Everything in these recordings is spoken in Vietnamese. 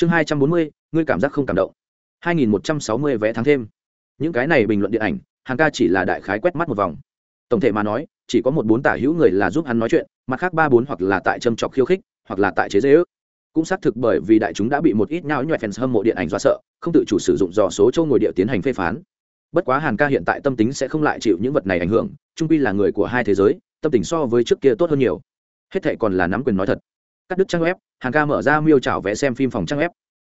chương hai trăm bốn mươi, ngươi cảm giác không cảm động. hai nghìn một trăm sáu mươi vé tháng thêm. Những cái này bình luận điện ảnh, hàng ca chỉ là đại khái quét mắt một vòng. Tổng thể mà nói, chỉ có một bốn tả hữu người là giúp hắn nói chuyện, mặt khác ba bốn hoặc là tại châm trọc khiêu khích, hoặc là tại chế dễ ước cũng xác thực bởi vì đại chúng đã bị một ít nhao nhoẹt fans hâm mộ điện ảnh do sợ, không tự chủ sử dụng dò số châu ngồi địa tiến hành phê phán. Bất quá hàn ca hiện tại tâm tính sẽ không lại chịu những vật này ảnh hưởng, trung pi là người của hai thế giới, tâm tình so với trước kia tốt hơn nhiều. Hết thệ còn là nắm quyền nói thật cắt đứt trang web hàn ca mở ra miêu trảo vé xem phim phòng trang web.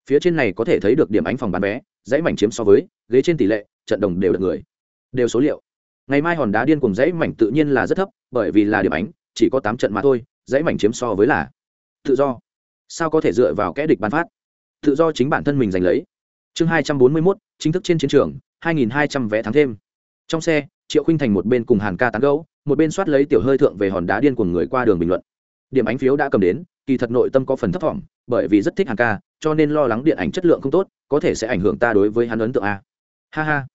Phía trên này có thể thấy được điểm ánh phòng bán vé, dãy mảnh chiếm so với, ghế trên tỷ lệ, trận đồng đều được người. Đều số liệu. Ngày mai hòn đá điên cùng dãy mảnh tự nhiên là rất thấp, bởi vì là điểm ánh, chỉ có tám trận mà thôi, dãy mảnh chiếm so với là tự do. Sao có thể dựa vào kẽ địch bán phát? Tự do chính bản thân mình giành lấy. Chương hai trăm bốn mươi mốt, chính thức trên chiến trường, hai nghìn hai trăm vé thắng thêm. Trong xe, triệu khinh thành một bên cùng hàn ca tán gấu một bên soát lấy tiểu hơi thượng về hòn đá điên của người qua đường bình luận điểm ánh phiếu đã cầm đến, kỳ thật nội tâm có phần thấp thỏm, bởi vì rất thích hàn ca, cho nên lo lắng điện ảnh chất lượng không tốt, có thể sẽ ảnh hưởng ta đối với hắn ấn tượng a. Ha ha.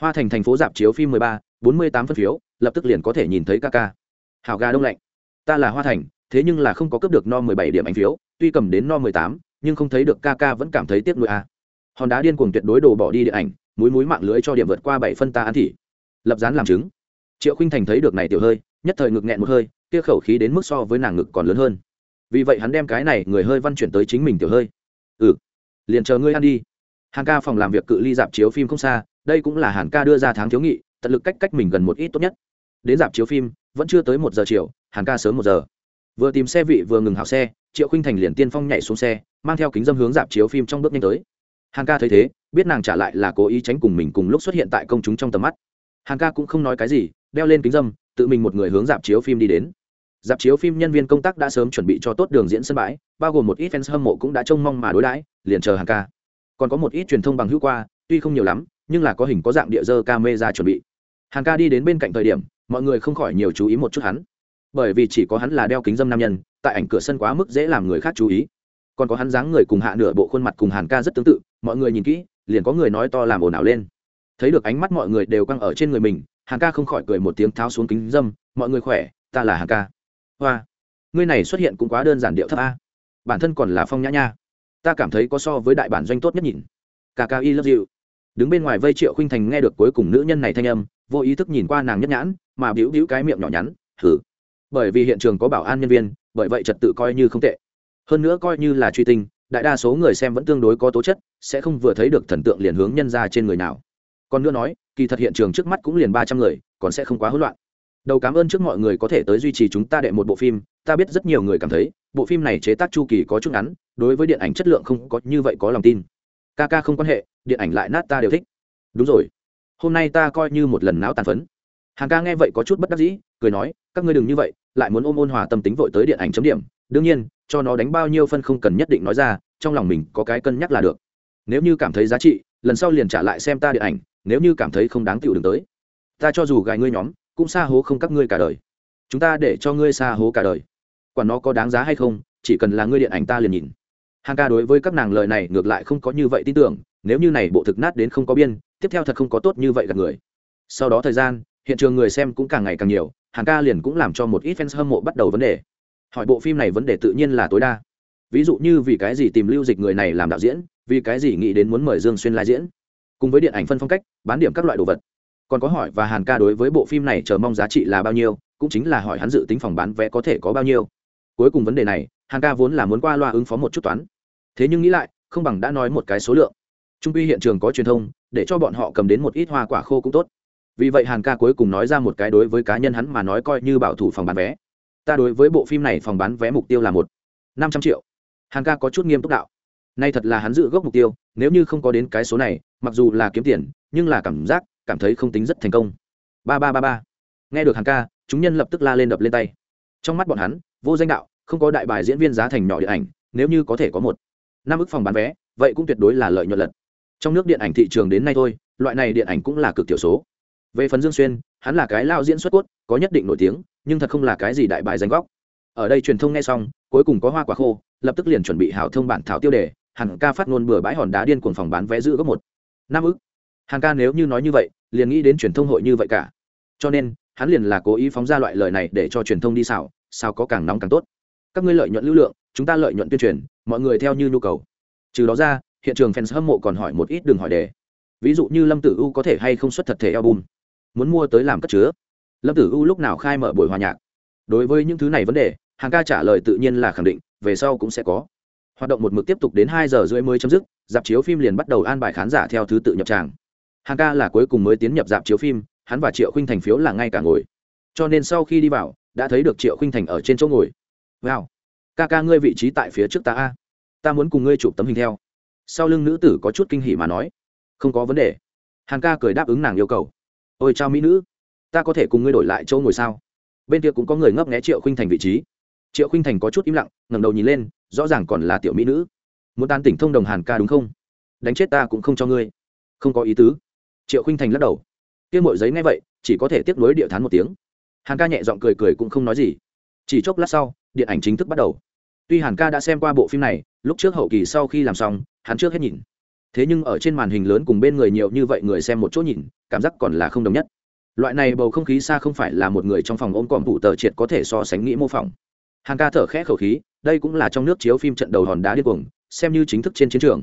Hoa thành thành phố dạp chiếu phim mười ba, bốn mươi tám phân phiếu, lập tức liền có thể nhìn thấy ca ca. Hào ga đông lạnh. Ta là hoa thành, thế nhưng là không có cướp được no mười bảy điểm ánh phiếu, tuy cầm đến no mười tám, nhưng không thấy được ca ca vẫn cảm thấy tiếc nuôi a. Hòn đá điên cuồng tuyệt đối đổ bỏ đi điện ảnh, múi múi mạng lưới cho điểm vượt qua bảy phân ta ăn thị lập dán làm chứng. Triệu khinh thành thấy được này tiểu hơi nhất thời ngực nghẹn một hơi, kia khẩu khí đến mức so với nàng ngực còn lớn hơn. Vì vậy hắn đem cái này người hơi văn chuyển tới chính mình tiểu hơi. Ừ liền chờ ngươi ăn đi. Hàn ca phòng làm việc cự ly dạp chiếu phim không xa, đây cũng là hàn ca đưa ra tháng thiếu nghị, tận lực cách cách mình gần một ít tốt nhất. Đến dạp chiếu phim, vẫn chưa tới một giờ chiều, hàn ca sớm một giờ. Vừa tìm xe vị vừa ngừng hào xe, triệu khinh thành liền tiên phong nhảy xuống xe, mang theo kính dâm hướng dạp chiếu phim trong bước nhanh tới. Hàn ca thấy thế, biết nàng trả lại là cố ý tránh cùng mình cùng lúc xuất hiện tại công chúng trong tầm mắt. Hàn ca cũng không nói cái gì, đeo lên kính dâm tự mình một người hướng dạp chiếu phim đi đến. Dạp chiếu phim nhân viên công tác đã sớm chuẩn bị cho tốt đường diễn sân bãi, bao gồm một ít fans hâm mộ cũng đã trông mong mà đối đãi, liền chờ hàng ca. Còn có một ít truyền thông bằng hữu qua, tuy không nhiều lắm, nhưng là có hình có dạng địa dơ ca mê ra chuẩn bị. Hàng ca đi đến bên cạnh thời điểm, mọi người không khỏi nhiều chú ý một chút hắn. Bởi vì chỉ có hắn là đeo kính dâm nam nhân, tại ảnh cửa sân quá mức dễ làm người khác chú ý. Còn có hắn dáng người cùng hạ nửa bộ khuôn mặt cùng hàn ca rất tương tự, mọi người nhìn kỹ, liền có người nói to làm ồn ào lên. Thấy được ánh mắt mọi người đều căng ở trên người mình hàn ca không khỏi cười một tiếng tháo xuống kính dâm, mọi người khỏe, ta là hàn ca. Hoa, ngươi này xuất hiện cũng quá đơn giản điệu thấp a. Bản thân còn là phong nhã nha. Ta cảm thấy có so với đại bản doanh tốt nhất nhìn. Ca ca y love you. Đứng bên ngoài vây triệu khinh thành nghe được cuối cùng nữ nhân này thanh âm, vô ý thức nhìn qua nàng nhất nhãn, mà bĩu bĩu cái miệng nhỏ nhắn thử bởi vì hiện trường có bảo an nhân viên, bởi vậy trật tự coi như không tệ. Hơn nữa coi như là truy tinh, đại đa số người xem vẫn tương đối có tố chất, sẽ không vừa thấy được thần tượng liền hướng nhân ra trên người nào còn nữa nói, kỳ thật hiện trường trước mắt cũng liền ba trăm người, còn sẽ không quá hỗn loạn. Đầu cảm ơn trước mọi người có thể tới duy trì chúng ta đệ một bộ phim, ta biết rất nhiều người cảm thấy, bộ phim này chế tác chu kỳ có chút ngắn, đối với điện ảnh chất lượng không có như vậy có lòng tin. Ca ca không quan hệ, điện ảnh lại nát ta đều thích. Đúng rồi. Hôm nay ta coi như một lần não tàn phấn. Hàng ca nghe vậy có chút bất đắc dĩ, cười nói, các ngươi đừng như vậy, lại muốn ôm ôn hòa tâm tính vội tới điện ảnh chấm điểm. Đương nhiên, cho nó đánh bao nhiêu phân không cần nhất định nói ra, trong lòng mình có cái cân nhắc là được. Nếu như cảm thấy giá trị, lần sau liền trả lại xem ta điện ảnh nếu như cảm thấy không đáng tiểu đừng tới. Ta cho dù gài ngươi nhóm, cũng xa hố không các ngươi cả đời. Chúng ta để cho ngươi xa hố cả đời. Quản nó có đáng giá hay không, chỉ cần là ngươi điện ảnh ta liền nhìn. Hàng ca đối với các nàng lời này ngược lại không có như vậy tin tưởng, nếu như này bộ thực nát đến không có biên, tiếp theo thật không có tốt như vậy gặp người. Sau đó thời gian, hiện trường người xem cũng càng ngày càng nhiều, hàng ca liền cũng làm cho một ít fans hâm mộ bắt đầu vấn đề. Hỏi bộ phim này vấn đề tự nhiên là tối đa. Ví dụ như vì cái gì tìm lưu dịch người này làm đạo diễn, vì cái gì nghĩ đến muốn mời dương xuyên lai diễn? Cùng với điện ảnh phân phong cách, bán điểm các loại đồ vật. Còn có hỏi và hàn ca đối với bộ phim này chờ mong giá trị là bao nhiêu, cũng chính là hỏi hắn dự tính phòng bán vé có thể có bao nhiêu. Cuối cùng vấn đề này, hàn ca vốn là muốn qua loa ứng phó một chút toán. Thế nhưng nghĩ lại, không bằng đã nói một cái số lượng. Trung quy hiện trường có truyền thông, để cho bọn họ cầm đến một ít hoa quả khô cũng tốt. Vì vậy hàn ca cuối cùng nói ra một cái đối với cá nhân hắn mà nói coi như bảo thủ phòng bán vé. Ta đối với bộ phim này phòng bán vé mục tiêu là một, năm trăm triệu. Hàn ca có chút nghiêm túc đạo. Nay thật là hắn dự gốc mục tiêu, nếu như không có đến cái số này mặc dù là kiếm tiền, nhưng là cảm giác, cảm thấy không tính rất thành công. Ba ba ba ba. Nghe được hàng ca, chúng nhân lập tức la lên đập lên tay. Trong mắt bọn hắn, vô danh đạo, không có đại bài diễn viên giá thành nhỏ điện ảnh, nếu như có thể có một, năm ức phòng bán vé, vậy cũng tuyệt đối là lợi nhuận lật. Trong nước điện ảnh thị trường đến nay thôi, loại này điện ảnh cũng là cực thiểu số. Về phần dương xuyên, hắn là cái lao diễn xuất cốt, có nhất định nổi tiếng, nhưng thật không là cái gì đại bài danh góc ở đây truyền thông nghe xong, cuối cùng có hoa quả khô, lập tức liền chuẩn bị hảo thông bản thảo tiêu đề hẳn ca phát ngôn bừa bãi hòn đá điên cuồng phòng bán vé giữ góc một năm ức. Hàn ca nếu như nói như vậy, liền nghĩ đến truyền thông hội như vậy cả. Cho nên, hắn liền là cố ý phóng ra loại lời này để cho truyền thông đi xảo sao có càng nóng càng tốt. Các ngươi lợi nhuận lưu lượng, chúng ta lợi nhuận tuyên truyền, mọi người theo như nhu cầu. Trừ đó ra, hiện trường fans hâm mộ còn hỏi một ít đường hỏi đề. Ví dụ như lâm tử u có thể hay không xuất thật thể album. Muốn mua tới làm cất chứa. Lâm tử u lúc nào khai mở buổi hòa nhạc? Đối với những thứ này vấn đề hàng ca trả lời tự nhiên là khẳng định, về sau cũng sẽ có hoạt động một mực tiếp tục đến hai giờ rưỡi mới chấm dứt, dạp chiếu phim liền bắt đầu an bài khán giả theo thứ tự nhập tràng. Hàng ca là cuối cùng mới tiến nhập dạp chiếu phim, hắn và triệu khinh thành phiếu là ngay cả ngồi. Cho nên sau khi đi vào, đã thấy được triệu khinh thành ở trên chỗ ngồi. Wow, ca ca ngươi vị trí tại phía trước ta a. Ta muốn cùng ngươi chụp tấm hình theo. Sau lưng nữ tử có chút kinh hỉ mà nói. Không có vấn đề. Hàn ca cười đáp ứng nàng yêu cầu. Ôi, chào mỹ nữ, ta có thể cùng ngươi đổi lại chỗ ngồi sao? Bên kia cũng có người ngấp nghé triệu khinh thành vị trí. Triệu khinh thành có chút im lặng, ngẩng đầu nhìn lên rõ ràng còn là tiểu mỹ nữ. Muốn tan tỉnh thông đồng hàn ca đúng không? Đánh chết ta cũng không cho ngươi. Không có ý tứ. Triệu khinh thành lắc đầu. Kia mọi giấy ngay vậy, chỉ có thể tiếp nối địa thán một tiếng. Hàn ca nhẹ giọng cười cười cũng không nói gì. Chỉ chốc lát sau, điện ảnh chính thức bắt đầu. Tuy hàn ca đã xem qua bộ phim này, lúc trước hậu kỳ sau khi làm xong, hắn trước hết nhìn. Thế nhưng ở trên màn hình lớn cùng bên người nhiều như vậy người xem một chỗ nhìn, cảm giác còn là không đồng nhất. Loại này bầu không khí xa không phải là một người trong phòng ôm còm vụ tờ triệt có thể so sánh nghĩ mô phỏng. Hàng ca thở khẽ khẩu khí đây cũng là trong nước chiếu phim trận đầu hòn đá điên cuồng, xem như chính thức trên chiến trường.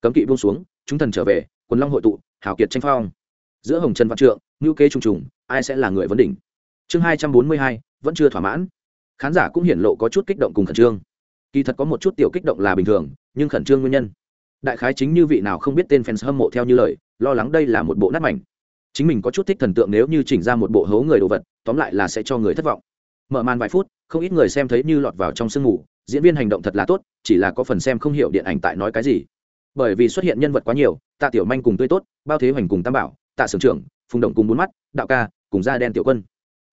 Cấm kỵ buông xuống, chúng thần trở về, quần long hội tụ, hào kiệt tranh phong. Giữa hồng trần văn trượng ngữ kế trùng trùng, ai sẽ là người vấn đỉnh? Chương hai trăm bốn mươi hai, vẫn chưa thỏa mãn. Khán giả cũng hiển lộ có chút kích động cùng khẩn trương. Kỳ thật có một chút tiểu kích động là bình thường, nhưng khẩn trương nguyên nhân. Đại khái chính như vị nào không biết tên fans hâm mộ theo như lời, lo lắng đây là một bộ nát mảnh. Chính mình có chút thích thần tượng nếu như chỉnh ra một bộ hố người đồ vật, tóm lại là sẽ cho người thất vọng. Mở màn vài phút, không ít người xem thấy như lọt vào trong sương mù diễn viên hành động thật là tốt, chỉ là có phần xem không hiểu điện ảnh tại nói cái gì. Bởi vì xuất hiện nhân vật quá nhiều, tạ tiểu manh cùng tươi tốt, bao thế hoành cùng tam bảo, tạ sưởng trưởng, phùng động cùng bốn mắt, đạo ca, cùng da đen tiểu quân.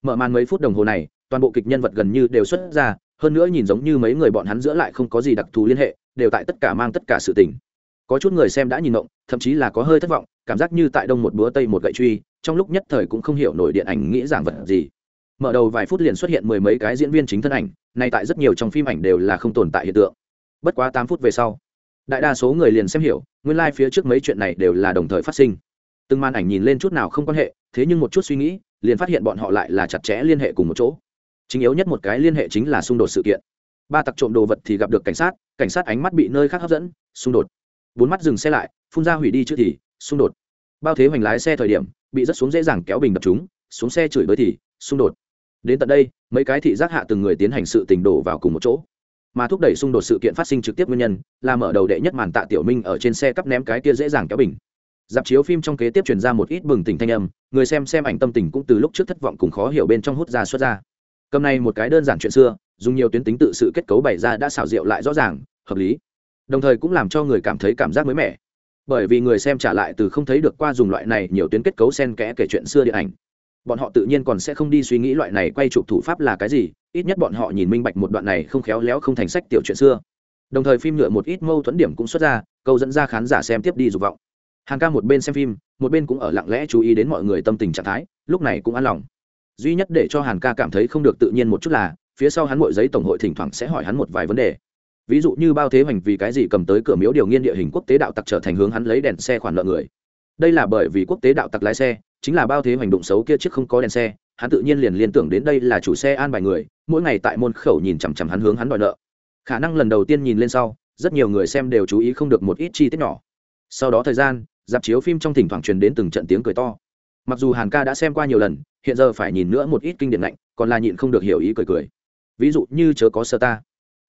Mở màn mấy phút đồng hồ này, toàn bộ kịch nhân vật gần như đều xuất ra, hơn nữa nhìn giống như mấy người bọn hắn giữa lại không có gì đặc thù liên hệ, đều tại tất cả mang tất cả sự tình. Có chút người xem đã nhìn động thậm chí là có hơi thất vọng, cảm giác như tại đông một búa tây một gậy truy, trong lúc nhất thời cũng không hiểu nổi điện ảnh nghĩ giảng vật gì mở đầu vài phút liền xuất hiện mười mấy cái diễn viên chính thân ảnh, nay tại rất nhiều trong phim ảnh đều là không tồn tại hiện tượng. Bất quá tám phút về sau, đại đa số người liền xem hiểu, nguyên lai、like、phía trước mấy chuyện này đều là đồng thời phát sinh. Từng màn ảnh nhìn lên chút nào không quan hệ, thế nhưng một chút suy nghĩ, liền phát hiện bọn họ lại là chặt chẽ liên hệ cùng một chỗ. Chính yếu nhất một cái liên hệ chính là xung đột sự kiện. Ba tặc trộm đồ vật thì gặp được cảnh sát cảnh sát ánh mắt bị nơi khác hấp dẫn, xung đột. Bốn mắt dừng xe lại, phun ra hủy đi trước thì, xung đột. Bao thế hoành lái xe thời điểm, bị rất xuống dễ dàng kéo bình đập chúng, xuống xe chửi bới thì, xung đột đến tận đây, mấy cái thị giác hạ từng người tiến hành sự tình đổ vào cùng một chỗ. Mà thúc đẩy xung đột sự kiện phát sinh trực tiếp nguyên nhân, là mở đầu đệ nhất màn tạ tiểu minh ở trên xe cắp ném cái kia dễ dàng kéo bình. Dạp chiếu phim trong kế tiếp truyền ra một ít bừng tỉnh thanh âm, người xem xem ảnh tâm tình cũng từ lúc trước thất vọng cùng khó hiểu bên trong hút ra xuất ra. Cầm này một cái đơn giản chuyện xưa, dùng nhiều tuyến tính tự sự kết cấu bày ra đã xảo diệu lại rõ ràng, hợp lý. Đồng thời cũng làm cho người cảm thấy cảm giác mới mẻ. Bởi vì người xem trả lại từ không thấy được qua dùng loại này nhiều tuyến kết cấu sen kẽ kể chuyện xưa điện ảnh bọn họ tự nhiên còn sẽ không đi suy nghĩ loại này quay chụp thủ pháp là cái gì, ít nhất bọn họ nhìn minh bạch một đoạn này không khéo léo không thành sách tiểu chuyện xưa. Đồng thời phim nhựa một ít mâu thuẫn điểm cũng xuất ra, câu dẫn ra khán giả xem tiếp đi dục vọng. Hàng ca một bên xem phim, một bên cũng ở lặng lẽ chú ý đến mọi người tâm tình trạng thái, lúc này cũng an lòng. Duy nhất để cho hàn ca cảm thấy không được tự nhiên một chút là, phía sau hắn mội giấy tổng hội thỉnh thoảng sẽ hỏi hắn một vài vấn đề. Ví dụ như bao thế hoành vì cái gì cầm tới cửa miếu điều nghiên địa hình quốc tế đạo tặc trở thành hướng hắn lấy đèn xe khoản nợ người. Đây là bởi vì quốc tế đạo tặc lái xe chính là bao thế hoành đụng xấu kia chiếc không có đèn xe, hắn tự nhiên liền liên tưởng đến đây là chủ xe an bài người, mỗi ngày tại môn khẩu nhìn chằm chằm hắn hướng hắn đòi nợ. Khả năng lần đầu tiên nhìn lên sau, rất nhiều người xem đều chú ý không được một ít chi tiết nhỏ. Sau đó thời gian, dạp chiếu phim trong thỉnh thoảng truyền đến từng trận tiếng cười to. Mặc dù hàn ca đã xem qua nhiều lần, hiện giờ phải nhìn nữa một ít kinh điển lạnh, còn là nhịn không được hiểu ý cười cười. Ví dụ như chớ có sơ ta.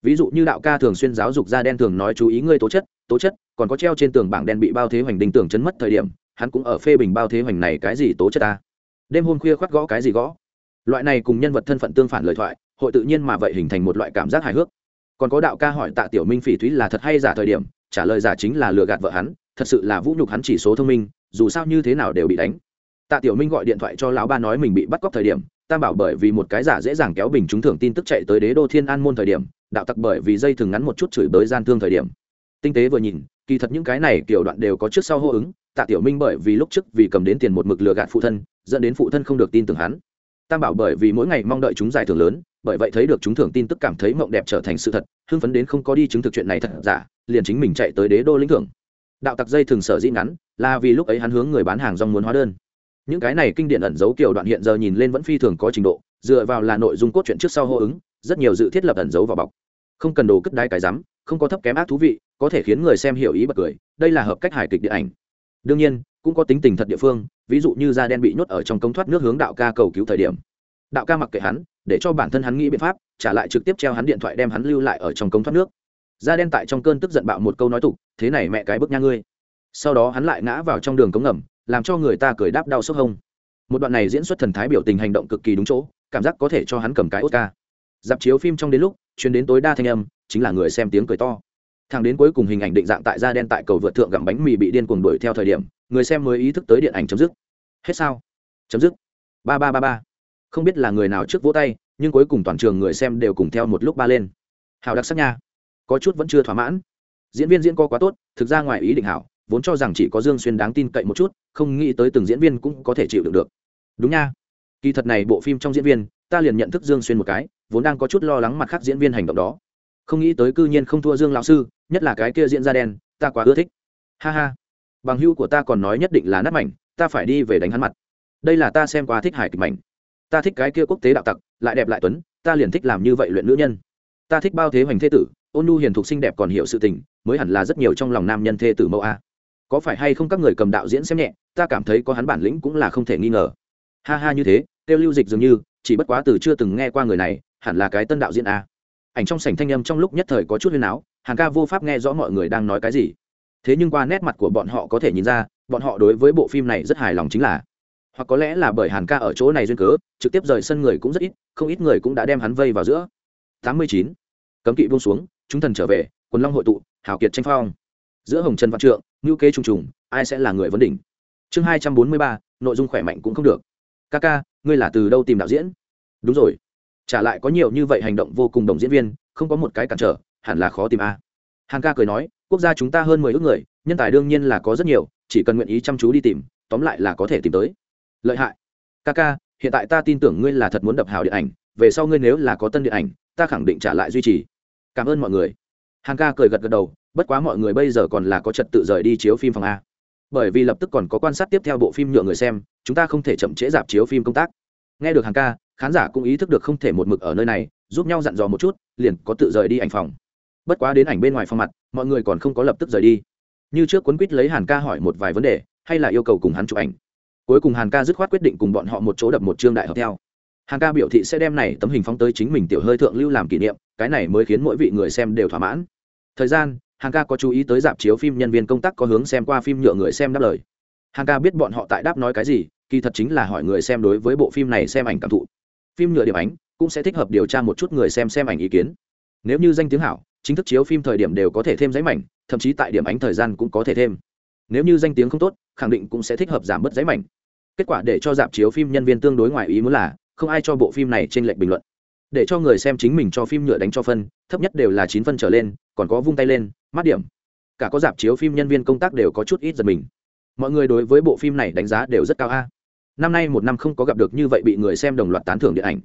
Ví dụ như đạo ca thường xuyên giáo dục da đen thường nói chú ý ngươi tố chất tố chất, còn có treo trên tường bảng đen bị bao thế hoành đình tưởng chấn mất thời điểm hắn cũng ở phê bình bao thế hoành này cái gì tố chất ta. Đêm hôm khuya khoác gõ cái gì gõ. Loại này cùng nhân vật thân phận tương phản lời thoại, hội tự nhiên mà vậy hình thành một loại cảm giác hài hước. Còn có đạo ca hỏi tạ tiểu minh phỉ thúy là thật hay giả thời điểm, trả lời giả chính là lừa gạt vợ hắn, thật sự là vũ nhục hắn chỉ số thông minh, dù sao như thế nào đều bị đánh. Tạ tiểu minh gọi điện thoại cho lão ba nói mình bị bắt cóc thời điểm tam bảo bởi vì một cái giả dễ dàng kéo bình trúng thưởng tin tức chạy tới đế đô thiên an môn thời điểm, đạo tặc bởi vì dây thường ngắn một chút chửi bới gian thương thời điểm. Tinh tế vừa nhìn, kỳ thật những cái này kiểu đoạn đều có trước sau hô ứng tạ tiểu minh bởi vì lúc trước vì cầm đến tiền một mực lừa gạt phụ thân, dẫn đến phụ thân không được tin tưởng hắn. Tam bảo bởi vì mỗi ngày mong đợi chúng giải thưởng lớn, bởi vậy thấy được chúng thưởng tin tức cảm thấy mộng đẹp trở thành sự thật, hưng phấn đến không có đi chứng thực chuyện này thật giả, liền chính mình chạy tới đế đô lĩnh thưởng. Đạo tặc dây thường sở dĩ ngắn, là vì lúc ấy hắn hướng người bán hàng rong muốn hóa đơn. Những cái này kinh điển ẩn dấu kiểu đoạn hiện giờ nhìn lên vẫn phi thường có trình độ, dựa vào là nội dung cốt truyện trước sau hô ứng, rất nhiều dự thiết lập ẩn dấu vào bọc. Không cần đồ cất đai cái rắm, không có thấp kém ác thú vị, có thể khiến người xem hiểu ý bật cười, đây là hợp cách hài kịch điện ảnh đương nhiên, cũng có tính tình thật địa phương, ví dụ như da đen bị nhốt ở trong cống thoát nước hướng đạo ca cầu cứu thời điểm. Đạo ca mặc kệ hắn, để cho bản thân hắn nghĩ biện pháp, trả lại trực tiếp treo hắn điện thoại đem hắn lưu lại ở trong cống thoát nước. Da đen tại trong cơn tức giận bạo một câu nói tục, thế này mẹ cái bức nha ngươi. Sau đó hắn lại ngã vào trong đường cống ngầm, làm cho người ta cười đáp đau sốc hông. Một đoạn này diễn xuất thần thái biểu tình hành động cực kỳ đúng chỗ, cảm giác có thể cho hắn cầm cái oscar. Dạp chiếu phim trong đến lúc chuyến đến tối đa thanh âm, chính là người xem tiếng cười to thằng đến cuối cùng hình ảnh định dạng tại da đen tại cầu vượt thượng gặm bánh mì bị điên cuồng đuổi theo thời điểm, người xem mới ý thức tới điện ảnh chấm dứt. Hết sao? Chấm dứt. Ba ba ba ba. Không biết là người nào trước vỗ tay, nhưng cuối cùng toàn trường người xem đều cùng theo một lúc ba lên. Hào đặc sắc nha. Có chút vẫn chưa thỏa mãn. Diễn viên diễn co quá tốt, thực ra ngoài ý định hảo, vốn cho rằng chỉ có dương xuyên đáng tin cậy một chút, không nghĩ tới từng diễn viên cũng có thể chịu được được. Đúng nha. Kỳ thật này bộ phim trong diễn viên, ta liền nhận thức dương xuyên một cái, vốn đang có chút lo lắng mặt khác diễn viên hành động đó. Không nghĩ tới cư nhiên không thua dương lão sư nhất là cái kia diễn ra đen, ta quá ưa thích. Ha ha. Bằng hưu của ta còn nói nhất định là nát mảnh, ta phải đi về đánh hắn mặt. Đây là ta xem qua thích hải kịch mảnh. Ta thích cái kia quốc tế đạo tặc, lại đẹp lại tuấn, ta liền thích làm như vậy luyện nữ nhân. Ta thích bao thế hoành thế tử, ôn nu hiền thục xinh đẹp còn hiểu sự tình, mới hẳn là rất nhiều trong lòng nam nhân thê tử mẫu a. Có phải hay không các người cầm đạo diễn xem nhẹ, ta cảm thấy có hắn bản lĩnh cũng là không thể nghi ngờ. Ha ha như thế, tiêu lưu dịch dường như, chỉ bất quá từ chưa từng nghe qua người này, hẳn là cái tân đạo diễn a. Ảnh trong sảnh thanh âm trong lúc nhất thời có chút huyền áo hàng ca vô pháp nghe rõ mọi người đang nói cái gì. Thế nhưng qua nét mặt của bọn họ có thể nhìn ra, bọn họ đối với bộ phim này rất hài lòng chính là, hoặc có lẽ là bởi hàn ca ở chỗ này duyên cớ, trực tiếp rời sân người cũng rất ít, không ít người cũng đã đem hắn vây vào giữa. Tám mươi chín, cấm kỵ buông xuống, chúng thần trở về, quần long hội tụ, hào kiệt tranh phong. Giữa hồng trần văn trượng ngữ kế trùng trùng, ai sẽ là người vấn đỉnh? Chương hai trăm bốn mươi ba, nội dung khỏe mạnh cũng không được. Ca ca, ngươi là từ đâu tìm đạo diễn? Đúng rồi. Trả lại có nhiều như vậy hành động vô cùng đồng diễn viên, không có một cái cản trở hẳn là khó tìm a. Hàn ca cười nói, quốc gia chúng ta hơn mười ước người, nhân tài đương nhiên là có rất nhiều, chỉ cần nguyện ý chăm chú đi tìm, tóm lại là có thể tìm tới. Lợi hại. Ca ca, hiện tại ta tin tưởng ngươi là thật muốn đập hào điện ảnh, về sau ngươi nếu là có tân điện ảnh, ta khẳng định trả lại duy trì. Cảm ơn mọi người. Hàng ca cười gật gật đầu, bất quá mọi người bây giờ còn là có trật tự rời đi chiếu phim phòng a. Bởi vì lập tức còn có quan sát tiếp theo bộ phim nhựa người xem, chúng ta không thể chậm trễ dạp chiếu phim công tác. Nghe được hàng ca, khán giả cũng ý thức được không thể một mực ở nơi này, giúp nhau dặn dò một chút, liền có tự rời đi ảnh phòng bất quá đến ảnh bên ngoài phòng mặt, mọi người còn không có lập tức rời đi. Như trước quấn quýt lấy hàn ca hỏi một vài vấn đề, hay là yêu cầu cùng hắn chụp ảnh. Cuối cùng hàn ca dứt khoát quyết định cùng bọn họ một chỗ đập một chương đại hợp theo. Hàn ca biểu thị sẽ đem này tấm hình phóng tới chính mình tiểu hơi thượng lưu làm kỷ niệm, cái này mới khiến mỗi vị người xem đều thỏa mãn. Thời gian, hàn ca có chú ý tới dạp chiếu phim nhân viên công tác có hướng xem qua phim nhựa người xem đáp lời. Hàn ca biết bọn họ tại đáp nói cái gì, kỳ thật chính là hỏi người xem đối với bộ phim này xem ảnh cảm thụ. Phim nhựa điểm ánh cũng sẽ thích hợp điều tra một chút người xem xem ảnh ý kiến. Nếu như danh tiếng hảo chính thức chiếu phim thời điểm đều có thể thêm giấy mảnh, thậm chí tại điểm ánh thời gian cũng có thể thêm. Nếu như danh tiếng không tốt, khẳng định cũng sẽ thích hợp giảm bớt giấy mảnh. Kết quả để cho dạp chiếu phim nhân viên tương đối ngoài ý muốn là, không ai cho bộ phim này trên lệnh bình luận. Để cho người xem chính mình cho phim nhựa đánh cho phân, thấp nhất đều là chín phân trở lên, còn có vung tay lên, mát điểm. Cả có dạp chiếu phim nhân viên công tác đều có chút ít giật mình. Mọi người đối với bộ phim này đánh giá đều rất cao a. Năm nay một năm không có gặp được như vậy bị người xem đồng loạt tán thưởng điện ảnh.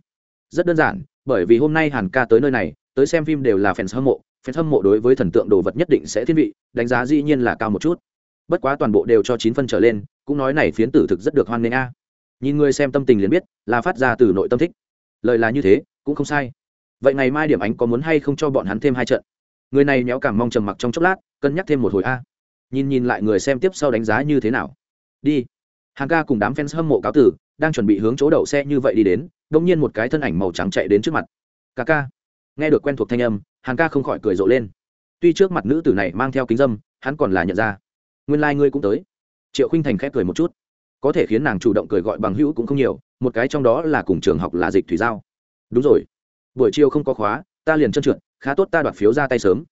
Rất đơn giản, bởi vì hôm nay hàn ca tới nơi này, tới xem phim đều là fans hâm mộ fans hâm mộ đối với thần tượng đồ vật nhất định sẽ thiên vị, đánh giá dĩ nhiên là cao một chút. Bất quá toàn bộ đều cho chín phân trở lên, cũng nói này phiến tử thực rất được hoan nghênh a. Nhìn người xem tâm tình liền biết, là phát ra từ nội tâm thích. Lời là như thế, cũng không sai. Vậy ngày mai điểm ánh có muốn hay không cho bọn hắn thêm hai trận? Người này nhéo cảm mong trầm mặc trong chốc lát, cân nhắc thêm một hồi a. Nhìn nhìn lại người xem tiếp sau đánh giá như thế nào. Đi. Hàng ca cùng đám fans hâm mộ cáo tử, đang chuẩn bị hướng chỗ đậu xe như vậy đi đến đông nhiên một cái thân ảnh màu trắng chạy đến trước mặt. Ca ca. Nghe được quen thuộc thanh âm Hàn ca không khỏi cười rộ lên. Tuy trước mặt nữ tử này mang theo kính dâm, hắn còn là nhận ra. Nguyên lai、like、ngươi cũng tới. Triệu khinh thành khép cười một chút. Có thể khiến nàng chủ động cười gọi bằng hữu cũng không nhiều, một cái trong đó là cùng trường học là dịch thủy giao. Đúng rồi. Buổi chiều không có khóa, ta liền chân trượt, khá tốt ta đoạt phiếu ra tay sớm.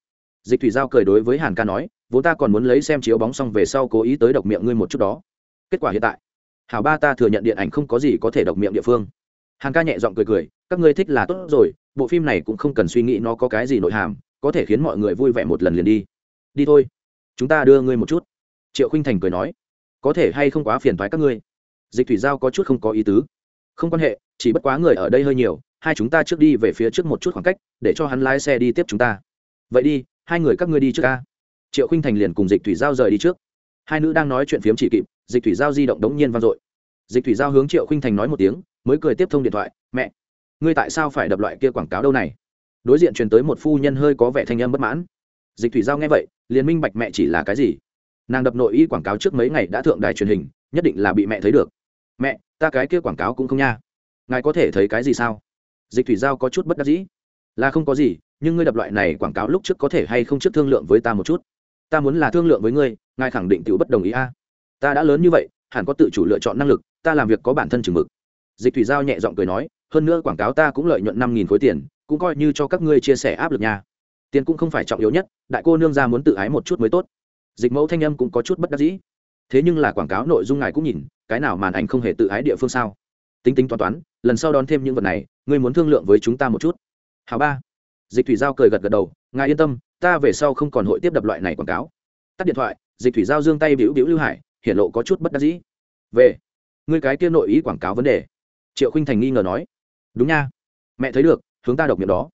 Dịch thủy giao cười đối với hàn ca nói, vốn ta còn muốn lấy xem chiếu bóng xong về sau cố ý tới độc miệng ngươi một chút đó. Kết quả hiện tại, hảo ba ta thừa nhận điện ảnh không có gì có thể độc miệng địa phương. Hàn ca nhẹ giọng cười cười, các ngươi thích là tốt rồi bộ phim này cũng không cần suy nghĩ nó có cái gì nội hàm, có thể khiến mọi người vui vẻ một lần liền đi. Đi thôi. Chúng ta đưa ngươi một chút. Triệu khinh thành cười nói. Có thể hay không quá phiền thoái các ngươi? Dịch thủy giao có chút không có ý tứ. Không quan hệ, chỉ bất quá người ở đây hơi nhiều, hai chúng ta trước đi về phía trước một chút khoảng cách, để cho hắn lái xe đi tiếp chúng ta. Vậy đi, hai người các ngươi đi trước ca triệu khinh thành liền cùng dịch thủy giao rời đi trước. Hai nữ đang nói chuyện phiếm chỉ kịp, dịch thủy giao di động đống nhiên vang dội. Dịch thủy giao hướng triệu khinh thành nói một tiếng, mới cười tiếp thông điện thoại, mẹ ngươi tại sao phải đập loại kia quảng cáo đâu này? Đối diện truyền tới một phu nhân hơi có vẻ thanh âm bất mãn. Dịch thủy giao nghe vậy, liền minh bạch mẹ chỉ là cái gì. Nàng đập nội y quảng cáo trước mấy ngày đã thượng đài truyền hình, nhất định là bị mẹ thấy được. Mẹ, ta cái kia quảng cáo cũng không nha. Ngài có thể thấy cái gì sao? Dịch thủy giao có chút bất đắc dĩ. Là không có gì, nhưng ngươi đập loại này quảng cáo lúc trước có thể hay không trước thương lượng với ta một chút? Ta muốn là thương lượng với ngươi, ngài khẳng định tự bất đồng ý a. Ta đã lớn như vậy, hẳn có tự chủ lựa chọn năng lực, ta làm việc có bản thân chừng mực. Dịch thủy giao nhẹ giọng cười nói hơn nữa quảng cáo ta cũng lợi nhuận năm nghìn khối tiền, cũng coi như cho các ngươi chia sẻ áp lực nha. Tiền cũng không phải trọng yếu nhất, đại cô nương ra muốn tự ái một chút mới tốt. Dịch mẫu thanh âm cũng có chút bất đắc dĩ. Thế nhưng là quảng cáo nội dung ngài cũng nhìn, cái nào màn ảnh không hề tự ái địa phương sao? Tính tính toán toán, lần sau đón thêm những vật này, ngươi muốn thương lượng với chúng ta một chút. Hào ba. Dịch thủy giao cười gật gật đầu, ngài yên tâm, ta về sau không còn hội tiếp đập loại này quảng cáo. Tắt điện thoại, dịch thủy giao giương tay bĩu bĩu lưu hải hiện lộ có chút bất đắc dĩ. Về. Ngươi cái kia nội ý quảng cáo vấn đề. Triệu khinh thành nghi ngờ nói đúng nha. Mẹ thấy được, hướng ta độc miệng đó.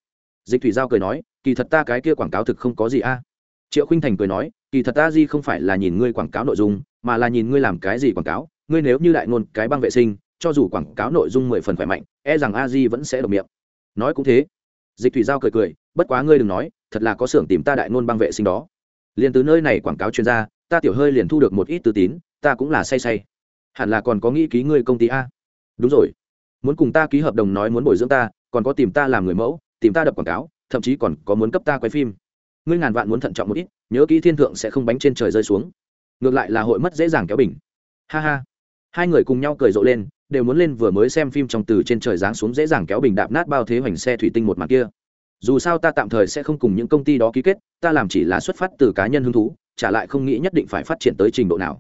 Dịch thủy giao cười nói, kỳ thật ta cái kia quảng cáo thực không có gì a. Triệu khinh thành cười nói, kỳ thật ta di không phải là nhìn ngươi quảng cáo nội dung, mà là nhìn ngươi làm cái gì quảng cáo. Ngươi nếu như đại ngôn cái băng vệ sinh, cho dù quảng cáo nội dung mười phần khỏe mạnh e rằng a di vẫn sẽ độc miệng. Nói cũng thế. Dịch thủy giao cười cười, bất quá ngươi đừng nói, thật là có xưởng tìm ta đại ngôn băng vệ sinh đó. Liền từ nơi này quảng cáo chuyên gia, ta tiểu hơi liền thu được một ít tư tín, ta cũng là say say. Hẳn là còn có nghĩ ký ngươi công ty a. Đúng rồi muốn cùng ta ký hợp đồng nói muốn bồi dưỡng ta, còn có tìm ta làm người mẫu, tìm ta đập quảng cáo, thậm chí còn có muốn cấp ta quay phim. Ngươi ngàn vạn muốn thận trọng một ít, nhớ kỹ thiên thượng sẽ không bánh trên trời rơi xuống. Ngược lại là hội mất dễ dàng kéo bình. Ha ha. Hai người cùng nhau cười rộ lên, đều muốn lên vừa mới xem phim trong từ trên trời giáng xuống dễ dàng kéo bình đạp nát bao thế hoành xe thủy tinh một mặt kia. Dù sao ta tạm thời sẽ không cùng những công ty đó ký kết, ta làm chỉ là xuất phát từ cá nhân hứng thú, trả lại không nghĩ nhất định phải phát triển tới trình độ nào.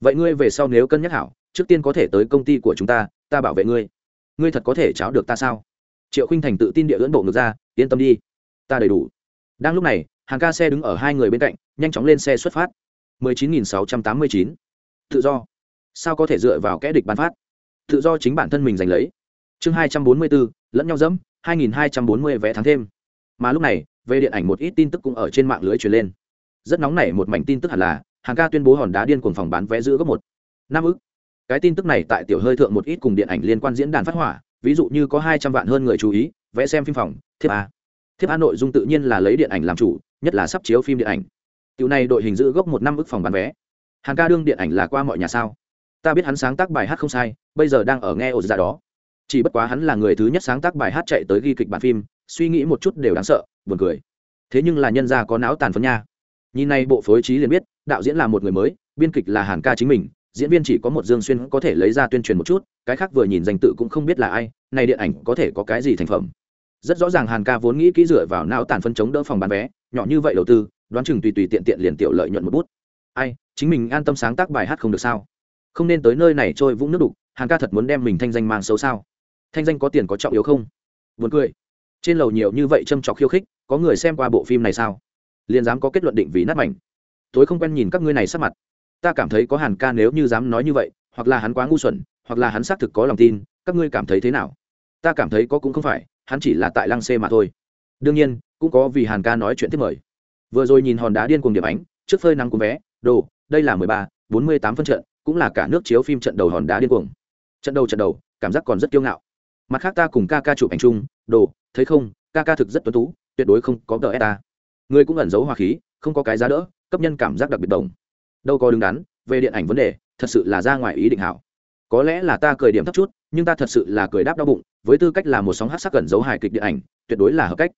Vậy ngươi về sau nếu cân nhắc hảo, trước tiên có thể tới công ty của chúng ta ta bảo vệ ngươi ngươi thật có thể cháo được ta sao? Triệu khinh thành tự tin địa ưỡn bộ ngược ra yên tâm đi ta đầy đủ. Đang lúc này hàng ca xe đứng ở hai người bên cạnh nhanh chóng lên xe xuất phát. 19.689. tự do. Sao có thể dựa vào kẽ địch bán phát? Tự do chính bản thân mình giành lấy. Chương 244, lẫn nhau dẫm 2.240 vé tháng thêm. Mà lúc này về điện ảnh một ít tin tức cũng ở trên mạng lưới truyền lên. Rất nóng nảy một mảnh tin tức hẳn là hàng ca tuyên bố hòn đá điên cuồng phòng bán vé giữ gấp một. Năm ức cái tin tức này tại tiểu hơi thượng một ít cùng điện ảnh liên quan diễn đàn phát hỏa, ví dụ như có hai trăm vạn hơn người chú ý, vẽ xem phim phòng, thiếp a. Thiếp a nội dung tự nhiên là lấy điện ảnh làm chủ, nhất là sắp chiếu phim điện ảnh. Tiểu này đội hình giữ gốc một năm ức phòng bán vé. Hàng ca đương điện ảnh là qua mọi nhà sao? Ta biết hắn sáng tác bài hát không sai, bây giờ đang ở nghe ổ ra đó. Chỉ bất quá hắn là người thứ nhất sáng tác bài hát chạy tới ghi kịch bản phim, suy nghĩ một chút đều đáng sợ, buồn cười. Thế nhưng là nhân gia có não tàn phấn nha. Nhìn này bộ phối trí liền biết, đạo diễn là một người mới, biên kịch là hàn ca chính mình diễn viên chỉ có một dương xuyên có thể lấy ra tuyên truyền một chút, cái khác vừa nhìn danh tự cũng không biết là ai, này điện ảnh có thể có cái gì thành phẩm. Rất rõ ràng hàn ca vốn nghĩ kỹ dựa vào não tàn phân chống đỡ phòng bán vé, nhỏ như vậy đầu tư, đoán chừng tùy tùy tiện tiện liền tiểu lợi nhuận một bút. Ai, chính mình an tâm sáng tác bài hát không được sao? Không nên tới nơi này trôi vũng nước đục, hàn ca thật muốn đem mình thanh danh mang xấu sao? Thanh danh có tiền có trọng yếu không? Buồn cười. Trên lầu nhiều như vậy châm trọc khiêu khích, có người xem qua bộ phim này sao? Liền dám có kết luận định vì nát mảnh. Tối không quen nhìn các ngươi này sắp mặt ta cảm thấy có hàn ca nếu như dám nói như vậy, hoặc là hắn quá ngu xuẩn, hoặc là hắn xác thực có lòng tin, các ngươi cảm thấy thế nào? Ta cảm thấy có cũng không phải, hắn chỉ là tại lăng xê mà thôi. Đương nhiên, cũng có vì hàn ca nói chuyện tiếp mời. Vừa rồi nhìn hòn đá điên cùng điểm ánh, trước phơi nắng của vé, đồ, đây là mười ba, bốn mươi tám phân trận, cũng là cả nước chiếu phim trận đầu hòn đá điên cuồng. Trận đầu trận đầu, cảm giác còn rất kiêu ngạo. Mặt khác ta cùng ca ca chụp ảnh chung, đồ, thấy không, ca ca thực rất tuấn tú, tuyệt đối không có đỡ ta người cũng ẩn giấu hòa khí, không có cái giá đỡ, cấp nhân cảm giác đặc biệt đồng đâu có đứng đắn, về điện ảnh vấn đề, thật sự là ra ngoài ý định hảo. Có lẽ là ta cười điểm thấp chút, nhưng ta thật sự là cười đáp đau bụng, với tư cách là một sóng hát sắc gần giấu hài kịch điện ảnh, tuyệt đối là hợp cách.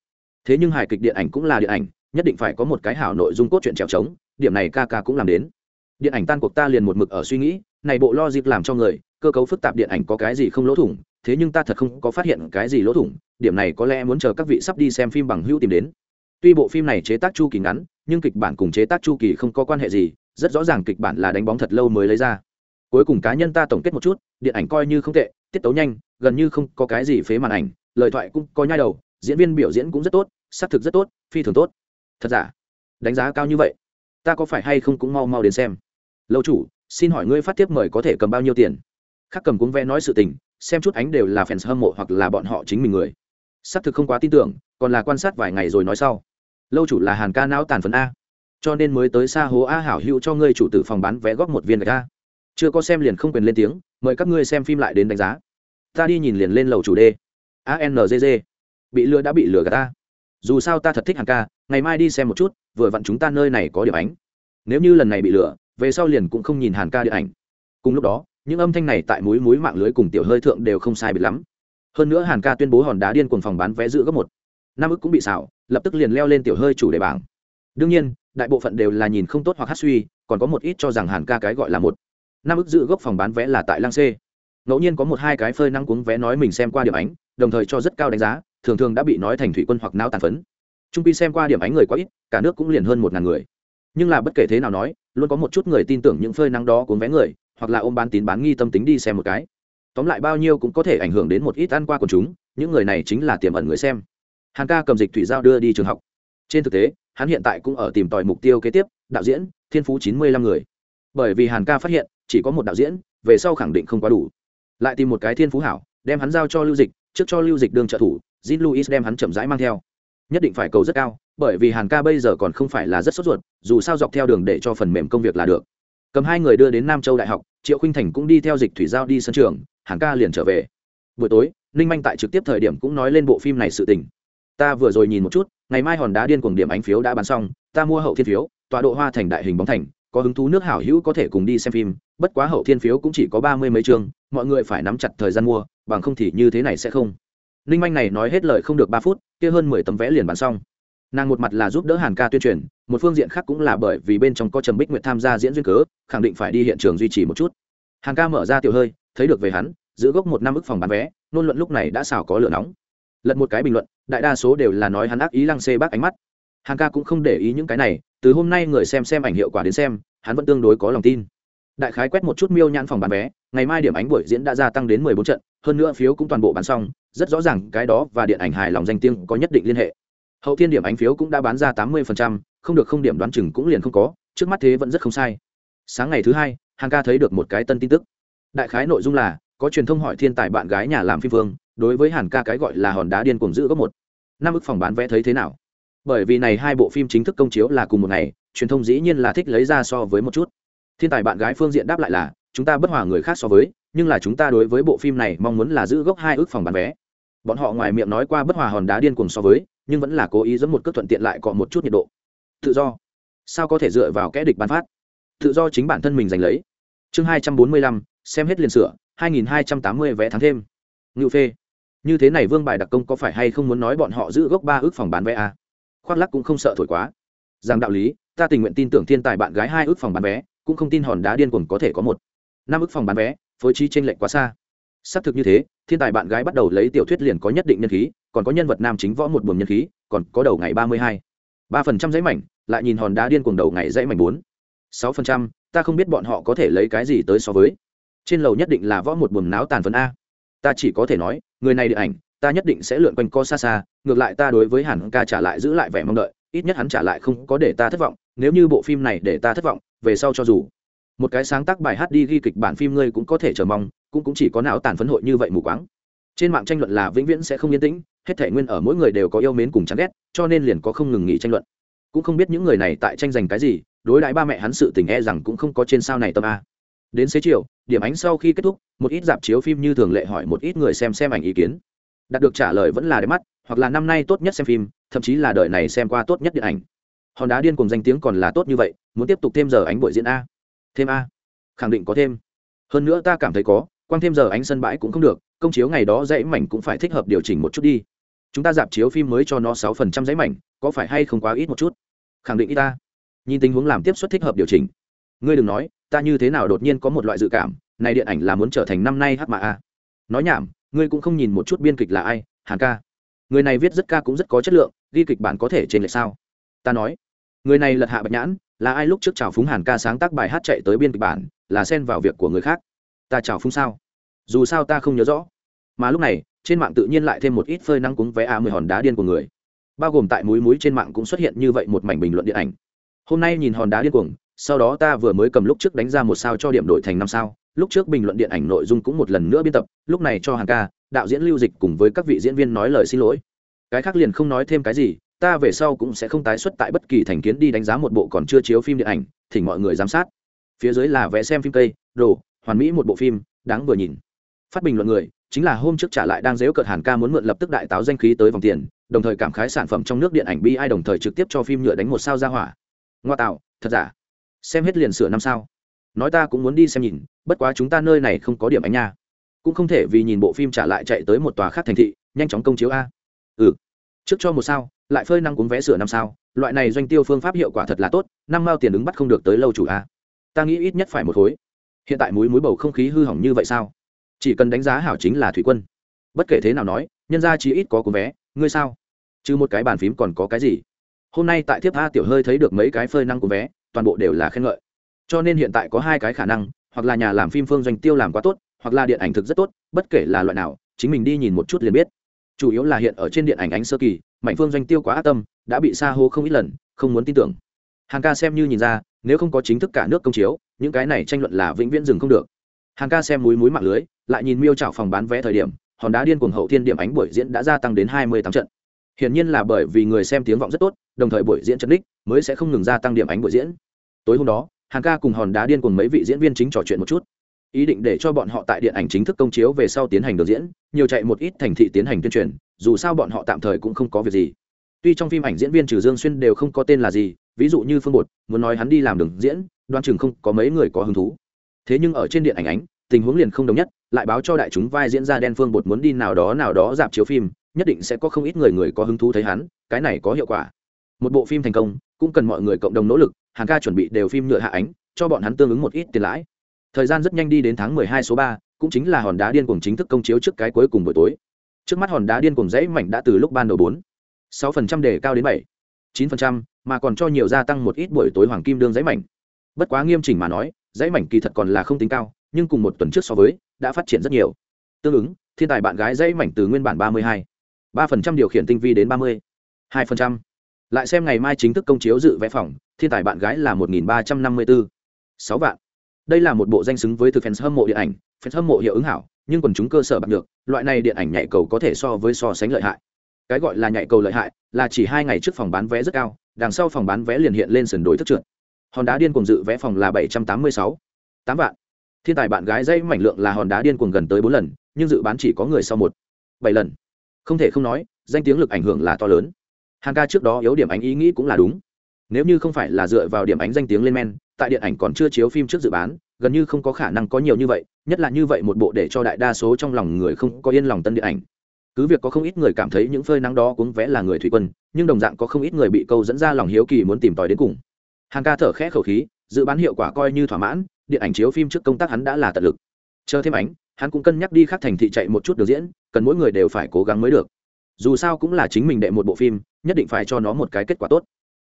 Thế nhưng hài kịch điện ảnh cũng là điện ảnh, nhất định phải có một cái hảo nội dung cốt truyện trèo trống, điểm này ca ca cũng làm đến. Điện ảnh tan cuộc ta liền một mực ở suy nghĩ, này bộ lo dịp làm cho người, cơ cấu phức tạp điện ảnh có cái gì không lỗ thủng, thế nhưng ta thật không có phát hiện cái gì lỗ thủng, điểm này có lẽ muốn chờ các vị sắp đi xem phim bằng hữu tìm đến. Tuy bộ phim này chế tác chu kỳ ngắn, nhưng kịch bản cùng chế tác chu kỳ không có quan hệ gì rất rõ ràng kịch bản là đánh bóng thật lâu mới lấy ra. Cuối cùng cá nhân ta tổng kết một chút, điện ảnh coi như không tệ, tiết tấu nhanh, gần như không có cái gì phế màn ảnh, lời thoại cũng có nhai đầu, diễn viên biểu diễn cũng rất tốt, xác thực rất tốt, phi thường tốt. Thật giả? Đánh giá cao như vậy? Ta có phải hay không cũng mau mau đến xem. Lâu chủ, xin hỏi ngươi phát tiếp mời có thể cầm bao nhiêu tiền? Khắc cầm cuốn vé nói sự tình, xem chút ánh đều là fans hâm mộ hoặc là bọn họ chính mình người. Xác thực không quá tin tưởng, còn là quan sát vài ngày rồi nói sau. Lâu chủ là hàn ca não tàn phấn a cho nên mới tới xa hố a hảo hữu cho ngươi chủ tử phòng bán vé góp một viên gạch a. Chưa có xem liền không quyền lên tiếng, mời các ngươi xem phim lại đến đánh giá. Ta đi nhìn liền lên lầu chủ đề. Angg bị lừa đã bị lừa gạt ta. Dù sao ta thật thích hàng ca, ngày mai đi xem một chút, vừa vặn chúng ta nơi này có điểm ánh nếu như lần này bị lừa, về sau liền cũng không nhìn hàn ca điện ảnh. Cùng lúc đó, những âm thanh này tại múi múi mạng lưới cùng tiểu hơi thượng đều không sai biệt lắm. Hơn nữa hàn ca tuyên bố hòn đá điên cùng phòng bán vé giữ gấp một. Năm ức cũng bị xảo, lập tức liền leo lên tiểu hơi chủ đề bảng. Đương nhiên đại bộ phận đều là nhìn không tốt hoặc hát suy, còn có một ít cho rằng hàn ca cái gọi là một. Năm ức dự gốc phòng bán vé là tại lang c ngẫu nhiên có một hai cái phơi năng cuống vé nói mình xem qua điểm ánh, đồng thời cho rất cao đánh giá, thường thường đã bị nói thành thủy quân hoặc não tàn phấn. Trung pi xem qua điểm ánh người quá ít, cả nước cũng liền hơn một ngàn người. Nhưng là bất kể thế nào nói, luôn có một chút người tin tưởng những phơi nắng đó cuốn vé người, hoặc là ôm bán tín bán nghi tâm tính đi xem một cái. Tóm lại bao nhiêu cũng có thể ảnh hưởng đến một ít ăn qua của chúng, những người này chính là tiềm ẩn người xem. Hàng ca cầm dịch thủy giao đưa đi trường học. Trên thực tế hắn hiện tại cũng ở tìm tòi mục tiêu kế tiếp, đạo diễn, thiên phú chín mươi lăm người. Bởi vì hàn ca phát hiện, chỉ có một đạo diễn, về sau khẳng định không quá đủ. Lại tìm một cái thiên phú hảo, đem hắn giao cho lưu dịch, trước cho lưu dịch đương trợ thủ, jin luis đem hắn chậm rãi mang theo. Nhất định phải cầu rất cao, bởi vì hàn ca bây giờ còn không phải là rất sốt ruột, dù sao dọc theo đường để cho phần mềm công việc là được. Cầm hai người đưa đến nam châu đại học, triệu khinh thành cũng đi theo dịch thủy giao đi sân trường, hàn ca liền trở về. Buổi tối, ninh manh tại trực tiếp thời điểm cũng nói lên bộ phim này sự tình ta vừa rồi nhìn một chút, ngày mai hòn đá điên cuồng điểm ánh phiếu đã bán xong, ta mua hậu thiên phiếu, tọa độ hoa thành đại hình bóng thành, có hứng thú nước hảo hữu có thể cùng đi xem phim, bất quá hậu thiên phiếu cũng chỉ có ba mươi mấy chương, mọi người phải nắm chặt thời gian mua, bằng không thì như thế này sẽ không. Ninh manh này nói hết lời không được ba phút, kia hơn mười tấm vé liền bán xong. Nàng một mặt là giúp đỡ hàn ca tuyên truyền, một phương diện khác cũng là bởi vì bên trong có trầm bích nguyện tham gia diễn duyên cớ, khẳng định phải đi hiện trường duy trì một chút. Hàn ca mở ra tiểu hơi, thấy được về hắn, giữ gốc một năm ức phòng bán vé, nôn luận lúc này đã xào có lửa nóng lật một cái bình luận đại đa số đều là nói hắn ác ý lăng xê bác ánh mắt. Hàn ca cũng không để ý những cái này từ hôm nay người xem xem ảnh hiệu quả đến xem hắn vẫn tương đối có lòng tin. Đại khái quét một chút miêu nhãn phòng bán vé ngày mai điểm ánh buổi diễn đã gia tăng đến mười bốn trận hơn nữa phiếu cũng toàn bộ bán xong rất rõ ràng cái đó và điện ảnh hài lòng danh tiếng có nhất định liên hệ. Hậu thiên điểm ánh phiếu cũng đã bán ra tám mươi phần trăm, không được không điểm đoán chừng cũng liền không có trước mắt thế vẫn rất không sai. Sáng ngày thứ hai hàng ca thấy được một cái tân tin tức. Đại khái nội dung là có truyền thông hỏi thiên tài bạn gái nhà làm phim vương, đối với hàn ca cái gọi là hòn đá điên cùng giữ gốc một. Năm ức phòng bán vé thấy thế nào? Bởi vì này hai bộ phim chính thức công chiếu là cùng một ngày, truyền thông dĩ nhiên là thích lấy ra so với một chút. Thiên tài bạn gái phương diện đáp lại là, chúng ta bất hòa người khác so với, nhưng là chúng ta đối với bộ phim này mong muốn là giữ gốc hai ước phòng bán vé. Bọn họ ngoài miệng nói qua bất hòa hòn đá điên cuồng so với, nhưng vẫn là cố ý dẫn một cước thuận tiện lại cọ một chút nhiệt độ. Tự do. Sao có thể dựa vào kẽ địch bán phát? Tự do chính bản thân mình giành lấy. Chương hai trăm bốn mươi lăm, xem hết liền sửa hai nghìn hai trăm tám mươi vé tháng thêm. Ngưu phê, như thế này vương bài đặc công có phải hay không muốn nói bọn họ giữ gốc ba ước phòng bán vé à? khoác lắc cũng không sợ thổi quá. Rằng đạo lý, ta tình nguyện tin tưởng thiên tài bạn gái hai ước phòng bán vé, cũng không tin hòn đá điên cuồng có thể có một. Năm ước phòng bán vé, phối trí chênh lệch quá xa. Xác thực như thế, thiên tài bạn gái bắt đầu lấy tiểu thuyết liền có nhất định nhân khí, còn có nhân vật nam chính võ một buồn nhân khí, còn có đầu ngày ba mươi hai. ba phần trăm giấy mảnh, lại nhìn hòn đá điên cuồng đầu ngày dãy mảnh bốn. sáu phần trăm, ta không biết bọn họ có thể lấy cái gì tới so với trên lầu nhất định là võ một buồng náo tàn phấn a. Ta chỉ có thể nói, người này điện ảnh, ta nhất định sẽ lượn quanh co xa xa, ngược lại ta đối với hẳn ca trả lại giữ lại vẻ mong đợi, ít nhất hắn trả lại không có để ta thất vọng, nếu như bộ phim này để ta thất vọng, về sau cho dù. Một cái sáng tác bài hát đi ghi kịch bản phim ngươi cũng có thể chờ mong, cũng cũng chỉ có não tàn phấn hội như vậy mù quáng. Trên mạng tranh luận là vĩnh viễn sẽ không yên tĩnh, hết thể nguyên ở mỗi người đều có yêu mến cùng chán ghét, cho nên liền có không ngừng nghỉ tranh luận. Cũng không biết những người này tại tranh giành cái gì, đối đãi ba mẹ hắn sự tình e rằng cũng không có trên sao này tâm a đến xế chiều, điểm ánh sau khi kết thúc, một ít dạp chiếu phim như thường lệ hỏi một ít người xem xem ảnh ý kiến. Đạt được trả lời vẫn là đẹp mắt, hoặc là năm nay tốt nhất xem phim, thậm chí là đời này xem qua tốt nhất điện ảnh. Hòn đá điên cùng danh tiếng còn là tốt như vậy, muốn tiếp tục thêm giờ ánh buổi diễn a. Thêm a. Khẳng định có thêm. Hơn nữa ta cảm thấy có, quang thêm giờ ánh sân bãi cũng không được, công chiếu ngày đó dãy mảnh cũng phải thích hợp điều chỉnh một chút đi. Chúng ta dạp chiếu phim mới cho nó sáu phần trăm dãy mảnh, có phải hay không quá ít một chút? Khẳng định y ta. Nhìn tình huống làm tiếp xuất thích hợp điều chỉnh ngươi đừng nói, ta như thế nào đột nhiên có một loại dự cảm, này điện ảnh là muốn trở thành năm nay hát mà a. Nói nhảm, ngươi cũng không nhìn một chút biên kịch là ai, hàn ca. Người này viết rất ca cũng rất có chất lượng, ghi kịch bản có thể trên lệch sao? Ta nói, người này lật hạ bạch nhãn, là ai lúc trước chào phúng hàn ca sáng tác bài hát chạy tới biên kịch bản, là xen vào việc của người khác. Ta chào phúng sao? Dù sao ta không nhớ rõ. Mà lúc này, trên mạng tự nhiên lại thêm một ít phơi năng cúng vé a mười hòn đá điên của người. Bao gồm tại múi múi trên mạng cũng xuất hiện như vậy một mảnh bình luận điện ảnh. Hôm nay nhìn hòn đá điên cuồng sau đó ta vừa mới cầm lúc trước đánh ra một sao cho điểm đổi thành năm sao, lúc trước bình luận điện ảnh nội dung cũng một lần nữa biên tập, lúc này cho hàng ca, đạo diễn lưu dịch cùng với các vị diễn viên nói lời xin lỗi. Cái khác liền không nói thêm cái gì, ta về sau cũng sẽ không tái xuất tại bất kỳ thành kiến đi đánh giá một bộ còn chưa chiếu phim điện ảnh, thỉnh mọi người giám sát. Phía dưới là vẽ xem phim cây, đồ, hoàn mỹ một bộ phim, đáng vừa nhìn. Phát bình luận người, chính là hôm trước trả lại đang dếu cợt hàn ca muốn mượn lập tức đại táo danh khí tới vòng tiền, đồng thời cảm khái sản phẩm trong nước điện ảnh bi ai đồng thời trực tiếp cho phim nhựa đánh một sao ra hỏa. Ngoa tạo, thật giả? Xem hết liền sửa năm sao. Nói ta cũng muốn đi xem nhìn, bất quá chúng ta nơi này không có điểm ánh nha. Cũng không thể vì nhìn bộ phim trả lại chạy tới một tòa khác thành thị, nhanh chóng công chiếu a. Ừ. Trước cho một sao, lại phơi năng cuốn vé sửa năm sao, loại này doanh tiêu phương pháp hiệu quả thật là tốt, năm mao tiền ứng bắt không được tới lâu chủ a. Ta nghĩ ít nhất phải một khối. Hiện tại múi múi bầu không khí hư hỏng như vậy sao? Chỉ cần đánh giá hảo chính là thủy quân. Bất kể thế nào nói, nhân ra chỉ ít có cuốn vé, ngươi sao? Chứ một cái bàn phím còn có cái gì? Hôm nay tại thiếp a tiểu hơi thấy được mấy cái phơi năng cuốn vé toàn bộ đều là khen ngợi. Cho nên hiện tại có hai cái khả năng, hoặc là nhà làm phim phương doanh tiêu làm quá tốt, hoặc là điện ảnh thực rất tốt, bất kể là loại nào, chính mình đi nhìn một chút liền biết. Chủ yếu là hiện ở trên điện ảnh ánh sơ kỳ mạnh phương doanh tiêu quá ác tâm, đã bị xa hô không ít lần, không muốn tin tưởng. Hàng ca xem như nhìn ra, nếu không có chính thức cả nước công chiếu, những cái này tranh luận là vĩnh viễn dừng không được. Hàng ca xem múi múi mạng lưới, lại nhìn miêu trào phòng bán vé thời điểm, hòn đá điên cuồng hậu thiên điểm ánh buổi diễn đã gia tăng đến hai mươi tám trận. Hiển nhiên là bởi vì người xem tiếng vọng rất tốt, đồng thời buổi diễn chân đích mới sẽ không ngừng gia tăng điểm ánh buổi diễn tối hôm đó, hàn ca cùng hòn đá điên cùng mấy vị diễn viên chính trò chuyện một chút. Ý định để cho bọn họ tại điện ảnh chính thức công chiếu về sau tiến hành được diễn, nhiều chạy một ít thành thị tiến hành tuyên truyền, dù sao bọn họ tạm thời cũng không có việc gì. Tuy trong phim ảnh diễn viên trừ dương xuyên đều không có tên là gì, ví dụ như phương bột, muốn nói hắn đi làm đường diễn đoan chừng không có mấy người có hứng thú. Thế nhưng ở trên điện ảnh ánh, tình huống liền không đồng nhất, lại báo cho đại chúng vai diễn ra đen phương bột muốn đi nào đó nào đó dạp chiếu phim, nhất định sẽ có không ít người người có hứng thú thấy hắn, cái này có hiệu quả. Một bộ phim thành công, cũng cần mọi người cộng đồng nỗ lực hàng ca chuẩn bị đều phim nhựa hạ ánh, cho bọn hắn tương ứng một ít tiền lãi. Thời gian rất nhanh đi đến tháng mười hai số ba, cũng chính là hòn đá điên cuồng chính thức công chiếu trước cái cuối cùng buổi tối. Trước mắt hòn đá điên cuồng dãy mảnh đã từ lúc ban đầu bốn, sáu phần trăm đề cao đến bảy, chín phần trăm, mà còn cho nhiều gia tăng một ít buổi tối hoàng kim đương dãy mảnh. Bất quá nghiêm chỉnh mà nói, dãy mảnh kỳ thật còn là không tính cao, nhưng cùng một tuần trước so với, đã phát triển rất nhiều. Tương ứng, thiên tài bạn gái dãy mảnh từ nguyên bản ba mươi hai, ba phần trăm điều khiển tinh vi đến ba mươi, hai phần trăm. Lại xem ngày mai chính thức công chiếu dự vẽ phòng thiên tài bạn gái là một nghìn ba trăm năm mươi bốn. Sáu vạn. Đây là một bộ danh xứng với thực fans hâm mộ điện ảnh, fans hâm mộ hiệu ứng hảo, nhưng còn chúng cơ sở bạc được loại này điện ảnh nhạy cầu có thể so với so sánh lợi hại. Cái gọi là nhạy cầu lợi hại là chỉ hai ngày trước phòng bán vé rất cao, đằng sau phòng bán vé liền hiện lên sườn đối thức trượt. Hòn đá điên cuồng dự vé phòng là bảy trăm tám mươi sáu. Tám vạn. Thiên tài bạn gái dây mảnh lượng là hòn đá điên cuồng gần tới bốn lần, nhưng dự bán chỉ có người sau một, bảy lần. Không thể không nói, danh tiếng lực ảnh hưởng là to lớn. Hàng ca trước đó yếu điểm ánh ý nghĩ cũng là đúng nếu như không phải là dựa vào điểm ánh danh tiếng lên men, tại điện ảnh còn chưa chiếu phim trước dự bán, gần như không có khả năng có nhiều như vậy, nhất là như vậy một bộ để cho đại đa số trong lòng người không có yên lòng tân điện ảnh. Cứ việc có không ít người cảm thấy những phơi nắng đó cũng vẽ là người thủy quân, nhưng đồng dạng có không ít người bị câu dẫn ra lòng hiếu kỳ muốn tìm tòi đến cùng. Hàng ca thở khẽ khẩu khí, dự bán hiệu quả coi như thỏa mãn, điện ảnh chiếu phim trước công tác hắn đã là tận lực. Chờ thêm ánh, hắn cũng cân nhắc đi khắc thành thị chạy một chút được diễn, cần mỗi người đều phải cố gắng mới được. Dù sao cũng là chính mình đệ một bộ phim, nhất định phải cho nó một cái kết quả tốt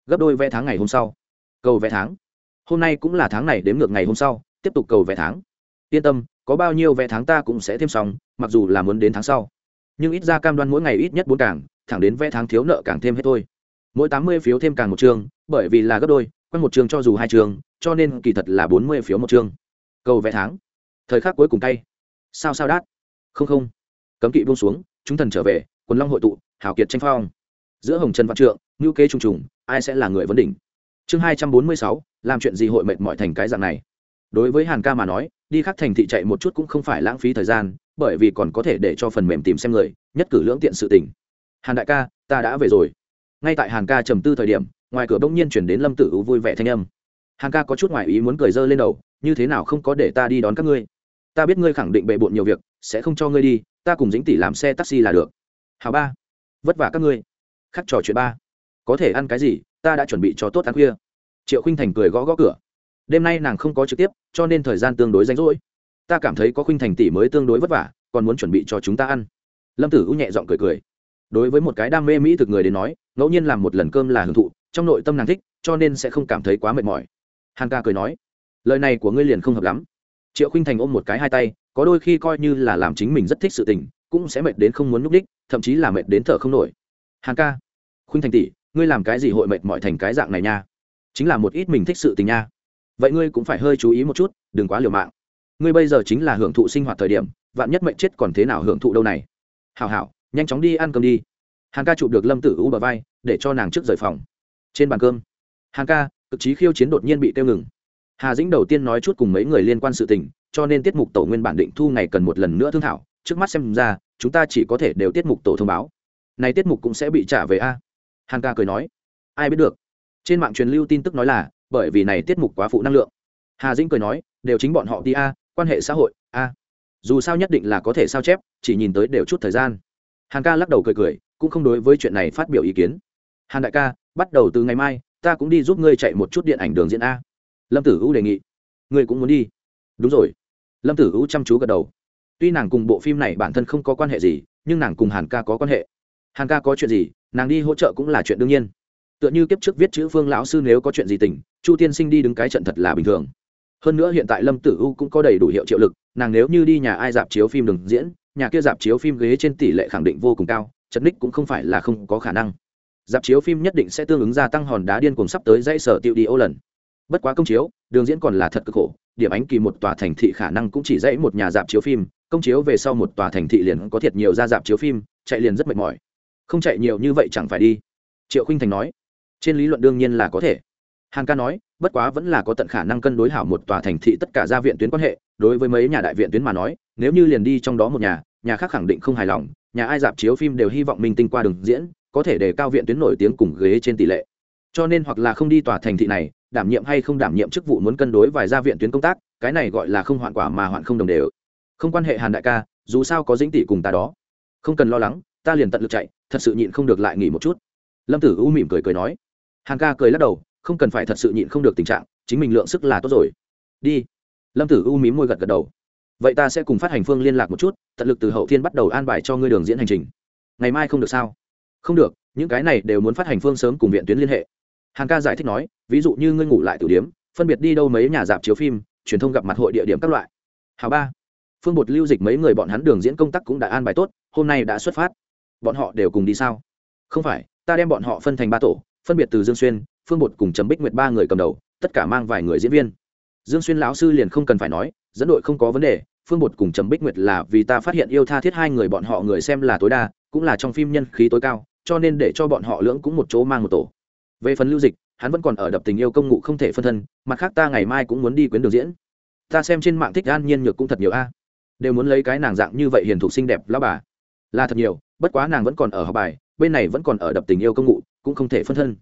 gấp đôi vé tháng ngày hôm sau. Cầu vé tháng. Hôm nay cũng là tháng này đếm ngược ngày hôm sau, tiếp tục cầu vé tháng. Yên tâm, có bao nhiêu vé tháng ta cũng sẽ thêm xong, mặc dù là muốn đến tháng sau. Nhưng ít ra cam đoan mỗi ngày ít nhất bốn càng, thẳng đến vé tháng thiếu nợ càng thêm hết thôi. Mỗi tám mươi phiếu thêm càng một chương bởi vì là gấp đôi, quanh một chương cho dù hai chương cho nên kỳ thật là bốn mươi phiếu một chương cầu vé tháng. Thời khắc cuối cùng tay sao sao đát. Không không. Cấm kỵ buông xuống, chúng thần trở về, quần long hội tụ, hào kiệt tranh phong. Giữa hồng trần văn trượng ngữ kế trùng trùng ai sẽ là người vấn đỉnh? Chương hai trăm bốn mươi sáu, làm chuyện gì hội mệt mỏi thành cái dạng này? Đối với hàn ca mà nói, đi khắc thành thị chạy một chút cũng không phải lãng phí thời gian, bởi vì còn có thể để cho phần mềm tìm xem người, nhất cử lưỡng tiện sự tình. Hàn đại ca, ta đã về rồi. Ngay tại hàn ca trầm tư thời điểm, ngoài cửa bỗng nhiên chuyển đến lâm tử u vui vẻ thanh âm. Hàn ca có chút ngoài ý muốn cười dơ lên đầu, như thế nào không có để ta đi đón các ngươi? Ta biết ngươi khẳng định bệ bộn nhiều việc, sẽ không cho ngươi đi, ta cùng dĩnh tỷ làm xe taxi là được. Hào ba, vất vả các ngươi. Khắc trò chuyện ba có thể ăn cái gì, ta đã chuẩn bị cho tốt ăn khuya. Triệu khinh thành cười gõ gõ cửa. Đêm nay nàng không có trực tiếp, cho nên thời gian tương đối rảnh rỗi. Ta cảm thấy có khinh thành tỷ mới tương đối vất vả, còn muốn chuẩn bị cho chúng ta ăn. Lâm tử u nhẹ giọng cười cười. Đối với một cái đam mê mỹ thực người đến nói, ngẫu nhiên làm một lần cơm là hưởng thụ, trong nội tâm nàng thích, cho nên sẽ không cảm thấy quá mệt mỏi. Hàn ca cười nói, lời này của ngươi liền không hợp lắm. Triệu khinh thành ôm một cái hai tay, có đôi khi coi như là làm chính mình rất thích sự tình, cũng sẽ mệt đến không muốn núp đích thậm chí là mệt đến thở không nổi. Hàn ca, khuynh thành tỷ ngươi làm cái gì hội mệt mỏi thành cái dạng này nha? Chính là một ít mình thích sự tình nha. Vậy ngươi cũng phải hơi chú ý một chút, đừng quá liều mạng. Ngươi bây giờ chính là hưởng thụ sinh hoạt thời điểm, vạn nhất mệnh chết còn thế nào hưởng thụ đâu này? Hảo hảo, nhanh chóng đi ăn cơm đi. Hàn ca chụp được lâm tử u bờ vai, để cho nàng trước rời phòng. Trên bàn cơm, hàn ca, cực trí khiêu chiến đột nhiên bị tiêu ngừng. Hà dĩnh đầu tiên nói chút cùng mấy người liên quan sự tình, cho nên tiết mục tổ nguyên bản định thu ngày cần một lần nữa thương thảo, trước mắt xem ra, chúng ta chỉ có thể đều tiết mục tổ thông báo. Này tiết mục cũng sẽ bị trả về a hàn ca cười nói, ai biết được, trên mạng truyền lưu tin tức nói là, bởi vì này tiết mục quá phụ năng lượng. Hà dĩnh cười nói, đều chính bọn họ đi a, quan hệ xã hội, a. Dù sao nhất định là có thể sao chép, chỉ nhìn tới đều chút thời gian. Hàn ca lắc đầu cười cười, cũng không đối với chuyện này phát biểu ý kiến. Hàn đại ca, bắt đầu từ ngày mai, ta cũng đi giúp ngươi chạy một chút điện ảnh đường diễn a. Lâm tử u đề nghị. Ngươi cũng muốn đi? Đúng rồi. Lâm tử u chăm chú gật đầu. Tuy nàng cùng bộ phim này bản thân không có quan hệ gì, nhưng nàng cùng hàn ca có quan hệ. Hàn ca có chuyện gì nàng đi hỗ trợ cũng là chuyện đương nhiên. Tựa như kiếp trước viết chữ phương lão sư nếu có chuyện gì tình, chu tiên sinh đi đứng cái trận thật là bình thường. Hơn nữa hiện tại lâm tử u cũng có đầy đủ hiệu triệu lực nàng nếu như đi nhà ai dạp chiếu phim đừng diễn nhà kia dạp chiếu phim ghế trên tỷ lệ khẳng định vô cùng cao chật ních cũng không phải là không có khả năng. Dạp chiếu phim nhất định sẽ tương ứng gia tăng hòn đá điên cùng sắp tới dãy sở tiêu đi ô lần. Bất quá công chiếu đường diễn còn là thật cực khổ điểm ánh kỳ một tòa thành thị khả năng cũng chỉ dãy một nhà dạp chiếu phim công chiếu về sau một tòa thành thị liền có thiệt nhiều ra dạp chiếu phim chạy liền rất mệt mỏi không chạy nhiều như vậy chẳng phải đi. Triệu khinh thành nói. Trên lý luận đương nhiên là có thể. Hàn ca nói, bất quá vẫn là có tận khả năng cân đối hảo một tòa thành thị tất cả gia viện tuyến quan hệ. Đối với mấy nhà đại viện tuyến mà nói, nếu như liền đi trong đó một nhà nhà khác khẳng định không hài lòng. Nhà ai dạp chiếu phim đều hy vọng minh tinh qua đường diễn, có thể để cao viện tuyến nổi tiếng cùng ghế trên tỷ lệ. Cho nên hoặc là không đi tòa thành thị này, đảm nhiệm hay không đảm nhiệm chức vụ muốn cân đối vài gia viện tuyến công tác, cái này gọi là không hoạn quả mà hoạn không đồng đều. Không quan hệ hàn đại ca, dù sao có dĩnh tỷ cùng ta đó. Không cần lo lắng, ta liền tận lực chạy thật sự nhịn không được lại nghỉ một chút. Lâm tử u mỉm cười cười nói. Hàn ca cười lắc đầu, không cần phải thật sự nhịn không được tình trạng, chính mình lượng sức là tốt rồi. Đi. Lâm tử u mím môi gật gật đầu. Vậy ta sẽ cùng phát hành phương liên lạc một chút, tận lực từ hậu thiên bắt đầu an bài cho ngươi đường diễn hành trình. Ngày mai không được sao? Không được, những cái này đều muốn phát hành phương sớm cùng viện tuyến liên hệ. Hàn ca giải thích nói, ví dụ như ngươi ngủ lại tử điếm phân biệt đi đâu mấy nhà dạp chiếu phim, truyền thông gặp mặt hội địa điểm các loại. Hào ba. Phương bột lưu dịch mấy người bọn hắn đường diễn công tác cũng đã an bài tốt, hôm nay đã xuất phát bọn họ đều cùng đi sao? Không phải, ta đem bọn họ phân thành ba tổ, phân biệt từ dương xuyên, phương bột cùng trầm bích nguyệt ba người cầm đầu, tất cả mang vài người diễn viên. Dương xuyên lão sư liền không cần phải nói, dẫn đội không có vấn đề, phương bột cùng trầm bích nguyệt là vì ta phát hiện yêu tha thiết hai người bọn họ người xem là tối đa, cũng là trong phim nhân khí tối cao, cho nên để cho bọn họ lưỡng cũng một chỗ mang một tổ. Về phần lưu dịch, hắn vẫn còn ở đập tình yêu công ngụ không thể phân thân, mặt khác ta ngày mai cũng muốn đi quyến đường diễn. Ta xem trên mạng thích an nhiên nhược cũng thật nhiều a. Đều muốn lấy cái nàng dạng như vậy hiền thục xinh đẹp lao bà. Là thật nhiều bất quá nàng vẫn còn ở học bài, bên này vẫn còn ở đập tình yêu công ngụ cũng không thể phân thân.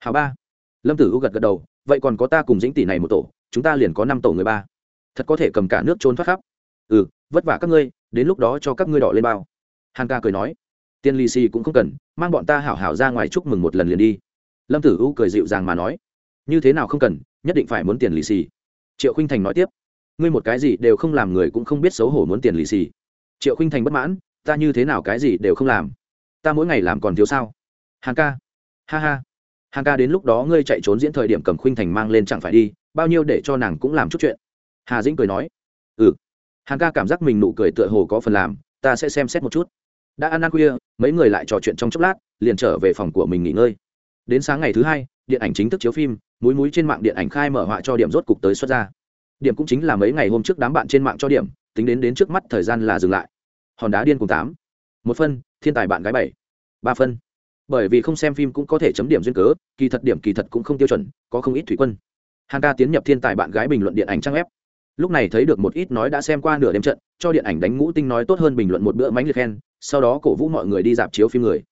Hào ba. Lâm tử u gật gật đầu, vậy còn có ta cùng dĩnh tỷ này một tổ, chúng ta liền có năm tổ người ba. Thật có thể cầm cả nước trốn thoát khắp. Ừ vất vả các ngươi, đến lúc đó cho các ngươi đỏ lên bao. Hàn ca cười nói. Tiền lì xì cũng không cần, mang bọn ta hảo hảo ra ngoài chúc mừng một lần liền đi. Lâm tử u cười dịu dàng mà nói. Như thế nào không cần, nhất định phải muốn tiền lì xì triệu khinh thành nói tiếp. Ngươi một cái gì đều không làm người cũng không biết xấu hổ muốn tiền lì xì triệu khinh thành bất mãn ta như thế nào cái gì đều không làm. Ta mỗi ngày làm còn thiếu sao? Hàng ca. Ha ha. Hàng ca đến lúc đó ngươi chạy trốn diễn thời điểm cầm khuynh thành mang lên chẳng phải đi, bao nhiêu để cho nàng cũng làm chút chuyện. Hà dĩnh cười nói. Ừ. Hàng ca cảm giác mình nụ cười tựa hồ có phần làm, ta sẽ xem xét một chút. Đã ăn ăn khuya, mấy người lại trò chuyện trong chốc lát, liền trở về phòng của mình nghỉ ngơi. Đến sáng ngày thứ hai, điện ảnh chính thức chiếu phim, múi múi trên mạng điện ảnh khai mở họa cho điểm rốt cục tới xuất ra. Điểm cũng chính là mấy ngày hôm trước đám bạn trên mạng cho điểm, tính đến đến trước mắt thời gian là dừng lại hòn đá điên cùng tám. Một phân, thiên tài bạn gái bảy. Ba phân. Bởi vì không xem phim cũng có thể chấm điểm duyên cớ, kỳ thật điểm kỳ thật cũng không tiêu chuẩn, có không ít thủy quân. Hàn ca tiến nhập thiên tài bạn gái bình luận điện ảnh trang web. Lúc này thấy được một ít nói đã xem qua nửa đêm trận, cho điện ảnh đánh ngũ tinh nói tốt hơn bình luận một bữa mánh liệt khen, sau đó cổ vũ mọi người đi dạp chiếu phim người.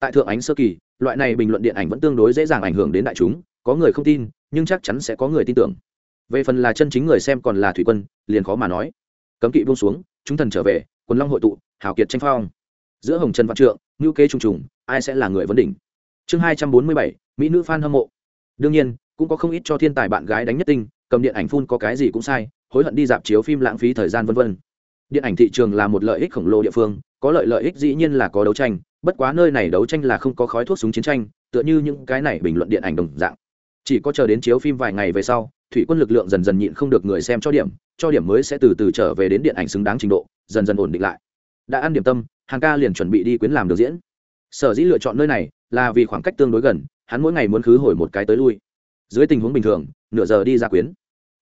Tại thượng ánh sơ kỳ, loại này bình luận điện ảnh vẫn tương đối dễ dàng ảnh hưởng đến đại chúng, có người không tin, nhưng chắc chắn sẽ có người tin tưởng. Về phần là chân chính người xem còn là thủy quân, liền khó mà nói. Cấm kỵ buông xuống, chúng thần trở về quần long hội tụ, hào kiệt tranh phong. Giữa hồng trần văn trượng ngữ kế trung trùng, ai sẽ là người vấn đỉnh? Chương hai trăm bốn mươi bảy, mỹ nữ f hâm mộ. Đương nhiên, cũng có không ít cho thiên tài bạn gái đánh nhất tinh, cầm điện ảnh phun có cái gì cũng sai, hối hận đi dạp chiếu phim lãng phí thời gian v v điện ảnh thị trường là một lợi ích khổng lồ địa phương, có lợi lợi ích dĩ nhiên là có đấu tranh, bất quá nơi này đấu tranh là không có khói thuốc súng chiến tranh, tựa như những cái này bình luận điện ảnh đồng dạng. Chỉ có chờ đến chiếu phim vài ngày về sau thủy quân lực lượng dần dần nhịn không được người xem cho điểm cho điểm mới sẽ từ từ trở về đến điện ảnh xứng đáng trình độ, dần dần ổn định lại. Đã ăn điểm tâm, hàng ca liền chuẩn bị đi quyến làm được diễn. Sở dĩ lựa chọn nơi này là vì khoảng cách tương đối gần, hắn mỗi ngày muốn khứ hồi một cái tới lui. Dưới tình huống bình thường, nửa giờ đi ra quyến.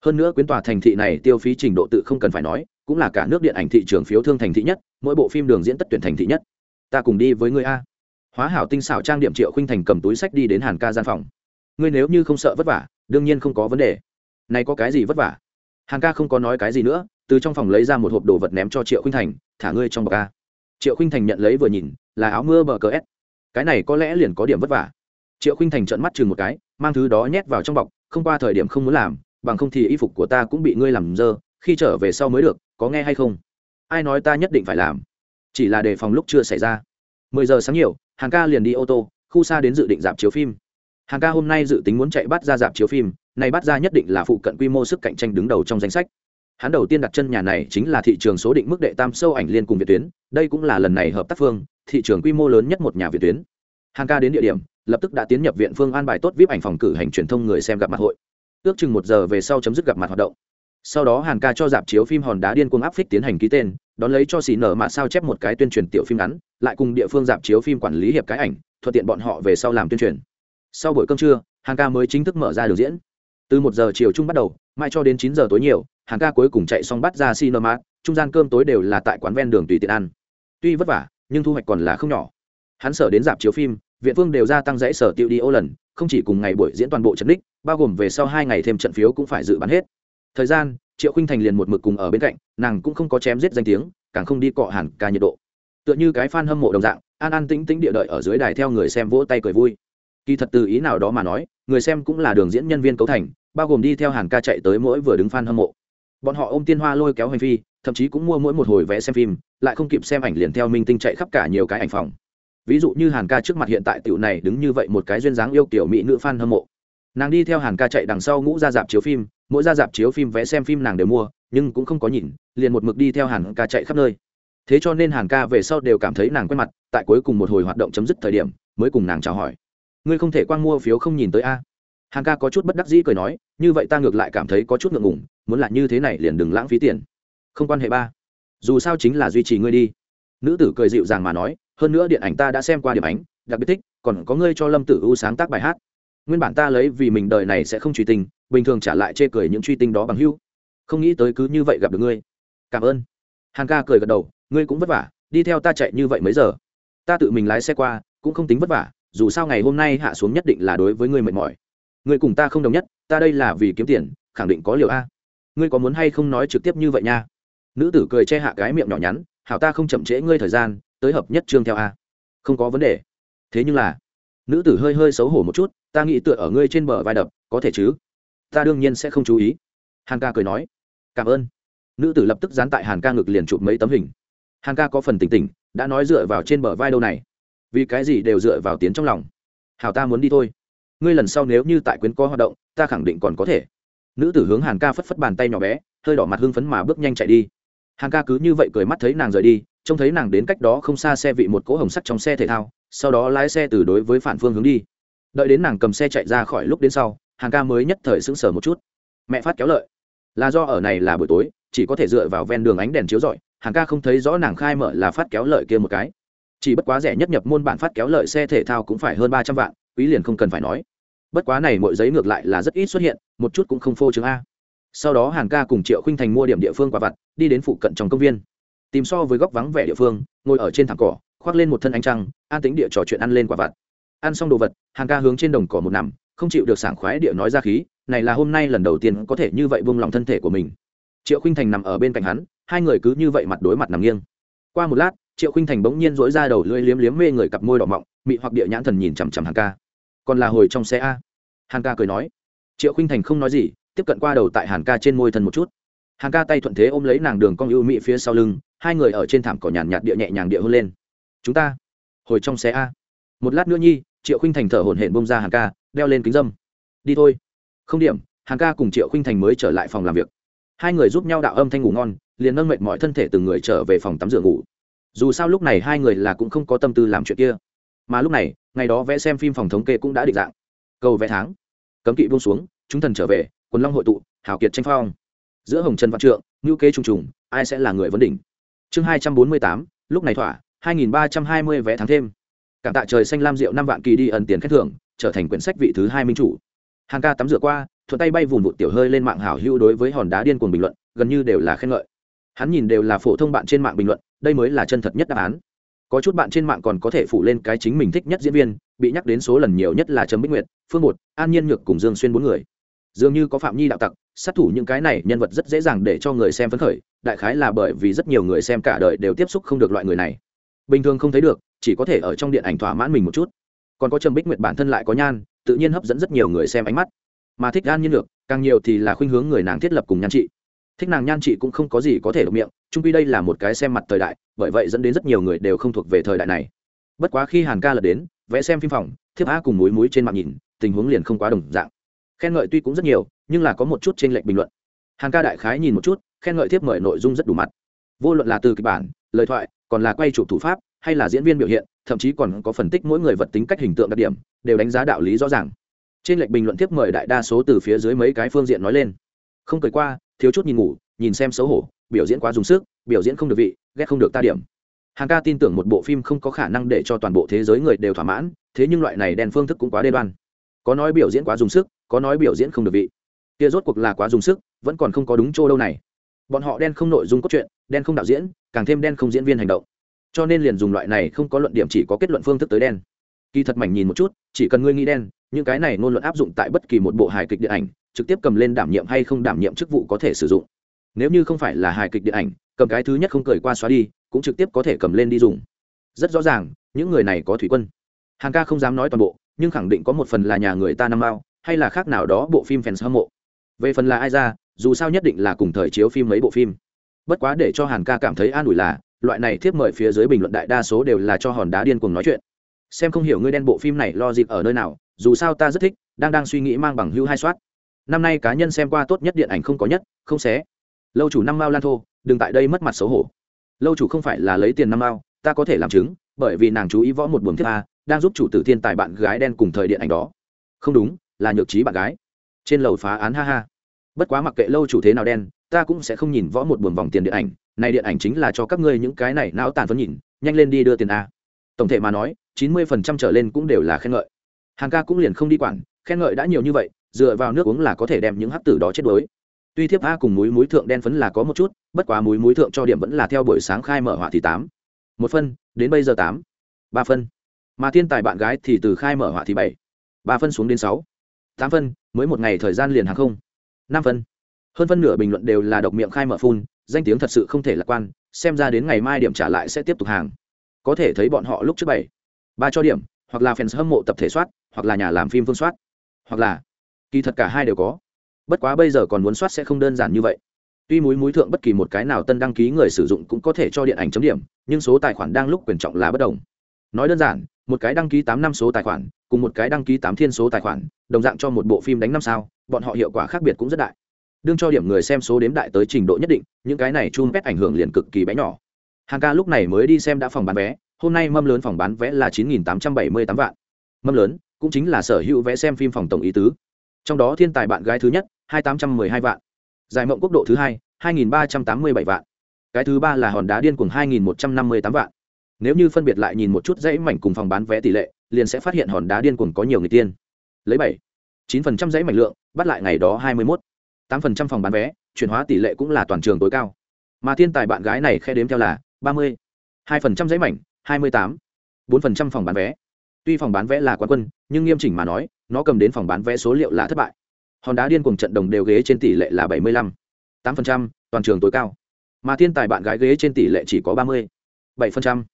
Hơn nữa quyến tòa thành thị này tiêu phí trình độ tự không cần phải nói, cũng là cả nước điện ảnh thị trường phiếu thương thành thị nhất, mỗi bộ phim đường diễn tất tuyển thành thị nhất. Ta cùng đi với người a. Hóa hảo tinh xảo trang điểm triệu khinh thành cầm túi sách đi đến hàn ca gian phòng. Ngươi nếu như không sợ vất vả, đương nhiên không có vấn đề này có cái gì vất vả? Hàng ca không có nói cái gì nữa, từ trong phòng lấy ra một hộp đồ vật ném cho triệu khinh thành, thả ngươi trong bọc a. Triệu khinh thành nhận lấy vừa nhìn, là áo mưa bờ cờ s cái này có lẽ liền có điểm vất vả. Triệu khinh thành trợn mắt chừng một cái, mang thứ đó nhét vào trong bọc, không qua thời điểm không muốn làm, bằng không thì y phục của ta cũng bị ngươi làm dơ, khi trở về sau mới được, có nghe hay không? Ai nói ta nhất định phải làm. Chỉ là đề phòng lúc chưa xảy ra. Mười giờ sáng nhiều, hàng ca liền đi ô tô, khu xa đến dự định dạp chiếu phim. Hàng ca hôm nay dự tính muốn chạy bắt ra dạp chiếu phim này bắt ra nhất định là phụ cận quy mô sức cạnh tranh đứng đầu trong danh sách. Hắn đầu tiên đặt chân nhà này chính là thị trường số định mức đệ tam sâu ảnh liên cùng việt tuyến, đây cũng là lần này hợp tác phương, thị trường quy mô lớn nhất một nhà việt tuyến. Hàng ca đến địa điểm, lập tức đã tiến nhập viện phương an bài tốt vip ảnh phòng cử hành truyền thông người xem gặp mặt hội. Ước chừng một giờ về sau chấm dứt gặp mặt hoạt động. Sau đó hàn ca cho dạp chiếu phim hòn đá điên cuồng áp phích tiến hành ký tên, đón lấy cho xì nở mạ sao chép một cái tuyên truyền tiểu phim ngắn, lại cùng địa phương dạp chiếu phim quản lý hiệp cái ảnh, thuận tiện bọn họ về sau làm tuyên truyền. Sau buổi cơm trưa hàn ca mới chính thức mở ra đường diễn từ một giờ chiều chung bắt đầu, mai cho đến chín giờ tối nhiều, hàng ca cuối cùng chạy xong bắt ra cinema, trung gian cơm tối đều là tại quán ven đường tùy tiện ăn. Tuy vất vả, nhưng thu hoạch còn là không nhỏ. Hắn sở đến dạp chiếu phim, viện phương đều gia tăng dãy sở tiêu đi ô lần, không chỉ cùng ngày buổi diễn toàn bộ trận đích bao gồm về sau hai ngày thêm trận phiếu cũng phải dự bán hết. Thời gian, triệu khinh thành liền một mực cùng ở bên cạnh, nàng cũng không có chém giết danh tiếng, càng không đi cọ hẳn ca nhiệt độ. Tựa như cái fan hâm mộ đồng dạng, an an tĩnh tĩnh địa đợi ở dưới đài theo người xem vỗ tay cười vui. Kỳ thật từ ý nào đó mà nói người xem cũng là đường diễn nhân viên cấu thành, bao gồm đi theo hàn ca chạy tới mỗi vừa đứng fan hâm mộ. Bọn họ ôm tiên hoa lôi kéo hành phi thậm chí cũng mua mỗi một hồi vẽ xem phim, lại không kịp xem ảnh liền theo minh tinh chạy khắp cả nhiều cái ảnh phòng. Ví dụ như hàn ca trước mặt hiện tại tiểu này đứng như vậy một cái duyên dáng yêu kiểu mỹ nữ fan hâm mộ. Nàng đi theo hàn ca chạy đằng sau ngũ ra dạp chiếu phim, mỗi ra dạp chiếu phim vé xem phim nàng đều mua, nhưng cũng không có nhìn, liền một mực đi theo hàn ca chạy khắp nơi. Thế cho nên hàn ca về sau đều cảm thấy nàng quen mặt, tại cuối cùng một hồi hoạt động chấm dứt thời điểm, mới cùng nàng chào hỏi ngươi không thể quang mua phiếu không nhìn tới a. Hàn ca có chút bất đắc dĩ cười nói, như vậy ta ngược lại cảm thấy có chút ngượng ngủng muốn là như thế này liền đừng lãng phí tiền. Không quan hệ ba. Dù sao chính là duy trì ngươi đi. Nữ tử cười dịu dàng mà nói, hơn nữa điện ảnh ta đã xem qua điểm ánh, đặc biệt thích, còn có ngươi cho lâm tử u sáng tác bài hát. Nguyên bản ta lấy vì mình đời này sẽ không truy tình, bình thường trả lại chê cười những truy tinh đó bằng hưu không nghĩ tới cứ như vậy gặp được ngươi. Cảm ơn. Hàn ca cười gật đầu, ngươi cũng vất vả, đi theo ta chạy như vậy mấy giờ. Ta tự mình lái xe qua, cũng không tính vất vả dù sao ngày hôm nay hạ xuống nhất định là đối với ngươi mệt mỏi. Ngươi cùng ta không đồng nhất, ta đây là vì kiếm tiền, khẳng định có liều a. Ngươi có muốn hay không nói trực tiếp như vậy nha? Nữ tử cười che hạ cái miệng nhỏ nhắn, hảo ta không chậm trễ ngươi thời gian, tới hợp nhất trương theo a. Không có vấn đề. Thế nhưng là, nữ tử hơi hơi xấu hổ một chút, ta nghĩ tựa ở ngươi trên bờ vai đập, có thể chứ? Ta đương nhiên sẽ không chú ý. Hàn ca cười nói. Cảm ơn. Nữ tử lập tức dán tại hàn ca ngực liền chụp mấy tấm hình. Hàn ca có phần tỉnh tỉnh, đã nói dựa vào trên bờ vai đâu này vì cái gì đều dựa vào tiến trong lòng. Hảo ta muốn đi thôi. Ngươi lần sau nếu như tại quyến có hoạt động, ta khẳng định còn có thể. Nữ tử hướng hàn ca phất phất bàn tay nhỏ bé, hơi đỏ mặt hưng phấn mà bước nhanh chạy đi. Hàn ca cứ như vậy cười mắt thấy nàng rời đi, trông thấy nàng đến cách đó không xa xe vị một cỗ hồng sắt trong xe thể thao, sau đó lái xe từ đối với phản phương hướng đi. Đợi đến nàng cầm xe chạy ra khỏi lúc đến sau, hàn ca mới nhất thời sững sờ một chút. Mẹ phát kéo lợi. Là do ở này là buổi tối, chỉ có thể dựa vào ven đường ánh đèn chiếu rọi, hàn ca không thấy rõ nàng khai mở là phát kéo lợi kia một cái chỉ bất quá rẻ nhất nhập môn bản phát kéo lợi xe thể thao cũng phải hơn ba trăm vạn, quý liền không cần phải nói. Bất quá này mỗi giấy ngược lại là rất ít xuất hiện, một chút cũng không phô chứng a. Sau đó hàn ca cùng triệu khinh thành mua điểm địa phương quả vặt, đi đến phụ cận trong công viên. Tìm so với góc vắng vẻ địa phương, ngồi ở trên thảm cỏ, khoác lên một thân ánh trăng, an tính địa trò chuyện ăn lên quả vặt. Ăn xong đồ vật, hàn ca hướng trên đồng cỏ một nằm, không chịu được sảng khoái địa nói ra khí, này là hôm nay lần đầu tiên có thể như vậy buông lòng thân thể của mình. Triệu khinh thành nằm ở bên cạnh hắn, hai người cứ như vậy mặt đối mặt nằm nghiêng. Qua một lát triệu khinh thành bỗng nhiên dỗi ra đầu lưỡi liếm liếm mê người cặp môi đỏ mọng, mị hoặc địa nhãn thần nhìn chằm chằm hàn ca. Còn là hồi trong xe a. Hàn ca cười nói. Triệu khinh thành không nói gì, tiếp cận qua đầu tại hàn ca trên môi thân một chút. Hàn ca tay thuận thế ôm lấy nàng đường cong ưu mị phía sau lưng, hai người ở trên thảm cỏ nhàn nhạt địa nhẹ nhàng địa hôn lên. Chúng ta, hồi trong xe a. Một lát nữa nhi, triệu khinh thành thở hổn hển bông ra hàn ca, đeo lên kính dâm. Đi thôi. Không điểm, hàn ca cùng triệu khinh thành mới trở lại phòng làm việc. Hai người giúp nhau đạo âm thanh ngủ ngon, liền nâng mệt mọi thân thể từng người trở về phòng tắm rửa ngủ dù sao lúc này hai người là cũng không có tâm tư làm chuyện kia. Mà lúc này, ngày đó vẽ xem phim phòng thống kê cũng đã định dạng. Cầu vẽ tháng. Cấm kỵ buông xuống, chúng thần trở về, quần long hội tụ, hào kiệt tranh phong. Giữa hồng trần văn trượng ngữ kế trùng trùng, ai sẽ là người vấn đỉnh? Chương hai trăm bốn mươi tám, lúc này thỏa, hai nghìn ba trăm hai mươi vé tháng thêm. Cảm tạ trời xanh lam rượu năm vạn kỳ đi ẩn tiền khen thưởng, trở thành quyển sách vị thứ hai minh chủ. Hàng ca tắm rửa qua, thuận tay bay vùng vụt tiểu hơi lên mạng hảo hữu đối với hòn đá điên cuồng bình luận, gần như đều là khen ngợi. Hắn nhìn đều là phổ thông bạn trên mạng bình luận đây mới là chân thật nhất đáp án. Có chút bạn trên mạng còn có thể phủ lên cái chính mình thích nhất diễn viên bị nhắc đến số lần nhiều nhất là trầm bích nguyệt phương một an nhiên nhược cùng dương xuyên bốn người. Dường như có phạm nhi đạo tặc sát thủ những cái này nhân vật rất dễ dàng để cho người xem phấn khởi đại khái là bởi vì rất nhiều người xem cả đời đều tiếp xúc không được loại người này. Bình thường không thấy được chỉ có thể ở trong điện ảnh thỏa mãn mình một chút. Còn có trầm bích nguyệt bản thân lại có nhan tự nhiên hấp dẫn rất nhiều người xem ánh mắt. Mà thích An nhiên Nhược, càng nhiều thì là khuynh hướng người nàng thiết lập cùng nhan trị thích nàng nhan chị cũng không có gì có thể độc miệng trung quy đây là một cái xem mặt thời đại, bởi vậy dẫn đến rất nhiều người đều không thuộc về thời đại này. Bất quá khi hàn ca lật đến, vẽ xem phim phòng, thiếp a cùng múi múi trên mạng nhìn, tình huống liền không quá đồng dạng. Khen ngợi tuy cũng rất nhiều, nhưng là có một chút trên lệnh bình luận. Hàn ca đại khái nhìn một chút, khen ngợi thiếp mời nội dung rất đủ mặt. Vô luận là từ kịch bản, lời thoại, còn là quay chụp thủ pháp, hay là diễn viên biểu hiện, thậm chí còn có phân tích mỗi người vật tính cách hình tượng đặc điểm, đều đánh giá đạo lý rõ ràng. Trên lệnh bình luận thiếp mời đại đa số từ phía dưới mấy cái phương diện nói lên. Không cười qua thiếu chút nhìn ngủ, nhìn xem xấu hổ, biểu diễn quá dùng sức, biểu diễn không được vị, ghét không được ta điểm. Hàng ca tin tưởng một bộ phim không có khả năng để cho toàn bộ thế giới người đều thỏa mãn, thế nhưng loại này đèn phương thức cũng quá đê đoan. Có nói biểu diễn quá dùng sức, có nói biểu diễn không được vị. Kia rốt cuộc là quá dùng sức, vẫn còn không có đúng chỗ đâu này. Bọn họ đen không nội dung cốt truyện, đen không đạo diễn, càng thêm đen không diễn viên hành động. Cho nên liền dùng loại này không có luận điểm chỉ có kết luận phương thức tới đen kỳ thật mảnh nhìn một chút, chỉ cần ngươi nghĩ đen, những cái này ngôn luận áp dụng tại bất kỳ một bộ hài kịch điện ảnh, trực tiếp cầm lên đảm nhiệm hay không đảm nhiệm chức vụ có thể sử dụng. Nếu như không phải là hài kịch điện ảnh, cầm cái thứ nhất không cười qua xóa đi, cũng trực tiếp có thể cầm lên đi dùng. Rất rõ ràng, những người này có thủy quân. Hàng ca không dám nói toàn bộ, nhưng khẳng định có một phần là nhà người ta năm bao hay là khác nào đó bộ phim fans hâm mộ. Về phần là ai ra, dù sao nhất định là cùng thời chiếu phim mấy bộ phim. Bất quá để cho hàn ca cảm thấy an ủi là, loại này thiếp mời phía dưới bình luận đại đa số đều là cho hòn đá điên cùng nói chuyện xem không hiểu ngươi đen bộ phim này lo dịp ở nơi nào, dù sao ta rất thích, đang đang suy nghĩ mang bằng hưu hai soát. Năm nay cá nhân xem qua tốt nhất điện ảnh không có nhất, không xé. Lâu chủ năm mao lan thô, đừng tại đây mất mặt xấu hổ. Lâu chủ không phải là lấy tiền năm mao, ta có thể làm chứng, bởi vì nàng chú ý võ một buồng thiết a, đang giúp chủ tử thiên tài bạn gái đen cùng thời điện ảnh đó. Không đúng, là nhược trí bạn gái. Trên lầu phá án, ha ha. Bất quá mặc kệ lâu chủ thế nào đen, ta cũng sẽ không nhìn võ một buồng vòng tiền điện ảnh. Này điện ảnh chính là cho các ngươi những cái này não tàn phấn nhìn, nhanh lên đi đưa tiền a. Tổng thể mà nói chín mươi phần trăm trở lên cũng đều là khen ngợi. Hàng ca cũng liền không đi quản, khen ngợi đã nhiều như vậy, dựa vào nước uống là có thể đem những hắc tử đó chết đuối. Tuy thiếp a cùng múi múi thượng đen phấn là có một chút, bất quá múi múi thượng cho điểm vẫn là theo buổi sáng khai mở họa thì tám. Một phân, đến bây giờ tám. Ba phân. Mà thiên tài bạn gái thì từ khai mở họa thì bảy. Ba phân xuống đến sáu. Tám phân, mới một ngày thời gian liền hàng không. Năm phân. Hơn phân nửa bình luận đều là độc miệng khai mở phun, danh tiếng thật sự không thể lạc quan, xem ra đến ngày mai điểm trả lại sẽ tiếp tục hàng. Có thể thấy bọn họ lúc trước bảy ba cho điểm, hoặc là fans hâm mộ tập thể soát, hoặc là nhà làm phim phương soát. Hoặc là, kỳ thật cả hai đều có. Bất quá bây giờ còn muốn soát sẽ không đơn giản như vậy. Tuy múi múi thượng bất kỳ một cái nào tân đăng ký người sử dụng cũng có thể cho điện ảnh chấm điểm, nhưng số tài khoản đang lúc quyền trọng là bất đồng. Nói đơn giản, một cái đăng ký tám năm số tài khoản, cùng một cái đăng ký tám thiên số tài khoản, đồng dạng cho một bộ phim đánh năm sao, bọn họ hiệu quả khác biệt cũng rất đại. Đương cho điểm người xem số đếm đại tới trình độ nhất định, những cái này chun pet ảnh hưởng liền cực kỳ bé nhỏ. Hàng ca lúc này mới đi xem đã phòng bán vé hôm nay mâm lớn phòng bán vé là chín nghìn tám trăm bảy mươi tám vạn. Mâm lớn cũng chính là sở hữu vé xem phim phòng tổng ý tứ. Trong đó thiên tài bạn gái thứ nhất, hai tám trăm m ư ơ i hai vạn. Giải mộng quốc độ thứ hai hai nghìn ba trăm tám mươi bảy vạn. Cái thứ ba là hòn đá điên cùng hai nghìn một trăm năm mươi tám vạn. Nếu như phân biệt lại nhìn một chút dãy mảnh cùng phòng bán vé tỷ lệ, liền sẽ phát hiện hòn đá điên cuồng có nhiều người tiên. Lấy bảy, chín phần trăm dãy mảnh lượng, bắt lại ngày đó hai mươi mốt. tám phần trăm phòng bán vé, chuyển hóa tỷ lệ cũng là toàn trường tối cao. Mà thiên tài bạn gái này khe đếm theo là ba mươi, hai phần trăm dãy mảnh hai mươi tám, bốn phần trăm phòng bán vé. Tuy phòng bán vé là quán quân, nhưng nghiêm chỉnh mà nói, nó cầm đến phòng bán vé số liệu là thất bại. Hòn đá điên cùng trận đồng đều ghế trên tỷ lệ là bảy mươi lăm, tám phần trăm, toàn trường tối cao. Mà thiên tài bạn gái ghế trên tỷ lệ chỉ có ba mươi, bảy phần trăm.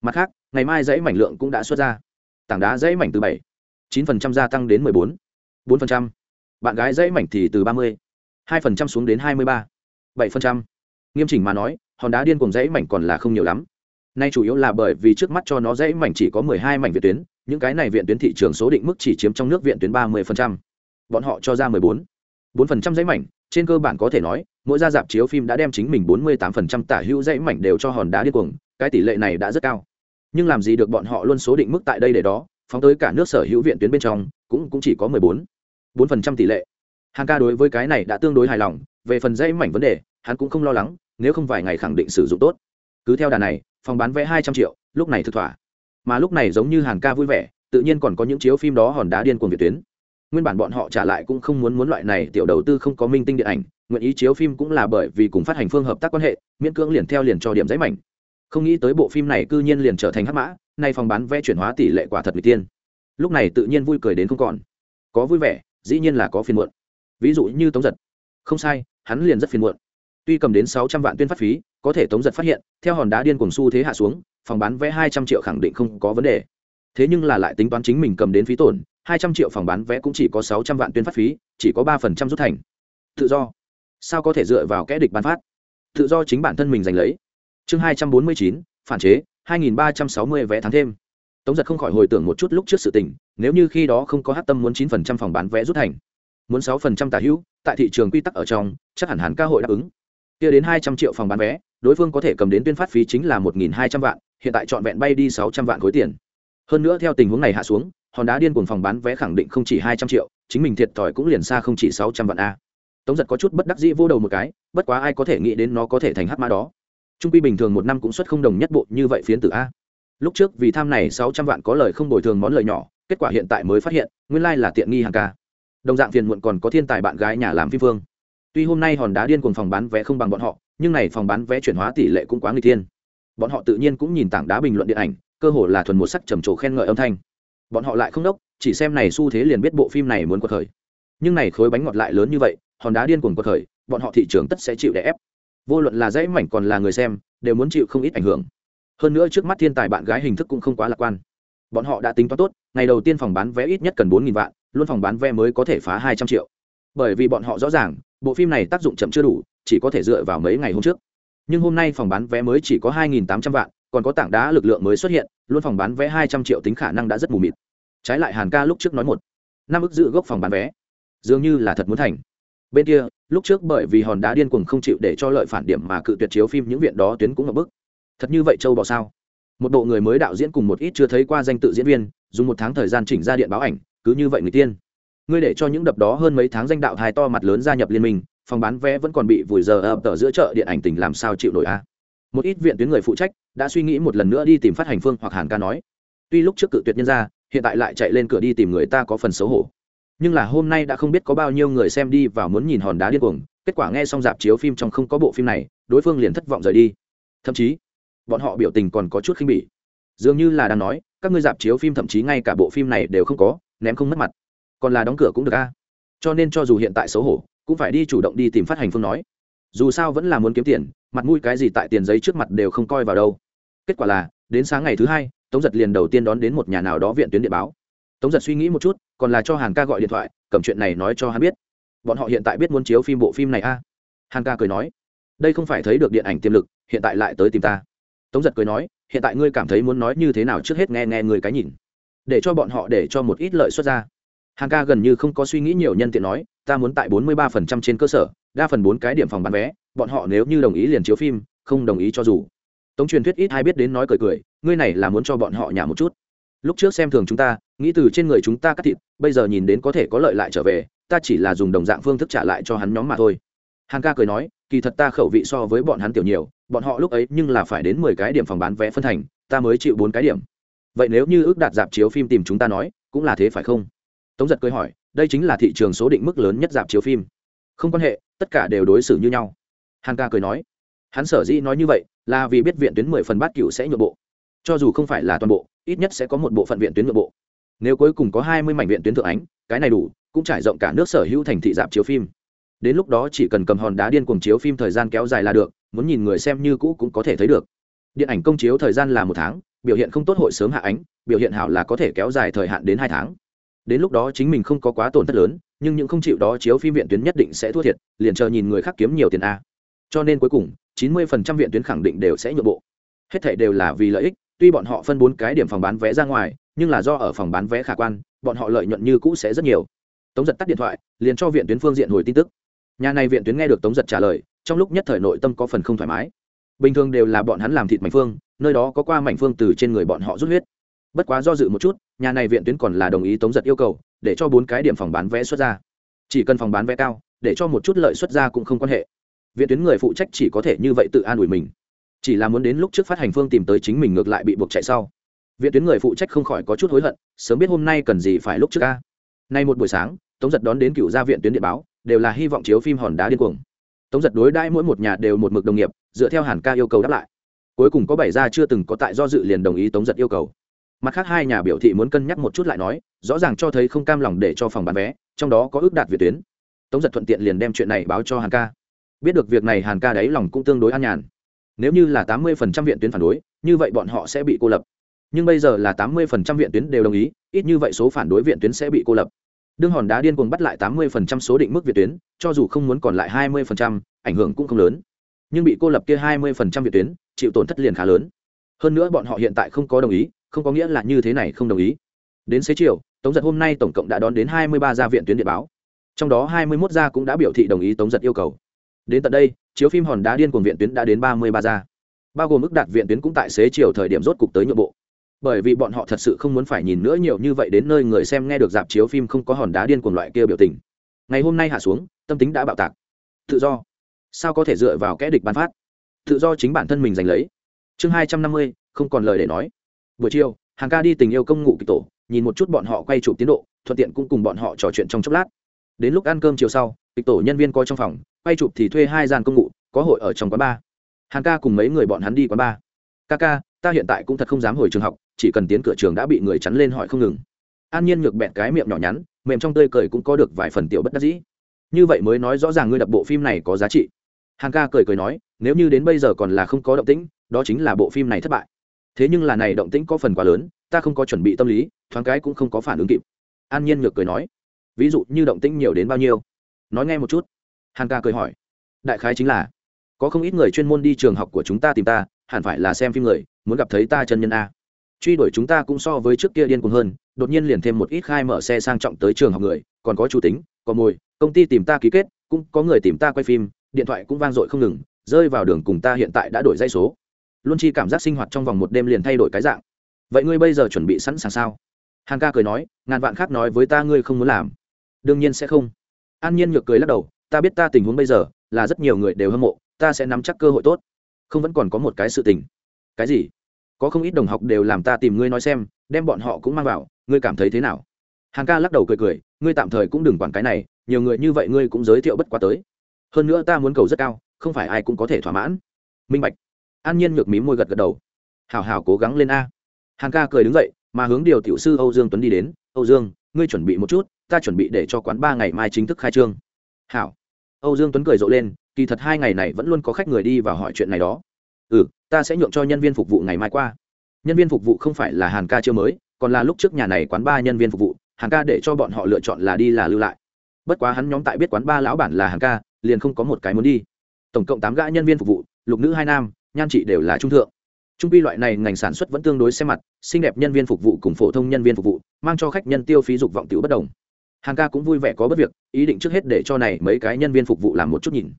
Mặt khác, ngày mai dãy mảnh lượng cũng đã xuất ra. Tảng đá dãy mảnh từ bảy, chín phần trăm gia tăng đến mười bốn bốn phần trăm. Bạn gái dãy mảnh thì từ ba mươi, hai phần trăm xuống đến hai mươi ba, bảy phần trăm. Nghiêm chỉnh mà nói, hòn đá điên cùng dãy mảnh còn là không nhiều lắm nay chủ yếu là bởi vì trước mắt cho nó dãy mảnh chỉ có mười hai mảnh viện tuyến, những cái này viện tuyến thị trường số định mức chỉ chiếm trong nước viện tuyến ba mươi phần trăm. Bọn họ cho ra mười bốn. bốn phần trăm dãy mảnh, trên cơ bản có thể nói, mỗi gia dạp chiếu phim đã đem chính mình bốn mươi tám phần trăm tả hữu dãy mảnh đều cho hòn đá điên cuồng, cái tỷ lệ này đã rất cao. Nhưng làm gì được bọn họ luôn số định mức tại đây để đó, phóng tới cả nước sở hữu viện tuyến bên trong, cũng cũng chỉ có mười bốn. bốn phần trăm tỷ lệ. Hàng ca đối với cái này đã tương đối hài lòng, về phần dãy mảnh vấn đề, hắn cũng không lo lắng, nếu không vài ngày khẳng định sử dụng tốt. Cứ theo đà này phòng bán vé hai trăm triệu, lúc này thực thỏa. Mà lúc này giống như hàn ca vui vẻ, tự nhiên còn có những chiếu phim đó hòn đá điên cuồng việt tuyến. Nguyên bản bọn họ trả lại cũng không muốn muốn loại này tiểu đầu tư không có minh tinh điện ảnh, nguyện ý chiếu phim cũng là bởi vì cùng phát hành phương hợp tác quan hệ, miễn cưỡng liền theo liền cho điểm giấy mảnh. Không nghĩ tới bộ phim này cư nhiên liền trở thành hắc mã, nay phòng bán vé chuyển hóa tỷ lệ quả thật người tiên. Lúc này tự nhiên vui cười đến không còn. Có vui vẻ, dĩ nhiên là có phiền muộn. Ví dụ như tống giật. Không sai, hắn liền rất phiền muộn. Tuy cầm đến sáu trăm vạn tuyên phát phí có thể tống giật phát hiện, theo hòn đá điên cuồng xu thế hạ xuống, phòng bán vé hai trăm triệu khẳng định không có vấn đề. Thế nhưng là lại tính toán chính mình cầm đến phí tổn, hai trăm triệu phòng bán vé cũng chỉ có sáu trăm vạn tuyên phát phí, chỉ có ba phần trăm rút thành. Tự do. Sao có thể dựa vào kẽ địch bán phát? Tự do chính bản thân mình giành lấy. Chương hai trăm bốn mươi chín, phản chế, hai nghìn ba trăm sáu mươi vé tháng thêm. Tống giật không khỏi hồi tưởng một chút lúc trước sự tình, nếu như khi đó không có hát tâm muốn chín phần trăm phòng bán vé rút thành, muốn sáu phần trăm tả hữu, tại thị trường quy tắc ở trong, chắc hẳn hẳn ca hội đáp ứng. Kia đến hai trăm triệu phòng bán vé đối phương có thể cầm đến tuyên phát phí chính là một nghìn hai trăm vạn, hiện tại trọn vẹn bay đi sáu trăm vạn khối tiền. Hơn nữa theo tình huống này hạ xuống hòn đá điên cuồng phòng bán vé khẳng định không chỉ hai trăm triệu, chính mình thiệt thòi cũng liền xa không chỉ sáu trăm vạn a. Tống giật có chút bất đắc dĩ vô đầu một cái, bất quá ai có thể nghĩ đến nó có thể thành hát mã đó. Trung quy bình thường một năm cũng xuất không đồng nhất bộ như vậy phiến tử a. Lúc trước vì tham này sáu trăm vạn có lời không bồi thường món lời nhỏ, kết quả hiện tại mới phát hiện, nguyên lai là tiện nghi hàng ca. Đồng dạng phiền muộn còn có thiên tài bạn gái nhà làm phim phương tuy hôm nay hòn đá điên cuồng phòng bán vé không bằng bọn họ nhưng này phòng bán vé chuyển hóa tỷ lệ cũng quá người thiên. Bọn họ tự nhiên cũng nhìn tảng đá bình luận điện ảnh, cơ hồ là thuần một sắc trầm trồ khen ngợi âm thanh. Bọn họ lại không đốc, chỉ xem này xu thế liền biết bộ phim này muốn quật khởi. Nhưng này khối bánh ngọt lại lớn như vậy, hòn đá điên cuồng quật khởi, bọn họ thị trường tất sẽ chịu đè ép. Vô luận là dãy mảnh còn là người xem, đều muốn chịu không ít ảnh hưởng. Hơn nữa trước mắt thiên tài bạn gái hình thức cũng không quá lạc quan. Bọn họ đã tính toán tốt, ngày đầu tiên phòng bán vé ít nhất cần bốn vạn, luôn phòng bán vé mới có thể phá hai trăm triệu. Bởi vì bọn họ rõ ràng bộ phim này tác dụng chậm chưa đủ, chỉ có thể dựa vào mấy ngày hôm trước. Nhưng hôm nay phòng bán vé mới chỉ có hai tám trăm vạn, còn có tảng đá lực lượng mới xuất hiện, luôn phòng bán vé hai trăm triệu tính khả năng đã rất mù mịt. Trái lại hàn ca lúc trước nói một, năm ức dự gốc phòng bán vé, dường như là thật muốn thành. Bên kia, lúc trước bởi vì hòn đá điên cuồng không chịu để cho lợi phản điểm mà cự tuyệt chiếu phim những viện đó tuyến cũng ngập bức. Thật như vậy châu bỏ sao? Một bộ người mới đạo diễn cùng một ít chưa thấy qua danh tự diễn viên, dùng một tháng thời gian chỉnh ra điện báo ảnh, cứ như vậy người tiên ngươi để cho những đập đó hơn mấy tháng danh đạo hài to mặt lớn gia nhập liên minh, phòng bán vé vẫn còn bị vùi giờ ập tờ giữa chợ điện ảnh tỉnh làm sao chịu nổi a một ít viện tuyến người phụ trách đã suy nghĩ một lần nữa đi tìm phát hành phương hoặc hàn ca nói. Tuy lúc trước cự tuyệt nhân ra, hiện tại lại chạy lên cửa đi tìm người ta có phần xấu hổ. Nhưng là hôm nay đã không biết có bao nhiêu người xem đi và muốn nhìn hòn đá điên cuồng, kết quả nghe xong dạp chiếu phim trong không có bộ phim này, đối phương liền thất vọng rời đi. Thậm chí, bọn họ biểu tình còn có chút khinh bỉ. Dường như là đang nói, các ngươi dạp chiếu phim thậm chí ngay cả bộ phim này đều không có, ném không mất mặt còn là đóng cửa cũng được a. Cho nên cho dù hiện tại xấu hổ, cũng phải đi chủ động đi tìm phát hành phương nói. Dù sao vẫn là muốn kiếm tiền, mặt mũi cái gì tại tiền giấy trước mặt đều không coi vào đâu. Kết quả là, đến sáng ngày thứ hai, tống giật liền đầu tiên đón đến một nhà nào đó viện tuyến địa báo. Tống giật suy nghĩ một chút, còn là cho hàn ca gọi điện thoại, cầm chuyện này nói cho hắn biết. Bọn họ hiện tại biết muốn chiếu phim bộ phim này a. À? hàn ca cười nói, đây không phải thấy được điện ảnh tiềm lực, hiện tại lại tới tìm ta. Tống giật cười nói, hiện tại ngươi cảm thấy muốn nói như thế nào trước hết nghe nghe người cái nhìn. Để cho bọn họ để cho một ít lợi xuất ra hàn ca gần như không có suy nghĩ nhiều nhân tiện nói, ta muốn tại bốn mươi ba phần trăm trên cơ sở, đa phần bốn cái điểm phòng bán vé, bọn họ nếu như đồng ý liền chiếu phim, không đồng ý cho dù. Tống truyền thuyết ít ai biết đến nói cười cười, ngươi này là muốn cho bọn họ nhả một chút. Lúc trước xem thường chúng ta, nghĩ từ trên người chúng ta cắt thịt, bây giờ nhìn đến có thể có lợi lại trở về, ta chỉ là dùng đồng dạng phương thức trả lại cho hắn nhóm mà thôi. Hàng ca cười nói, kỳ thật ta khẩu vị so với bọn hắn tiểu nhiều, bọn họ lúc ấy nhưng là phải đến mười cái điểm phòng bán vé phân thành, ta mới chịu bốn cái điểm. Vậy nếu như ước đạt dạp chiếu phim tìm chúng ta nói, cũng là thế phải không? Tống giật cười hỏi, đây chính là thị trường số định mức lớn nhất dạp chiếu phim. Không quan hệ, tất cả đều đối xử như nhau. Hàn ca cười nói, hắn sở dĩ nói như vậy là vì biết viện tuyến mười phần bát cựu sẽ nhượng bộ. Cho dù không phải là toàn bộ, ít nhất sẽ có một bộ phận viện tuyến nội bộ. Nếu cuối cùng có hai mươi mảnh viện tuyến thượng ánh, cái này đủ, cũng trải rộng cả nước sở hữu thành thị dạp chiếu phim. Đến lúc đó chỉ cần cầm hòn đá điên cuồng chiếu phim thời gian kéo dài là được, muốn nhìn người xem như cũ cũng có thể thấy được. Điện ảnh công chiếu thời gian là một tháng, biểu hiện không tốt hội sớm hạ ánh, biểu hiện hảo là có thể kéo dài thời hạn đến hai tháng đến lúc đó chính mình không có quá tổn thất lớn, nhưng những không chịu đó chiếu phim viện tuyến nhất định sẽ thua thiệt, liền chờ nhìn người khác kiếm nhiều tiền a. Cho nên cuối cùng, chín mươi phần trăm viện tuyến khẳng định đều sẽ nhượng bộ. Hết thể đều là vì lợi ích, tuy bọn họ phân bốn cái điểm phòng bán vé ra ngoài, nhưng là do ở phòng bán vé khả quan, bọn họ lợi nhuận như cũ sẽ rất nhiều. Tống giật tắt điện thoại, liền cho viện tuyến phương diện hồi tin tức. Nhà này viện tuyến nghe được tống giật trả lời, trong lúc nhất thời nội tâm có phần không thoải mái. Bình thường đều là bọn hắn làm thịt mảnh phương, nơi đó có qua mảnh phương từ trên người bọn họ rút huyết. Bất quá do dự một chút nhà này viện tuyến còn là đồng ý tống giật yêu cầu, để cho bốn cái điểm phòng bán vé xuất ra. Chỉ cần phòng bán vé cao, để cho một chút lợi xuất ra cũng không quan hệ. Viện tuyến người phụ trách chỉ có thể như vậy tự an ủi mình. Chỉ là muốn đến lúc trước phát hành phương tìm tới chính mình ngược lại bị buộc chạy sau. Viện tuyến người phụ trách không khỏi có chút hối hận, sớm biết hôm nay cần gì phải lúc trước ca nay một buổi sáng, tống giật đón đến cựu gia viện tuyến điện báo, đều là hy vọng chiếu phim hòn đá điên cuồng. Tống giật đối đãi mỗi một nhà đều một mực đồng nghiệp, dựa theo hàn ca yêu cầu đáp lại. Cuối cùng có bảy gia chưa từng có tại do dự liền đồng ý tống giật yêu cầu mặt khác hai nhà biểu thị muốn cân nhắc một chút lại nói, rõ ràng cho thấy không cam lòng để cho phòng bán vé, trong đó có ước đạt việt tuyến. Tống giật thuận tiện liền đem chuyện này báo cho hàn ca. Biết được việc này hàn ca đáy lòng cũng tương đối an nhàn. Nếu như là tám mươi phần trăm viện tuyến phản đối, như vậy bọn họ sẽ bị cô lập. Nhưng bây giờ là tám mươi phần trăm viện tuyến đều đồng ý, ít như vậy số phản đối viện tuyến sẽ bị cô lập. Đương hòn đá điên cuồng bắt lại tám mươi phần trăm số định mức viện tuyến, cho dù không muốn còn lại hai mươi phần trăm, ảnh hưởng cũng không lớn. Nhưng bị cô lập kia hai mươi phần trăm viện tuyến, chịu tổn thất liền khá lớn. Hơn nữa bọn họ hiện tại không có đồng ý không có nghĩa là như thế này không đồng ý. Đến xế chiều, tống giật hôm nay tổng cộng đã đón đến hai mươi ba gia viện tuyến điện báo. Trong đó hai mươi 21 gia cũng đã biểu thị đồng ý tống giật yêu cầu. Đến tận đây, chiếu phim hòn đá điên cuồng viện tuyến đã đến ba mươi ba gia. Bao gồm mức đạt viện tuyến cũng tại xế chiều thời điểm rốt cục tới nhượng bộ. Bởi vì bọn họ thật sự không muốn phải nhìn nữa nhiều như vậy đến nơi người xem nghe được dạp chiếu phim không có hòn đá điên cuồng loại kia biểu tình. Ngày hôm nay hạ xuống, tâm tính đã bạo tạc. Tự do. Sao có thể dựa vào kẽ địch bán phát? Tự do chính bản thân mình giành lấy. Chương hai trăm năm mươi, không còn lời để nói buổi chiều, hàng ca đi tình yêu công ngụ kịch tổ, nhìn một chút bọn họ quay chụp tiến độ, thuận tiện cũng cùng bọn họ trò chuyện trong chốc lát. Đến lúc ăn cơm chiều sau, kịch tổ nhân viên coi trong phòng, quay chụp thì thuê hai gian công ngụ, có hội ở trong quán bar hàng ca cùng mấy người bọn hắn đi quán bar ca ca, ta hiện tại cũng thật không dám hồi trường học, chỉ cần tiến cửa trường đã bị người chắn lên hỏi không ngừng. An nhiên nhược bẹn cái miệng nhỏ nhắn, mềm trong tươi cười cũng có được vài phần tiểu bất đắc dĩ. Như vậy mới nói rõ ràng ngươi đập bộ phim này có giá trị. Hàng ca cười cười nói, nếu như đến bây giờ còn là không có động tĩnh, đó chính là bộ phim này thất bại thế nhưng là này động tĩnh có phần quá lớn, ta không có chuẩn bị tâm lý, thoáng cái cũng không có phản ứng kịp. An nhiên ngược cười nói, ví dụ như động tĩnh nhiều đến bao nhiêu? Nói nghe một chút. Hàn ca cười hỏi, đại khái chính là, có không ít người chuyên môn đi trường học của chúng ta tìm ta, hẳn phải là xem phim người, muốn gặp thấy ta chân nhân a. Truy đuổi chúng ta cũng so với trước kia điên cuồng hơn, đột nhiên liền thêm một ít khai mở xe sang trọng tới trường học người, còn có chủ tính, có mồi, công ty tìm ta ký kết, cũng có người tìm ta quay phim, điện thoại cũng vang dội không ngừng, rơi vào đường cùng ta hiện tại đã đổi dây số luôn chi cảm giác sinh hoạt trong vòng một đêm liền thay đổi cái dạng. Vậy ngươi bây giờ chuẩn bị sẵn sàng sao? Hàn ca cười nói, ngàn vạn khác nói với ta ngươi không muốn làm. Đương nhiên sẽ không. An nhiên ngược cười lắc đầu, ta biết ta tình huống bây giờ là rất nhiều người đều hâm mộ, ta sẽ nắm chắc cơ hội tốt. Không vẫn còn có một cái sự tình. Cái gì? Có không ít đồng học đều làm ta tìm ngươi nói xem, đem bọn họ cũng mang vào, ngươi cảm thấy thế nào? Hàng ca lắc đầu cười cười, ngươi tạm thời cũng đừng quản cái này, nhiều người như vậy ngươi cũng giới thiệu bất quá tới. Hơn nữa ta muốn cầu rất cao, không phải ai cũng có thể thỏa mãn. Minh bạch an nhiên nhược mí môi gật gật đầu. Hào hào cố gắng lên a. Hàng ca cười đứng dậy, mà hướng điều tiểu sư âu dương tuấn đi đến. Âu dương, ngươi chuẩn bị một chút, ta chuẩn bị để cho quán ba ngày mai chính thức khai trương. Hảo. Âu dương tuấn cười rộ lên, kỳ thật hai ngày này vẫn luôn có khách người đi và hỏi chuyện này đó. Ừ ta sẽ nhượng cho nhân viên phục vụ ngày mai qua. Nhân viên phục vụ không phải là hàn ca chưa mới, còn là lúc trước nhà này quán ba nhân viên phục vụ, hàn ca để cho bọn họ lựa chọn là đi là lưu lại. Bất quá hắn nhóm tại biết quán ba lão bản là hàn ca, liền không có một cái muốn đi. Tổng cộng tám gã nhân viên phục vụ, lục nữ hai nam nhan trị đều là trung thượng. Trung quy loại này ngành sản xuất vẫn tương đối xem mặt, xinh đẹp nhân viên phục vụ cùng phổ thông nhân viên phục vụ, mang cho khách nhân tiêu phí dục vọng tiểu bất đồng. Hàng ca cũng vui vẻ có bất việc, ý định trước hết để cho này mấy cái nhân viên phục vụ làm một chút nhìn.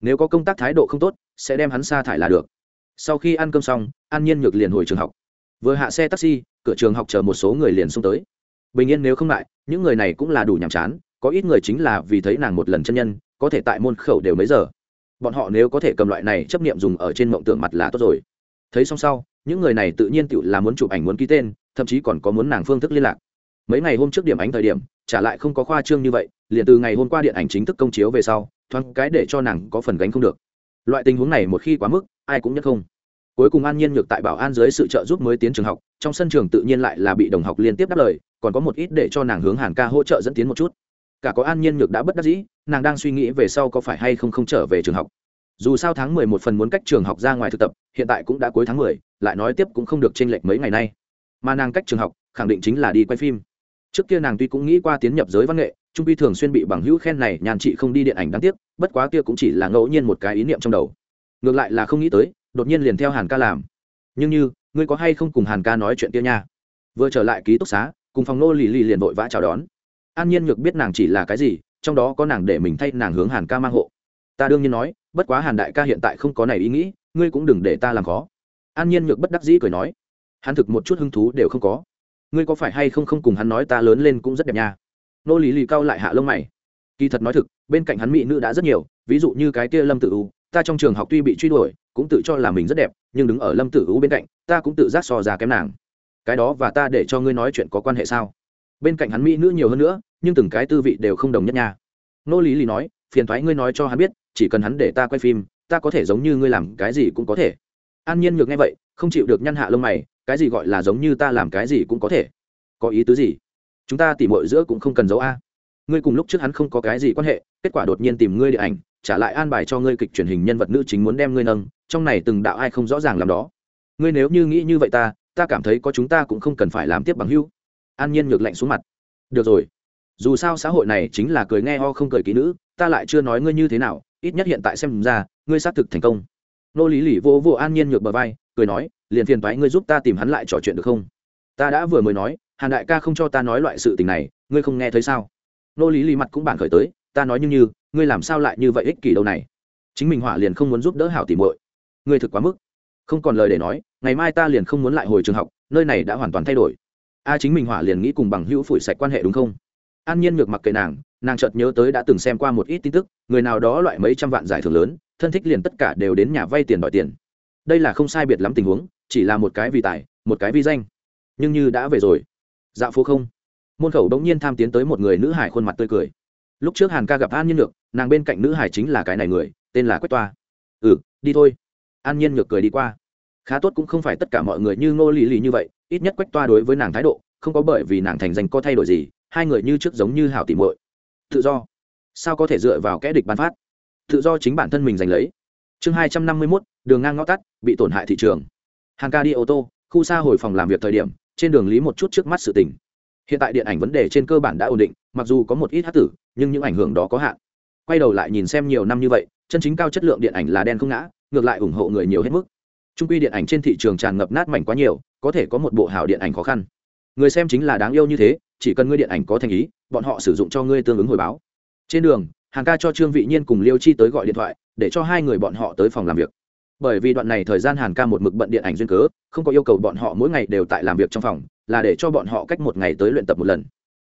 Nếu có công tác thái độ không tốt, sẽ đem hắn sa thải là được. Sau khi ăn cơm xong, an nhiên nhược liền hồi trường học. Vừa hạ xe taxi, cửa trường học chờ một số người liền xông tới. Bình yên nếu không lại những người này cũng là đủ nhàm chán, có ít người chính là vì thấy nàng một lần chân nhân, có thể tại môn khẩu đều mấy giờ bọn họ nếu có thể cầm loại này chấp niệm dùng ở trên mộng tượng mặt là tốt rồi. Thấy xong sau, những người này tự nhiên tự là muốn chụp ảnh muốn ký tên, thậm chí còn có muốn nàng phương thức liên lạc. Mấy ngày hôm trước điểm ánh thời điểm, trả lại không có khoa trương như vậy, liền từ ngày hôm qua điện ảnh chính thức công chiếu về sau, thoáng cái để cho nàng có phần gánh không được. Loại tình huống này một khi quá mức, ai cũng nhất không. Cuối cùng an nhiên nhược tại bảo an dưới sự trợ giúp mới tiến trường học, trong sân trường tự nhiên lại là bị đồng học liên tiếp đáp lời, còn có một ít để cho nàng hướng hàn ca hỗ trợ dẫn tiến một chút cả có an nhiên nhược đã bất đắc dĩ, nàng đang suy nghĩ về sau có phải hay không không trở về trường học. Dù sao tháng mười một phần muốn cách trường học ra ngoài thực tập, hiện tại cũng đã cuối tháng mười, lại nói tiếp cũng không được tranh lệch mấy ngày nay. Mà nàng cách trường học, khẳng định chính là đi quay phim. Trước kia nàng tuy cũng nghĩ qua tiến nhập giới văn nghệ, trung pi thường xuyên bị bằng hữu khen này nhàn chị không đi điện ảnh đáng tiếc, bất quá kia cũng chỉ là ngẫu nhiên một cái ý niệm trong đầu. Ngược lại là không nghĩ tới, đột nhiên liền theo hàn ca làm. Nhưng như, ngươi có hay không cùng hàn ca nói chuyện kia nha? Vừa trở lại ký túc xá, cùng phòng nô lì lì liền vội vã chào đón an nhiên nhược biết nàng chỉ là cái gì, trong đó có nàng để mình thay nàng hướng hàn ca mang hộ. Ta đương nhiên nói, bất quá hàn đại ca hiện tại không có này ý nghĩ, ngươi cũng đừng để ta làm khó. An nhiên nhược bất đắc dĩ cười nói, hắn thực một chút hứng thú đều không có. Ngươi có phải hay không không cùng hắn nói ta lớn lên cũng rất đẹp nha? Nô lý lì cao lại hạ lông mày. Kỳ thật nói thực, bên cạnh hắn mỹ nữ đã rất nhiều, ví dụ như cái kia lâm tử u, ta trong trường học tuy bị truy đuổi, cũng tự cho là mình rất đẹp, nhưng đứng ở lâm tử u bên cạnh, ta cũng tự giác so ra kém nàng. Cái đó và ta để cho ngươi nói chuyện có quan hệ sao? Bên cạnh hắn mỹ nữ nhiều hơn nữa, nhưng từng cái tư vị đều không đồng nhất nha. Nô lý lì nói, phiền thoái ngươi nói cho hắn biết, chỉ cần hắn để ta quay phim, ta có thể giống như ngươi làm cái gì cũng có thể. An nhiên nhược nghe vậy, không chịu được nhăn hạ lông mày, cái gì gọi là giống như ta làm cái gì cũng có thể. Có ý tứ gì? Chúng ta tỉ mội giữa cũng không cần giấu a. Ngươi cùng lúc trước hắn không có cái gì quan hệ, kết quả đột nhiên tìm ngươi điện ảnh, trả lại an bài cho ngươi kịch truyền hình nhân vật nữ chính muốn đem ngươi nâng, trong này từng đạo ai không rõ ràng làm đó. Ngươi nếu như nghĩ như vậy ta ta cảm thấy có chúng ta cũng không cần phải làm tiếp bằng hưu an nhiên ngược lạnh xuống mặt. Được rồi. Dù sao xã hội này chính là cười nghe ho không cười kỹ nữ, ta lại chưa nói ngươi như thế nào, ít nhất hiện tại xem ra, ngươi xác thực thành công. Nô lý lỉ vô vô an nhiên ngược bờ vai, cười nói, liền phiền thoái ngươi giúp ta tìm hắn lại trò chuyện được không? Ta đã vừa mới nói, hàn đại ca không cho ta nói loại sự tình này, ngươi không nghe thấy sao? Nô lý lì mặt cũng bản khởi tới, ta nói như như, ngươi làm sao lại như vậy ích kỷ đâu này? Chính mình hỏa liền không muốn giúp đỡ hảo tìm muội. Ngươi thực quá mức. Không còn lời để nói, ngày mai ta liền không muốn lại hồi trường học, nơi này đã hoàn toàn thay đổi a chính mình hỏa liền nghĩ cùng bằng hữu phủi sạch quan hệ đúng không? An nhiên ngược mặc kệ nàng nàng chợt nhớ tới đã từng xem qua một ít tin tức, người nào đó loại mấy trăm vạn giải thưởng lớn, thân thích liền tất cả đều đến nhà vay tiền đòi tiền. Đây là không sai biệt lắm tình huống, chỉ là một cái vì tài, một cái vì danh. Nhưng như đã về rồi. Dạo phố không. Môn khẩu đống nhiên tham tiến tới một người nữ hải khuôn mặt tươi cười. Lúc trước hàn ca gặp an nhiên nhược, nàng bên cạnh nữ hải chính là cái này người, tên là quách toa. Ừ đi thôi. An nhiên nhược cười đi qua. Khá tốt cũng không phải tất cả mọi người như ngô lì lì như vậy ít nhất quách toa đối với nàng thái độ, không có bởi vì nàng thành danh có thay đổi gì, hai người như trước giống như hảo tìm muội. Tự do. Sao có thể dựa vào kẽ địch bán phát? Tự do chính bản thân mình giành lấy. Chương hai trăm năm mươi mốt, đường ngang ngõ tắt, bị tổn hại thị trường. Hàng ca đi ô tô, khu xa hồi phòng làm việc thời điểm, trên đường lý một chút trước mắt sự tình. Hiện tại điện ảnh vấn đề trên cơ bản đã ổn định, mặc dù có một ít hát tử, nhưng những ảnh hưởng đó có hạn. Quay đầu lại nhìn xem nhiều năm như vậy, chân chính cao chất lượng điện ảnh là đen không ngã, ngược lại ủng hộ người nhiều hết mức trung quy điện ảnh trên thị trường tràn ngập nát mảnh quá nhiều, có thể có một bộ hảo điện ảnh khó khăn. Người xem chính là đáng yêu như thế, chỉ cần ngươi điện ảnh có thành ý, bọn họ sử dụng cho ngươi tương ứng hồi báo. Trên đường, hàng ca cho trương vị nhiên cùng liêu chi tới gọi điện thoại, để cho hai người bọn họ tới phòng làm việc. Bởi vì đoạn này thời gian hàn ca một mực bận điện ảnh duyên cớ, không có yêu cầu bọn họ mỗi ngày đều tại làm việc trong phòng, là để cho bọn họ cách một ngày tới luyện tập một lần.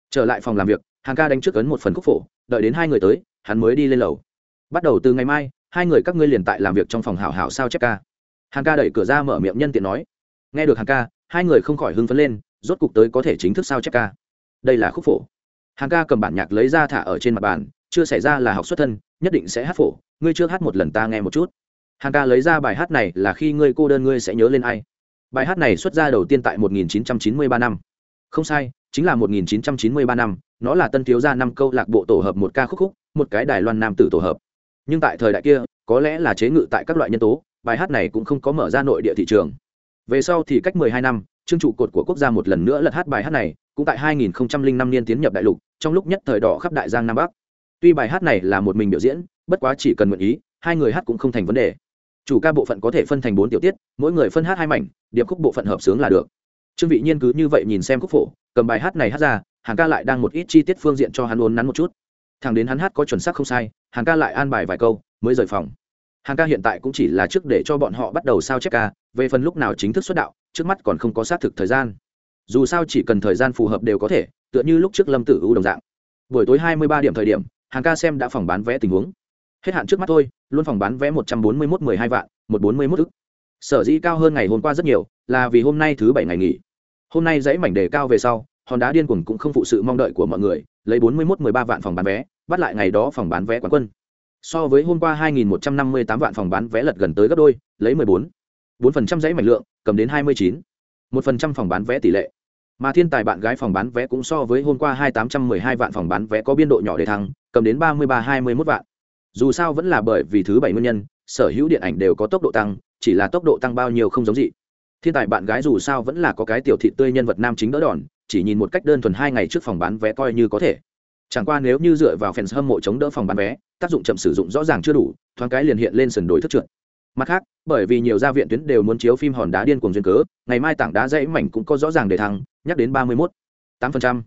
Trở lại phòng làm việc hàn ca đánh trước ấn một phần khúc phổ, đợi đến hai người tới, hắn mới đi lên lầu. Bắt đầu từ ngày mai, hai người các ngươi liền tại làm việc trong phòng hảo hảo sao chép ca hàn ca đẩy cửa ra mở miệng nhân tiện nói, nghe được hàn ca, hai người không khỏi hưng phấn lên, rốt cục tới có thể chính thức sao chép ca. Đây là khúc phổ. Hàn ca cầm bản nhạc lấy ra thả ở trên mặt bàn, chưa xảy ra là học xuất thân, nhất định sẽ hát phổ, ngươi chưa hát một lần ta nghe một chút. Hàn ca lấy ra bài hát này là khi ngươi cô đơn ngươi sẽ nhớ lên ai. Bài hát này xuất ra đầu tiên tại 1993 năm. Không sai, chính là 1993 năm, nó là tân thiếu gia năm câu lạc bộ tổ hợp một ca khúc khúc, một cái đài loan nam tử tổ hợp. Nhưng tại thời đại kia, có lẽ là chế ngự tại các loại nhân tố bài hát này cũng không có mở ra nội địa thị trường. Về sau thì cách 12 năm, chương trụ cột của quốc gia một lần nữa lật hát bài hát này, cũng tại 2005 niên tiến nhập đại lục, trong lúc nhất thời đỏ khắp đại giang nam bắc. Tuy bài hát này là một mình biểu diễn, bất quá chỉ cần nguyện ý, hai người hát cũng không thành vấn đề. Chủ ca bộ phận có thể phân thành bốn tiểu tiết, mỗi người phân hát hai mảnh, điệp khúc bộ phận hợp sướng là được. Trương vị nhiên cứ như vậy nhìn xem khúc phổ, cầm bài hát này hát ra, hàng ca lại đang một ít chi tiết phương diện cho hắn uốn nắn một chút. Thằng đến hắn hát có chuẩn xác không sai, hàng ca lại an bài vài câu, mới rời phòng hàng ca hiện tại cũng chỉ là trước để cho bọn họ bắt đầu sao chép ca, về phần lúc nào chính thức xuất đạo, trước mắt còn không có xác thực thời gian. Dù sao chỉ cần thời gian phù hợp đều có thể, tựa như lúc trước lâm tử u đồng dạng. Buổi tối hai mươi ba điểm thời điểm, hàng ca xem đã phòng bán vé tình huống. Hết hạn trước mắt thôi, luôn phòng bán vé một trăm bốn mươi một mười hai vạn, một bốn mươi một ức. Sở dĩ cao hơn ngày hôm qua rất nhiều, là vì hôm nay thứ bảy ngày nghỉ. Hôm nay dãy mảnh đề cao về sau, hòn đá điên cuồng cũng không phụ sự mong đợi của mọi người, lấy bốn mươi một mười ba vạn phòng bán vé, bắt lại ngày đó phòng bán vé quán quân so với hôm qua hai nghìn một trăm năm mươi tám vạn phòng bán vé lật gần tới gấp đôi, lấy mười bốn. bốn phần trăm dãy mảnh lượng, cầm đến hai mươi chín. một phần trăm phòng bán vé tỷ lệ. Mà thiên tài bạn gái phòng bán vé cũng so với hôm qua hai tám trăm mười hai vạn phòng bán vé có biên độ nhỏ để thăng, cầm đến ba mươi ba hai mươi mốt vạn. Dù sao vẫn là bởi vì thứ bảy nguyên nhân, sở hữu điện ảnh đều có tốc độ tăng, chỉ là tốc độ tăng bao nhiêu không giống gì. Thiên tài bạn gái dù sao vẫn là có cái tiểu thị tươi nhân vật nam chính đỡ đòn, chỉ nhìn một cách đơn thuần hai ngày trước phòng bán vé coi như có thể chẳng qua nếu như dựa vào fans hâm mộ chống đỡ phòng bán vé, tác dụng chậm sử dụng rõ ràng chưa đủ, thoáng cái liền hiện lên sườn đổi thất trượt. Mặt khác, bởi vì nhiều gia viện tuyến đều muốn chiếu phim hòn đá điên cuồng duyên cớ, ngày mai tảng đá dãy mảnh cũng có rõ ràng để thăng, nhắc đến ba mươi mốt. tám phần trăm.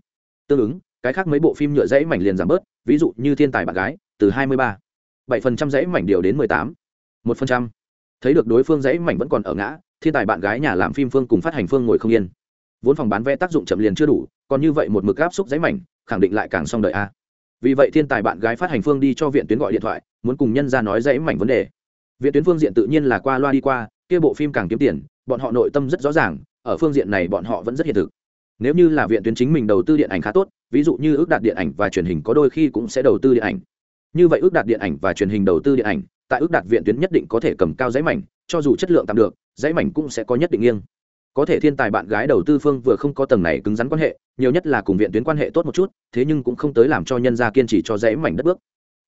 Tương ứng, cái khác mấy bộ phim nhựa dãy mảnh liền giảm bớt, ví dụ như thiên tài bạn gái, từ hai mươi ba. bảy phần trăm dãy mảnh điều đến mười tám. một phần trăm. Thấy được đối phương dãy mảnh vẫn còn ở ngã, thiên tài bạn gái nhà làm phim phương cùng phát hành phương ngồi không yên. Vốn phòng bán vé tác dụng chậm liền chưa đủ, còn như vậy một mực áp xúc dãy mảnh khẳng định lại càng xong đợi a. Vì vậy thiên tài bạn gái phát hành phương đi cho viện tuyến gọi điện thoại, muốn cùng nhân ra nói dãy mảnh vấn đề. Viện tuyến phương diện tự nhiên là qua loa đi qua, kia bộ phim càng kiếm tiền, bọn họ nội tâm rất rõ ràng, ở phương diện này bọn họ vẫn rất hiện thực. Nếu như là viện tuyến chính mình đầu tư điện ảnh khá tốt, ví dụ như ước đạt điện ảnh và truyền hình có đôi khi cũng sẽ đầu tư điện ảnh. Như vậy ước đạt điện ảnh và truyền hình đầu tư điện ảnh, tại ước đạt viện tuyến nhất định có thể cầm cao dãy mảnh, cho dù chất lượng tạm được, dãy mảnh cũng sẽ có nhất định nghiêng có thể thiên tài bạn gái đầu tư phương vừa không có tầng này cứng rắn quan hệ, nhiều nhất là cùng viện tuyến quan hệ tốt một chút, thế nhưng cũng không tới làm cho nhân gia kiên trì cho dễ mảnh đất bước.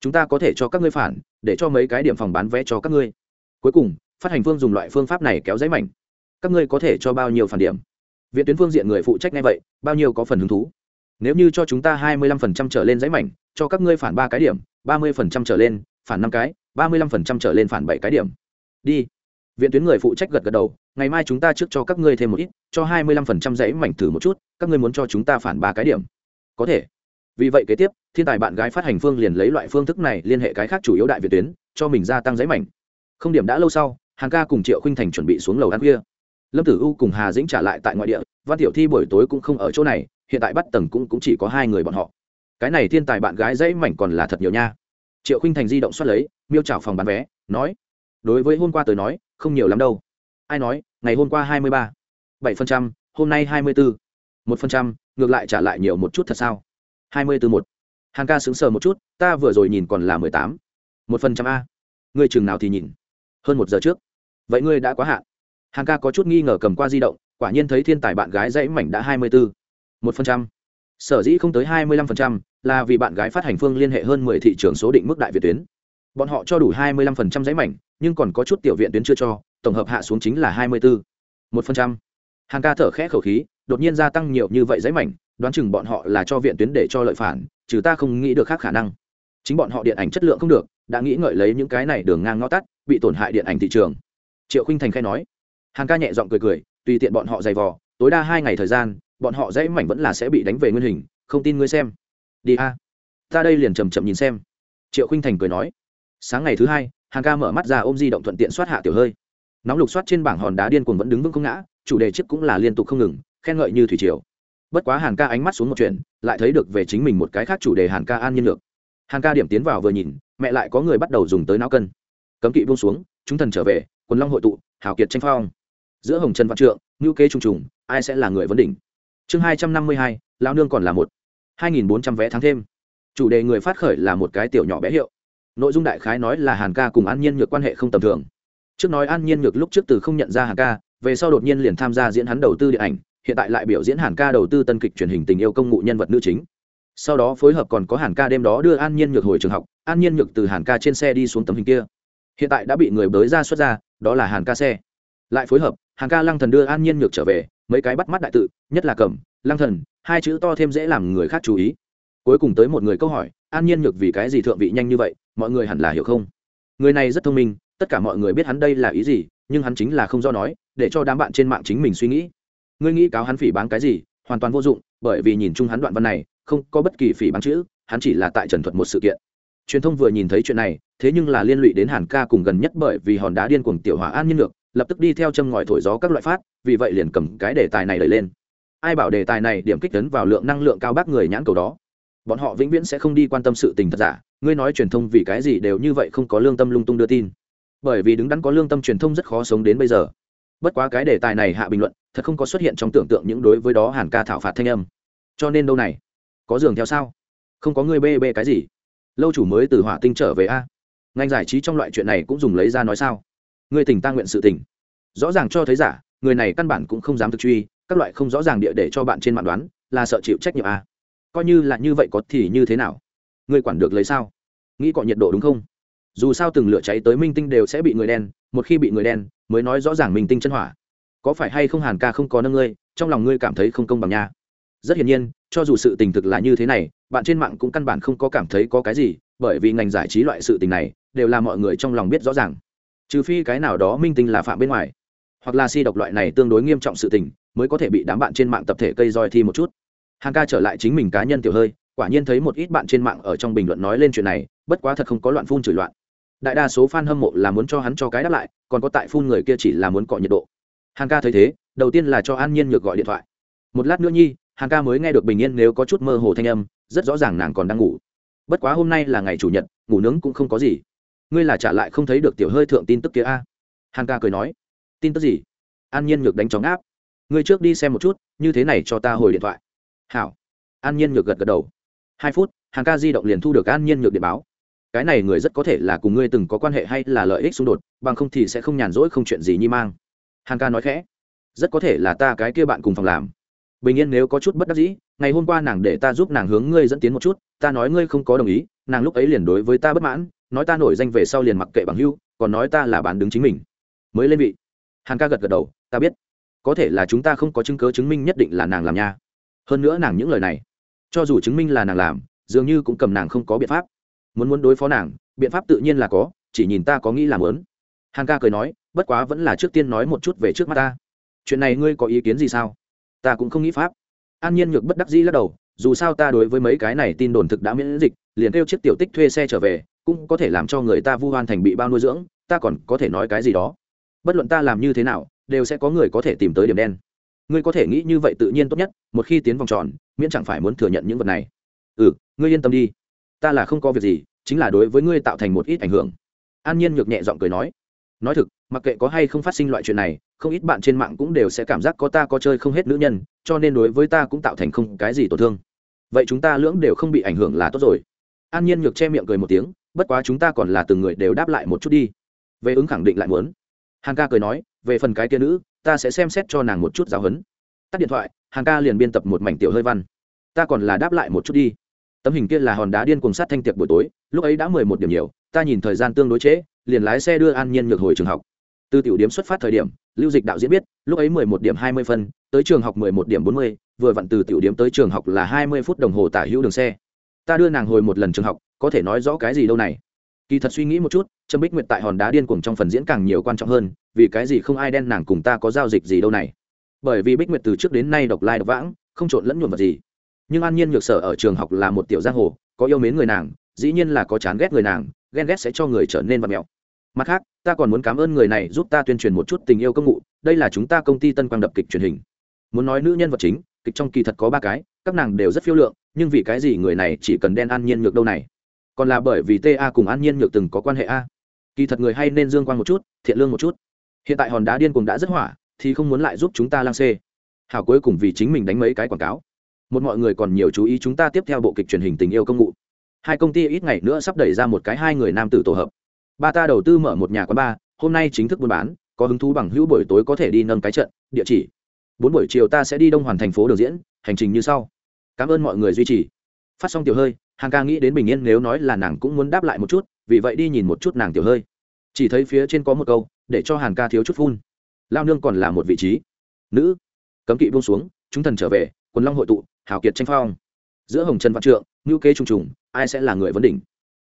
Chúng ta có thể cho các ngươi phản, để cho mấy cái điểm phòng bán vé cho các ngươi. Cuối cùng, phát hành phương dùng loại phương pháp này kéo dễ mảnh. Các ngươi có thể cho bao nhiêu phản điểm? Viện tuyến phương diện người phụ trách ngay vậy, bao nhiêu có phần hứng thú. Nếu như cho chúng ta hai mươi lăm phần trăm trở lên dãy mảnh, cho các ngươi phản ba cái điểm, ba mươi phần trăm trở lên phản năm cái, ba mươi lăm phần trăm trở lên phản bảy cái điểm. Đi viện tuyến người phụ trách gật gật đầu ngày mai chúng ta trước cho các ngươi thêm một ít cho hai mươi lăm phần trăm giấy mảnh thử một chút các ngươi muốn cho chúng ta phản ba cái điểm. Có thể. Vì vậy kế tiếp thiên tài bạn gái phát hành phương liền lấy loại phương thức này liên hệ cái khác chủ yếu đại việt tuyến cho mình gia tăng giấy mảnh. Không điểm đã lâu sau hàng ca cùng triệu khinh thành chuẩn bị xuống lầu ăn khuya. Lâm tử u cùng hà dĩnh trả lại tại ngoại địa văn tiểu thi buổi tối cũng không ở chỗ này hiện tại bắt tầng cũng, cũng chỉ có hai người bọn họ. Cái này thiên tài bạn gái dãy mảnh còn là thật nhiều nha. Triệu khinh thành di động xoát lấy miêu trào phòng bán vé nói đối với hôm qua tới nói, không nhiều lắm đâu. Ai nói, ngày hôm qua hai mươi ba, bảy phần trăm, hôm nay hai mươi bốn một phần trăm, ngược lại trả lại nhiều một chút thật sao? hai mươi bốn một. Hàng ca sững sờ một chút, ta vừa rồi nhìn còn là mười tám. một phần trăm a. Ngươi chừng nào thì nhìn? Hơn một giờ trước. Vậy ngươi đã quá hạn. Hàng ca có chút nghi ngờ cầm qua di động, quả nhiên thấy thiên tài bạn gái dãy mảnh đã hai mươi bốn một phần trăm. Sở dĩ không tới hai mươi lăm phần trăm là vì bạn gái phát hành phương liên hệ hơn mười thị trường số định mức đại việt tuyến bọn họ cho đủ hai mươi lăm phần trăm giấy mảnh, nhưng còn có chút tiểu viện tuyến chưa cho, tổng hợp hạ xuống chính là hai mươi bốn một phần trăm. Hàng ca thở khẽ khẩu khí, đột nhiên gia tăng nhiều như vậy giấy mảnh, đoán chừng bọn họ là cho viện tuyến để cho lợi phản, trừ ta không nghĩ được khác khả năng. Chính bọn họ điện ảnh chất lượng không được, đã nghĩ ngợi lấy những cái này đường ngang ngõ tắt, bị tổn hại điện ảnh thị trường. Triệu khinh thành khai nói. Hàng ca nhẹ giọng cười cười, tùy tiện bọn họ giày vò, tối đa hai ngày thời gian, bọn họ dãy mảnh vẫn là sẽ bị đánh về nguyên hình, không tin ngươi xem. Đi a. Ta đây liền chầm chậm nhìn xem. Triệu khinh thành cười nói sáng ngày thứ hai hàng ca mở mắt ra ôm di động thuận tiện soát hạ tiểu hơi. Nóng lục soát trên bảng hòn đá điên cuồng vẫn đứng vững không ngã, chủ đề chiếc cũng là liên tục không ngừng, khen ngợi như thủy triều. Bất quá hàn ca ánh mắt xuống một chuyện, lại thấy được về chính mình một cái khác chủ đề hàn ca an nhiên lược. Hàn ca điểm tiến vào vừa nhìn, mẹ lại có người bắt đầu dùng tới não cân. Cấm kỵ buông xuống, chúng thần trở về, quần long hội tụ, hào kiệt tranh phong. Giữa hồng trần văn trượng ngữ kế trung trùng, ai sẽ là người vấn đỉnh? Chương hai trăm năm mươi hai lao nương còn là một. Hai nghìn bốn trăm vé tháng thêm. Chủ đề người phát khởi là một cái tiểu nhỏ bé hiệu nội dung đại khái nói là hàn ca cùng an nhiên nhược quan hệ không tầm thường. Trước nói an nhiên nhược lúc trước từ không nhận ra hàn ca, về sau đột nhiên liền tham gia diễn hắn đầu tư điện ảnh, hiện tại lại biểu diễn hàn ca đầu tư tân kịch truyền hình tình yêu công ngụ nhân vật nữ chính. Sau đó phối hợp còn có hàn ca đêm đó đưa an nhiên nhược hồi trường học, an nhiên nhược từ hàn ca trên xe đi xuống tấm hình kia. Hiện tại đã bị người bới ra xuất ra, đó là hàn ca xe. Lại phối hợp, hàn ca lăng thần đưa an nhiên nhược trở về, mấy cái bắt mắt đại tự, nhất là cầm, lăng thần, hai chữ to thêm dễ làm người khác chú ý. Cuối cùng tới một người câu hỏi, an nhiên nhược vì cái gì thượng vị nhanh như vậy? Mọi người hẳn là hiểu không? Người này rất thông minh, tất cả mọi người biết hắn đây là ý gì, nhưng hắn chính là không do nói, để cho đám bạn trên mạng chính mình suy nghĩ. Ngươi nghĩ cáo hắn phỉ bán cái gì? Hoàn toàn vô dụng, bởi vì nhìn chung hắn đoạn văn này, không có bất kỳ phỉ bán chữ, hắn chỉ là tại trần thuật một sự kiện. Truyền thông vừa nhìn thấy chuyện này, thế nhưng là liên lụy đến hàn ca cùng gần nhất bởi vì hòn đá điên cuồng tiểu hòa an nhân lược lập tức đi theo châm ngòi thổi gió các loại phát, vì vậy liền cầm cái đề tài này đẩy lên. Ai bảo đề tài này điểm kích tấn vào lượng năng lượng cao bác người nhãn cầu đó? Bọn họ vĩnh viễn sẽ không đi quan tâm sự tình thật giả ngươi nói truyền thông vì cái gì đều như vậy không có lương tâm lung tung đưa tin. Bởi vì đứng đắn có lương tâm truyền thông rất khó sống đến bây giờ. Bất quá cái đề tài này hạ bình luận thật không có xuất hiện trong tưởng tượng những đối với đó hàn ca thảo phạt thanh âm. Cho nên đâu này? Có giường theo sao? Không có người bê bê cái gì? Lâu chủ mới từ hỏa tinh trở về a. Ngành giải trí trong loại chuyện này cũng dùng lấy ra nói sao? Người tỉnh ta nguyện sự tỉnh, rõ ràng cho thấy giả người này căn bản cũng không dám thực truy các loại không rõ ràng địa để cho bạn trên mạng đoán là sợ chịu trách nhiệm a. Coi như là như vậy có thì như thế nào? Ngươi quản được lấy sao? Nghĩ cọ nhiệt độ đúng không? Dù sao từng lửa cháy tới minh tinh đều sẽ bị người đen, một khi bị người đen, mới nói rõ ràng minh tinh chân hỏa. Có phải hay không hàn ca không có nâng ngươi, trong lòng ngươi cảm thấy không công bằng nha? Rất hiển nhiên, cho dù sự tình thực là như thế này, bạn trên mạng cũng căn bản không có cảm thấy có cái gì, bởi vì ngành giải trí loại sự tình này, đều là mọi người trong lòng biết rõ ràng. Trừ phi cái nào đó minh tinh là phạm bên ngoài, hoặc là si độc loại này tương đối nghiêm trọng sự tình, mới có thể bị đám bạn trên mạng tập thể cây roi thi một chút. Hàng ca trở lại chính mình cá nhân tiểu hơi quả nhiên thấy một ít bạn trên mạng ở trong bình luận nói lên chuyện này, bất quá thật không có loạn phun chửi loạn. Đại đa số fan hâm mộ là muốn cho hắn cho cái đáp lại, còn có tại phun người kia chỉ là muốn cọ nhiệt độ. Hàng ca thấy thế, đầu tiên là cho an nhiên nhược gọi điện thoại. Một lát nữa nhi, hàng ca mới nghe được bình yên nếu có chút mơ hồ thanh âm, rất rõ ràng nàng còn đang ngủ. Bất quá hôm nay là ngày chủ nhật, ngủ nướng cũng không có gì. Ngươi là trả lại không thấy được tiểu hơi thượng tin tức kia a? À? hàng ca cười nói. Tin tức gì? An nhiên nhược đánh chóng áp. Ngươi trước đi xem một chút, như thế này cho ta hồi điện thoại. Hảo. An nhiên nhược gật gật đầu hai phút, hàng ca di động liền thu được an nhiên nhược điện báo. Cái này người rất có thể là cùng ngươi từng có quan hệ hay là lợi ích xung đột, bằng không thì sẽ không nhàn rỗi không chuyện gì nhi mang. Hàng ca nói khẽ, rất có thể là ta cái kia bạn cùng phòng làm. Bình yên nếu có chút bất đắc dĩ, ngày hôm qua nàng để ta giúp nàng hướng ngươi dẫn tiến một chút, ta nói ngươi không có đồng ý, nàng lúc ấy liền đối với ta bất mãn, nói ta nổi danh về sau liền mặc kệ bằng hưu, còn nói ta là bán đứng chính mình. Mới lên vị. Hàn ca gật gật đầu, ta biết. Có thể là chúng ta không có chứng cớ chứng minh nhất định là nàng làm nha. Hơn nữa nàng những lời này cho dù chứng minh là nàng làm, dường như cũng cầm nàng không có biện pháp. Muốn muốn đối phó nàng, biện pháp tự nhiên là có, chỉ nhìn ta có nghĩ làm lớn. Hàn ca cười nói, bất quá vẫn là trước tiên nói một chút về trước mắt ta. Chuyện này ngươi có ý kiến gì sao? Ta cũng không nghĩ pháp. An nhiên nhược bất đắc dĩ lắc đầu, dù sao ta đối với mấy cái này tin đồn thực đã miễn dịch, liền kêu chiếc tiểu tích thuê xe trở về, cũng có thể làm cho người ta vu hoan thành bị bao nuôi dưỡng, ta còn có thể nói cái gì đó. Bất luận ta làm như thế nào, đều sẽ có người có thể tìm tới điểm đen ngươi có thể nghĩ như vậy tự nhiên tốt nhất, một khi tiến vòng tròn, miễn chẳng phải muốn thừa nhận những vật này. Ừ ngươi yên tâm đi. Ta là không có việc gì, chính là đối với ngươi tạo thành một ít ảnh hưởng. An nhiên nhược nhẹ giọng cười nói. Nói thực, mặc kệ có hay không phát sinh loại chuyện này, không ít bạn trên mạng cũng đều sẽ cảm giác có ta có chơi không hết nữ nhân, cho nên đối với ta cũng tạo thành không cái gì tổn thương. Vậy chúng ta lưỡng đều không bị ảnh hưởng là tốt rồi. An nhiên nhược che miệng cười một tiếng, bất quá chúng ta còn là từng người đều đáp lại một chút đi. Về ứng khẳng định lại muốn. Hàn ca cười nói, về phần cái kia nữ ta sẽ xem xét cho nàng một chút giáo huấn. Tắt điện thoại, hàn ca liền biên tập một mảnh tiểu hơi văn. Ta còn là đáp lại một chút đi. Tấm hình kia là hòn đá điên cùng sát thanh tiệc buổi tối, lúc ấy đã mười một điểm nhiều, ta nhìn thời gian tương đối trễ, liền lái xe đưa an nhiên ngược hồi trường học. Từ tiểu điểm xuất phát thời điểm, lưu dịch đạo diễn biết, lúc ấy mười một điểm hai mươi phân, tới trường học mười một điểm bốn mươi, vừa vặn từ tiểu điểm tới trường học là hai mươi phút đồng hồ tả hữu đường xe. Ta đưa nàng hồi một lần trường học, có thể nói rõ cái gì đâu này? Kỳ thật suy nghĩ một chút, trâm bích nguyệt tại hòn đá điên cuồng trong phần diễn càng nhiều quan trọng hơn, vì cái gì không ai đen nàng cùng ta có giao dịch gì đâu này? Bởi vì bích nguyệt từ trước đến nay độc lai độc vãng, không trộn lẫn nhuộm vật gì. Nhưng an nhiên nhược sở ở trường học là một tiểu giang hồ, có yêu mến người nàng, dĩ nhiên là có chán ghét người nàng, ghen ghét sẽ cho người trở nên vật mẹo. Mặt khác, ta còn muốn cảm ơn người này giúp ta tuyên truyền một chút tình yêu công ngụ đây là chúng ta công ty tân quang đập kịch truyền hình. Muốn nói nữ nhân vật chính, kịch trong kỳ thật có ba cái, các nàng đều rất phiêu lượng, nhưng vì cái gì người này chỉ cần đen an nhiên nhược đâu này? Còn là bởi vì ta cùng an nhiên nhược từng có quan hệ a. Kỳ thật người hay nên dương quan một chút, thiện lương một chút. Hiện tại hòn đá điên cùng đã rất hỏa, thì không muốn lại giúp chúng ta lang xê. Hảo cuối cùng vì chính mình đánh mấy cái quảng cáo. Một mọi người còn nhiều chú ý chúng ta tiếp theo bộ kịch truyền hình tình yêu công ngụ hai công ty ít ngày nữa sắp đẩy ra một cái hai người nam tử tổ hợp. Ba ta đầu tư mở một nhà quán bar, hôm nay chính thức buôn bán, có hứng thú bằng hữu buổi tối có thể đi nâng cái trận, địa chỉ. Bốn buổi chiều ta sẽ đi đông hoàn thành phố đường diễn, hành trình như sau. Cảm ơn mọi người duy trì. Phát xong tiểu hơi hàng ca nghĩ đến bình yên nếu nói là nàng cũng muốn đáp lại một chút, vì vậy đi nhìn một chút nàng tiểu hơi. Chỉ thấy phía trên có một câu, để cho hàn ca thiếu chút phun. Lao nương còn là một vị trí. Nữ, cấm kỵ buông xuống, chúng thần trở về, quần long hội tụ, hào kiệt tranh phong. Giữa hồng trần văn trượng ngữ kế trùng trùng, ai sẽ là người vấn đỉnh?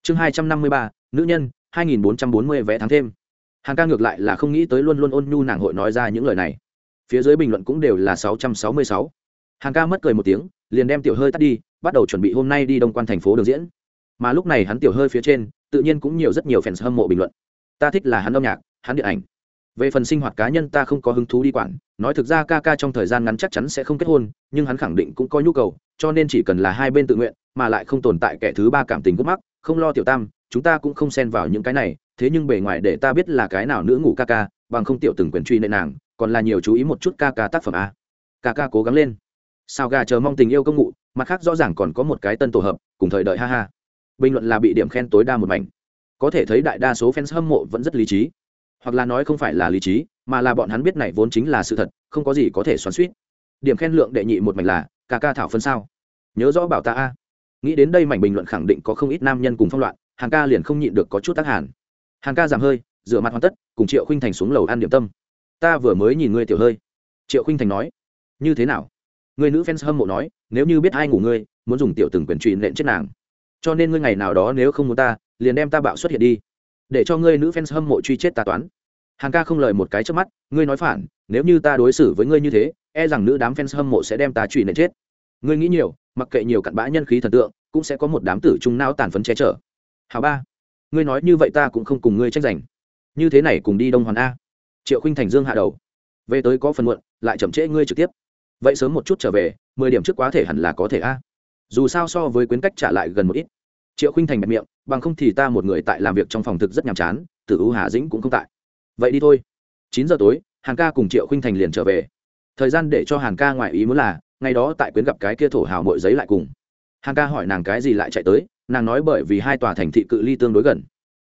Chương hai trăm năm mươi ba, nữ nhân, hai nghìn bốn trăm bốn mươi vé tháng thêm. Hàn ca ngược lại là không nghĩ tới luôn luôn ôn nhu nàng hội nói ra những lời này. Phía dưới bình luận cũng đều là sáu trăm sáu mươi sáu. Hàng ca mất cười một tiếng, liền đem tiểu hơi tắt đi, bắt đầu chuẩn bị hôm nay đi đông quan thành phố đường diễn. Mà lúc này hắn tiểu hơi phía trên, tự nhiên cũng nhiều rất nhiều fans hâm mộ bình luận. Ta thích là hắn âm nhạc, hắn điện ảnh. Về phần sinh hoạt cá nhân ta không có hứng thú đi quản, nói thực ra ca ca trong thời gian ngắn chắc chắn sẽ không kết hôn, nhưng hắn khẳng định cũng có nhu cầu, cho nên chỉ cần là hai bên tự nguyện, mà lại không tồn tại kẻ thứ ba cảm tình khúc mắc, không lo tiểu tam, chúng ta cũng không xen vào những cái này, thế nhưng bề ngoài để ta biết là cái nào nữ ngủ ca ca, bằng không tiểu từng quyền truy nệ nàng, còn là nhiều chú ý một chút ca ca tác phẩm a. Ca ca cố gắng lên sao gà chờ mong tình yêu công ngụ, mặt khác rõ ràng còn có một cái tân tổ hợp, cùng thời đợi ha ha. Bình luận là bị điểm khen tối đa một mảnh. Có thể thấy đại đa số fans hâm mộ vẫn rất lý trí. Hoặc là nói không phải là lý trí, mà là bọn hắn biết này vốn chính là sự thật, không có gì có thể xoắn suýt điểm khen lượng đệ nhị một mảnh là, ca ca thảo phân sao? Nhớ rõ bảo ta a. Nghĩ đến đây mảnh bình luận khẳng định có không ít nam nhân cùng phong loạn hàng ca liền không nhịn được có chút tác hàn. Hàng ca giảm hơi, rửa mặt hoàn tất, cùng triệu khinh thành xuống lầu ăn điểm tâm. Ta vừa mới nhìn ngươi tiểu hơi. Triệu khinh thành nói, như thế nào? Người nữ fans hâm mộ nói, nếu như biết ai ngủ ngươi, muốn dùng tiểu từng quyền trụy nện chết nàng. Cho nên ngươi ngày nào đó nếu không muốn ta, liền đem ta bạo xuất hiện đi. Để cho ngươi nữ fans hâm mộ truy chết ta toán. Hàng ca không lời một cái trước mắt, ngươi nói phản, nếu như ta đối xử với ngươi như thế e rằng nữ đám fans hâm mộ sẽ đem ta truy nện chết. Ngươi nghĩ nhiều, mặc kệ nhiều cặn bã nhân khí thần tượng, cũng sẽ có một đám tử trung não tàn phấn che chở. Hào ba, ngươi nói như vậy ta cũng không cùng ngươi tranh giành. Như thế này cùng đi đông hoàn a. Triệu khinh thành dương hạ đầu. Về tới có phần muộn, lại chậm trễ ngươi trực tiếp vậy sớm một chút trở về, mười điểm trước quá thể hẳn là có thể a. Dù sao so với quyến cách trả lại gần một ít. Triệu khinh thành bẹp miệng, bằng không thì ta một người tại làm việc trong phòng thực rất nhàm chán, tử u hà dĩnh cũng không tại. Vậy đi thôi. Chín giờ tối, hàn ca cùng triệu khinh thành liền trở về. Thời gian để cho hàn ca ngoại ý muốn là, ngày đó tại quyến gặp cái kia thổ hào mội giấy lại cùng. Hàn ca hỏi nàng cái gì lại chạy tới, nàng nói bởi vì hai tòa thành thị cự ly tương đối gần.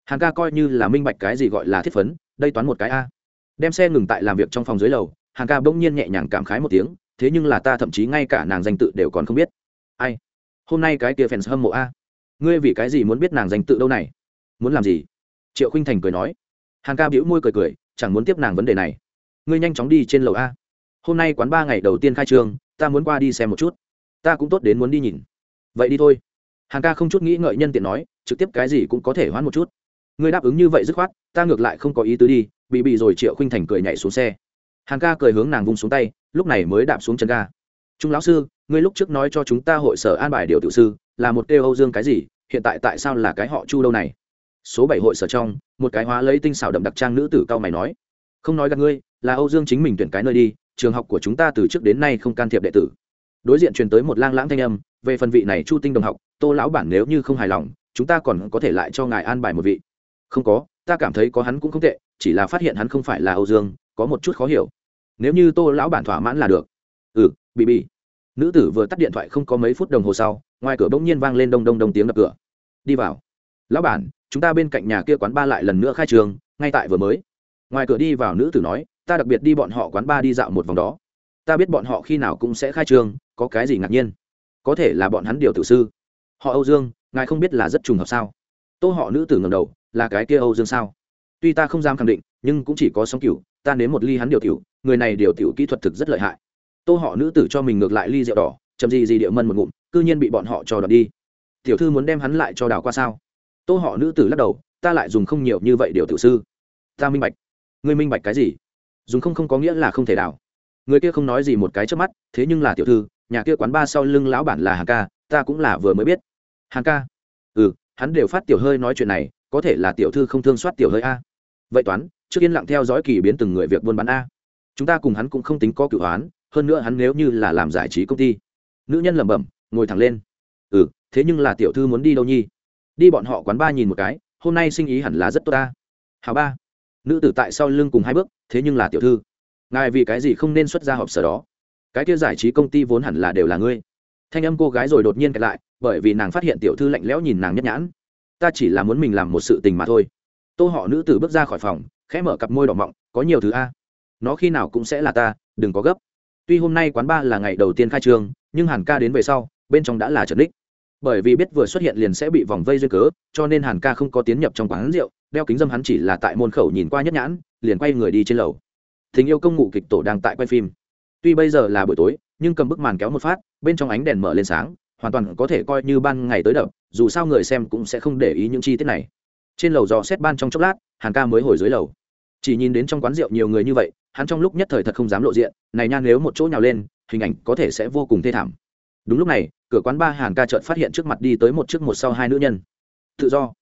Hàn ca coi như là minh bạch cái gì gọi là thiết phấn, đây toán một cái a. Đem xe ngừng tại làm việc trong phòng dưới lầu, hàn ca bỗng nhiên nhẹ nhàng cảm khái một tiếng thế nhưng là ta thậm chí ngay cả nàng danh tự đều còn không biết. Ai? Hôm nay cái kia fans hâm mộ a. Ngươi vì cái gì muốn biết nàng danh tự đâu này? Muốn làm gì? Triệu khinh thành cười nói. Hàn ca bĩu môi cười cười, chẳng muốn tiếp nàng vấn đề này. Ngươi nhanh chóng đi trên lầu a. Hôm nay quán ba ngày đầu tiên khai trương, ta muốn qua đi xem một chút. Ta cũng tốt đến muốn đi nhìn. Vậy đi thôi. Hàn ca không chút nghĩ ngợi nhân tiện nói, trực tiếp cái gì cũng có thể hoãn một chút. Ngươi đáp ứng như vậy dứt khoát, ta ngược lại không có ý tứ đi, bị bị rồi triệu khinh thành cười nhảy xuống xe. Hàn ca cười hướng nàng vung xuống tay lúc này mới đạp xuống chân ga. Trung lão sư, ngươi lúc trước nói cho chúng ta hội sở an bài điều tiểu sư, là một kêu âu dương cái gì, hiện tại tại sao là cái họ chu đâu này? Số bảy hội sở trong, một cái hóa lấy tinh xảo đậm đặc trang nữ tử cao mày nói. Không nói gặp ngươi, là âu dương chính mình tuyển cái nơi đi, trường học của chúng ta từ trước đến nay không can thiệp đệ tử. Đối diện truyền tới một lang lãng thanh âm, về phần vị này chu tinh đồng học, tô lão bản nếu như không hài lòng, chúng ta còn có thể lại cho ngài an bài một vị. Không có, ta cảm thấy có hắn cũng không tệ, chỉ là phát hiện hắn không phải là âu dương, có một chút khó hiểu nếu như tô lão bản thỏa mãn là được. Ừ bị bị. Nữ tử vừa tắt điện thoại không có mấy phút đồng hồ sau ngoài cửa bỗng nhiên vang lên đông đông đông tiếng đập cửa. Đi vào. Lão bản chúng ta bên cạnh nhà kia quán ba lại lần nữa khai trường ngay tại vừa mới. Ngoài cửa đi vào nữ tử nói ta đặc biệt đi bọn họ quán ba đi dạo một vòng đó. Ta biết bọn họ khi nào cũng sẽ khai trường, có cái gì ngạc nhiên? Có thể là bọn hắn điều tử sư. Họ âu dương ngài không biết là rất trùng hợp sao? Tô họ nữ tử ngầm đầu là cái kia âu dương sao? Tuy ta không dám khẳng định nhưng cũng chỉ có sóng cửu ta nếm một ly hắn điều tiểu, người này điều tiểu kỹ thuật thực rất lợi hại. Tô họ nữ tử cho mình ngược lại ly rượu đỏ, chậm gì gì địa mân một ngụm, cư nhiên bị bọn họ cho đọt đi. Tiểu thư muốn đem hắn lại cho đào qua sao? Tô họ nữ tử lắc đầu, ta lại dùng không nhiều như vậy điều tiểu sư. Ta minh bạch. Ngươi minh bạch cái gì? Dùng không không có nghĩa là không thể đào. Người kia không nói gì một cái trước mắt, thế nhưng là tiểu thư, nhà kia quán ba sau lưng lão bản là hàng ca, ta cũng là vừa mới biết. Hàng ca? Ừ hắn đều phát tiểu hơi nói chuyện này, có thể là tiểu thư không thương soát tiểu hơi a. Vậy toán trước yên lặng theo dõi kỳ biến từng người việc buôn bán a. Chúng ta cùng hắn cũng không tính có cựu hoán, hơn nữa hắn nếu như là làm giải trí công ty. Nữ nhân lẩm bẩm, ngồi thẳng lên. Ừ thế nhưng là tiểu thư muốn đi đâu nhi? Đi bọn họ quán ba nhìn một cái, hôm nay sinh ý hẳn là rất tốt ta. Hào ba. Nữ tử tại sau lưng cùng hai bước, thế nhưng là tiểu thư. Ngài vì cái gì không nên xuất ra họp sở đó? Cái kia giải trí công ty vốn hẳn là đều là ngươi. Thanh âm cô gái rồi đột nhiên kẹt lại, bởi vì nàng phát hiện tiểu thư lạnh lẽo nhìn nàng nhất nhãn. Ta chỉ là muốn mình làm một sự tình mà thôi. Tô họ nữ tử bước ra khỏi phòng khẽ mở cặp môi đỏ mọng, có nhiều thứ a, nó khi nào cũng sẽ là ta, đừng có gấp. Tuy hôm nay quán ba là ngày đầu tiên khai trương, nhưng hàn ca đến về sau, bên trong đã là trần đích. Bởi vì biết vừa xuất hiện liền sẽ bị vòng vây duyên cớ, cho nên hàn ca không có tiến nhập trong quán rượu, đeo kính dâm hắn chỉ là tại môn khẩu nhìn qua nhất nhãn, liền quay người đi trên lầu. Tình yêu công ngụ kịch tổ đang tại quay phim. Tuy bây giờ là buổi tối, nhưng cầm bức màn kéo một phát, bên trong ánh đèn mở lên sáng, hoàn toàn có thể coi như ban ngày tới đập, dù sao người xem cũng sẽ không để ý những chi tiết này trên lầu dò xét ban trong chốc lát, hàn ca mới hồi dưới lầu. Chỉ nhìn đến trong quán rượu nhiều người như vậy, hắn trong lúc nhất thời thật không dám lộ diện, này nha nếu một chỗ nhào lên, hình ảnh có thể sẽ vô cùng thê thảm. Đúng lúc này, cửa quán ba hàn ca chợt phát hiện trước mặt đi tới một trước một sau hai nữ nhân. Tự do.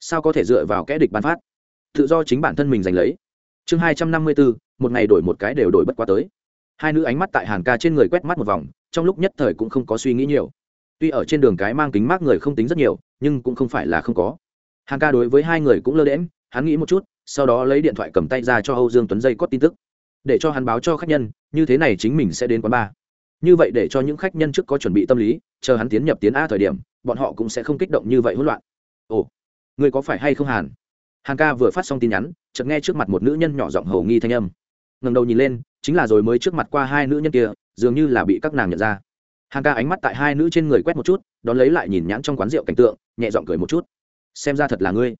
Sao có thể dựa vào kẽ địch bán phát? Tự do chính bản thân mình giành lấy. Chương hai trăm năm mươi bốn, một ngày đổi một cái đều đổi bất quá tới. Hai nữ ánh mắt tại hàn ca trên người quét mắt một vòng, trong lúc nhất thời cũng không có suy nghĩ nhiều. Tuy ở trên đường cái mang kính mát người không tính rất nhiều, nhưng cũng không phải là không có hàng ca đối với hai người cũng lơ đễm hắn nghĩ một chút, sau đó lấy điện thoại cầm tay ra cho âu dương tuấn dây có tin tức. Để cho hắn báo cho khách nhân, như thế này chính mình sẽ đến quán bar. Như vậy để cho những khách nhân trước có chuẩn bị tâm lý, chờ hắn tiến nhập tiến a thời điểm, bọn họ cũng sẽ không kích động như vậy hỗn loạn. Ồ, người có phải hay không hàn? Hàng ca vừa phát xong tin nhắn, chợt nghe trước mặt một nữ nhân nhỏ giọng hầu nghi thanh âm. Ngần đầu nhìn lên, chính là rồi mới trước mặt qua hai nữ nhân kia, dường như là bị các nàng nhận ra. Hàng ca ánh mắt tại hai nữ trên người quét một chút, đón lấy lại nhìn nhãn trong quán rượu cảnh tượng, nhẹ giọng cười một chút xem ra thật là ngươi.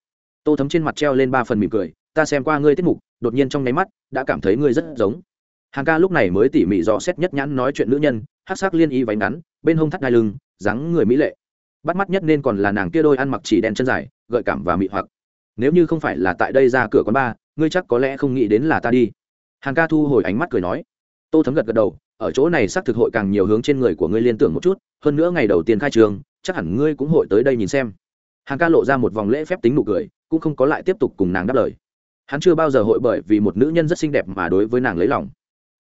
Tô thấm trên mặt treo lên ba phần mỉm cười, ta xem qua ngươi tiết mục, đột nhiên trong nháy mắt, đã cảm thấy ngươi rất giống. Hàng ca lúc này mới tỉ mỉ dò xét nhất nhãn nói chuyện nữ nhân hát sắc liên y váy ngắn, bên hông thắt đai lưng, dáng người mỹ lệ. Bắt mắt nhất nên còn là nàng kia đôi ăn mặc chỉ đen chân dài, gợi cảm và mị hoặc. Nếu như không phải là tại đây ra cửa quán ba, ngươi chắc có lẽ không nghĩ đến là ta đi. Hàng ca thu hồi ánh mắt cười nói. Tô thấm gật gật đầu, ở chỗ này xác thực hội càng nhiều hướng trên người của ngươi liên tưởng một chút, hơn nữa ngày đầu tiên khai trường, chắc hẳn ngươi cũng hội tới đây nhìn xem hàng ca lộ ra một vòng lễ phép tính nụ cười, cũng không có lại tiếp tục cùng nàng đáp lời. Hắn chưa bao giờ hội bởi vì một nữ nhân rất xinh đẹp mà đối với nàng lấy lòng.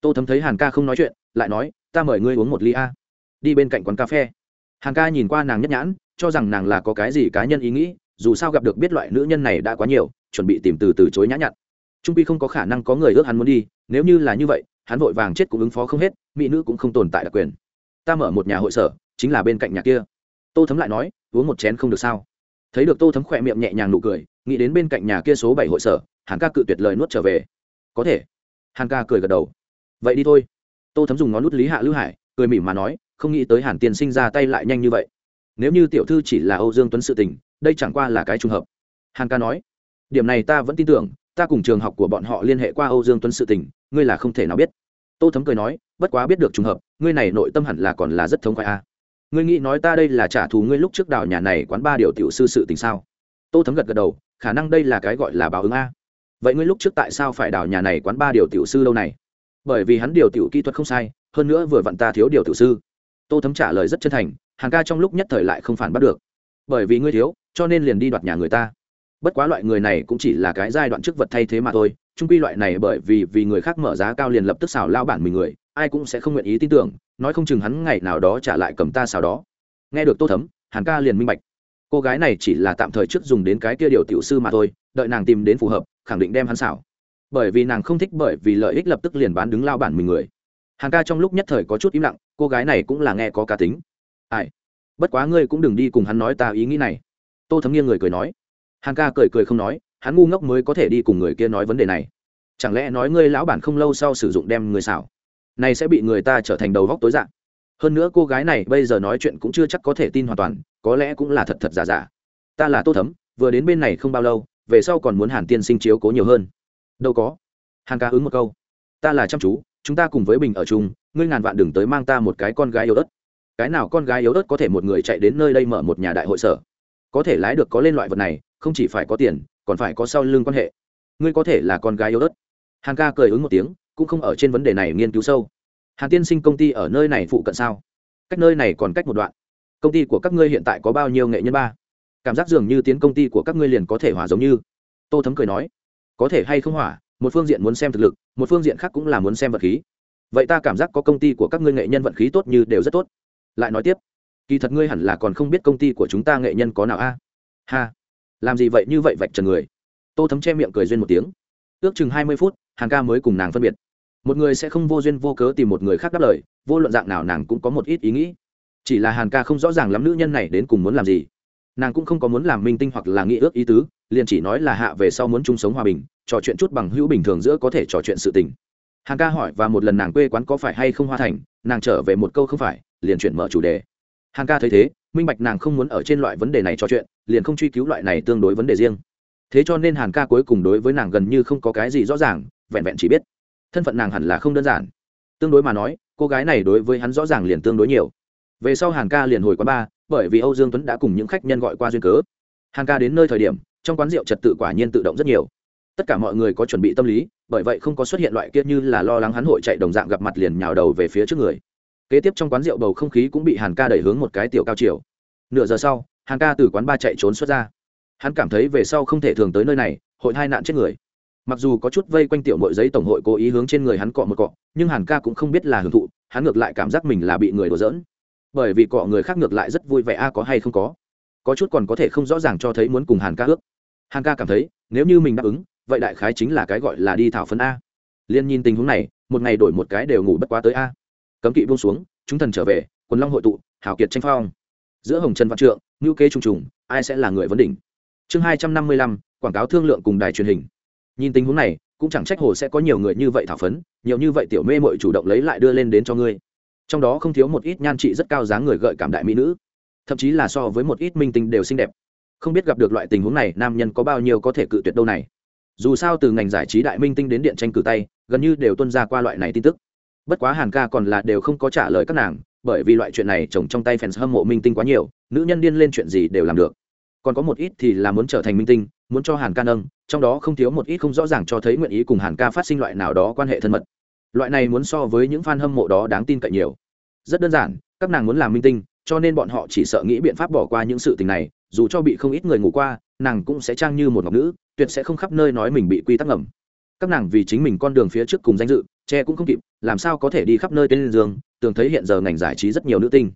Tô thấm thấy hàn ca không nói chuyện, lại nói, ta mời ngươi uống một ly a. Đi bên cạnh quán cà phê. Hàn ca nhìn qua nàng nhất nhãn, cho rằng nàng là có cái gì cá nhân ý nghĩ, dù sao gặp được biết loại nữ nhân này đã quá nhiều, chuẩn bị tìm từ từ chối nhã nhặn. Trung pi không có khả năng có người ước hắn muốn đi, nếu như là như vậy, hắn vội vàng chết cũng ứng phó không hết, mỹ nữ cũng không tồn tại đặc quyền. Ta mở một nhà hội sở, chính là bên cạnh nhà kia. Tô thấm lại nói, uống một chén không được sao? Thấy được tô thấm khỏe miệng nhẹ nhàng nụ cười, nghĩ đến bên cạnh nhà kia số bảy hội sở, hàn ca cự tuyệt lời nuốt trở về. Có thể. Hàn ca cười gật đầu. Vậy đi thôi. Tô thấm dùng ngón nút lý hạ lưu hải, cười mỉm mà nói, không nghĩ tới hàn tiên sinh ra tay lại nhanh như vậy. Nếu như tiểu thư chỉ là âu dương tuấn sự tình, đây chẳng qua là cái trùng hợp. Hàn ca nói, điểm này ta vẫn tin tưởng, ta cùng trường học của bọn họ liên hệ qua âu dương tuấn sự tình, ngươi là không thể nào biết. Tô thấm cười nói, bất quá biết được trùng hợp, ngươi này nội tâm hẳn là còn là rất thống khoái a ngươi nghĩ nói ta đây là trả thù ngươi lúc trước đào nhà này quán ba điều tiểu sư sự tình sao? Tô thấm gật gật đầu, khả năng đây là cái gọi là báo ứng a. Vậy ngươi lúc trước tại sao phải đào nhà này quán ba điều tiểu sư lâu này? Bởi vì hắn điều tiểu kỹ thuật không sai, hơn nữa vừa vặn ta thiếu điều tiểu sư. Tô thấm trả lời rất chân thành, hàng ca trong lúc nhất thời lại không phản bắt được. Bởi vì ngươi thiếu, cho nên liền đi đoạt nhà người ta. Bất quá loại người này cũng chỉ là cái giai đoạn trước vật thay thế mà thôi trung quy loại này bởi vì vì người khác mở giá cao liền lập tức xào lao bản mình người, ai cũng sẽ không nguyện ý tin tưởng, nói không chừng hắn ngày nào đó trả lại cầm ta xào đó. Nghe được tô thấm, hàn ca liền minh bạch. Cô gái này chỉ là tạm thời trước dùng đến cái kia điều tiểu sư mà thôi, đợi nàng tìm đến phù hợp, khẳng định đem hắn xảo bởi vì nàng không thích bởi vì lợi ích lập tức liền bán đứng lao bản mình người. Hàn ca trong lúc nhất thời có chút im lặng, cô gái này cũng là nghe có cá tính. Ai? Bất quá ngươi cũng đừng đi cùng hắn nói ta ý nghĩ này. Tô thấm nghiêng người cười nói. Hàn ca cười cười không nói hắn ngu ngốc mới có thể đi cùng người kia nói vấn đề này. Chẳng lẽ nói ngươi lão bản không lâu sau sử dụng đem người xảo? Này sẽ bị người ta trở thành đầu góc tối dạng hơn nữa cô gái này bây giờ nói chuyện cũng chưa chắc có thể tin hoàn toàn, có lẽ cũng là thật thật giả giả. Ta là tô thấm, vừa đến bên này không bao lâu, về sau còn muốn hàn tiên sinh chiếu cố nhiều hơn. Đâu có. Hàn ca ứng một câu. Ta là chăm chú, chúng ta cùng với bình ở chung, ngươi ngàn vạn đừng tới mang ta một cái con gái yếu ớt. Cái nào con gái yếu ớt có thể một người chạy đến nơi đây mở một nhà đại hội sở? Có thể lái được có lên loại vật này, không chỉ phải có tiền còn phải có sau lưng quan hệ. Ngươi có thể là con gái yếu ớt. Hàn ca cười ứng một tiếng, cũng không ở trên vấn đề này nghiên cứu sâu. Hàn tiên sinh công ty ở nơi này phụ cận sao? Cách nơi này còn cách một đoạn. Công ty của các ngươi hiện tại có bao nhiêu nghệ nhân ba? Cảm giác dường như tiến công ty của các ngươi liền có thể hỏa giống như. Tô thấm cười nói, có thể hay không hỏa, một phương diện muốn xem thực lực, một phương diện khác cũng là muốn xem vật khí. Vậy ta cảm giác có công ty của các ngươi nghệ nhân vận khí tốt như đều rất tốt. Lại nói tiếp, kỳ thật ngươi hẳn là còn không biết công ty của chúng ta nghệ nhân có nào a? Ha làm gì vậy như vậy vạch trần người? Tô thấm che miệng cười duyên một tiếng. Ước chừng hai mươi phút, hàng ca mới cùng nàng phân biệt. Một người sẽ không vô duyên vô cớ tìm một người khác đáp lời, vô luận dạng nào nàng cũng có một ít ý nghĩ. Chỉ là hàn ca không rõ ràng lắm nữ nhân này đến cùng muốn làm gì. Nàng cũng không có muốn làm minh tinh hoặc là nghĩ ước ý tứ, liền chỉ nói là hạ về sau muốn chung sống hòa bình, trò chuyện chút bằng hữu bình thường giữa có thể trò chuyện sự tình. Hàn ca hỏi và một lần nàng quê quán có phải hay không hoa thành, nàng trở về một câu không phải, liền chuyển mở chủ đề hàn ca thấy thế, minh bạch nàng không muốn ở trên loại vấn đề này trò chuyện, liền không truy cứu loại này tương đối vấn đề riêng. Thế cho nên hàn ca cuối cùng đối với nàng gần như không có cái gì rõ ràng, vẹn vẹn chỉ biết, thân phận nàng hẳn là không đơn giản. Tương đối mà nói, cô gái này đối với hắn rõ ràng liền tương đối nhiều. Về sau hàn ca liền hồi quán ba, bởi vì âu dương tuấn đã cùng những khách nhân gọi qua duyên cớ. Hàn ca đến nơi thời điểm, trong quán rượu trật tự quả nhiên tự động rất nhiều. Tất cả mọi người có chuẩn bị tâm lý, bởi vậy không có xuất hiện loại kia như là lo lắng hắn hội chạy đồng dạng gặp mặt liền nhào đầu về phía trước người kế tiếp trong quán rượu bầu không khí cũng bị hàn ca đẩy hướng một cái tiểu cao chiều. Nửa giờ sau, hàn ca từ quán ba chạy trốn xuất ra. Hắn cảm thấy về sau không thể thường tới nơi này, hội hai nạn chết người. Mặc dù có chút vây quanh tiểu mội giấy tổng hội cố ý hướng trên người hắn cọ một cọ, nhưng hàn ca cũng không biết là hưởng thụ, hắn ngược lại cảm giác mình là bị người đổ dỡn bởi vì cọ người khác ngược lại rất vui vẻ, a, có hay không có. Có chút còn có thể không rõ ràng cho thấy muốn cùng hàn ca ước. Hàn ca cảm thấy, nếu như mình đáp ứng, vậy đại khái chính là cái gọi là đi thảo phấn a. Liên nhìn tình huống này, một ngày đổi một cái đều ngủ bất quá tới a cấm kỵ buông xuống, chúng thần trở về, quần long hội tụ, hào kiệt tranh phong. Giữa hồng trần văn trượng ngữ kế trùng trùng, ai sẽ là người vấn đỉnh? Chương hai trăm năm mươi lăm, quảng cáo thương lượng cùng đài truyền hình. Nhìn tình huống này, cũng chẳng trách hồ sẽ có nhiều người như vậy thảo phấn, nhiều như vậy tiểu mê mội chủ động lấy lại đưa lên đến cho ngươi. Trong đó không thiếu một ít nhan trị rất cao dáng người gợi cảm đại mỹ nữ. Thậm chí là so với một ít minh tinh đều xinh đẹp. Không biết gặp được loại tình huống này, nam nhân có bao nhiêu có thể cự tuyệt đâu này. Dù sao từ ngành giải trí đại minh tinh đến điện tranh cử tay, gần như đều tuân ra qua loại này tin tức bất quá hàn ca còn là đều không có trả lời các nàng, bởi vì loại chuyện này chồng trong tay fans hâm mộ minh tinh quá nhiều, nữ nhân điên lên chuyện gì đều làm được. Còn có một ít thì là muốn trở thành minh tinh, muốn cho hàn ca nâng, trong đó không thiếu một ít không rõ ràng cho thấy nguyện ý cùng hàn ca phát sinh loại nào đó quan hệ thân mật. Loại này muốn so với những fan hâm mộ đó đáng tin cậy nhiều. Rất đơn giản, các nàng muốn làm minh tinh, cho nên bọn họ chỉ sợ nghĩ biện pháp bỏ qua những sự tình này, dù cho bị không ít người ngủ qua, nàng cũng sẽ trang như một ngọc nữ, tuyệt sẽ không khắp nơi nói mình bị quy tắc ngầm các nàng vì chính mình con đường phía trước cùng danh dự, che cũng không kịp, làm sao có thể đi khắp nơi tên giường tường thấy hiện giờ ngành giải trí rất nhiều nữ tinh.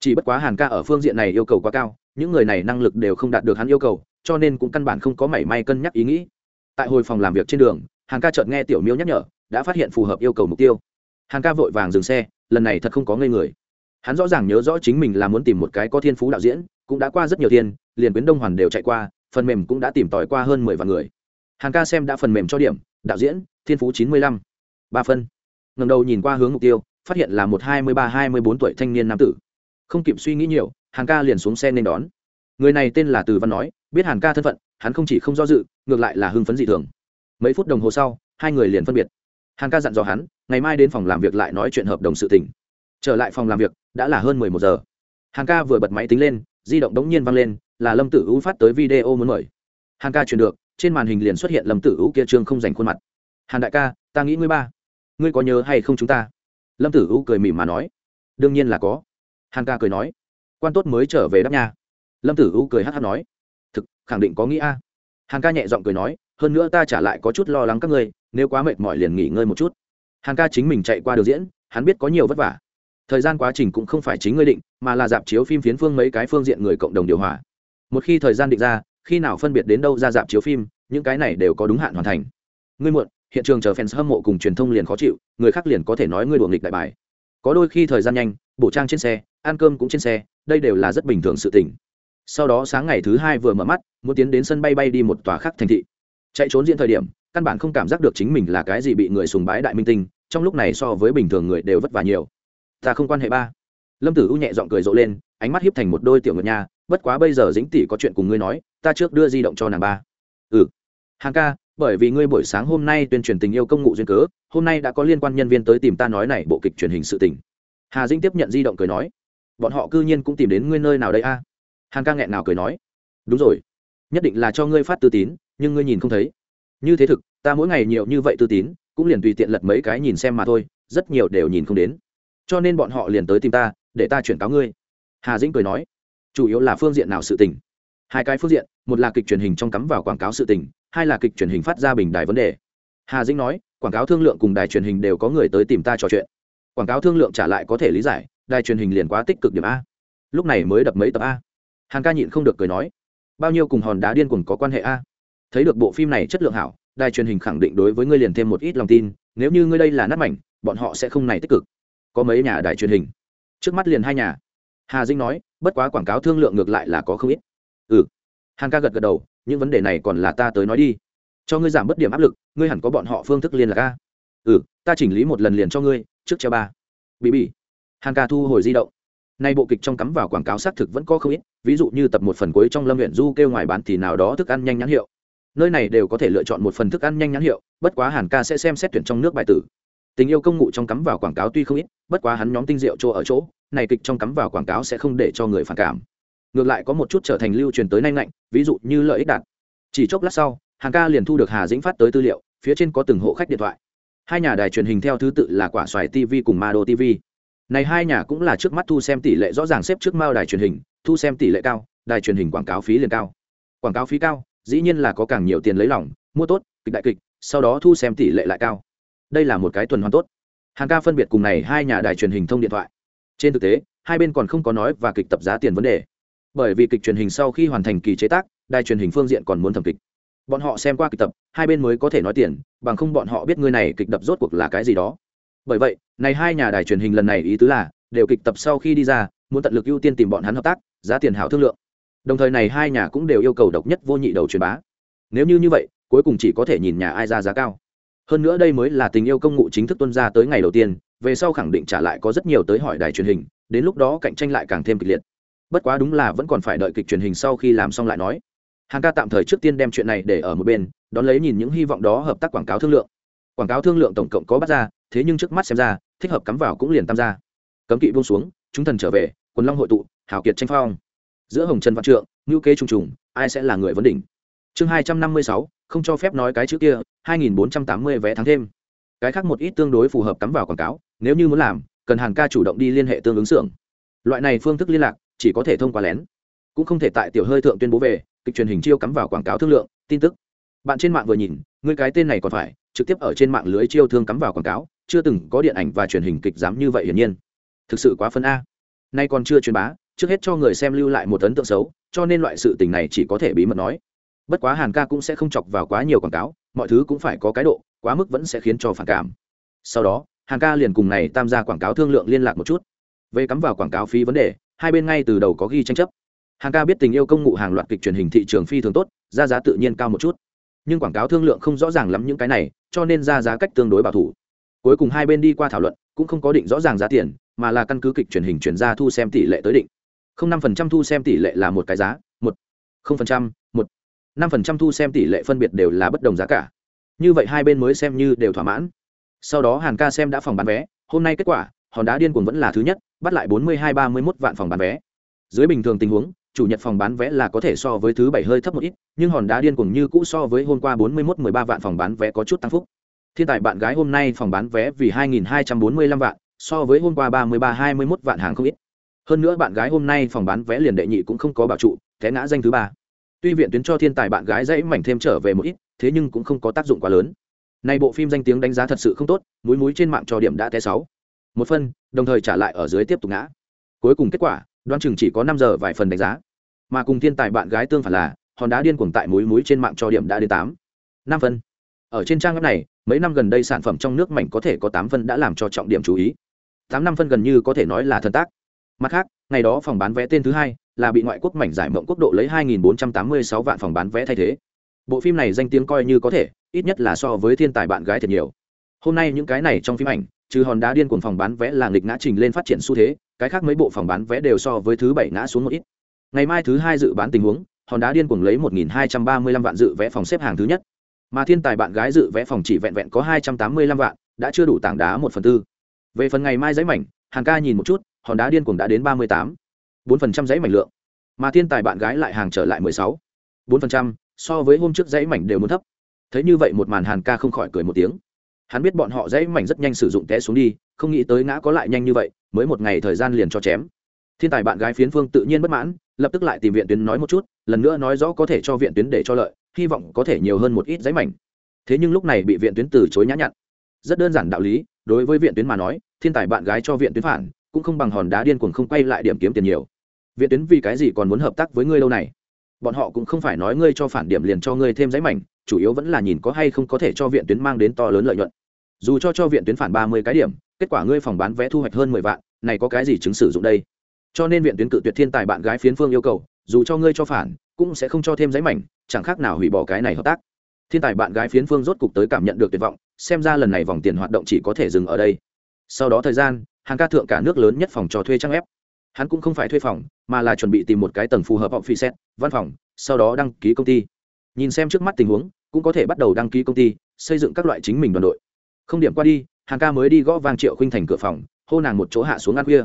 Chỉ bất quá hàn ca ở phương diện này yêu cầu quá cao, những người này năng lực đều không đạt được hắn yêu cầu, cho nên cũng căn bản không có mảy may cân nhắc ý nghĩ. Tại hồi phòng làm việc trên đường, hàn ca chợt nghe tiểu miêu nhắc nhở, đã phát hiện phù hợp yêu cầu mục tiêu. Hàn ca vội vàng dừng xe, lần này thật không có ngây người. Hắn rõ ràng nhớ rõ chính mình là muốn tìm một cái có thiên phú đạo diễn, cũng đã qua rất nhiều thiên liền quyến đông hoàn đều chạy qua, phần mềm cũng đã tìm tòi qua hơn mười vạn người. Hàn ca xem đã phần mềm cho điểm đạo diễn, thiên phú chín mươi lăm. Ba phân. Ngầm đầu nhìn qua hướng mục tiêu, phát hiện là một hai mươi ba, hai mươi bốn tuổi thanh niên nam tử. Không kịp suy nghĩ nhiều hàng ca liền xuống xe nên đón. Người này tên là từ văn nói, biết hàn ca thân phận, hắn không chỉ không do dự, ngược lại là hưng phấn dị thường. Mấy phút đồng hồ sau, hai người liền phân biệt. Hàn ca dặn dò hắn, ngày mai đến phòng làm việc lại nói chuyện hợp đồng sự tình. Trở lại phòng làm việc, đã là hơn mười một giờ. Hàn ca vừa bật máy tính lên, di động đống nhiên văng lên, là lâm tử u phát tới video muốn mời. Hàn ca truyền được trên màn hình liền xuất hiện lâm tử u kia trương không dành khuôn mặt. Hàn đại ca, ta nghĩ ngươi ba, ngươi có nhớ hay không chúng ta? Lâm tử u cười mỉm mà nói. Đương nhiên là có. Hàn ca cười nói. Quan tốt mới trở về đáp nha. Lâm tử u cười hát hát nói. Thực, khẳng định có nghĩ a. Hàn ca nhẹ giọng cười nói. Hơn nữa ta trả lại có chút lo lắng các ngươi, nếu quá mệt mỏi liền nghỉ ngơi một chút. Hàn ca chính mình chạy qua đường diễn, hắn biết có nhiều vất vả. Thời gian quá trình cũng không phải chính ngươi định, mà là dạp chiếu phim phiến phương mấy cái phương diện người cộng đồng điều hòa. Một khi thời gian định ra khi nào phân biệt đến đâu ra dạp chiếu phim, những cái này đều có đúng hạn hoàn thành. Ngươi muộn, hiện trường chờ fans hâm mộ cùng truyền thông liền khó chịu, người khác liền có thể nói ngươi đùa nghịch đại bài. Có đôi khi thời gian nhanh, bổ trang trên xe, ăn cơm cũng trên xe, đây đều là rất bình thường sự tình. Sau đó sáng ngày thứ hai vừa mở mắt, muốn tiến đến sân bay bay đi một tòa khác thành thị. Chạy trốn diễn thời điểm, căn bản không cảm giác được chính mình là cái gì bị người sùng bái đại minh tinh, trong lúc này so với bình thường người đều vất vả nhiều. Ta không quan hệ ba. Lâm tử u nhẹ giọng cười rộ lên, ánh mắt hiếp thành một đôi tiểu ngựa nha bất quá bây giờ dĩnh tỷ có chuyện cùng ngươi nói, ta trước đưa di động cho nàng ba. Ừ. Hàng ca, bởi vì ngươi buổi sáng hôm nay tuyên truyền tình yêu công ngụ duyên cớ, hôm nay đã có liên quan nhân viên tới tìm ta nói này bộ kịch truyền hình sự tình. Hà dĩnh tiếp nhận di động cười nói. Bọn họ cư nhiên cũng tìm đến ngươi nơi nào đây a? À? hàng ca nghẹn nào cười nói. Đúng rồi. Nhất định là cho ngươi phát tư tín, nhưng ngươi nhìn không thấy. Như thế thực, ta mỗi ngày nhiều như vậy tư tín, cũng liền tùy tiện lật mấy cái nhìn xem mà thôi, rất nhiều đều nhìn không đến. Cho nên bọn họ liền tới tìm ta, để ta chuyển cáo ngươi. Hà dĩnh cười nói chủ yếu là phương diện nào sự tình. Hai cái phương diện, một là kịch truyền hình trong cắm vào quảng cáo sự tình, hai là kịch truyền hình phát ra bình đài vấn đề. Hà dĩnh nói, quảng cáo thương lượng cùng đài truyền hình đều có người tới tìm ta trò chuyện. Quảng cáo thương lượng trả lại có thể lý giải, đài truyền hình liền quá tích cực điểm a. Lúc này mới đập mấy tập a. Hàn ca nhịn không được cười nói, bao nhiêu cùng hòn đá điên cùng có quan hệ a? Thấy được bộ phim này chất lượng hảo, đài truyền hình khẳng định đối với ngươi liền thêm một ít lòng tin, nếu như ngươi đây là nát mảnh, bọn họ sẽ không này tích cực. Có mấy nhà đài truyền hình? Trước mắt liền hai nhà hà dinh nói, bất quá quảng cáo thương lượng ngược lại là có không ít. Ừ. Hàn ca gật gật đầu, những vấn đề này còn là ta tới nói đi. Cho ngươi giảm bớt điểm áp lực, ngươi hẳn có bọn họ phương thức liên lạc ca ừ ta chỉnh lý một lần liền cho ngươi, trước treo ba. Bị bị hàn ca thu hồi di động. Nay bộ kịch trong cắm vào quảng cáo xác thực vẫn có không ít, ví dụ như tập một phần cuối trong lâm huyện du kêu ngoài bán thì nào đó thức ăn nhanh nhãn hiệu. Nơi này đều có thể lựa chọn một phần thức ăn nhanh nhãn hiệu, bất quá hàn ca sẽ xem xét tuyển trong nước bài tử tình yêu công ngụ trong cắm vào quảng cáo tuy không ít, bất quá hắn nhóm tinh rượu chỗ ở chỗ, này kịch trong cắm vào quảng cáo sẽ không để cho người phản cảm. Ngược lại có một chút trở thành lưu truyền tới nay lạnh ví dụ như lợi ích đạt. Chỉ chốc lát sau, hàng ca liền thu được hà dĩnh phát tới tư liệu, phía trên có từng hộ khách điện thoại. Hai nhà đài truyền hình theo thứ tự là quả xoài tv cùng ma đô tv này hai nhà cũng là trước mắt thu xem tỷ lệ rõ ràng xếp trước mao đài truyền hình, thu xem tỷ lệ cao, đài truyền hình quảng cáo phí liền cao. Quảng cáo phí cao, dĩ nhiên là có càng nhiều tiền lấy lỏng mua tốt, kịch đại kịch, sau đó thu xem tỷ lệ lại cao đây là một cái tuần hoàn tốt. Hàng ca phân biệt cùng này hai nhà đài truyền hình thông điện thoại. Trên thực tế, hai bên còn không có nói và kịch tập giá tiền vấn đề. Bởi vì kịch truyền hình sau khi hoàn thành kỳ chế tác, đài truyền hình phương diện còn muốn thẩm kịch. Bọn họ xem qua kịch tập, hai bên mới có thể nói tiền, bằng không bọn họ biết người này kịch đập rốt cuộc là cái gì đó. Bởi vậy, này hai nhà đài truyền hình lần này ý tứ là, đều kịch tập sau khi đi ra, muốn tận lực ưu tiên tìm bọn hắn hợp tác, giá tiền hảo thương lượng. Đồng thời này hai nhà cũng đều yêu cầu độc nhất vô nhị đầu truyền bá. Nếu như như vậy, cuối cùng chỉ có thể nhìn nhà ai ra giá cao hơn nữa đây mới là tình yêu công ngụ chính thức tuân ra tới ngày đầu tiên, về sau khẳng định trả lại có rất nhiều tới hỏi đài truyền hình, đến lúc đó cạnh tranh lại càng thêm kịch liệt. Bất quá đúng là vẫn còn phải đợi kịch truyền hình sau khi làm xong lại nói. Hàng ca tạm thời trước tiên đem chuyện này để ở một bên, đón lấy nhìn những hy vọng đó hợp tác quảng cáo thương lượng. Quảng cáo thương lượng tổng cộng có bắt ra, thế nhưng trước mắt xem ra, thích hợp cắm vào cũng liền tam gia. Cấm kỵ buông xuống, chúng thần trở về, quần long hội tụ, hào kiệt tranh phong. Giữa hồng trần văn trượng ngữ kế trùng trùng, ai sẽ là người vấn đỉnh? Chương hai trăm năm mươi sáu, không cho phép nói cái chữ kia hai nghìn bốn trăm tám mươi vé tháng thêm. Cái khác một ít tương đối phù hợp cắm vào quảng cáo, nếu như muốn làm, cần hàng ca chủ động đi liên hệ tương ứng xưởng. Loại này phương thức liên lạc, chỉ có thể thông qua lén. Cũng không thể tại tiểu hơi thượng tuyên bố về, kịch truyền hình chiêu cắm vào quảng cáo thương lượng, tin tức. Bạn trên mạng vừa nhìn người cái tên này còn phải, trực tiếp ở trên mạng lưới chiêu thương cắm vào quảng cáo, chưa từng có điện ảnh và truyền hình kịch dám như vậy hiển nhiên. Thực sự quá phân a. Nay còn chưa truyền bá, trước hết cho người xem lưu lại một ấn tượng xấu, cho nên loại sự tình này chỉ có thể bí mật nói. Bất quá hàn ca cũng sẽ không chọc vào quá nhiều quảng cáo mọi thứ cũng phải có cái độ, quá mức vẫn sẽ khiến cho phản cảm. Sau đó, hàn ca liền cùng này tham gia quảng cáo thương lượng liên lạc một chút. Về cắm vào quảng cáo phí vấn đề, hai bên ngay từ đầu có ghi tranh chấp. Hàn ca biết tình yêu công ngụ hàng loạt kịch truyền hình thị trường phi thường tốt ra giá tự nhiên cao một chút. Nhưng quảng cáo thương lượng không rõ ràng lắm những cái này, cho nên ra giá cách tương đối bảo thủ. Cuối cùng hai bên đi qua thảo luận, cũng không có định rõ ràng giá tiền, mà là căn cứ kịch truyền hình chuyển ra thu xem tỷ lệ tới định. Không năm phần trăm thu xem tỷ lệ là một cái giá, một không phần trăm, một năm phần trăm thu xem tỷ lệ phân biệt đều là bất đồng giá cả. Như vậy hai bên mới xem như đều thỏa mãn. Sau đó hàn ca xem đã phòng bán vé, hôm nay kết quả, hòn đá điên cuồng vẫn là thứ nhất, bắt lại bốn mươi hai ba mươi mốt vạn phòng bán vé. Dưới bình thường tình huống, chủ nhật phòng bán vé là có thể so với thứ bảy hơi thấp một ít, nhưng hòn đá điên cuồng như cũ so với hôm qua bốn mươi mốt mười ba vạn phòng bán vé có chút tăng phúc. Thiên tài bạn gái hôm nay phòng bán vé vì hai nghìn hai trăm bốn mươi lăm vạn, so với hôm qua ba mươi ba hai mươi mốt vạn hàng không ít. Hơn nữa bạn gái hôm nay phòng bán vé liền đệ nhị cũng không có bảo trụ, té ngã danh thứ ba tuy viện tuyến cho thiên tài bạn gái dãy mảnh thêm trở về một ít, thế nhưng cũng không có tác dụng quá lớn. Nay bộ phim danh tiếng đánh giá thật sự không tốt múi múi trên mạng cho điểm đã té sáu. Một phân, đồng thời trả lại ở dưới tiếp tục ngã. Cuối cùng kết quả, đoán chừng chỉ có năm giờ vài phần đánh giá. Mà cùng thiên tài bạn gái tương phản là, hòn đá điên cuồng tại múi múi trên mạng cho điểm đã đến tám. Năm phân. Ở trên trang web này, mấy năm gần đây sản phẩm trong nước mảnh có thể có tám phân đã làm cho trọng điểm chú ý. Tám năm phân gần như có thể nói là thần tác. Mặt khác, ngày đó phòng bán vé tên thứ hai là bị ngoại quốc mảnh giải mộng quốc độ lấy 2.486 vạn phòng bán vé thay thế. Bộ phim này danh tiếng coi như có thể, ít nhất là so với thiên tài bạn gái thật nhiều. Hôm nay những cái này trong phim ảnh, trừ hòn đá điên cuồng phòng bán vé là nghịch ngã trình lên phát triển xu thế, cái khác mấy bộ phòng bán vé đều so với thứ bảy ngã xuống một ít. Ngày mai thứ hai dự bán tình huống, hòn đá điên cuồng lấy 1.235 vạn dự vé phòng xếp hàng thứ nhất. Mà thiên tài bạn gái dự vé phòng chỉ vẹn vẹn có 285 vạn, đã chưa đủ tảng đá một phần tư. Về phần ngày mai giấy mảnh hàng ca nhìn một chút, hòn đá điên cuồng đã đến 38 4% dãy mảnh lượng, mà thiên tài bạn gái lại hàng trở lại 16 4% so với hôm trước dãy mảnh đều muốn thấp. Thấy như vậy một màn hàn ca không khỏi cười một tiếng. Hắn biết bọn họ dãy mảnh rất nhanh sử dụng té xuống đi, không nghĩ tới ngã có lại nhanh như vậy, mới một ngày thời gian liền cho chém. Thiên tài bạn gái phiến phương tự nhiên bất mãn, lập tức lại tìm viện tuyến nói một chút, lần nữa nói rõ có thể cho viện tuyến để cho lợi, hy vọng có thể nhiều hơn một ít giấy mảnh. Thế nhưng lúc này bị viện tuyến từ chối nhã nhặn. Rất đơn giản đạo lý, đối với viện tuyến mà nói, thiên tài bạn gái cho viện tuyến phản, cũng không bằng hòn đá điên cuồng không quay lại điểm kiếm tiền nhiều viện tuyến vì cái gì còn muốn hợp tác với ngươi lâu này? Bọn họ cũng không phải nói ngươi cho phản điểm liền cho ngươi thêm giấy mảnh, chủ yếu vẫn là nhìn có hay không có thể cho viện tuyến mang đến to lớn lợi nhuận. Dù cho cho viện tuyến phản ba mươi cái điểm, kết quả ngươi phòng bán vé thu hoạch hơn mười vạn, này có cái gì chứng sử dụng đây? Cho nên viện tuyến cự tuyệt thiên tài bạn gái phiến phương yêu cầu, dù cho ngươi cho phản, cũng sẽ không cho thêm giấy mảnh, chẳng khác nào hủy bỏ cái này hợp tác. Thiên tài bạn gái phiến phương rốt cục tới cảm nhận được tuyệt vọng, xem ra lần này vòng tiền hoạt động chỉ có thể dừng ở đây. Sau đó thời gian, hàng ca thượng cả nước lớn nhất phòng trò thuê trang ép hắn cũng không phải thuê phòng, mà là chuẩn bị tìm một cái tầng phù hợp họ phi xét, văn phòng, sau đó đăng ký công ty. Nhìn xem trước mắt tình huống, cũng có thể bắt đầu đăng ký công ty, xây dựng các loại chính mình đoàn đội. Không điểm qua đi hàng ca mới đi gõ vang triệu khinh thành cửa phòng, hô nàng một chỗ hạ xuống ăn khuya.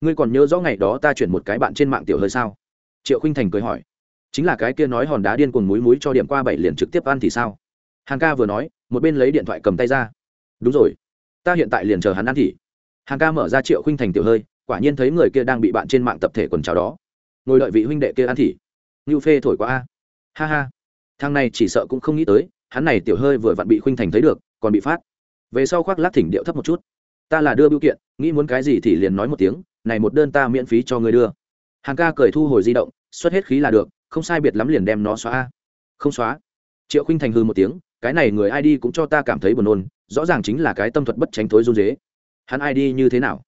Ngươi còn nhớ rõ ngày đó ta chuyển một cái bạn trên mạng tiểu hơi sao? Triệu khinh thành cười hỏi. Chính là cái kia nói hòn đá điên cuồng múi múi cho điểm qua bảy liền trực tiếp ăn thì sao? Hàng ca vừa nói, một bên lấy điện thoại cầm tay ra. Đúng rồi. Ta hiện tại liền chờ hắn ăn thì. Hàng ca mở ra triệu khinh thành tiểu hơi quả nhiên thấy người kia đang bị bạn trên mạng tập thể quần chào đó. Ngồi đợi vị huynh đệ kia ăn thì. Ngưu phê thổi quá a. Ha ha. Thằng này chỉ sợ cũng không nghĩ tới, hắn này tiểu hơi vừa vặn bị khuynh thành thấy được, còn bị phát. Về sau khoác lác thỉnh điệu thấp một chút. Ta là đưa biểu kiện, nghĩ muốn cái gì thì liền nói một tiếng, này một đơn ta miễn phí cho người đưa. Hàng ca cười thu hồi di động, xuất hết khí là được, không sai biệt lắm liền đem nó xóa a. Không xóa. Triệu khinh thành hư một tiếng, cái này người ai đi cũng cho ta cảm thấy buồn nôn, rõ ràng chính là cái tâm thuật bất tránh thối run dế hắn ai đi như thế nào?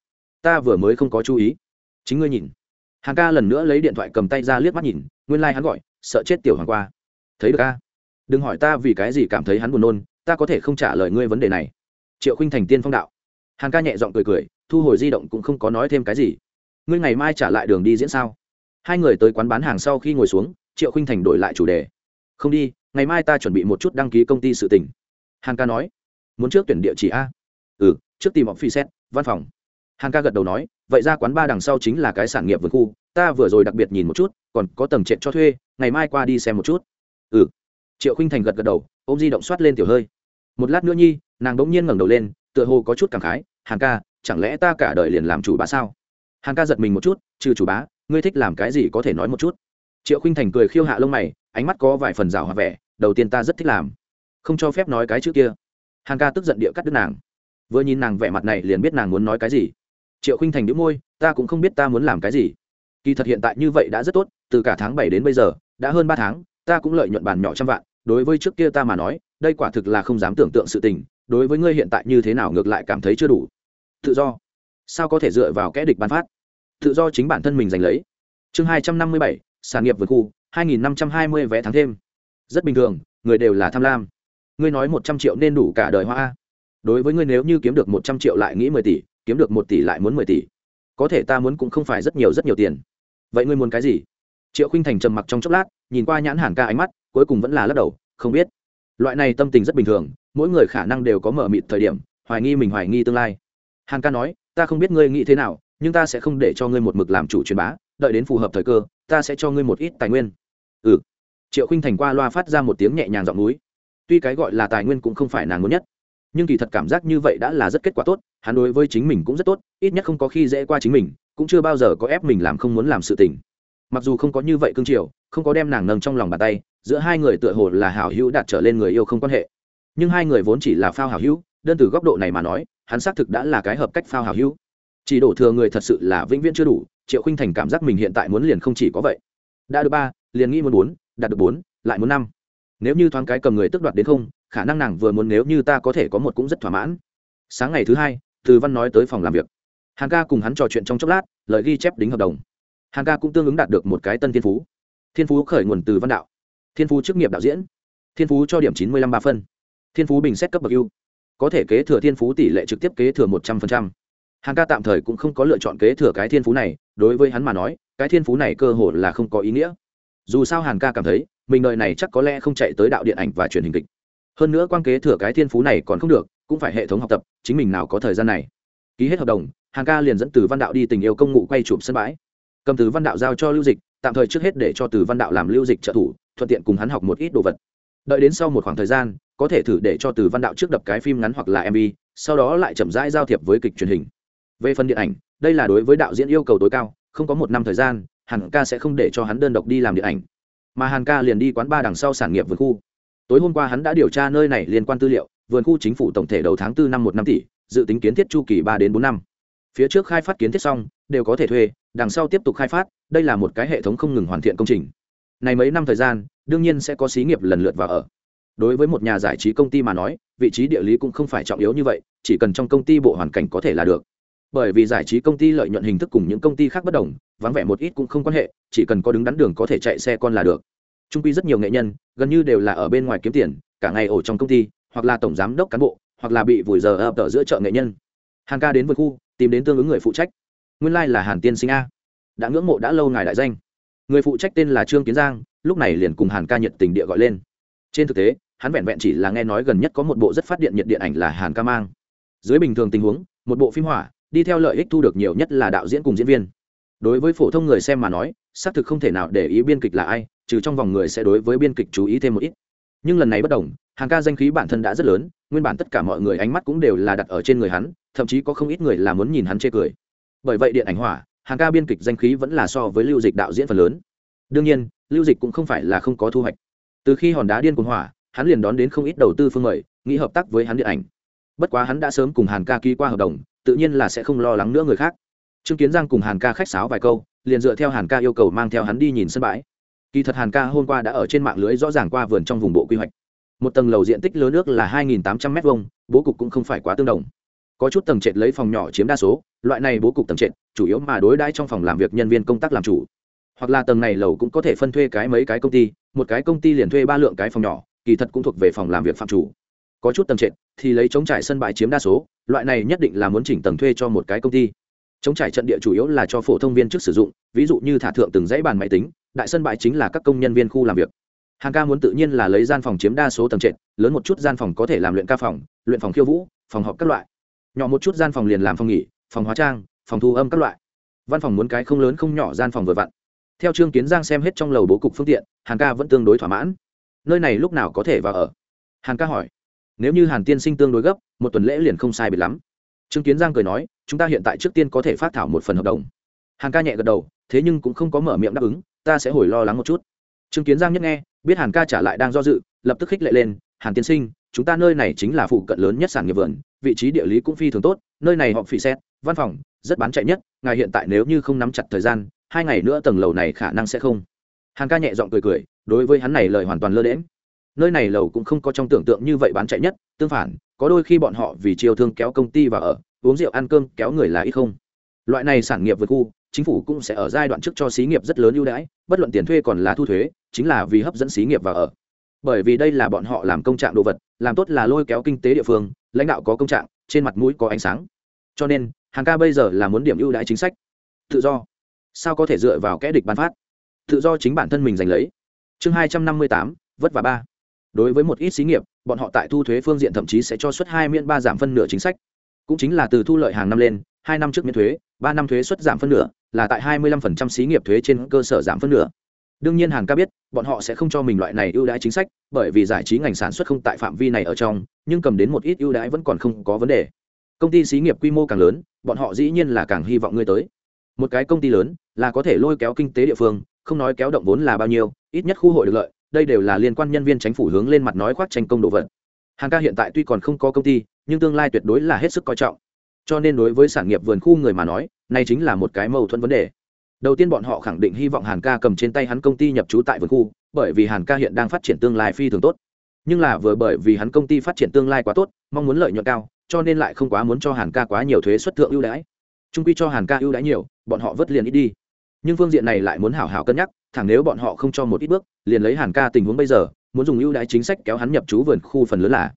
Ta vừa mới không có chú ý. Chính ngươi nhìn. Hàn ca lần nữa lấy điện thoại cầm tay ra liếc mắt nhìn, nguyên lai、like、hắn gọi, sợ chết tiểu hoàng qua. Thấy được ca đừng hỏi ta vì cái gì cảm thấy hắn buồn nôn, ta có thể không trả lời ngươi vấn đề này. Triệu khinh thành tiên phong đạo. Hàn ca nhẹ g i ọ n g cười cười, thu hồi di động cũng không có nói thêm cái gì. Ngươi ngày mai trả lại đường đi diễn sao? Hai người tới quán bán hàng sau khi ngồi xuống, triệu khinh thành đổi lại chủ đề. Không đi, ngày mai ta chuẩn bị một chút đăng ký công ty sự tỉnh hàn ca nói. Muốn trước tuyển địa chỉ a? Ừ trước tìm họ phi xét văn phòng. Hàn ca gật đầu nói, vậy ra quán ba đằng sau chính là cái sản nghiệp vườn khu, ta vừa rồi đặc biệt nhìn một chút, còn có tầng trệt cho thuê, ngày mai qua đi xem một chút. Ừ. Triệu khinh thành gật gật đầu, ôm di động soát lên tiểu hơi. Một lát nữa nhi, nàng bỗng nhiên ngẩng đầu lên, tựa hồ có chút cảm khái, Hàn ca, chẳng lẽ ta cả đời liền làm chủ bá sao? Hàn ca giật mình một chút, trừ chủ bá, ngươi thích làm cái gì có thể nói một chút. Triệu khinh thành cười khiêu hạ lông mày, ánh mắt có vài phần rào hòa vẻ, đầu tiên ta rất thích làm, không cho phép nói cái chữ kia. Hàn ca tức giận địa cắt đứt nàng. Vừa nhìn nàng vẻ mặt này liền biết nàng muốn nói cái gì triệu khinh thành đĩu môi, ta cũng không biết ta muốn làm cái gì. Kỳ thật hiện tại như vậy đã rất tốt, từ cả tháng bảy đến bây giờ, đã hơn ba tháng, ta cũng lợi nhuận bàn nhỏ trăm vạn. Đối với trước kia ta mà nói, đây quả thực là không dám tưởng tượng sự tình. Đối với ngươi hiện tại như thế nào ngược lại cảm thấy chưa đủ. Tự do. Sao có thể dựa vào kẽ địch bán phát? Tự do chính bản thân mình giành lấy. Chương hai trăm năm mươi bảy, sản nghiệp vượt khu, hai nghìn năm trăm hai mươi vé tháng thêm. Rất bình thường, người đều là tham lam. Ngươi nói một trăm triệu nên đủ cả đời hoa. Đối với ngươi nếu như kiếm được một trăm triệu lại nghĩ mười tỷ kiếm được một tỷ lại muốn mười tỷ. Có thể ta muốn cũng không phải rất nhiều rất nhiều tiền. Vậy ngươi muốn cái gì? Triệu khinh thành trầm mặc trong chốc lát, nhìn qua nhãn hàn ca ánh mắt, cuối cùng vẫn là lắc đầu, không biết. Loại này tâm tình rất bình thường, mỗi người khả năng đều có mở mịt thời điểm, hoài nghi mình hoài nghi tương lai. Hàn ca nói, ta không biết ngươi nghĩ thế nào, nhưng ta sẽ không để cho ngươi một mực làm chủ truyền bá, đợi đến phù hợp thời cơ, ta sẽ cho ngươi một ít tài nguyên. Ừ. Triệu khinh thành qua loa phát ra một tiếng nhẹ nhàng giọng núi. Tuy cái gọi là tài nguyên cũng không phải nàng muốn nhất nhưng kỳ thật cảm giác như vậy đã là rất kết quả tốt, hắn đối với chính mình cũng rất tốt, ít nhất không có khi dễ qua chính mình, cũng chưa bao giờ có ép mình làm không muốn làm sự tình. Mặc dù không có như vậy cương triều, không có đem nàng nâng trong lòng bàn tay, giữa hai người tựa hồ là hảo hữu đạt trở lên người yêu không quan hệ. Nhưng hai người vốn chỉ là phao hảo hữu, đơn từ góc độ này mà nói, hắn xác thực đã là cái hợp cách phao hảo hữu. Chỉ đổ thừa người thật sự là vĩnh viễn chưa đủ, triệu khinh thành cảm giác mình hiện tại muốn liền không chỉ có vậy. Đã được ba, liền nghĩ muốn bốn, đạt được bốn, lại muốn năm. Nếu như thoáng cái cầm người tức đoạt đến không khả năng nàng vừa muốn nếu như ta có thể có một cũng rất thỏa mãn. Sáng ngày thứ hai, từ văn nói tới phòng làm việc. Hàn ca cùng hắn trò chuyện trong chốc lát, lời ghi chép đính hợp đồng. Hàn ca cũng tương ứng đạt được một cái tân thiên phú. Thiên phú khởi nguồn từ văn đạo. Thiên phú chức nghiệp đạo diễn. Thiên phú cho điểm chín mươi năm ba phân. Thiên phú bình xét cấp bậc ưu. Có thể kế thừa thiên phú tỷ lệ trực tiếp kế thừa một trăm linh hàn ca tạm thời cũng không có lựa chọn kế thừa cái thiên phú này, đối với hắn mà nói, cái thiên phú này cơ hồ là không có ý nghĩa. Dù sao hàn ca cảm thấy, mình đời này chắc có lẽ không chạy tới đạo điện ảnh và truyền hình kịch hơn nữa quan kế thừa cái thiên phú này còn không được, cũng phải hệ thống học tập, chính mình nào có thời gian này. Ký hết hợp đồng, hàn ca liền dẫn từ văn đạo đi tình yêu công ngụ quay chụp sân bãi. Cầm từ văn đạo giao cho lưu dịch, tạm thời trước hết để cho từ văn đạo làm lưu dịch trợ thủ, thuận tiện cùng hắn học một ít đồ vật. Đợi đến sau một khoảng thời gian, có thể thử để cho từ văn đạo trước đập cái phim ngắn hoặc là mv sau đó lại chậm rãi giao thiệp với kịch truyền hình. Về phần điện ảnh, đây là đối với đạo diễn yêu cầu tối cao, không có một năm thời gian, hàn ca sẽ không để cho hắn đơn độc đi làm điện ảnh. Mà hàn ca liền đi quán ba đằng sau sản nghiệp vườn khu tối hôm qua hắn đã điều tra nơi này liên quan tư liệu, vườn khu chính phủ tổng thể đầu tháng tư năm một năm tỷ, dự tính kiến thiết chu kỳ ba đến bốn năm. Phía trước khai phát kiến thiết xong, đều có thể thuê, đằng sau tiếp tục khai phát, đây là một cái hệ thống không ngừng hoàn thiện công trình. Này mấy năm thời gian, đương nhiên sẽ có xí nghiệp lần lượt vào ở. Đối với một nhà giải trí công ty mà nói, vị trí địa lý cũng không phải trọng yếu như vậy, chỉ cần trong công ty bộ hoàn cảnh có thể là được. Bởi vì giải trí công ty lợi nhuận hình thức cùng những công ty khác bất đồng, vắng vẻ một ít cũng không quan hệ, chỉ cần có đứng đắn đường có thể chạy xe con là được trung quy rất nhiều nghệ nhân, gần như đều là ở bên ngoài kiếm tiền, cả ngày ổ trong công ty, hoặc là tổng giám đốc cán bộ, hoặc là bị vùi giờ ập ở giữa chợ nghệ nhân. Hàng ca đến vườn khu, tìm đến tương ứng người phụ trách. Nguyên lai、like、là hàn tiên sinh a. Đã ngưỡng mộ đã lâu ngài đại danh. Người phụ trách tên là trương kiến giang, lúc này liền cùng hàn ca nhiệt tình địa gọi lên. Trên thực tế, hắn vẹn vẹn chỉ là nghe nói gần nhất có một bộ rất phát điện nhiệt điện ảnh là hàn ca mang. Dưới bình thường tình huống, một bộ phim hỏa, đi theo lợi ích thu được nhiều nhất là đạo diễn cùng diễn viên. Đối với phổ thông người xem mà nói, xác thực không thể nào để ý biên kịch là ai trừ trong vòng người sẽ đối với biên kịch chú ý thêm một ít. Nhưng lần này bất đồng, hàng ca danh khí bản thân đã rất lớn, nguyên bản tất cả mọi người ánh mắt cũng đều là đặt ở trên người hắn, thậm chí có không ít người là muốn nhìn hắn chê cười. Bởi vậy điện ảnh hỏa, hàng ca biên kịch danh khí vẫn là so với lưu dịch đạo diễn phần lớn. Đương nhiên, lưu dịch cũng không phải là không có thu hoạch. Từ khi hòn đá điên cuồng hỏa, hắn liền đón đến không ít đầu tư phương mời, nghĩ hợp tác với hắn điện ảnh. Bất quá hắn đã sớm cùng hàn ca ký qua hợp đồng, tự nhiên là sẽ không lo lắng nữa người khác. Trương kiến giang cùng hàn ca khách sáo vài câu, liền dựa theo hàn ca yêu cầu mang theo hắn đi nhìn sân bãi kỳ thật hàn ca hôm qua đã ở trên mạng lưới rõ ràng qua vườn trong vùng bộ quy hoạch. Một tầng lầu diện tích lớn nước là hai tám trăm linh m hai bố cục cũng không phải quá tương đồng. Có chút tầng trệt lấy phòng nhỏ chiếm đa số, loại này bố cục tầng trệt, chủ yếu mà đối đãi trong phòng làm việc nhân viên công tác làm chủ. Hoặc là tầng này lầu cũng có thể phân thuê cái mấy cái công ty, một cái công ty liền thuê ba lượng cái phòng nhỏ, kỳ thật cũng thuộc về phòng làm việc phạm chủ. Có chút tầng trệt thì lấy chống trải sân bãi chiếm đa số, loại này nhất định là muốn chỉnh tầng thuê cho một cái công ty. Chống trải trận địa chủ yếu là cho phổ thông viên chức sử dụng, ví dụ như thả thượng từng dãy bàn máy tính đại sân bãi chính là các công nhân viên khu làm việc. Hàng ca muốn tự nhiên là lấy gian phòng chiếm đa số tầng trệt, lớn một chút gian phòng có thể làm luyện ca phòng, luyện phòng khiêu vũ, phòng họp các loại. Nhỏ một chút gian phòng liền làm phòng nghỉ, phòng hóa trang, phòng thu âm các loại. Văn phòng muốn cái không lớn không nhỏ gian phòng vừa vặn. Theo trương kiến giang xem hết trong lầu bố cục phương tiện hàng ca vẫn tương đối thỏa mãn. Nơi này lúc nào có thể vào ở? Hàng ca hỏi. Nếu như hàn tiên sinh tương đối gấp, một tuần lễ liền không sai biệt lắm. Trương kiến giang cười nói, chúng ta hiện tại trước tiên có thể phát thảo một phần hợp đồng. Hàn ca nhẹ gật đầu, thế nhưng cũng không có mở miệng đáp ứng ta sẽ hồi lo lắng một chút. Trương kiến giang nhất nghe, biết hàn ca trả lại đang do dự, lập tức khích lệ lên, hàn tiên sinh, chúng ta nơi này chính là phụ cận lớn nhất sản nghiệp vườn, vị trí địa lý cũng phi thường tốt, nơi này họ phỉ xét, văn phòng, rất bán chạy nhất, ngài hiện tại nếu như không nắm chặt thời gian, hai ngày nữa tầng lầu này khả năng sẽ không. Hàn ca nhẹ giọng cười cười, đối với hắn này lời hoàn toàn lơ đễm nơi này lầu cũng không có trong tưởng tượng như vậy bán chạy nhất, tương phản, có đôi khi bọn họ vì chiêu thương kéo công ty và ở, uống rượu ăn cơm kéo người là ít không. Loại này sản nghiệp vượt khu chính phủ cũng sẽ ở giai đoạn trước cho xí nghiệp rất lớn ưu đãi, bất luận tiền thuê còn là thu thuế, chính là vì hấp dẫn xí nghiệp vào ở. Bởi vì đây là bọn họ làm công trạng đồ vật, làm tốt là lôi kéo kinh tế địa phương, lãnh đạo có công trạng, trên mặt mũi có ánh sáng. Cho nên, hàng ca bây giờ là muốn điểm ưu đãi chính sách. Tự do. Sao có thể dựa vào kẽ địch bán phát? Tự do chính bản thân mình giành lấy. Chương hai trăm năm mươi tám, vất vả ba. Đối với một ít xí nghiệp, bọn họ tại thu thuế phương diện thậm chí sẽ cho suất hai miễn ba giảm phân nửa chính sách. Cũng chính là từ thu lợi hàng năm lên hai năm trước miễn thuế, ba năm thuế suất giảm phân nửa, là tại hai mươi lăm phần trăm xí nghiệp thuế trên cơ sở giảm phân nửa. Đương nhiên hàn ca biết, bọn họ sẽ không cho mình loại này ưu đãi chính sách, bởi vì giải trí ngành sản xuất không tại phạm vi này ở trong, nhưng cầm đến một ít ưu đãi vẫn còn không có vấn đề. Công ty xí nghiệp quy mô càng lớn, bọn họ dĩ nhiên là càng hy vọng ngươi tới. Một cái công ty lớn, là có thể lôi kéo kinh tế địa phương, không nói kéo động vốn là bao nhiêu, ít nhất khu hội được lợi, đây đều là liên quan nhân viên chính phủ hướng lên mặt nói khoác tranh công đồ vật. Hàng ca hiện tại tuy còn không có công ty, nhưng tương lai tuyệt đối là hết sức coi trọng cho nên đối với sản nghiệp vườn khu người mà nói, này chính là một cái mâu thuẫn vấn đề. Đầu tiên bọn họ khẳng định hy vọng hàn ca cầm trên tay hắn công ty nhập trú tại vườn khu, bởi vì hàn ca hiện đang phát triển tương lai phi thường tốt. Nhưng là vừa bởi vì hắn công ty phát triển tương lai quá tốt, mong muốn lợi nhuận cao, cho nên lại không quá muốn cho hàn ca quá nhiều thuế xuất thượng ưu đãi. Trung quy cho hàn ca ưu đãi nhiều, bọn họ vớt liền ít đi. Nhưng phương diện này lại muốn hảo hảo cân nhắc, thẳng nếu bọn họ không cho một ít bước, liền lấy hàn ca tình huống bây giờ, muốn dùng ưu đãi chính sách kéo hắn nhập trú vườn khu phần lớn là.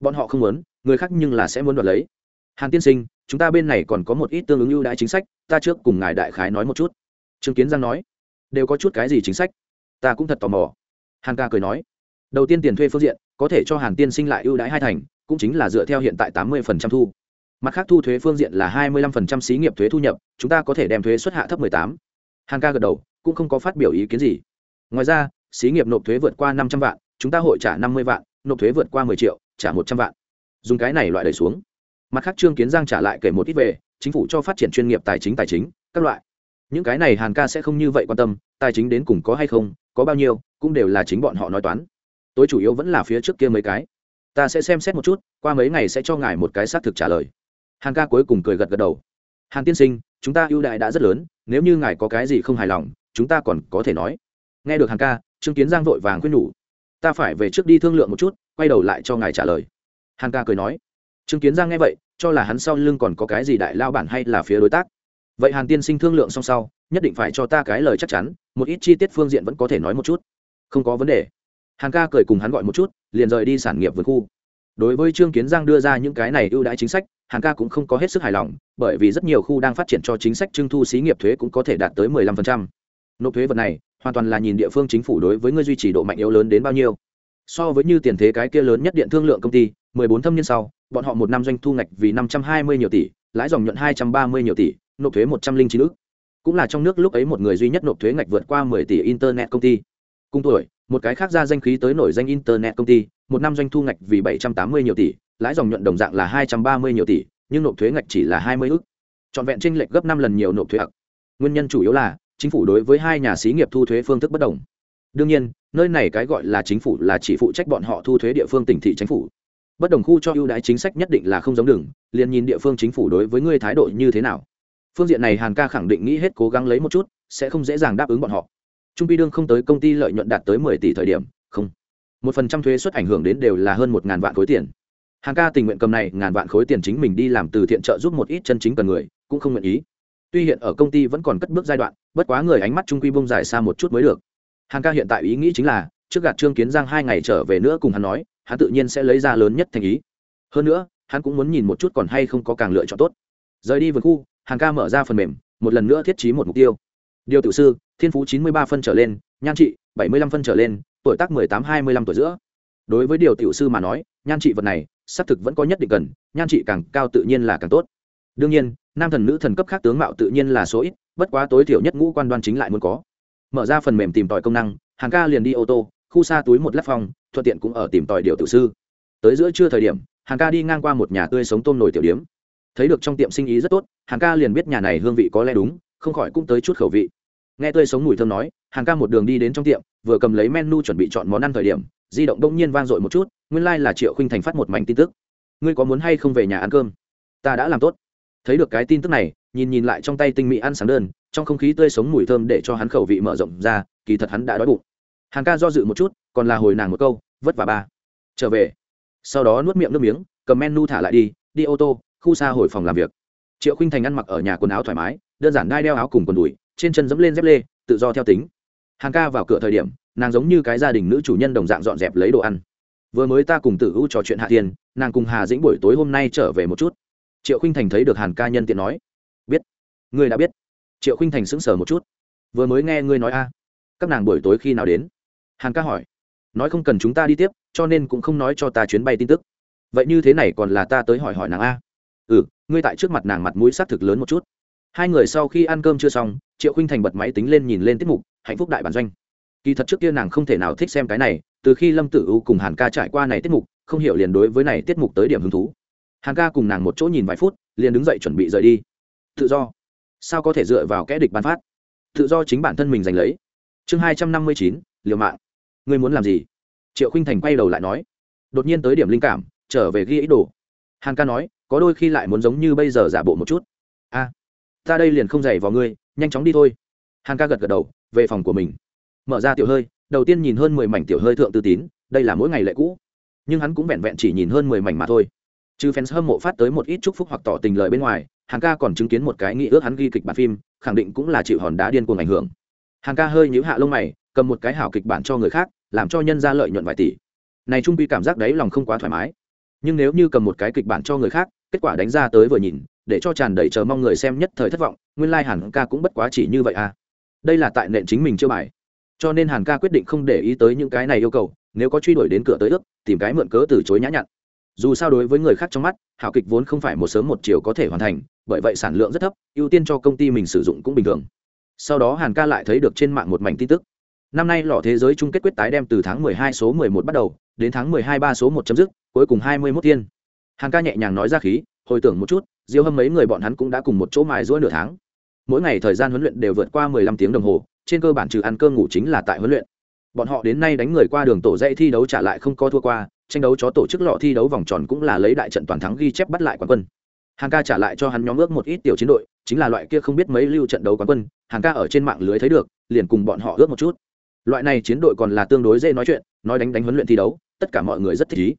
Bọn họ không muốn, người khác nhưng là sẽ muốn đoạt lấy hàn tiên sinh, chúng ta bên này còn có một ít tương ứng ưu đãi chính sách, ta trước cùng ngài đại khái nói một chút. Trương kiến giang nói, đều có chút cái gì chính sách? Ta cũng thật tò mò. Hàn ca cười nói, đầu tiên tiền thuê phương diện, có thể cho hàn tiên sinh lại ưu đãi hai thành, cũng chính là dựa theo hiện tại tám mươi thu. Mặt khác thu thuế phương diện là hai mươi lăm xí nghiệp thuế thu nhập, chúng ta có thể đem thuế xuất hạ thấp mười tám. Hàn ca gật đầu, cũng không có phát biểu ý kiến gì. Ngoài ra, xí nghiệp nộp thuế vượt qua năm trăm vạn, chúng ta hội trả năm mươi vạn, nộp thuế vượt qua mười triệu, trả một trăm vạn. Dùng cái này loại đẩy xuống mặt khác trương kiến giang trả lại kể một ít về, chính phủ cho phát triển chuyên nghiệp tài chính tài chính, các loại. Những cái này hàn ca sẽ không như vậy quan tâm, tài chính đến cùng có hay không, có bao nhiêu, cũng đều là chính bọn họ nói toán. Tối chủ yếu vẫn là phía trước kia mấy cái. Ta sẽ xem xét một chút, qua mấy ngày sẽ cho ngài một cái xác thực trả lời. Hàn ca cuối cùng cười gật gật đầu. Hàn tiên sinh, chúng ta ưu đại đã rất lớn, nếu như ngài có cái gì không hài lòng, chúng ta còn có thể nói. Nghe được hàn ca, trương kiến giang vội vàng khuyên nhủ. Ta phải về trước đi thương lượng một chút, quay đầu lại cho ngài trả lời. Hàn ca cười nói. Trương kiến giang nghe vậy cho là hắn sau lưng còn có cái gì đại lao bản hay là phía đối tác. Vậy hàn tiên sinh thương lượng xong sau, nhất định phải cho ta cái lời chắc chắn, một ít chi tiết phương diện vẫn có thể nói một chút. Không có vấn đề. Hàn ca cười cùng hắn gọi một chút, liền rời đi sản nghiệp vườn khu. Đối với trương kiến giang đưa ra những cái này ưu đãi chính sách, hàn ca cũng không có hết sức hài lòng, bởi vì rất nhiều khu đang phát triển cho chính sách trưng thu xí nghiệp thuế cũng có thể đạt tới 15%. nộp thuế vật này, hoàn toàn là nhìn địa phương chính phủ đối với người duy trì độ mạnh yếu lớn đến bao nhiêu. So với như tiền thế cái kia lớn nhất điện thương lượng công ty 14 thâm niên sau bọn họ một năm doanh thu ngạch vì 520 nhiều tỷ, lãi dòng nhuận 230 nhiều tỷ, nộp thuế 109 ức. Cũng là trong nước lúc ấy một người duy nhất nộp thuế ngạch vượt qua 10 tỷ internet công ty. Cùng tuổi, một cái khác ra danh khí tới nổi danh internet công ty, một năm doanh thu ngạch vì 780 nhiều tỷ, lãi dòng nhuận đồng dạng là 230 nhiều tỷ, nhưng nộp thuế ngạch chỉ là 20 ức. Trọn vẹn tranh lệch gấp năm lần nhiều nộp thuế ặc nguyên nhân chủ yếu là, chính phủ đối với hai nhà xí nghiệp thu thuế phương thức bất đồng. Đương nhiên, nơi này cái gọi là chính phủ là chỉ phụ trách bọn họ thu thuế địa phương tỉnh thị chính phủ bất đồng khu cho ưu đãi chính sách nhất định là không giống đường, liền nhìn địa phương chính phủ đối với ngươi thái độ như thế nào. Phương diện này hàn ca khẳng định nghĩ hết cố gắng lấy một chút, sẽ không dễ dàng đáp ứng bọn họ. Trung pi đương không tới công ty lợi nhuận đạt tới mười tỷ thời điểm, không. Một phần trăm thuế xuất ảnh hưởng đến đều là hơn một ngàn vạn khối tiền. Hàn ca tình nguyện cầm này ngàn vạn khối tiền chính mình đi làm từ thiện trợ giúp một ít chân chính cần người, cũng không nguyện ý. Tuy hiện ở công ty vẫn còn cất bước giai đoạn, bất quá người ánh mắt trung quy bông dài xa một chút mới được. Hàn ca hiện tại ý nghĩ chính là, trước gạt trương kiến giang hai ngày trở về nữa cùng hắn nói hắn tự nhiên sẽ lấy ra lớn nhất thành ý. Hơn nữa, hắn cũng muốn nhìn một chút còn hay không có càng lựa chọn tốt. Rời đi vườn khu, hàn ca mở ra phần mềm, một lần nữa thiết trí một mục tiêu. Điều tiểu sư, thiên phú chín mươi ba phân trở lên, nhan trị bảy mươi lăm phân trở lên, tuổi tác mười tám hai mươi lăm tuổi giữa. Đối với điều tiểu sư mà nói, nhan trị vật này, xác thực vẫn có nhất định cần, nhan trị càng cao tự nhiên là càng tốt. Đương nhiên, nam thần nữ thần cấp khác tướng mạo tự nhiên là số ít, bất quá tối thiểu nhất ngũ quan đoan chính lại muốn có. Mở ra phần mềm tìm tòi công năng hàng ca liền đi ô tô khu xa túi một lát phòng thuận tiện cũng ở tìm tòi điều tiểu sư. Tới giữa trưa thời điểm, hàng ca đi ngang qua một nhà tươi sống tôm nổi tiểu điếm. Thấy được trong tiệm sinh ý rất tốt, hàng ca liền biết nhà này hương vị có lẽ đúng, không khỏi cũng tới chút khẩu vị. Nghe tươi sống mùi thơm nói, hàng ca một đường đi đến trong tiệm, vừa cầm lấy menu chuẩn bị chọn món ăn thời điểm, di động đông nhiên vang dội một chút, nguyên lai、like、là triệu khinh thành phát một mảnh tin tức. Ngươi có muốn hay không về nhà ăn cơm? Ta đã làm tốt. Thấy được cái tin tức này, nhìn nhìn lại trong tay tinh mỹ ăn sáng đơn, trong không khí tươi sống mùi thơm để cho hắn khẩu vị mở rộng ra, kỳ thật hắn đã đói bụng. Hàn ca do dự một chút, còn là hồi nàng một câu, vất vả ba. Trở về. Sau đó nuốt miệng nước miếng, cầm menu thả lại đi đi ô tô, khu xa hồi phòng làm việc. Triệu khinh thành ăn mặc ở nhà quần áo thoải mái, đơn giản đai đeo áo cùng quần đùi, trên chân dẫm lên dép lê, tự do theo tính. Hàng ca vào cửa thời điểm, nàng giống như cái gia đình nữ chủ nhân đồng dạng dọn dẹp lấy đồ ăn. Vừa mới ta cùng tử u trò chuyện hạ thiên, nàng cùng hà dĩnh buổi tối hôm nay trở về một chút. Triệu khinh thành thấy được hàn ca nhân tiện nói. Biết. Ngươi đã biết. Triệu khinh thành sững sờ một chút. Vừa mới nghe ngươi nói a, các nàng buổi tối khi nào đến? Hàn ca hỏi, nói không cần chúng ta đi tiếp, cho nên cũng không nói cho ta chuyến bay tin tức. Vậy như thế này còn là ta tới hỏi hỏi nàng a. Ừ ngươi tại trước mặt nàng mặt mũi xác thực lớn một chút. Hai người sau khi ăn cơm chưa xong, triệu khinh thành bật máy tính lên nhìn lên tiết mục, hạnh phúc đại bản doanh. Kỳ thật trước kia nàng không thể nào thích xem cái này, từ khi lâm tử u cùng hàn ca trải qua này tiết mục, không hiểu liền đối với này tiết mục tới điểm hứng thú. Hàn ca cùng nàng một chỗ nhìn vài phút, liền đứng dậy chuẩn bị rời đi. Tự do. Sao có thể dựa vào kẽ địch bán phát? Tự do chính bản thân mình giành lấy. Chương hai trăm năm mươi chín, liều mạng ngươi muốn làm gì? Triệu khinh thành quay đầu lại nói. Đột nhiên tới điểm linh cảm, trở về ghi ý đồ. Hàn ca nói, có đôi khi lại muốn giống như bây giờ giả bộ một chút. A, ta đây liền không dày vào ngươi, nhanh chóng đi thôi. Hàn ca gật gật đầu, về phòng của mình. Mở ra tiểu hơi, đầu tiên nhìn hơn mười mảnh tiểu hơi thượng tư tín, đây là mỗi ngày lệ cũ. Nhưng hắn cũng vẹn vẹn chỉ nhìn hơn mười mảnh mà thôi. Chứ fans hâm mộ phát tới một ít chúc phúc hoặc tỏ tình lời bên ngoài hàng ca còn chứng kiến một cái nghĩ ước hắn ghi kịch bản phim, khẳng định cũng là chịu hòn đá điên cuồng ảnh hưởng. Hàng ca hơi nhíu hạ lông mày cầm một cái hảo kịch bản cho người khác, làm cho nhân ra lợi nhuận vài tỷ. Này trung quy cảm giác đấy lòng không quá thoải mái. Nhưng nếu như cầm một cái kịch bản cho người khác, kết quả đánh ra tới vừa nhìn, để cho tràn đầy chờ mong người xem nhất thời thất vọng, nguyên lai hàn ca cũng bất quá chỉ như vậy à. Đây là tại nện chính mình chưa bài. Cho nên hàn ca quyết định không để ý tới những cái này yêu cầu, nếu có truy đuổi đến cửa tới ước, tìm cái mượn cớ từ chối nhã nhặn. Dù sao đối với người khác trong mắt, hảo kịch vốn không phải một sớm một chiều có thể hoàn thành, bởi vậy sản lượng rất thấp, ưu tiên cho công ty mình sử dụng cũng bình thường. Sau đó hàn ca lại thấy được trên mạng một mảnh tin tức năm nay lọ thế giới chung kết quyết tái đem từ tháng 12 số 11 bắt đầu, đến tháng 12 ba số một chấm dứt, cuối cùng 21 tiên hàng ca nhẹ nhàng nói ra khí, hồi tưởng một chút, diêu hâm mấy người bọn hắn cũng đã cùng một chỗ mài giũa nửa tháng. Mỗi ngày thời gian huấn luyện đều vượt qua 15 tiếng đồng hồ, trên cơ bản trừ ăn cơm ngủ chính là tại huấn luyện. Bọn họ đến nay đánh người qua đường tổ dãy thi đấu trả lại không có thua qua, tranh đấu chó tổ chức lọ thi đấu vòng tròn cũng là lấy đại trận toàn thắng ghi chép bắt lại quán quân. Hàng ca trả lại cho hắn nhóm ước một ít tiểu chiến đội, chính là loại kia không biết mấy lưu trận đấu quán quân hàng ca ở trên mạng lưới thấy được, liền cùng bọn họ ước một chút loại này chiến đội còn là tương đối dễ nói chuyện, nói đánh đánh huấn luyện thi đấu, tất cả mọi người rất thích ý.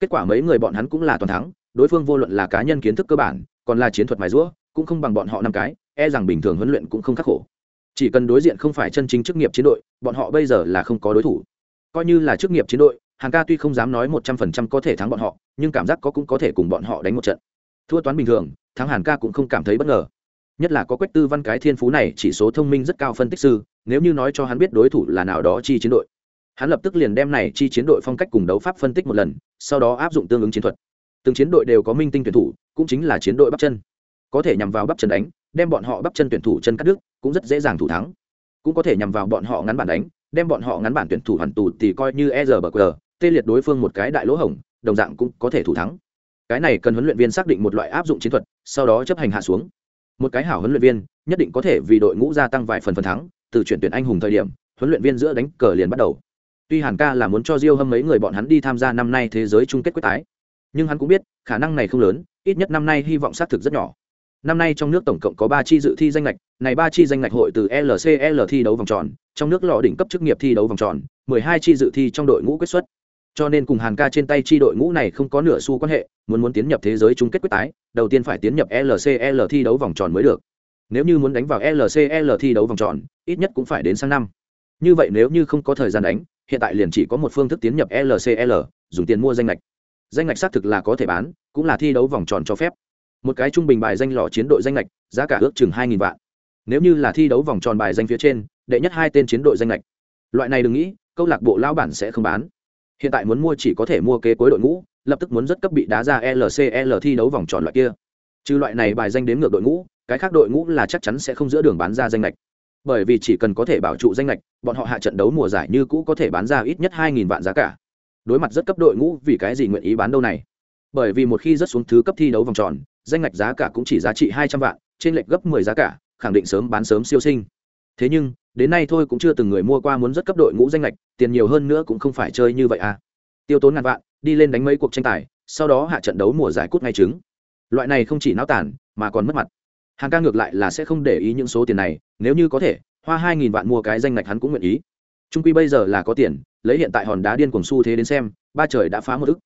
Kết quả mấy người bọn hắn cũng là toàn thắng, đối phương vô luận là cá nhân kiến thức cơ bản, còn là chiến thuật mài rũa cũng không bằng bọn họ năm cái e rằng bình thường huấn luyện cũng không khắc khổ. Chỉ cần đối diện không phải chân chính chức nghiệp chiến đội, bọn họ bây giờ là không có đối thủ. Coi như là chức nghiệp chiến đội hàng ca tuy không dám nói một trăm phần trăm có thể thắng bọn họ, nhưng cảm giác có cũng có thể cùng bọn họ đánh một trận. Thua toán bình thường, thắng hàn ca cũng không cảm thấy bất ngờ. Nhất là có quách tư văn cái thiên phú này, chỉ số thông minh rất cao phân tích sư nếu như nói cho hắn biết đối thủ là nào đó chi chiến đội. Hắn lập tức liền đem này chi chiến đội phong cách cùng đấu pháp phân tích một lần, sau đó áp dụng tương ứng chiến thuật. Từng chiến đội đều có minh tinh tuyển thủ, cũng chính là chiến đội bắp chân. Có thể nhằm vào bắp chân đánh, đem bọn họ bắp chân tuyển thủ chân cắt đứt, cũng rất dễ dàng thủ thắng. Cũng có thể nhằm vào bọn họ ngắn bản đánh, đem bọn họ ngắn bản tuyển thủ hoàn tù thì coi như e rờ bờ cờ, tê liệt đối phương một cái đại lỗ hổng, đồng dạng cũng có thể thủ thắng. Cái này cần huấn luyện viên xác định một loại áp dụng chiến thuật, sau đó chấp hành hạ xuống. Một cái hảo huấn luyện viên, nhất định có thể vì đội ngũ gia tăng vài phần phần thắng từ chuyển tuyển anh hùng thời điểm, huấn luyện viên giữa đánh cờ liền bắt đầu. Tuy hàn ca là muốn cho diêu hâm mấy người bọn hắn đi tham gia năm nay thế giới chung kết quyết tái, nhưng hắn cũng biết, khả năng này không lớn, ít nhất năm nay hy vọng xác thực rất nhỏ. Năm nay trong nước tổng cộng có ba chi dự thi danh lệch này ba chi danh lệch hội từ lcl thi đấu vòng tròn, trong nước lò đỉnh cấp chức nghiệp thi đấu vòng tròn, mười hai chi dự thi trong đội ngũ quyết xuất. Cho nên cùng hàn ca trên tay chi đội ngũ này không có nửa xu quan hệ, muốn muốn tiến nhập thế giới chung kết quyết tái, đầu tiên phải tiến nhập lcl thi đấu vòng tròn mới được nếu như muốn đánh vào lcl thi đấu vòng tròn, ít nhất cũng phải đến sang năm. Như vậy nếu như không có thời gian đánh, hiện tại liền chỉ có một phương thức tiến nhập lcl dùng tiền mua danh lệch danh lệch xác thực là có thể bán, cũng là thi đấu vòng tròn cho phép. Một cái trung bình bài danh lò chiến đội danh lệch giá cả ước chừng hai vạn. Nếu như là thi đấu vòng tròn bài danh phía trên, đệ nhất hai tên chiến đội danh lệch loại này đừng nghĩ, câu lạc bộ lao bản sẽ không bán. Hiện tại muốn mua chỉ có thể mua kế cuối đội ngũ, lập tức muốn rất cấp bị đá ra lcl thi đấu vòng tròn loại kia. Trừ loại này bài danh đến ngược đội ngũ cái khác đội ngũ là chắc chắn sẽ không giữa đường bán ra danh lệch bởi vì chỉ cần có thể bảo trụ danh lệch bọn họ hạ trận đấu mùa giải như cũ có thể bán ra ít nhất hai nghìn vạn giá cả. Đối mặt rất cấp đội ngũ, vì cái gì nguyện ý bán đâu này? Bởi vì một khi rất xuống thứ cấp thi đấu vòng tròn, danh lệch giá cả cũng chỉ giá trị hai trăm vạn, trên lệch gấp mười giá cả, khẳng định sớm bán sớm siêu sinh. Thế nhưng, đến nay thôi cũng chưa từng người mua qua muốn rất cấp đội ngũ danh lệch tiền nhiều hơn nữa cũng không phải chơi như vậy à. Tiêu tốn ngàn vạn, đi lên đánh mấy cuộc tranh tài, sau đó hạ trận đấu mùa giải cút ngay trứng. Loại này không chỉ náo tản mà còn mất mặt hàng ca ngược lại là sẽ không để ý những số tiền này, nếu như có thể, hoa hai nghìn vạn mua cái danh ngạch hắn cũng nguyện ý. Trung quy bây giờ là có tiền, lấy hiện tại hòn đá điên cuồng xu thế đến xem, ba trời đã phá một ức.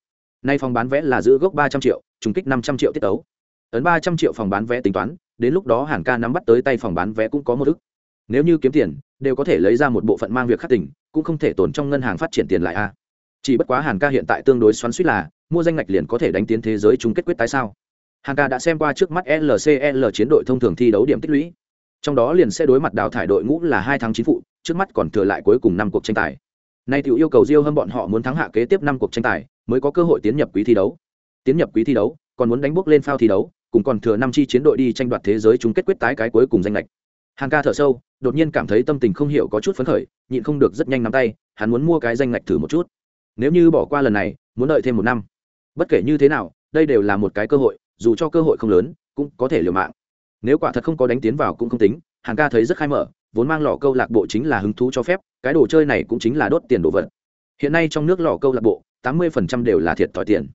Nay phòng bán vé là giữ gốc ba trăm triệu, trùng kích năm trăm triệu tiết tấu. Ấn ba trăm triệu phòng bán vé tính toán, đến lúc đó hàn ca nắm bắt tới tay phòng bán vé cũng có một ức. Nếu như kiếm tiền, đều có thể lấy ra một bộ phận mang việc khắc tỉnh cũng không thể tồn trong ngân hàng phát triển tiền lại a. Chỉ bất quá hàn ca hiện tại tương đối xoắn suýt là, mua danh ngạch liền có thể đánh tiến thế giới chung kết quyết tái sao? Hàng ca đã xem qua trước mắt lcl chiến đội thông thường thi đấu điểm tích lũy. Trong đó liền sẽ đối mặt đào thải đội ngũ là hai tháng chín phụ, trước mắt còn thừa lại cuối cùng năm cuộc tranh tài. Nay Tiểu yêu cầu diêu hâm bọn họ muốn thắng hạ kế tiếp năm cuộc tranh tài, mới có cơ hội tiến nhập quý thi đấu. Tiến nhập quý thi đấu, còn muốn đánh bước lên phao thi đấu, cùng còn thừa năm chi chiến đội đi tranh đoạt thế giới chung kết quyết tái cái cuối cùng danh lệch. Hàng ca thở sâu, đột nhiên cảm thấy tâm tình không hiểu có chút phấn khởi, nhịn không được rất nhanh nắm tay, hắn muốn mua cái danh lệch thử một chút. Nếu như bỏ qua lần này, muốn đợi thêm một năm. Bất kể như thế nào, đây đều là một cái cơ hội dù cho cơ hội không lớn, cũng có thể liều mạng. Nếu quả thật không có đánh tiến vào cũng không tính, hàng ca thấy rất khai mở, vốn mang lò câu lạc bộ chính là hứng thú cho phép, cái đồ chơi này cũng chính là đốt tiền đồ vật. Hiện nay trong nước lò câu lạc bộ, tám mươi phần trăm đều là thiệt thòi tiền.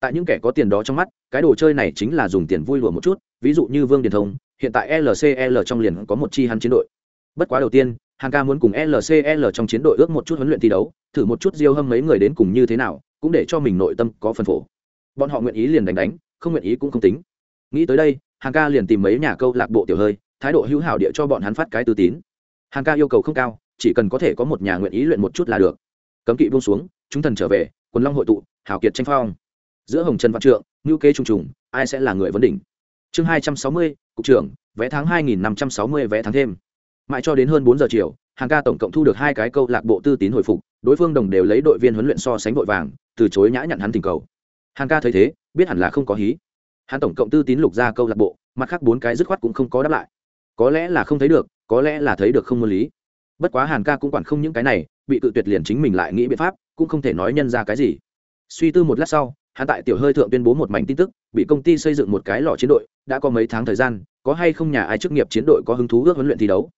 Tại những kẻ có tiền đó trong mắt, cái đồ chơi này chính là dùng tiền vui lùa một chút, ví dụ như vương điền thông, hiện tại lcl trong liền có một chi hắn chiến đội. Bất quá đầu tiên, hàng ca muốn cùng lcl trong chiến đội ước một chút huấn luyện thi đấu, thử một chút diêu hâm mấy người đến cùng như thế nào, cũng để cho mình nội tâm có phân phổ. Bọn họ nguyện ý liền đánh đánh không nguyện ý cũng không tính. Nghĩ tới đây, hàng ca liền tìm mấy nhà câu lạc bộ tiểu hơi, thái độ hữu hảo địa cho bọn hắn phát cái tư tín. Hàng ca yêu cầu không cao, chỉ cần có thể có một nhà nguyện ý luyện một chút là được. Cấm kỵ buông xuống, chúng thần trở về, quần long hội tụ hảo kiệt tranh phong. Giữa hồng trần văn trượng ngữ kế trùng trùng, ai sẽ là người vấn đỉnh? Chương hai trăm sáu mươi, cục trưởng, vé tháng hai nghìn năm trăm sáu mươi, vé tháng thêm. Mãi cho đến hơn bốn giờ chiều, hàng ca tổng cộng thu được hai cái câu lạc bộ tư tín hồi phục, đối phương đồng đều lấy đội viên huấn luyện so sánh vội vàng, từ chối nhã nhận hắn tình cầu. Hàng ca thấy thế biết hẳn là không có hí. Hắn tổng cộng tư tín lục ra câu lạc bộ, mặt khác bốn cái dứt khoát cũng không có đáp lại. Có lẽ là không thấy được, có lẽ là thấy được không môn lý. Bất quá hàn ca cũng quản không những cái này, bị tự tuyệt liền chính mình lại nghĩ biện pháp, cũng không thể nói nhân ra cái gì. Suy tư một lát sau, hắn tại tiểu hơi thượng tuyên bố một mảnh tin tức, bị công ty xây dựng một cái lò chiến đội, đã có mấy tháng thời gian, có hay không nhà ai chức nghiệp chiến đội có hứng thú ước huấn luyện thi đấu?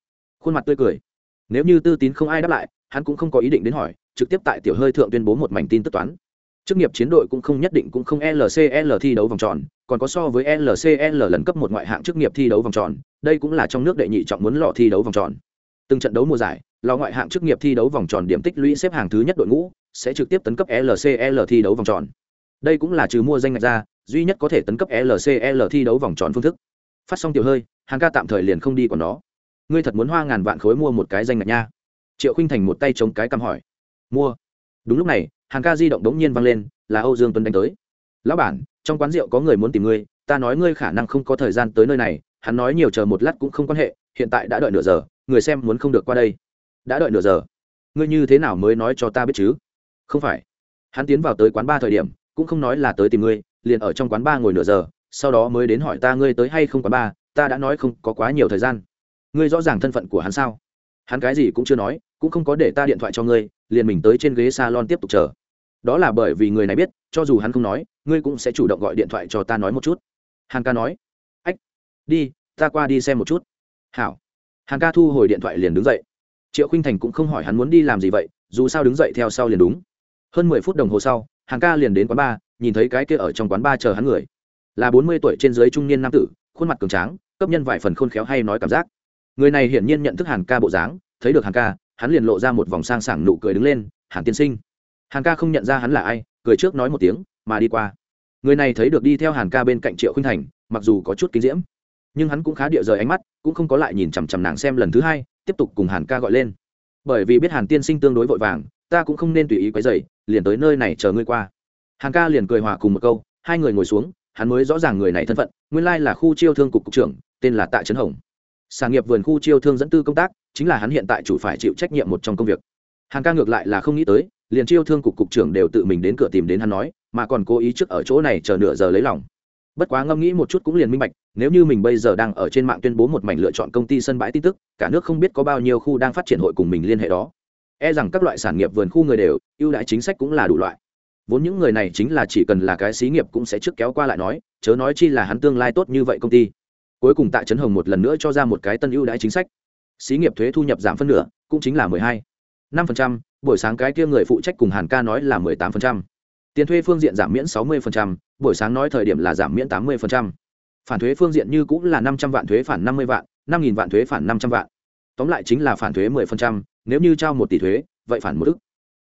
Khuôn mặt tươi cười. Nếu như tư tín không ai đáp lại, hắn cũng không có ý định đến hỏi, trực tiếp tại tiểu hơi thượng tuyên bố một mảnh tin tức toán chức nghiệp chiến đội cũng không nhất định cũng không lcl thi đấu vòng tròn, còn có so với lcl lần cấp một ngoại hạng chức nghiệp thi đấu vòng tròn, đây cũng là trong nước đệ nhị trọng muốn lọ thi đấu vòng tròn. Từng trận đấu mùa giải lò ngoại hạng chức nghiệp thi đấu vòng tròn điểm tích lũy xếp hàng thứ nhất đội ngũ, sẽ trực tiếp tấn cấp lcl thi đấu vòng tròn. Đây cũng là trừ mua danh ngạch ra, duy nhất có thể tấn cấp lcl thi đấu vòng tròn phương thức. Phát xong tiểu hơi, hàng ca tạm thời liền không đi còn nó ngươi thật muốn hoa ngàn vạn khối mua một cái danh ngạch nha. Triệu khinh thành một tay chống cái cằm hỏi. Mua. Đúng lúc này hàng ca di động đống nhiên vang lên, là âu dương tuấn đánh tới. Lão bản, trong quán rượu có người muốn tìm ngươi, ta nói ngươi khả năng không có thời gian tới nơi này, hắn nói nhiều chờ một lát cũng không quan hệ, hiện tại đã đợi nửa giờ, người xem muốn không được qua đây. Đã đợi nửa giờ? Ngươi như thế nào mới nói cho ta biết chứ? Không phải. Hắn tiến vào tới quán ba thời điểm, cũng không nói là tới tìm ngươi, liền ở trong quán ba ngồi nửa giờ, sau đó mới đến hỏi ta ngươi tới hay không quán ba, ta đã nói không có quá nhiều thời gian. Ngươi rõ ràng thân phận của hắn sao? Hắn cái gì cũng chưa nói, cũng không có để ta điện thoại cho ngươi, liền mình tới trên ghế salon tiếp tục chờ đó là bởi vì người này biết, cho dù hắn không nói, ngươi cũng sẽ chủ động gọi điện thoại cho ta nói một chút. Hàn ca nói. Ách, đi, ta qua đi xem một chút. Hảo. Hàn ca thu hồi điện thoại liền đứng dậy. Triệu khinh thành cũng không hỏi hắn muốn đi làm gì vậy, dù sao đứng dậy theo sau liền đúng. Hơn mười phút đồng hồ sau, hàn ca liền đến quán bar, nhìn thấy cái kia ở trong quán bar chờ hắn người. Là bốn mươi tuổi trên dưới trung niên nam tử, khuôn mặt cường tráng, cấp nhân vài phần khôn khéo hay nói cảm giác. Người này hiển nhiên nhận thức hàn ca bộ dáng, thấy được hàn ca, hắn liền lộ ra một vòng sang sảng nụ cười đứng lên, hàn tiên sinh hàn ca không nhận ra hắn là ai, cười trước nói một tiếng, mà đi qua. Người này thấy được đi theo hàn ca bên cạnh triệu khinh thành, mặc dù có chút kinh diễm, nhưng hắn cũng khá địa rời ánh mắt, cũng không có lại nhìn chằm chằm nàng xem lần thứ hai, tiếp tục cùng hàn ca gọi lên. Bởi vì biết hàn tiên sinh tương đối vội vàng, ta cũng không nên tùy ý quấy dày liền tới nơi này chờ ngươi qua. Hàn ca liền cười hòa cùng một câu, hai người ngồi xuống, hắn mới rõ ràng người này thân phận, nguyên lai là khu chiêu thương cục cục trưởng, tên là tạ trấn hồng. Sản nghiệp vườn khu chiêu thương dẫn tư công tác, chính là hắn hiện tại chủ phải chịu trách nhiệm một trong công việc. Hàn ca ngược lại là không nghĩ tới liền chiêu thương cục cục trưởng đều tự mình đến cửa tìm đến hắn nói, mà còn cố ý trước ở chỗ này chờ nửa giờ lấy lòng. Bất quá ngẫm nghĩ một chút cũng liền minh bạch, nếu như mình bây giờ đang ở trên mạng tuyên bố một mảnh lựa chọn công ty sân bãi tin tức, cả nước không biết có bao nhiêu khu đang phát triển hội cùng mình liên hệ đó. E rằng các loại sản nghiệp vườn khu người đều, ưu đãi chính sách cũng là đủ loại. Vốn những người này chính là chỉ cần là cái xí nghiệp cũng sẽ trước kéo qua lại nói, chớ nói chi là hắn tương lai tốt như vậy công ty. Cuối cùng tại trấn hồng một lần nữa cho ra một cái tân ưu đãi chính sách. Xí nghiệp thuế thu nhập giảm phân nửa, cũng chính là mười hai. Năm phần trăm buổi sáng cái kia người phụ trách cùng hàn ca nói là mười tám phần trăm, tiền thuê phương diện giảm miễn sáu mươi phần trăm, buổi sáng nói thời điểm là giảm miễn tám mươi phần trăm. Phản thuế phương diện như cũng là năm trăm vạn thuế phản năm mươi vạn, năm nghìn vạn thuế phản năm trăm vạn. Tóm lại chính là phản thuế mười phần trăm, nếu như trao một tỷ thuế, vậy phản một ức.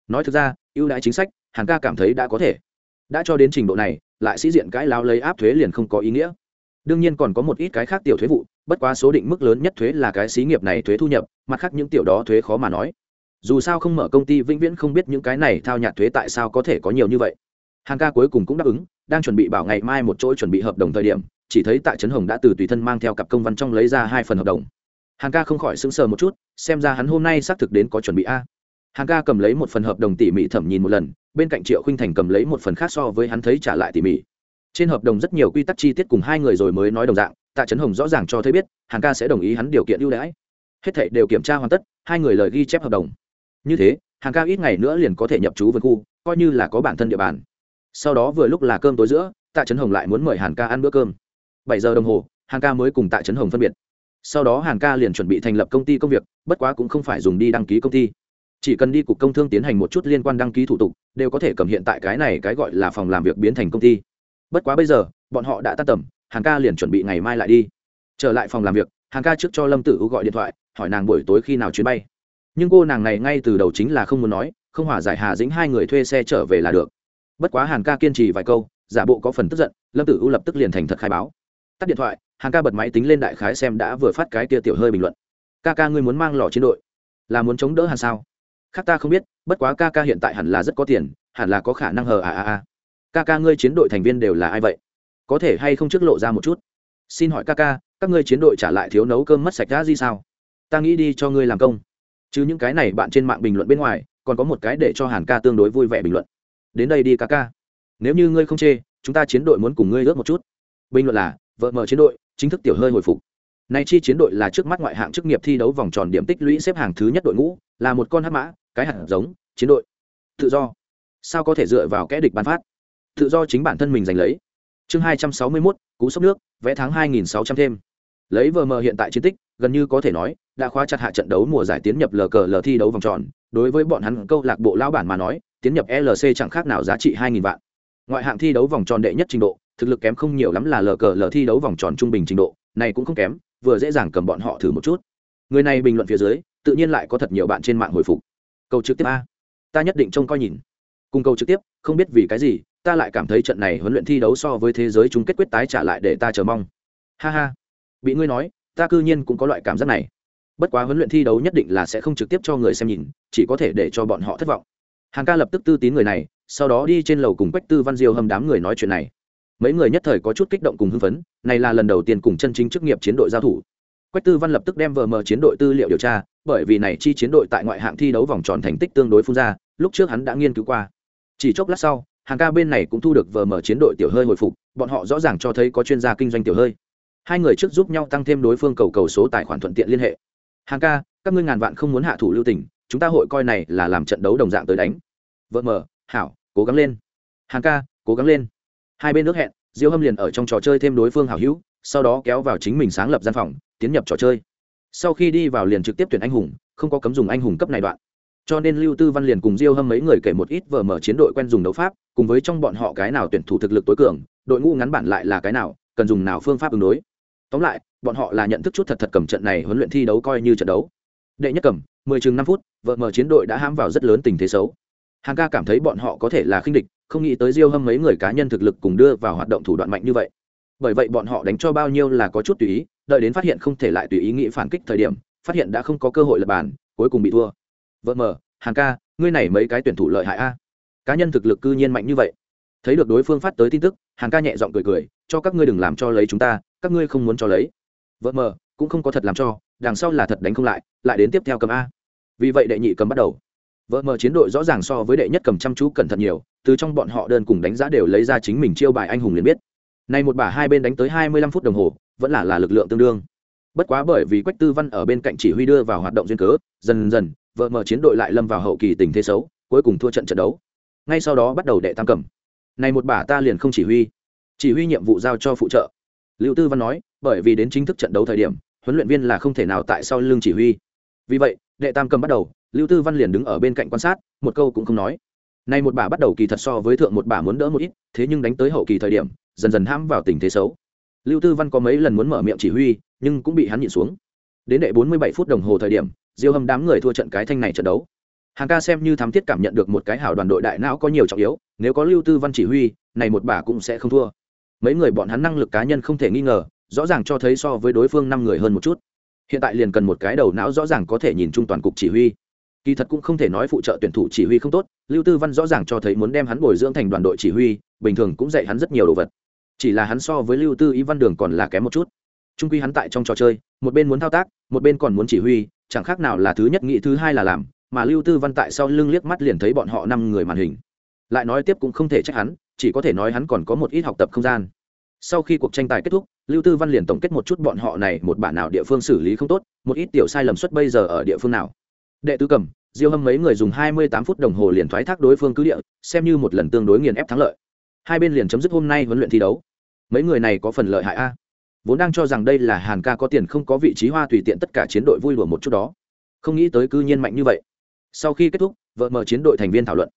Nói thực ra, ưu đãi chính sách, hàn ca cảm thấy đã có thể. Đã cho đến trình độ này, lại sĩ diện cãi lao lấy áp thuế liền không có ý nghĩa. Đương nhiên còn có một ít cái khác tiểu thuế vụ, bất quá số định mức lớn nhất thuế là cái xí nghiệp này thuế thu nhập, mặt khác những tiểu đó thuế khó mà nói dù sao không mở công ty vĩnh viễn không biết những cái này thao nhạt thuế tại sao có thể có nhiều như vậy. Hàng ca cuối cùng cũng đáp ứng, đang chuẩn bị bảo ngày mai một chỗ chuẩn bị hợp đồng thời điểm, chỉ thấy tạ trấn hồng đã từ tùy thân mang theo cặp công văn trong lấy ra hai phần hợp đồng. Hàng ca không khỏi sững sờ một chút, xem ra hắn hôm nay xác thực đến có chuẩn bị a. Hàng ca cầm lấy một phần hợp đồng tỉ mỉ thẩm nhìn một lần, bên cạnh triệu khinh thành cầm lấy một phần khác so với hắn thấy trả lại tỉ mỉ. Trên hợp đồng rất nhiều quy tắc chi tiết cùng hai người rồi mới nói đồng dạng, tạ trấn hồng rõ ràng cho thấy biết, hàng ca sẽ đồng ý hắn điều kiện ưu đãi. Hết thệ đều kiểm tra hoàn tất, hai người lời ghi chép hợp đồng như thế, hàng ca ít ngày nữa liền có thể nhập trú vườn khu, coi như là có bản thân địa bàn. Sau đó vừa lúc là cơm tối giữa, tạ trấn hồng lại muốn mời hàn ca ăn bữa cơm. Bảy giờ đồng hồ hàn ca mới cùng tạ trấn hồng phân biệt. Sau đó hàn ca liền chuẩn bị thành lập công ty công việc, bất quá cũng không phải dùng đi đăng ký công ty. Chỉ cần đi cục công thương tiến hành một chút liên quan đăng ký thủ tục, đều có thể cầm hiện tại cái này cái gọi là phòng làm việc biến thành công ty. Bất quá bây giờ, bọn họ đã tan tầm hàn ca liền chuẩn bị ngày mai lại đi. Trở lại phòng làm việc hàn ca trước cho lâm tử u gọi điện thoại, hỏi nàng buổi tối khi nào chuyến bay nhưng cô nàng này ngay từ đầu chính là không muốn nói, không hòa giải hà dĩnh hai người thuê xe trở về là được. Bất quá hàn ca kiên trì vài câu, giả bộ có phần tức giận, lâm tử u lập tức liền thành thật khai báo. Tắt điện thoại, hàn ca bật máy tính lên đại khái xem đã vừa phát cái kia tiểu hơi bình luận. Ca ca ngươi muốn mang lò chiến đội, là muốn chống đỡ hàn sao? Khác ta không biết, bất quá ca ca hiện tại hẳn là rất có tiền, hẳn là có khả năng hờ à à à. Ca ca ngươi chiến đội thành viên đều là ai vậy? Có thể hay không trước lộ ra một chút? Xin hỏi ca ca, các ngươi chiến đội trả lại thiếu nấu cơm mất sạch đã gì sao? Ta nghĩ đi cho ngươi làm công chứ những cái này bạn trên mạng bình luận bên ngoài, còn có một cái để cho hàn ca tương đối vui vẻ bình luận. Đến đây đi, ca ca. Nếu như ngươi không chê, chúng ta chiến đội muốn cùng ngươi ước một chút. Bình luận là, vợ mở chiến đội, chính thức tiểu hơi hồi phục. Nay chi chiến đội là trước mắt ngoại hạng chức nghiệp thi đấu vòng tròn điểm tích lũy xếp hàng thứ nhất đội ngũ, là một con hắc mã, cái hạt giống, chiến đội. Tự do. Sao có thể dựa vào kẽ địch bán phát? Tự do chính bản thân mình giành lấy. Chương hai trăm sáu mươi mốt, cú sốc nước vẽ tháng hai nghìn sáu trăm thêm. Lấy vờ mờ hiện tại chiến tích, gần như có thể nói đã khóa chặt hạ trận đấu mùa giải tiến nhập lờ cờ lờ thi đấu vòng tròn. Đối với bọn hắn câu lạc bộ lão bản mà nói, tiến nhập lc chẳng khác nào giá trị hai nghìn vạn. Ngoại hạng thi đấu vòng tròn đệ nhất trình độ, thực lực kém không nhiều lắm là lờ cờ lờ thi đấu vòng tròn trung bình trình độ, này cũng không kém, vừa dễ dàng cầm bọn họ thử một chút. Người này bình luận phía dưới, tự nhiên lại có thật nhiều bạn trên mạng hồi phục. Câu trực tiếp a. Ta nhất định trông coi nhìn. Cùng câu trực tiếp, không biết vì cái gì, ta lại cảm thấy trận này huấn luyện thi đấu so với thế giới chung kết quyết tái trả lại để ta chờ mong. Ha ha. Bị ngươi nói, ta cư nhiên cũng có loại cảm giác này bất quá huấn luyện thi đấu nhất định là sẽ không trực tiếp cho người xem nhìn, chỉ có thể để cho bọn họ thất vọng. Hàng ca lập tức tư tín người này, sau đó đi trên lầu cùng quách tư văn diêu hâm đám người nói chuyện này. Mấy người nhất thời có chút kích động cùng hưng phấn, này là lần đầu tiên cùng chân chính chức nghiệp chiến đội giao thủ. Quách tư văn lập tức đem vờ mờ chiến đội tư liệu điều tra, bởi vì này chi chiến đội tại ngoại hạng thi đấu vòng tròn thành tích tương đối phun ra, lúc trước hắn đã nghiên cứu qua. Chỉ chốc lát sau, hàng ca bên này cũng thu được vờ mờ chiến đội tiểu hơi hồi phục, bọn họ rõ ràng cho thấy có chuyên gia kinh doanh tiểu hơi. Hai người trước giúp nhau tăng thêm đối phương cầu cầu số tài khoản thuận tiện liên hệ hàng ca, các ngươi ngàn vạn không muốn hạ thủ lưu tình, chúng ta hội coi này là làm trận đấu đồng dạng tới đánh. Vợ mờ, hảo, cố gắng lên. Hàng ca, cố gắng lên. Hai bên nước hẹn, diêu hâm liền ở trong trò chơi thêm đối phương hảo hữu, sau đó kéo vào chính mình sáng lập gian phòng, tiến nhập trò chơi. Sau khi đi vào liền trực tiếp tuyển anh hùng, không có cấm dùng anh hùng cấp này đoạn. Cho nên lưu tư văn liền cùng diêu hâm mấy người kể một ít vờ mở chiến đội quen dùng đấu pháp, cùng với trong bọn họ cái nào tuyển thủ thực lực tối cường, đội ngũ ngắn bản lại là cái nào, cần dùng nào phương pháp ứng đối. Tóm lại bọn họ là nhận thức chút thật thật cầm trận này huấn luyện thi đấu coi như trận đấu. Đệ nhất cầm, mười chừng năm phút, vợ mở chiến đội đã hãm vào rất lớn tình thế xấu. Hàng ca cảm thấy bọn họ có thể là khinh địch, không nghĩ tới diêu hâm mấy người cá nhân thực lực cùng đưa vào hoạt động thủ đoạn mạnh như vậy. Bởi vậy bọn họ đánh cho bao nhiêu là có chút tùy ý, đợi đến phát hiện không thể lại tùy ý nghĩ phản kích thời điểm, phát hiện đã không có cơ hội lập bàn, cuối cùng bị thua. Vợ mờ hàng ca, ngươi này mấy cái tuyển thủ lợi hại a. Cá nhân thực lực cư nhiên mạnh như vậy. Thấy được đối phương phát tới tin tức, hàng ca nhẹ giọng cười cười, cho các ngươi đừng làm cho lấy chúng ta, các ngươi không muốn cho lấy vợ mờ, cũng không có thật làm cho, đằng sau là thật đánh không lại lại đến tiếp theo cầm a. Vì vậy đệ nhị cầm bắt đầu. Vợ mờ chiến đội rõ ràng so với đệ nhất cầm chăm chú cẩn thận nhiều, từ trong bọn họ đơn cùng đánh giá đều lấy ra chính mình chiêu bài anh hùng liền biết. Nay một bả hai bên đánh tới hai mươi lăm phút đồng hồ, vẫn là là lực lượng tương đương. Bất quá bởi vì quách tư văn ở bên cạnh chỉ huy đưa vào hoạt động duyên cớ, dần dần, vợ mờ chiến đội lại lâm vào hậu kỳ tình thế xấu, cuối cùng thua trận trận đấu. Ngay sau đó bắt đầu đệ tam cầm. Này một bả ta liền không chỉ huy. Chỉ huy nhiệm vụ giao cho phụ trợ. Lưu tư văn nói bởi vì đến chính thức trận đấu thời điểm, huấn luyện viên là không thể nào tại sau lưng chỉ huy. Vì vậy, đệ tam cầm bắt đầu, lưu tư văn liền đứng ở bên cạnh quan sát, một câu cũng không nói. Nay một bà bắt đầu kỳ thật so với thượng một bà muốn đỡ một ít, thế nhưng đánh tới hậu kỳ thời điểm, dần dần hãm vào tình thế xấu. Lưu tư văn có mấy lần muốn mở miệng chỉ huy, nhưng cũng bị hắn nhịn xuống. Đến đệ bốn mươi bảy phút đồng hồ thời điểm, diêu hâm đám người thua trận cái thanh này trận đấu. Hàng ca xem như thám thiết cảm nhận được một cái hảo đoàn đội đại não có nhiều trọng yếu, nếu có lưu tư văn chỉ huy, này một bà cũng sẽ không thua. Mấy người bọn hắn năng lực cá nhân không thể nghi ngờ rõ ràng cho thấy so với đối phương năm người hơn một chút. Hiện tại liền cần một cái đầu não rõ ràng có thể nhìn chung toàn cục chỉ huy. Kỳ thật cũng không thể nói phụ trợ tuyển thủ chỉ huy không tốt, lưu tư văn rõ ràng cho thấy muốn đem hắn bồi dưỡng thành đoàn đội chỉ huy, bình thường cũng dạy hắn rất nhiều đồ vật. Chỉ là hắn so với lưu tư ý văn đường còn là kém một chút. Trung quy hắn tại trong trò chơi, một bên muốn thao tác, một bên còn muốn chỉ huy, chẳng khác nào là thứ nhất nghĩ thứ hai là làm, mà lưu tư văn tại sau lưng liếc mắt liền thấy bọn họ năm người màn hình. Lại nói tiếp cũng không thể trách hắn, chỉ có thể nói hắn còn có một ít học tập không gian sau khi cuộc tranh tài kết thúc, lưu tư văn liền tổng kết một chút bọn họ này, một bản nào địa phương xử lý không tốt, một ít tiểu sai lầm suất bây giờ ở địa phương nào. Đệ tứ cầm, diêu hâm mấy người dùng hai mươi tám phút đồng hồ liền thoái thác đối phương cứ địa, xem như một lần tương đối nghiền ép thắng lợi. Hai bên liền chấm dứt hôm nay huấn luyện thi đấu. Mấy người này có phần lợi hại a? Vốn đang cho rằng đây là hàn ca có tiền không có vị trí hoa tùy tiện tất cả chiến đội vui đùa một chút đó. Không nghĩ tới cư nhiên mạnh như vậy. Sau khi kết thúc, vợ mở chiến đội thành viên thảo luận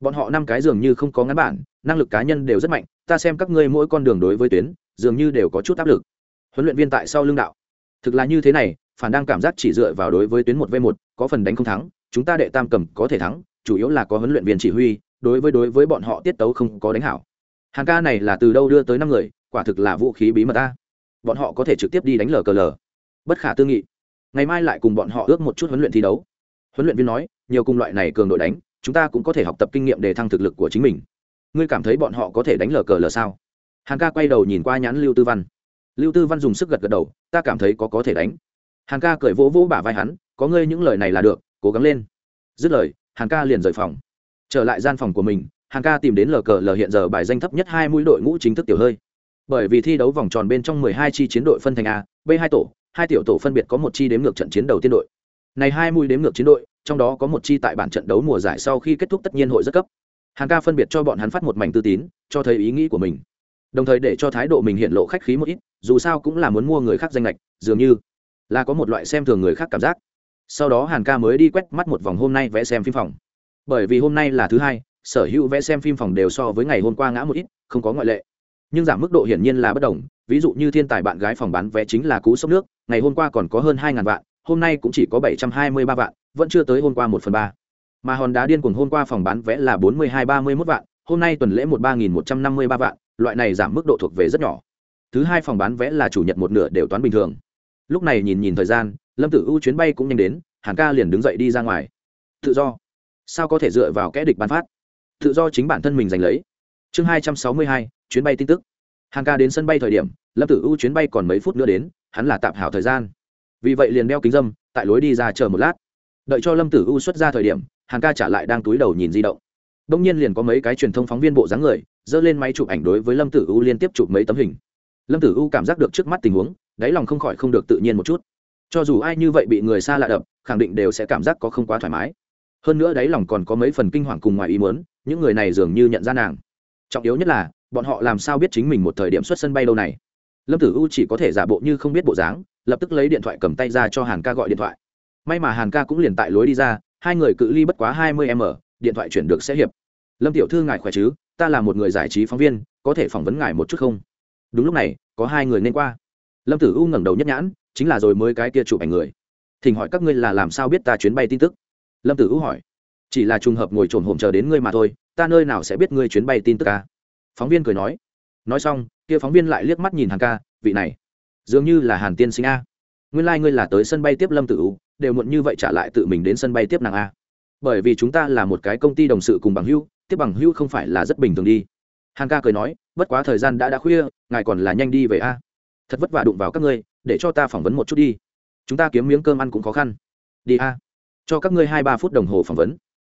bọn họ năm cái dường như không có ngắn bản, năng lực cá nhân đều rất mạnh, ta xem các ngươi mỗi con đường đối với tuyến, dường như đều có chút áp lực. Huấn luyện viên tại sau lưng đạo. Thực là như thế này, phản đang cảm giác chỉ dựa vào đối với tuyến một v một, có phần đánh không thắng, chúng ta đệ tam cầm có thể thắng, chủ yếu là có huấn luyện viên chỉ huy, đối với đối với bọn họ tiết tấu không có đánh hảo. Hàng ca này là từ đâu đưa tới năm người, quả thực là vũ khí bí mật ta. Bọn họ có thể trực tiếp đi đánh lờ cờ lờ bất khả tư nghị. Ngày mai lại cùng bọn họ ước một chút huấn luyện thi đấu. Huấn luyện viên nói, nhiều cùng loại này cường đội đánh chúng ta cũng có thể học tập kinh nghiệm để thăng thực lực của chính mình. Ngươi cảm thấy bọn họ có thể đánh lờ cờ lờ sao? Hàng ca quay đầu nhìn qua nhãn lưu tư văn. Lưu tư văn dùng sức gật gật đầu, ta cảm thấy có có thể đánh. Hàng ca cởi vỗ vỗ bả vai hắn, có ngươi những lời này là được, cố gắng lên. Dứt lời hàng ca liền rời phòng. Trở lại gian phòng của mình hàng ca tìm đến lờ cờ lờ hiện giờ bài danh thấp nhất hai mũi đội ngũ chính thức tiểu hơi. Bởi vì thi đấu vòng tròn bên trong 12 chi chiến đội phân thành a, b hai tổ, hai tiểu tổ phân biệt có một chi đếm ngược trận chiến đầu tiên đội. Này hai mũi đếm ngược chiến đội trong đó có một chi tại bản trận đấu mùa giải sau khi kết thúc tất nhiên hội rất cấp. Hàng ca phân biệt cho bọn hắn phát một mảnh tư tín, cho thấy ý nghĩ của mình. Đồng thời để cho thái độ mình hiện lộ khách khí một ít, dù sao cũng là muốn mua người khác danh lệch dường như là có một loại xem thường người khác cảm giác. Sau đó hàn ca mới đi quét mắt một vòng hôm nay vẽ xem phim phòng. Bởi vì hôm nay là thứ hai, sở hữu vẽ xem phim phòng đều so với ngày hôm qua ngã một ít, không có ngoại lệ. Nhưng giảm mức độ hiển nhiên là bất đồng, ví dụ như thiên tài bạn gái phòng bán vé chính là cú sốc nước, ngày hôm qua còn có hơn hai ngàn vạn, hôm nay cũng chỉ có bảy trăm hai mươi ba vạn vẫn chưa tới hôm qua một phần ba. Mà hòn đá điên cuồng hôm qua phòng bán vé là bốn mươi hai ba mươi mốt vạn, hôm nay tuần lễ một ba nghìn một trăm năm mươi ba vạn, loại này giảm mức độ thuộc về rất nhỏ. Thứ hai phòng bán vé là chủ nhật một nửa đều toán bình thường. Lúc này nhìn nhìn thời gian, lâm tử u chuyến bay cũng nhanh đến, hàn ca liền đứng dậy đi ra ngoài. Tự do. Sao có thể dựa vào kẽ địch bán phát? Tự do chính bản thân mình giành lấy. Chương hai trăm sáu mươi hai, chuyến bay tin tức. Hàn ca đến sân bay thời điểm, lâm tử u chuyến bay còn mấy phút nữa đến, hắn là tạm hảo thời gian. Vì vậy liền đeo kính dâm, tại lối đi ra chờ một lát đợi cho lâm tử u xuất ra thời điểm, hàn ca trả lại đang túi đầu nhìn di động. Đông nhiên liền có mấy cái truyền thông phóng viên bộ dáng người dơ lên máy chụp ảnh đối với lâm tử u liên tiếp chụp mấy tấm hình. Lâm tử u cảm giác được trước mắt tình huống, đáy lòng không khỏi không được tự nhiên một chút. Cho dù ai như vậy bị người xa lạ đập, khẳng định đều sẽ cảm giác có không quá thoải mái. Hơn nữa đáy lòng còn có mấy phần kinh hoàng cùng ngoài ý muốn, những người này dường như nhận ra nàng. Trọng yếu nhất là, bọn họ làm sao biết chính mình một thời điểm xuất sân bay lâu này? Lâm tử u chỉ có thể giả bộ như không biết bộ dáng, lập tức lấy điện thoại cầm tay ra cho hàn ca gọi điện thoại may mà hàn ca cũng liền tại lối đi ra, hai người cự ly bất quá hai mươi m điện thoại chuyển được sẽ hiệp. Lâm tiểu thư ngài khỏe chứ? Ta là một người giải trí phóng viên, có thể phỏng vấn ngài một chút không? Đúng lúc này, có hai người nên qua. Lâm tử u ngẩng đầu nhất nhãn, chính là rồi mới cái kia chụp ảnh người. Thỉnh hỏi các ngươi là làm sao biết ta chuyến bay tin tức? Lâm tử u hỏi. Chỉ là trùng hợp ngồi trồn hổm chờ đến ngươi mà thôi, ta nơi nào sẽ biết ngươi chuyến bay tin tức ca phóng viên cười nói. Nói xong, kia phóng viên lại liếc mắt nhìn hàn ca, vị này, dường như là hàn tiên sinh a. Nguyên lai、like、ngươi là tới sân bay tiếp lâm tử u đều muộn như vậy trả lại tự mình đến sân bay tiếp nàng a. Bởi vì chúng ta là một cái công ty đồng sự cùng bằng hưu tiếp bằng hưu không phải là rất bình thường đi. Hàn ca cười nói, bất quá thời gian đã đã khuya, ngài còn là nhanh đi về a. Thật vất vả đụng vào các ngươi, để cho ta phỏng vấn một chút đi. Chúng ta kiếm miếng cơm ăn cũng khó khăn. Đi a. Cho các ngươi hai ba phút đồng hồ phỏng vấn.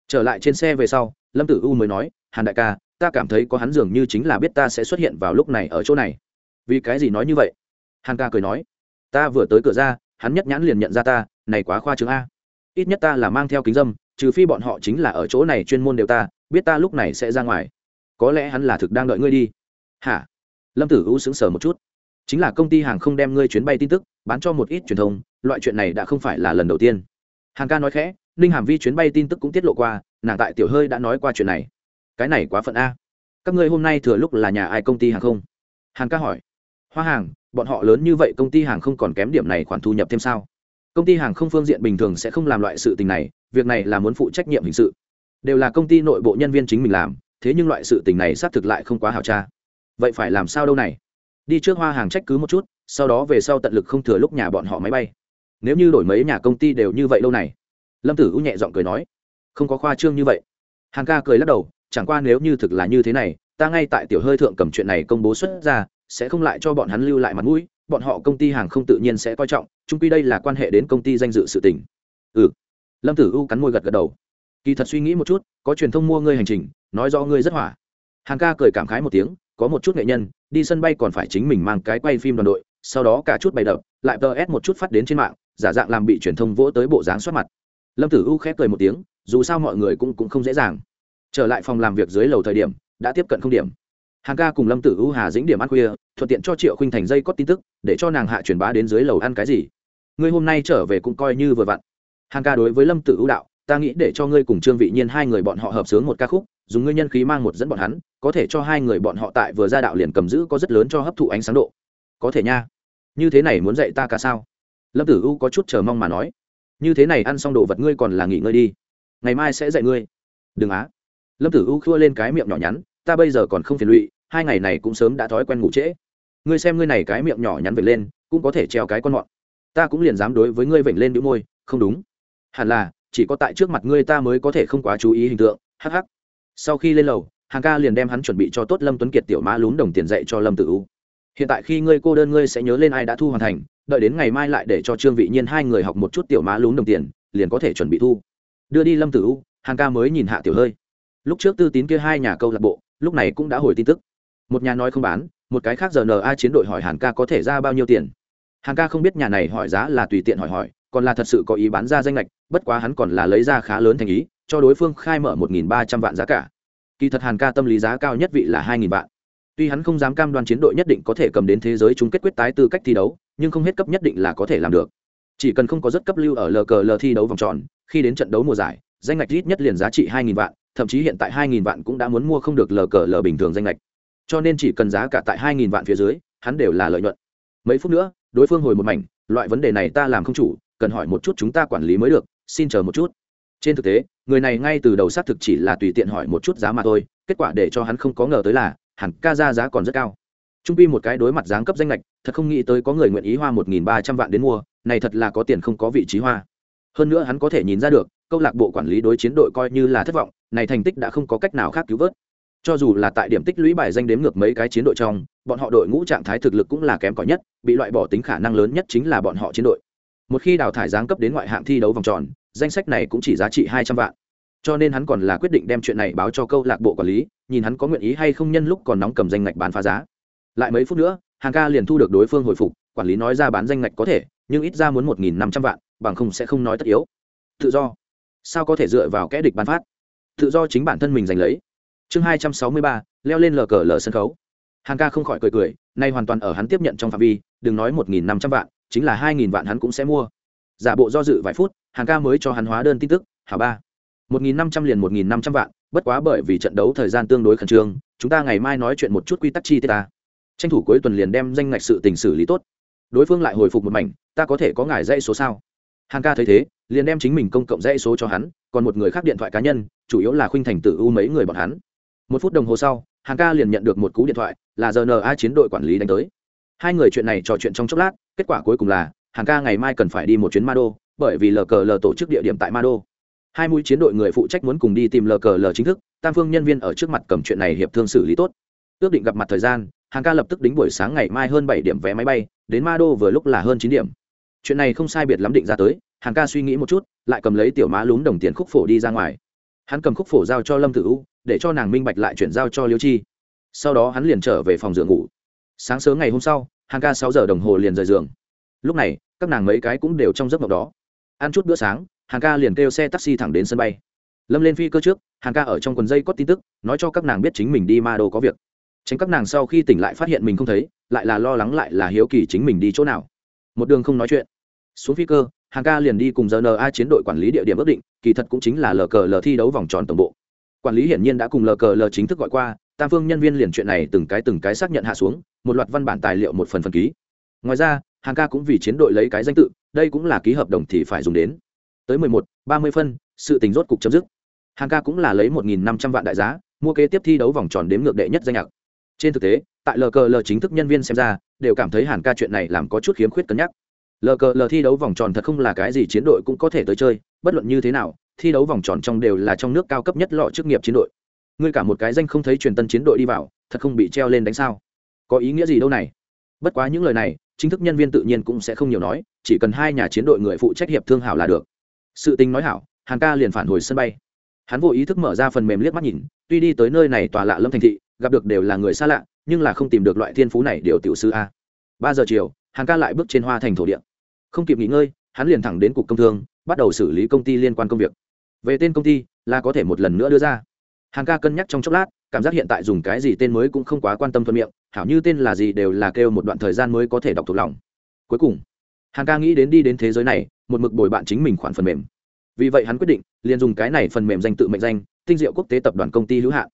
Trở lại trên xe về sau, lâm tử u mới nói, hàn đại ca, ta cảm thấy có hắn dường như chính là biết ta sẽ xuất hiện vào lúc này ở chỗ này. Vì cái gì nói như vậy? Hàn ca cười nói, ta vừa tới cửa ra, hắn nhất nhãn liền nhận ra ta này quá khoa trương a. Ít nhất ta là mang theo kính dâm, trừ phi bọn họ chính là ở chỗ này chuyên môn đều ta, biết ta lúc này sẽ ra ngoài. Có lẽ hắn là thực đang đợi ngươi đi. Hả? Lâm tử u sững sờ một chút. Chính là công ty hàng không đem ngươi chuyến bay tin tức bán cho một ít truyền thông, loại chuyện này đã không phải là lần đầu tiên. Hàng ca nói khẽ, ninh hàm vi chuyến bay tin tức cũng tiết lộ qua, nàng tại tiểu hơi đã nói qua chuyện này. Cái này quá phận a. Các ngươi hôm nay thừa lúc là nhà ai công ty hàng không? Hàng ca hỏi. Hoa hàng, bọn họ lớn như vậy công ty hàng không còn kém điểm này khoản thu nhập thêm sao? Công ty hàng không phương diện bình thường sẽ không làm loại sự tình này, việc này là muốn phụ trách nhiệm hình sự. Đều là công ty nội bộ nhân viên chính mình làm, thế nhưng loại sự tình này xác thực lại không quá hào tra. Vậy phải làm sao đâu này? Đi trước hoa hàng trách cứ một chút, sau đó về sau tận lực không thừa lúc nhà bọn họ máy bay. Nếu như đổi mấy nhà công ty đều như vậy lâu này. Lâm tử u nhẹ giọng cười nói. Không có khoa trương như vậy. Hàng ca cười lắc đầu, chẳng qua nếu như thực là như thế này, ta ngay tại tiểu hơi thượng cầm chuyện này công bố xuất ra, sẽ không lại cho bọn hắn lưu lại mặt mũi bọn họ công ty hàng không tự nhiên sẽ coi trọng, chung quy đây là quan hệ đến công ty danh dự sự tình. Ừ. Lâm tử u cắn môi gật gật đầu. Kỳ thật suy nghĩ một chút, có truyền thông mua ngươi hành trình, nói rõ ngươi rất hỏa. Hàng ca cười cảm khái một tiếng, có một chút nghệ nhân, đi sân bay còn phải chính mình mang cái quay phim đoàn đội, sau đó cả chút bày đập, lại tờ ép một chút phát đến trên mạng, giả dạng làm bị truyền thông vỗ tới bộ dáng soát mặt. Lâm tử u khép cười một tiếng, dù sao mọi người cũng cũng không dễ dàng. Trở lại phòng làm việc dưới lầu thời điểm, đã tiếp cận không điểm hàng ca cùng lâm tử u hà dĩnh điểm ăn khuya, thuận tiện cho triệu khinh thành dây có tin tức, để cho nàng hạ truyền bá đến dưới lầu ăn cái gì. Ngươi hôm nay trở về cũng coi như vừa vặn. Hàng ca đối với lâm tử u đạo, ta nghĩ để cho ngươi cùng trương vị nhiên hai người bọn họ hợp sướng một ca khúc, dùng ngươi nhân khí mang một dẫn bọn hắn, có thể cho hai người bọn họ tại vừa ra đạo liền cầm giữ có rất lớn cho hấp thụ ánh sáng độ. Có thể nha. Như thế này muốn dạy ta cả sao? Lâm tử u có chút chờ mong mà nói. Như thế này ăn xong đồ vật ngươi còn là nghỉ ngơi đi. Ngày mai sẽ dạy ngươi. Đừng á. Lâm tử u khua lên cái miệng nhỏ nhắn, ta bây giờ còn không phiền lụy hai ngày này cũng sớm đã thói quen ngủ trễ. Ngươi xem ngươi này cái miệng nhỏ nhắn vểnh lên, cũng có thể treo cái con mọn. Ta cũng liền dám đối với ngươi vểnh lên đĩu môi, không đúng. Hẳn là, chỉ có tại trước mặt ngươi ta mới có thể không quá chú ý hình tượng, hắc hắc. Sau khi lên lầu, hàng ca liền đem hắn chuẩn bị cho tốt lâm tuấn kiệt tiểu mã lún đồng tiền dạy cho lâm tử u. Hiện tại khi ngươi cô đơn ngươi sẽ nhớ lên ai đã thu hoàn thành, đợi đến ngày mai lại để cho trương vị nhiên hai người học một chút tiểu mã lún đồng tiền, liền có thể chuẩn bị thu. Đưa đi lâm tử u, hàng ca mới nhìn hạ tiểu hơi. Lúc trước tư tín kia hai nhà câu lạc bộ, lúc này cũng đã hồi tin tức một nhà nói không bán, một cái khác giờ na chiến đội hỏi hàn ca có thể ra bao nhiêu tiền. Hàn ca không biết nhà này hỏi giá là tùy tiện hỏi hỏi, còn là thật sự có ý bán ra danh lệch, bất quá hắn còn là lấy ra khá lớn thành ý, cho đối phương khai mở một nghìn ba trăm vạn giá cả. Kỳ thật hàn ca tâm lý giá cao nhất vị là hai nghìn vạn. Tuy hắn không dám cam đoan chiến đội nhất định có thể cầm đến thế giới chung kết quyết tái tư cách thi đấu, nhưng không hết cấp nhất định là có thể làm được. Chỉ cần không có rất cấp lưu ở lờ cờ lờ thi đấu vòng tròn, khi đến trận đấu mùa giải, danh ngạch ít nhất liền giá trị hai nghìn vạn, thậm chí hiện tại hai nghìn vạn cũng đã muốn mua không được lờ cờ lờ bình thường danh ngạch cho nên chỉ cần giá cả tại hai nghìn vạn phía dưới, hắn đều là lợi nhuận. Mấy phút nữa, đối phương hồi một mảnh, loại vấn đề này ta làm không chủ, cần hỏi một chút chúng ta quản lý mới được, xin chờ một chút. Trên thực tế, người này ngay từ đầu xác thực chỉ là tùy tiện hỏi một chút giá mà thôi, kết quả để cho hắn không có ngờ tới là, hẳn ca ra giá còn rất cao. Trung pi một cái đối mặt dáng cấp danh lệch, thật không nghĩ tới có người nguyện ý hoa một nghìn ba trăm vạn đến mua, này thật là có tiền không có vị trí hoa. Hơn nữa hắn có thể nhìn ra được, câu lạc bộ quản lý đối chiến đội coi như là thất vọng, này thành tích đã không có cách nào khác cứu vớt cho dù là tại điểm tích lũy bài danh đếm ngược mấy cái chiến đội trong, bọn họ đội ngũ trạng thái thực lực cũng là kém cỏi nhất, bị loại bỏ tính khả năng lớn nhất chính là bọn họ chiến đội. Một khi đào thải giáng cấp đến ngoại hạng thi đấu vòng tròn, danh sách này cũng chỉ giá trị hai trăm vạn. Cho nên hắn còn là quyết định đem chuyện này báo cho câu lạc bộ quản lý, nhìn hắn có nguyện ý hay không nhân lúc còn nóng cầm danh ngạch bán phá giá. Lại mấy phút nữa, hàng ca liền thu được đối phương hồi phục, quản lý nói ra bán danh ngạch có thể, nhưng ít ra muốn một nghìn năm trăm vạn, bằng không sẽ không nói tất yếu. Tự do. Sao có thể dựa vào kẽ địch bán phát? Tự do chính bản thân mình giành lấy chương hai trăm sáu mươi ba, leo lên lờ cờ lờ sân khấu. Hàng ca không khỏi cười cười, nay hoàn toàn ở hắn tiếp nhận trong phạm vi, đừng nói một nghìn năm trăm vạn, chính là hai nghìn vạn hắn cũng sẽ mua. Giả bộ do dự vài phút, hàng ca mới cho hắn hóa đơn tin tức hả ba, một nghìn năm trăm liền một nghìn năm trăm vạn, bất quá bởi vì trận đấu thời gian tương đối khẩn trương, chúng ta ngày mai nói chuyện một chút quy tắc chi tiết ta. Tranh thủ cuối tuần liền đem danh ngạch sự tình xử lý tốt. Đối phương lại hồi phục một mảnh, ta có thể có ngài dãy số sao? Hàng ca thấy thế, liền đem chính mình công cộng dãy số cho hắn, còn một người khác điện thoại cá nhân, chủ yếu là khuynh thành tử u mấy người bọn hắn một phút đồng hồ sau hàng ca liền nhận được một cú điện thoại, là giờ N A chiến đội quản lý đánh tới. Hai người chuyện này trò chuyện trong chốc lát, kết quả cuối cùng là hàng ca ngày mai cần phải đi một chuyến ma đô bởi vì lờ cờ lờ tổ chức địa điểm tại ma đô hai mũi chiến đội người phụ trách muốn cùng đi tìm lờ cờ lờ chính thức, tam phương nhân viên ở trước mặt cầm chuyện này hiệp thương xử lý tốt. Ước định gặp mặt thời gian hàng ca lập tức đính buổi sáng ngày mai hơn bảy điểm vé máy bay, đến ma đô vừa lúc là hơn chín điểm. Chuyện này không sai biệt lắm định ra tới hàng ca suy nghĩ một chút, lại cầm lấy tiểu má lúm đồng tiền khúc phổ đi ra ngoài. Hắn cầm khúc phổ giao cho lâm tử u để cho nàng minh bạch lại chuyển giao cho liêu chi. Sau đó hắn liền trở về phòng giường ngủ. Sáng sớm ngày hôm sau, hàng ca sáu giờ đồng hồ liền rời giường. Lúc này, các nàng mấy cái cũng đều trong giấc mộng đó. Ăn chút bữa sáng, hàng ca liền kêu xe taxi thẳng đến sân bay. Lâm lên phi cơ trước, hàng ca ở trong quần dây có tin tức, nói cho các nàng biết chính mình đi ma đô có việc. Tránh các nàng sau khi tỉnh lại phát hiện mình không thấy, lại là lo lắng lại là hiếu kỳ chính mình đi chỗ nào. Một đường không nói chuyện. Xuống phi cơ, hàng ca liền đi cùng rna chiến đội quản lý địa điểm ước định, kỳ thật cũng chính là lờ cờ lờ thi đấu vòng tròn tổng bộ quản lý hiển nhiên đã cùng lờ cờ lờ chính thức gọi qua, tam phương nhân viên liền chuyện này từng cái từng cái xác nhận hạ xuống, một loạt văn bản tài liệu một phần phần ký. Ngoài ra, hàng ca cũng vì chiến đội lấy cái danh tự, đây cũng là ký hợp đồng thì phải dùng đến. Tới mười một, ba mươi phân, sự tình rốt cục chấm dứt. Hàng ca cũng là lấy một nghìn năm trăm vạn đại giá, mua kế tiếp thi đấu vòng tròn đếm ngược đệ nhất danh nhạc trên thực tế, tại lờ cờ lờ chính thức nhân viên xem ra, đều cảm thấy hàn ca chuyện này làm có chút khiếm khuyết cân nhắc. Lờ cờ lờ thi đấu vòng tròn thật không là cái gì chiến đội cũng có thể tới chơi, bất luận như thế nào thi đấu vòng tròn trong đều là trong nước cao cấp nhất lọ chức nghiệp chiến đội. Ngươi cả một cái danh không thấy truyền tân chiến đội đi vào, thật không bị treo lên đánh sao? Có ý nghĩa gì đâu này? Bất quá những lời này, chính thức nhân viên tự nhiên cũng sẽ không nhiều nói, chỉ cần hai nhà chiến đội người phụ trách hiệp thương hảo là được. Sự tình nói hảo hàng ca liền phản hồi sân bay. Hắn vô ý thức mở ra phần mềm liếc mắt nhìn, tuy đi tới nơi này tòa lạ lâm thành thị, gặp được đều là người xa lạ, nhưng là không tìm được loại thiên phú này điều tiểu sư a. Ba giờ chiều hàng ca lại bước trên hoa thành thổ địa. Không kịp nghỉ ngơi, hắn liền thẳng đến cục công thương, bắt đầu xử lý công ty liên quan công việc về tên công ty, là có thể một lần nữa đưa ra. Hàng ca cân nhắc trong chốc lát, cảm giác hiện tại dùng cái gì tên mới cũng không quá quan tâm thuận miệng, hảo như tên là gì đều là kêu một đoạn thời gian mới có thể đọc thuộc lòng. Cuối cùng, hàng ca nghĩ đến đi đến thế giới này, một mực bồi bạn chính mình khoản phần mềm. Vì vậy hắn quyết định, liền dùng cái này phần mềm danh tự mệnh danh, tinh diệu quốc tế tập đoàn công ty hữu hạn.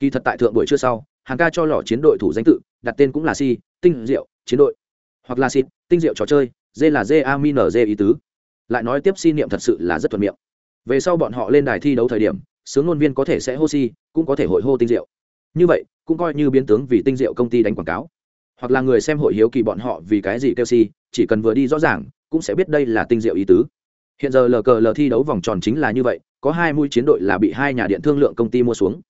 Kỳ thật tại thượng buổi trưa sau, hàng ca cho lò chiến đội thủ danh tự, đặt tên cũng là si tinh diệu, chiến đội. Hoặc là xịt tinh diệu trò chơi d là d a min g ý tứ. Lại nói tiếp si niệm thật sự là rất thuận miệng về sau bọn họ lên đài thi đấu thời điểm, sướng ngôn viên có thể sẽ hô si, cũng có thể hội hô tinh diệu. Như vậy, cũng coi như biến tướng vì tinh diệu công ty đánh quảng cáo. Hoặc là người xem hội hiếu kỳ bọn họ vì cái gì kêu si, chỉ cần vừa đi rõ ràng, cũng sẽ biết đây là tinh diệu ý tứ. Hiện giờ lờ cờ lờ thi đấu vòng tròn chính là như vậy, có hai mũi chiến đội là bị hai nhà điện thương lượng công ty mua xuống.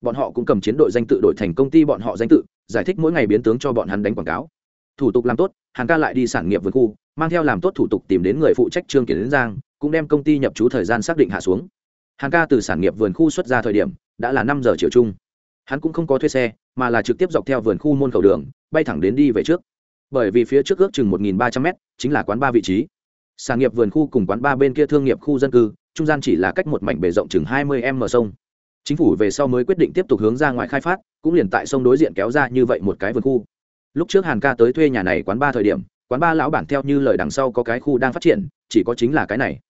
Bọn họ cũng cầm chiến đội danh tự đổi thành công ty bọn họ danh tự, giải thích mỗi ngày biến tướng cho bọn hắn đánh quảng cáo. Thủ tục làm tốt, hàn ca lại đi sản nghiệp vườn khu, mang theo làm tốt thủ tục tìm đến người phụ trách trương kiến đến giang cũng đem công ty nhập trú thời gian xác định hạ xuống. Hàn ca từ sản nghiệp vườn khu xuất ra thời điểm, đã là năm giờ chiều chung. Hắn cũng không có thuê xe, mà là trực tiếp dọc theo vườn khu môn khẩu đường, bay thẳng đến đi về trước. Bởi vì phía trước ước chừng một ba trăm m chính là quán ba vị trí. Sản nghiệp vườn khu cùng quán ba bên kia thương nghiệp khu dân cư, trung gian chỉ là cách một mảnh bề rộng chừng hai mươi m sông. Chính phủ về sau mới quyết định tiếp tục hướng ra ngoài khai phát, cũng liền tại sông đối diện kéo ra như vậy một cái vườn khu. Lúc trước hàn ca tới thuê nhà này quán ba thời điểm, quán ba lão bản theo như lời đằng sau có cái khu đang phát triển, chỉ có chính là cái này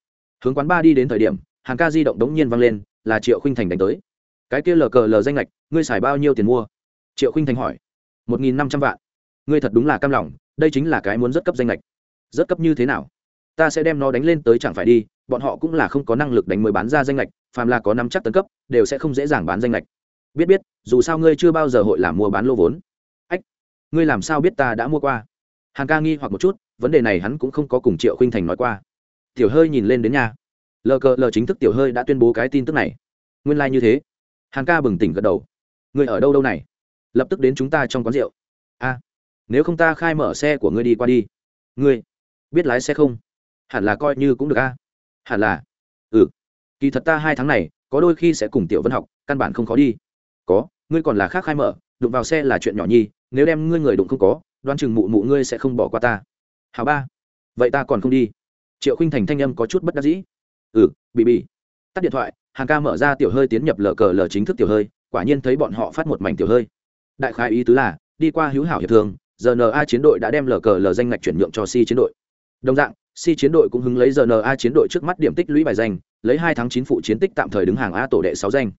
hướng quán ba đi đến thời điểm, hàng ca di động đống nhiên vang lên, là triệu khinh thành đánh tới. Cái kia lờ cờ lờ danh lệch ngươi xài bao nhiêu tiền mua? Triệu khinh thành hỏi. Một nghìn năm trăm vạn. Ngươi thật đúng là cam lòng, đây chính là cái muốn rất cấp danh lệch rất cấp như thế nào? Ta sẽ đem nó đánh lên tới chẳng phải đi, bọn họ cũng là không có năng lực đánh mới bán ra danh lệch phàm là có năm chắc tấn cấp, đều sẽ không dễ dàng bán danh lệch biết biết, dù sao ngươi chưa bao giờ hội làm mua bán lô vốn. Ách, ngươi làm sao biết ta đã mua qua? Hàng ca nghi hoặc một chút, vấn đề này hắn cũng không có cùng triệu khinh thành nói qua tiểu hơi nhìn lên đến nhà. Lờ cờ lờ chính thức tiểu hơi đã tuyên bố cái tin tức này. Nguyên lai、like、như thế. Hàn ca bừng tỉnh gật đầu. Người ở đâu đâu này? Lập tức đến chúng ta trong quán rượu. A, nếu không ta khai mở xe của ngươi đi qua đi. Ngươi, biết lái xe không? Hẳn là coi như cũng được a. Hẳn là. Ừ. Kỳ thật ta hai tháng này, có đôi khi sẽ cùng tiểu vân học, căn bản không khó đi. Có, ngươi còn là khác khai mở, đụng vào xe là chuyện nhỏ nhi nếu đem ngươi người đụng không có, đoán chừng mụ mụ ngươi sẽ không bỏ qua ta. Hào ba, vậy ta còn không đi triệu khinh thành thanh âm có chút bất đắc dĩ. Ừ bị bị. Tắt điện thoại hàng ca mở ra tiểu hơi tiến nhập lờ cờ lờ chính thức tiểu hơi, quả nhiên thấy bọn họ phát một mảnh tiểu hơi. Đại khái ý tứ là, đi qua hữu hảo hiệp thường rna chiến đội đã đem lờ cờ lờ danh ngạch chuyển nhượng cho si chiến đội. Đồng dạng si chiến đội cũng hứng lấy rna chiến đội trước mắt điểm tích lũy bài danh, lấy hai tháng chín phụ chiến tích tạm thời đứng hàng a tổ đệ sáu danh.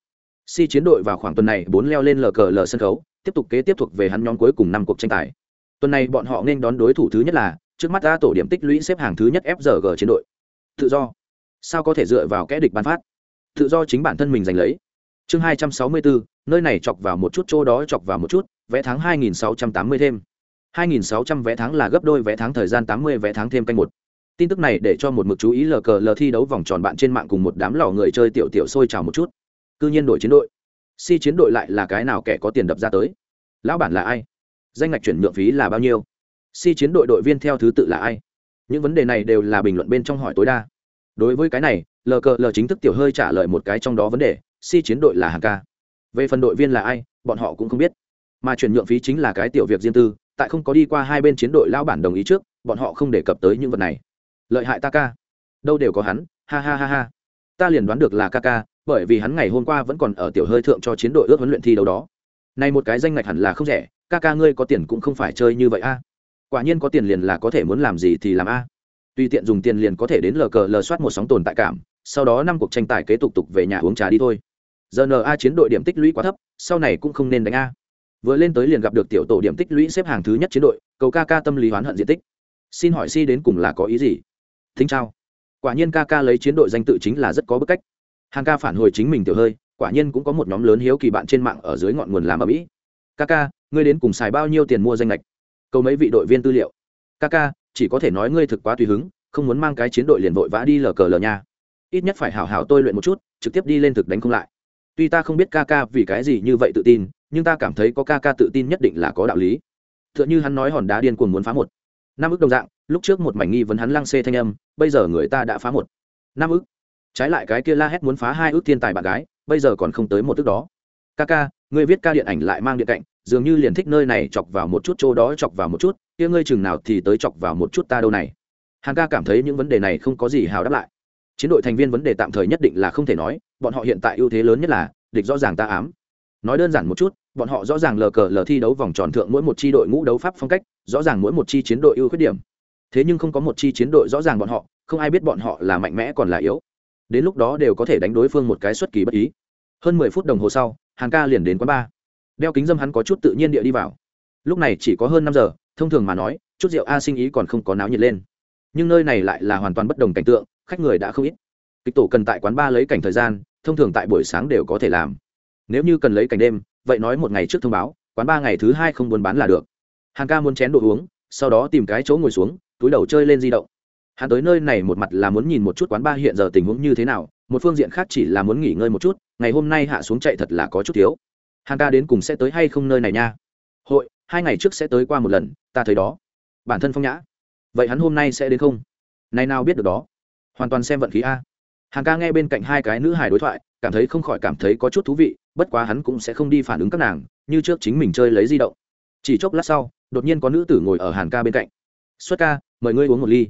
Si chiến đội vào khoảng tuần này bốn leo lên lờ cờ lờ sân khấu, tiếp tục kế tiếp thuộc về hắn nhóm cuối cùng năm cuộc tranh tài. Tuần này bọn họ nên đón đối thủ thứ nhất là trước mắt ta tổ điểm tích lũy xếp hàng thứ nhất fg chiến đội. Tự do. Sao có thể dựa vào kẽ địch bán phát? Tự do chính bản thân mình giành lấy. Chương hai trăm sáu mươi bốn nơi này chọc vào một chút, chỗ đó chọc vào một chút, vé tháng hai nghìn sáu trăm tám mươi thêm. hai nghìn sáu trăm vé tháng là gấp đôi vé tháng thời gian, tám mươi vé tháng thêm canh một. Tin tức này để cho một mực chú ý lờ cờ lờ thi đấu vòng tròn bạn trên mạng cùng một đám lò người chơi tiểu tiểu sôi trào một chút. Cư nhiên đổi chiến đội. Si chiến đội lại là cái nào kẻ có tiền đập ra tới? Lão bản là ai? Danh ngạch chuyển nhượng phí là bao nhiêu? Si chiến đội đội viên theo thứ tự là ai? Những vấn đề này đều là bình luận bên trong hỏi tối đa. Đối với cái này lờ cờ lờ chính thức tiểu hơi trả lời một cái trong đó vấn đề, si chiến đội là hàng ca. Về phần đội viên là ai, bọn họ cũng không biết. Mà chuyển nhượng phí chính là cái tiểu việc riêng tư, tại không có đi qua hai bên chiến đội lao bản đồng ý trước, bọn họ không đề cập tới những vật này. Lợi hại ta ca. Đâu đều có hắn, ha ha ha ha. Ta liền đoán được là ca ca, bởi vì hắn ngày hôm qua vẫn còn ở tiểu hơi thượng cho chiến đội ước huấn luyện thi đấu đó. Này một cái danh ngạch hẳn là không rẻ, ca ca ngươi có tiền cũng không phải chơi như vậy a quả nhiên có tiền liền là có thể muốn làm gì thì làm a. Tùy tiện dùng tiền liền có thể đến lờ cờ lờ soát một sóng tồn tại cảm, sau đó năm cuộc tranh tài kế tục tục về nhà uống trà đi thôi. Giờ na chiến đội điểm tích lũy quá thấp, sau này cũng không nên đánh a. Vừa lên tới liền gặp được tiểu tổ điểm tích lũy xếp hàng thứ nhất chiến đội, cầu ca ca tâm lý hoán hận diện tích. Xin hỏi si đến cùng là có ý gì? Thính trao quả nhiên ca ca lấy chiến đội danh tự chính là rất có bức cách. Hàng ca phản hồi chính mình tiểu hơi, quả nhiên cũng có một nhóm lớn hiếu kỳ bạn trên mạng ở dưới ngọn nguồn làm ở mỹ ca ca, ngươi đến cùng xài bao nhiêu tiền mua danh lệch cầu mấy vị đội viên tư liệu. Ca ca, chỉ có thể nói ngươi thực quá tùy hứng, không muốn mang cái chiến đội liền vội vã đi lờ cờ lờ nha. Ít nhất phải hảo hảo tôi luyện một chút, trực tiếp đi lên thực đánh không lại. Tuy ta không biết ca ca vì cái gì như vậy tự tin, nhưng ta cảm thấy có ca ca tự tin nhất định là có đạo lý. T h ư ợ n h ư hắn nói hòn đá điên cuồng muốn phá một. Năm ước đồng dạng, lúc trước một mảnh nghi vấn hắn lăng xê thanh âm, bây giờ người ta đã phá một. Năm ước trái lại cái kia la hét muốn phá hai ước thiên tài bạn gái, bây giờ còn không tới một ước đó ca ca người viết ca điện ảnh lại mang điện cạnh, dường như liền thích nơi này chọc vào một chút, chỗ đó chọc vào một chút, kia ngươi chừng nào thì tới chọc vào một chút ta đâu này. Hàng ca cảm thấy những vấn đề này không có gì hào đáp lại. Chiến đội thành viên vấn đề tạm thời nhất định là không thể nói, bọn họ hiện tại ưu thế lớn nhất là, địch rõ ràng ta ám. Nói đơn giản một chút, bọn họ rõ ràng lờ cờ lờ thi đấu vòng tròn thượng mỗi một chi đội ngũ đấu pháp phong cách, rõ ràng mỗi một chi chiến đội ưu khuyết điểm. Thế nhưng không có một chi chiến đội rõ ràng bọn họ, không ai biết bọn họ là mạnh mẽ còn là yếu. Đến lúc đó đều có thể đánh đối phương một cái xuất kỳ bất ý. Hơn mười phút đồng hồ sau hàng ca liền đến quán ba đeo kính dâm hắn có chút tự nhiên địa đi vào. Lúc này chỉ có hơn năm giờ, thông thường mà nói, chút rượu a sinh ý còn không có náo nhiệt lên. Nhưng nơi này lại là hoàn toàn bất đồng cảnh tượng, khách người đã không ít. Kịch tổ cần tại quán ba lấy cảnh thời gian, thông thường tại buổi sáng đều có thể làm. Nếu như cần lấy cảnh đêm, vậy nói một ngày trước thông báo, quán ba ngày thứ hai không buôn bán là được. Hàng ca muốn chén đồ uống, sau đó tìm cái chỗ ngồi xuống, túi đầu chơi lên di động hắn tới nơi này một mặt là muốn nhìn một chút quán ba hiện giờ tình huống như thế nào, một phương diện khác chỉ là muốn nghỉ ngơi một chút, ngày hôm nay hạ xuống chạy thật là có chút thiếu. Hàng ca đến cùng sẽ tới hay không nơi này nha? Hội, hai ngày trước sẽ tới qua một lần, ta thấy đó. Bản thân phong nhã. Vậy hắn hôm nay sẽ đến không? Nay nào biết được đó. Hoàn toàn xem vận khí a. Hàng ca nghe bên cạnh hai cái nữ hài đối thoại, cảm thấy không khỏi cảm thấy có chút thú vị, bất quá hắn cũng sẽ không đi phản ứng các nàng, như trước chính mình chơi lấy di động. Chỉ chốc lát sau, đột nhiên có nữ tử ngồi ở hàn ca bên cạnh. Xuất ca, mời ngươi uống một ly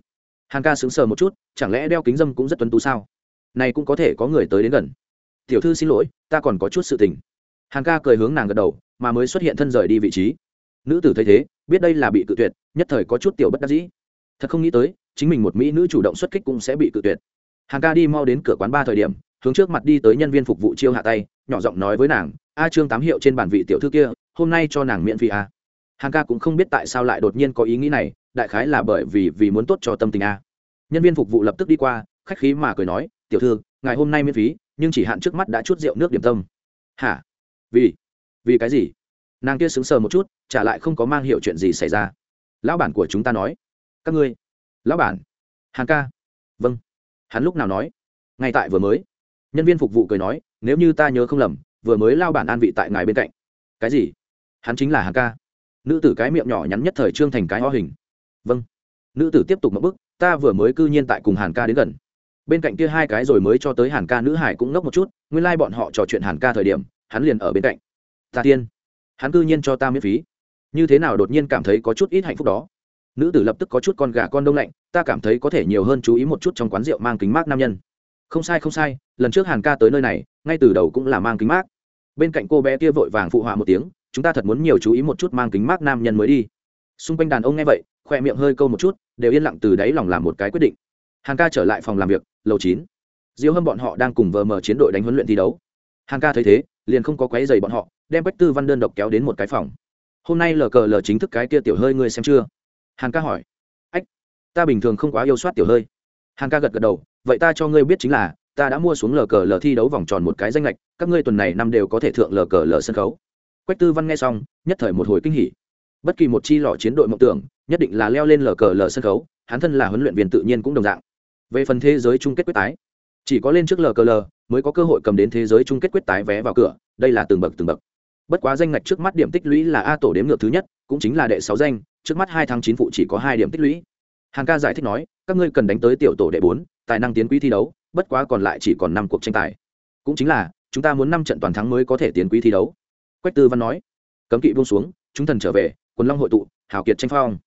hàn ca sững sờ một chút, chẳng lẽ đeo kính dâm cũng rất tuân tú sao? Này cũng có thể có người tới đến gần. Tiểu thư xin lỗi, ta còn có chút sự tình. Hàn ca cười hướng nàng gật đầu, mà mới xuất hiện thân rời đi vị trí. Nữ tử thấy thế, biết đây là bị cự tuyệt, nhất thời có chút tiểu bất đắc dĩ. Thật không nghĩ tới, chính mình một mỹ nữ chủ động xuất kích cũng sẽ bị cự tuyệt. Hàng ca đi mau đến cửa quán ba thời điểm, hướng trước mặt đi tới nhân viên phục vụ chiêu hạ tay, nhỏ giọng nói với nàng, a trương tám hiệu trên bản vị tiểu thư kia, hôm nay cho nàng miễn phí à? a hàng ca cũng không biết tại sao lại đột nhiên có ý nghĩ này đại khái là bởi vì vì muốn tốt cho tâm tình a. Nhân viên phục vụ lập tức đi qua, khách khí mà cười nói, tiểu thư, ngày hôm nay miễn phí, nhưng chỉ hạn trước mắt đã chút rượu nước điểm tâm. Hả? Vì? Vì cái gì? Nàng kia sững sờ một chút, trả lại không có mang hiệu chuyện gì xảy ra. Lão bản của chúng ta nói. Các ngươi? Lão bản. Hàng ca. Vâng. Hắn lúc nào nói? Ngay tại vừa mới. Nhân viên phục vụ cười nói, nếu như ta nhớ không lầm, vừa mới lao bản an vị tại ngài bên cạnh. Cái gì? Hắn chính là hàng ca. Nữ tử cái miệng nhỏ nhắn nhất thời trương thành cái ho hình vâng. Nữ tử tiếp tục mất bức, ta vừa mới cư nhiên tại cùng hàn ca đến gần. Bên cạnh kia hai cái rồi mới cho tới hàn ca nữ hải cũng ngốc một chút, nguyên lai、like、bọn họ trò chuyện hàn ca thời điểm, hắn liền ở bên cạnh. Ta tiên, hắn cư nhiên cho ta miễn phí. Như thế nào đột nhiên cảm thấy có chút ít hạnh phúc đó? Nữ tử lập tức có chút con gà con đông lạnh, ta cảm thấy có thể nhiều hơn chú ý một chút trong quán rượu mang kính mát nam nhân. Không sai không sai, lần trước hàn ca tới nơi này, ngay từ đầu cũng là mang kính mát bên cạnh cô bé kia vội vàng phụ họa một tiếng, chúng ta thật muốn nhiều chú ý một chút mang kính mát nam nhân mới đi. Xung quanh đàn ông nghe vậy khoe miệng hơi câu một chút, đều yên lặng từ đáy lòng làm một cái quyết định. Hàn ca trở lại phòng làm việc, lầu chín. Diêu hâm bọn họ đang cùng vờ mờ chiến đội đánh huấn luyện thi đấu. Hàn ca thấy thế, liền không có quấy giày bọn họ, đem bách tư văn đơn độc kéo đến một cái phòng. Hôm nay lờ cờ lờ chính thức cái kia tiểu hơi ngươi xem chưa? Hàn ca hỏi. Ách, ta bình thường không quá yêu soát tiểu hơi. Hàn ca gật gật đầu, vậy ta cho ngươi biết chính là, ta đã mua xuống lờ cờ lờ thi đấu vòng tròn một cái danh lệch, các ngươi tuần này năm đều có thể thượng lờ cờ lờ sân khấu. Quách tư văn nghe xong, nhất thời một hồi kinh hỉ. Bất kỳ một chi lọ chiến đội mộng tưởng nhất định là leo lên lờ cờ lờ sân khấu, hắn thân là huấn luyện viên tự nhiên cũng đồng dạng. Về phần thế giới chung kết quyết tái, chỉ có lên trước lờ cờ lờ mới có cơ hội cầm đến thế giới chung kết quyết tái vé vào cửa, đây là từng bậc từng bậc. Bất quá danh ngạch trước mắt điểm tích lũy là a tổ đếm ngược thứ nhất, cũng chính là đệ sáu danh, trước mắt hai tháng chín phụ chỉ có hai điểm tích lũy. Hàng ca giải thích nói, các ngươi cần đánh tới tiểu tổ đệ bốn, tài năng tiến quý thi đấu, bất quá còn lại chỉ còn năm cuộc tranh tài. Cũng chính là, chúng ta muốn năm trận toàn thắng mới có thể tiến quý thi đấu. Quách tư văn nói, cấm kỵ buông xuống, chúng thần trở về, quần long hội tụ, hào kiệt tranh phong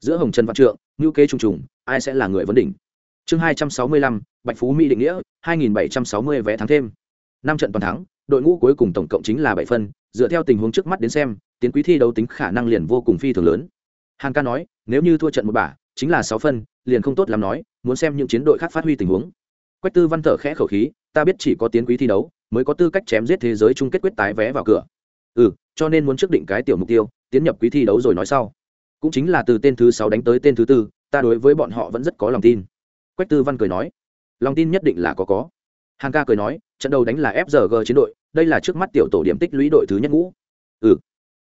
giữa hồng trần văn trượng ngữ kế Trung trùng, ai sẽ là người vấn đỉnh? Chương hai trăm sáu mươi lăm, bạch phú mỹ định nghĩa, hai nghìn bảy trăm sáu mươi vé thắng thêm. Năm trận toàn thắng, đội ngũ cuối cùng tổng cộng chính là bảy phân. Dựa theo tình huống trước mắt đến xem, tiến quý thi đấu tính khả năng liền vô cùng phi thường lớn. Hàn ca nói, nếu như thua trận một bả, chính là sáu phân, liền không tốt làm nói, muốn xem những chiến đội khác phát huy tình huống. Quách tư văn thở khẽ khẩu khí, ta biết chỉ có tiến quý thi đấu, mới có tư cách chém giết thế giới chung kết quyết tái vé vào cửa. Ừ cho nên muốn trước định cái tiểu mục tiêu, tiến nhập quý thi đấu rồi nói sau cũng chính là từ tên thứ sáu đánh tới tên thứ tư, ta đối với bọn họ vẫn rất có lòng tin. Quách tư văn cười nói, lòng tin nhất định là có có. Hàng ca cười nói, trận đầu đánh là fg chiến đội, đây là trước mắt tiểu tổ điểm tích lũy đội thứ nhất ngũ. Ừ.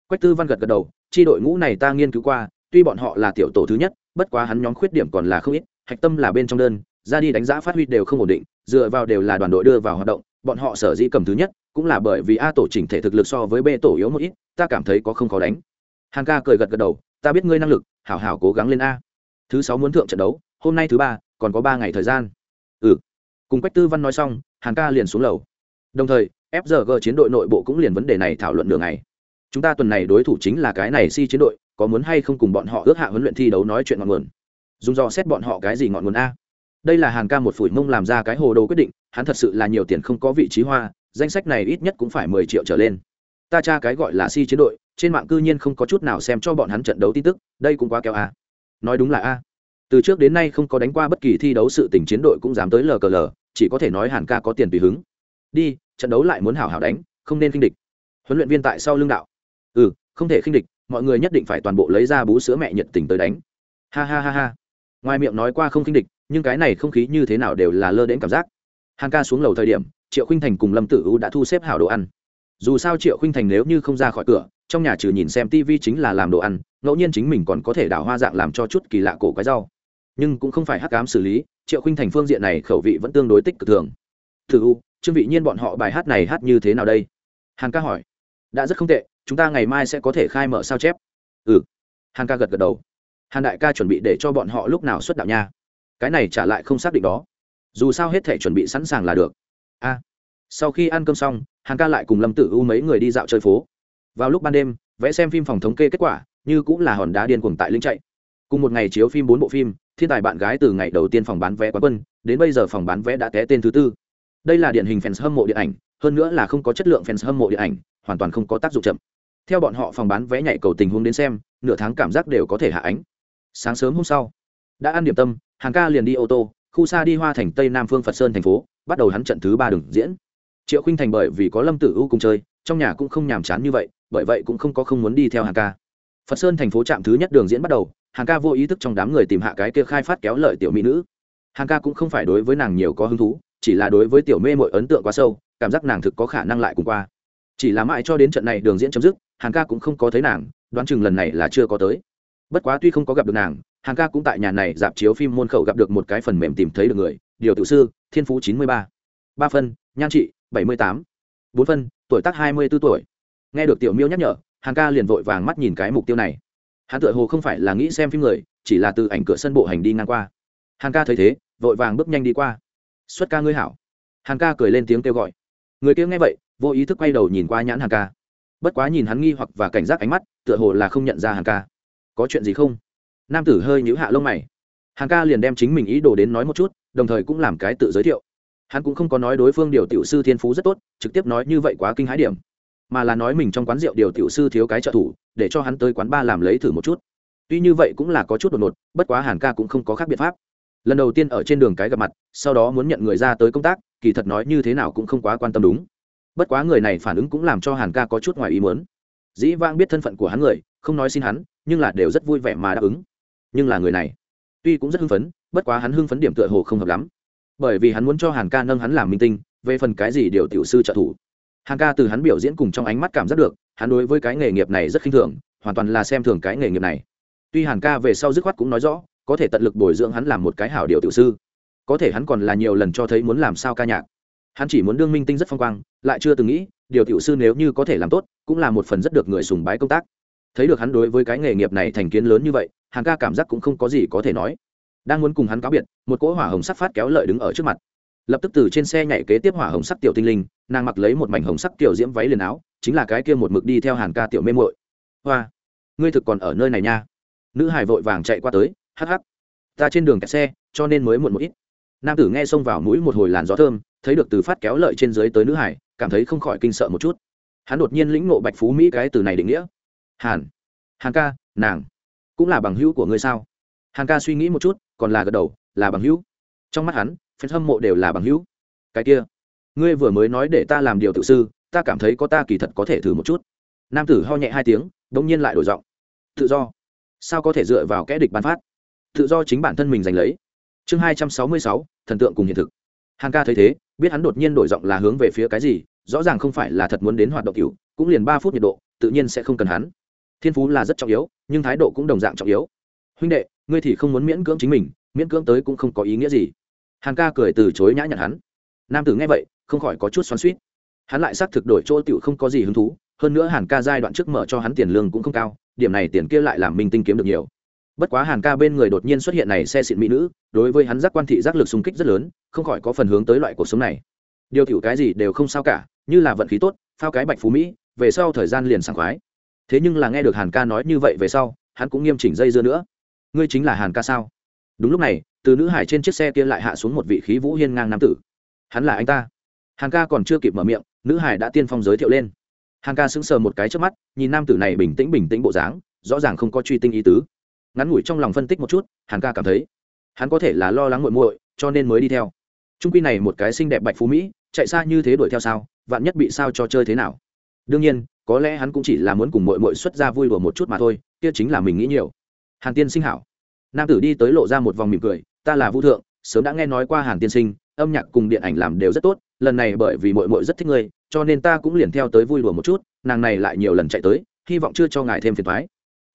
Quách tư văn gật gật đầu tri đội ngũ này ta nghiên cứu qua, tuy bọn họ là tiểu tổ thứ nhất, bất quá hắn nhóm khuyết điểm còn là không ít, hạch tâm là bên trong đơn, ra đi đánh giá phát huy đều không ổn định, dựa vào đều là đoàn đội đưa vào hoạt động, bọn họ sở dĩ cầm thứ nhất, cũng là bởi vì a tổ chỉnh thể thực lực so với b tổ yếu một ít, ta cảm thấy có không khó đánh. Hàng ca cười gật gật đầu ta biết ngươi năng lực, hảo hảo cố gắng lên a. Thứ sáu muốn thượng trận đấu, hôm nay thứ ba, còn có ba ngày thời gian. Ừ. Cùng quách tư văn nói xong hàng ca liền xuống lầu. Đồng thời fg chiến đội nội bộ cũng liền vấn đề này thảo luận đường này chúng ta tuần này đối thủ chính là cái này si chiến đội, có muốn hay không cùng bọn họ ước hạ huấn luyện thi đấu nói chuyện ngọn nguồn? Dùng do xét bọn họ cái gì ngọn nguồn a? Đây là hàn ca một phủi mông làm ra cái hồ đồ quyết định, hắn thật sự là nhiều tiền không có vị trí hoa, danh sách này ít nhất cũng phải mười triệu trở lên ta tra cái gọi là si chiến đội, trên mạng cư nhiên không có chút nào xem cho bọn hắn trận đấu tin tức, đây cũng quá kéo a à. nói đúng là a. Từ trước đến nay không có đánh qua bất kỳ thi đấu sự tình chiến đội cũng dám tới lờ cờ lờ, chỉ có thể nói hàn ca có tiền tùy hứng. Đi, trận đấu lại muốn hảo hảo đánh, không nên khinh địch. Huấn luyện viên tại sau lưng đạo. Ừ không thể khinh địch, mọi người nhất định phải toàn bộ lấy ra bú sữa mẹ nhiệt tình tới đánh. Ha ha ha ha. Ngoài miệng nói qua không khinh địch, nhưng cái này không khí như thế nào đều là lơ đến cảm giác. Hàn ca xuống lầu thời điểm, triệu khinh thành cùng lâm tử u đã thu xếp hảo đồ ăn dù sao triệu khinh thành nếu như không ra khỏi cửa, trong nhà trừ nhìn xem tv chính là làm đồ ăn, ngẫu nhiên chính mình còn có thể đảo hoa dạng làm cho chút kỳ lạ cổ quái rau. Nhưng cũng không phải hắc cám xử lý, triệu khinh thành phương diện này khẩu vị vẫn tương đối tích cực thường. Thử u, trương vị nhiên bọn họ bài hát này hát như thế nào đây? Hàn ca hỏi. Đã rất không tệ, chúng ta ngày mai sẽ có thể khai mở sao chép. Ừ. Hàn ca gật gật đầu. Hàn đại ca chuẩn bị để cho bọn họ lúc nào xuất đạo nha. Cái này trả lại không xác định đó. Dù sao hết thể chuẩn bị sẵn sàng là được. A. Sau khi ăn cơm xong hàn ca lại cùng lâm tử u mấy người đi dạo chơi phố. Vào lúc ban đêm, vẽ xem phim phòng thống kê kết quả, như cũng là hòn đá điên cuồng tại linh chạy. Cùng một ngày chiếu phim bốn bộ phim, thiên tài bạn gái từ ngày đầu tiên phòng bán vé quán quân, đến bây giờ phòng bán vé đã té tên thứ tư. Đây là điển hình fans hâm mộ điện ảnh, hơn nữa là không có chất lượng fans hâm mộ điện ảnh, hoàn toàn không có tác dụng chậm. Theo bọn họ phòng bán vé nhảy cầu tình huống đến xem, nửa tháng cảm giác đều có thể hạ ánh. Sáng sớm hôm sau, đã ăn điểm tâm hàng ca liền đi ô tô, khu xa đi hoa thành tây nam phương phật sơn thành phố, bắt đầu hắn trận thứ ba đường diễn triệu khinh thành bởi vì có lâm tử u cùng chơi, trong nhà cũng không nhàm chán như vậy, bởi vậy cũng không có không muốn đi theo hàng ca. Phật sơn thành phố trạm thứ nhất đường diễn bắt đầu hàng ca vô ý thức trong đám người tìm hạ cái kia khai phát kéo lợi tiểu mỹ nữ. Hàng ca cũng không phải đối với nàng nhiều có hứng thú, chỉ là đối với tiểu mê mội ấn tượng quá sâu, cảm giác nàng thực có khả năng lại cùng qua. Chỉ là mãi cho đến trận này đường diễn chấm dứt hàng ca cũng không có thấy nàng, đoán chừng lần này là chưa có tới. Bất quá tuy không có gặp được nàng hàng ca cũng tại nhà này dạp chiếu phim môn khẩu gặp được một cái phần mềm tìm thấy được người, điều tự sư, thiên phú chín mươi ba. Ba phân nhan trị bảy mươi tám. Bốn phân, tuổi tác hai mươi b ố tuổi. Nghe được tiểu miêu nhắc nhở hàng ca liền vội vàng mắt nhìn cái mục tiêu này. Hắn tựa hồ không phải là nghĩ xem phim người, chỉ là từ ảnh cửa sân bộ hành đi ngang qua. Hàng ca thấy thế, vội vàng bước nhanh đi qua. Xuất ca ngươi hảo. Hàng ca cười lên tiếng kêu gọi. Người kia nghe vậy, vô ý thức quay đầu nhìn qua nhãn hàng ca. Bất quá nhìn hắn nghi hoặc và cảnh giác ánh mắt, tựa hồ là không nhận ra hàng ca. Có chuyện gì không? Nam tử hơi nhíu hạ lông mày. Hàng ca liền đem chính mình ý đồ đến nói một chút, đồng thời cũng làm cái tự giới thiệu hắn cũng không có nói đối phương điều tiểu sư thiên phú rất tốt, trực tiếp nói như vậy quá kinh hãi điểm, mà là nói mình trong quán rượu điều tiểu sư thiếu cái trợ thủ, để cho hắn tới quán ba làm lấy thử một chút. Tuy như vậy cũng là có chút đột ngột, bất quá hàn ca cũng không có khác biện pháp. Lần đầu tiên ở trên đường cái gặp mặt, sau đó muốn nhận người ra tới công tác, kỳ thật nói như thế nào cũng không quá quan tâm đúng. Bất quá người này phản ứng cũng làm cho hàn ca có chút ngoài ý muốn. Dĩ Vang biết thân phận của hắn người, không nói xin hắn, nhưng là đều rất vui vẻ mà đáp ứng. Nhưng là người này, tuy cũng rất hưng phấn, bất quá hắn hưng phấn điểm tựa hồ không hợp lắm bởi vì hắn muốn cho hàn ca nâng hắn làm minh tinh, về phần cái gì điều tiểu sư trợ thủ. Hàn ca từ hắn biểu diễn cùng trong ánh mắt cảm giác được, hắn đối với cái nghề nghiệp này rất khinh thường, hoàn toàn là xem thường cái nghề nghiệp này. Tuy hàn ca về sau dứt khoát cũng nói rõ, có thể tận lực bồi dưỡng hắn làm một cái hảo điều tiểu sư. Có thể hắn còn là nhiều lần cho thấy muốn làm sao ca nhạc. Hắn chỉ muốn đương minh tinh rất phong quang, lại chưa từng nghĩ, điều tiểu sư nếu như có thể làm tốt, cũng là một phần rất được người sùng bái công tác. Thấy được hắn đối với cái nghề nghiệp này thành kiến lớn như vậy, Hàn ca cảm giác cũng không có gì có thể nói đang muốn cùng hắn cáo biệt, một cỗ hỏa hồng sắc phát kéo lợi đứng ở trước mặt. Lập tức từ trên xe nhảy kế tiếp hỏa hồng sắc tiểu tinh linh, nàng mặc lấy một mảnh hồng sắc tiểu diễm váy liền áo, chính là cái kia một mực đi theo hàn ca tiểu mê muội. Hoa, ngươi thực còn ở nơi này nha. Nữ hải vội vàng chạy qua tới, hắc hắc. Ta trên đường kẹt xe, cho nên mới muộn một ít. Nam tử nghe xông vào mũi một hồi làn gió thơm, thấy được từ phát kéo lợi trên dưới tới nữ hải cảm thấy không khỏi kinh sợ một chút. Hắn đột nhiên lĩnh ngộ bạch phú mỹ cái từ này định nghĩa. Hàn hàn ca, nàng, cũng là bằng hữu của ngươi sao? Hàn ca suy nghĩ một chút còn là gật đầu, là bằng hữu. Trong mắt hắn phen hâm mộ đều là bằng hữu. Cái kia, ngươi vừa mới nói để ta làm điều tự sư, ta cảm thấy có ta kỳ thật có thể thử một chút. Nam tử ho nhẹ hai tiếng đ ỗ n g nhiên lại đổi giọng. Tự do. Sao có thể dựa vào kẽ địch bán phát? Tự do chính bản thân mình giành lấy. Chương hai trăm sáu mươi sáu, thần tượng cùng hiện thực. Hàn ca thấy thế, biết hắn đột nhiên đổi giọng là hướng về phía cái gì, rõ ràng không phải là thật muốn đến hoạt động cựu cũng liền ba phút nhiệt độ, tự nhiên sẽ không cần hắn. Thiên phú là rất trọng yếu, nhưng thái độ cũng đồng dạng trọng yếu. Huynh đệ ngươi thì không muốn miễn cưỡng chính mình, miễn cưỡng tới cũng không có ý nghĩa gì. Hàn ca cười từ chối nhã nhặn hắn. Nam tử nghe vậy, không khỏi có chút xoắn suýt hắn lại xác thực đổi chỗ tiểu không có gì hứng thú, hơn nữa hàn ca giai đoạn trước mở cho hắn tiền lương cũng không cao, điểm này tiền kia lại làm minh tinh kiếm được nhiều. Bất quá hàn ca bên người đột nhiên xuất hiện này xe xịn mỹ nữ, đối với hắn giác quan thị giác lực xung kích rất lớn, không khỏi có phần hướng tới loại cuộc sống này. Điều thiểu cái gì đều không sao cả, như là vận khí tốt, phao cái bạch phú mỹ, về sau thời gian liền sảng khoái. Thế nhưng là nghe được hàn ca nói như vậy về sau, hắn cũng nghiêm chỉnh dây dưa nữa ngươi chính là hàn ca sao? Đúng lúc này, từ nữ hải trên chiếc xe kia lại hạ xuống một vị khí vũ hiên ngang nam tử. Hắn là anh ta. Hàn ca còn chưa kịp mở miệng, nữ hải đã tiên phong giới thiệu lên. Hàn ca sững sờ một cái trước mắt, nhìn nam tử này bình tĩnh bình tĩnh bộ dáng, rõ ràng không có truy tinh ý tứ. Ngắn ngủi trong lòng phân tích một chút, hàn ca cảm thấy, hắn có thể là lo lắng muội muội, cho nên mới đi theo. Trung quy này một cái xinh đẹp bạch phú mỹ, chạy xa như thế đuổi theo sao, vạn nhất bị sao cho chơi thế nào? Đương nhiên, có lẽ hắn cũng chỉ là muốn cùng muội muội xuất ra vui đùa một chút mà thôi, kia chính là mình nghĩ nhiều hàn tiên sinh hảo. Nam tử đi tới lộ ra một vòng mỉm cười, ta là vũ thượng, sớm đã nghe nói qua hàn tiên sinh, âm nhạc cùng điện ảnh làm đều rất tốt, lần này bởi vì muội muội rất thích ngươi, cho nên ta cũng liền theo tới vui đùa một chút, nàng này lại nhiều lần chạy tới, hy vọng chưa cho ngài thêm phiền toái.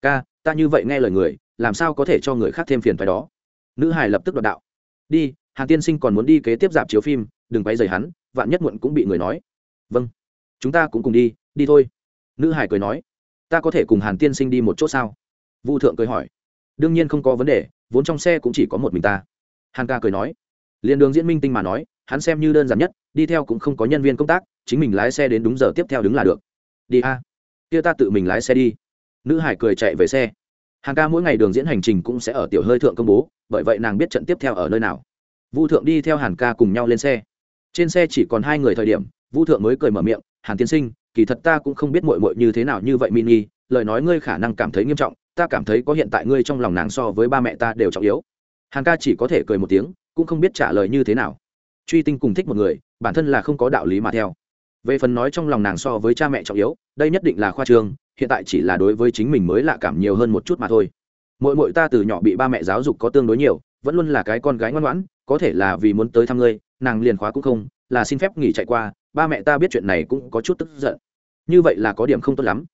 Ca, ta như vậy nghe lời người, làm sao có thể cho người khác thêm phiền toái đó? Nữ hài lập tức đoạt đạo. Đi, hàn tiên sinh còn muốn đi kế tiếp dạp chiếu phim, đừng quay dày hắn, vạn nhất muộn cũng bị người nói. Vâng chúng ta cũng cùng đi đi thôi. Nữ hải cười nói. Ta có thể cùng hàn tiên sinh đi một chỗ sao? Vu thượng cười hỏi đương nhiên không có vấn đề, vốn trong xe cũng chỉ có một mình ta. Hàn ca cười nói. Liền đường diễn minh tinh mà nói, hắn xem như đơn giản nhất, đi theo cũng không có nhân viên công tác, chính mình lái xe đến đúng giờ tiếp theo đứng là được. Đi a, kia ta tự mình lái xe đi. Nữ hải cười chạy về xe. Hàng ca mỗi ngày đường diễn hành trình cũng sẽ ở tiểu hơi thượng công bố, bởi vậy nàng biết trận tiếp theo ở nơi nào. Vu thượng đi theo hàn ca cùng nhau lên xe. Trên xe chỉ còn hai người thời điểm, vu thượng mới cười mở miệng, hàn tiên sinh, kỳ thật ta cũng không biết mội mội như thế nào như vậy, mini, lời nói ngươi khả năng cảm thấy nghiêm trọng ta cảm thấy có hiện tại ngươi trong lòng nàng so với ba mẹ ta đều trọng yếu. Hàn ca chỉ có thể cười một tiếng, cũng không biết trả lời như thế nào. Truy tinh cùng thích một người, bản thân là không có đạo lý mà theo. Về phần nói trong lòng nàng so với cha mẹ trọng yếu, đây nhất định là khoa trương, hiện tại chỉ là đối với chính mình mới lạ cảm nhiều hơn một chút mà thôi. Mỗi mỗi ta từ nhỏ bị ba mẹ giáo dục có tương đối nhiều, vẫn luôn là cái con gái ngoan ngoãn, có thể là vì muốn tới thăm ngươi, nàng liền khóa cũng không, là xin phép nghỉ chạy qua, ba mẹ ta biết chuyện này cũng có chút tức giận. Như vậy là có điểm không tốt lắm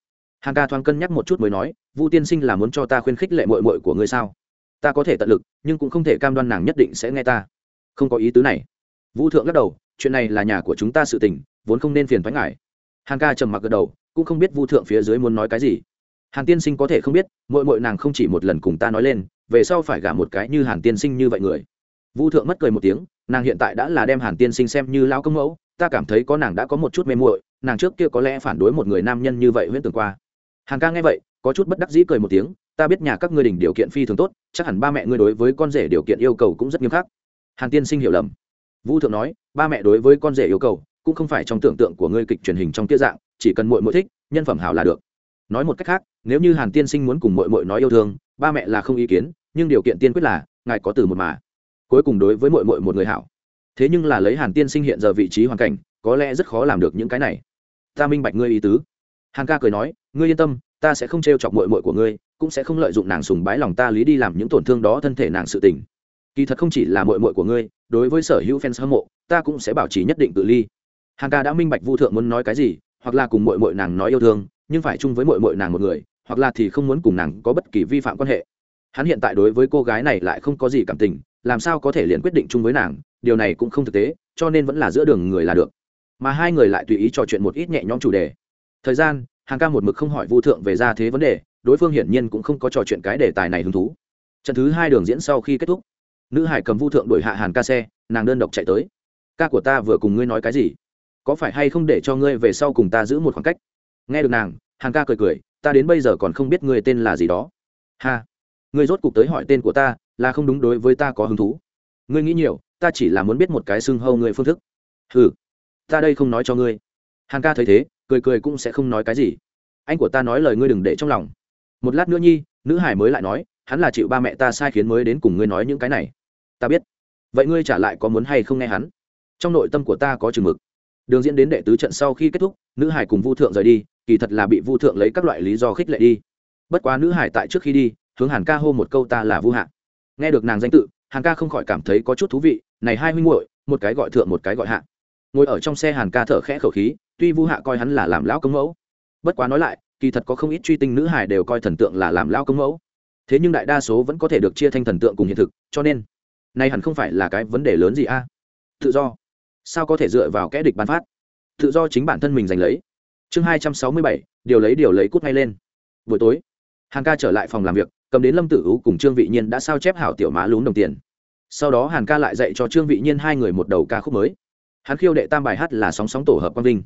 hàng ca thoáng cân nhắc một chút mới nói, vu tiên sinh là muốn cho ta khuyên khích lệ mội mội của ngươi sao? Ta có thể tận lực, nhưng cũng không thể cam đoan nàng nhất định sẽ nghe ta. Không có ý tứ này. Vũ thượng lắc đầu, chuyện này là nhà của chúng ta sự tình, vốn không nên phiền thoái ngại hàn ca trầm mặc gật đầu, cũng không biết vu thượng phía dưới muốn nói cái gì. Hàn tiên sinh có thể không biết mội mội nàng không chỉ một lần cùng ta nói lên, về sau phải gả một cái như hàn tiên sinh như vậy người. Vu thượng mất cười một tiếng, nàng hiện tại đã là đem hàn tiên sinh xem như lao công mẫu, ta cảm thấy có nàng đã có một chút mê muội, nàng trước kia có lẽ phản đối một người nam nhân như vậy huyễn tưởng qua hàn ca nghe vậy, có chút bất đắc dĩ cười một tiếng, ta biết nhà các ngươi đỉnh điều kiện phi thường tốt, chắc hẳn ba mẹ ngươi đối với con rể điều kiện yêu cầu cũng rất nghiêm khắc. Hàn tiên sinh hiểu lầm. Vũ thượng nói, ba mẹ đối với con rể yêu cầu, cũng không phải trong tưởng tượng của ngươi kịch truyền hình trong kia dạng, chỉ cần muội muội thích, nhân phẩm hảo là được. Nói một cách khác, nếu như hàn tiên sinh muốn cùng muội muội nói yêu thương, ba mẹ là không ý kiến, nhưng điều kiện tiên quyết là, ngài có từ một mà. Cuối cùng đối với muội muội một người hảo. Thế nhưng là lấy hàn tiên sinh hiện giờ vị trí hoàn cảnh, có lẽ rất khó làm được những cái này. Ta minh bạch ngươi ý tứ hàn ca cười nói, ngươi yên tâm, ta sẽ không t chọc muội muội của ngươi, cũng sẽ không lợi dụng nàng sùng bái lòng ta lý đi làm những tổn thương đó thân thể nàng sự tình. Kỳ thật không chỉ là muội muội của ngươi, đối với sở hữu fans hâm mộ, ta cũng sẽ bảo trì nhất định tự ly. Hàn ca đã minh bạch vu thượng muốn nói cái gì, hoặc là cùng muội muội nàng nói yêu thương, nhưng phải chung với muội muội nàng một người, hoặc là thì không muốn cùng nàng có bất kỳ vi phạm quan hệ. Hắn hiện tại đối với cô gái này lại không có gì cảm tình, làm sao có thể liền quyết định chung với nàng, điều này cũng không thực tế, cho nên vẫn là giữa đường người là được. Mà hai người lại tùy ý trò chuyện một ít nhẹ nhõm chủ đề thời gian hàng ca một mực không hỏi vu thượng về ra thế vấn đề, đối phương hiển nhiên cũng không có trò chuyện cái đề tài này hứng thú. Trận thứ hai đường diễn sau khi kết thúc, nữ hải cầm vu thượng đổi hạ hàn ca xe, nàng đơn độc chạy tới. Ca của ta vừa cùng ngươi nói cái gì? Có phải hay không để cho ngươi về sau cùng ta giữ một khoảng cách? Nghe được nàng, hàn ca cười cười, ta đến bây giờ còn không biết ngươi tên là gì đó. Ha, ngươi rốt cuộc tới hỏi tên của ta, là không đúng đối với ta có hứng thú. Ngươi nghĩ nhiều, ta chỉ là muốn biết một cái xưng hâu ngươi phương thức. Ừ ta đây không nói cho ngươi. Hàn ca thấy thế cười cười cũng sẽ không nói cái gì. Anh của ta nói lời ngươi đừng để trong lòng. Một lát nữa nhi, nữ hải mới lại nói, hắn là chịu ba mẹ ta sai khiến mới đến cùng ngươi nói những cái này. Ta biết. Vậy ngươi trả lại có muốn hay không nghe hắn? Trong nội tâm của ta có chừng mực. Đường diễn đến đệ tứ trận sau khi kết thúc, nữ hải cùng vu thượng rời đi, kỳ thật là bị vu thượng lấy các loại lý do khích lệ đi. Bất quá nữ hải tại trước khi đi, hướng hàn ca hô một câu ta là vu hạ. Nghe được nàng danh tự, hàn ca không khỏi cảm thấy có chút thú vị, này hai huynh muội, một cái gọi thượng một cái gọi hạ ngồi ở trong xe hàn ca thở khẽ khẩu khí, tuy vu hạ coi hắn là làm lão công mẫu. Bất quá nói lại, kỳ thật có không ít truy tinh nữ hải đều coi thần tượng là làm lão công mẫu. Thế nhưng đại đa số vẫn có thể được chia thành thần tượng cùng hiện thực, cho nên, nay hẳn không phải là cái vấn đề lớn gì a? Tự do. Sao có thể dựa vào kẽ địch bán phát? Tự do chính bản thân mình giành lấy. Chương hai trăm sáu mươi bảy, điều lấy điều lấy cút ngay lên. Buổi tối, hàn ca trở lại phòng làm việc, cầm đến lâm tử ú cùng trương vị nhiên đã sao chép hảo tiểu mã lún đồng tiền. Sau đó hàn ca lại dạy cho trương vị nhiên hai người một đầu ca khúc mới hắn khiêu đệ tam bài hát là sóng sóng tổ hợp quang vinh.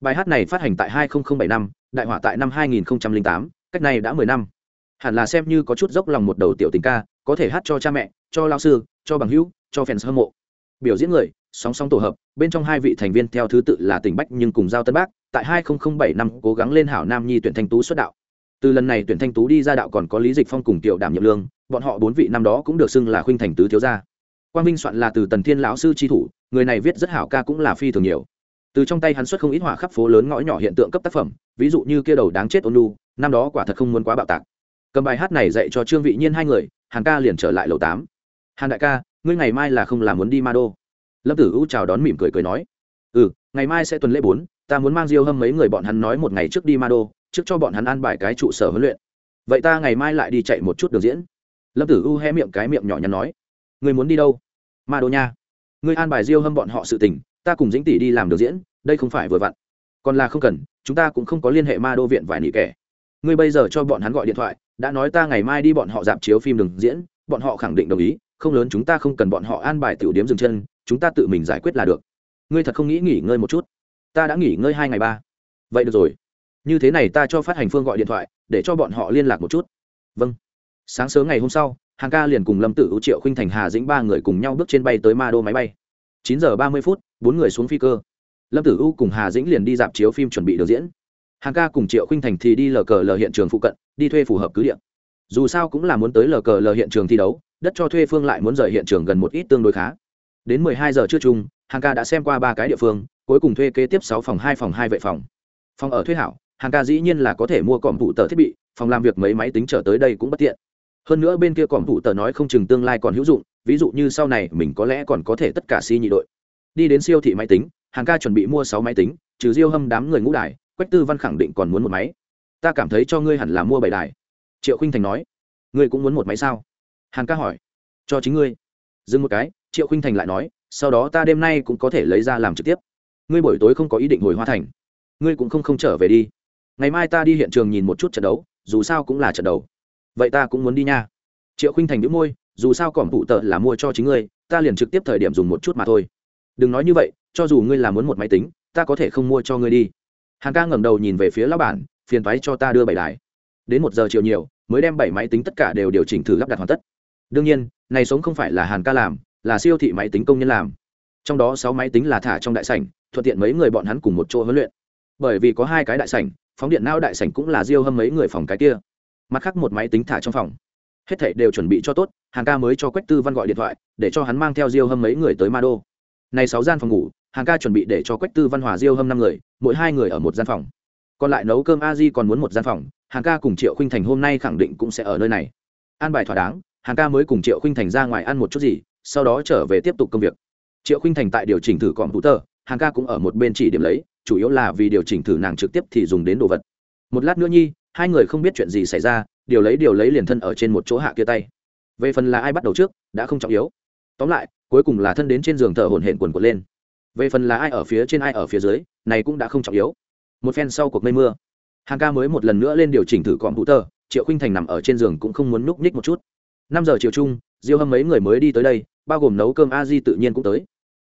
Bài hát này phát hành tại hai nghìn bảy năm, đại họa tại năm hai nghìn tám, cách này đã mười năm. Hẳn là xem như có chút dốc lòng một đầu tiểu tình ca, có thể hát cho cha mẹ, cho lao sư, cho bằng hữu, cho fans hâm mộ. Biểu diễn người, sóng sóng tổ hợp, bên trong hai vị thành viên theo thứ tự là tỉnh bách nhưng cùng giao tân bác, tại hai nghìn bảy năm cố gắng lên hảo nam nhi tuyển thanh tú xuất đạo. Từ lần này tuyển thanh tú đi ra đạo còn có lý dịch phong cùng tiểu đảm nhiệm lương, bọn họ bốn vị năm đó cũng được xưng là khuynh thành tứ thiếu gia quang minh soạn là từ tần thiên lão sư tri thủ, người này viết rất hảo ca cũng là phi thường nhiều. Từ trong tay hắn xuất không ít hỏa khắp phố lớn ngõ nhỏ hiện tượng cấp tác phẩm, ví dụ như kia đầu đáng chết ôn lu năm đó quả thật không muốn quá bạo tạc. Cầm bài hát này dạy cho trương vị nhiên hai người, hàn ca liền trở lại lầu tám. Hàn đại ca, ngươi ngày mai là không làm muốn đi ma đô? Lâm tử u chào đón mỉm cười cười nói. Ừ ngày mai sẽ tuần lễ bốn, ta muốn mang diêu hâm mấy người bọn hắn nói một ngày trước đi ma đô, trước cho bọn hắn ăn bài cái trụ sở huấn luyện. Vậy ta ngày mai lại đi chạy một chút đường diễn. Lâm tử u hé miệng cái miệng nhỏ nhắn nói. Người muốn đi đâu? Ma đô nha. Ngươi an bài diêu hâm bọn họ sự tình, ta cùng dĩnh tỷ đi làm được diễn, đây không phải vừa vặn. Còn là không cần, chúng ta cũng không có liên hệ ma đô viện vài nỉ kẻ. Ngươi bây giờ cho bọn hắn gọi điện thoại, đã nói ta ngày mai đi bọn họ dạp chiếu phim đường diễn, bọn họ khẳng định đồng ý, không lớn chúng ta không cần bọn họ an bài tiểu điếm dừng chân, chúng ta tự mình giải quyết là được. Ngươi thật không nghĩ nghỉ ngơi một chút? Ta đã nghỉ ngơi hai ngày ba. Vậy được rồi. Như thế này ta cho phát hành phương gọi điện thoại, để cho bọn họ liên lạc một chút. Vâng. Sáng sớm ngày hôm sau hàng ca liền cùng lâm tử U triệu khinh thành hà dĩnh ba người cùng nhau bước trên bay tới ma đô máy bay chín giờ ba mươi phút bốn người xuống phi cơ lâm tử U cùng hà dĩnh liền đi dạp chiếu phim chuẩn bị được diễn hàng ca cùng triệu khinh thành thì đi lờ cờ lờ hiện trường phụ cận đi thuê phù hợp cứ điện dù sao cũng là muốn tới lờ cờ lờ hiện trường thi đấu đất cho thuê phương lại muốn rời hiện trường gần một ít tương đối khá đến mười hai giờ trưa chung hàng ca đã xem qua ba cái địa phương cuối cùng thuê kế tiếp sáu phòng hai phòng hai vệ phòng phòng ở thuê hảo hàng ca dĩ nhiên là có thể mua còm phụ tờ thiết bị phòng làm việc mấy máy tính trở tới đây cũng bất tiện hơn nữa bên kia còn thủ tờ nói không chừng tương lai còn hữu dụng, ví dụ như sau này mình có lẽ còn có thể tất cả si nhị đội. Đi đến siêu thị máy tính, hàng ca chuẩn bị mua sáu máy tính, trừ diêu hâm đám người ngũ đài, quách tư văn khẳng định còn muốn một máy. Ta cảm thấy cho ngươi hẳn là mua bảy đài. Triệu khinh thành nói. Ngươi cũng muốn một máy sao? Hàng ca hỏi. Cho chính ngươi. Dừng một cái, triệu khinh thành lại nói, sau đó ta đêm nay cũng có thể lấy ra làm trực tiếp. Ngươi buổi tối không có ý định hồi hoa thành. Ngươi cũng không không trở về đi. Ngày mai ta đi hiện trường nhìn một chút trận đấu, dù sao cũng là trận đấu vậy ta cũng muốn đi nha. Triệu khinh thành đĩu môi, dù sao cỏm phụ tợ là mua cho chính ngươi, ta liền trực tiếp thời điểm dùng một chút mà thôi. Đừng nói như vậy, cho dù ngươi là muốn một máy tính, ta có thể không mua cho ngươi đi. Hàng ca ngẩng đầu nhìn về phía lão bản, phiền thoái cho ta đưa bảy đài. Đến một giờ chiều nhiều, mới đem bảy máy tính tất cả đều điều chỉnh thử lắp đặt hoàn tất. Đương nhiên, này sống không phải là hàn ca làm, là siêu thị máy tính công nhân làm. Trong đó sáu máy tính là thả trong đại sảnh, thuận tiện mấy người bọn hắn cùng một chỗ huấn luyện. Bởi vì có hai cái đại sảnh, phóng điện não đại sảnh cũng là diêu hâm mấy người phòng cái kia mặt khác một máy tính thả trong phòng. Hết thảy đều chuẩn bị cho tốt hàng ca mới cho quách tư văn gọi điện thoại, để cho hắn mang theo diêu hâm mấy người tới ma đô này sáu gian phòng ngủ hàng ca chuẩn bị để cho quách tư văn hòa diêu hâm năm người, mỗi hai người ở một gian phòng. Còn lại nấu cơm a di còn muốn một gian phòng hàng ca cùng triệu khinh thành hôm nay khẳng định cũng sẽ ở nơi này. An bài thỏa đáng hàng ca mới cùng triệu khinh thành ra ngoài ăn một chút gì, sau đó trở về tiếp tục công việc. Triệu khinh thành tại điều chỉnh thử cọm hữu tờ hàng ca cũng ở một bên chỉ điểm lấy, chủ yếu là vì điều chỉnh thử nàng trực tiếp thì dùng đến đồ vật. Một lát nữa nhi hai người không biết chuyện gì xảy ra, điều lấy điều lấy liền thân ở trên một chỗ hạ kia tay. Về phần là ai bắt đầu trước, đã không trọng yếu. Tóm lại, cuối cùng là thân đến trên giường thở hổn hển quần quật lên. Về phần là ai ở phía trên, ai ở phía dưới, này cũng đã không trọng yếu. Một phen sau cuộc mây mưa, hàng ca mới một lần nữa lên điều chỉnh thử cọm hữu tờ, triệu khinh thành nằm ở trên giường cũng không muốn núp nhích một chút. Năm giờ chiều chung, diêu hâm mấy người mới đi tới đây, bao gồm nấu cơm a di tự nhiên cũng tới.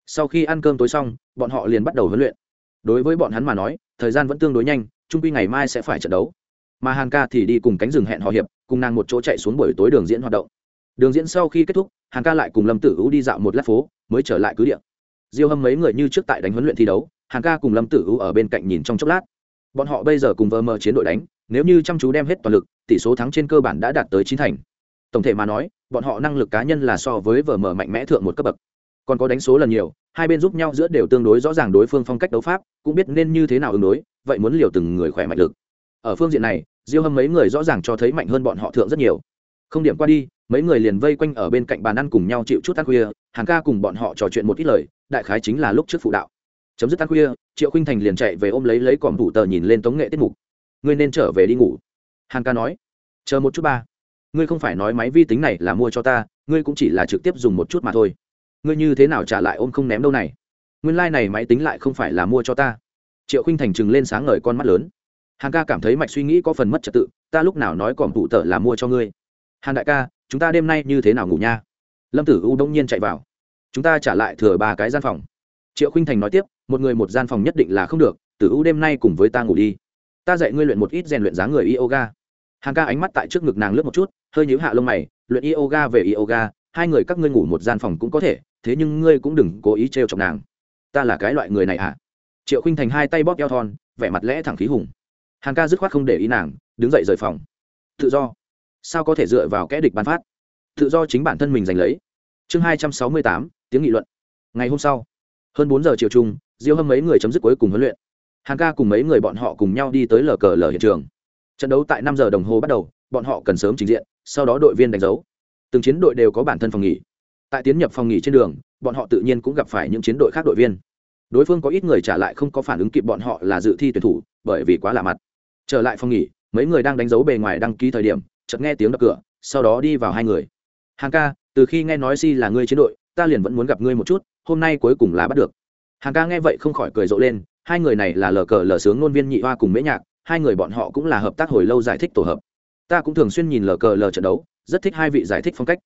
Sau khi ăn cơm tối xong, bọn họ liền bắt đầu huấn luyện. Đối với bọn hắn mà nói, thời gian vẫn tương đối nhanh trung quy ngày mai sẽ phải trận đấu mà hàn ca thì đi cùng cánh rừng hẹn họ hiệp, cùng nàng một chỗ chạy xuống buổi tối đường diễn hoạt động. Đường diễn sau khi kết thúc, hàn ca lại cùng lâm tử u đi dạo một lát phố, mới trở lại cứ điện diêu hâm mấy người như trước tại đánh huấn luyện thi đấu, hàn ca cùng lâm tử u ở bên cạnh nhìn trong chốc lát. Bọn họ bây giờ cùng vờ mờ chiến đội đánh, nếu như chăm chú đem hết toàn lực, tỷ số thắng trên cơ bản đã đạt tới chín thành. Tổng thể mà nói, bọn họ năng lực cá nhân là so với vờ mờ mạnh mẽ thượng một cấp bậc. Còn có đánh số lần nhiều, hai bên giúp nhau giữa đều tương đối rõ ràng đối phương phong cách đấu pháp, cũng biết nên như thế nào ứng đối, vậy muốn liều từng người khỏe mạnh lực ở phương diện này, diêu hâm mấy người rõ ràng cho thấy mạnh hơn bọn họ thượng rất nhiều. Không điểm qua đi, mấy người liền vây quanh ở bên cạnh bàn ăn cùng nhau chịu chút ăn khuya, hàng ca cùng bọn họ trò chuyện một ít lời, đại khái chính là lúc trước phụ đạo. Chấm dứt ăn khuya, triệu khinh thành liền chạy về ôm lấy lấy còm thủ tờ nhìn lên tống nghệ tiết mục. Ngươi nên trở về đi ngủ. Hàng ca nói. Chờ một chút ba. Ngươi không phải nói máy vi tính này là mua cho ta, ngươi cũng chỉ là trực tiếp dùng một chút mà thôi. Ngươi như thế nào trả lại ôm không ném đâu này? Nguyên lai、like、này máy tính lại không phải là mua cho ta. Triệu khinh thành chừng lên sáng ngời con mắt lớn hàn ca cảm thấy mạch suy nghĩ có phần mất trật tự, ta lúc nào nói còn tụ tở là mua cho ngươi. Hàn đại ca, chúng ta đêm nay như thế nào ngủ nha? Lâm tử u đông nhiên chạy vào. Chúng ta trả lại thừa ba cái gian phòng. Triệu khinh thành nói tiếp, một người một gian phòng nhất định là không được, tử u đêm nay cùng với ta ngủ đi. Ta dạy ngươi luyện một ít rèn luyện dáng người yoga. Hàng ca ánh mắt tại trước ngực nàng lướt một chút, hơi nhíu hạ lông mày, luyện yoga về yoga, hai người các ngươi ngủ một gian phòng cũng có thể, thế nhưng ngươi cũng đừng cố ý trêu chọc nàng. Ta là cái loại người này à triệu khinh thành hai tay bóp eo thon, vẻ mặt lẽ thẳng khí hùng hàng ca dứt khoát không để ý nàng, đứng dậy rời phòng. Tự do. Sao có thể dựa vào kẽ địch bán phát? Tự do chính bản thân mình giành lấy. Chương hai trăm sáu mươi tám, tiếng nghị luận. Ngày hôm sau, hơn bốn giờ chiều chung, diêu hâm mấy người chấm dứt cuối cùng huấn luyện. Hàng ca cùng mấy người bọn họ cùng nhau đi tới lờ cờ lờ hiện trường. Trận đấu tại năm giờ đồng hồ bắt đầu, bọn họ cần sớm trình diện, sau đó đội viên đánh dấu. Từng chiến đội đều có bản thân phòng nghỉ. Tại tiến nhập phòng nghỉ trên đường, bọn họ tự nhiên cũng gặp phải những chiến đội khác đội viên. Đối phương có ít người trả lại không có phản ứng kịp bọn họ là dự thi tuyển thủ, bởi vì quá lạ mặt trở lại phòng nghỉ, mấy người đang đánh dấu bề ngoài đăng ký thời điểm, chợt nghe tiếng đập cửa, sau đó đi vào hai người. Hàng ca, từ khi nghe nói si là ngươi chiến đội, ta liền vẫn muốn gặp ngươi một chút, hôm nay cuối cùng là bắt được. Hàng ca nghe vậy không khỏi cười rộ lên, hai người này là lờ cờ lờ sướng ngôn viên nhị hoa cùng mễ nhạc, hai người bọn họ cũng là hợp tác hồi lâu giải thích tổ hợp. Ta cũng thường xuyên nhìn lờ cờ lờ trận đấu, rất thích hai vị giải thích phong cách.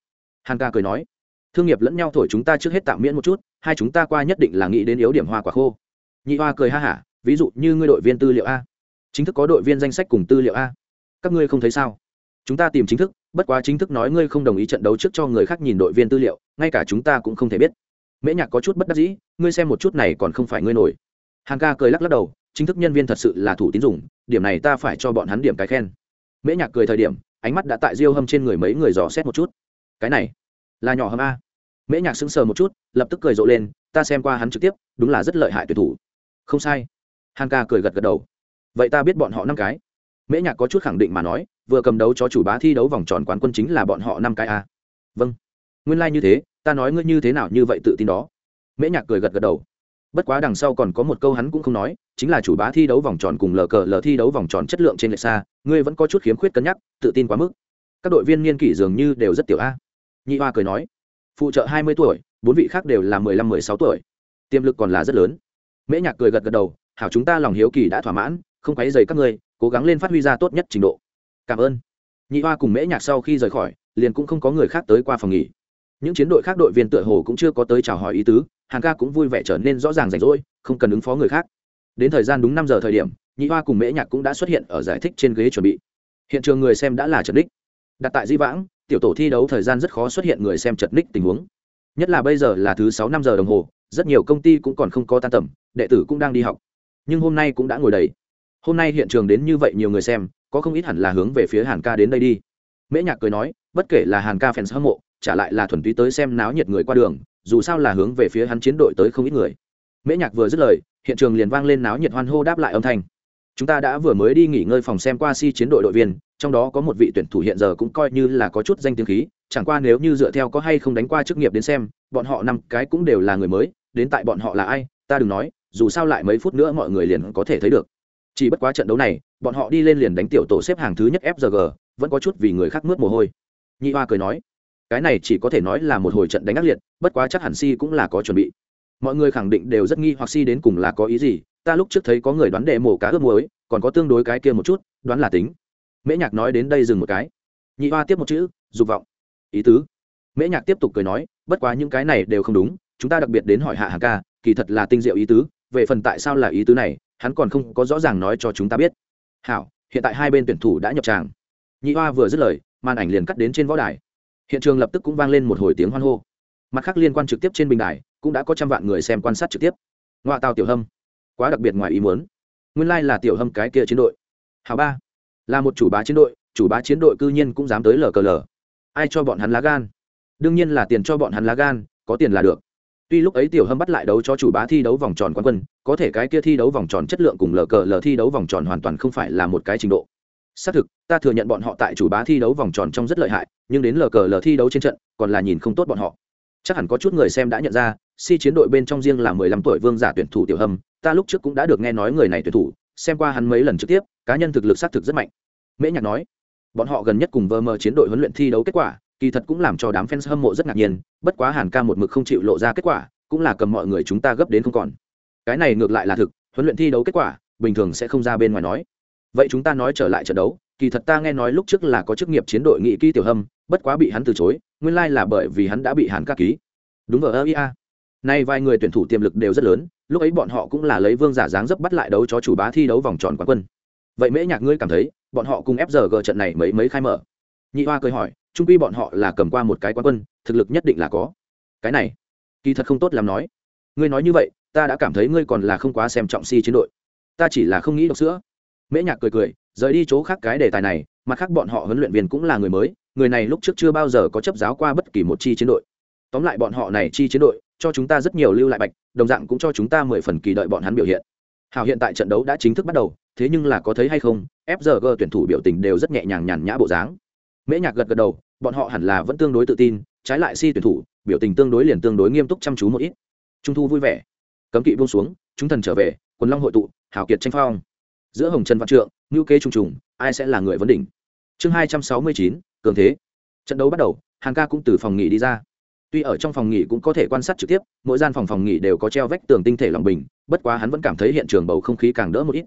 Hàng ca cười nói, thương nghiệp lẫn nhau thổi chúng ta trước hết tạm miễn một chút, hai chúng ta qua nhất định là nghĩ đến yếu điểm hoa quả khô. Nhị hoa cười ha hả, ví dụ như ngươi đội viên tư liệu a chính thức có đội viên danh sách cùng tư liệu a. Các ngươi không thấy sao? Chúng ta tìm chính thức, bất quá chính thức nói ngươi không đồng ý trận đấu trước cho người khác nhìn đội viên tư liệu, ngay cả chúng ta cũng không thể biết. Mễ nhạc có chút bất đắc dĩ, ngươi xem một chút này còn không phải ngươi nổi. Hàng ca cười lắc lắc đầu, chính thức nhân viên thật sự là thủ tín dụng điểm này ta phải cho bọn hắn điểm cái khen. Mễ nhạc cười thời điểm, ánh mắt đã tại diêu hâm trên người mấy người dò xét một chút. Cái này, là nhỏ hâm a. Mễ nhạc sững sờ một chút, lập tức cười rộ lên, ta xem qua hắn trực tiếp, đúng là rất lợi hại tuyệt thủ. Không sai. Hàng ca cười gật gật đầu vậy ta biết bọn họ năm cái. Mễ nhạc có chút khẳng định mà nói, vừa cầm đấu cho chủ bá thi đấu vòng tròn quán quân chính là bọn họ năm cái a vâng. Nguyên lai、like、như thế, ta nói ngươi như thế nào như vậy tự tin đó. Mễ nhạc cười gật gật đầu. Bất quá đằng sau còn có một câu hắn cũng không nói, chính là chủ bá thi đấu vòng tròn cùng lờ cờ lờ thi đấu vòng tròn chất lượng trên lệch xa, ngươi vẫn có chút khiếm khuyết cân nhắc, tự tin quá mức. Các đội viên niên kỷ dường như đều rất tiểu a. Nhị hoa cười nói, phụ trợ hai mươi tuổi, bốn vị khác đều là mười lăm, mười sáu tuổi. Tiềm lực còn là rất lớn. Mễ nhạc cười gật gật đầu, hảo chúng ta lòng hiếu kỳ đã thỏa mãn không quấy dày các ngươi, cố gắng lên phát huy ra tốt nhất trình độ. Cảm ơn. Nhị hoa cùng mễ nhạc sau khi rời khỏi, liền cũng không có người khác tới qua phòng nghỉ. Những chiến đội khác đội viên tựa hồ cũng chưa có tới chào hỏi ý tứ hàng ca cũng vui vẻ trở nên rõ ràng rảnh rỗi, không cần ứng phó người khác. Đến thời gian đúng năm giờ thời điểm, nhị hoa cùng mễ nhạc cũng đã xuất hiện ở giải thích trên ghế chuẩn bị. Hiện trường người xem đã là trật đích đặt tại di vãng, tiểu tổ thi đấu thời gian rất khó xuất hiện người xem trật đích tình huống. Nhất là bây giờ là thứ sáu năm giờ đồng hồ, rất nhiều công ty cũng còn không có tan tầm, đệ tử cũng đang đi học. Nhưng hôm nay cũng đã ngồi đầy hôm nay hiện trường đến như vậy nhiều người xem, có không ít hẳn là hướng về phía hàn ca đến đây đi. Mễ nhạc cười nói, bất kể là hàn ca fans hâm mộ, trả lại là thuần túy tới xem náo nhiệt người qua đường, dù sao là hướng về phía hắn chiến đội tới không ít người. Mễ nhạc vừa dứt lời, hiện trường liền vang lên náo nhiệt hoan hô đáp lại âm thanh. Chúng ta đã vừa mới đi nghỉ ngơi phòng xem qua si chiến đội đội viên, trong đó có một vị tuyển thủ hiện giờ cũng coi như là có chút danh tiếng khí, chẳng qua nếu như dựa theo có hay không đánh qua chức nghiệp đến xem, bọn họ năm cái cũng đều là người mới, đến tại bọn họ là ai, ta đừng nói, dù sao lại mấy phút nữa mọi người liền có thể thấy được chỉ bất quá trận đấu này, bọn họ đi lên liền đánh tiểu tổ xếp hàng thứ nhất fg vẫn có chút vì người khác mướt mồ hôi. Nhị hoa cười nói, cái này chỉ có thể nói là một hồi trận đánh ác liệt, bất quá chắc hẳn si cũng là có chuẩn bị. Mọi người khẳng định đều rất nghi hoặc si đến cùng là có ý gì, ta lúc trước thấy có người đoán đệ mổ cá ướp muối, còn có tương đối cái kia một chút, đoán là tính. Mễ nhạc nói đến đây dừng một cái. Nhị hoa tiếp một chữ, dục vọng. Ý tứ. Mễ nhạc tiếp tục cười nói, bất quá những cái này đều không đúng, chúng ta đặc biệt đến hỏi hạ hàng ca, kỳ thật là tinh diệu ý tứ, về phần tại sao là ý tứ này hắn còn không có rõ ràng nói cho chúng ta biết. Hảo, hiện tại hai bên tuyển thủ đã nhập tràng. Nhị hoa vừa dứt lời, màn ảnh liền cắt đến trên võ đài. Hiện trường lập tức cũng vang lên một hồi tiếng hoan hô. Mặt khác liên quan trực tiếp trên bình đài, cũng đã có trăm vạn người xem quan sát trực tiếp. Ngoại tàu tiểu hâm, quá đặc biệt ngoài ý muốn. Nguyên lai、like、là tiểu hâm cái kia chiến đội. Hào ba, là một chủ bá chiến đội, chủ bá chiến đội cư nhiên cũng dám tới lờ cờ lờ. Ai cho bọn hắn lá gan? Đương nhiên là tiền cho bọn hắn lá gan, có tiền là được tuy lúc ấy tiểu hâm bắt lại đấu cho chủ bá thi đấu vòng tròn quán quân, có thể cái kia thi đấu vòng tròn chất lượng cùng lờ cờ lờ thi đấu vòng tròn hoàn toàn không phải là một cái trình độ. Xác thực, ta thừa nhận bọn họ tại chủ bá thi đấu vòng tròn trong rất lợi hại, nhưng đến lờ cờ lờ thi đấu trên trận, còn là nhìn không tốt bọn họ. Chắc hẳn có chút người xem đã nhận ra, si chiến đội bên trong riêng là mười lăm tuổi vương giả tuyển thủ tiểu hâm, ta lúc trước cũng đã được nghe nói người này tuyển thủ, xem qua hắn mấy lần trực tiếp, cá nhân thực lực xác thực rất mạnh. Mễ nhạc nói, bọn họ gần nhất cùng vơ mờ chiến đội huấn luyện thi đấu kết quả kỳ thật cũng làm cho đám fans hâm mộ rất ngạc nhiên, bất quá hàn ca một mực không chịu lộ ra kết quả, cũng là cầm mọi người chúng ta gấp đến không còn. Cái này ngược lại là thực, huấn luyện thi đấu kết quả, bình thường sẽ không ra bên ngoài nói. Vậy chúng ta nói trở lại trận đấu, kỳ thật ta nghe nói lúc trước là có chức nghiệp chiến đội nghị ký tiểu hâm, bất quá bị hắn từ chối, nguyên lai là bởi vì hắn đã bị Hàn ca ký. Đúng ở ia nay vài người tuyển thủ tiềm lực đều rất lớn, lúc ấy bọn họ cũng là lấy vương giả dáng dấp bắt lại đấu cho chủ bá thi đấu vòng tròn quán quân. Vậy mễ nhạc ngươi cảm thấy, bọn họ cùng fg trận này mấy mấy khai mở? Nhị hoa cười hỏi trung quy bọn họ là cầm qua một cái quán quân, thực lực nhất định là có. Cái này, kỳ thật không tốt làm nói. Ngươi nói như vậy, ta đã cảm thấy ngươi còn là không quá xem trọng si chiến đội. Ta chỉ là không nghĩ đọc sữa. Mễ nhạc cười cười, rời đi chỗ khác cái đề tài này, mặt khác bọn họ huấn luyện viên cũng là người mới, người này lúc trước chưa bao giờ có chấp giáo qua bất kỳ một chi chiến đội. Tóm lại bọn họ này chi chiến đội, cho chúng ta rất nhiều lưu lại bạch, đồng dạng cũng cho chúng ta mười phần kỳ đợi bọn hắn biểu hiện. Hào hiện tại trận đấu đã chính thức bắt đầu, thế nhưng là có thấy hay không fg tuyển thủ biểu tình đều rất nhẹ nhàng nhàn nhã bộ dáng mễ nhạc gật gật đầu, bọn họ hẳn là vẫn tương đối tự tin, trái lại si tuyển thủ, biểu tình tương đối liền tương đối nghiêm túc chăm chú một ít. Trung thu vui vẻ. Cấm kỵ buông xuống, chúng thần trở về, quần long hội tụ, hào kiệt tranh phong. Giữa hồng trần văn trượng ngữ kế trùng trùng, ai sẽ là người vấn đỉnh? Chương hai trăm sáu mươi chín, cường thế. Trận đấu bắt đầu hàng ca cũng từ phòng nghỉ đi ra. Tuy ở trong phòng nghỉ cũng có thể quan sát trực tiếp, mỗi gian phòng phòng nghỉ đều có treo vách tường tinh thể lòng bình, bất quá hắn vẫn cảm thấy hiện trường bầu không khí càng đỡ một ít.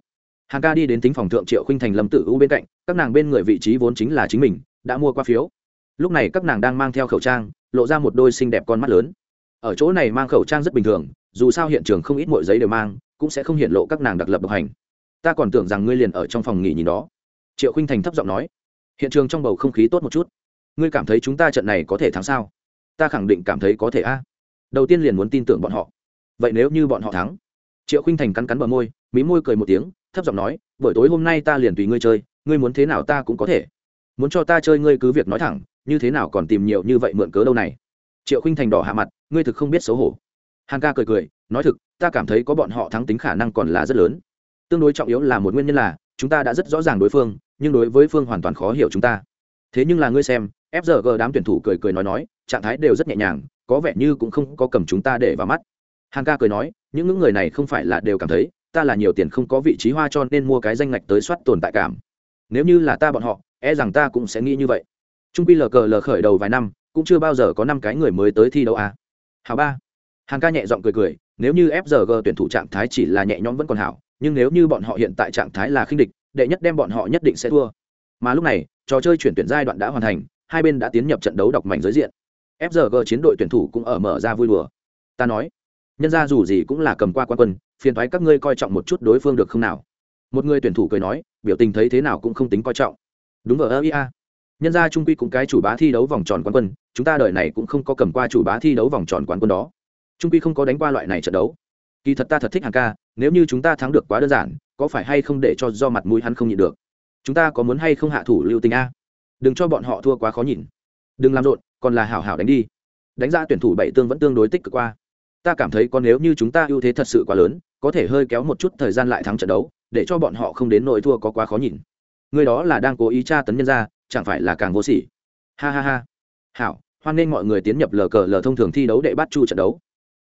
Hàng ca đi đến tính phòng thượng triệu khinh thành lâm tử u bên cạnh, các nàng bên người vị trí vốn chính là chính mình đã mua qua phiếu. Lúc này các nàng đang mang theo khẩu trang, lộ ra một đôi xinh đẹp con mắt lớn. Ở chỗ này mang khẩu trang rất bình thường, dù sao hiện trường không ít mọi giấy đều mang, cũng sẽ không hiện lộ các nàng đặc lập độc hành. Ta còn tưởng rằng ngươi liền ở trong phòng nghỉ nhìn đó. Triệu khinh thành thấp giọng nói. Hiện trường trong bầu không khí tốt một chút. Ngươi cảm thấy chúng ta trận này có thể thắng sao? Ta khẳng định cảm thấy có thể a. Đầu tiên liền muốn tin tưởng bọn họ. Vậy nếu như bọn họ thắng? Triệu khinh thành cắn cắn bờ môi, mí môi cười một tiếng, thấp giọng nói, buổi tối hôm nay ta liền tùy ngươi chơi, ngươi muốn thế nào ta cũng có thể muốn cho ta chơi ngươi cứ việc nói thẳng, như thế nào còn tìm nhiều như vậy mượn cớ đâu này? Triệu khinh thành đỏ hạ mặt, ngươi thực không biết xấu hổ. Hằng ca cười cười, nói thực, ta cảm thấy có bọn họ thắng tính khả năng còn là rất lớn. Tương đối trọng yếu là một nguyên nhân là, chúng ta đã rất rõ ràng đối phương, nhưng đối với phương hoàn toàn khó hiểu chúng ta. Thế nhưng là ngươi xem fg đám tuyển thủ cười cười nói nói, trạng thái đều rất nhẹ nhàng, có vẻ như cũng không có cầm chúng ta để vào mắt. Hằng ca cười nói những những người này không phải là đều cảm thấy, ta là nhiều tiền không có vị trí hoa cho nên mua cái danh ngạch tới soát tồn tại cảm. Nếu như là ta bọn họ e rằng ta cũng sẽ nghĩ như vậy. Trung pi lờ cờ lờ khởi đầu vài năm, cũng chưa bao giờ có năm cái người mới tới thi đấu à. hào ba. Hàng ca nhẹ giọng cười cười, nếu như fg tuyển thủ trạng thái chỉ là nhẹ nhõm vẫn còn hảo, nhưng nếu như bọn họ hiện tại trạng thái là khinh địch, đệ nhất đem bọn họ nhất định sẽ thua. Mà lúc này, trò chơi chuyển tuyển giai đoạn đã hoàn thành, hai bên đã tiến nhập trận đấu đọc mảnh giới diện. Fg chiến đội tuyển thủ cũng ở mở ra vui đùa. Ta nói, nhân ra dù gì cũng là cầm qua quan quân, phiền thoái các ngươi coi trọng một chút đối phương được không nào? Một người tuyển thủ cười nói, biểu tình thấy thế nào cũng không tính coi trọng đúng vào ơ ia nhân ra trung quy cũng cái chủ bá thi đấu vòng tròn quán quân, chúng ta đợi này cũng không có cầm qua chủ bá thi đấu vòng tròn quán quân đó. Trung quy không có đánh qua loại này trận đấu. Kỳ thật ta thật thích hàng ca, nếu như chúng ta thắng được quá đơn giản, có phải hay không để cho do mặt mũi hắn không nhịn được? Chúng ta có muốn hay không hạ thủ lưu tình a? Đừng cho bọn họ thua quá khó nhìn. Đừng làm rộn, còn là hảo hảo đánh đi. Đánh ra tuyển thủ bảy tương vẫn tương đối tích cực qua. Ta cảm thấy còn nếu như chúng ta ưu thế thật sự quá lớn, có thể hơi kéo một chút thời gian lại thắng trận đấu, để cho bọn họ không đến nỗi thua có quá khó nhìn người đó là đang cố ý tra tấn nhân ra chẳng phải là càng vô sỉ. Ha ha ha. Hảo hoan nghênh mọi người tiến nhập lờ cờ lờ thông thường thi đấu để bắt chu trận đấu.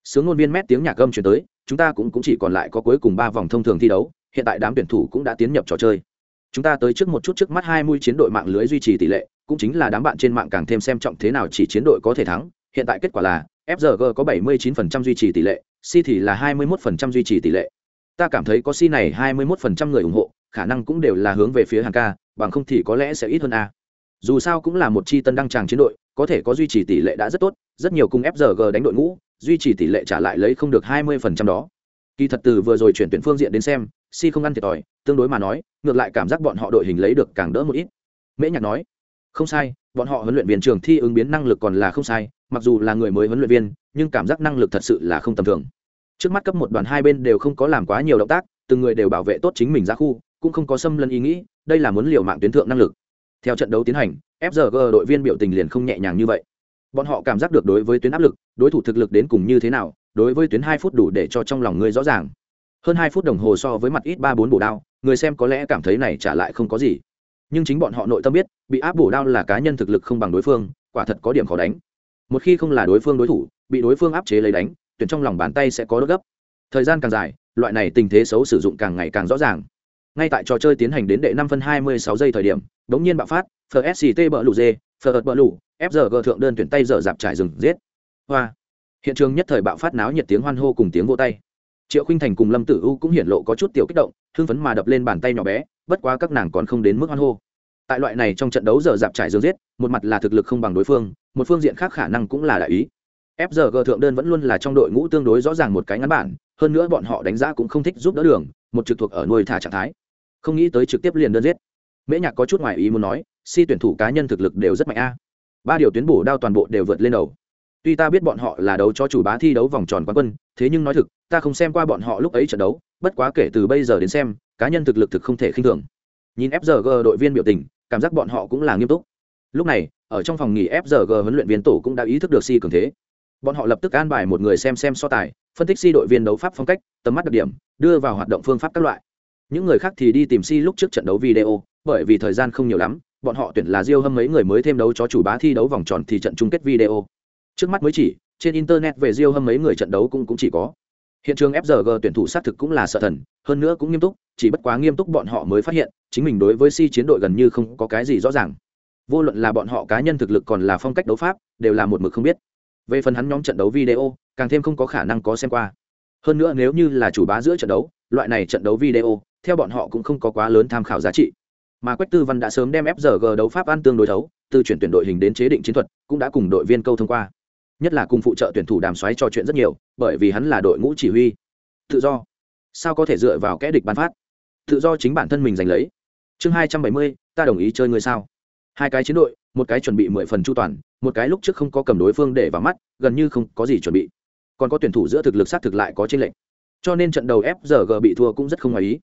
Sướng ngôn viên mét tiếng nhạc gâm chuyển tới chúng ta cũng, cũng chỉ còn lại có cuối cùng ba vòng thông thường thi đấu hiện tại đám tuyển thủ cũng đã tiến nhập trò chơi. Chúng ta tới trước một chút trước mắt hai mươi chiến đội mạng lưới duy trì tỷ lệ cũng chính là đám bạn trên mạng càng thêm xem trọng thế nào chỉ chiến đội có thể thắng. Hiện tại kết quả là fg có 79% duy trì tỷ lệ c thì là 21% duy trì tỷ lệ. Ta cảm thấy có c này 21% người ủng hộ khả năng cũng đều là hướng về phía hàng ca, bằng không thì có lẽ sẽ ít hơn a. Dù sao cũng là một chi tân đăng tràng chiến đội, có thể có duy trì tỷ lệ đã rất tốt, rất nhiều cung fg đánh đội ngũ, duy trì tỷ lệ trả lại lấy không được 20% đó. Kỳ thật từ vừa rồi chuyển tuyển phương diện đến xem, si không ăn thiệt thòi, tương đối mà nói, ngược lại cảm giác bọn họ đội hình lấy được càng đỡ một ít. Mễ nhạc nói, không sai, bọn họ huấn luyện viên trường thi ứng biến năng lực còn là không sai, mặc dù là người mới huấn luyện viên, nhưng cảm giác năng lực thật sự là không tầm thường. Trước mắt cấp một đoàn hai bên đều không có làm quá nhiều động tác, từng người đều bảo vệ tốt chính mình ra khu cũng không có xâm lấn ý nghĩ, đây là muốn liều mạng tuyến thượng năng lực. Theo trận đấu tiến hành fg đội viên biểu tình liền không nhẹ nhàng như vậy. Bọn họ cảm giác được đối với tuyến áp lực, đối thủ thực lực đến cùng như thế nào, đối với tuyến hai phút đủ để cho trong lòng người rõ ràng. Hơn hai phút đồng hồ so với mặt ít ba bốn bổ đao, người xem có lẽ cảm thấy này trả lại không có gì. Nhưng chính bọn họ nội tâm biết, bị áp bổ đao là cá nhân thực lực không bằng đối phương, quả thật có điểm khó đánh. Một khi không là đối phương đối thủ, bị đối phương áp chế lấy đánh, tuyển trong lòng bàn tay sẽ có đốt gấp. Thời gian càng dài, loại này tình thế xấu sử dụng càng ngày càng rõ ràng ngay tại trò chơi tiến hành đến đệ năm phân hai mươi sáu giây thời điểm đ ố n g nhiên bạo phát fsct bờ lù dê phờ bờ lù fg thượng đơn tuyển tay dở dạp trải rừng, giết. Hoa. Hiện trường nhất thời bạo phát náo nhiệt tiếng hoan hô cùng tiếng vô tay. Triệu khinh thành cùng lâm tử u cũng hiển lộ có chút tiểu kích động, hưng phấn mà đập lên bàn tay nhỏ bé, bất quá các nàng còn không đến mức hoan hô. Tại loại này trong trận đấu giờ dạp trải dương giết, một mặt là thực lực không bằng đối phương, một phương diện khác khả năng cũng là đại ý. Fg thượng đơn vẫn luôn là trong đội ngũ tương đối rõ ràng một cái ngắn bản, hơn nữa bọn họ đánh giá cũng không thích giúp đỡ đường, một trực thuộc ở nuôi thả trạng thái không nghĩ tới trực tiếp liền đơn giết. Mễ nhạc có chút ngoài ý muốn nói, si tuyển thủ cá nhân thực lực đều rất mạnh a. Ba điều tuyến bổ đao toàn bộ đều vượt lên đầu. Tuy ta biết bọn họ là đấu cho chủ bá thi đấu vòng tròn quán quân, thế nhưng nói thực, ta không xem qua bọn họ lúc ấy trận đấu, bất quá kể từ bây giờ đến xem, cá nhân thực lực thực không thể khinh thường. Nhìn fg đội viên biểu tình, cảm giác bọn họ cũng là nghiêm túc. Lúc này, ở trong phòng nghỉ fg huấn luyện viên tổ cũng đã ý thức được si cường thế. Bọn họ lập tức an bài một người xem xem so tài, phân tích si đội viên đấu pháp phong cách, tầm mắt đặc điểm, đưa vào hoạt động phương pháp các loại những người khác thì đi tìm si lúc trước trận đấu video bởi vì thời gian không nhiều lắm bọn họ tuyển là diêu hâm mấy người mới thêm đấu cho chủ bá thi đấu vòng tròn thì trận chung kết video. Trước mắt mới chỉ trên internet về diêu hâm mấy người trận đấu cũng, cũng chỉ có. Hiện trường fg tuyển thủ xác thực cũng là sợ thần hơn nữa cũng nghiêm túc chỉ bất quá nghiêm túc bọn họ mới phát hiện chính mình đối với si chiến đội gần như không có cái gì rõ ràng. Vô luận là bọn họ cá nhân thực lực còn là phong cách đấu pháp đều là một mực không biết. Về phần hắn nhóm trận đấu video càng thêm không có khả năng có xem qua. Hơn nữa nếu như là chủ bá giữa trận đấu loại này trận đấu video theo bọn họ cũng không có quá lớn tham khảo giá trị. Mà quách tư văn đã sớm đem fg đấu pháp ăn tương đối thấu, từ chuyển tuyển đội hình đến chế định chiến thuật, cũng đã cùng đội viên câu thông qua. Nhất là cùng phụ trợ tuyển thủ đàm xoáy trò chuyện rất nhiều, bởi vì hắn là đội ngũ chỉ huy. Tự do. Sao có thể dựa vào kẽ địch bán phát? Tự do chính bản thân mình giành lấy. Chương hai trăm bảy mươi, ta đồng ý chơi người sao? Hai cái chiến đội, một cái chuẩn bị mười phần chu toàn, một cái lúc trước không có cầm đối phương để vào mắt, gần như không có gì chuẩn bị. Còn có tuyển thủ giữa thực lực sát thực lại có tranh lệch. Cho nên trận đầu fg bị thua cũng rất không ngoài ý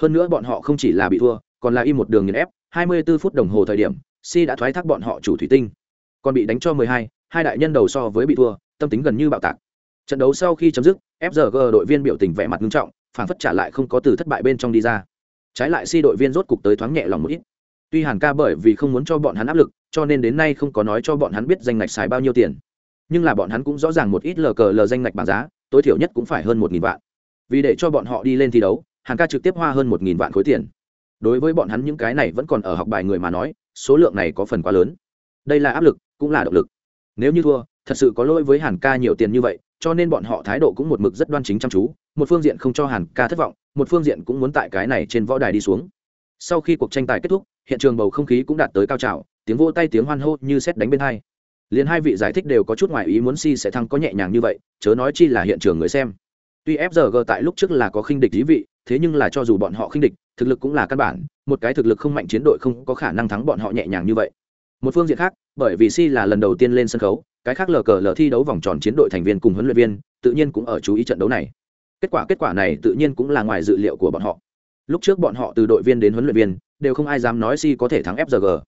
hơn nữa bọn họ không chỉ là bị thua còn là im một đường nghiền ép. 24 phút đồng hồ thời điểm si đã thoái thác bọn họ chủ thủy tinh. Còn bị đánh cho 12, hai đại nhân đầu so với bị thua tâm tính gần như bạo tạc. Trận đấu sau khi chấm dứt fg đội viên biểu tình vẻ mặt nghiêm trọng phản phất trả lại không có từ thất bại bên trong đi ra. Trái lại si đội viên rốt cục tới thoáng nhẹ lòng một ít. Tuy hàn ca bởi vì không muốn cho bọn hắn áp lực cho nên đến nay không có nói cho bọn hắn biết danh ngạch xài bao nhiêu tiền. Nhưng là bọn hắn cũng rõ ràng một ít lờ cờ lờ danh ngạch bảng giá tối thiểu nhất cũng phải hơn một nghìn vạn. Vì để cho bọn họ đi lên thi đấu hàn ca trực tiếp hoa hơn một nghìn vạn khối tiền. Đối với bọn hắn những cái này vẫn còn ở học bài người mà nói, số lượng này có phần quá lớn. Đây là áp lực, cũng là động lực. Nếu như thua, thật sự có lỗi với hàn ca nhiều tiền như vậy, cho nên bọn họ thái độ cũng một mực rất đoan chính chăm chú. Một phương diện không cho hàn ca thất vọng, một phương diện cũng muốn tại cái này trên võ đài đi xuống. Sau khi cuộc tranh tài kết thúc, hiện trường bầu không khí cũng đạt tới cao trào, tiếng vô tay tiếng hoan hô như xét đánh bên hai. Liền hai vị giải thích đều có chút ngoài ý muốn si sẽ thăng có nhẹ nhàng như vậy, chớ nói chi là hiện trường người xem. Tuy fg tại lúc trước là có khinh địch lý vị thế nhưng là cho dù bọn họ khinh địch, thực lực cũng là căn bản, một cái thực lực không mạnh chiến đội không có khả năng thắng bọn họ nhẹ nhàng như vậy. Một phương diện khác, bởi vì si là lần đầu tiên lên sân khấu, cái khác lờ cờ lờ thi đấu vòng tròn chiến đội thành viên cùng huấn luyện viên, tự nhiên cũng ở chú ý trận đấu này. Kết quả kết quả này tự nhiên cũng là ngoài dự liệu của bọn họ. Lúc trước bọn họ từ đội viên đến huấn luyện viên, đều không ai dám nói si có thể thắng fg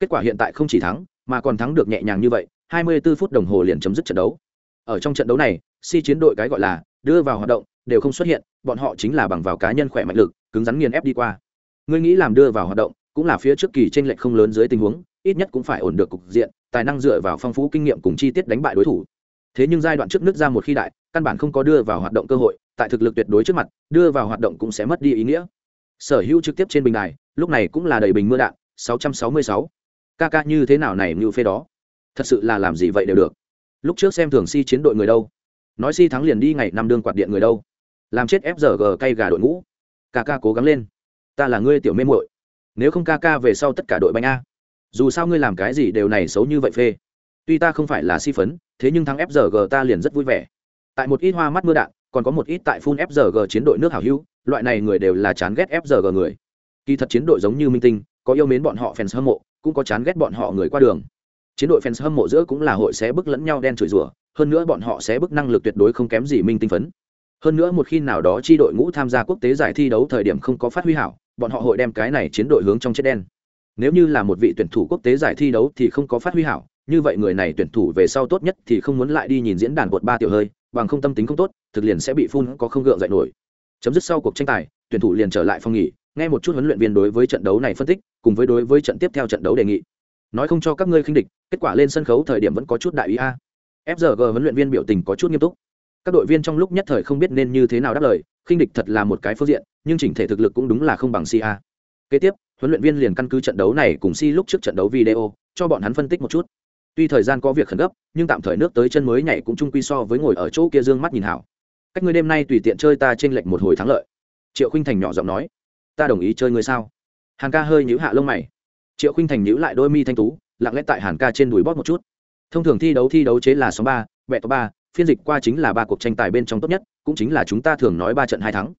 kết quả hiện tại không chỉ thắng, mà còn thắng được nhẹ nhàng như vậy 24 phút đồng hồ liền chấm dứt trận đấu. Ở trong trận đấu này si chiến đội cái gọi là đưa vào hoạt động đều không xuất hiện, bọn họ chính là bằng vào cá nhân khỏe mạnh lực, cứng rắn nghiền ép đi qua. Ngươi nghĩ làm đưa vào hoạt động, cũng là phía trước kỳ trên lệch không lớn dưới tình huống, ít nhất cũng phải ổn được cục diện, tài năng dựa vào phong phú kinh nghiệm cùng chi tiết đánh bại đối thủ. Thế nhưng giai đoạn trước nước ra một khi đại, căn bản không có đưa vào hoạt động cơ hội, tại thực lực tuyệt đối trước mặt, đưa vào hoạt động cũng sẽ mất đi ý nghĩa. Sở hữu trực tiếp trên bình đài, lúc này cũng là đầy bình mưa đạn 666. ca ca như thế nào này như phê đó? Thật sự là làm gì vậy đều được. Lúc trước xem thường si chiến đội người đâu? Nói si thắng liền đi ngày năm đương quạt điện người đâu? Làm chết fg cay gà đội ngũ. Ca ca cố gắng lên. Ta là ngươi tiểu mê muội. Nếu không ca ca về sau tất cả đội banh a. Dù sao ngươi làm cái gì đều này xấu như vậy phê. Tuy ta không phải là si phấn, thế nhưng thắng fg ta liền rất vui vẻ. Tại một ít hoa mắt mưa đạn, còn có một ít tại phun fg chiến đội nước hảo hữu, loại này người đều là chán ghét fg người. Kỳ thật chiến đội giống như minh tinh, có yêu mến bọn họ fans hâm mộ, cũng có chán ghét bọn họ người qua đường. Chiến đội fans hâm mộ giữa cũng là hội sẽ bức lẫn nhau đen chửi rủa, hơn nữa bọn họ sẽ bức năng lực tuyệt đối không kém gì minh tinh phấn hơn nữa một khi nào đó chi đội ngũ tham gia quốc tế giải thi đấu thời điểm không có phát huy hảo, bọn họ hội đem cái này chiến đội hướng trong chết đen. Nếu như là một vị tuyển thủ quốc tế giải thi đấu thì không có phát huy hảo, như vậy người này tuyển thủ về sau tốt nhất thì không muốn lại đi nhìn diễn đàn bột ba tiểu hơi, bằng không tâm tính không tốt, thực liền sẽ bị phun có không gượng dậy nổi. Chấm dứt sau cuộc tranh tài, tuyển thủ liền trở lại phòng nghỉ, nghe một chút huấn luyện viên đối với trận đấu này phân tích, cùng với đối với trận tiếp theo trận đấu đề nghị. Nói không cho các ngươi khinh địch, kết quả lên sân khấu thời điểm vẫn có chút đại ý a. Fg huấn luyện viên biểu tình có chút nghiêm túc các đội viên trong lúc nhất thời không biết nên như thế nào đáp lời, khinh địch thật là một cái phương diện, nhưng chỉnh thể thực lực cũng đúng là không bằng si a kế tiếp, huấn luyện viên liền căn cứ trận đấu này cùng si lúc trước trận đấu video, cho bọn hắn phân tích một chút. Tuy thời gian có việc khẩn cấp, nhưng tạm thời nước tới chân mới nhảy cũng chung quy so với ngồi ở chỗ kia dương mắt nhìn hảo. Cách ngươi đêm nay tùy tiện chơi ta trên lệnh một hồi thắng lợi. Triệu khinh thành nhỏ giọng nói. Ta đồng ý chơi ngươi sao? Hàn ca hơi nhữ hạ lông mày. Triệu khinh thành nhữ lại đôi mi thanh tú, lặng lẽ tại hàn ca trên đùi bóp một chút. Thông thường thi đấu thi đấu chế là số ba vẹ top ba phiên dịch qua chính là ba cuộc tranh tài bên trong tốt nhất, cũng chính là chúng ta thường nói ba trận hai thắng.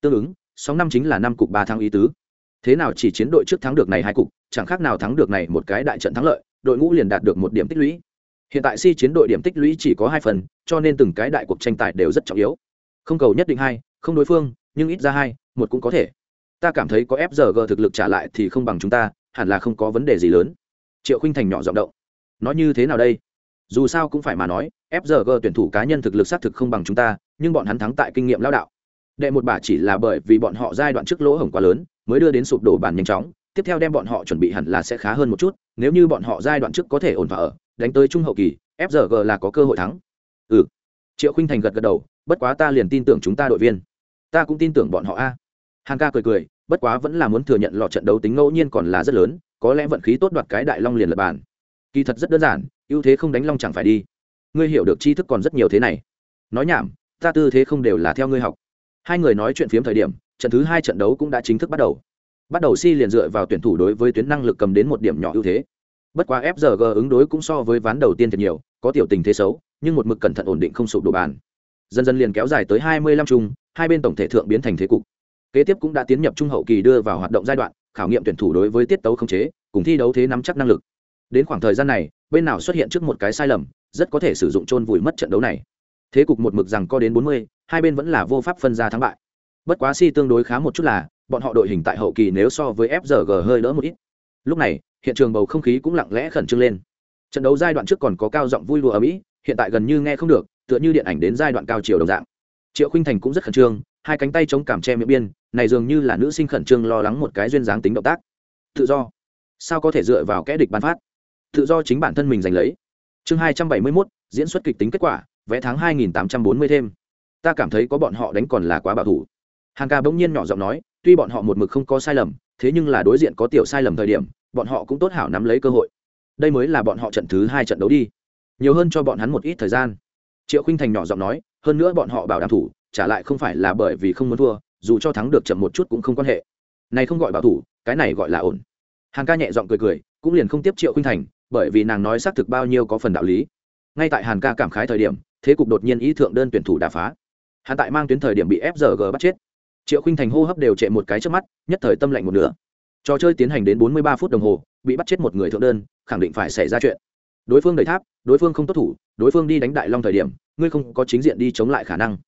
Tương ứng, sóng năm chính là năm cục ba thắng ý tứ. Thế nào chỉ chiến đội trước thắng được này hai cục, chẳng khác nào thắng được này một cái đại trận thắng lợi, đội ngũ liền đạt được một điểm tích lũy. Hiện tại si chiến đội điểm tích lũy chỉ có hai phần, cho nên từng cái đại cuộc tranh tài đều rất trọng yếu. Không cầu nhất định hai, không đối phương, nhưng ít ra hai, một cũng có thể. Ta cảm thấy có fg thực lực trả lại thì không bằng chúng ta, hẳn là không có vấn đề gì lớn. Triệu khinh thành nhỏ giọng động. Nói như thế nào đây? Dù sao cũng phải mà nói fg tuyển thủ cá nhân thực lực xác thực không bằng chúng ta, nhưng bọn hắn thắng tại kinh nghiệm lao đạo. Đệ một bả chỉ là bởi vì bọn họ giai đoạn trước lỗ hổng quá lớn, mới đưa đến sụp đổ bàn nhanh chóng, tiếp theo đem bọn họ chuẩn bị hẳn là sẽ khá hơn một chút, nếu như bọn họ giai đoạn trước có thể ổn và ở, đánh tới trung hậu kỳ fg là có cơ hội thắng. Ừ. Triệu khinh thành gật gật đầu, bất quá ta liền tin tưởng chúng ta đội viên. Ta cũng tin tưởng bọn họ a. Hàng ca cười cười, bất quá vẫn là muốn thừa nhận lọ trận đấu tính ngẫu nhiên còn là rất lớn, có lẽ vận khí tốt đoạt cái đại long liền lập bàn. Kỳ thật rất đơn giản, ưu thế không đánh long chẳng phải đi ngươi hiểu được tri thức còn rất nhiều thế này. Nói nhảm, ta tư thế không đều là theo ngươi học. Hai người nói chuyện phiếm thời điểm, trận thứ hai trận đấu cũng đã chính thức bắt đầu. Bắt đầu si liền dựa vào tuyển thủ đối với tuyến năng lực cầm đến một điểm nhỏ ưu thế. Bất quá fgg ứng đối cũng so với ván đầu tiên thật nhiều, có tiểu tình thế xấu, nhưng một mực cẩn thận ổn định không sụp đổ bàn. Dần dần liền kéo dài tới hai mươi lăm chung, hai bên tổng thể thượng biến thành thế cục. Kế tiếp cũng đã tiến nhập trung hậu kỳ đưa vào hoạt động giai đoạn, khảo nghiệm tuyển thủ đối với tiết tấu không chế, cùng thi đấu thế nắm chắc năng lực. Đến khoảng thời gian này, bên nào xuất hiện trước một cái sai lầm rất có thể sử dụng chôn vùi mất trận đấu này. Thế cục một mực rằng có đến bốn mươi, hai bên vẫn là vô pháp phân ra thắng bại. Bất quá si tương đối khá một chút là, bọn họ đội hình tại hậu kỳ nếu so với FZG hơi đỡ một ít. Lúc này, hiện trường bầu không khí cũng lặng lẽ khẩn trương lên. Trận đấu giai đoạn trước còn có cao giọng vui đùa ở mỹ, hiện tại gần như nghe không được, tựa như điện ảnh đến giai đoạn cao chiều đồng dạng. Triệu Khuynh thành cũng rất khẩn trương, hai cánh tay chống cảm che miệng biên, này dường như là nữ sinh khẩn trương lo lắng một cái duyên dáng tính động tác. Tự do. Sao có thể dựa vào kẻ địch ban phát? Tự do chính bản thân mình giành lấy chương hai trăm bảy mươi mốt, diễn xuất kịch tính kết quả, vé tháng hai nghìn tám trăm bốn mươi thêm. Ta cảm thấy có bọn họ đánh còn là quá bảo thủ. Hàng ca bỗng nhiên nhỏ giọng nói, tuy bọn họ một mực không có sai lầm, thế nhưng là đối diện có tiểu sai lầm thời điểm, bọn họ cũng tốt hảo nắm lấy cơ hội. Đây mới là bọn họ trận thứ hai trận đấu đi. Nhiều hơn cho bọn hắn một ít thời gian. Triệu khinh thành nhỏ giọng nói, hơn nữa bọn họ bảo đảm thủ, trả lại không phải là bởi vì không muốn thua, dù cho thắng được chậm một chút cũng không quan hệ. Này không gọi bảo thủ, cái này gọi là ổn. Hàng ca nhẹ giọng cười cười, cũng liền không tiếp triệu khinh thành bởi vì nàng nói xác thực bao nhiêu có phần đạo lý. Ngay tại hàn ca cảm khái thời điểm, thế cục đột nhiên ý thượng đơn tuyển thủ đà phá. Hàn tại mang tuyến thời điểm bị fg bắt chết. Triệu khinh thành hô hấp đều trệ một cái trước mắt, nhất thời tâm lạnh một nửa. Trò chơi tiến hành đến bốn mươi ba phút đồng hồ, bị bắt chết một người thượng đơn, khẳng định phải xảy ra chuyện. Đối phương đầy tháp, đối phương không tốt thủ, đối phương đi đánh đại long thời điểm, ngươi không có chính diện đi chống lại khả năng.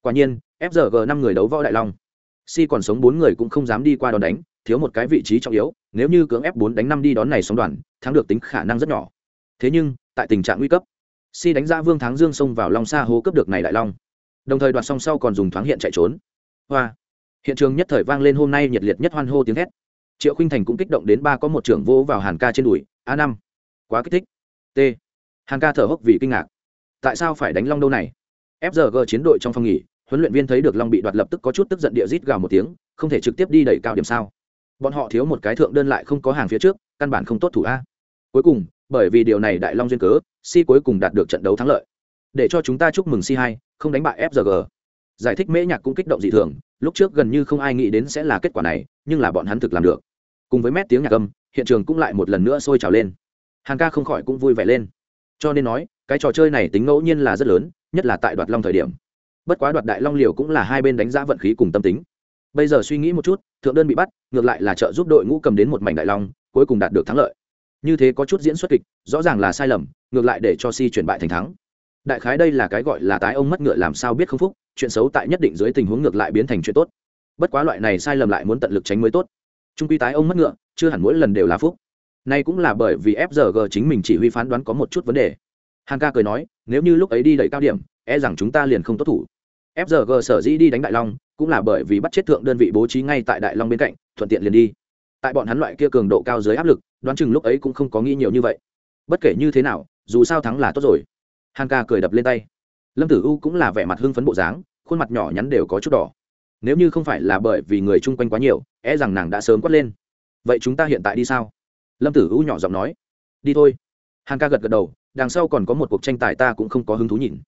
Quả nhiên fg năm người đấu võ đại long. Si còn sống bốn người cũng không dám đi qua đòn đánh thiếu một cái vị trí trọng yếu, nếu như cưỡng ép bốn đánh năm đi đón này sóng đoàn, thắng được tính khả năng rất nhỏ. Thế nhưng, tại tình trạng nguy cấp si đánh ra vương thắng dương xông vào long xa hố cướp được này đại long. Đồng thời đoạt song sau còn dùng thoáng hiện chạy trốn. Hoa. Hiện trường nhất thời vang lên hôm nay nhiệt liệt nhất hoan hô tiếng hét. Triệu khinh thành cũng kích động đến ba có một trưởng vô vào hàn ca trên đùi, a năm. Quá kích thích. T. Hàn ca thở hốc vì kinh ngạc. Tại sao phải đánh long đâu này? Fg chiến đội trong phòng nghỉ, huấn luyện viên thấy được long bị đoạt lập tức có chút tức giận địa rít gào một tiếng, không thể trực tiếp đi đẩy cao điểm sao? Bọn họ thiếu một cái thượng đơn lại không có hàng phía trước, căn bản không tốt thủ a. Cuối cùng, bởi vì điều này đại long duyên cớ, si cuối cùng đạt được trận đấu thắng lợi. Để cho chúng ta chúc mừng si hai, không đánh bại fg giải thích mễ nhạc cũng kích động dị thường, lúc trước gần như không ai nghĩ đến sẽ là kết quả này, nhưng là bọn hắn thực làm được. Cùng với mét tiếng nhạc âm, hiện trường cũng lại một lần nữa sôi trào lên. Hàng ca không khỏi cũng vui vẻ lên. Cho nên nói, cái trò chơi này tính ngẫu nhiên là rất lớn, nhất là tại đoạt long thời điểm. Bất quá đoạt đại long liều cũng là hai bên đánh giá vận khí cùng tâm tính bây giờ suy nghĩ một chút, thượng đơn bị bắt, ngược lại là trợ giúp đội ngũ cầm đến một mảnh đại long, cuối cùng đạt được thắng lợi. Như thế có chút diễn xuất kịch, rõ ràng là sai lầm, ngược lại để cho si chuyển bại thành thắng. Đại khái đây là cái gọi là tái ông mất ngựa làm sao biết không phúc, chuyện xấu tại nhất định dưới tình huống ngược lại biến thành chuyện tốt. Bất quá loại này sai lầm lại muốn tận lực tránh mới tốt. Trung quy tái ông mất ngựa, chưa hẳn mỗi lần đều là phúc. Nay cũng là bởi vì fg chính mình chỉ huy phán đoán có một chút vấn đề. Hàng ca cười nói, nếu như lúc ấy đi đẩy cao điểm e rằng chúng ta liền không tốt thủ. Fg sở dĩ đi đánh đại long cũng là bởi vì bắt chết thượng đơn vị bố trí ngay tại đại long bên cạnh, thuận tiện liền đi. Tại bọn hắn loại kia cường độ cao dưới áp lực, đoán chừng lúc ấy cũng không có nghĩ nhiều như vậy. Bất kể như thế nào, dù sao thắng là tốt rồi. Hằng ca cười đập lên tay. Lâm tử u cũng là vẻ mặt hưng phấn bộ dáng, khuôn mặt nhỏ nhắn đều có chút đỏ. Nếu như không phải là bởi vì người chung quanh quá nhiều e rằng nàng đã sớm quát lên. Vậy chúng ta hiện tại đi sao? Lâm tử u nhỏ giọng nói. Đi thôi. Hằng ca gật gật đầu, đằng sau còn có một cuộc tranh tài ta cũng không có hứng thú nhìn.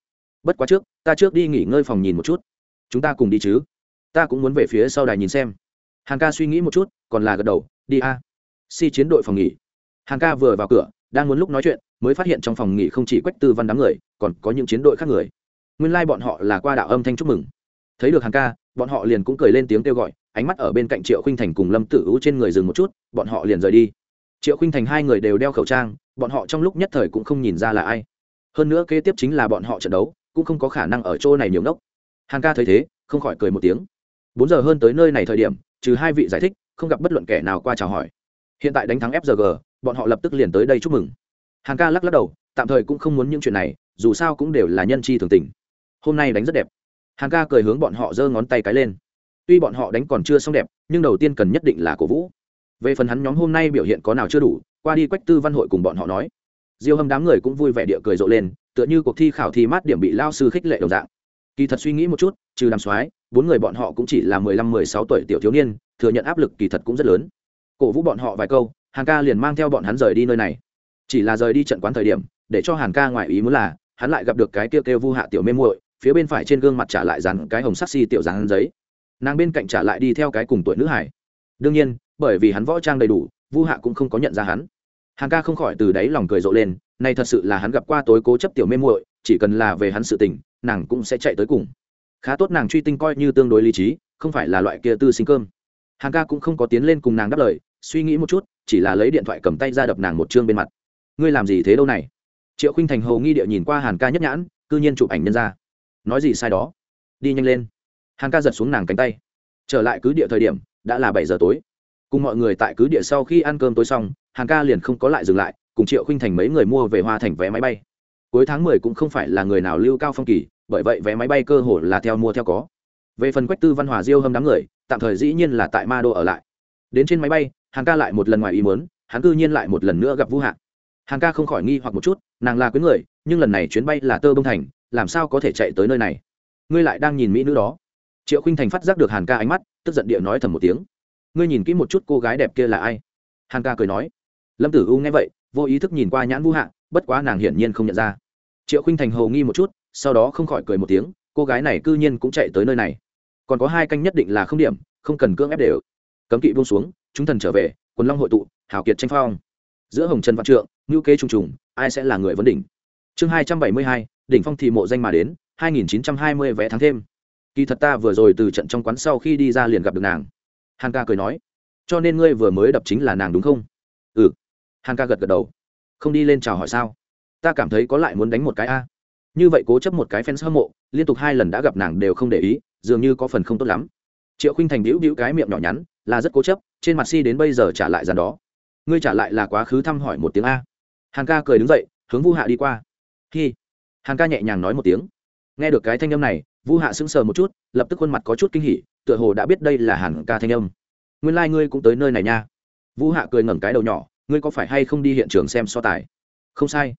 Bất quá trước, ta trước đi nghỉ ngơi phòng nhìn một chút. Chúng ta cùng đi chứ? Ta cũng muốn về phía sau đài nhìn xem. Hàng ca suy nghĩ một chút, còn là gật đầu, đi a. Si chiến đội phòng nghỉ. Hàng ca vừa vào cửa, đang muốn lúc nói chuyện, mới phát hiện trong phòng nghỉ không chỉ quách tư văn đám người, còn có những chiến đội khác người. Nguyên lai、like、bọn họ là qua đạo âm thanh chúc mừng. Thấy được hàng ca, bọn họ liền cũng cười lên tiếng kêu gọi, ánh mắt ở bên cạnh triệu khinh thành cùng lâm tử u trên người dừng một chút, bọn họ liền rời đi. Triệu khinh thành hai người đều đeo khẩu trang, bọn họ trong lúc nhất thời cũng không nhìn ra là ai. Hơn nữa kế tiếp chính là bọn họ trận đấu, cũng không có khả năng ở chỗ này nhiều ngốc. Hàng ca thấy thế, không khỏi cười một tiếng bốn giờ hơn tới nơi này thời điểm, trừ hai vị giải thích, không gặp bất luận kẻ nào qua chào hỏi. Hiện tại đánh thắng fg bọn họ lập tức liền tới đây chúc mừng. Hàng ca lắc lắc đầu, tạm thời cũng không muốn những chuyện này, dù sao cũng đều là nhân chi thường tình. Hôm nay đánh rất đẹp. Hàng ca cười hướng bọn họ giơ ngón tay cái lên. Tuy bọn họ đánh còn chưa xong đẹp, nhưng đầu tiên cần nhất định là cổ vũ. Về phần hắn nhóm hôm nay biểu hiện có nào chưa đủ, qua đi quách tư văn hội cùng bọn họ nói. Diêu hâm đám người cũng vui vẻ địa cười rộ lên, tựa như cuộc thi khảo thi mát điểm bị lao sư khích lệ đồng dạng kỳ thật suy nghĩ một chút, trừ đàm soái, bốn người bọn họ cũng chỉ là mười lăm, mười sáu tuổi tiểu thiếu niên, thừa nhận áp lực kỳ thật cũng rất lớn. Cổ vũ bọn họ vài câu, hàn ca liền mang theo bọn hắn rời đi nơi này. Chỉ là rời đi trận quán thời điểm, để cho hàn ca ngoại ý muốn là, hắn lại gặp được cái kêu kêu vu hạ tiểu mê muội, phía bên phải trên gương mặt trả lại dán cái hồng sắc xi tiểu dán giấy. Nàng bên cạnh trả lại đi theo cái cùng tuổi nữ hải. Đương nhiên, bởi vì hắn võ trang đầy đủ, vu hạ cũng không có nhận ra hắn. Hàn ca không khỏi từ đáy lòng cười rộ lên nay thật sự là hắn gặp qua tối cố chấp tiểu mê muội chỉ cần là về hắn sự tình, nàng cũng sẽ chạy tới cùng. Khá tốt nàng truy tinh coi như tương đối lý trí, không phải là loại kia tư sinh cơm. Hàn ca cũng không có tiến lên cùng nàng đáp lời, suy nghĩ một chút, chỉ là lấy điện thoại cầm tay ra đập nàng một chương bên mặt. Ngươi làm gì thế đâu này? Triệu khinh thành hầu nghi địa nhìn qua hàn ca nhất nhãn, cư nhiên chụp ảnh nhân ra. Nói gì sai đó? Đi nhanh lên. Hàn ca giật xuống nàng cánh tay. Trở lại cứ địa thời điểm, đã là bảy giờ tối. Cùng mọi người tại cứ địa sau khi ăn cơm tối xong hàn ca liền không có lại dừng lại, cùng triệu khinh thành mấy người mua về hoa thành vé máy bay cuối tháng mười cũng không phải là người nào lưu cao phong kỳ, bởi vậy vé máy bay cơ hồ là theo mua theo có. Về phần quách tư văn hòa diêu hâm đám người, tạm thời dĩ nhiên là tại ma đô ở lại. Đến trên máy bay, hàn ca lại một lần ngoài ý muốn, hắn cư nhiên lại một lần nữa gặp vũ hạ hàn ca không khỏi nghi hoặc một chút, nàng là quý người, nhưng lần này chuyến bay là tơ bông thành, làm sao có thể chạy tới nơi này? Ngươi lại đang nhìn mỹ nữ đó. Triệu khinh thành phát giác được hàn ca ánh mắt, tức giận địa nói thầm một tiếng. Ngươi nhìn kỹ một chút cô gái đẹp kia là ai? Hàn ca cười nói. Lâm tử u nghe vậy, vô ý thức nhìn qua nhãn vũ hạ bất quá nàng hiển nhiên không nhận ra triệu khinh thành hầu nghi một chút, sau đó không khỏi cười một tiếng, cô gái này cư nhiên cũng chạy tới nơi này. Còn có hai canh nhất định là không điểm, không cần cưỡng ép đều. Cấm kỵ buông xuống, chúng thần trở về, quần long hội tụ, hào kiệt tranh phong. Giữa hồng trần văn trượng ngữ kế trùng trùng, ai sẽ là người vấn đỉnh? Chương hai trăm bảy mươi hai, đỉnh phong thì mộ danh mà đến, hai nghìn chín trăm hai mươi vé tháng thêm. Kỳ thật ta vừa rồi từ trận trong quán sau khi đi ra liền gặp được nàng. Hàn ca cười nói, cho nên ngươi vừa mới đập chính là nàng đúng không? Ừ. Hàn ca gật gật đầu. Không đi lên chào hỏi sao? Ta cảm thấy có lại muốn đánh một cái a. Như vậy cố chấp một cái fans hâm mộ, liên tục hai lần đã gặp nàng đều không để ý, dường như có phần không tốt lắm. Triệu khinh thành đĩu đĩu cái miệng nhỏ nhắn, là rất cố chấp, trên mặt si đến bây giờ trả lại dàn đó. Ngươi trả lại là quá khứ thăm hỏi một tiếng a. Hàn ca cười đứng dậy, hướng vu hạ đi qua. Hi. Hàn ca nhẹ nhàng nói một tiếng. Nghe được cái thanh âm này, vu hạ sững sờ một chút, lập tức khuôn mặt có chút kinh hỉ, tựa hồ đã biết đây là hàn ca thanh âm. Nguyên lai、like、ngươi cũng tới nơi này nha. Vu hạ cười ngẩng cái đầu nhỏ, ngươi có phải hay không đi hiện trường xem so tài? Không sai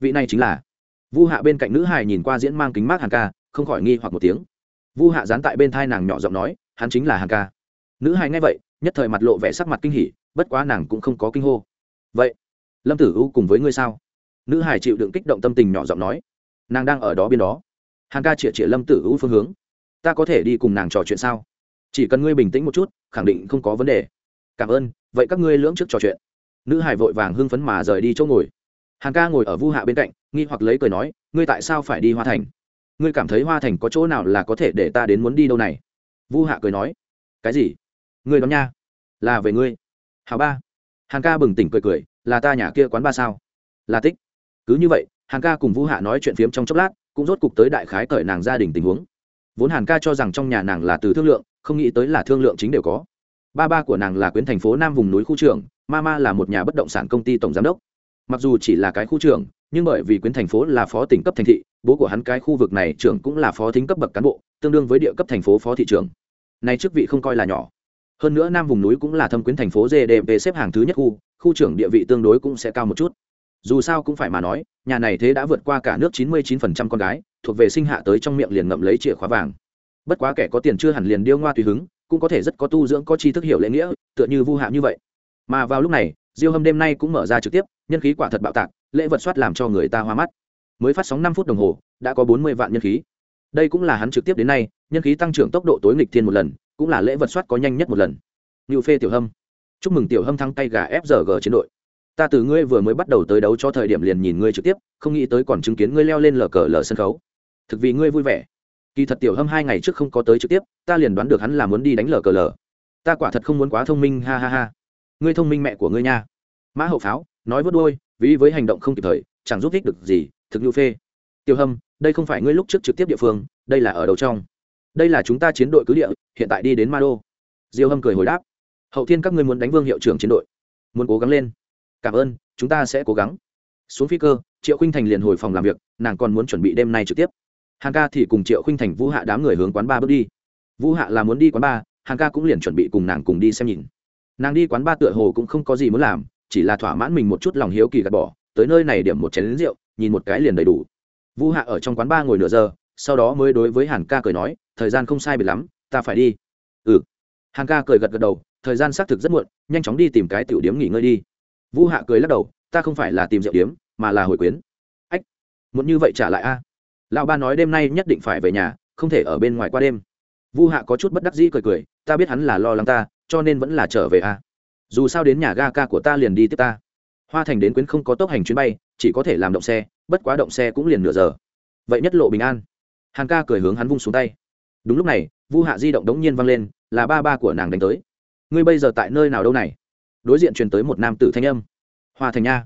vị này chính là vu hạ bên cạnh nữ hài nhìn qua diễn mang kính mát hàn ca, không khỏi nghi hoặc một tiếng. Vu hạ dán tại bên thai nàng nhỏ giọng nói, hắn chính là hàn ca. Nữ hài nghe vậy, nhất thời mặt lộ vẻ sắc mặt kinh hỉ, bất quá nàng cũng không có kinh hô. Vậy, lâm tử u cùng với ngươi sao? Nữ hải chịu đựng kích động tâm tình nhỏ giọng nói. Nàng đang ở đó bên đó. Hàn ca chĩa chĩa lâm tử u phương hướng. Ta có thể đi cùng nàng trò chuyện sao? Chỉ cần ngươi bình tĩnh một chút, khẳng định không có vấn đề. Cảm ơn, vậy các ngươi lưỡng trước trò chuyện. Nữ hải vội vàng hưng phấn mà rời đi chỗ ngồi hàn ca ngồi ở vu hạ bên cạnh, nghi hoặc lấy cười nói, ngươi tại sao phải đi hoa thành? Ngươi cảm thấy hoa thành có chỗ nào là có thể để ta đến muốn đi đâu này? Vu hạ cười nói, cái gì? Ngươi đó nha, là về ngươi. Hào ba. Hàn ca bừng tỉnh cười cười, là ta nhà kia quán ba sao? Là tích. Cứ như vậy, hàn ca cùng vu hạ nói chuyện phiếm trong chốc lát, cũng rốt cục tới đại khái cởi nàng gia đình tình huống. Vốn hàn ca cho rằng trong nhà nàng là từ thương lượng, không nghĩ tới là thương lượng chính đều có. Ba ba của nàng là quyến thành phố nam vùng núi khu trưởng ma ma là một nhà bất động sản công ty tổng giám đốc mặc dù chỉ là cái khu trưởng, nhưng bởi vì quyến thành phố là phó tỉnh cấp thành thị, bố của hắn cái khu vực này trưởng cũng là phó thính cấp bậc cán bộ, tương đương với địa cấp thành phố phó thị trưởng. Này chức vị không coi là nhỏ. Hơn nữa nam vùng núi cũng là thâm quyến thành phố gdp xếp hàng thứ nhất khu khu trưởng địa vị tương đối cũng sẽ cao một chút. Dù sao cũng phải mà nói, nhà này thế đã vượt qua cả nước chín mươi 99% con gái, thuộc về sinh hạ tới trong miệng liền ngậm lấy chìa khóa vàng. Bất quá kẻ có tiền chưa hẳn liền điêu ngoa tùy hứng, cũng có thể rất có tu dưỡng, có tri thức hiểu lễ nghĩa, tựa như vu hạ như vậy. Mà vào lúc này diêu hâm đêm nay cũng mở ra trực tiếp, nhân khí quả thật bạo tạc, lễ vật soát làm cho người ta hoa mắt. Mới phát sóng năm phút đồng hồ, đã có bốn mươi vạn nhân khí. Đây cũng là hắn trực tiếp đến nay, nhân khí tăng trưởng tốc độ tối nghịch thiên một lần, cũng là lễ vật soát có nhanh nhất một lần. Ngự phê tiểu hâm. Chúc mừng tiểu hâm thắng tay gà fg chiến đội. Ta từ ngươi vừa mới bắt đầu tới đấu cho thời điểm liền nhìn ngươi trực tiếp, không nghĩ tới còn chứng kiến ngươi leo lên lờ cờ lờ sân khấu. Thực vì ngươi vui vẻ. Kỳ thật tiểu hâm hai ngày trước không có tới trực tiếp, ta liền đoán được hắn là muốn đi đánh lờ cờ lờ. Ta quả thật không muốn quá thông minh, ha ha ha ngươi thông minh mẹ của ngươi nha. Mã hậu pháo, nói vớt đôi ví với hành động không kịp thời, chẳng giúp ích được gì, thực nhu phê. Tiêu hâm, đây không phải ngươi lúc trước trực tiếp địa phương, đây là ở đầu trong. Đây là chúng ta chiến đội cứ địa, hiện tại đi đến ma đô. Diêu hâm cười hồi đáp. Hậu thiên, các ngươi muốn đánh vương hiệu trưởng chiến đội. Muốn cố gắng lên. Cảm ơn, chúng ta sẽ cố gắng. Xuống phi cơ, triệu khinh thành liền hồi phòng làm việc, nàng còn muốn chuẩn bị đêm nay trực tiếp. Hàng ca thì cùng triệu khinh thành, vũ hạ đám người hướng quán ba bước đi. Vũ hạ là muốn đi quán ba, hàng ca cũng liền chuẩn bị cùng nàng cùng đi xem nhìn nàng đi quán ba tựa hồ cũng không có gì muốn làm, chỉ là thỏa mãn mình một chút lòng hiếu kỳ gạt bỏ, tới nơi này điểm một chén lính rượu, nhìn một cái liền đầy đủ. Vũ hạ ở trong quán ba ngồi nửa giờ, sau đó mới đối với hàn ca cười nói, thời gian không sai biệt lắm, ta phải đi. Ừ. Hàn ca cười gật gật đầu, thời gian xác thực rất muộn, nhanh chóng đi tìm cái tiểu điếm nghỉ ngơi đi. Vũ hạ cười lắc đầu, ta không phải là tìm rượu điếm, mà là hồi quyến. Ách muốn như vậy trả lại a? Lão ba nói, đêm nay nhất định phải về nhà, không thể ở bên ngoài qua đêm. Vu hạ có chút bất đắc dĩ cười cười, ta biết hắn là lo lắng ta cho nên vẫn là trở về a. Dù sao đến nhà ga ca của ta liền đi tiếp ta. Hoa thành đến quyến không có tốc hành chuyến bay, chỉ có thể làm động xe, bất quá động xe cũng liền nửa giờ. Vậy nhất lộ bình an. Hàn ca cười hướng hắn vung xuống tay. Đúng lúc này, vu hạ di động đống nhiên văng lên, là ba ba của nàng đánh tới. Ngươi bây giờ tại nơi nào đâu này? Đối diện truyền tới một nam tử thanh âm. Hoa thành nha,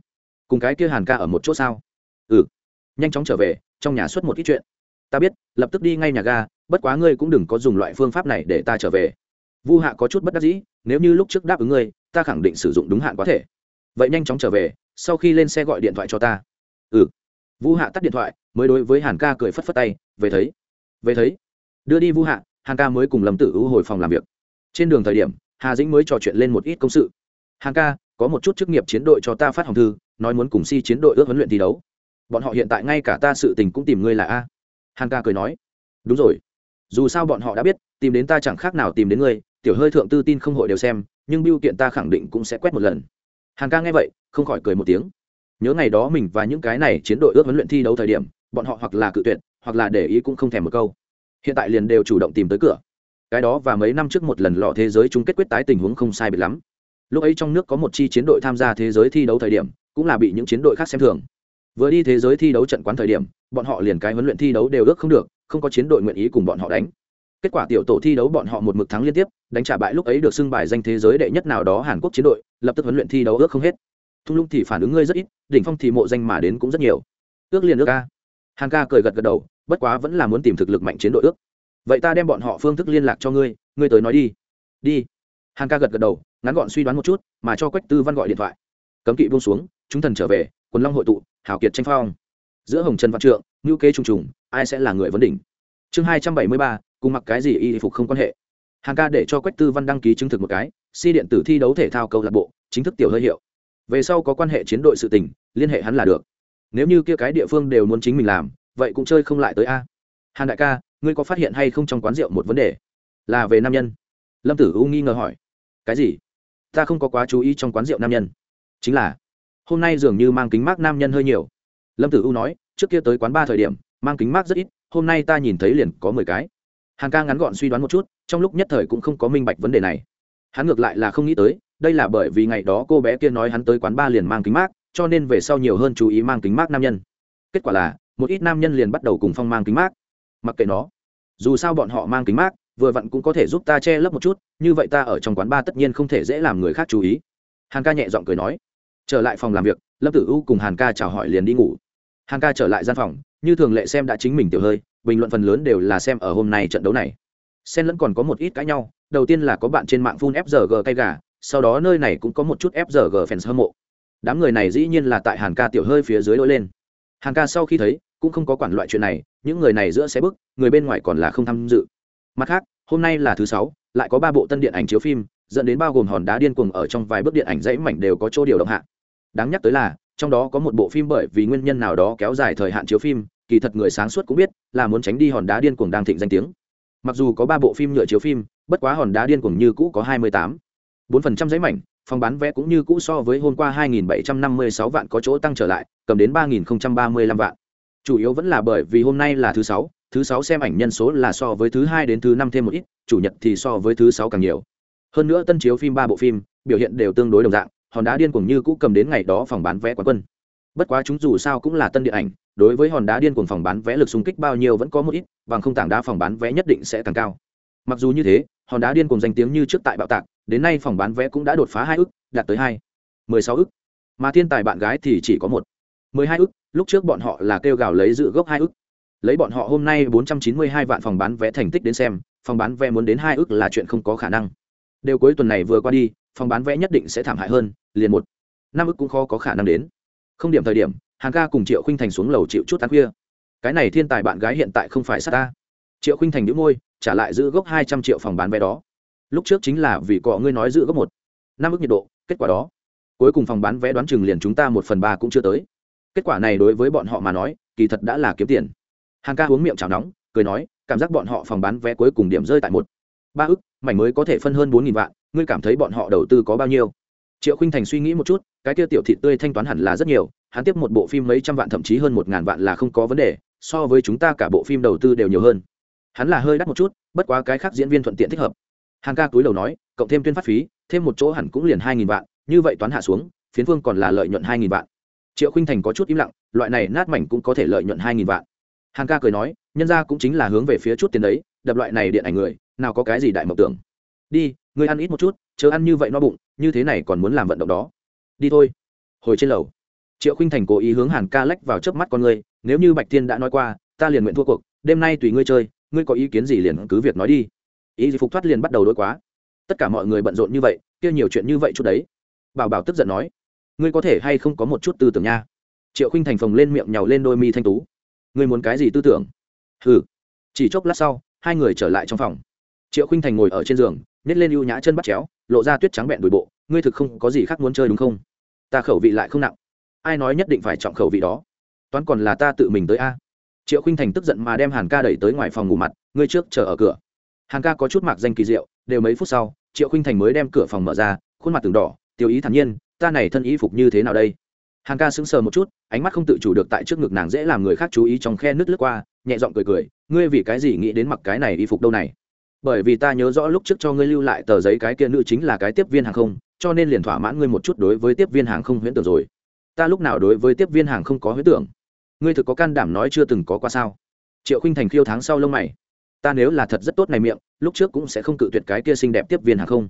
cùng cái kia hàn ca ở một chỗ sao? Ừ. Nhanh chóng trở về, trong nhà xuất một ít chuyện. Ta biết, lập tức đi ngay nhà ga, bất quá ngươi cũng đừng có dùng loại phương pháp này để ta trở về vu hạ có chút bất đắc dĩ, nếu như lúc trước đáp ứng ngươi, ta khẳng định sử dụng đúng hạn có thể. Vậy nhanh chóng trở về, sau khi lên xe gọi điện thoại cho ta. Ừ. Vu hạ tắt điện thoại, mới đối với hàn ca cười phất phất tay, về thấy. Về thấy. Đưa đi vu hạ, hàn ca mới cùng lâm tử hữu hồi phòng làm việc. Trên đường thời điểm, hà dĩnh mới trò chuyện lên một ít công sự. Hàn ca, có một chút chức nghiệp chiến đội cho ta phát hồng thư, nói muốn cùng si chiến đội ước huấn luyện thi đấu. Bọn họ hiện tại ngay cả ta sự tình cũng tìm ngươi là a. Hàn ca cười nói. Đúng rồi. Dù sao bọn họ đã biết, tìm đến ta chẳng khác nào tìm đến ngươi tiểu hơi thượng tư tin không hội đều xem, nhưng biêu kiện ta khẳng định cũng sẽ quét một lần. Hàng ca nghe vậy, không khỏi cười một tiếng. Nhớ ngày đó mình và những cái này chiến đội ước huấn luyện thi đấu thời điểm, bọn họ hoặc là cự tuyệt, hoặc là để ý cũng không thèm một câu. Hiện tại liền đều chủ động tìm tới cửa. Cái đó và mấy năm trước một lần lọ thế giới chung kết quyết tái tình huống không sai biệt lắm. Lúc ấy trong nước có một chi chiến đội tham gia thế giới thi đấu thời điểm, cũng là bị những chiến đội khác xem thường. Vừa đi thế giới thi đấu trận quán thời điểm, bọn họ liền cái huấn luyện thi đấu đều ước không được, không có chiến đội nguyện ý cùng bọn họ đánh. Kết quả tiểu tổ thi đấu bọn họ một mực thắng liên tiếp đánh trả bại lúc ấy được xưng bài danh thế giới đệ nhất nào đó hàn quốc chiến đội, lập tức huấn luyện thi đấu ước không hết. Thung lũng thì phản ứng ngươi rất ít, đỉnh phong thì mộ danh mà đến cũng rất nhiều. Ước liền ước ca hàn ca cười gật gật đầu, bất quá vẫn là muốn tìm thực lực mạnh chiến đội ước. Vậy ta đem bọn họ phương thức liên lạc cho ngươi ngươi tới nói đi. Đi. Hàn ca gật gật đầu, ngắn gọn suy đoán một chút, mà cho quách tư văn gọi điện thoại. Cấm kỵ buông xuống, chúng thần trở về, quần long hội tụ, hảo kiệt tranh phong. Giữa hồng trần văn trượng, ngữ kế trùng trùng, ai sẽ là người vấn đỉnh? Chương hai trăm bảy mươi ba, cùng mặc cái gì y phục không quan hệ hàng ca để cho quách tư văn đăng ký chứng thực một cái, si điện tử thi đấu thể thao câu lạc bộ, chính thức tiểu hơi hiệu. Về sau có quan hệ chiến đội sự tình, liên hệ hắn là được. Nếu như kia cái địa phương đều muốn chính mình làm, vậy cũng chơi không lại tới a. Hàn đại ca, ngươi có phát hiện hay không trong quán rượu một vấn đề? Là về nam nhân. Lâm tử u nghi ngờ hỏi. Cái gì? Ta không có quá chú ý trong quán rượu nam nhân. Chính là, hôm nay dường như mang kính mát nam nhân hơi nhiều. Lâm tử u nói, trước kia tới quán ba thời điểm, mang kính mát rất ít, hôm nay ta nhìn thấy liền có mười cái. Hàn ca ngắn gọn suy đoán một chút, trong lúc nhất thời cũng không có minh bạch vấn đề này. Hắn ngược lại là không nghĩ tới, đây là bởi vì ngày đó cô bé kia nói hắn tới quán ba liền mang kính mát, cho nên về sau nhiều hơn chú ý mang kính mát nam nhân. Kết quả là, một ít nam nhân liền bắt đầu cùng phong mang kính mát. Mặc kệ nó, dù sao bọn họ mang kính mát, vừa vặn cũng có thể giúp ta che lấp một chút, như vậy ta ở trong quán ba tất nhiên không thể dễ làm người khác chú ý. Hàn ca nhẹ giọng cười nói. Trở lại phòng làm việc, lâm tử u cùng hàn ca chào hỏi liền đi ngủ. Hàn ca trở lại gian phòng, như thường lệ xem đã chính mình tiểu hơi bình luận phần lớn đều là xem ở hôm nay trận đấu này. Xen lẫn còn có một ít cãi nhau, đầu tiên là có bạn trên mạng phun fg cay gà, sau đó nơi này cũng có một chút fg fans hâm mộ. Đám người này dĩ nhiên là tại hàn ca tiểu hơi phía dưới lỗi lên. Hàn ca sau khi thấy, cũng không có quản loại chuyện này, những người này giữa xe bức, người bên ngoài còn là không tham dự. Mặt khác, hôm nay là thứ sáu, lại có ba bộ tân điện ảnh chiếu phim, dẫn đến bao gồm hòn đá điên cuồng ở trong vài bức điện ảnh dãy mảnh đều có chỗ điều động hạ. Đáng nhắc tới là, trong đó có một bộ phim bởi vì nguyên nhân nào đó kéo dài thời hạn chiếu phim kỳ thật người sáng suốt cũng biết là muốn tránh đi hòn đá điên cuồng đang thịnh danh tiếng. Mặc dù có ba bộ phim nhựa chiếu phim, bất quá hòn đá điên cuồng như cũ có hai mươi tám. bốn phần trăm giấy mảnh, phòng bán vé cũng như cũ so với hôm qua 2.756 vạn có chỗ tăng trở lại, cầm đến 3.035 vạn. Chủ yếu vẫn là bởi vì hôm nay là thứ sáu thứ sáu xem ảnh nhân số là so với thứ hai đến thứ năm thêm một ít, chủ nhật thì so với thứ sáu càng nhiều. Hơn nữa tân chiếu phim ba bộ phim, biểu hiện đều tương đối đồng dạng, hòn đá điên cuồng như cũ cầm đến ngày đó phòng bán vé quán quân bất quá chúng dù sao cũng là tân điện ảnh, đối với hòn đá điên cuồng phòng bán vé lực xung kích bao nhiêu vẫn có một ít, bằng không tảng đá phòng bán vé nhất định sẽ càng cao. Mặc dù như thế, hòn đá điên cuồng danh tiếng như trước tại bạo tạc, đến nay phòng bán vé cũng đã đột phá hai ức, đạt tới hai, mười sáu ức. Mà thiên tài bạn gái thì chỉ có một, mười hai ức, lúc trước bọn họ là kêu gào lấy dự gốc hai ức. Lấy bọn họ hôm nay bốn trăm chín mươi hai vạn phòng bán vé thành tích đến xem, phòng bán vé muốn đến hai ức là chuyện không có khả năng. Đều cuối tuần này vừa qua đi, phòng bán vé nhất định sẽ thảm hại hơn, liền một, năm ức cũng khó có khả năng đến không điểm thời điểm hàng ca cùng triệu khinh thành xuống lầu chịu chút tán khuya. Cái này thiên tài bạn gái hiện tại không phải sát ta. Triệu khinh thành đĩu môi, trả lại giữ gốc hai trăm triệu phòng bán vé đó. Lúc trước chính là vì cọ ngươi nói giữ gốc một. Năm ức nhiệt độ, kết quả đó. Cuối cùng phòng bán vé đoán chừng liền chúng ta một phần ba cũng chưa tới. Kết quả này đối với bọn họ mà nói, kỳ thật đã là kiếm tiền. Hàng ca uống miệng chảo nóng, cười nói, cảm giác bọn họ phòng bán vé cuối cùng điểm rơi tại một. Ba ức, mảnh mới có thể phân hơn bốn nghìn vạn, ngươi cảm thấy bọn họ đầu tư có bao nhiêu? Triệu khinh thành suy nghĩ một chút cái tiêu tiểu thị tươi thanh toán hẳn là rất nhiều, hắn tiếp một bộ phim mấy trăm vạn thậm chí hơn một ngàn vạn là không có vấn đề, so với chúng ta cả bộ phim đầu tư đều nhiều hơn. Hắn là hơi đắt một chút, bất quá cái khác diễn viên thuận tiện thích hợp. Hàng ca túi đầu nói, cộng thêm tuyên phát phí, thêm một chỗ hẳn cũng liền hai nghìn vạn, như vậy toán hạ xuống, phiến phương còn là lợi nhuận hai nghìn vạn. Triệu khinh thành có chút im lặng, loại này nát mảnh cũng có thể lợi nhuận hai nghìn vạn. Hàng ca cười nói, nhân ra cũng chính là hướng về phía chút tiền đấy, đập loại này điện ảnh người, nào có cái gì đại mộng tưởng. Đi, ngươi ăn ít một chút, chớ ăn như vậy no bụng, như thế này còn muốn làm vận động đó đi thôi. Hồi trên lầu, triệu khinh thành cố ý hướng hàn ca lách vào chớp mắt con ngươi, nếu như bạch thiên đã nói qua, ta liền nguyện thua cuộc, đêm nay tùy ngươi chơi, ngươi có ý kiến gì liền cứ việc nói đi. Ý gì phục thoát liền bắt đầu đôi quá. Tất cả mọi người bận rộn như vậy, kia nhiều chuyện như vậy chút đấy. Bảo bảo tức giận nói, ngươi có thể hay không có một chút tư tưởng nha. Triệu khinh thành phồng lên miệng nhào lên đôi mi thanh tú, ngươi muốn cái gì tư tưởng? Ừ chỉ chốc lát sau, hai người trở lại trong phòng. Triệu khinh thành ngồi ở trên giường nhét lên ưu nhã chân bắt chéo, lộ ra tuyết trắng bẹn đùi bộ, ngươi thực không có gì khác muốn chơi đúng không? Ta khẩu vị lại không nặng. Ai nói nhất định phải chọn khẩu vị đó? Toán còn là ta tự mình tới a. Triệu khinh thành tức giận mà đem hàn ca đẩy tới ngoài phòng ngủ mặt, ngươi trước chờ ở cửa. Hàn ca có chút mạc danh kỳ diệu, đều mấy phút sau, triệu khinh thành mới đem cửa phòng mở ra, khuôn mặt từng đỏ tiêu ý thản nhiên, ta này thân y phục như thế nào đây? Hàn ca sững sờ một chút, ánh mắt không tự chủ được tại trước ngực nàng dễ làm người khác chú ý trong khe nứt lướt qua, nhẹ giọng cười cười, ngươi vì cái gì nghĩ đến mặc cái này y phục đâu này? Bởi vì ta nhớ rõ lúc trước cho ngươi lưu lại tờ giấy cái kia nữ chính là cái tiếp viên hàng không, cho nên liền thỏa mãn ngươi một chút đối với tiếp viên hàng không huyễn tưởng rồi. Ta lúc nào đối với tiếp viên hàng không có huyễn tưởng? Ngươi thực có can đảm nói chưa từng có qua sao? Triệu khinh thành khiêu tháng sau lông mày. Ta nếu là thật rất tốt này miệng, lúc trước cũng sẽ không cự tuyệt cái kia xinh đẹp tiếp viên hàng không.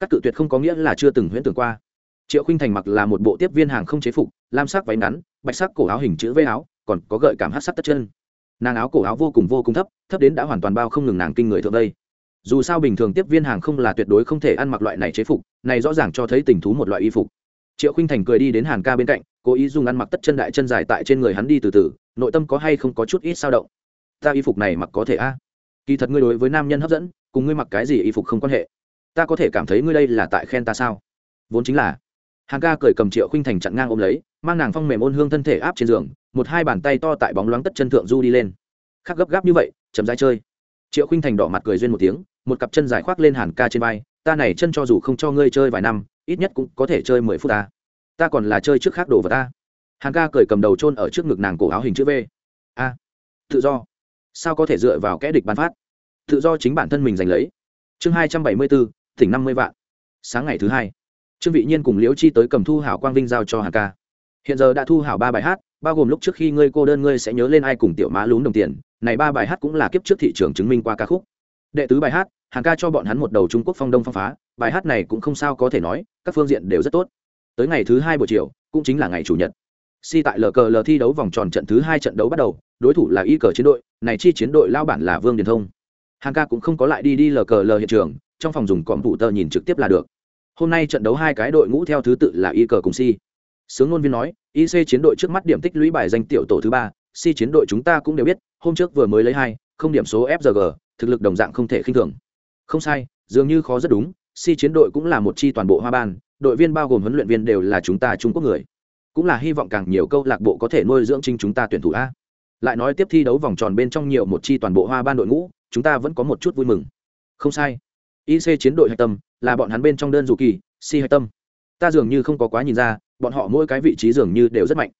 Các cự tuyệt không có nghĩa là chưa từng huyễn tưởng qua. Triệu khinh thành mặc là một bộ tiếp viên hàng không chế phục, lam sắc váy ngắn, bạch sắc cổ áo hình chữ vây áo, còn có gợi cảm hát sắc tất chân. Nàng áo cổ áo vô cùng vô cùng thấp thấp đến đã hoàn toàn bao không ngừng nàng kinh người thượng đây dù sao bình thường tiếp viên hàng không là tuyệt đối không thể ăn mặc loại này chế phục, này rõ ràng cho thấy tình thú một loại y phục. Triệu khinh thành cười đi đến hàn ca bên cạnh, cố ý dùng ăn mặc tất chân đại chân dài tại trên người hắn đi từ từ, nội tâm có hay không có chút ít sao động. Ta y phục này mặc có thể a? Kỳ thật ngươi đối với nam nhân hấp dẫn, cùng ngươi mặc cái gì y phục không quan hệ. Ta có thể cảm thấy ngươi đây là tại khen ta sao? Vốn chính là. Hàn ca cười cầm triệu khinh thành chặn ngang ôm lấy, mang nàng phong mềm ôn hương thân thể áp trên giường, một hai bàn tay to tại bóng loáng tất chân thượng du đi lên. Khắc gấp gáp như vậy, chậm dai chơi. Triệu khinh thành đỏ mặt cười duyên một tiếng một cặp chân dài khoác lên hàn ca trên vai, ta này chân cho dù không cho ngươi chơi vài năm, ít nhất cũng có thể chơi mười phút ta. Ta còn là chơi trước khác đồ vào ta. Hàn ca cười cầm đầu trôn ở trước ngực nàng cổ áo hình chữ v. A, tự do. Sao có thể dựa vào kẽ địch bán phát? Tự do chính bản thân mình giành lấy. Chương hai trăm bảy mươi bốn tỉnh năm mươi vạn. Sáng ngày thứ hai, trương vị nhiên cùng liễu chi tới cầm thu hảo quang vinh giao cho hàn ca. Hiện giờ đã thu hảo ba bài hát, bao gồm lúc trước khi ngươi cô đơn ngươi sẽ nhớ lên ai cùng tiểu má lún đồng tiền. Này ba bài hát cũng là kiếp trước thị trường chứng minh qua ca khúc đệ tứ bài hát hàng ca cho bọn hắn một đầu trung quốc phong đông phong phá, bài hát này cũng không sao có thể nói, các phương diện đều rất tốt. Tới ngày thứ hai buổi chiều, cũng chính là ngày chủ nhật. Si tại lờ cờ lờ thi đấu vòng tròn trận thứ hai trận đấu bắt đầu, đối thủ là y cờ chiến đội, này chi chiến đội lao bản là vương điền thông. Hàng ca cũng không có lại đi đi lờ cờ lờ hiện trường, trong phòng dùng cọm thủ tờ nhìn trực tiếp là được. Hôm nay trận đấu hai cái đội ngũ theo thứ tự là y cờ cùng si. Sướng ngôn viên nói ic chiến đội trước mắt điểm tích lũy bài danh tiểu tổ thứ ba, si chiến đội chúng ta cũng đều biết, hôm trước vừa mới lấy hai, không điểm số fg thực lực đồng dạng không thể khinh thường. Không sai, dường như khó rất đúng, si chiến đội cũng là một chi toàn bộ hoa ban, đội viên bao gồm huấn luyện viên đều là chúng ta trung quốc người. Cũng là hy vọng càng nhiều câu lạc bộ có thể nuôi dưỡng trinh chúng ta tuyển thủ a. Lại nói tiếp thi đấu vòng tròn bên trong nhiều một chi toàn bộ hoa ban đội ngũ, chúng ta vẫn có một chút vui mừng. Không sai. Ic chiến đội hạch tâm, là bọn hắn bên trong đơn dù kỳ, si hạch tâm. Ta dường như không có quá nhìn ra, bọn họ mỗi cái vị trí dường như đều rất mạnh.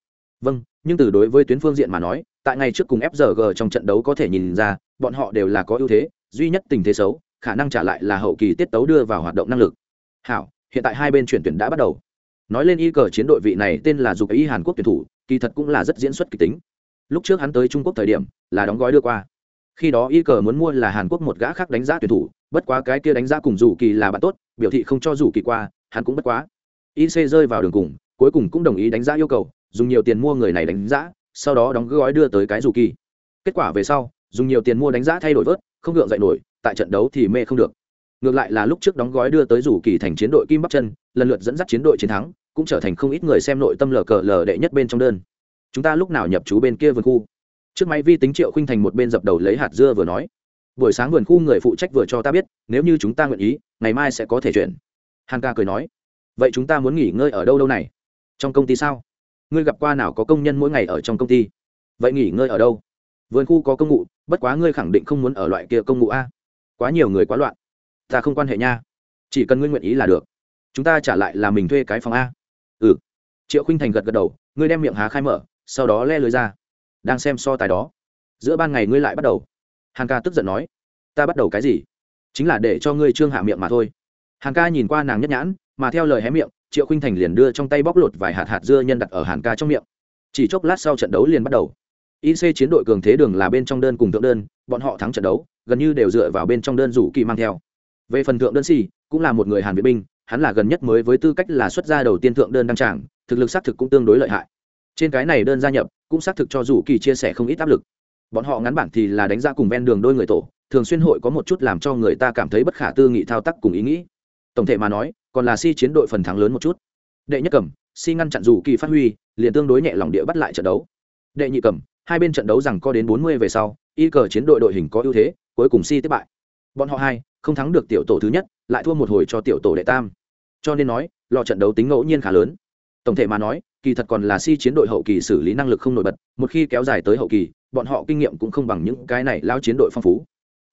Vâng nhưng từ đối với tuyến phương diện mà nói tại ngày trước cùng FZG trong trận đấu có thể nhìn ra, bọn họ đều là có ưu thế, duy nhất tình thế xấu, khả năng trả lại là hậu kỳ tiết tấu đưa vào hoạt động năng lực. Hảo, hiện tại hai bên chuyển tuyển đã bắt đầu. Nói lên y cờ chiến đội vị này tên là dục y hàn quốc tuyển thủ, kỳ thật cũng là rất diễn xuất kịch tính. Lúc trước hắn tới trung quốc thời điểm, là đóng gói đưa qua. Khi đó y cờ muốn mua là hàn quốc một gã khác đánh giá tuyển thủ, bất quá cái kia đánh giá cùng dù kỳ là bạn tốt, biểu thị không cho dù kỳ qua, hắn cũng bất quá. Ic rơi vào đường cùng, cuối cùng cũng đồng ý đánh giá yêu cầu, dùng nhiều tiền mua người này đánh giá sau đó đóng gói đưa tới cái dù kỳ. Kết quả về sau, dùng nhiều tiền mua đánh giá thay đổi vớt, không gượng dậy nổi, tại trận đấu thì mê không được. Ngược lại là lúc trước đóng gói đưa tới dù kỳ thành chiến đội kim bắc chân lần lượt dẫn dắt chiến đội chiến thắng, cũng trở thành không ít người xem nội tâm lờ cờ lờ đệ nhất bên trong đơn. Chúng ta lúc nào nhập chú bên kia vườn khu? Trước máy vi tính triệu khinh thành một bên dập đầu lấy hạt dưa vừa nói. Buổi sáng vườn khu người phụ trách vừa cho ta biết, nếu như chúng ta nguyện ý, ngày mai sẽ có thể chuyển. Hàn ca cười nói. Vậy chúng ta muốn nghỉ ngơi ở đâu đâu này? Trong công ty sao? Ngươi gặp qua nào có công nhân mỗi ngày ở trong công ty? Vậy nghỉ ngơi ở đâu? Vườn khu có công ngụ bất quá ngươi khẳng định không muốn ở loại kia công ngụ a. Quá nhiều người quá loạn. Ta không quan hệ nha. Chỉ cần ngươi nguyện ý là được. Chúng ta trả lại là mình thuê cái phòng a. Ừ. Triệu khinh thành gật gật đầu, ngươi đem miệng há khai mở, sau đó le lưới ra. Đang xem so tài đó. Giữa ban ngày ngươi lại bắt đầu. Hàng ca tức giận nói. Ta bắt đầu cái gì? Chính là để cho ngươi trương hạ miệng mà thôi. Hàng ca nhìn qua nàng nhất nhãn mà theo lời hé miệng, triệu khinh thành liền đưa trong tay bóc lột vài hạt hạt dưa nhân đặt ở hàn ca trong miệng. Chỉ chốc lát sau trận đấu liền bắt đầu. Ic chiến đội cường thế đường là bên trong đơn cùng thượng đơn, bọn họ thắng trận đấu, gần như đều dựa vào bên trong đơn rủ kỳ mang theo. Về phần thượng đơn si cũng là một người hàn vệ binh, hắn là gần nhất mới với tư cách là xuất gia đầu tiên thượng đơn đăng trảng thực lực xác thực cũng tương đối lợi hại. Trên cái này đơn gia nhập, cũng xác thực cho rủ kỳ chia sẻ không ít áp lực. Bọn họ ngắn bản thì là đánh ra cùng ven đường đôi người tổ, thường xuyên hội có một chút làm cho người ta cảm thấy bất khả tư nghị thao tác cùng ý nghĩ. Tổng thể mà nói còn là si chiến đội phần thắng lớn một chút. Đệ nhất cầm, si ngăn chặn dù kỳ phát huy, liền tương đối nhẹ lòng địa bắt lại trận đấu. Đệ nhị cầm, hai bên trận đấu rằng có đến bốn mươi về sau, y cờ chiến đội đội hình có ưu thế, cuối cùng si tiếp bại. Bọn họ hai, không thắng được tiểu tổ thứ nhất, lại thua một hồi cho tiểu tổ đệ tam. Cho nên nói, lò trận đấu tính ngẫu nhiên khá lớn. Tổng thể mà nói, kỳ thật còn là si chiến đội hậu kỳ xử lý năng lực không nổi bật, một khi kéo dài tới hậu kỳ, bọn họ kinh nghiệm cũng không bằng những cái này lao chiến đội phong phú.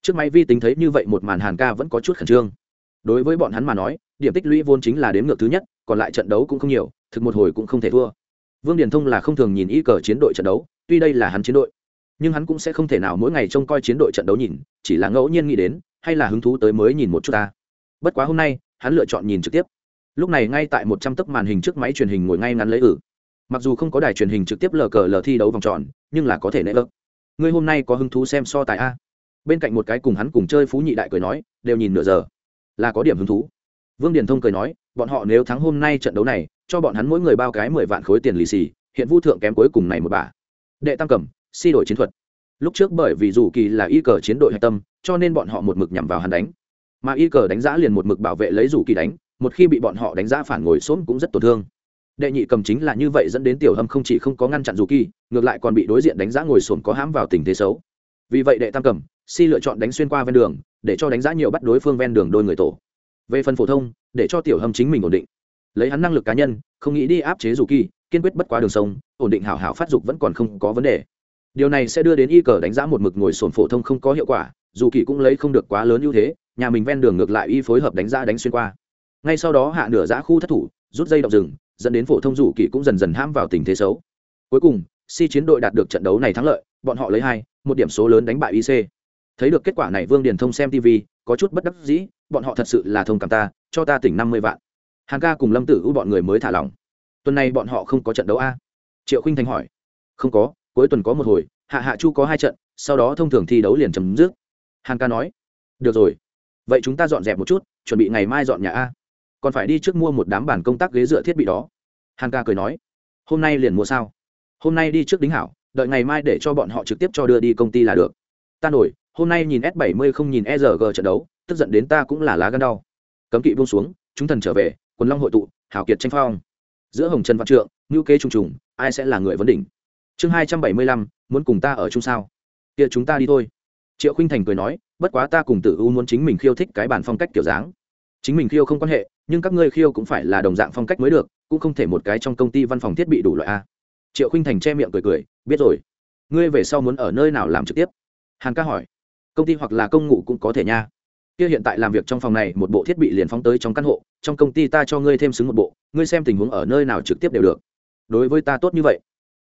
Trước máy vi tính thấy như vậy một màn hàn ca vẫn có chút khẩn trương đối với bọn hắn mà nói, điểm tích lũy vốn chính là đếm ngược thứ nhất, còn lại trận đấu cũng không nhiều, thực một hồi cũng không thể thua. Vương điền thông là không thường nhìn y cờ chiến đội trận đấu, tuy đây là hắn chiến đội, nhưng hắn cũng sẽ không thể nào mỗi ngày trông coi chiến đội trận đấu nhìn, chỉ là ngẫu nhiên nghĩ đến, hay là hứng thú tới mới nhìn một chút ta. Bất quá hôm nay, hắn lựa chọn nhìn trực tiếp. Lúc này ngay tại một trăm tấc màn hình trước máy truyền hình ngồi ngay ngắn lấy ử. Mặc dù không có đài truyền hình trực tiếp lờ cờ lờ thi đấu vòng tròn, nhưng là có thể nệ ơ ngươi hôm nay có hứng thú xem so tài a? Bên cạnh một cái cùng hắn cùng chơi phú nhị đại cười nói, đều nhìn nửa giờ là có điểm hứng thú. Vương điền thông cười nói, bọn họ nếu thắng hôm nay trận đấu này, cho bọn hắn mỗi người bao cái mười vạn khối tiền lì xì, hiện vu thượng kém cuối cùng này một bà. Đệ tam cầm si đổi chiến thuật. Lúc trước bởi vì dù kỳ là y cờ chiến đội hạch tâm, cho nên bọn họ một mực nhằm vào hắn đánh. Mà y cờ đánh giá liền một mực bảo vệ lấy dù kỳ đánh, một khi bị bọn họ đánh giá phản ngồi xốm cũng rất tổn thương. Đệ nhị cầm chính là như vậy dẫn đến tiểu hâm không chỉ không có ngăn chặn dù kỳ, ngược lại còn bị đối diện đánh giá ngồi xổm có hãm vào tình thế xấu. Vì vậy đệ tam cầm si lựa chọn đánh xuyên qua ven đường để cho đánh giá nhiều bắt đối phương ven đường đôi người tổ. Về phần phổ thông, để cho tiểu hâm chính mình ổn định. Lấy hắn năng lực cá nhân, không nghĩ đi áp chế dù kỳ, kiên quyết bất quá đường sông, ổn định hảo hảo phát dục vẫn còn không có vấn đề. Điều này sẽ đưa đến y cờ đánh giá một mực ngồi sồn phổ thông không có hiệu quả dù kỳ cũng lấy không được quá lớn ưu thế, nhà mình ven đường ngược lại y phối hợp đánh giá đánh xuyên qua. Ngay sau đó hạ nửa giã khu thất thủ, rút dây động rừng, dẫn đến phổ thông dù kỳ cũng dần dần ham vào tình thế xấu. Cuối cùng, si chiến đội đạt được trận đấu này thắng lợi, bọn họ lấy hai, một điểm số lớn đánh bại ic thấy được kết quả này vương điền thông xem tv có chút bất đắc dĩ, bọn họ thật sự là thông cảm ta, cho ta tỉnh năm mươi vạn. Hàn ca cùng lâm tử u bọn người mới thả lỏng. Tuần này bọn họ không có trận đấu a. Triệu khinh thành hỏi. Không có, cuối tuần có một hồi, hạ hạ chu có hai trận, sau đó thông thường thi đấu liền chấm dứt. Hàn ca nói. Được rồi. Vậy chúng ta dọn dẹp một chút, chuẩn bị ngày mai dọn nhà a. Còn phải đi trước mua một đám bản công tác ghế dựa thiết bị đó. Hàn ca cười nói. Hôm nay liền mua sao? Hôm nay đi trước đính hảo, đợi ngày mai để cho bọn họ trực tiếp cho đưa đi công ty là được. Ta nổi hôm nay nhìn s 70 không nhìn erg trận đấu, tức giận đến ta cũng là lá gan đau. Cấm kỵ buông xuống, chúng thần trở về, quần long hội tụ, hảo kiệt tranh phong. Giữa hồng trần văn trượng ngữ kế trùng trùng, ai sẽ là người vấn đỉnh? Chương hai trăm bảy mươi lăm, muốn cùng ta ở chung sao? Kia chúng ta đi thôi. Triệu khinh thành cười nói, bất quá ta cùng tử u muốn chính mình khiêu thích cái bản phong cách kiểu dáng. Chính mình khiêu không quan hệ, nhưng các ngươi khiêu cũng phải là đồng dạng phong cách mới được, cũng không thể một cái trong công ty văn phòng thiết bị đủ loại a. Triệu khinh thành che miệng cười cười, biết rồi. Ngươi về sau muốn ở nơi nào làm trực tiếp? Hàn ca hỏi công ty hoặc là công ngụ cũng có thể nha. Kia hiện tại làm việc trong phòng này, một bộ thiết bị liền phóng tới trong căn hộ, trong công ty ta cho ngươi thêm xứng một bộ, ngươi xem tình huống ở nơi nào trực tiếp đều được. Đối với ta tốt như vậy,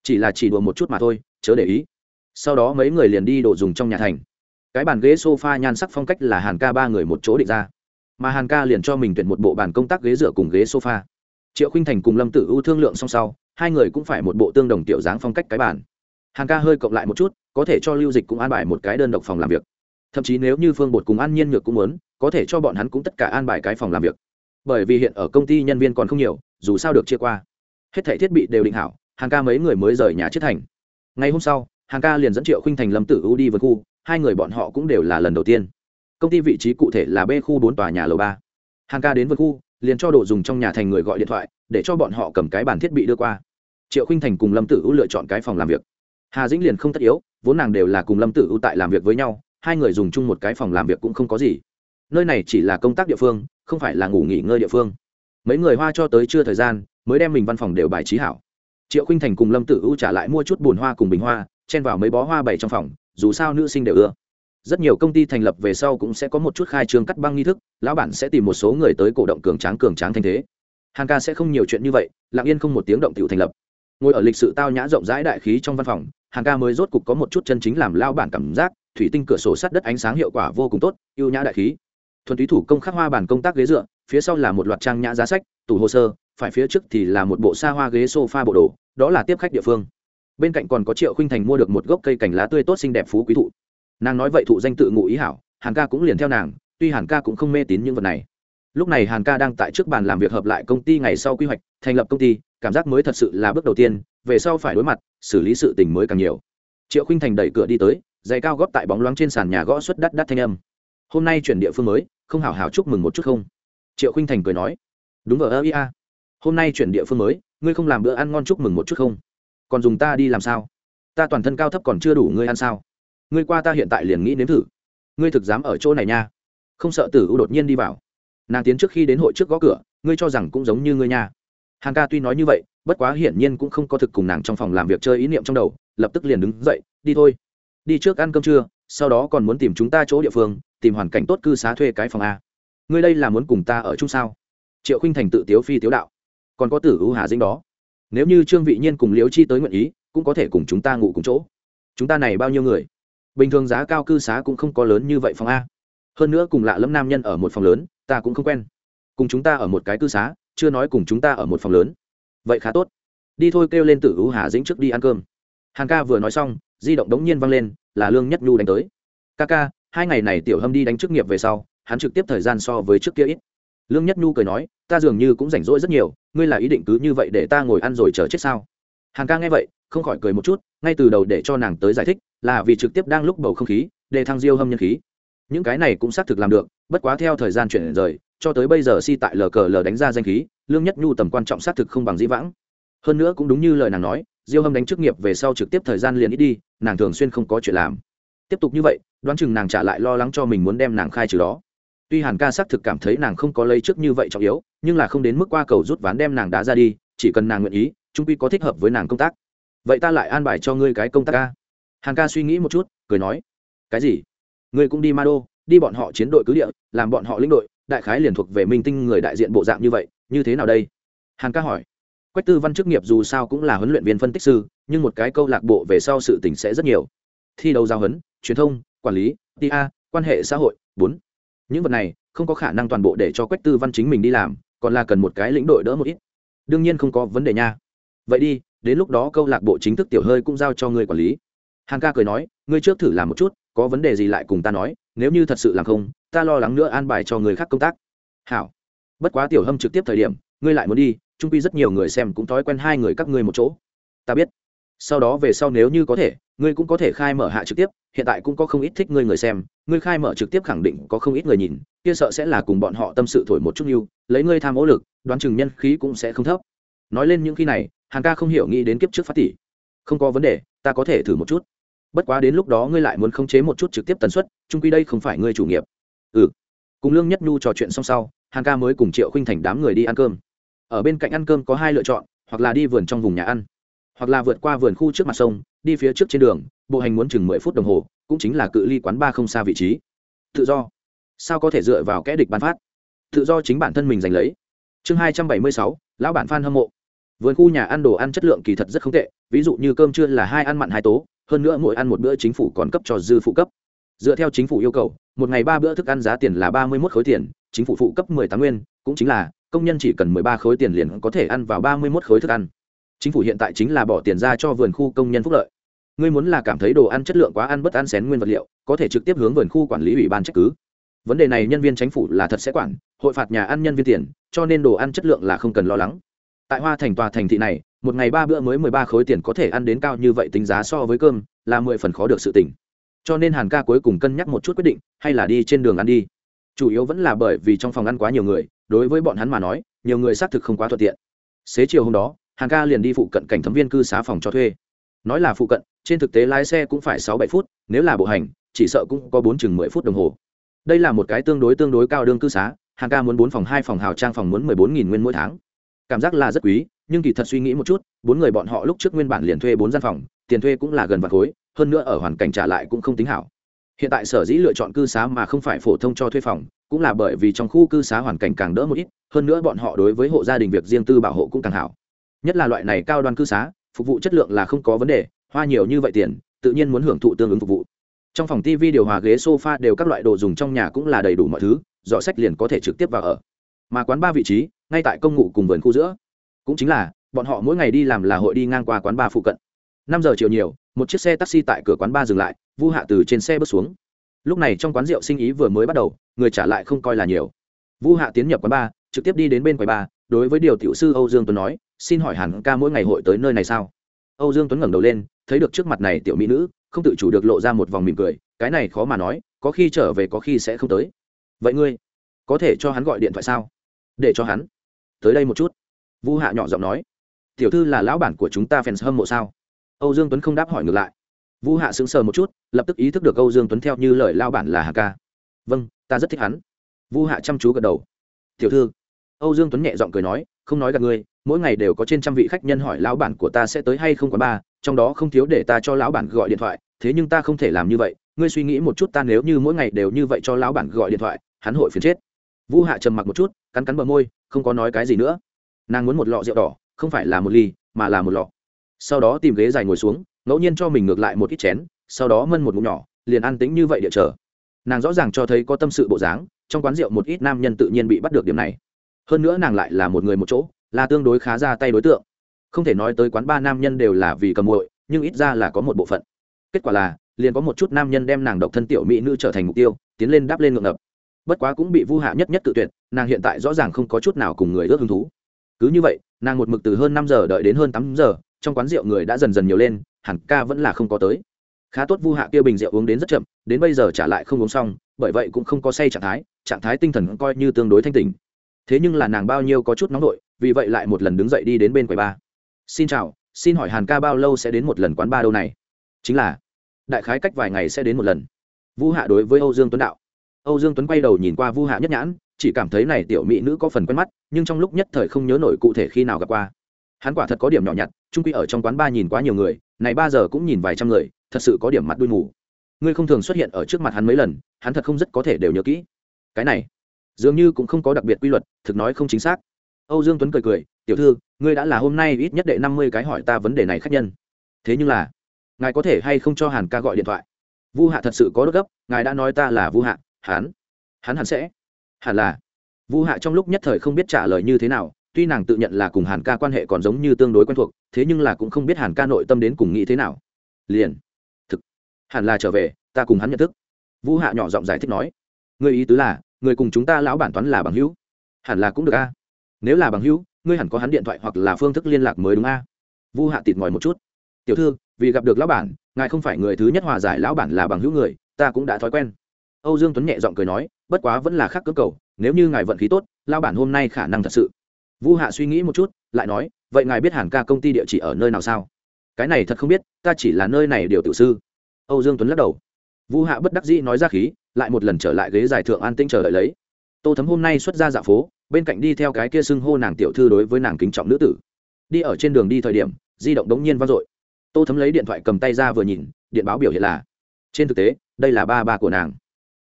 chỉ là chỉ đùa một chút mà thôi, chớ để ý. Sau đó mấy người liền đi đồ dùng trong nhà thành. Cái bàn ghế sofa nhan sắc phong cách là hàn ca ba người một chỗ định ra. Mà hàn ca liền cho mình tuyển một bộ bàn công tác ghế dựa cùng ghế sofa. Triệu khinh thành cùng lâm tử ưu thương lượng song sau, hai người cũng phải một bộ tương đồng tiểu dáng phong cách cái bàn. Hàn ca hơi cộng lại một chút, có thể cho lưu dịch cũng an bài một cái đơn độc phòng làm việc thậm chí nếu như phương bột cùng an nhiên nhược cũng muốn, có thể cho bọn hắn cũng tất cả an bài cái phòng làm việc. Bởi vì hiện ở công ty nhân viên còn không nhiều, dù sao được chia qua. Hết thảy thiết bị đều định hảo, hàng ca mấy người mới rời nhà chết thành. Ngày hôm sau, hàng ca liền dẫn triệu khinh thành lâm tử u đi vân khu, hai người bọn họ cũng đều là lần đầu tiên. Công ty vị trí cụ thể là b khu bốn tòa nhà lầu ba. Hàng ca đến vân khu, liền cho đồ dùng trong nhà thành người gọi điện thoại, để cho bọn họ cầm cái bàn thiết bị đưa qua. Triệu khinh thành cùng lâm tử u lựa chọn cái phòng làm việc. Hà dĩnh liền không tất yếu, vốn nàng đều là cùng lâm tử u tại làm việc với nhau hai người dùng chung một cái phòng làm việc cũng không có gì. Nơi này chỉ là công tác địa phương, không phải là ngủ nghỉ ngơi địa phương. Mấy người hoa cho tới chưa thời gian, mới đem mình văn phòng đều bài trí hảo. Triệu khinh thành cùng lâm tử u trả lại mua chút bùn hoa cùng bình hoa, chen vào mấy bó hoa bày trong phòng, dù sao nữ sinh đều ưa. Rất nhiều công ty thành lập về sau cũng sẽ có một chút khai trương cắt băng nghi thức, lão bản sẽ tìm một số người tới cổ động cường tráng cường tráng thanh thế. Hàng ca sẽ không nhiều chuyện như vậy, lặng yên không một tiếng động tiểu thành lập. Ngồi ở lịch sự tao nhã rộng rãi đại khí trong văn phòng, hàng ca mới rốt cục có một chút chân chính làm lao bản cảm giác thủy tinh cửa sổ sắt đất ánh sáng hiệu quả vô cùng tốt, ưu nhã đại khí. Thuần túy thủ công khắc hoa bản công tác ghế dựa, phía sau là một loạt trang nhã giá sách, tủ hồ sơ, phải phía trước thì là một bộ xa hoa ghế sofa bộ đồ, đó là tiếp khách địa phương. Bên cạnh còn có triệu khinh thành mua được một gốc cây cành lá tươi tốt xinh đẹp phú quý thụ. Nàng nói vậy thụ danh tự ngụ ý hảo, hàn ca cũng liền theo nàng, tuy hàn ca cũng không mê tín những vật này. Lúc này hàn ca đang tại trước bàn làm việc hợp lại công ty ngày sau quy hoạch, thành lập công ty, cảm giác mới thật sự là bước đầu tiên, về sau phải đối mặt, xử lý sự tình mới càng nhiều. Triệu khinh thành đẩy cửa đi tới giày cao góp tại bóng loáng trên sàn nhà gõ suất đắt đắt thanh âm. Hôm nay chuyển địa phương mới, không hảo hảo chúc mừng một chút không? Triệu khinh thành cười nói. Đúng vờ ơ ia hôm nay chuyển địa phương mới, ngươi không làm bữa ăn ngon chúc mừng một chút không? Còn dùng ta đi làm sao? Ta toàn thân cao thấp còn chưa đủ ngươi ăn sao? Ngươi qua ta hiện tại liền nghĩ nếm thử. Ngươi thực dám ở chỗ này nha. Không sợ tử u đột nhiên đi vào. Nàng tiến trước khi đến hội trước gõ cửa, ngươi cho rằng cũng giống như ngươi nha. Hàng ca tuy nói như vậy, bất quá hiển nhiên cũng không có thực cùng nàng trong phòng làm việc chơi ý niệm trong đầu, lập tức liền đứng dậy, đi thôi đi trước ăn cơm trưa, sau đó còn muốn tìm chúng ta chỗ địa phương, tìm hoàn cảnh tốt cư xá thuê cái phòng a. Ngươi đây là muốn cùng ta ở chung sao? Triệu khinh thành tự tiếu phi tiếu đạo. Còn có tử ưu hà dĩnh đó. Nếu như trương vị nhiên cùng liễu chi tới nguyện ý, cũng có thể cùng chúng ta ngủ cùng chỗ. Chúng ta này bao nhiêu người? Bình thường giá cao cư xá cũng không có lớn như vậy phòng a. Hơn nữa cùng lạ lẫm nam nhân ở một phòng lớn, ta cũng không quen. Cùng chúng ta ở một cái cư xá, chưa nói cùng chúng ta ở một phòng lớn. Vậy khá tốt. Đi thôi kêu lên tử ưu hà dĩnh trước đi ăn cơm. Hàng ca vừa nói xong di động đống nhiên văng lên, là lương nhất nhu đánh tới. Ca ca, hai ngày này tiểu hâm đi đánh chức nghiệp về sau, hắn trực tiếp thời gian so với trước kia ít. Lương nhất nhu cười nói, ta dường như cũng rảnh rỗi rất nhiều, ngươi là ý định cứ như vậy để ta ngồi ăn rồi chờ chết sao? Hàng ca nghe vậy, không khỏi cười một chút, ngay từ đầu để cho nàng tới giải thích, là vì trực tiếp đang lúc bầu không khí, để thăng diêu hâm nhân khí. Những cái này cũng xác thực làm được, bất quá theo thời gian chuyển rời, cho tới bây giờ si tại lờ cờ lờ đánh ra danh khí, lương nhất nhu tầm quan trọng xác thực không bằng dĩ vãng hơn nữa cũng đúng như lời nàng nói, diêu hâm đánh chức nghiệp về sau trực tiếp thời gian liền ít đi, nàng thường xuyên không có chuyện làm. Tiếp tục như vậy, đoán chừng nàng trả lại lo lắng cho mình muốn đem nàng khai trừ đó. Tuy hàn ca xác thực cảm thấy nàng không có lấy trước như vậy trọng yếu, nhưng là không đến mức qua cầu rút ván đem nàng đá ra đi, chỉ cần nàng nguyện ý trung quy có thích hợp với nàng công tác. Vậy ta lại an bài cho ngươi cái công tác ca hàn ca suy nghĩ một chút, cười nói, cái gì? Ngươi cũng đi ma đô, đi bọn họ chiến đội cứ địa, làm bọn họ lĩnh đội, đại khái liền thuộc về minh tinh người đại diện bộ dạng như vậy, như thế nào đây? Hàn ca hỏi quách tư văn chức nghiệp dù sao cũng là huấn luyện viên phân tích sư, nhưng một cái câu lạc bộ về sau sự tỉnh sẽ rất nhiều. Thi đấu giao huấn, truyền thông, quản lý tia quan hệ xã hội, bốn. Những vật này, không có khả năng toàn bộ để cho quách tư văn chính mình đi làm, còn là cần một cái lĩnh đội đỡ một ít. Đương nhiên không có vấn đề nha. Vậy đi, đến lúc đó câu lạc bộ chính thức tiểu hơi cũng giao cho người quản lý. Hàng ca cười nói, ngươi trước thử làm một chút, có vấn đề gì lại cùng ta nói, nếu như thật sự làm không, ta lo lắng nữa an bài cho người khác công tác. Hảo. Bất quá tiểu hâm trực tiếp thời điểm ngươi lại muốn đi, trung quy rất nhiều người xem cũng thói quen hai người các ngươi một chỗ. Ta biết. Sau đó về sau nếu như có thể, ngươi cũng có thể khai mở hạ trực tiếp, hiện tại cũng có không ít thích ngươi người xem, ngươi khai mở trực tiếp khẳng định có không ít người nhìn, kia sợ sẽ là cùng bọn họ tâm sự thổi một chút yêu, lấy ngươi tham ố lực, đoán chừng nhân khí cũng sẽ không thấp. Nói lên những khi này hàng ca không hiểu nghĩ đến kiếp trước phát tỷ không có vấn đề, ta có thể thử một chút. Bất quá đến lúc đó ngươi lại muốn khống chế một chút trực tiếp tần suất, trung quy đây không phải ngươi chủ nghiệp. Ừ. Cùng lương nhất nhu trò chuyện xong sau hàng ca mới cùng triệu khinh thành đám người đi ăn cơm ở bên cạnh ăn cơm có hai lựa chọn, hoặc là đi vườn trong vùng nhà ăn, hoặc là vượt qua vườn khu trước mặt sông, đi phía trước trên đường, bộ hành muốn chừng mười phút đồng hồ, cũng chính là cự ly quán ba không xa vị trí. Tự do. Sao có thể dựa vào kẽ địch bán phát? Tự do chính bản thân mình giành lấy. Chương hai trăm bảy mươi sáu, lão bản phan hâm mộ. Vườn khu nhà ăn đồ ăn chất lượng kỳ thật rất không tệ, ví dụ như cơm trưa là hai ăn mặn hai tố, hơn nữa mỗi ăn một bữa chính phủ còn cấp cho dư phụ cấp. Dựa theo chính phủ yêu cầu, một ngày ba bữa thức ăn giá tiền là ba mươi một khối tiền, chính phủ phụ cấp mười tám nguyên, cũng chính là công nhân chỉ cần mười ba khối tiền liền có thể ăn vào ba mươi một khối thức ăn. Chính phủ hiện tại chính là bỏ tiền ra cho vườn khu công nhân phúc lợi. Ngươi muốn là cảm thấy đồ ăn chất lượng quá ăn bất ăn xén nguyên vật liệu, có thể trực tiếp hướng vườn khu quản lý ủy ban trách cứ. Vấn đề này nhân viên chính phủ là thật sẽ quản, hội phạt nhà ăn nhân viên tiền, cho nên đồ ăn chất lượng là không cần lo lắng. Tại hoa thành tòa thành thị này, một ngày ba bữa mới mười ba khối tiền có thể ăn đến cao như vậy tính giá so với cơm, là mười phần khó được sự tỉnh cho nên hàn ca cuối cùng cân nhắc một chút quyết định, hay là đi trên đường ăn đi. Chủ yếu vẫn là bởi vì trong phòng ăn quá nhiều người đối với bọn hắn mà nói, nhiều người xác thực không quá thuận tiện. Xế chiều hôm đó hàng ca liền đi phụ cận cảnh thấm viên cư xá phòng cho thuê. Nói là phụ cận, trên thực tế lái xe cũng phải sáu bảy phút, nếu là bộ hành, chỉ sợ cũng có bốn chừng mười phút đồng hồ. Đây là một cái tương đối tương đối cao đương cư xá hàng ca muốn bốn phòng, hai phòng hào trang phòng muốn mười bốn nghìn nguyên mỗi tháng. Cảm giác là rất quý, nhưng kỳ thật suy nghĩ một chút, bốn người bọn họ lúc trước nguyên bản liền thuê bốn gian phòng, tiền thuê cũng là gần vạt khối, hơn nữa ở hoàn cảnh trả lại cũng không tính hảo. Hiện tại sở dĩ lựa chọn cư xá mà không phải phổ thông cho thuê phòng cũng là bởi vì trong khu cư xá hoàn cảnh càng đỡ một ít, hơn nữa bọn họ đối với hộ gia đình việc riêng tư bảo hộ cũng càng hảo. Nhất là loại này cao đoan cư xá, phục vụ chất lượng là không có vấn đề, hoa nhiều như vậy tiền, tự nhiên muốn hưởng thụ tương ứng phục vụ. Trong phòng tv điều hòa ghế sofa đều các loại đồ dùng trong nhà cũng là đầy đủ mọi thứ, dọ sách liền có thể trực tiếp vào ở. Mà quán ba vị trí, ngay tại công ngụ cùng vườn khu giữa. Cũng chính là, bọn họ mỗi ngày đi làm là hội đi ngang qua quán ba phụ cận. Năm giờ chiều nhiều, một chiếc xe taxi tại cửa quán ba dừng lại, vu hạ từ trên xe bước xuống lúc này trong quán rượu sinh ý vừa mới bắt đầu, người trả lại không coi là nhiều. Vu hạ tiến nhập quán ba trực tiếp đi đến bên quầy ba đối với điều tiểu sư âu dương tuấn nói, xin hỏi hẳn ca mỗi ngày hội tới nơi này sao? Âu dương tuấn ngẩng đầu lên, thấy được trước mặt này tiểu mỹ nữ, không tự chủ được lộ ra một vòng mỉm cười, cái này khó mà nói, có khi trở về có khi sẽ không tới. Vậy ngươi, có thể cho hắn gọi điện thoại sao? Để cho hắn. Tới đây một chút. Vu hạ nhỏ giọng nói. Tiểu thư là lão bản của chúng ta fans hâm mộ sao? Âu dương tuấn không đáp hỏi ngược lại vu hạ sững sờ một chút, lập tức ý thức được âu dương tuấn theo như lời lao bản là hà ca. Vâng ta rất thích hắn. Vu hạ chăm chú gật đầu. Tiểu thư. Âu dương tuấn nhẹ giọng cười nói, không nói gặp ngươi, mỗi ngày đều có trên trăm vị khách nhân hỏi lão bản của ta sẽ tới hay không quá ba trong đó không thiếu để ta cho lão bản gọi điện thoại, thế nhưng ta không thể làm như vậy. Ngươi suy nghĩ một chút ta nếu như mỗi ngày đều như vậy cho lão bản gọi điện thoại, hắn hội phiền chết. Vu hạ trầm mặc một chút, cắn cắn bờ môi, không có nói cái gì nữa. Nàng muốn một lọ rượu đỏ, không phải là một ly, mà là một lọ. Sau đó tìm ghế dài ngồi xuống ngẫu nhiên cho mình ngược lại một ít chén, sau đó mân một ngụm nhỏ, liền ăn tính như vậy địa chờ. Nàng rõ ràng cho thấy có tâm sự bộ dáng, trong quán rượu một ít nam nhân tự nhiên bị bắt được điểm này. Hơn nữa nàng lại là một người một chỗ, là tương đối khá ra tay đối tượng. Không thể nói tới quán ba nam nhân đều là vì cầm muội, nhưng ít ra là có một bộ phận. Kết quả là, liền có một chút nam nhân đem nàng độc thân tiểu mỹ nữ trở thành mục tiêu, tiến lên đáp lên ngượng ngập. Bất quá cũng bị vu hạ nhất nhất tự tuyệt, nàng hiện tại rõ ràng không có chút nào cùng người ước hứng thú. Cứ như vậy, nàng một mực từ hơn năm giờ đợi đến hơn tám giờ, trong quán rượu người đã dần dần nhiều lên hẳn ca vẫn là không có tới. Khá tốt vu hạ kia bình rượu uống đến rất chậm, đến bây giờ trả lại không uống xong, bởi vậy cũng không có say trạng thái trạng thái tinh thần coi như tương đối thanh tình thế nhưng là nàng bao nhiêu có chút nóng nổi vì vậy lại một lần đứng dậy đi đến bên quầy ba. Xin chào, xin hỏi hàn ca bao lâu sẽ đến một lần quán ba đâu này? Chính là, đại khái cách vài ngày sẽ đến một lần. Vu hạ đối với âu dương tuấn đạo. Âu dương tuấn quay đầu nhìn qua vu hạ nhất nhãn, chỉ cảm thấy này tiểu mỹ nữ có phần quen mắt, nhưng trong lúc nhất thời không nhớ nổi cụ thể khi nào gặp qua. Hắn quả thật có điểm nhỏ nhặt trung quy ở trong quán ba nhìn quá nhiều người này ba giờ cũng nhìn vài trăm người, thật sự có điểm mặt đuôi mù. Ngươi không thường xuất hiện ở trước mặt hắn mấy lần, hắn thật không rất có thể đều nhớ kỹ. Cái này, dường như cũng không có đặc biệt quy luật, thực nói không chính xác. Âu dương tuấn cười cười, tiểu thư, ngươi đã là hôm nay ít nhất đệ năm mươi cái hỏi ta vấn đề này khác nhân. Thế nhưng là, ngài có thể hay không cho hàn ca gọi điện thoại? Vu hạ thật sự có đốt gấp, ngài đã nói ta là vu hạ, hắn hắn hẳn sẽ. Hẳn là. Vu hạ trong lúc nhất thời không biết trả lời như thế nào tuy nàng tự nhận là cùng hàn ca quan hệ còn giống như tương đối quen thuộc, thế nhưng là cũng không biết hàn ca nội tâm đến cùng nghĩ thế nào. Liền, thực, hẳn là trở về, ta cùng hắn nhận thức. Vu hạ nhỏ giọng giải thích nói người ý tứ là, người cùng chúng ta lão bản toán là bằng hữu. Hẳn là cũng được a. Nếu là bằng hữu, ngươi hẳn có hắn điện thoại hoặc là phương thức liên lạc mới đúng a. Vu hạ tịt ngòi một chút. Tiểu thư, vì gặp được lão bản, ngài không phải người thứ nhất hòa giải lão bản là bằng hữu người, ta cũng đã thói quen. Âu dương tuấn nhẹ giọng cười nói, bất quá vẫn là khác cơ cầu, nếu như ngài vận khí tốt, lão bản hôm nay khả năng thật sự vu hạ suy nghĩ một chút, lại nói, vậy ngài biết hàn ca công ty địa chỉ ở nơi nào sao? Cái này thật không biết, ta chỉ là nơi này điều tự sư. Âu dương tuấn lắc đầu. Vu hạ bất đắc dĩ nói ra khí, lại một lần trở lại ghế giải thượng an tĩnh chờ đợi lấy. Tô thấm hôm nay xuất ra dạ phố, bên cạnh đi theo cái kia xưng hô nàng tiểu thư đối với nàng kính trọng nữ tử. Đi ở trên đường đi thời điểm, di động đống nhiên vang dội. Tô thấm lấy điện thoại cầm tay ra vừa nhìn, điện báo biểu hiện là, trên thực tế, đây là ba ba của nàng.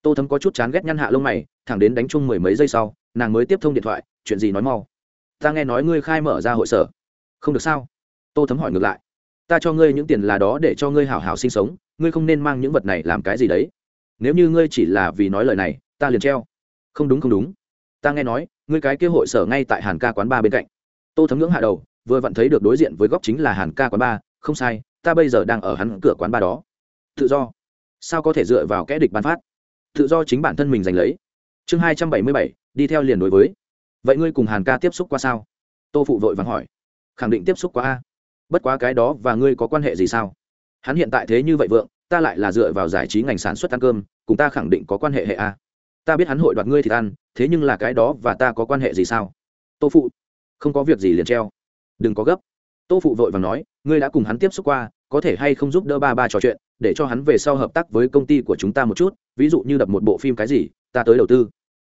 Tô thấm có chút chán ghét nhăn hạ lông mày, thẳng đến đánh chung mười mấy giây sau, nàng mới tiếp thông điện thoại, chuyện gì nói mau? Ta nghe nói ngươi khai mở ra hội sở. Không được sao? Tô thấm hỏi ngược lại. Ta cho ngươi những tiền là đó để cho ngươi hảo hảo sinh sống, ngươi không nên mang những vật này làm cái gì đấy. Nếu như ngươi chỉ là vì nói lời này, ta liền treo. Không đúng không đúng. Ta nghe nói, ngươi cái kia hội sở ngay tại hàn ca quán ba bên cạnh. Tô thấm ngưỡng hạ đầu, vừa vặn thấy được đối diện với góc chính là hàn ca quán ba, không sai, ta bây giờ đang ở hắn cửa quán ba đó. Tự do. Sao có thể dựa vào kẽ địch ban phát? Tự do chính bản thân mình giành lấy. Chương hai trăm bảy mươi bảy, đi theo liền đối với vậy ngươi cùng hàn ca tiếp xúc qua sao? Tô phụ vội vàng hỏi. Khẳng định tiếp xúc qua a. Bất quá cái đó và ngươi có quan hệ gì sao? Hắn hiện tại thế như vậy vượng, ta lại là dựa vào giải trí ngành sản xuất ăn cơm, cùng ta khẳng định có quan hệ hệ a. Ta biết hắn hội đoạt ngươi thì ăn, thế nhưng là cái đó và ta có quan hệ gì sao? Tô phụ, không có việc gì liền treo. Đừng có gấp. Tô phụ vội vàng nói, ngươi đã cùng hắn tiếp xúc qua, có thể hay không giúp đỡ ba ba trò chuyện, để cho hắn về sau hợp tác với công ty của chúng ta một chút, ví dụ như đập một bộ phim cái gì, ta tới đầu tư.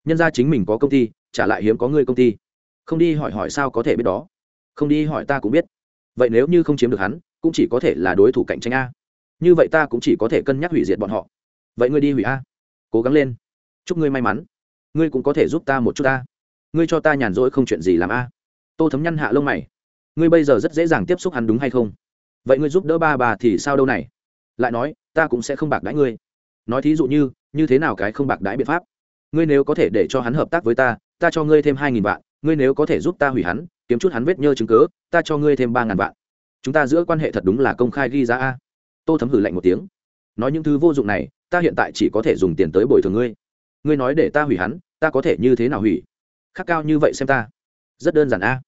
Nhân ra chính mình có công ty trả lại hiếm có ngươi công ty. Không đi hỏi hỏi sao có thể biết đó. Không đi hỏi ta cũng biết. Vậy nếu như không chiếm được hắn, cũng chỉ có thể là đối thủ cạnh tranh a. Như vậy ta cũng chỉ có thể cân nhắc hủy diệt bọn họ. Vậy ngươi đi hủy a. Cố gắng lên. Chúc ngươi may mắn. Ngươi cũng có thể giúp ta một chút ta ngươi cho ta nhàn rỗi không chuyện gì làm a. Tô thấm nhăn hạ lông mày. Ngươi bây giờ rất dễ dàng tiếp xúc hắn đúng hay không? Vậy ngươi giúp đỡ ba bà thì sao đâu này? Lại nói, ta cũng sẽ không bạc đãi ngươi. Nói thí dụ như như thế nào cái không bạc đãi biện pháp? Ngươi nếu có thể để cho hắn hợp tác với ta ta cho ngươi thêm hai nghìn vạn, ngươi nếu có thể giúp ta hủy hắn, kiếm chút hắn vết nhơ chứng cớ ta cho ngươi thêm ba ngàn vạn. Chúng ta giữa quan hệ thật đúng là công khai ghi giá a. Tô thấm hử lạnh một tiếng. Nói những thứ vô dụng này, ta hiện tại chỉ có thể dùng tiền tới bồi thường ngươi. Ngươi nói để ta hủy hắn, ta có thể như thế nào hủy? Khắc cao như vậy xem ta. Rất đơn giản a.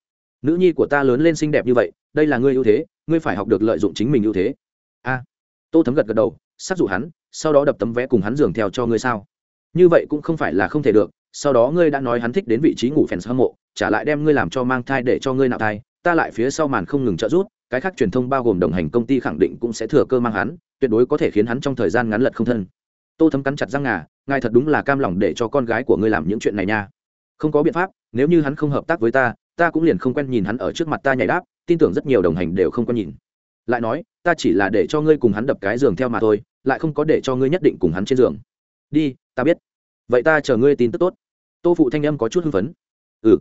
Nữ nhi của ta lớn lên xinh đẹp như vậy, đây là ngươi ưu thế, ngươi phải học được lợi dụng chính mình ưu thế. A. Tô thấm gật gật đầu, sát dụ hắn, sau đó đập tấm vé cùng hắn giường theo cho ngươi sao? Như vậy cũng không phải là không thể được sau đó ngươi đã nói hắn thích đến vị trí ngủ phèn hâm mộ, trả lại đem ngươi làm cho mang thai để cho ngươi nạo thai, ta lại phía sau màn không ngừng trợ giúp, cái khác truyền thông bao gồm đồng hành công ty khẳng định cũng sẽ thừa cơ mang hắn, tuyệt đối có thể khiến hắn trong thời gian ngắn lật không thân. Tô thấm cắn chặt răng ngà, ngài thật đúng là cam lòng để cho con gái của ngươi làm những chuyện này nha. Không có biện pháp, nếu như hắn không hợp tác với ta ta cũng liền không quen nhìn hắn ở trước mặt ta nhảy đáp, tin tưởng rất nhiều đồng hành đều không có nhìn. Lại nói, ta chỉ là để cho ngươi cùng hắn đập cái giường theo mà thôi, lại không có để cho ngươi nhất định cùng hắn trên giường. Đi, ta biết vậy ta chờ ngươi tin tức tốt. Tô phụ thanh âm có chút hưng phấn. Ừ.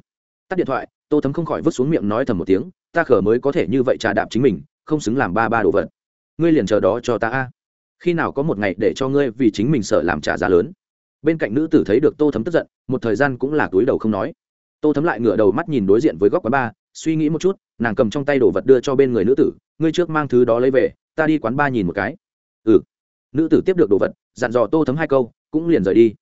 Tắt điện thoại, tô thấm không khỏi vứt xuống miệng nói thầm một tiếng, ta khở mới có thể như vậy trà đạp chính mình, không xứng làm ba ba đồ vật. Ngươi liền chờ đó cho ta a. Khi nào có một ngày để cho ngươi vì chính mình sợ làm trả giá lớn. Bên cạnh nữ tử thấy được tô thấm tức giận, một thời gian cũng là túi đầu không nói. Tô thấm lại ngửa đầu mắt nhìn đối diện với góc quán ba, suy nghĩ một chút, nàng cầm trong tay đồ vật đưa cho bên người nữ tử, ngươi trước mang thứ đó lấy về, ta đi quán ba nhìn một cái. Ừ. Nữ tử tiếp được đồ vật, dặn dò tô thấm hai câu, cũng liền rời đi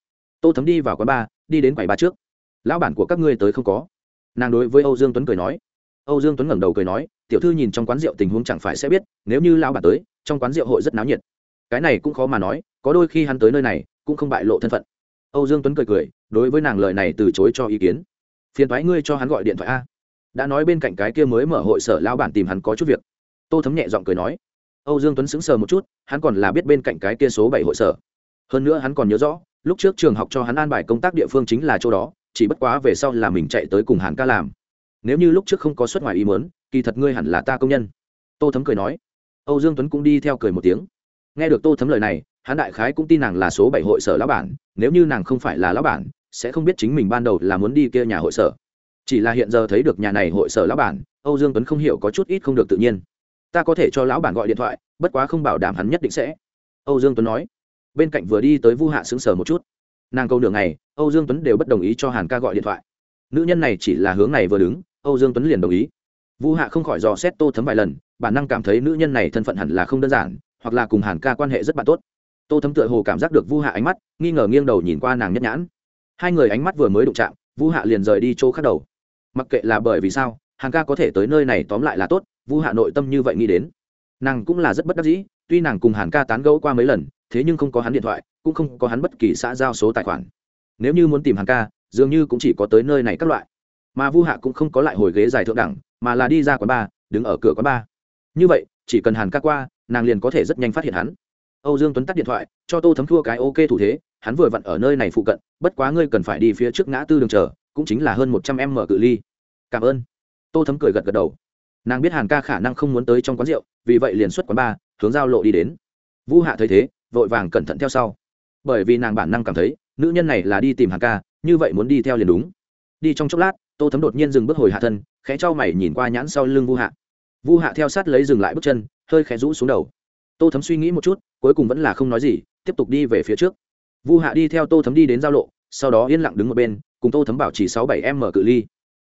tô thấm đi vào quán ba đi đến quầy ba trước. Lão bản của các ngươi tới không có. Nàng đối với âu dương tuấn cười nói. Âu dương tuấn ngẩng đầu cười nói, tiểu thư nhìn trong quán rượu tình huống chẳng phải sẽ biết, nếu như lão bản tới, trong quán rượu hội rất náo nhiệt. Cái này cũng khó mà nói, có đôi khi hắn tới nơi này, cũng không bại lộ thân phận. Âu dương tuấn cười cười, đối với nàng lời này từ chối cho ý kiến. Phiền thoái ngươi cho hắn gọi điện thoại a. Đã nói bên cạnh cái kia mới mở hội sở lao bản tìm hắn có chút việc. Tô thấm nhẹ giọng cười nói. Âu dương tuấn sững sờ một chút, hắn còn là biết bên cạnh cái kia số bảy hội sở. Hơn nữa hắn còn nhớ rõ lúc trước trường học cho hắn an bài công tác địa phương chính là chỗ đó, chỉ bất quá về sau là mình chạy tới cùng hàn ca làm. Nếu như lúc trước không có xuất ngoài ý mớn kỳ thật ngươi hẳn là ta công nhân. Tô thấm cười nói. Âu dương tuấn cũng đi theo cười một tiếng. Nghe được tô thấm lời này, hắn đại khái cũng tin nàng là số bảy hội sở lão bản, nếu như nàng không phải là lão bản, sẽ không biết chính mình ban đầu là muốn đi kia nhà hội sở. Chỉ là hiện giờ thấy được nhà này hội sở lão bản, âu dương tuấn không hiểu có chút ít không được tự nhiên. Ta có thể cho lão bản gọi điện thoại, bất quá không bảo đảm hắn nhất định sẽ. Âu dương tuấn nói bên cạnh vừa đi tới vu hạ xứng sở một chút. Nàng câu đường này âu dương tuấn đều bất đồng ý cho hàn ca gọi điện thoại. Nữ nhân này chỉ là hướng này vừa đứng, âu dương tuấn liền đồng ý. Vu hạ không khỏi dò xét tô thấm vài lần, bản năng cảm thấy nữ nhân này thân phận hẳn là không đơn giản, hoặc là cùng hàn ca quan hệ rất bạn tốt. Tô thấm tựa hồ cảm giác được vu hạ ánh mắt, nghi ngờ nghiêng đầu nhìn qua nàng nhất nhãn. Hai người ánh mắt vừa mới đụng chạm, vu hạ liền rời đi chỗ khác đầu. Mặc kệ là bởi vì sao, hàn ca có thể tới nơi này tóm lại là tốt, vu hạ nội tâm như vậy nghĩ đến. Nàng cũng là rất bất đắc dĩ, tuy nàng cùng hàn ca tán gẫu qua mấy lần thế nhưng không có hắn điện thoại, cũng không có hắn bất kỳ xã giao số tài khoản. Nếu như muốn tìm hàn ca, dường như cũng chỉ có tới nơi này các loại. Mà vu hạ cũng không có lại hồi ghế dài thượng đẳng, mà là đi ra quán bar, đứng ở cửa quán bar. Như vậy, chỉ cần hàn ca qua, nàng liền có thể rất nhanh phát hiện hắn. Âu dương tuấn tắt điện thoại, cho tô thấm thua cái ok thủ thế, hắn vừa vặn ở nơi này phụ cận, bất quá ngươi cần phải đi phía trước ngã tư đường chờ, cũng chính là hơn một trăm em mở cự ly. Cảm ơn. Tô thấm cười gật gật đầu. Nàng biết hàn ca khả năng không muốn tới trong quán rượu, vì vậy liền xuất quán bar, hướng giao lộ đi đến. Vũ hạ thấy thế vội vàng cẩn thận theo sau. Bởi vì nàng bản năng cảm thấy, nữ nhân này là đi tìm hàng ca, như vậy muốn đi theo liền đúng. Đi trong chốc lát, tô thấm đột nhiên dừng bước hồi hạ thân, khẽ cho mày nhìn qua nhãn sau lưng vu hạ. Vu hạ theo sát lấy dừng lại bước chân, hơi khẽ rũ xuống đầu. Tô thấm suy nghĩ một chút, cuối cùng vẫn là không nói gì, tiếp tục đi về phía trước. Vu hạ đi theo tô thấm đi đến giao lộ, sau đó yên lặng đứng một bên, cùng tô thấm bảo chỉ sáu bảy m cự ly.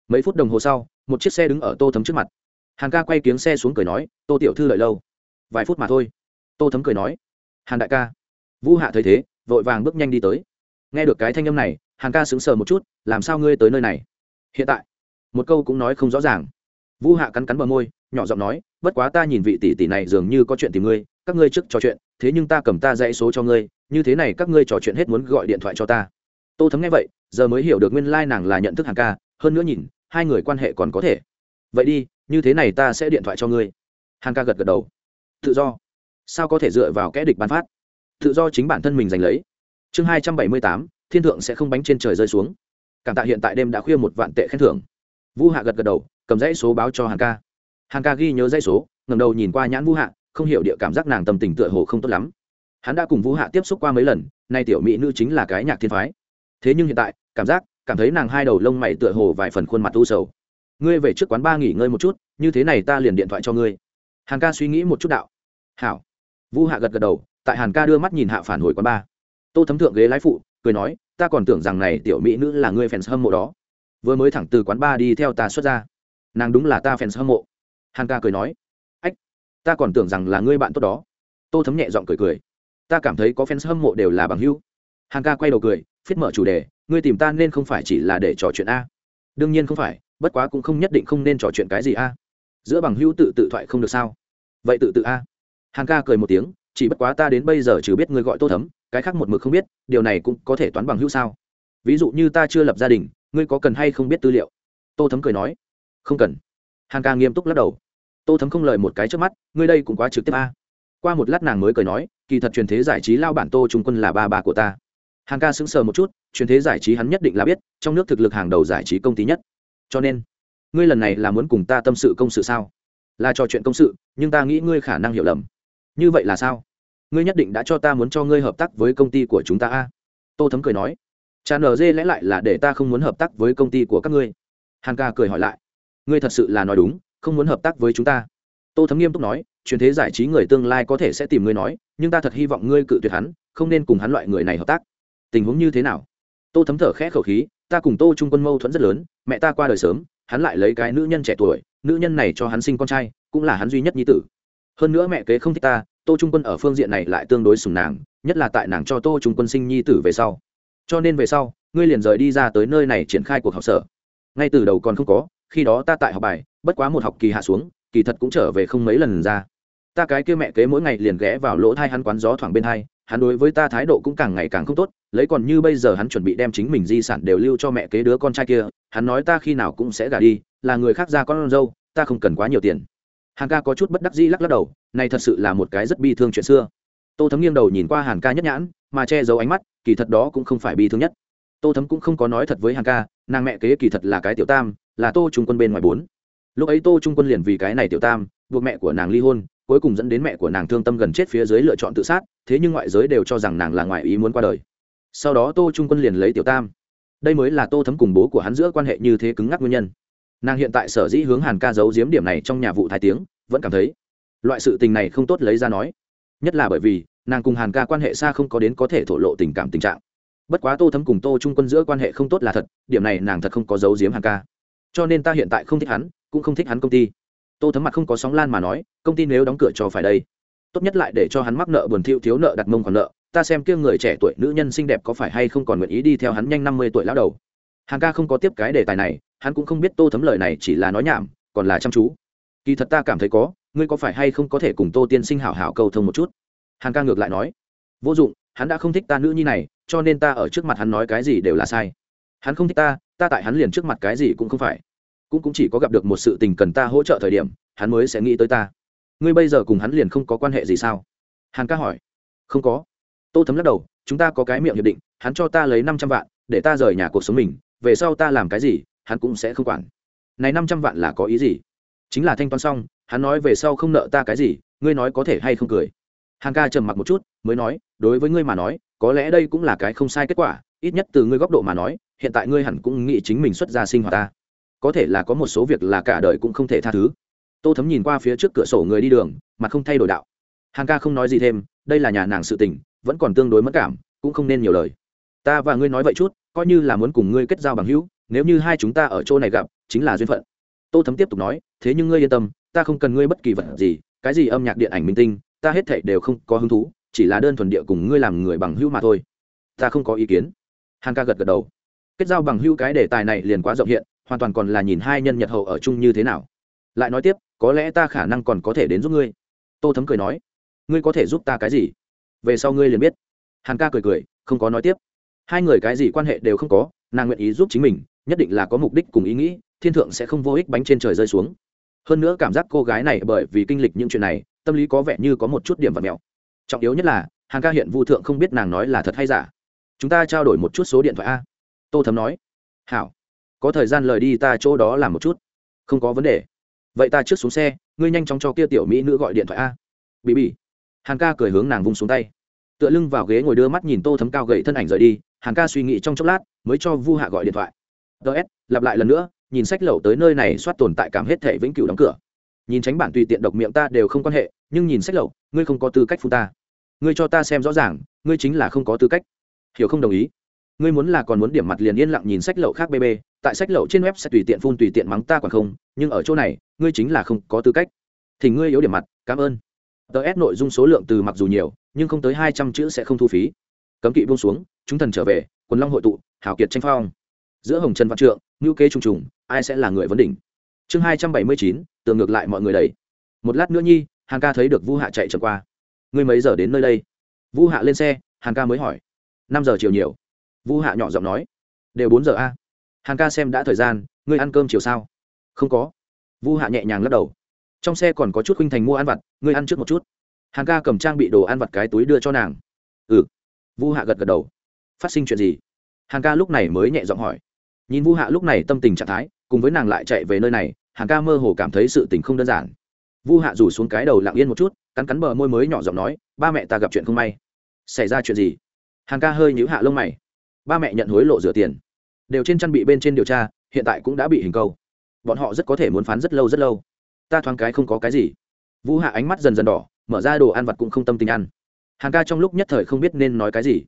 Mấy phút đồng hồ sau, một chiếc xe đứng ở tô thấm trước mặt. Hàng ca quay kiếng xe xuống cười nói, tô tiểu thư đợi lâu. Vài phút mà thôi. Tô thấm cười nói hàn đại ca. Vũ hạ thấy thế, vội vàng bước nhanh đi tới. Nghe được cái thanh âm này, hàn ca sững sờ một chút, làm sao ngươi tới nơi này? Hiện tại. Một câu cũng nói không rõ ràng. Vũ hạ cắn cắn bờ môi, nhỏ giọng nói, bất quá ta nhìn vị tỷ tỷ này dường như có chuyện tìm ngươi, các ngươi trước trò chuyện, thế nhưng ta cầm ta dãy số cho ngươi, như thế này các ngươi trò chuyện hết muốn gọi điện thoại cho ta. Tô thấm nghe vậy, giờ mới hiểu được nguyên lai、like、nàng là nhận thức hàng ca, hơn nữa nhìn, hai người quan hệ còn có thể. Vậy đi, như thế này ta sẽ điện thoại cho ngươi. Hàng ca gật gật đầu. Tự do sao có thể dựa vào kẽ địch bán phát? Tự do chính bản thân mình giành lấy. Chương hai trăm bảy mươi tám, thiên thượng sẽ không bánh trên trời rơi xuống. Cảm tạ hiện tại đêm đã khuya một vạn tệ khen thưởng. Vu hạ gật gật đầu, cầm dãy số báo cho hàng ca. Hàng ca ghi nhớ dãy số ngầm đầu nhìn qua nhãn vu hạ, không hiểu địa cảm giác nàng tầm tình tựa hồ không tốt lắm. Hắn đã cùng vũ hạ tiếp xúc qua mấy lần, nay tiểu mỹ nữ chính là cái nhạc thiên phái. Thế nhưng hiện tại, cảm giác, cảm thấy nàng hai đầu lông mày tựa hồ vài phần khuôn mặt u sầu. Ngươi về trước quán ba nghỉ ngơi một chút, như thế này ta liền điện thoại cho ngươi. Hàn ca suy nghĩ một chút đạo. Hảo vũ hạ gật gật đầu, tại hàn ca đưa mắt nhìn hạ phản hồi quán ba. Tô thấm thượng ghế lái phụ, cười nói, ta còn tưởng rằng này tiểu mỹ nữ là ngươi fans hâm mộ đó. Vừa mới thẳng từ quán ba đi theo ta xuất ra. Nàng đúng là ta fans hâm mộ. Hàn ca cười nói, ách, ta còn tưởng rằng là ngươi bạn tốt đó. Tô thấm nhẹ giọng cười cười, ta cảm thấy có fans hâm mộ đều là bằng hữu. Hàn ca quay đầu cười phiết mở chủ đề, ngươi tìm ta nên không phải chỉ là để trò chuyện a? Đương nhiên không phải, bất quá cũng không nhất định không nên trò chuyện cái gì a. Giữa bằng hữu tự tự thoại không được sao? Vậy tự tự a hàng ca cười một tiếng, chỉ bất quá ta đến bây giờ chỉ biết ngươi gọi tô thấm, cái khác một mực không biết, điều này cũng có thể toán bằng hữu sao? Ví dụ như ta chưa lập gia đình, ngươi có cần hay không biết tư liệu? Tô thấm cười nói, không cần. Hàng ca nghiêm túc lắc đầu. Tô thấm không lời một cái trước mắt, ngươi đây cũng quá trực tiếp a. Qua một lát nàng mới cười nói, kỳ thật truyền thế giải trí lao bản tô trung quân là ba ba của ta. Hàng ca sững sờ một chút, truyền thế giải trí hắn nhất định là biết, trong nước thực lực hàng đầu giải trí công ty nhất. Cho nên, ngươi lần này là muốn cùng ta tâm sự công sự sao? Là trò chuyện công sự, nhưng ta nghĩ ngươi khả năng hiểu lầm như vậy là sao? Ngươi nhất định đã cho ta muốn cho ngươi hợp tác với công ty của chúng ta a? Tô thấm cười nói. Cha nở lẽ lại là để ta không muốn hợp tác với công ty của các ngươi. Hàn ca cười hỏi lại. Ngươi thật sự là nói đúng, không muốn hợp tác với chúng ta. Tô thấm nghiêm túc nói, truyền thế giải trí người tương lai có thể sẽ tìm ngươi nói, nhưng ta thật hy vọng ngươi cự tuyệt hắn, không nên cùng hắn loại người này hợp tác. Tình huống như thế nào? Tô thấm thở khẽ khẩu khí, ta cùng tô trung quân mâu thuẫn rất lớn, mẹ ta qua đời sớm, hắn lại lấy cái nữ nhân trẻ tuổi, nữ nhân này cho hắn sinh con trai, cũng là hắn duy nhất nhi tử hơn nữa mẹ kế không thích ta, tô trung quân ở phương diện này lại tương đối sùng nàng, nhất là tại nàng cho tô trung quân sinh nhi tử về sau. Cho nên về sau, ngươi liền rời đi ra tới nơi này triển khai cuộc học sở. Ngay từ đầu còn không có, khi đó ta tại học bài, bất quá một học kỳ hạ xuống, kỳ thật cũng trở về không mấy lần ra. Ta cái kia mẹ kế mỗi ngày liền ghé vào lỗ thai hắn quán gió thoảng bên hai, hắn đối với ta thái độ cũng càng ngày càng không tốt, lấy còn như bây giờ hắn chuẩn bị đem chính mình di sản đều lưu cho mẹ kế đứa con trai kia, hắn nói ta khi nào cũng sẽ gả đi, là người khác ra con dâu, ta không cần quá nhiều tiền hàn ca có chút bất đắc dĩ lắc lắc đầu, này thật sự là một cái rất bi thương chuyện xưa. Tô thấm nghiêng đầu nhìn qua hàn ca nhất nhãn, mà che giấu ánh mắt, kỳ thật đó cũng không phải bi thương nhất. Tô thấm cũng không có nói thật với hàn ca, nàng mẹ kế kỳ thật là cái tiểu tam, là tô trung quân bên ngoài bốn. Lúc ấy tô trung quân liền vì cái này tiểu tam, buộc mẹ của nàng ly hôn, cuối cùng dẫn đến mẹ của nàng thương tâm gần chết phía dưới lựa chọn tự sát, thế nhưng ngoại giới đều cho rằng nàng là ngoại ý muốn qua đời. Sau đó tô trung quân liền lấy tiểu tam. Đây mới là tô thấm cùng bố của hắn giữa quan hệ như thế cứng ngắc nguyên nhân nàng hiện tại sở dĩ hướng hàn ca giấu giếm điểm này trong nhà vụ thái tiếng, vẫn cảm thấy loại sự tình này không tốt lấy ra nói. Nhất là bởi vì, nàng cùng hàn ca quan hệ xa không có đến có thể thổ lộ tình cảm tình trạng. Bất quá tô thấm cùng tô trung quân giữa quan hệ không tốt là thật, điểm này nàng thật không có giấu giếm hàn ca. Cho nên ta hiện tại không thích hắn, cũng không thích hắn công ty. Tô thấm mặt không có sóng lan mà nói, công ty nếu đóng cửa cho phải đây. Tốt nhất lại để cho hắn mắc nợ buồn thiêu thiếu nợ đặt mông còn nợ, ta xem kia người trẻ tuổi nữ nhân xinh đẹp có phải hay không còn nguyện ý đi theo hắn nhanh năm mươi tuổi lão đầu. Hàn ca không có tiếp cái đề tài này hắn cũng không biết tô thấm lời này chỉ là nói nhảm, còn là chăm chú. Kỳ thật ta cảm thấy có, ngươi có phải hay không có thể cùng tô tiên sinh hảo hảo cầu thông một chút? Hàn ca ngược lại nói. Vô dụng, hắn đã không thích ta nữ nhi này, cho nên ta ở trước mặt hắn nói cái gì đều là sai. Hắn không thích ta ta tại hắn liền trước mặt cái gì cũng không phải. Cũng cũng chỉ có gặp được một sự tình cần ta hỗ trợ thời điểm, hắn mới sẽ nghĩ tới ta. Ngươi bây giờ cùng hắn liền không có quan hệ gì sao? Hàn ca hỏi. Không có. Tô thấm lắc đầu, chúng ta có cái miệng hiệp định, hắn cho ta lấy năm trăm vạn, để ta rời nhà cuộc sống mình, về sau ta làm cái gì hắn cũng sẽ không quản. Này năm trăm vạn là có ý gì? Chính là thanh toán xong, hắn nói về sau không nợ ta cái gì, ngươi nói có thể hay không cười. Hàng ca trầm mặc một chút, mới nói, đối với ngươi mà nói, có lẽ đây cũng là cái không sai kết quả, ít nhất từ ngươi góc độ mà nói, hiện tại ngươi hẳn cũng nghĩ chính mình xuất ra sinh hoạt ta. Có thể là có một số việc là cả đời cũng không thể tha thứ. Tô thấm nhìn qua phía trước cửa sổ người đi đường mà không thay đổi đạo. Hàng ca không nói gì thêm, đây là nhà nàng sự tình, vẫn còn tương đối mất cảm, cũng không nên nhiều lời. Ta và ngươi nói vậy chút, coi như là muốn cùng ngươi kết giao bằng hữu nếu như hai chúng ta ở chỗ này gặp, chính là duyên phận. Tô thấm tiếp tục nói, thế nhưng ngươi yên tâm, ta không cần ngươi bất kỳ vật gì, cái gì âm nhạc điện ảnh minh tinh, ta hết thảy đều không có hứng thú, chỉ là đơn thuần địa cùng ngươi làm người bằng hữu mà thôi. Ta không có ý kiến. Hàn ca gật gật đầu. Kết giao bằng hữu cái đề tài này liền quá rộng hiện, hoàn toàn còn là nhìn hai nhân nhật hậu ở chung như thế nào. Lại nói tiếp, có lẽ ta khả năng còn có thể đến giúp ngươi. Tô thấm cười nói, ngươi có thể giúp ta cái gì? Về sau ngươi liền biết. Hàn ca cười cười, không có nói tiếp. Hai người cái gì quan hệ đều không có, nàng nguyện ý giúp chính mình nhất định là có mục đích cùng ý nghĩ, thiên thượng sẽ không vô ích bánh trên trời rơi xuống. Hơn nữa cảm giác cô gái này bởi vì kinh lịch những chuyện này, tâm lý có vẻ như có một chút điểm vật mèo trọng yếu nhất là, hàng ca hiện vu thượng không biết nàng nói là thật hay giả. Chúng ta trao đổi một chút số điện thoại a. Tô thấm nói. Hảo, có thời gian lời đi ta chỗ đó làm một chút. Không có vấn đề. Vậy ta trước xuống xe, ngươi nhanh chóng cho kia tiểu mỹ nữ gọi điện thoại a. Bị bị hàn ca cười hướng nàng vung xuống tay. Tựa lưng vào ghế ngồi đưa mắt nhìn tô thấm cao gậy thân ảnh rời đi hàn ca suy nghĩ trong chốc lát, mới cho vu hạ gọi điện thoại ts lặp lại lần nữa, nhìn sách lậu tới nơi này soát tồn tại cảm hết thể vĩnh cửu đóng cửa. Nhìn tránh bản tùy tiện độc miệng ta đều không quan hệ, nhưng nhìn sách lậu, ngươi không có tư cách phụ ta. Ngươi cho ta xem rõ ràng, ngươi chính là không có tư cách. Hiểu không đồng ý? Ngươi muốn là còn muốn điểm mặt liền yên lặng nhìn sách lậu khác bb tại sách lậu trên web sẽ tùy tiện phun, tùy tiện mắng ta còn không, nhưng ở chỗ này, ngươi chính là không có tư cách. Thì ngươi yếu điểm mặt, cảm ơn. Tờ ép nội dung số lượng từ mặc dù nhiều, nhưng không tới hai trăm chữ sẽ không thu phí. Cấm kỵ buông xuống, chúng thần trở về, quần long hội tụ, hảo kiệt tranh phong giữa hồng trần văn trượng ngữ kế trùng trùng, ai sẽ là người vấn đỉnh? Chương hai trăm bảy mươi chín, tường ngược lại mọi người đầy một lát nữa nhi hàng ca thấy được vu hạ chạy trở qua. Ngươi mấy giờ đến nơi đây? Vu hạ lên xe hàng ca mới hỏi. Năm giờ chiều nhiều. Vu hạ nhỏ giọng nói. Đều bốn giờ a. Hàng ca xem đã thời gian, ngươi ăn cơm chiều sao? Không có. Vu hạ nhẹ nhàng lắc đầu. Trong xe còn có chút khuynh thành mua ăn vặt, ngươi ăn trước một chút. Hàng ca cầm trang bị đồ ăn vặt cái túi đưa cho nàng. Ừ. Vu hạ gật gật đầu. Phát sinh chuyện gì? Hàng ca lúc này mới nhẹ giọng hỏi nhìn vu hạ lúc này tâm tình trạng thái, cùng với nàng lại chạy về nơi này, hàn ca mơ hồ cảm thấy sự tình không đơn giản. Vu hạ rủ xuống cái đầu lặng yên một chút, cắn cắn bờ môi mới nhỏ giọng nói, ba mẹ ta gặp chuyện không may. Xảy ra chuyện gì? Hàn ca hơi nhíu hạ lông mày. Ba mẹ nhận hối lộ rửa tiền. Đều trên chăn bị bên trên điều tra, hiện tại cũng đã bị hình câu. Bọn họ rất có thể muốn phán rất lâu rất lâu. Ta thoáng cái không có cái gì. Vu hạ ánh mắt dần dần đỏ, mở ra đồ ăn vặt cũng không tâm tình ăn. Hàn ca trong lúc nhất thời không biết nên nói cái gì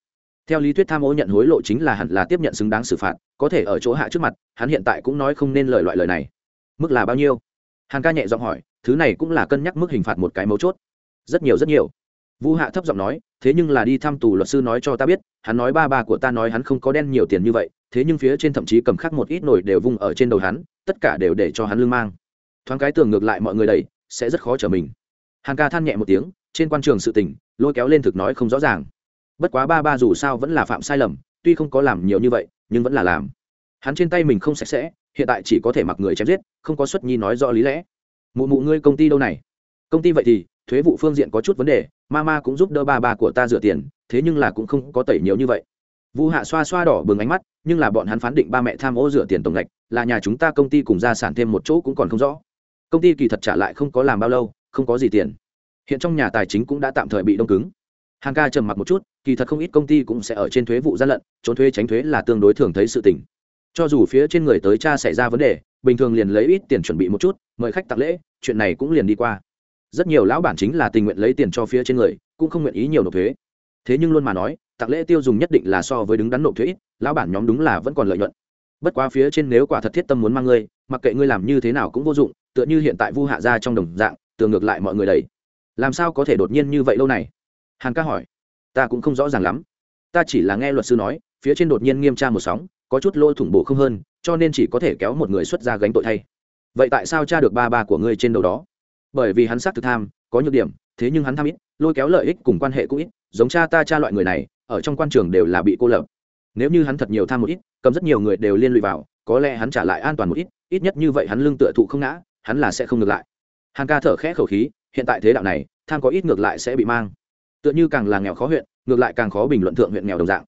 theo lý thuyết tham ô nhận hối lộ chính là hẳn là tiếp nhận xứng đáng xử phạt, có thể ở chỗ hạ trước mặt, hắn hiện tại cũng nói không nên lời loại lời này. Mức là bao nhiêu? Hàn ca nhẹ giọng hỏi, thứ này cũng là cân nhắc mức hình phạt một cái mấu chốt. Rất nhiều rất nhiều. Vũ hạ thấp giọng nói, thế nhưng là đi thăm tù luật sư nói cho ta biết, hắn nói ba ba của ta nói hắn không có đen nhiều tiền như vậy, thế nhưng phía trên thậm chí cầm khắc một ít nổi đều vung ở trên đầu hắn, tất cả đều để cho hắn lương mang. Thoáng cái tường ngược lại mọi người đầy sẽ rất khó trở mình. Hàn ca than nhẹ một tiếng, trên quan trường sự tình, lôi kéo lên thực nói không rõ ràng bất quá ba ba dù sao vẫn là phạm sai lầm, tuy không có làm nhiều như vậy, nhưng vẫn là làm. Hắn trên tay mình không sạch sẽ, hiện tại chỉ có thể mặc người chém giết, không có xuất nhi nói rõ lý lẽ. Mụ mụ ngươi công ty đâu này? Công ty vậy thì, thuế vụ phương diện có chút vấn đề, ma ma cũng giúp đỡ ba ba của ta rửa tiền, thế nhưng là cũng không có tẩy nhiều như vậy. Vu hạ xoa xoa đỏ bừng ánh mắt, nhưng là bọn hắn phán định ba mẹ tham ô rửa tiền tổng lệch là nhà chúng ta công ty cùng gia sản thêm một chỗ cũng còn không rõ. Công ty kỳ thật trả lại không có làm bao lâu, không có gì tiền. Hiện trong nhà tài chính cũng đã tạm thời bị đông cứng. Hàng ca trầm mặc một chút kỳ thật không ít công ty cũng sẽ ở trên thuế vụ gian lận, trốn thuế tránh thuế là tương đối thường thấy sự tình. Cho dù phía trên người tới cha xảy ra vấn đề, bình thường liền lấy ít tiền chuẩn bị một chút, mời khách tặng lễ, chuyện này cũng liền đi qua. Rất nhiều lão bản chính là tình nguyện lấy tiền cho phía trên người, cũng không nguyện ý nhiều nộp thuế. Thế nhưng luôn mà nói, tặng lễ tiêu dùng nhất định là so với đứng đắn nộp thuế ít, lão bản nhóm đúng là vẫn còn lợi nhuận. Bất quá phía trên nếu quả thật thiết tâm muốn mang ngươi, mặc kệ ngươi làm như thế nào cũng vô dụng, tựa như hiện tại vu hạ ra trong đồng dạng, tường ngược lại mọi người đầy làm sao có thể đột nhiên như vậy lâu này? Hàn ca hỏi ta cũng không rõ ràng lắm. Ta chỉ là nghe luật sư nói, phía trên đột nhiên nghiêm tra một sóng, có chút lỗ thủng bổ không hơn, cho nên chỉ có thể kéo một người xuất ra gánh tội thay. Vậy tại sao cha được ba ba của ngươi trên đầu đó? Bởi vì hắn xác thực tham, có nhược điểm, thế nhưng hắn tham ít, lôi kéo lợi ích cùng quan hệ cũng ít, giống cha ta cha loại người này, ở trong quan trường đều là bị cô lập. Nếu như hắn thật nhiều tham một ít, cầm rất nhiều người đều liên lụy vào, có lẽ hắn trả lại an toàn một ít ít nhất như vậy hắn lương tựa thụ không ngã, hắn là sẽ không ngược lại. Hàng ca thở khẽ khẩu khí, hiện tại thế đạo này, tham có ít ngược lại sẽ bị mang tựa như càng là nghèo khó huyện, ngược lại càng khó bình luận thượng huyện nghèo đồng dạng.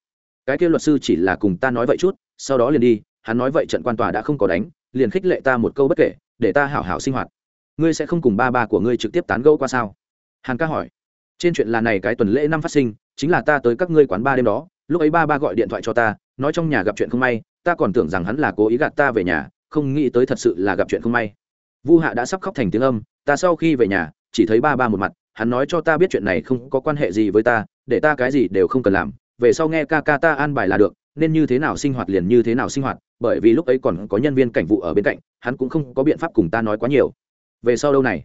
Cái kia luật sư chỉ là cùng ta nói vậy chút, sau đó liền đi, hắn nói vậy trận quan tòa đã không có đánh, liền khích lệ ta một câu bất kể, để ta hảo hảo sinh hoạt. Ngươi sẽ không cùng ba ba của ngươi trực tiếp tán gẫu qua sao? Hàn ca hỏi. Trên chuyện là này cái tuần lễ năm phát sinh, chính là ta tới các ngươi quán ba đêm đó, lúc ấy ba ba gọi điện thoại cho ta, nói trong nhà gặp chuyện không may, ta còn tưởng rằng hắn là cố ý gạt ta về nhà, không nghĩ tới thật sự là gặp chuyện không may. Vu hạ đã sắp khóc thành tiếng âm, ta sau khi về nhà, chỉ thấy ba ba một mặt hắn nói cho ta biết chuyện này không có quan hệ gì với ta, để ta cái gì đều không cần làm, về sau nghe ca ca ta an bài là được, nên như thế nào sinh hoạt liền như thế nào sinh hoạt, bởi vì lúc ấy còn có nhân viên cảnh vụ ở bên cạnh, hắn cũng không có biện pháp cùng ta nói quá nhiều. Về sau đâu này?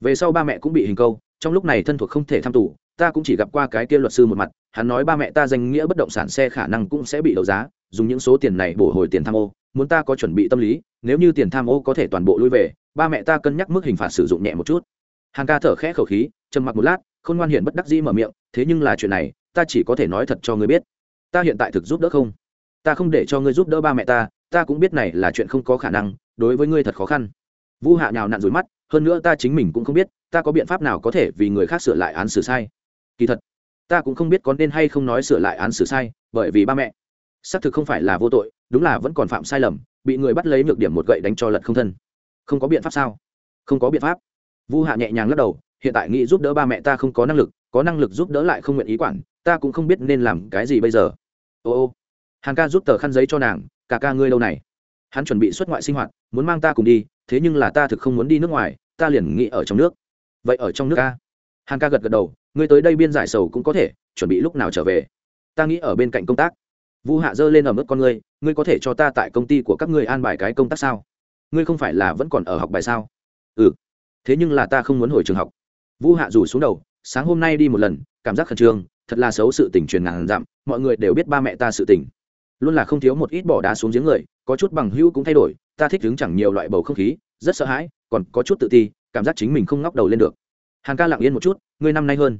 Về sau ba mẹ cũng bị hình câu, trong lúc này thân thuộc không thể thăm tù, ta cũng chỉ gặp qua cái kia luật sư một mặt, hắn nói ba mẹ ta danh nghĩa bất động sản xe khả năng cũng sẽ bị đấu giá, dùng những số tiền này bổ hồi tiền tham ô, muốn ta có chuẩn bị tâm lý, nếu như tiền tham ô có thể toàn bộ lui về, ba mẹ ta cân nhắc mức hình phạt sử dụng nhẹ một chút hàng ca thở khẽ khẩu khí, trầm mặc một lát, khôn ngoan hiện bất đắc dĩ mở miệng, thế nhưng là chuyện này, ta chỉ có thể nói thật cho ngươi biết. Ta hiện tại thực giúp đỡ không? Ta không để cho ngươi giúp đỡ ba mẹ ta ta cũng biết này là chuyện không có khả năng, đối với ngươi thật khó khăn. Vu hạ nhào nặn rồi mắt, hơn nữa ta chính mình cũng không biết, ta có biện pháp nào có thể vì người khác sửa lại án xử sai? Kỳ thật, ta cũng không biết có nên hay không nói sửa lại án xử sai, bởi vì ba mẹ, xác thực không phải là vô tội, đúng là vẫn còn phạm sai lầm, bị người bắt lấy nhược điểm một gậy đánh cho lật không thân. Không có biện pháp sao? Không có biện pháp vu hạ nhẹ nhàng lắc đầu, hiện tại nghĩ giúp đỡ ba mẹ ta không có năng lực, có năng lực giúp đỡ lại không nguyện ý quản, ta cũng không biết nên làm cái gì bây giờ. Ô ô hàng ca giúp tờ khăn giấy cho nàng, cả ca ngươi lâu này. Hắn chuẩn bị xuất ngoại sinh hoạt, muốn mang ta cùng đi, thế nhưng là ta thực không muốn đi nước ngoài, ta liền nghĩ ở trong nước. Vậy ở trong nước ca hàng ca gật gật đầu, ngươi tới đây biên giải sầu cũng có thể, chuẩn bị lúc nào trở về? Ta nghĩ ở bên cạnh công tác. Vu hạ dơ lên ở mức con ngươi ngươi có thể cho ta tại công ty của các ngươi an bài cái công tác sao? Ngươi không phải là vẫn còn ở học bài sao? Ừ thế nhưng là ta không muốn hồi trường học. Vũ hạ rủ xuống đầu, sáng hôm nay đi một lần, cảm giác khẩn trương, thật là xấu sự tình truyền ngàn dặm, mọi người đều biết ba mẹ ta sự tình. Luôn là không thiếu một ít bỏ đá xuống giếng người, có chút bằng hữu cũng thay đổi, ta thích đứng chẳng nhiều loại bầu không khí, rất sợ hãi, còn có chút tự ti, cảm giác chính mình không ngóc đầu lên được. Hàn ca lặng yên một chút, ngươi năm nay hơn.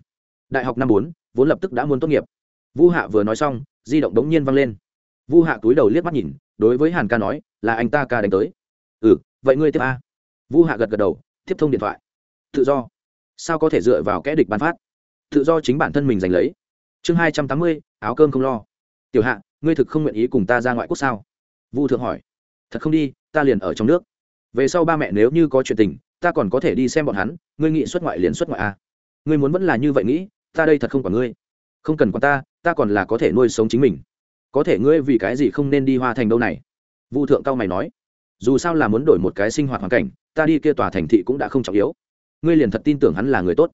Đại học năm bốn, vốn lập tức đã muốn tốt nghiệp. Vu hạ vừa nói xong, di động đống nhiên văng lên. Vu hạ túi đầu liếc mắt nhìn, đối với hàn ca nói, là anh ta ca đánh tới. Ừ vậy ngươi tiếp a. Vu hạ gật gật đầu tiếp thông điện thoại. Tự do. Sao có thể dựa vào kẽ địch bán phát? Tự do chính bản thân mình giành lấy. Chương hai trăm tám mươi, áo cơm không lo. Tiểu hạ, ngươi thực không nguyện ý cùng ta ra ngoại quốc sao? Vu thượng hỏi. Thật không đi, ta liền ở trong nước. Về sau ba mẹ nếu như có chuyện tình, ta còn có thể đi xem bọn hắn, ngươi nghĩ xuất ngoại liền xuất ngoại à? ngươi muốn vẫn là như vậy nghĩ, ta đây thật không còn ngươi. Không cần còn ta ta còn là có thể nuôi sống chính mình. Có thể ngươi vì cái gì không nên đi hoa thành đâu này? Vu thượng cao mày nói. Dù sao là muốn đổi một cái sinh hoạt hoàn cảnh ta đi kia tòa thành thị cũng đã không trọng yếu. Ngươi liền thật tin tưởng hắn là người tốt.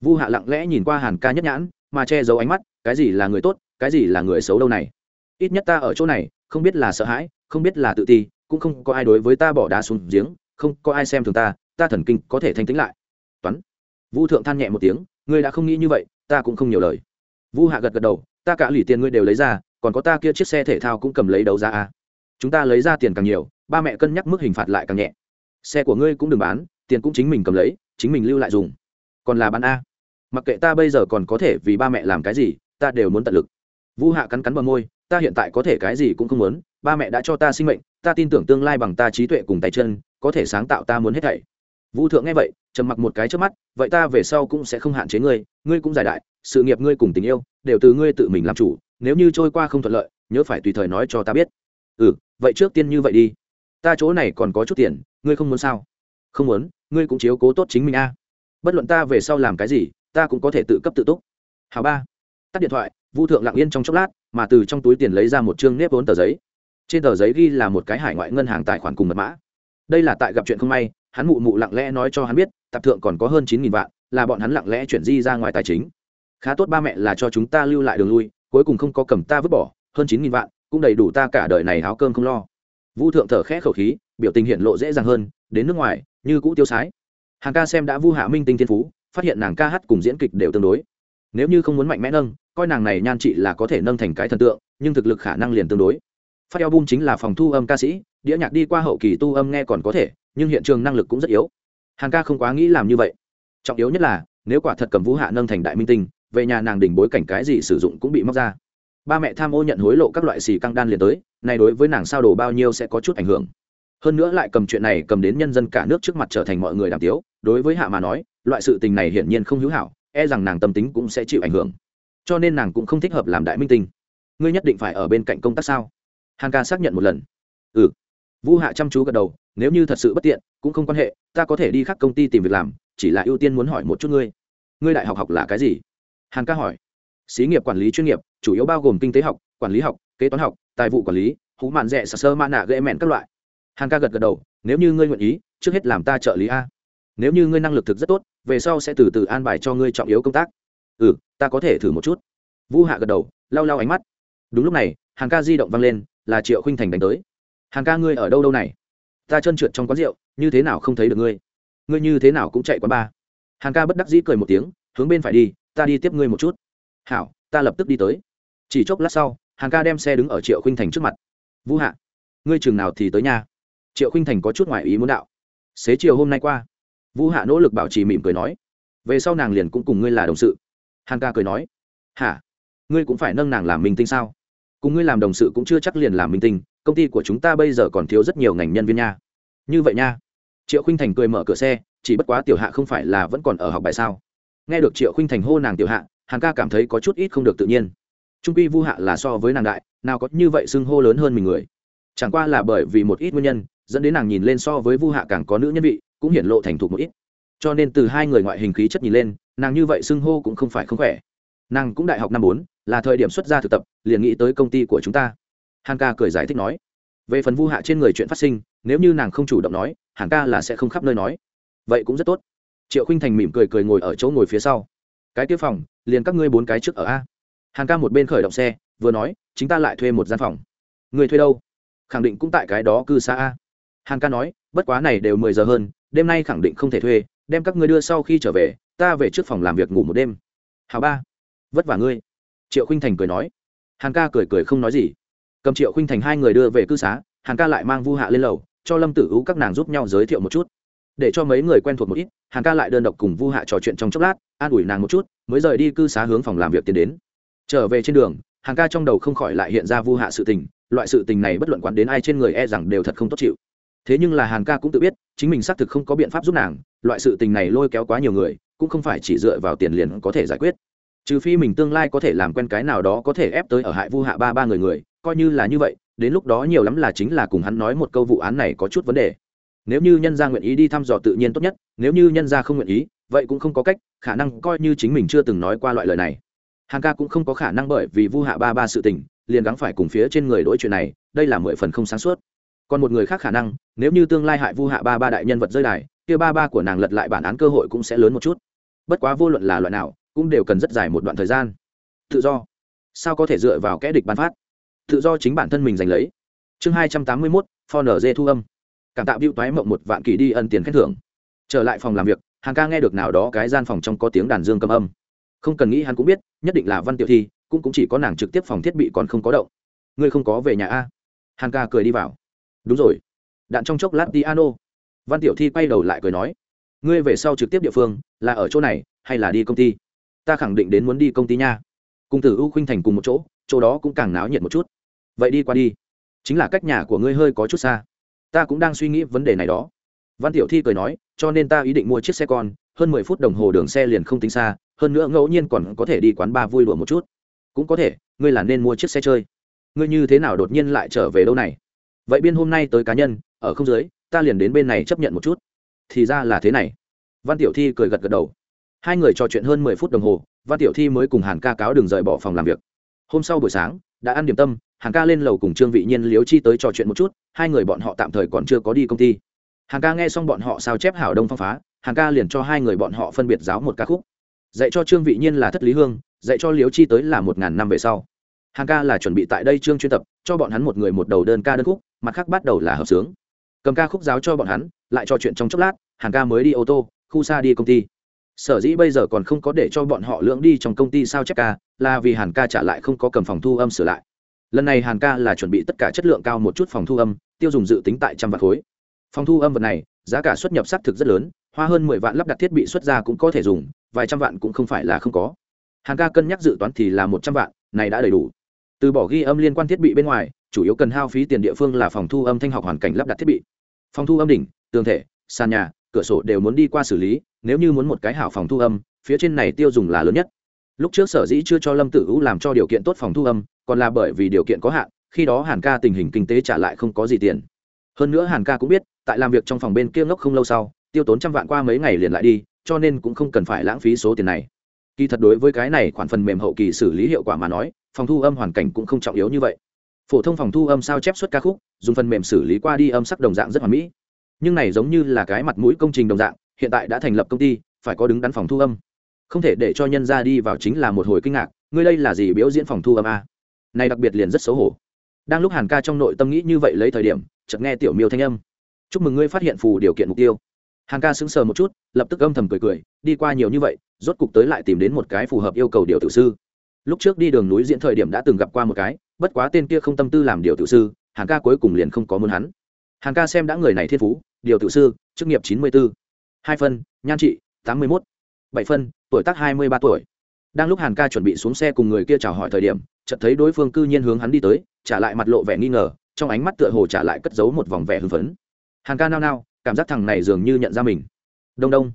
Vu hạ lặng lẽ nhìn qua hàn ca nhất nhãn, mà che giấu ánh mắt, cái gì là người tốt, cái gì là người xấu đâu này. Ít nhất ta ở chỗ này, không biết là sợ hãi, không biết là tự ti, cũng không có ai đối với ta bỏ đá xuống giếng, không có ai xem thường ta ta thần kinh có thể thanh tĩnh lại. Toán. Vu thượng than nhẹ một tiếng, ngươi đã không nghĩ như vậy, ta cũng không nhiều lời. Vu hạ gật gật đầu, ta cả lì tiền ngươi đều lấy ra, còn có ta kia chiếc xe thể thao cũng cầm lấy đấu giá a. Chúng ta lấy ra tiền càng nhiều, ba mẹ cân nhắc mức hình phạt lại càng nhẹ xe của ngươi cũng đừng bán, tiền cũng chính mình cầm lấy, chính mình lưu lại dùng. Còn là bán a. Mặc kệ ta bây giờ còn có thể vì ba mẹ làm cái gì, ta đều muốn tận lực. Vu hạ cắn cắn bờ môi, ta hiện tại có thể cái gì cũng không muốn, ba mẹ đã cho ta sinh mệnh, ta tin tưởng tương lai bằng ta trí tuệ cùng tay chân, có thể sáng tạo ta muốn hết thảy. Vũ thượng nghe vậy, trầm mặc một cái trước mắt, vậy ta về sau cũng sẽ không hạn chế ngươi ngươi cũng giải đại, sự nghiệp ngươi cùng tình yêu, đều từ ngươi tự mình làm chủ, nếu như trôi qua không thuận lợi, nhớ phải tùy thời nói cho ta biết. Ừ vậy trước tiên như vậy đi. Ta chỗ này còn có chút tiền ngươi không muốn sao? Không muốn, ngươi cũng chiếu cố tốt chính mình a. Bất luận ta về sau làm cái gì, ta cũng có thể tự cấp tự túc. Hào ba. Tắt điện thoại, vu thượng lặng yên trong chốc lát, mà từ trong túi tiền lấy ra một chương nếp vốn tờ giấy. Trên tờ giấy ghi là một cái hải ngoại ngân hàng tài khoản cùng mật mã. Đây là tại gặp chuyện không may, hắn mụ mụ lặng lẽ nói cho hắn biết, tạp thượng còn có hơn chín nghìn vạn, là bọn hắn lặng lẽ chuyển di ra ngoài tài chính. Khá tốt ba mẹ là cho chúng ta lưu lại đường lui, cuối cùng không có cầm ta vứt bỏ, hơn chín nghìn vạn, cũng đầy đủ ta cả đời này áo cơm không lo. Vu thượng thở khẽ khẩu khí biểu tình hiện lộ dễ dàng hơn, đến nước ngoài, như cũ tiêu sái. Hàng ca xem đã vu hạ minh tinh thiên phú, phát hiện nàng ca hát cùng diễn kịch đều tương đối. Nếu như không muốn mạnh mẽ nâng, coi nàng này nhan chị là có thể nâng thành cái thần tượng, nhưng thực lực khả năng liền tương đối. Phát album chính là phòng thu âm ca sĩ, đĩa nhạc đi qua hậu kỳ tu âm nghe còn có thể, nhưng hiện trường năng lực cũng rất yếu. Hàng ca không quá nghĩ làm như vậy. Trọng yếu nhất là, nếu quả thật cầm vũ hạ nâng thành đại minh tinh, về nhà nàng đỉnh bối cảnh cái gì sử dụng cũng bị móc ra. Ba mẹ tham ô nhận hối lộ các loại xì căng đan liền tới, này đối với nàng sao đồ bao nhiêu sẽ có chút ảnh hưởng hơn nữa lại cầm chuyện này cầm đến nhân dân cả nước trước mặt trở thành mọi người đàm tiếu, đối với hạ mà nói, loại sự tình này hiển nhiên không hữu hảo e rằng nàng tâm tính cũng sẽ chịu ảnh hưởng. Cho nên nàng cũng không thích hợp làm đại minh tinh. Ngươi nhất định phải ở bên cạnh công tác sao? Hàn ca xác nhận một lần. Ừ. Vũ hạ chăm chú gật đầu, nếu như thật sự bất tiện, cũng không quan hệ, ta có thể đi khác công ty tìm việc làm, chỉ là ưu tiên muốn hỏi một chút ngươi. Ngươi đại học học là cái gì? Hàn ca hỏi. Xí nghiệp quản lý chuyên nghiệp, chủ yếu bao gồm kinh tế học, quản lý học, kế toán học, tài vụ quản lý, hú mạn rẻ sơ sơ mạ nạ ghệ mẹn các loại hàn ca gật gật đầu, nếu như ngươi nguyện ý, trước hết làm ta trợ lý a. Nếu như ngươi năng lực thực rất tốt, về sau sẽ từ từ an bài cho ngươi trọng yếu công tác. Ừ ta có thể thử một chút. Vũ hạ gật đầu, lau lau ánh mắt. Đúng lúc này, hàn ca di động vang lên, là triệu khinh thành đánh tới. Hàn ca ngươi ở đâu đâu này? Ta chân trượt trong quán rượu, như thế nào không thấy được ngươi? Ngươi như thế nào cũng chạy quán ba. Hàn ca bất đắc dĩ cười một tiếng, hướng bên phải đi, ta đi tiếp ngươi một chút. Hảo, ta lập tức đi tới. Chỉ chốc lát sau, hàn ca đem xe đứng ở triệu khinh thành trước mặt. Vũ hạ, ngươi chừng nào thì tới nhà? Triệu khinh thành có chút ngoại ý muốn đạo. Xế chiều hôm nay qua, vũ hạ nỗ lực bảo trì mỉm cười nói, về sau nàng liền cũng cùng ngươi là đồng sự. Hàn ca cười nói, hả? Ngươi cũng phải nâng nàng làm minh tinh sao? Cùng ngươi làm đồng sự cũng chưa chắc liền làm minh tinh, công ty của chúng ta bây giờ còn thiếu rất nhiều ngành nhân viên nha. Như vậy nha. Triệu khinh thành cười mở cửa xe, chỉ bất quá tiểu hạ không phải là vẫn còn ở học bài sao? Nghe được triệu khinh thành hô nàng tiểu hạ, hàn ca cảm thấy có chút ít không được tự nhiên. Trung quy vu hạ là so với nàng đại, nào có như vậy xưng hô lớn hơn mình người. Chẳng qua là bởi vì một ít nguyên nhân dẫn đến nàng nhìn lên so với vu hạ càng có nữ nhân vị, cũng hiển lộ thành thục một ít. Cho nên từ hai người ngoại hình khí chất nhìn lên, nàng như vậy xưng hô cũng không phải không khỏe. Nàng cũng đại học năm bốn, là thời điểm xuất gia thực tập, liền nghĩ tới công ty của chúng ta. Hàn ca cười giải thích nói. Về phần vu hạ trên người chuyện phát sinh, nếu như nàng không chủ động nói, hàn ca là sẽ không khắp nơi nói. Vậy cũng rất tốt. Triệu khinh thành mỉm cười cười ngồi ở chỗ ngồi phía sau. Cái tiêu phòng, liền các ngươi bốn cái trước ở a. Hàn ca một bên khởi động xe, vừa nói chúng ta lại thuê một gian phòng. Người thuê đâu? Khẳng định cũng tại cái đó cư xa a hàn ca nói, bất quá này đều mười giờ hơn, đêm nay khẳng định không thể thuê, đem các ngươi đưa sau khi trở về, ta về trước phòng làm việc ngủ một đêm. Hào ba, vất vả ngươi. Triệu khinh thành cười nói. Hàn ca cười cười không nói gì. Cầm triệu khinh thành hai người đưa về cư xá, hàn ca lại mang vu hạ lên lầu, cho lâm tử U các nàng giúp nhau giới thiệu một chút. Để cho mấy người quen thuộc một ít, hàn ca lại đơn độc cùng vu hạ trò chuyện trong chốc lát, an ủi nàng một chút, mới rời đi cư xá hướng phòng làm việc tiến đến. Trở về trên đường, hàn ca trong đầu không khỏi lại hiện ra vu hạ sự tình, loại sự tình này bất luận quán đến ai trên người e rằng đều thật không tốt chịu thế nhưng là hàn ca cũng tự biết, chính mình xác thực không có biện pháp giúp nàng, loại sự tình này lôi kéo quá nhiều người, cũng không phải chỉ dựa vào tiền liền có thể giải quyết. Trừ phi mình tương lai có thể làm quen cái nào đó có thể ép tới ở hại vu hạ ba ba người người, coi như là như vậy, đến lúc đó nhiều lắm là chính là cùng hắn nói một câu vụ án này có chút vấn đề. Nếu như nhân gia nguyện ý đi thăm dò tự nhiên tốt nhất, nếu như nhân gia không nguyện ý, vậy cũng không có cách, khả năng coi như chính mình chưa từng nói qua loại lời này. Hàng ca cũng không có khả năng bởi vì vu hạ ba ba sự tình, liền gắng phải cùng phía trên người đối chuyện này, đây là mười phần không sáng suốt còn một người khác khả năng nếu như tương lai hại vu hạ ba ba đại nhân vật rơi đài kia ba ba của nàng lật lại bản án cơ hội cũng sẽ lớn một chút. Bất quá vô luận là loại nào cũng đều cần rất dài một đoạn thời gian. Tự do. Sao có thể dựa vào kẽ địch bán phát? Tự do chính bản thân mình giành lấy. Chương hai trăm tám mươi mốt pho nở dê thu âm. Cảm tạ biêu toái mộng một vạn kỳ đi ân tiền khen thưởng. Trở lại phòng làm việc hàng ca nghe được nào đó cái gian phòng trong có tiếng đàn dương cầm âm. Không cần nghĩ hắn cũng biết nhất định là văn tiểu thi cũng, cũng chỉ có nàng trực tiếp phòng thiết bị còn không có động. Ngươi không có về nhà a? Hàng ca cười đi vào đúng rồi. Đạn trong chốc lát piano. Văn tiểu thi quay đầu lại cười nói, ngươi về sau trực tiếp địa phương là ở chỗ này hay là đi công ty? Ta khẳng định đến muốn đi công ty nha. Cùng tử u khinh thành cùng một chỗ chỗ đó cũng càng náo nhiệt một chút. Vậy đi qua đi. Chính là cách nhà của ngươi hơi có chút xa. Ta cũng đang suy nghĩ vấn đề này đó. Văn tiểu thi cười nói, cho nên ta ý định mua chiếc xe con, hơn mười phút đồng hồ đường xe liền không tính xa, hơn nữa ngẫu nhiên còn có thể đi quán bar vui đùa một chút. Cũng có thể, ngươi là nên mua chiếc xe chơi. Ngươi như thế nào đột nhiên lại trở về đâu này? Vậy biên hôm nay tới cá nhân, ở không dưới, ta liền đến bên này chấp nhận một chút. Thì ra là thế này. Văn tiểu thi cười gật gật đầu. Hai người trò chuyện hơn mười phút đồng hồ, văn tiểu thi mới cùng hàn ca cáo đừng rời bỏ phòng làm việc. Hôm sau buổi sáng, đã ăn điểm tâm, hàn ca lên lầu cùng trương vị nhiên liếu chi tới trò chuyện một chút, hai người bọn họ tạm thời còn chưa có đi công ty. Hàn ca nghe xong bọn họ sao chép hảo đông phong phá, hàn ca liền cho hai người bọn họ phân biệt giáo một ca khúc. Dạy cho trương vị nhiên là thất lý hương, dạy cho liếu chi tới là một ngàn năm về sau. Hàn ca là chuẩn bị tại đây trương chuyên tập, cho bọn hắn một người một đầu đơn ca đơn khúc mặt khác bắt đầu là hợp sướng. Cầm ca khúc giáo cho bọn hắn, lại trò chuyện trong chốc lát hàn ca mới đi ô tô, khu xa đi công ty. Sở dĩ bây giờ còn không có để cho bọn họ lưỡng đi trong công ty sao chép ca, là vì hàn ca trả lại không có cầm phòng thu âm sửa lại. Lần này hàn ca là chuẩn bị tất cả chất lượng cao một chút phòng thu âm, tiêu dùng dự tính tại trăm vạn khối. Phòng thu âm vật này, giá cả xuất nhập xác thực rất lớn, hoa hơn mười vạn lắp đặt thiết bị xuất ra cũng có thể dùng, vài trăm vạn cũng không phải là không có. Hàn ca cân nhắc dự toán thì là một trăm vạn, này đã đầy đủ. Từ bỏ ghi âm liên quan thiết bị bên ngoài chủ yếu cần hao phí tiền địa phương là phòng thu âm thanh học hoàn cảnh lắp đặt thiết bị. Phòng thu âm đỉnh, tường thể, sàn nhà, cửa sổ đều muốn đi qua xử lý, nếu như muốn một cái hảo phòng thu âm, phía trên này tiêu dùng là lớn nhất. Lúc trước sở dĩ chưa cho lâm tử u làm cho điều kiện tốt phòng thu âm, còn là bởi vì điều kiện có hạn, khi đó hàn ca tình hình kinh tế trả lại không có gì tiền. Hơn nữa hàn ca cũng biết, tại làm việc trong phòng bên kia ngốc không lâu sau, tiêu tốn trăm vạn qua mấy ngày liền lại đi, cho nên cũng không cần phải lãng phí số tiền này. Kỳ thật đối với cái này khoản phần mềm hậu kỳ xử lý hiệu quả mà nói, phòng thu âm hoàn cảnh cũng không trọng yếu như vậy phổ thông phòng thu âm sao chép xuất ca khúc, dùng phần mềm xử lý qua đi âm sắc đồng dạng rất hoàn mỹ. Nhưng này giống như là cái mặt mũi công trình đồng dạng, hiện tại đã thành lập công ty, phải có đứng đắn phòng thu âm. Không thể để cho nhân ra đi vào chính là một hồi kinh ngạc, ngươi đây là gì biểu diễn phòng thu âm a? Này đặc biệt liền rất xấu hổ. Đang lúc hàn ca trong nội tâm nghĩ như vậy lấy thời điểm, chợt nghe tiểu miêu thanh âm. Chúc mừng ngươi phát hiện phù điều kiện mục tiêu. Hàn ca sững sờ một chút, lập tức âm thầm cười cười, đi qua nhiều như vậy, rốt cục tới lại tìm đến một cái phù hợp yêu cầu điều tự sư lúc trước đi đường núi diễn thời điểm đã từng gặp qua một cái, bất quá tên kia không tâm tư làm điều tự sư, hàn ca cuối cùng liền không có muốn hắn. Hàn ca xem đã người này thiên phú, điều tự sư, chức nghiệp chín mươi bốn hai phân, nhan trị, tám mươi một bảy phân, tuổi tác hai mươi ba tuổi. Đang lúc hàn ca chuẩn bị xuống xe cùng người kia chào hỏi thời điểm, chợt thấy đối phương cư nhiên hướng hắn đi tới, trả lại mặt lộ vẻ nghi ngờ, trong ánh mắt tựa hồ trả lại cất giấu một vòng vẻ hưng phấn. Hàn ca nao nao, cảm giác thằng này dường như nhận ra mình. Đông đông.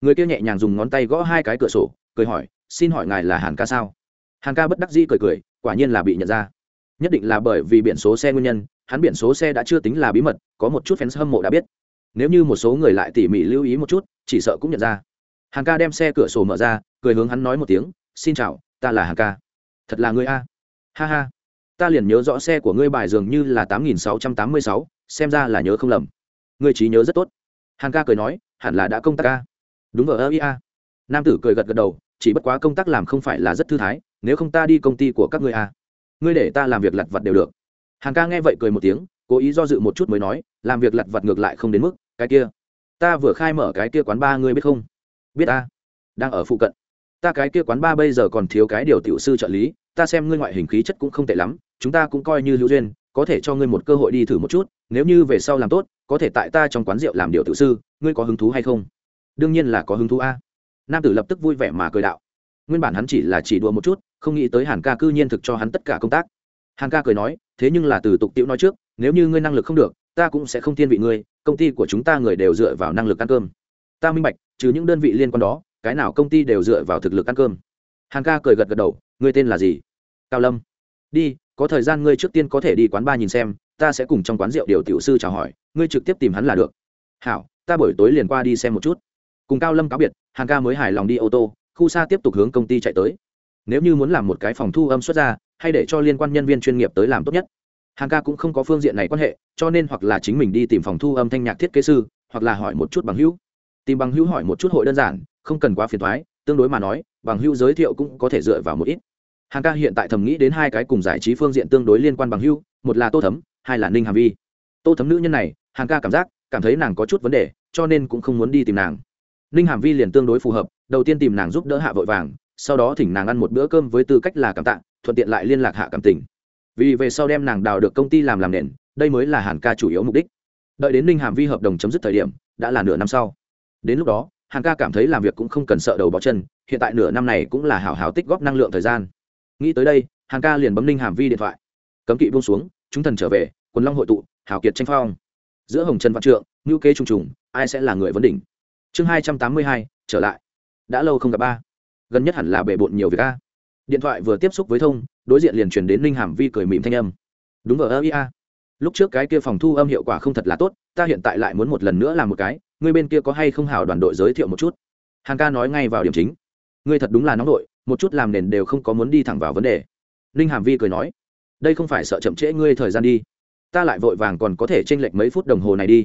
Người kia nhẹ nhàng dùng ngón tay gõ hai cái cửa sổ, cười hỏi, xin hỏi ngài là hàn ca sao? Hàn ca bất đắc dĩ cười cười, quả nhiên là bị nhận ra. Nhất định là bởi vì biển số xe nguyên nhân, hắn biển số xe đã chưa tính là bí mật, có một chút fans hâm mộ đã biết. Nếu như một số người lại tỉ mỉ lưu ý một chút, chỉ sợ cũng nhận ra. Hàn ca đem xe cửa sổ mở ra, cười hướng hắn nói một tiếng, xin chào, ta là hàn ca. Thật là ngươi a. Ha ha, ta liền nhớ rõ xe của ngươi bài dường như là tám nghìn sáu trăm tám mươi sáu, xem ra là nhớ không lầm. Ngươi trí nhớ rất tốt. Hàn ca cười nói, hẳn là đã công tác ca đúng ở ơ ia nam tử cười gật gật đầu, chỉ bất quá công tác làm không phải là rất thư thái nếu không ta đi công ty của các ngươi a ngươi để ta làm việc lặt vặt đều được. Hàn ca nghe vậy cười một tiếng, cố ý do dự một chút mới nói, làm việc lặt vặt ngược lại không đến mức, cái kia. Ta vừa khai mở cái kia quán ba ngươi biết không? Biết ta. Đang ở phụ cận. Ta cái kia quán ba bây giờ còn thiếu cái điều tiểu sư trợ lý, ta xem ngươi ngoại hình khí chất cũng không tệ lắm, chúng ta cũng coi như hữu duyên, có thể cho ngươi một cơ hội đi thử một chút, nếu như về sau làm tốt, có thể tại ta trong quán rượu làm điều tiểu sư, ngươi có hứng thú hay không? Đương nhiên là có hứng thú a. Nam tử lập tức vui vẻ mà cười đạo. Nguyên bản hắn chỉ là chỉ đùa một chút không nghĩ tới hàn ca cư nhiên thực cho hắn tất cả công tác. Hàn ca cười nói, thế nhưng là từ tục tiễu nói trước, nếu như ngươi năng lực không được, ta cũng sẽ không thiên vị ngươi, công ty của chúng ta người đều dựa vào năng lực ăn cơm. Ta minh bạch, trừ những đơn vị liên quan đó, cái nào công ty đều dựa vào thực lực ăn cơm. Hàn ca cười gật gật đầu, ngươi tên là gì? Cao lâm. Đi, có thời gian ngươi trước tiên có thể đi quán ba nhìn xem, ta sẽ cùng trong quán rượu điều tiểu sư chào hỏi, ngươi trực tiếp tìm hắn là được. Hảo, ta buổi tối liền qua đi xem một chút. Cùng cao lâm cáo biệt, hàn ca mới hài lòng đi ô tô, khu xa tiếp tục hướng công ty chạy tới nếu như muốn làm một cái phòng thu âm xuất ra, hay để cho liên quan nhân viên chuyên nghiệp tới làm tốt nhất. Hàng ca cũng không có phương diện này quan hệ, cho nên hoặc là chính mình đi tìm phòng thu âm thanh nhạc thiết kế sư, hoặc là hỏi một chút bằng hữu. Tìm bằng hữu hỏi một chút hội đơn giản, không cần quá phiền thoái tương đối mà nói, bằng hữu giới thiệu cũng có thể dựa vào một ít. Hàng ca hiện tại thầm nghĩ đến hai cái cùng giải trí phương diện tương đối liên quan bằng hữu, một là tô thấm, hai là ninh hàm vi. Tô thấm nữ nhân này, hàng ca cảm giác, cảm thấy nàng có chút vấn đề, cho nên cũng không muốn đi tìm nàng. Ninh hàm vi liền tương đối phù hợp, đầu tiên tìm nàng giúp đỡ hạ vội vàng sau đó thỉnh nàng ăn một bữa cơm với tư cách là cảm tạ, thuận tiện lại liên lạc hạ cảm tình. Vì về sau đem nàng đào được công ty làm làm nền, đây mới là hàn ca chủ yếu mục đích. Đợi đến ninh hàm vi hợp đồng chấm dứt thời điểm, đã là nửa năm sau. Đến lúc đó, hàn ca cảm thấy làm việc cũng không cần sợ đầu bó chân, hiện tại nửa năm này cũng là hảo hảo tích góp năng lượng thời gian. Nghĩ tới đây, hàn ca liền bấm ninh hàm vi điện thoại. Cấm kỵ buông xuống, chúng thần trở về, quần long hội tụ hảo kiệt tranh phong. Giữa hồng trần văn trượng ngữ kế trùng trùng, ai sẽ là người vấn đỉnh? Chương hai trăm tám mươi hai, trở lại. Đã lâu không gặp ba gần nhất hẳn là bề bộn nhiều việc a. Điện thoại vừa tiếp xúc với thông, đối diện liền truyền đến ninh hàm vi cười mỉm thanh âm. Đúng ở ơ ia lúc trước cái kia phòng thu âm hiệu quả không thật là tốt, ta hiện tại lại muốn một lần nữa làm một cái, ngươi bên kia có hay không hảo đoàn đội giới thiệu một chút? Hàng ca nói ngay vào điểm chính. Ngươi thật đúng là nóng đội, một chút làm nền đều không có muốn đi thẳng vào vấn đề. Ninh hàm vi cười nói. Đây không phải sợ chậm trễ ngươi thời gian đi. Ta lại vội vàng còn có thể t r ê n lệch mấy phút đồng hồ này đi.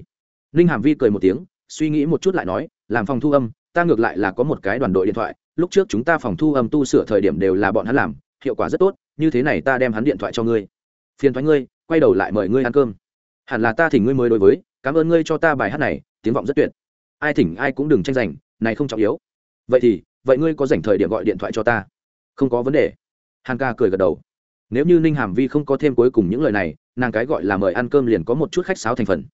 Ninh hàm vi cười một tiếng, suy nghĩ một chút lại nói, làm phòng thu âm, ta ngược lại là có một cái đoàn đội điện thoại lúc trước chúng ta phòng thu âm tu sửa thời điểm đều là bọn hắn làm, hiệu quả rất tốt, như thế này ta đem hắn điện thoại cho ngươi. Phiền thoái ngươi, quay đầu lại mời ngươi ăn cơm. Hẳn là ta thỉnh ngươi mới đối với, cảm ơn ngươi cho ta bài hát này, tiếng vọng rất tuyệt. Ai thỉnh ai cũng đừng tranh giành, này không trọng yếu. Vậy thì, vậy ngươi có dành thời điểm gọi điện thoại cho ta? Không có vấn đề. Hàn ca cười gật đầu. Nếu như ninh hàm vi không có thêm cuối cùng những lời này, nàng cái gọi là mời ăn cơm liền có một chút khách sáo thành phần.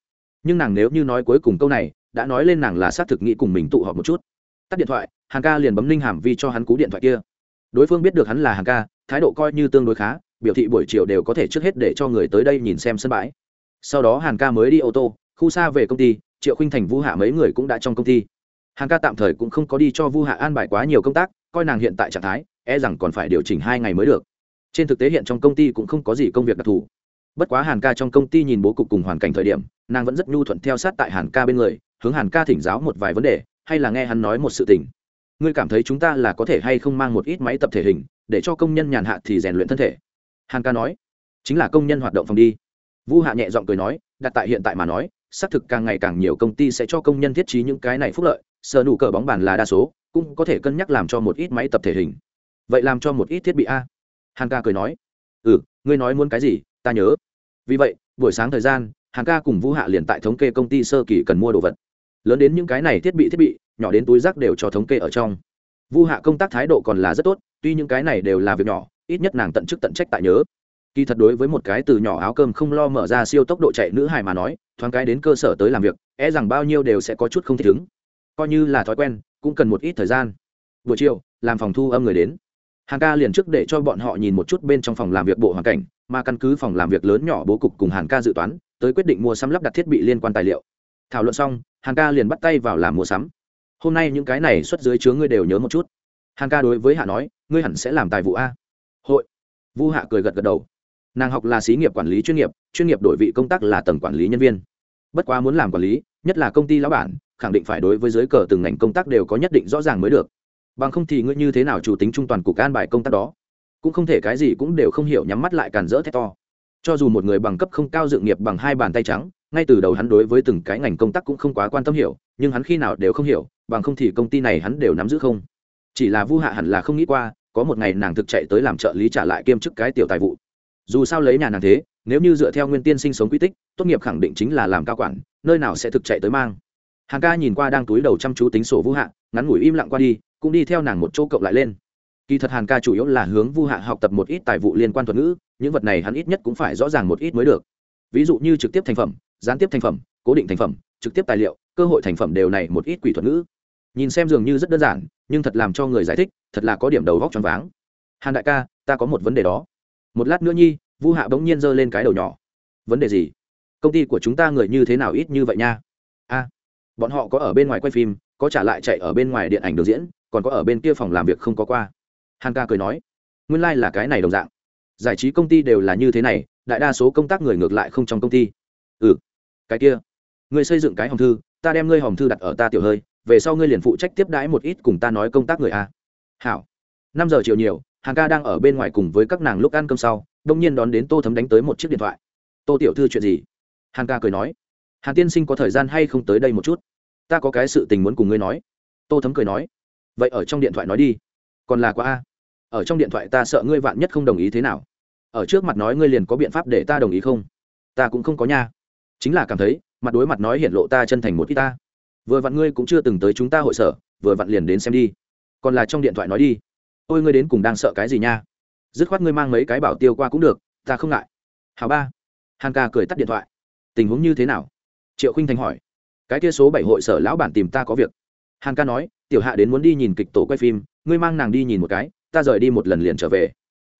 Nhưng nàng nếu như nói cuối cùng câu này, đã nói lên nàng là xác thực nghĩ cùng mình tụ họp một chút. Tắt điện thoại hàn ca liền bấm ninh hàm vi cho hắn cú điện thoại kia. Đối phương biết được hắn là hàn ca, thái độ coi như tương đối khá, biểu thị buổi chiều đều có thể trước hết để cho người tới đây nhìn xem sân bãi. Sau đó hàn ca mới đi ô tô, khu xa về công ty, triệu khinh thành, vu hạ mấy người cũng đã trong công ty. Hàn ca tạm thời cũng không có đi cho vu hạ an bài quá nhiều công tác, coi nàng hiện tại trạng thái e rằng còn phải điều chỉnh hai ngày mới được. Trên thực tế hiện trong công ty cũng không có gì công việc đặc thù. Bất quá hàn ca trong công ty nhìn bố cục cùng hoàn cảnh thời điểm, nàng vẫn rất nhu thuận theo sát tại hàn ca bên người, hướng hàn ca thỉnh giáo một vài vấn đề, hay là nghe hắn nói một sự tình ngươi cảm thấy chúng ta là có thể hay không mang một ít máy tập thể hình, để cho công nhân nhàn hạ thì rèn luyện thân thể? Hàn ca nói. Chính là công nhân hoạt động phòng đi. Vu hạ nhẹ giọng cười nói, đặt tại hiện tại mà nói, xác thực càng ngày càng nhiều công ty sẽ cho công nhân thiết trí những cái này phúc lợi sờ nụ cờ bóng bàn là đa số, cũng có thể cân nhắc làm cho một ít máy tập thể hình. Vậy làm cho một ít thiết bị a? Hàn ca cười nói. Ừ ngươi nói muốn cái gì, ta nhớ. Vì vậy, buổi sáng thời gian, hàn ca cùng vũ hạ liền tại thống kê công ty sơ kỳ cần mua đồ vật. Lớn đến những cái này thiết bị thiết bị nhỏ đến túi rác đều cho thống kê ở trong. Vu hạ công tác thái độ còn là rất tốt, tuy những cái này đều là việc nhỏ, ít nhất nàng tận chức tận trách tại nhớ. Kỳ thật đối với một cái từ nhỏ áo cơm không lo mở ra siêu tốc độ chạy nữ hài mà nói, thoáng cái đến cơ sở tới làm việc e rằng bao nhiêu đều sẽ có chút không thể ứng. Coi như là thói quen, cũng cần một ít thời gian. Buổi chiều, làm phòng thu âm người đến. Hàng ca liền trước để cho bọn họ nhìn một chút bên trong phòng làm việc bộ hoàn cảnh, mà căn cứ phòng làm việc lớn nhỏ bố cục cùng hàng ca dự toán, tới quyết định mua sắm lắp đặt thiết bị liên quan tài liệu. Thảo luận xong, hàng ca liền bắt tay vào làm mua sắm hôm nay những cái này xuất dưới chứa ngươi đều nhớ một chút. Hàn ca đối với hạ nói, ngươi hẳn sẽ làm tài vụ a. Hội. Vu hạ cười gật gật đầu. Nàng học là xí nghiệp quản lý chuyên nghiệp chuyên nghiệp đổi vị công tác là tầng quản lý nhân viên. Bất quá muốn làm quản lý, nhất là công ty lão bản, khẳng định phải đối với giới cờ từng ngành công tác đều có nhất định rõ ràng mới được. Bằng không thì ngươi như thế nào chủ tính trung toàn cục an bài công tác đó? Cũng không thể cái gì cũng đều không hiểu nhắm mắt lại càn rỡ thét to. Cho dù một người bằng cấp không cao dự nghiệp bằng hai bàn tay trắng, ngay từ đầu hắn đối với từng cái ngành công tác cũng không quá quan tâm hiểu, nhưng hắn khi nào đều không hiểu bằng không thì công ty này hắn đều nắm giữ không? Chỉ là vu hạ hẳn là không nghĩ qua, có một ngày nàng thực chạy tới làm trợ lý trả lại kiêm chức cái tiểu tài vụ. Dù sao lấy nhà nàng thế, nếu như dựa theo nguyên tiên sinh sống quy tích, tốt nghiệp khẳng định chính là làm cao quản, nơi nào sẽ thực chạy tới mang. Hàng ca nhìn qua đang túi đầu chăm chú tính sổ vu hạ, ngắn ngủi im lặng qua đi, cũng đi theo nàng một chỗ cộng lại lên. Kỳ thật hàn ca chủ yếu là hướng vu hạ học tập một ít tài vụ liên quan thuật ngữ, những vật này hắn ít nhất cũng phải rõ ràng một ít mới được. Ví dụ như trực tiếp thành phẩm, gián tiếp thành phẩm, cố định thành phẩm, trực tiếp tài liệu, cơ hội thành phẩm đều này một ít quỷ thuật ngữ nhìn xem dường như rất đơn giản, nhưng thật làm cho người giải thích, thật là có điểm đầu vóc t r váng. Hàn đại ca, ta có một vấn đề đó. Một lát nữa nhi, vu hạ bỗng nhiên giơ lên cái đầu nhỏ. Vấn đề gì? Công ty của chúng ta người như thế nào ít như vậy nha? A, bọn họ có ở bên ngoài quay phim, có trả lại chạy ở bên ngoài điện ảnh được diễn, còn có ở bên kia phòng làm việc không có qua. Hàn ca cười nói. Nguyên lai、like、là cái này đồng dạng. Giải trí công ty đều là như thế này, đại đa số công tác người ngược lại không trong công ty. Ừ. Cái kia. Người xây dựng cái hòm thư, ta đem ngươi hòm thư đặt ở ta tiểu hơi về sau ngươi liền phụ trách tiếp đãi một ít cùng ta nói công tác người a. Hảo. Năm giờ chiều nhiều, hàng ca đang ở bên ngoài cùng với các nàng lúc ăn cơm sau đông nhiên đón đến tô thấm đánh tới một chiếc điện thoại. Tô tiểu thư chuyện gì? Hàng ca cười nói. Hàn tiên sinh có thời gian hay không tới đây một chút? Ta có cái sự tình muốn cùng ngươi nói. Tô thấm cười nói. Vậy ở trong điện thoại nói đi. Còn là quá a. Ở trong điện thoại ta sợ ngươi vạn nhất không đồng ý thế nào. Ở trước mặt nói ngươi liền có biện pháp để ta đồng ý không? Ta cũng không có nha. Chính là cảm thấy, mặt đối mặt nói hiện lộ ta chân thành một ít ta vừa vặn ngươi cũng chưa từng tới chúng ta hội sở, vừa vặn liền đến xem đi. Còn là trong điện thoại nói đi. Ôi, ngươi đến cùng đang sợ cái gì nha? Dứt khoát ngươi mang mấy cái bảo tiêu qua cũng được, ta không ngại. Hào ba. Hằng ca cười tắt điện thoại. Tình huống như thế nào? Triệu khinh thành hỏi. Cái kia số bảy hội sở lão bản tìm ta có việc. Hằng ca nói, tiểu hạ đến muốn đi nhìn kịch tổ quay phim, ngươi mang nàng đi nhìn một cái, ta rời đi một lần liền trở về.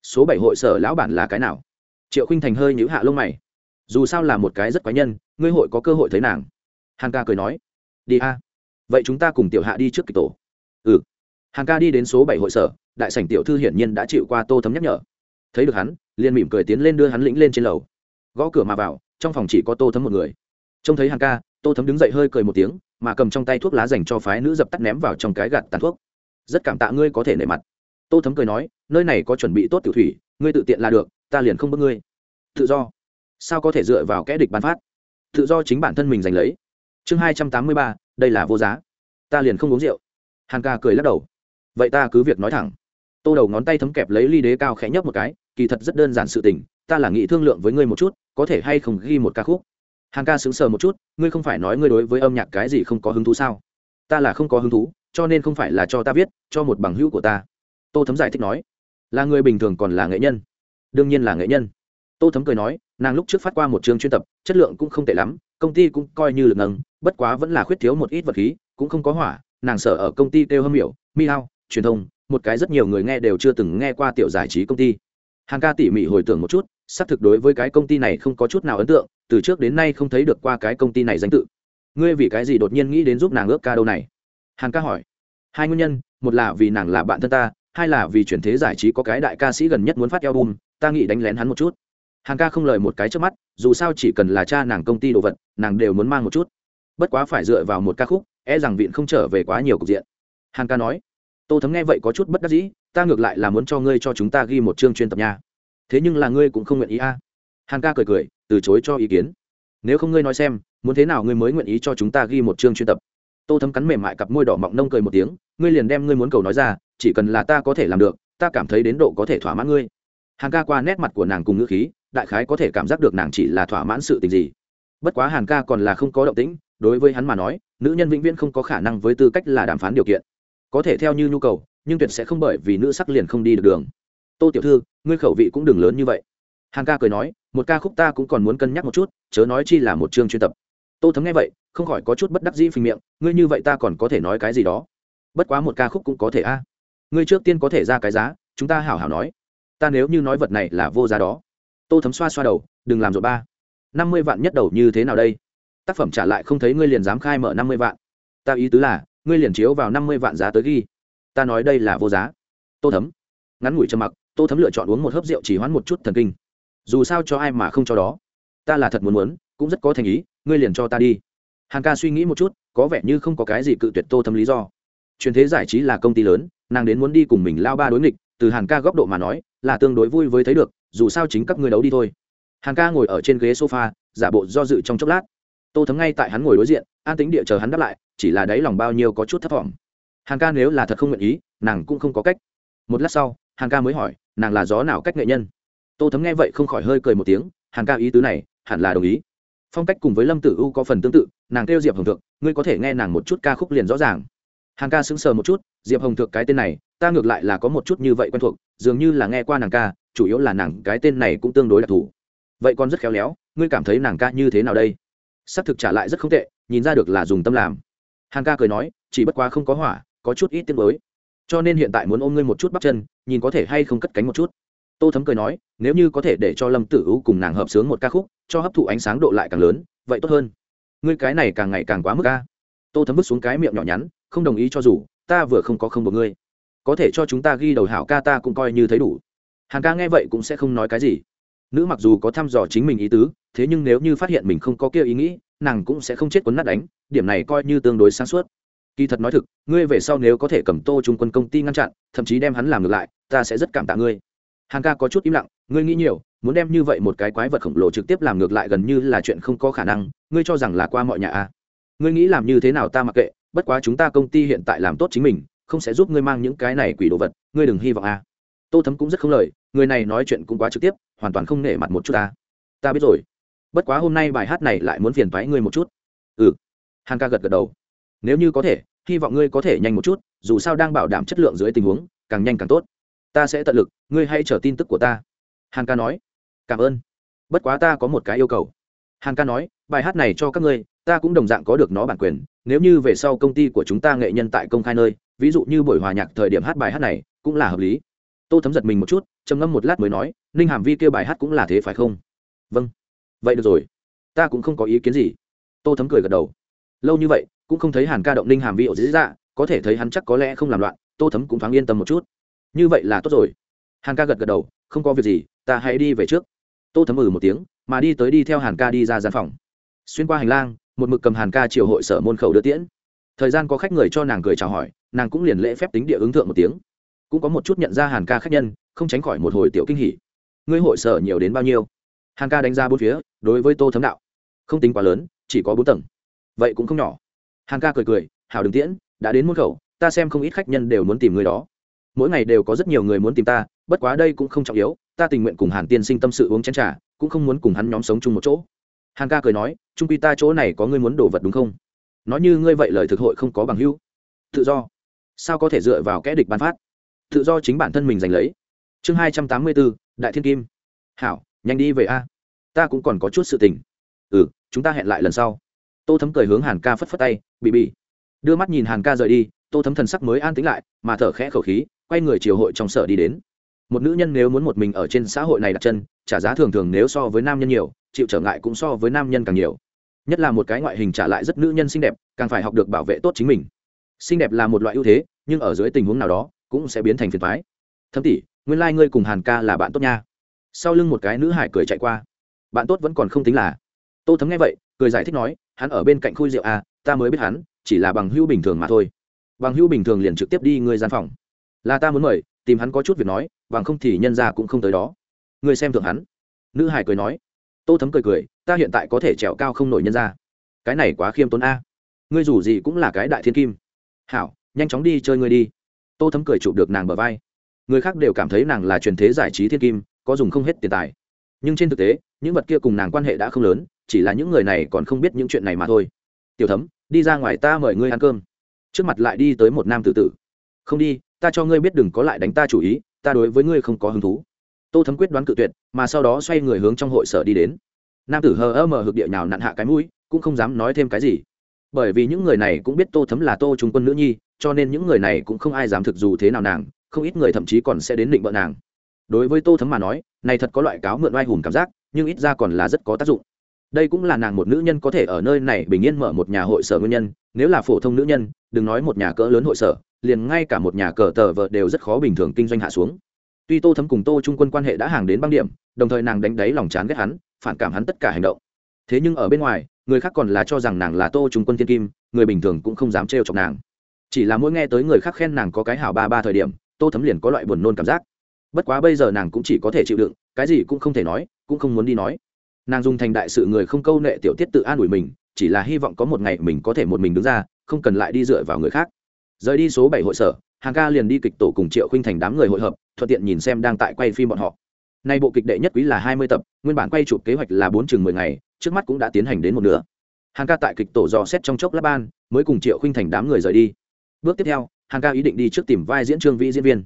Số bảy hội sở lão bản là cái nào? Triệu khinh thành hơi nhữ hạ lông mày. Dù sao là một cái rất quái nhân, ngươi hội có cơ hội thấy nàng. Hằng ca cười nói đi a. Vậy chúng ta cùng tiểu hạ đi trước kịch tổ. Ừ. Hàn ca đi đến số bảy hội sở, đại sảnh tiểu thư hiển nhiên đã chịu qua tô thấm nhắc nhở. Thấy được hắn, liền mỉm cười tiến lên đưa hắn lĩnh lên trên lầu. Gõ cửa mà vào, trong phòng chỉ có tô thấm một người. Trông thấy hàn ca, tô thấm đứng dậy hơi cười một tiếng, mà cầm trong tay thuốc lá dành cho phái nữ dập tắt ném vào trong cái gạt tàn thuốc. Rất cảm tạ ngươi có thể nể mặt. Tô thấm cười nói, nơi này có chuẩn bị tốt tiểu thủy, ngươi tự tiện là được, ta liền không bước ngươi. Tự do. Sao có thể dựa vào kẽ địch bán phát? Tự do chính bản thân mình giành lấy chương hai trăm tám mươi ba, đây là vô giá. Ta liền không uống rượu. Hàn ca cười lắc đầu. Vậy ta cứ việc nói thẳng. Tô đầu ngón tay thấm kẹp lấy ly đế cao khẽ nhấp một cái, kỳ thật rất đơn giản sự tình, ta là nghĩ thương lượng với ngươi một chút, có thể hay không ghi một ca khúc. Hàn ca sững sờ một chút, ngươi không phải nói ngươi đối với âm nhạc cái gì không có hứng thú sao? Ta là không có hứng thú, cho nên không phải là cho ta viết, cho một bằng hữu của ta. Tô thấm giải thích nói. Là người bình thường còn là nghệ nhân. Đương nhiên là nghệ nhân. Tô thấm cười nói, nàng lúc trước phát qua một chương chuyên tập, chất lượng cũng không tệ lắm, công ty cũng coi như lực nâng bất quá vẫn là khuyết thiếu một ít vật khí, cũng không có hỏa, nàng sở ở công ty kêu hâm hiểu mi hao truyền thông, một cái rất nhiều người nghe đều chưa từng nghe qua tiểu giải trí công ty. Hàng ca tỉ mỉ hồi tưởng một chút, xác thực đối với cái công ty này không có chút nào ấn tượng, từ trước đến nay không thấy được qua cái công ty này danh tự. Ngươi vì cái gì đột nhiên nghĩ đến giúp nàng ước ca đâu này? Hàng ca hỏi. Hai nguyên nhân, một là vì nàng là bạn thân ta, hai là vì chuyển thế giải trí có cái đại ca sĩ gần nhất muốn phát album, ta nghĩ đánh lén hắn một chút. Hàng ca không lời một cái trước mắt, dù sao chỉ cần là cha nàng công ty đồ vật, nàng đều muốn mang một chút bất quá phải dựa vào một ca khúc e rằng viện không trở về quá nhiều cục diện. Hàn ca nói, tô thấm nghe vậy có chút bất đắc dĩ, ta ngược lại là muốn cho ngươi cho chúng ta ghi một chương chuyên tập nha. Thế nhưng là ngươi cũng không nguyện ý a. Hàn ca cười cười, từ chối cho ý kiến. Nếu không ngươi nói xem, muốn thế nào ngươi mới nguyện ý cho chúng ta ghi một chương chuyên tập? Tô thấm cắn mềm mại cặp môi đỏ mọng nông cười một tiếng, ngươi liền đem ngươi muốn cầu nói ra, chỉ cần là ta có thể làm được, ta cảm thấy đến độ có thể thỏa mãn ngươi. Hàn ca qua nét mặt của nàng cùng ngữ khí, đại khái có thể cảm giác được nàng chỉ là thỏa mãn sự tình gì. Bất quá hàn ca còn là không có động tĩnh đối với hắn mà nói, nữ nhân vĩnh viễn không có khả năng với tư cách là đàm phán điều kiện. Có thể theo như nhu cầu, nhưng tuyệt sẽ không bởi vì nữ sắc liền không đi được đường. Tô tiểu thư, ngươi khẩu vị cũng đừng lớn như vậy. Hàn ca cười nói, một ca khúc ta cũng còn muốn cân nhắc một chút, chớ nói chi là một chương chuyên tập. Tô thấm nghe vậy, không khỏi có chút bất đắc dĩ phình miệng, ngươi như vậy ta còn có thể nói cái gì đó? Bất quá một ca khúc cũng có thể a. Ngươi trước tiên có thể ra cái giá, chúng ta hảo hảo nói. Ta nếu như nói vật này là vô giá đó. Tô thấm xoa xoa đầu, đừng làm rồi ba. Năm mươi vạn nhất đầu như thế nào đây? Tác phẩm trả lại không thấy ngươi liền dám khai mở năm mươi vạn. Ta ý tứ là, ngươi liền chiếu vào năm mươi vạn giá tới ghi. Ta nói đây là vô giá. Tô thấm. Ngắn ngủi trầm mặc, tô thấm lựa chọn uống một hớp rượu chỉ hoãn một chút thần kinh. Dù sao cho ai mà không cho đó. Ta là thật muốn muốn, cũng rất có thành ý, ngươi liền cho ta đi. Hàng ca suy nghĩ một chút, có vẻ như không có cái gì cự tuyệt tô thấm lý do. Truyền thế giải trí là công ty lớn, nàng đến muốn đi cùng mình lao ba đối nghịch, từ hàn ca góc độ mà nói, là tương đối vui với thấy được, dù sao chính các ngươi đấu đi thôi. Hàn ca ngồi ở trên ghế sofa, giả bộ do dự trong chốc lát tô thấm ngay tại hắn ngồi đối diện, an tính địa chờ hắn đáp lại, chỉ là đáy lòng bao nhiêu có chút thấp thỏm. Hàng ca nếu là thật không nguyện ý, nàng cũng không có cách. Một lát sau hàng ca mới hỏi, nàng là gió nào cách nghệ nhân? Tô thấm nghe vậy không khỏi hơi cười một tiếng hàng ca ý tứ này, hẳn là đồng ý. Phong cách cùng với lâm tử u có phần tương tự, nàng kêu diệp hồng thượng, ngươi có thể nghe nàng một chút ca khúc liền rõ ràng. Hàng ca sững sờ một chút, diệp hồng thượng cái tên này, ta ngược lại là có một chút như vậy quen thuộc, dường như là nghe qua nàng ca, chủ yếu là nàng cái tên này cũng tương đối đặc thù. Vậy còn rất khéo léo, ngươi cảm thấy nàng ca như thế nào đây? S ắ c thực trả lại rất không tệ, nhìn ra được là dùng tâm làm. Hàn ca cười nói, chỉ bất quá không có hỏa, có chút ít tiếng mới. Cho nên hiện tại muốn ôm ngươi một chút bắp chân, nhìn có thể hay không cất cánh một chút. Tô thấm cười nói, nếu như có thể để cho lâm tử u cùng nàng hợp sướng một ca khúc, cho hấp thụ ánh sáng độ lại càng lớn, vậy tốt hơn. Ngươi cái này càng ngày càng quá mức ca tô thấm vứt xuống cái miệng nhỏ nhắn, không đồng ý cho dù, ta vừa không có không một ngươi. Có thể cho chúng ta ghi đầu hảo ca ta cũng coi như thấy đủ. Hàng ca nghe vậy cũng sẽ không nói cái gì nữ mặc dù có thăm dò chính mình ý tứ, thế nhưng nếu như phát hiện mình không có kia ý nghĩ, nàng cũng sẽ không chết quấn nát đánh, điểm này coi như tương đối sáng suốt kỳ thật nói thực, ngươi về sau nếu có thể cầm tô trung quân công ty ngăn chặn, thậm chí đem hắn làm ngược lại, ta sẽ rất cảm tạ ngươi hàng ca có chút im lặng, ngươi nghĩ nhiều, muốn đem như vậy một cái quái vật khổng lồ trực tiếp làm ngược lại gần như là chuyện không có khả năng, ngươi cho rằng là qua mọi nhà à. ngươi nghĩ làm như thế nào ta mặc kệ, bất quá chúng ta công ty hiện tại làm tốt chính mình, không sẽ giúp ngươi mang những cái này quỷ đồ vật, ngươi đừng hy vọng à tô thấm cũng rất không lời, người này nói chuyện cũng quá trực tiếp, hoàn toàn không nể mặt một chút ta. Ta biết rồi. Bất quá hôm nay bài hát này lại muốn phiền thoái ngươi một chút. Ừ. Hàn ca gật gật đầu. Nếu như có thể, hy vọng ngươi có thể nhanh một chút, dù sao đang bảo đảm chất lượng dưới tình huống, càng nhanh càng tốt. Ta sẽ tận lực, ngươi hãy chờ tin tức của ta. Hàn ca nói. Cảm ơn. Bất quá ta có một cái yêu cầu. Hàn ca nói, bài hát này cho các ngươi, ta cũng đồng dạng có được nó bản quyền. Nếu như về sau công ty của chúng ta nghệ nhân tại công khai nơi, ví dụ như buổi hòa nhạc thời điểm hát bài hát này, cũng là hợp lý tô thấm giật mình một chút, trầm ngâm một lát mới nói, ninh hàm vi kêu bài hát cũng là thế phải không? Vâng. Vậy được rồi. Ta cũng không có ý kiến gì. Tô thấm cười gật đầu. Lâu như vậy, cũng không thấy hàn ca động ninh hàm vi ở dưới dạ có thể thấy hắn chắc có lẽ không làm loạn. Tô thấm cũng thoáng yên tâm một chút. Như vậy là tốt rồi. Hàn ca gật gật đầu, không có việc gì, ta hãy đi về trước. Tô thấm ừ một tiếng, mà đi tới đi theo hàn ca đi ra gian phòng. Xuyên qua hành lang, một mực cầm hàn ca triều hội sở môn khẩu đưa tiễn. Thời gian có khách người cho nàng cười chào hỏi, nàng cũng liền lễ phép tính địa ứng thượng một tiếng cũng có một chút nhận ra hàn ca khách nhân, không tránh khỏi một hồi tiểu kinh hỉ. Ngươi hội sở nhiều đến bao nhiêu? Hàn ca đánh ra bốn phía, đối với tô thấm đạo. Không tính quá lớn, chỉ có bốn tầng. Vậy cũng không nhỏ. Hàn ca cười cười hào đừng tiễn, đã đến môn khẩu, ta xem không ít khách nhân đều muốn tìm người đó. Mỗi ngày đều có rất nhiều người muốn tìm ta, bất quá đây cũng không trọng yếu, ta tình nguyện cùng hàn tiên sinh tâm sự uống chén t r à cũng không muốn cùng hắn nhóm sống chung một chỗ. Hàn ca cười nói, trung quy ta chỗ này có ngươi muốn đồ vật đúng không? Nói như ngươi vậy lời thực hội không có bằng hữu. Tự do. Sao có thể dựa vào kẽ địch bán phát? Tự do chính bản thân mình giành lấy. Chương hai trăm tám mươi bốn, đại thiên kim. Hảo, nhanh đi về a. Ta cũng còn có chút sự tình. Ừ chúng ta hẹn lại lần sau. Tô thấm cười hướng hàn ca phất phất tay bị bị đưa mắt nhìn hàn ca rời đi, tô thấm thần sắc mới an tĩnh lại, mà thở khẽ khẩu khí, quay người chiều hội trong sở đi đến. Một nữ nhân nếu muốn một mình ở trên xã hội này đặt chân, trả giá thường thường nếu so với nam nhân nhiều, chịu trở ngại cũng so với nam nhân càng nhiều. Nhất là một cái ngoại hình trả lại rất nữ nhân xinh đẹp, càng phải học được bảo vệ tốt chính mình. Xinh đẹp là một loại ưu thế, nhưng ở dưới tình huống nào đó cũng sẽ biến thành phiền toái thâm tỷ, nguyên lai、like、ngươi cùng hàn ca là bạn tốt nha. Sau lưng một cái nữ hải cười chạy qua. Bạn tốt vẫn còn không tính là. Tô thấm nghe vậy, cười giải thích nói, hắn ở bên cạnh khui rượu à ta mới biết hắn, chỉ là bằng hữu bình thường mà thôi. Bằng hữu bình thường liền trực tiếp đi ngươi gian phòng. Là ta muốn mời, tìm hắn có chút việc nói, bằng không thì nhân ra cũng không tới đó. Ngươi xem thường hắn. Nữ hải cười nói. Tô thấm cười cười, ta hiện tại có thể trèo cao không nổi nhân ra cái này quá khiêm tốn a. Ngươi dù gì cũng là cái đại thiên kim. Hảo, nhanh chóng đi chơi ngươi đi tô thấm cười chụp được nàng bờ vai. Người khác đều cảm thấy nàng là truyền thế giải trí thiên kim, có dùng không hết tiền tài. Nhưng trên thực tế, những vật kia cùng nàng quan hệ đã không lớn, chỉ là những người này còn không biết những chuyện này mà thôi. Tiểu thấm, đi ra ngoài ta mời ngươi ăn cơm. Trước mặt lại đi tới một nam tử tử. Không đi, ta cho ngươi biết đừng có lại đánh ta chủ ý, ta đối với ngươi không có hứng thú. Tô thấm quyết đoán cự tuyệt, mà sau đó xoay người hướng trong hội sở đi đến. Nam tử hờ ơ mờ hực địa nhào nặn hạ cái mũi, cũng không dám nói thêm cái gì. Bởi vì những người này cũng biết tô thấm là tô trung quân nữ nhi cho nên những người này cũng không ai dám thực dù thế nào nàng, không ít người thậm chí còn sẽ đến định vợ nàng. Đối với tô thấm mà nói, này thật có loại cáo mượn oai hùng cảm giác, nhưng ít ra còn là rất có tác dụng. Đây cũng là nàng một nữ nhân có thể ở nơi này bình yên mở một nhà hội sở nguyên nhân, nếu là phổ thông nữ nhân, đừng nói một nhà cỡ lớn hội sở, liền ngay cả một nhà cờ tờ vợ đều rất khó bình thường kinh doanh hạ xuống. Tuy tô thấm cùng tô trung quân quan hệ đã hàng đến băng điểm, đồng thời nàng đánh đáy lòng chán ghét hắn, phản cảm hắn tất cả hành động. Thế nhưng ở bên ngoài, người khác còn là cho rằng nàng là tô trung quân thiên kim, người bình thường cũng không dám trêu chọc nàng chỉ là mỗi nghe tới người khác khen nàng có cái hảo ba ba thời điểm, tô thấm liền có loại buồn nôn cảm giác. Bất quá bây giờ nàng cũng chỉ có thể chịu đựng, cái gì cũng không thể nói, cũng không muốn đi nói. Nàng dùng thành đại sự người không câu nệ tiểu tiết tự an ủi mình, chỉ là hy vọng có một ngày mình có thể một mình đứng ra, không cần lại đi dựa vào người khác. Rời đi số bảy hội sở, hàng ca liền đi kịch tổ cùng triệu khinh thành đám người hội hợp, thuận tiện nhìn xem đang tại quay phim bọn họ. Nay bộ kịch đệ nhất quý là hai mươi tập, nguyên bản quay chụp kế hoạch là bốn chừng mười ngày, trước mắt cũng đã tiến hành đến một nửa. Hàng ca tại kịch tổ dò xét trong chốc lát ban, mới cùng triệu khinh thành đám người rời đi bước tiếp theo hàng ca ý định đi trước tìm vai diễn trương vĩ diễn viên.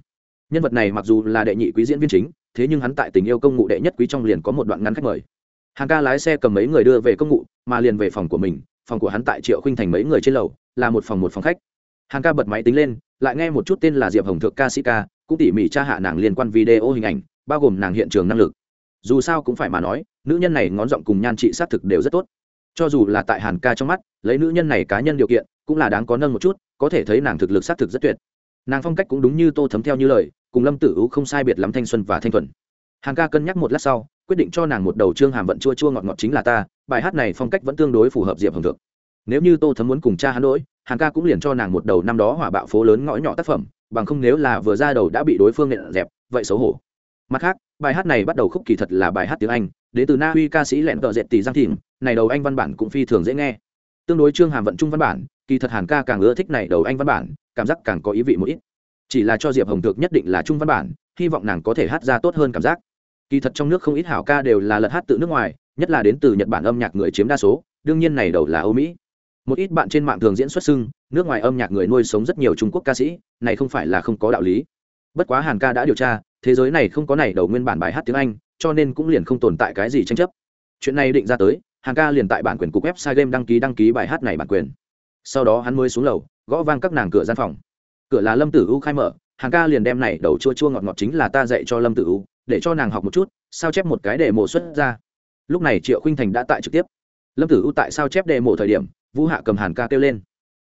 Nhân vật này mặc dù là đệ nhị quý diễn viên chính, thế nhưng hắn tại tình yêu công ngụ đệ nhất quý trong liền có một đoạn ngắn khách mời. Hàng ca lái xe cầm mấy người đưa về công ngụ mà liền về phòng của mình, phòng của hắn tại triệu khinh thành mấy người trên lầu, là một phòng một phòng khách. Hàng ca bật máy tính lên, lại nghe một chút tên là diệp hồng thượng ca sĩ ca, cũng tỉ mỉ tra hạ nàng liên quan video hình ảnh, bao gồm nàng hiện trường năng lực. Dù sao cũng phải mà nói, nữ nhân này ngón giọng cùng nhan trị xác thực đều rất tốt. Cho dù là tại hàn ca trong mắt, lấy nữ nhân này cá nhân điều kiện cũng là đáng có nâng một chút, có thể thấy nàng thực lực xác thực rất tuyệt. Nàng phong cách cũng đúng như tô thấm theo như lời, cùng lâm tử u không sai biệt lắm thanh xuân và thanh thuần. Hàng ca cân nhắc một lát sau, quyết định cho nàng một đầu trương hàm vận chua chua ngọt ngọt chính là ta, bài hát này phong cách vẫn tương đối phù hợp diệp hồng thượng. Nếu như tô thấm muốn cùng cha hắn đỗi hàng ca cũng liền cho nàng một đầu năm đó hỏa bạo phố lớn ngõ nhỏ tác phẩm, bằng không nếu là vừa ra đầu đã bị đối phương nện dẹp, vậy xấu hổ. Mặt khác, bài hát này bắt đầu khúc kỳ thật là bài hát tiếng anh, đến từ na uy ca sĩ lẹn tợ dệt tỷ giang thìm này đầu anh văn bản cũng phi thường dễ nghe. Tương đối trương hàm vận trung văn bản kỳ thật hàn ca càng ưa thích này đầu anh văn bản, cảm giác càng có ý vị một ít. Chỉ là cho diệp hồng thực nhất định là trung văn bản, hy vọng nàng có thể hát ra tốt hơn cảm giác. Kỳ thật trong nước không ít hảo ca đều là lật hát tự nước ngoài, nhất là đến từ nhật bản âm nhạc người chiếm đa số, đương nhiên này đầu là âu mỹ. Một ít bạn trên mạng thường diễn xuất xưng, nước ngoài âm nhạc người nuôi sống rất nhiều trung quốc ca sĩ, này không phải là không có đạo lý. Bất quá hàn ca đã điều tra, thế giới này không có này đầu nguyên bản bài hát tiếng anh, cho nên cũng liền không tồn tại cái gì tranh chấp. Chuyện này định ra tới, hàn ca liền tại bản quyền cục website game đăng ký đăng ký bài hát này bản quyền sau đó hắn mới xuống lầu, gõ vang các nàng cửa gian phòng. Cửa là lâm tử u khai mở, hàng ca liền đem này đầu chua chua ngọt ngọt chính là ta dạy cho lâm tử u, để cho nàng học một chút, sao chép một cái để mổ xuất ra. Lúc này triệu khinh thành đã tại trực tiếp. Lâm tử u tại sao chép đề mổ thời điểm, vũ hạ cầm hàn ca kêu lên.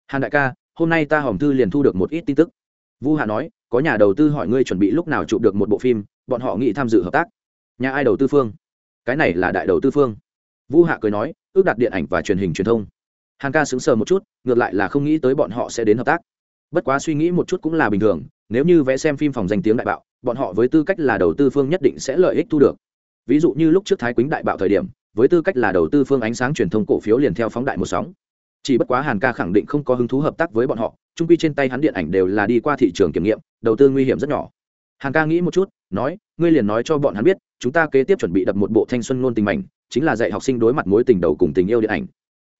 Hàn đại ca, hôm nay ta hòm thư liền thu được một ít tin tức. Vũ hạ nói, có nhà đầu tư hỏi ngươi chuẩn bị lúc nào chụp được một bộ phim, bọn họ nghĩ tham dự hợp tác. Nhà ai đầu tư phương? Cái này là đại đầu tư phương. Vũ hạ cười nói, ước đặt điện ảnh và truyền hình truyền thông hàn ca sững sờ một chút, ngược lại là không nghĩ tới bọn họ sẽ đến hợp tác. Bất quá suy nghĩ một chút cũng là bình thường, nếu như vẽ xem phim phòng danh tiếng đại bạo, bọn họ với tư cách là đầu tư phương nhất định sẽ lợi ích thu được. Ví dụ như lúc trước thái quýnh đại bạo thời điểm, với tư cách là đầu tư phương ánh sáng truyền thông cổ phiếu liền theo phóng đại một sóng. Chỉ bất quá hàn ca khẳng định không có hứng thú hợp tác với bọn họ trung quy trên tay hắn điện ảnh đều là đi qua thị trường kiểm nghiệm, đầu tư nguy hiểm rất nhỏ. Hàn ca nghĩ một chút, nói, ngươi liền nói cho bọn hắn biết, chúng ta kế tiếp chuẩn bị đập một bộ thanh xuân ngôn tình mảnh, chính là dạy học sinh đối mặt mối tình đầu cùng tình yêu điện ảnh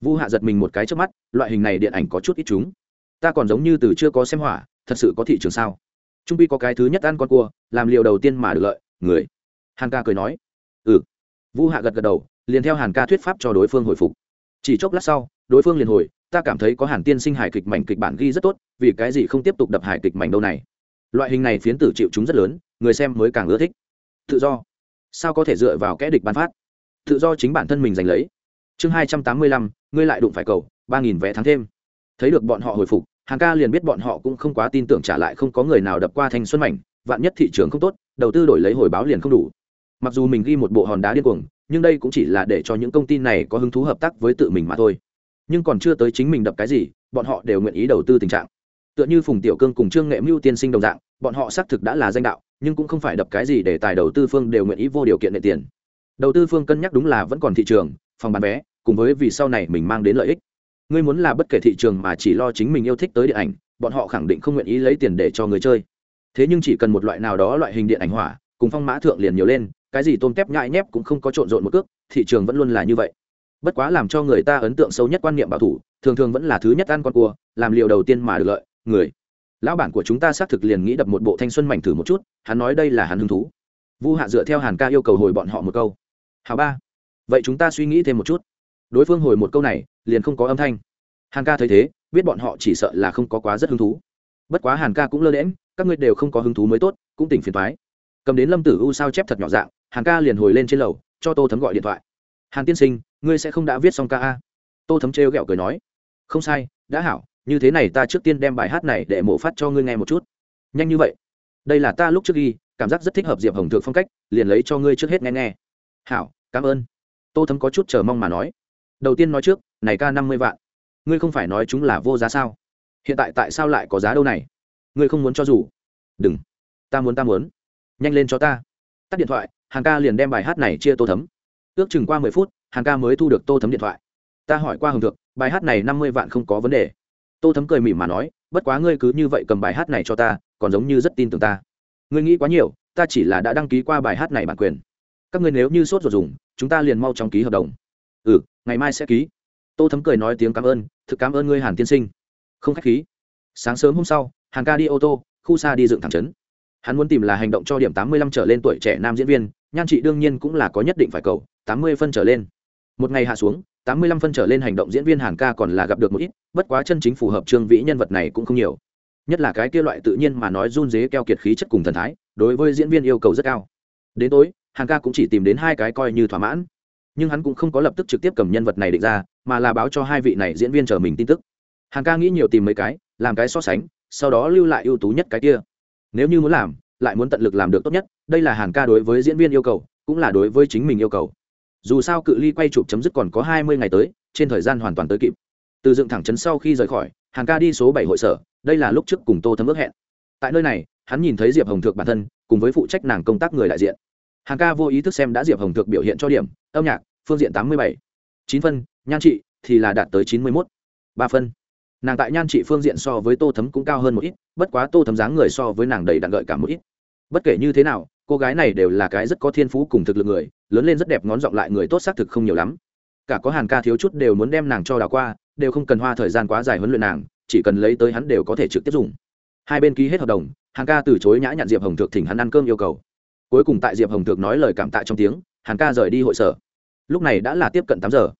vu hạ giật mình một cái trước mắt, loại hình này điện ảnh có chút ít chúng. Ta còn giống như từ chưa có xem hỏa, thật sự có thị trường sao? Trung pi có cái thứ nhất ăn con cua, làm liều đầu tiên mà được lợi, người. Hàn ca cười nói. Ừ. Vu hạ gật gật đầu, liền theo hàn ca thuyết pháp cho đối phương hồi phục. Chỉ chốc lát sau, đối phương liền hồi, ta cảm thấy có hàn tiên sinh hài kịch mảnh kịch bản ghi rất tốt, vì cái gì không tiếp tục đập hài kịch mảnh đâu này? Loại hình này phiến tử chịu chúng rất lớn, người xem mới càng ưa thích. Tự do. Sao có thể dựa vào kẽ địch bán phát? Tự do chính bản thân mình giành lấy. Chương hai trăm tám mươi lăm ngươi lại đụng phải cầu, ba nghìn vé tháng thêm. Thấy được bọn họ hồi phục, hàng ca liền biết bọn họ cũng không quá tin tưởng trả lại không có người nào đập qua thanh xuân mảnh, vạn nhất thị trường không tốt, đầu tư đổi lấy hồi báo liền không đủ. Mặc dù mình ghi một bộ hòn đá điên cuồng, nhưng đây cũng chỉ là để cho những công ty này có hứng thú hợp tác với tự mình mà thôi. Nhưng còn chưa tới chính mình đập cái gì, bọn họ đều nguyện ý đầu tư tình trạng. Tựa như phùng tiểu cương cùng trương nghệ mưu tiên sinh đồng dạng, bọn họ xác thực đã là danh đạo, nhưng cũng không phải đập cái gì để tài đầu tư phương đều nguyện ý vô điều kiện nệ tiền. Đầu tư phương cân nhắc đúng là vẫn còn thị trường, phòng bán vé cùng với vì sau này mình mang đến lợi ích. Ngươi muốn là bất kể thị trường mà chỉ lo chính mình yêu thích tới điện ảnh, bọn họ khẳng định không nguyện ý lấy tiền để cho người chơi. Thế nhưng chỉ cần một loại nào đó loại hình điện ảnh hỏa, cùng phong mã thượng liền nhiều lên, cái gì tôm tép nhại nhép cũng không có trộn rộn một cước, thị trường vẫn luôn là như vậy. Bất quá làm cho người ta ấn tượng sâu nhất quan niệm bảo thủ, thường thường vẫn là thứ nhất ăn con cua, làm liều đầu tiên mà được lợi, người. Lão bản của chúng ta xác thực liền nghĩ đập một bộ thanh xuân mảnh thử một chút, hắn nói đây là hắn hứng thú. Vu hạ dựa theo hàn ca yêu cầu hồi bọn họ một câu. Hào ba. Vậy chúng ta suy nghĩ thêm một chút đối phương hồi một câu này, liền không có âm thanh. Hàn ca thấy thế, biết bọn họ chỉ sợ là không có quá rất hứng thú. Bất quá hàn ca cũng lơ lẽm các ngươi đều không có hứng thú mới tốt, cũng tỉnh phiền thoái cầm đến lâm tử u sao chép thật nhỏ dạng, hàn ca liền hồi lên trên lầu, cho tô thấm gọi điện thoại. Hàn tiên sinh, ngươi sẽ không đã viết xong ca a? Tô thấm trêu ghẹo cười nói. Không sai, đã hảo, như thế này ta trước tiên đem bài hát này để mổ phát cho ngươi nghe một chút. Nhanh như vậy. Đây là ta lúc trước ghi, cảm giác rất thích hợp diệp hồng thượng phong cách, liền lấy cho ngươi trước hết nghe nghe. Hảo, cảm ơn. Tô thấm có chút chờ mong mà nói đầu tiên nói trước, này ca năm mươi vạn. Ngươi không phải nói chúng là vô giá sao? Hiện tại tại sao lại có giá đâu này? Ngươi không muốn cho dù. Đừng. Ta muốn ta muốn. Nhanh lên cho ta. Tắt điện thoại hàng ca liền đem bài hát này chia tô thấm. Ước chừng qua mười phút hàng ca mới thu được tô thấm điện thoại. Ta hỏi qua hồng thượng, bài hát này năm mươi vạn không có vấn đề. Tô thấm cười mỉm mà nói, bất quá ngươi cứ như vậy cầm bài hát này cho ta, còn giống như rất tin tưởng ta. Ngươi nghĩ quá nhiều, ta chỉ là đã đăng ký qua bài hát này bản quyền. Các ngươi nếu như sốt ruột dùng, chúng ta liền mau chóng ký hợp đồng. Ừ ngày mai sẽ ký. Tô thấm cười nói tiếng cảm ơn, thực cảm ơn ngươi hàn tiên sinh. Không khách khí. Sáng sớm hôm sau, hàn ca đi ô tô, khu xa đi dựng thẳng trấn. Hắn muốn tìm là hành động cho điểm tám mươi lăm trở lên tuổi trẻ nam diễn viên, nhan trị đương nhiên cũng là có nhất định phải cầu, tám mươi phân trở lên. Một ngày hạ xuống, tám mươi lăm phân trở lên hành động diễn viên hàn ca còn là gặp được một ít, bất quá chân chính phù hợp trương vĩ nhân vật này cũng không nhiều. Nhất là cái kia loại tự nhiên mà nói run dế keo kiệt khí chất cùng thần thái, đối với diễn viên yêu cầu rất cao. Đến tối, hàn ca cũng chỉ tìm đến hai cái coi như thỏa mãn nhưng hắn cũng không có lập tức trực tiếp cầm nhân vật này định ra, mà là báo cho hai vị này diễn viên chờ mình tin tức. Hàn ca nghĩ nhiều tìm mấy cái, làm cái so sánh, sau đó lưu lại ưu tú nhất cái kia. Nếu như muốn làm, lại muốn tận lực làm được tốt nhất, đây là hàn ca đối với diễn viên yêu cầu, cũng là đối với chính mình yêu cầu. Dù sao cự ly quay chụp chấm dứt còn có hai mươi ngày tới, trên thời gian hoàn toàn tới kịp. Từ dựng thẳng chấn sau khi rời khỏi, hàn ca đi số bảy hội sở, đây là lúc trước cùng tô thấm ước hẹn. Tại nơi này, hắn nhìn thấy diệp hồng thược bản thân, cùng với phụ trách nàng công tác người đại diện. Hàng ca vô ý thức xem đã diệp hồng thược biểu hiện cho điểm, âm nhạc, phương diện tám mươi bảy. Chín phân, nhan trị thì là đạt tới chín mươi mốt. Ba phân. Nàng tại nhan trị phương diện so với tô thấm cũng cao hơn một ít, bất quá tô thấm dáng người so với nàng đầy đặn gợi cả một ít. Bất kể như thế nào, cô gái này đều là cái rất có thiên phú cùng thực lực người, lớn lên rất đẹp ngón giọng lại người tốt xác thực không nhiều lắm. Cả có hàn ca thiếu chút đều muốn đem nàng cho đào qua, đều không cần hoa thời gian quá dài huấn luyện nàng, chỉ cần lấy tới hắn đều có thể trực tiếp dùng. Hai bên ký hết hợp đồng, hàn ca từ chối nhã nhặn diệp hồng thược thỉnh hắn ăn cơm yêu cầu cuối cùng tại diệp hồng thược nói lời cảm tạ trong tiếng, hàn ca rời đi hội sở. Lúc này đã là tiếp cận tám giờ.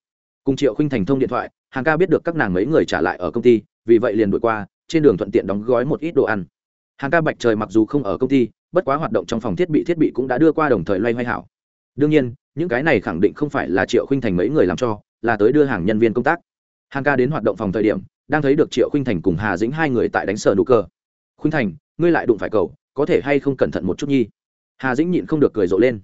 Cùng triệu khinh thành thông điện thoại, hàn ca biết được các nàng mấy người trả lại ở công ty, vì vậy liền đuổi qua, trên đường thuận tiện đóng gói một ít đồ ăn. Hàn ca bạch trời mặc dù không ở công ty, bất quá hoạt động trong phòng thiết bị thiết bị cũng đã đưa qua đồng thời loay hoay hảo. Đương nhiên, những cái này khẳng định không phải là triệu khinh thành mấy người làm cho, là tới đưa hàng nhân viên công tác. Hàn ca đến hoạt động phòng thời điểm, đang thấy được triệu khinh thành cùng hà dĩnh hai người tại đánh sờ nụ cơ khinh thành, ngươi lại đụng phải cầu có thể hay không cẩn thận một chút nhi? Hà dĩnh nhịn không được cười rộ lên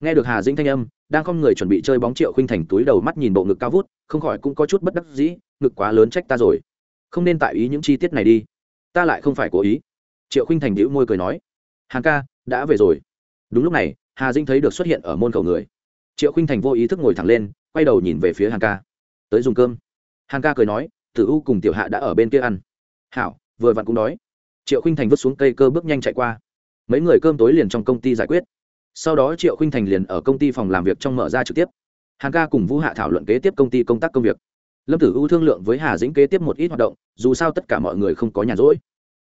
nghe được hà dĩnh thanh âm đang không người chuẩn bị chơi bóng triệu khinh thành túi đầu mắt nhìn bộ ngực cao vút không khỏi cũng có chút bất đắc dĩ ngực quá lớn trách ta rồi không nên tại ý những chi tiết này đi ta lại không phải cố ý triệu khinh thành đĩu môi cười nói hàng ca đã về rồi đúng lúc này hà dĩnh thấy được xuất hiện ở môn cầu người triệu khinh thành vô ý thức ngồi thẳng lên quay đầu nhìn về phía hàng ca tới dùng cơm hàng ca cười nói tử u cùng tiểu hạ đã ở bên kia ăn hảo vừa vặn cũng đói triệu khinh thành vứt xuống cây cơ bước nhanh chạy qua mấy người cơm tối liền trong công ty giải quyết. Sau đó triệu khinh thành liền ở công ty phòng làm việc trong mở ra trực tiếp. Hàng ca cùng vũ hạ thảo luận kế tiếp công ty công tác công việc. Lâm tử u thương lượng với hà dĩnh kế tiếp một ít hoạt động, dù sao tất cả mọi người không có nhàn rỗi.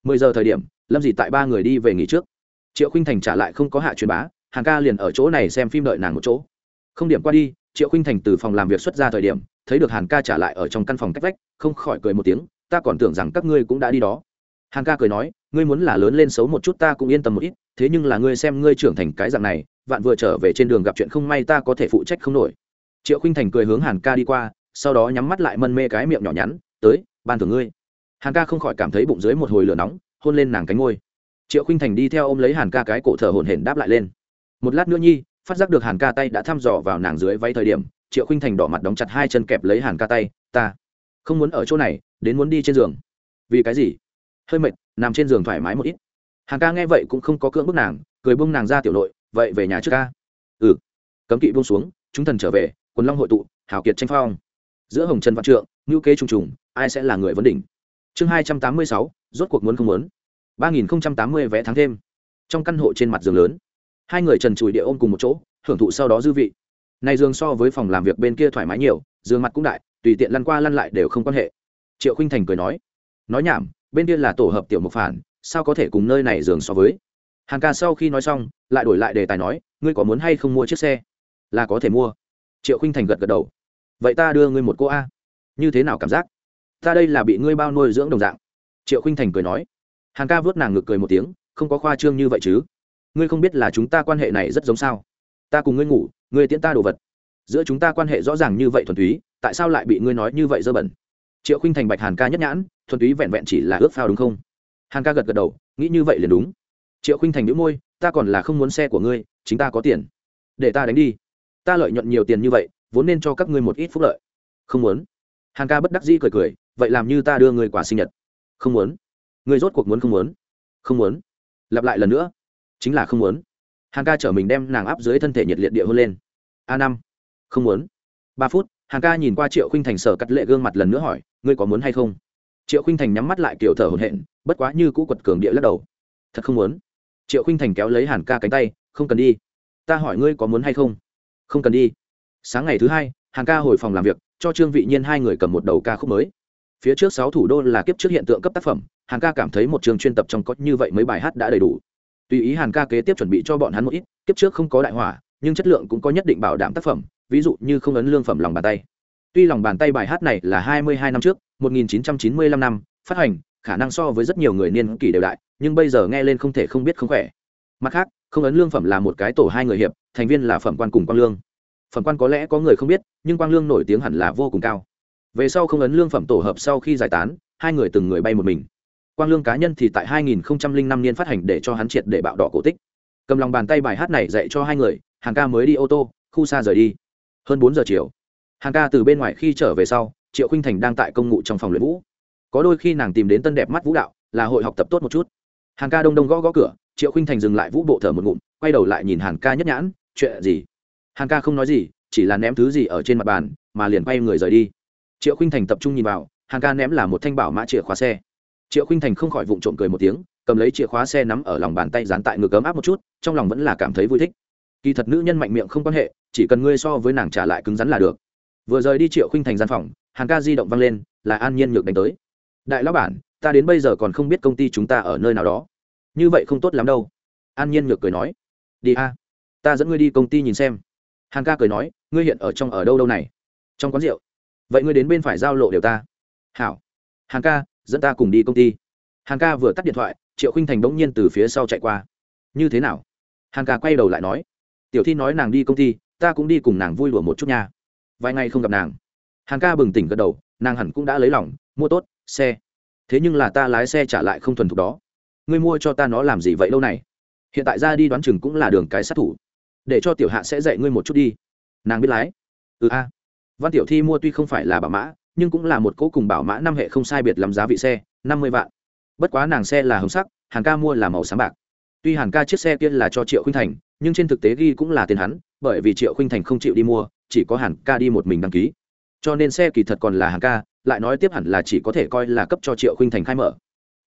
Mười giờ thời điểm, lâm dì tại ba người đi về nghỉ trước. Triệu khinh thành trả lại không có hạ truyền bá hàng ca liền ở chỗ này xem phim đợi nàng một chỗ. Không điểm qua đi, triệu khinh thành từ phòng làm việc xuất ra thời điểm, thấy được hàn ca trả lại ở trong căn phòng cách vách, không khỏi cười một tiếng, ta còn tưởng rằng các ngươi cũng đã đi đó hàn ca cười nói, ngươi muốn là lớn lên xấu một chút ta cũng yên tâm một ít, thế nhưng là ngươi xem ngươi trưởng thành cái dạng này, vạn vừa trở về trên đường gặp chuyện không may ta có thể phụ trách không nổi. Triệu khinh thành cười hướng hàn ca đi qua, sau đó nhắm mắt lại mân mê cái miệng nhỏ nhắn, tới, ban thưởng ngươi. Hàn ca không khỏi cảm thấy bụng dưới một hồi lửa nóng, hôn lên nàng cánh ngôi triệu khinh thành đi theo ôm lấy hàn ca cái cổ thở hổn hển đáp lại lên. Một lát nữa nhi, phát giác được hàn ca tay đã thăm dò vào nàng dưới váy thời điểm, triệu khinh thành đỏ mặt đóng chặt hai chân kẹp lấy hàn ca tay, ta không muốn ở chỗ này, đến muốn đi trên giường. Vì cái gì? Hơi mệt, nằm trên giường thoải mái một ít. Hàn ca nghe vậy cũng không có cưỡng bức nàng, cười bông nàng ra tiểu nội, vậy về nhà trước ca. Ừ. Cấm kỵ buông xuống, chúng thần trở về, quần long hội tụ, hào kiệt tranh phong. Giữa hồng trần văn trượng ngữ kế trùng trùng, ai sẽ là người vấn đỉnh? Chương hai trăm tám mươi sáu, rốt cuộc muốn không muốn. Ba nghìn tám mươi vé tháng thêm. Trong căn hộ trên mặt giường lớn, hai người trần trụi địa ôm cùng một chỗ, hưởng thụ sau đó dư vị. Này giường so với phòng làm việc bên kia thoải mái nhiều, giường mặt cũng đại, tùy tiện lăn qua lăn lại đều không quan hệ. Triệu khinh thành cười nói nói nhảm bên kia là tổ hợp tiểu mục phản, sao có thể cùng nơi này dường so với? Hàn ca sau khi nói xong, lại đổi lại đề tài nói, ngươi có muốn hay không mua chiếc xe? Là có thể mua. Triệu khinh thành gật gật đầu. Vậy ta đưa ngươi một cô a. Như thế nào cảm giác? Ta đây là bị ngươi bao nuôi dưỡng đồng dạng. Triệu khinh thành cười nói. Hàn ca vớt nàng ngực cười một tiếng, không có khoa trương như vậy chứ. Ngươi không biết là chúng ta quan hệ này rất giống sao? Ta cùng ngươi ngủ, ngươi tiễn ta đồ vật. Giữa chúng ta quan hệ rõ ràng như vậy thuần túy, tại sao lại bị ngươi nói như vậy dơ bẩn? Triệu khinh thành bạch hàn ca nhất nhãn, thuần túy vẹn vẹn chỉ là ước phao đúng không? Hàn ca gật gật đầu, nghĩ như vậy liền đúng. Triệu khinh thành đĩu môi, ta còn là không muốn xe của ngươi, chính ta có tiền. Để ta đánh đi. Ta lợi nhuận nhiều tiền như vậy, vốn nên cho các ngươi một ít phúc lợi. Không muốn. Hàn ca bất đắc dĩ cười cười, vậy làm như ta đưa người quả sinh nhật. Không muốn. Người rốt cuộc muốn không muốn? Không muốn. Lặp lại lần nữa. Chính là không muốn. Hàn ca chở mình đem nàng áp dưới thân thể nhiệt liệt địa hôn lên. A năm. Không muốn. Ba phút hàn ca nhìn qua triệu khinh thành sở cắt lệ gương mặt lần nữa hỏi, ngươi có muốn hay không? Triệu khinh thành nhắm mắt lại kiểu thở hổn hển, bất quá như cũ quật cường địa lắc đầu. Thật không muốn. Triệu khinh thành kéo lấy hàn ca cánh tay, không cần đi. Ta hỏi ngươi có muốn hay không? Không cần đi. Sáng ngày thứ hai, hàn ca hồi phòng làm việc, cho trương vị nhiên hai người cầm một đầu ca khúc mới. Phía trước sáu thủ đô là kiếp trước hiện tượng cấp tác phẩm, hàn ca cảm thấy một trường chuyên tập trong có như vậy mấy bài hát đã đầy đủ. Tùy ý hàn ca kế tiếp chuẩn bị cho bọn hắn một ít, kiếp trước không có đại hỏa, nhưng chất lượng cũng có nhất định bảo đảm tác phẩm ví dụ như không ấn lương phẩm lòng bàn tay. Tuy lòng bàn tay bài hát này là hai mươi hai năm trước, một nghìn chín trăm chín mươi lăm năm, phát hành, khả năng so với rất nhiều người niên kỷ đều đại, nhưng bây giờ nghe lên không thể không biết không khỏe. Mặt khác, không ấn lương phẩm là một cái tổ hai người hiệp, thành viên là phẩm quan cùng quang lương. Phẩm quan có lẽ có người không biết, nhưng quang lương nổi tiếng hẳn là vô cùng cao. Về sau không ấn lương phẩm tổ hợp sau khi giải tán, hai người từng người bay một mình. Quang lương cá nhân thì tại 2005 niên phát hành để cho hắn triệt để bạo đỏ cổ tích. Cầm lòng bàn tay bài hát này dạy cho hai người, hàng ca mới đi ô tô, khu xa rời đi hơn bốn giờ chiều hàng ca từ bên ngoài khi trở về sau, triệu khinh thành đang tại công ngụ trong phòng luyện vũ. Có đôi khi nàng tìm đến tân đẹp mắt vũ đạo, là hội học tập tốt một chút. Hàng ca đông đông gõ gõ cửa, triệu khinh thành dừng lại vũ bộ thở một ngụm, quay đầu lại nhìn hàn ca nhất nhãn, chuyện gì? Hàn ca không nói gì, chỉ là ném thứ gì ở trên mặt bàn, mà liền quay người rời đi. Triệu khinh thành tập trung nhìn vào, hàn ca ném là một thanh bảo mã chìa khóa xe. Triệu khinh thành không khỏi vụng trộm cười một tiếng, cầm lấy chìa khóa xe nắm ở lòng bàn tay dán tại ngực ấm áp một chút, trong lòng vẫn là cảm thấy vui thích kỳ thật nữ nhân mạnh miệng không quan hệ, chỉ cần ngươi so với nàng trả lại cứng rắn là được. Vừa rời đi triệu khinh thành gian phòng, hàng ca di động vang lên, là an nhiên nhược đánh tới. Đại lão bản, ta đến bây giờ còn không biết công ty chúng ta ở nơi nào đó. Như vậy không tốt lắm đâu. An nhiên nhược cười nói. Đi a. Ta dẫn ngươi đi công ty nhìn xem. Hàng ca cười nói, ngươi hiện ở trong ở đâu đâu này? Trong quán rượu. Vậy ngươi đến bên phải giao lộ đều ta. Hảo. Hàng ca, dẫn ta cùng đi công ty. Hàng ca vừa tắt điện thoại, triệu khinh thành bỗng nhiên từ phía sau chạy qua. Như thế nào? Hàng ca quay đầu lại nói tiểu thi nói nàng đi công ty, ta cũng đi cùng nàng vui lùa một chút nha. Vài ngày không gặp nàng. Hàn ca bừng tỉnh gật đầu, nàng hẳn cũng đã lấy lòng, mua tốt, xe. Thế nhưng là ta lái xe trả lại không thuần thục đó. Ngươi mua cho ta nó làm gì vậy lâu này? Hiện tại ra đi đoán chừng cũng là đường cái sát thủ. Để cho tiểu hạ sẽ dạy ngươi một chút đi. Nàng biết lái. Ừ a. Văn tiểu thi mua tuy không phải là bảo mã, nhưng cũng là một cỗ cùng bảo mã năm hệ không sai biệt làm giá vị xe, năm mươi vạn. Bất quá nàng xe là hồng sắc hàng ca mua là màu sáng bạc. Tuy hàng ca chiếc xe kia là cho triệu khinh thành nhưng trên thực tế ghi cũng là tiền hắn, bởi vì triệu khinh thành không chịu đi mua, chỉ có hàn ca đi một mình đăng ký. Cho nên xe kỳ thật còn là hàn ca, lại nói tiếp hẳn là chỉ có thể coi là cấp cho triệu khinh thành khai mở.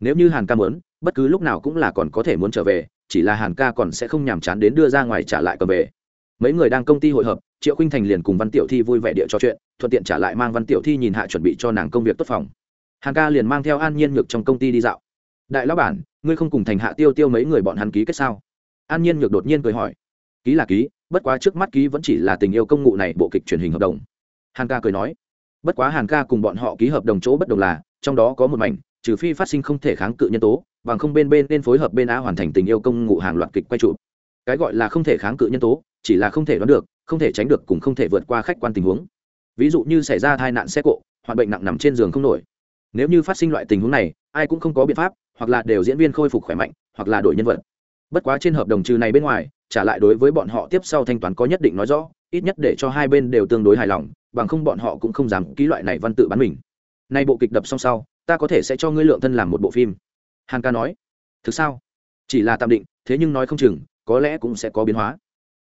Nếu như hàn ca muốn, bất cứ lúc nào cũng là còn có thể muốn trở về, chỉ là hàn ca còn sẽ không nhàm chán đến đưa ra ngoài trả lại cầm về. Mấy người đang công ty hội hợp, triệu khinh thành liền cùng văn tiểu thi vui vẻ địa trò chuyện, thuận tiện trả lại mang văn tiểu thi nhìn hạ chuẩn bị cho nàng công việc tốt phòng. Hàn ca liền mang theo an nhiên ngược trong công ty đi dạo. Đại lão bản, ngươi không cùng thành hạ tiêu tiêu mấy người bọn hắn ký kết sao? An nhiên nhược đột nhiên cười hỏi, ký là ký, bất quá trước mắt ký vẫn chỉ là tình yêu công ngụ này, bộ kịch truyền hình hợp đồng. Hàn ca cười nói, bất quá hàn ca cùng bọn họ ký hợp đồng chỗ bất đồng là, trong đó có một mảnh, trừ phi phát sinh không thể kháng cự nhân tố, bằng không bên bên nên phối hợp bên a hoàn thành tình yêu công ngụ hàng loạt kịch quay trụ cái gọi là không thể kháng cự nhân tố, chỉ là không thể đoán được, không thể tránh được cùng không thể vượt qua khách quan tình huống. Ví dụ như xảy ra tai nạn xe cộ, hoặc bệnh nặng nằm trên giường không nổi. Nếu như phát sinh loại tình huống này, ai cũng không có biện pháp, hoặc là đều diễn viên khôi phục khỏe mạnh, hoặc là đổi nhân vật bất quá trên hợp đồng trừ này bên ngoài, trả lại đối với bọn họ tiếp sau thanh toán có nhất định nói rõ, ít nhất để cho hai bên đều tương đối hài lòng, bằng không bọn họ cũng không dám ký loại này văn tự bán mình. Nay bộ kịch đập xong sau, ta có thể sẽ cho ngươi lượng thân làm một bộ phim. Hàn ca nói. Thực sao? Chỉ là tạm định, thế nhưng nói không chừng, có lẽ cũng sẽ có biến hóa.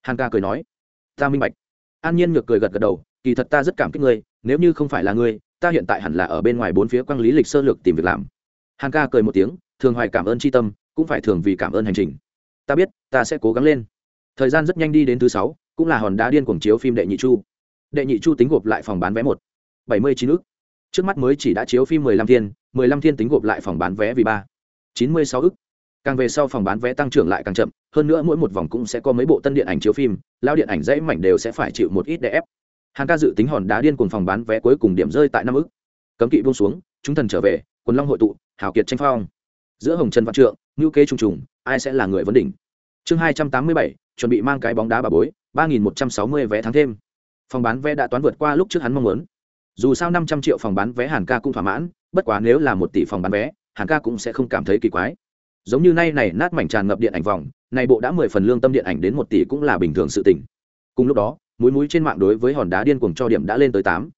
Hàn ca cười nói. Ta minh bạch. An nhiên ngược cười gật gật đầu, kỳ thật ta rất cảm kích ngươi, nếu như không phải là ngươi, ta hiện tại hẳn là ở bên ngoài bốn phía quang lý lịch sơ lược tìm việc làm. Hàn ca cười một tiếng, thường hoài cảm ơn tri tâm, cũng phải thường vì cảm ơn hành trình ta biết, ta sẽ cố gắng lên. Thời gian rất nhanh đi đến thứ sáu, cũng là hòn đá điên cuồng chiếu phim đệ nhị chu. Đệ nhị chu tính gộp lại phòng bán vé một. Bảy mươi chín ước trước mắt mới chỉ đã chiếu phim mười lăm thiên, mười lăm thiên tính gộp lại phòng bán vé vì ba. Chín mươi sáu ước càng về sau phòng bán vé tăng trưởng lại càng chậm, hơn nữa mỗi một vòng cũng sẽ có mấy bộ tân điện ảnh chiếu phim, lao điện ảnh dãy mảnh đều sẽ phải chịu một ít đè ép. Hàng ca dự tính hòn đá điên cuồng phòng bán vé cuối cùng điểm rơi tại năm ước cấm kỵ buông xuống, chúng thần trở về, quần long hội tụ, hào kiệt tranh phong. Giữa hồng trần văn trượng, ngữ kế trùng trùng, ai sẽ là người vấn đỉnh? Chương hai trăm tám mươi bảy, chuẩn bị mang cái bóng đá bà bối, ba nghìn một trăm sáu mươi vé tháng thêm. Phòng bán vé đã toán vượt qua lúc trước hắn mong muốn. Dù sao năm trăm triệu phòng bán vé hàn ca cũng thỏa mãn, bất quá nếu là một tỷ phòng bán vé, hàn ca cũng sẽ không cảm thấy kỳ quái. Giống như nay này nát mảnh tràn ngập điện ảnh vòng, này bộ đã mười phần lương tâm điện ảnh đến một tỷ cũng là bình thường sự tình. Cùng lúc đó múi múi trên mạng đối với hòn đá điên cuồng cho điểm đã lên tới tám,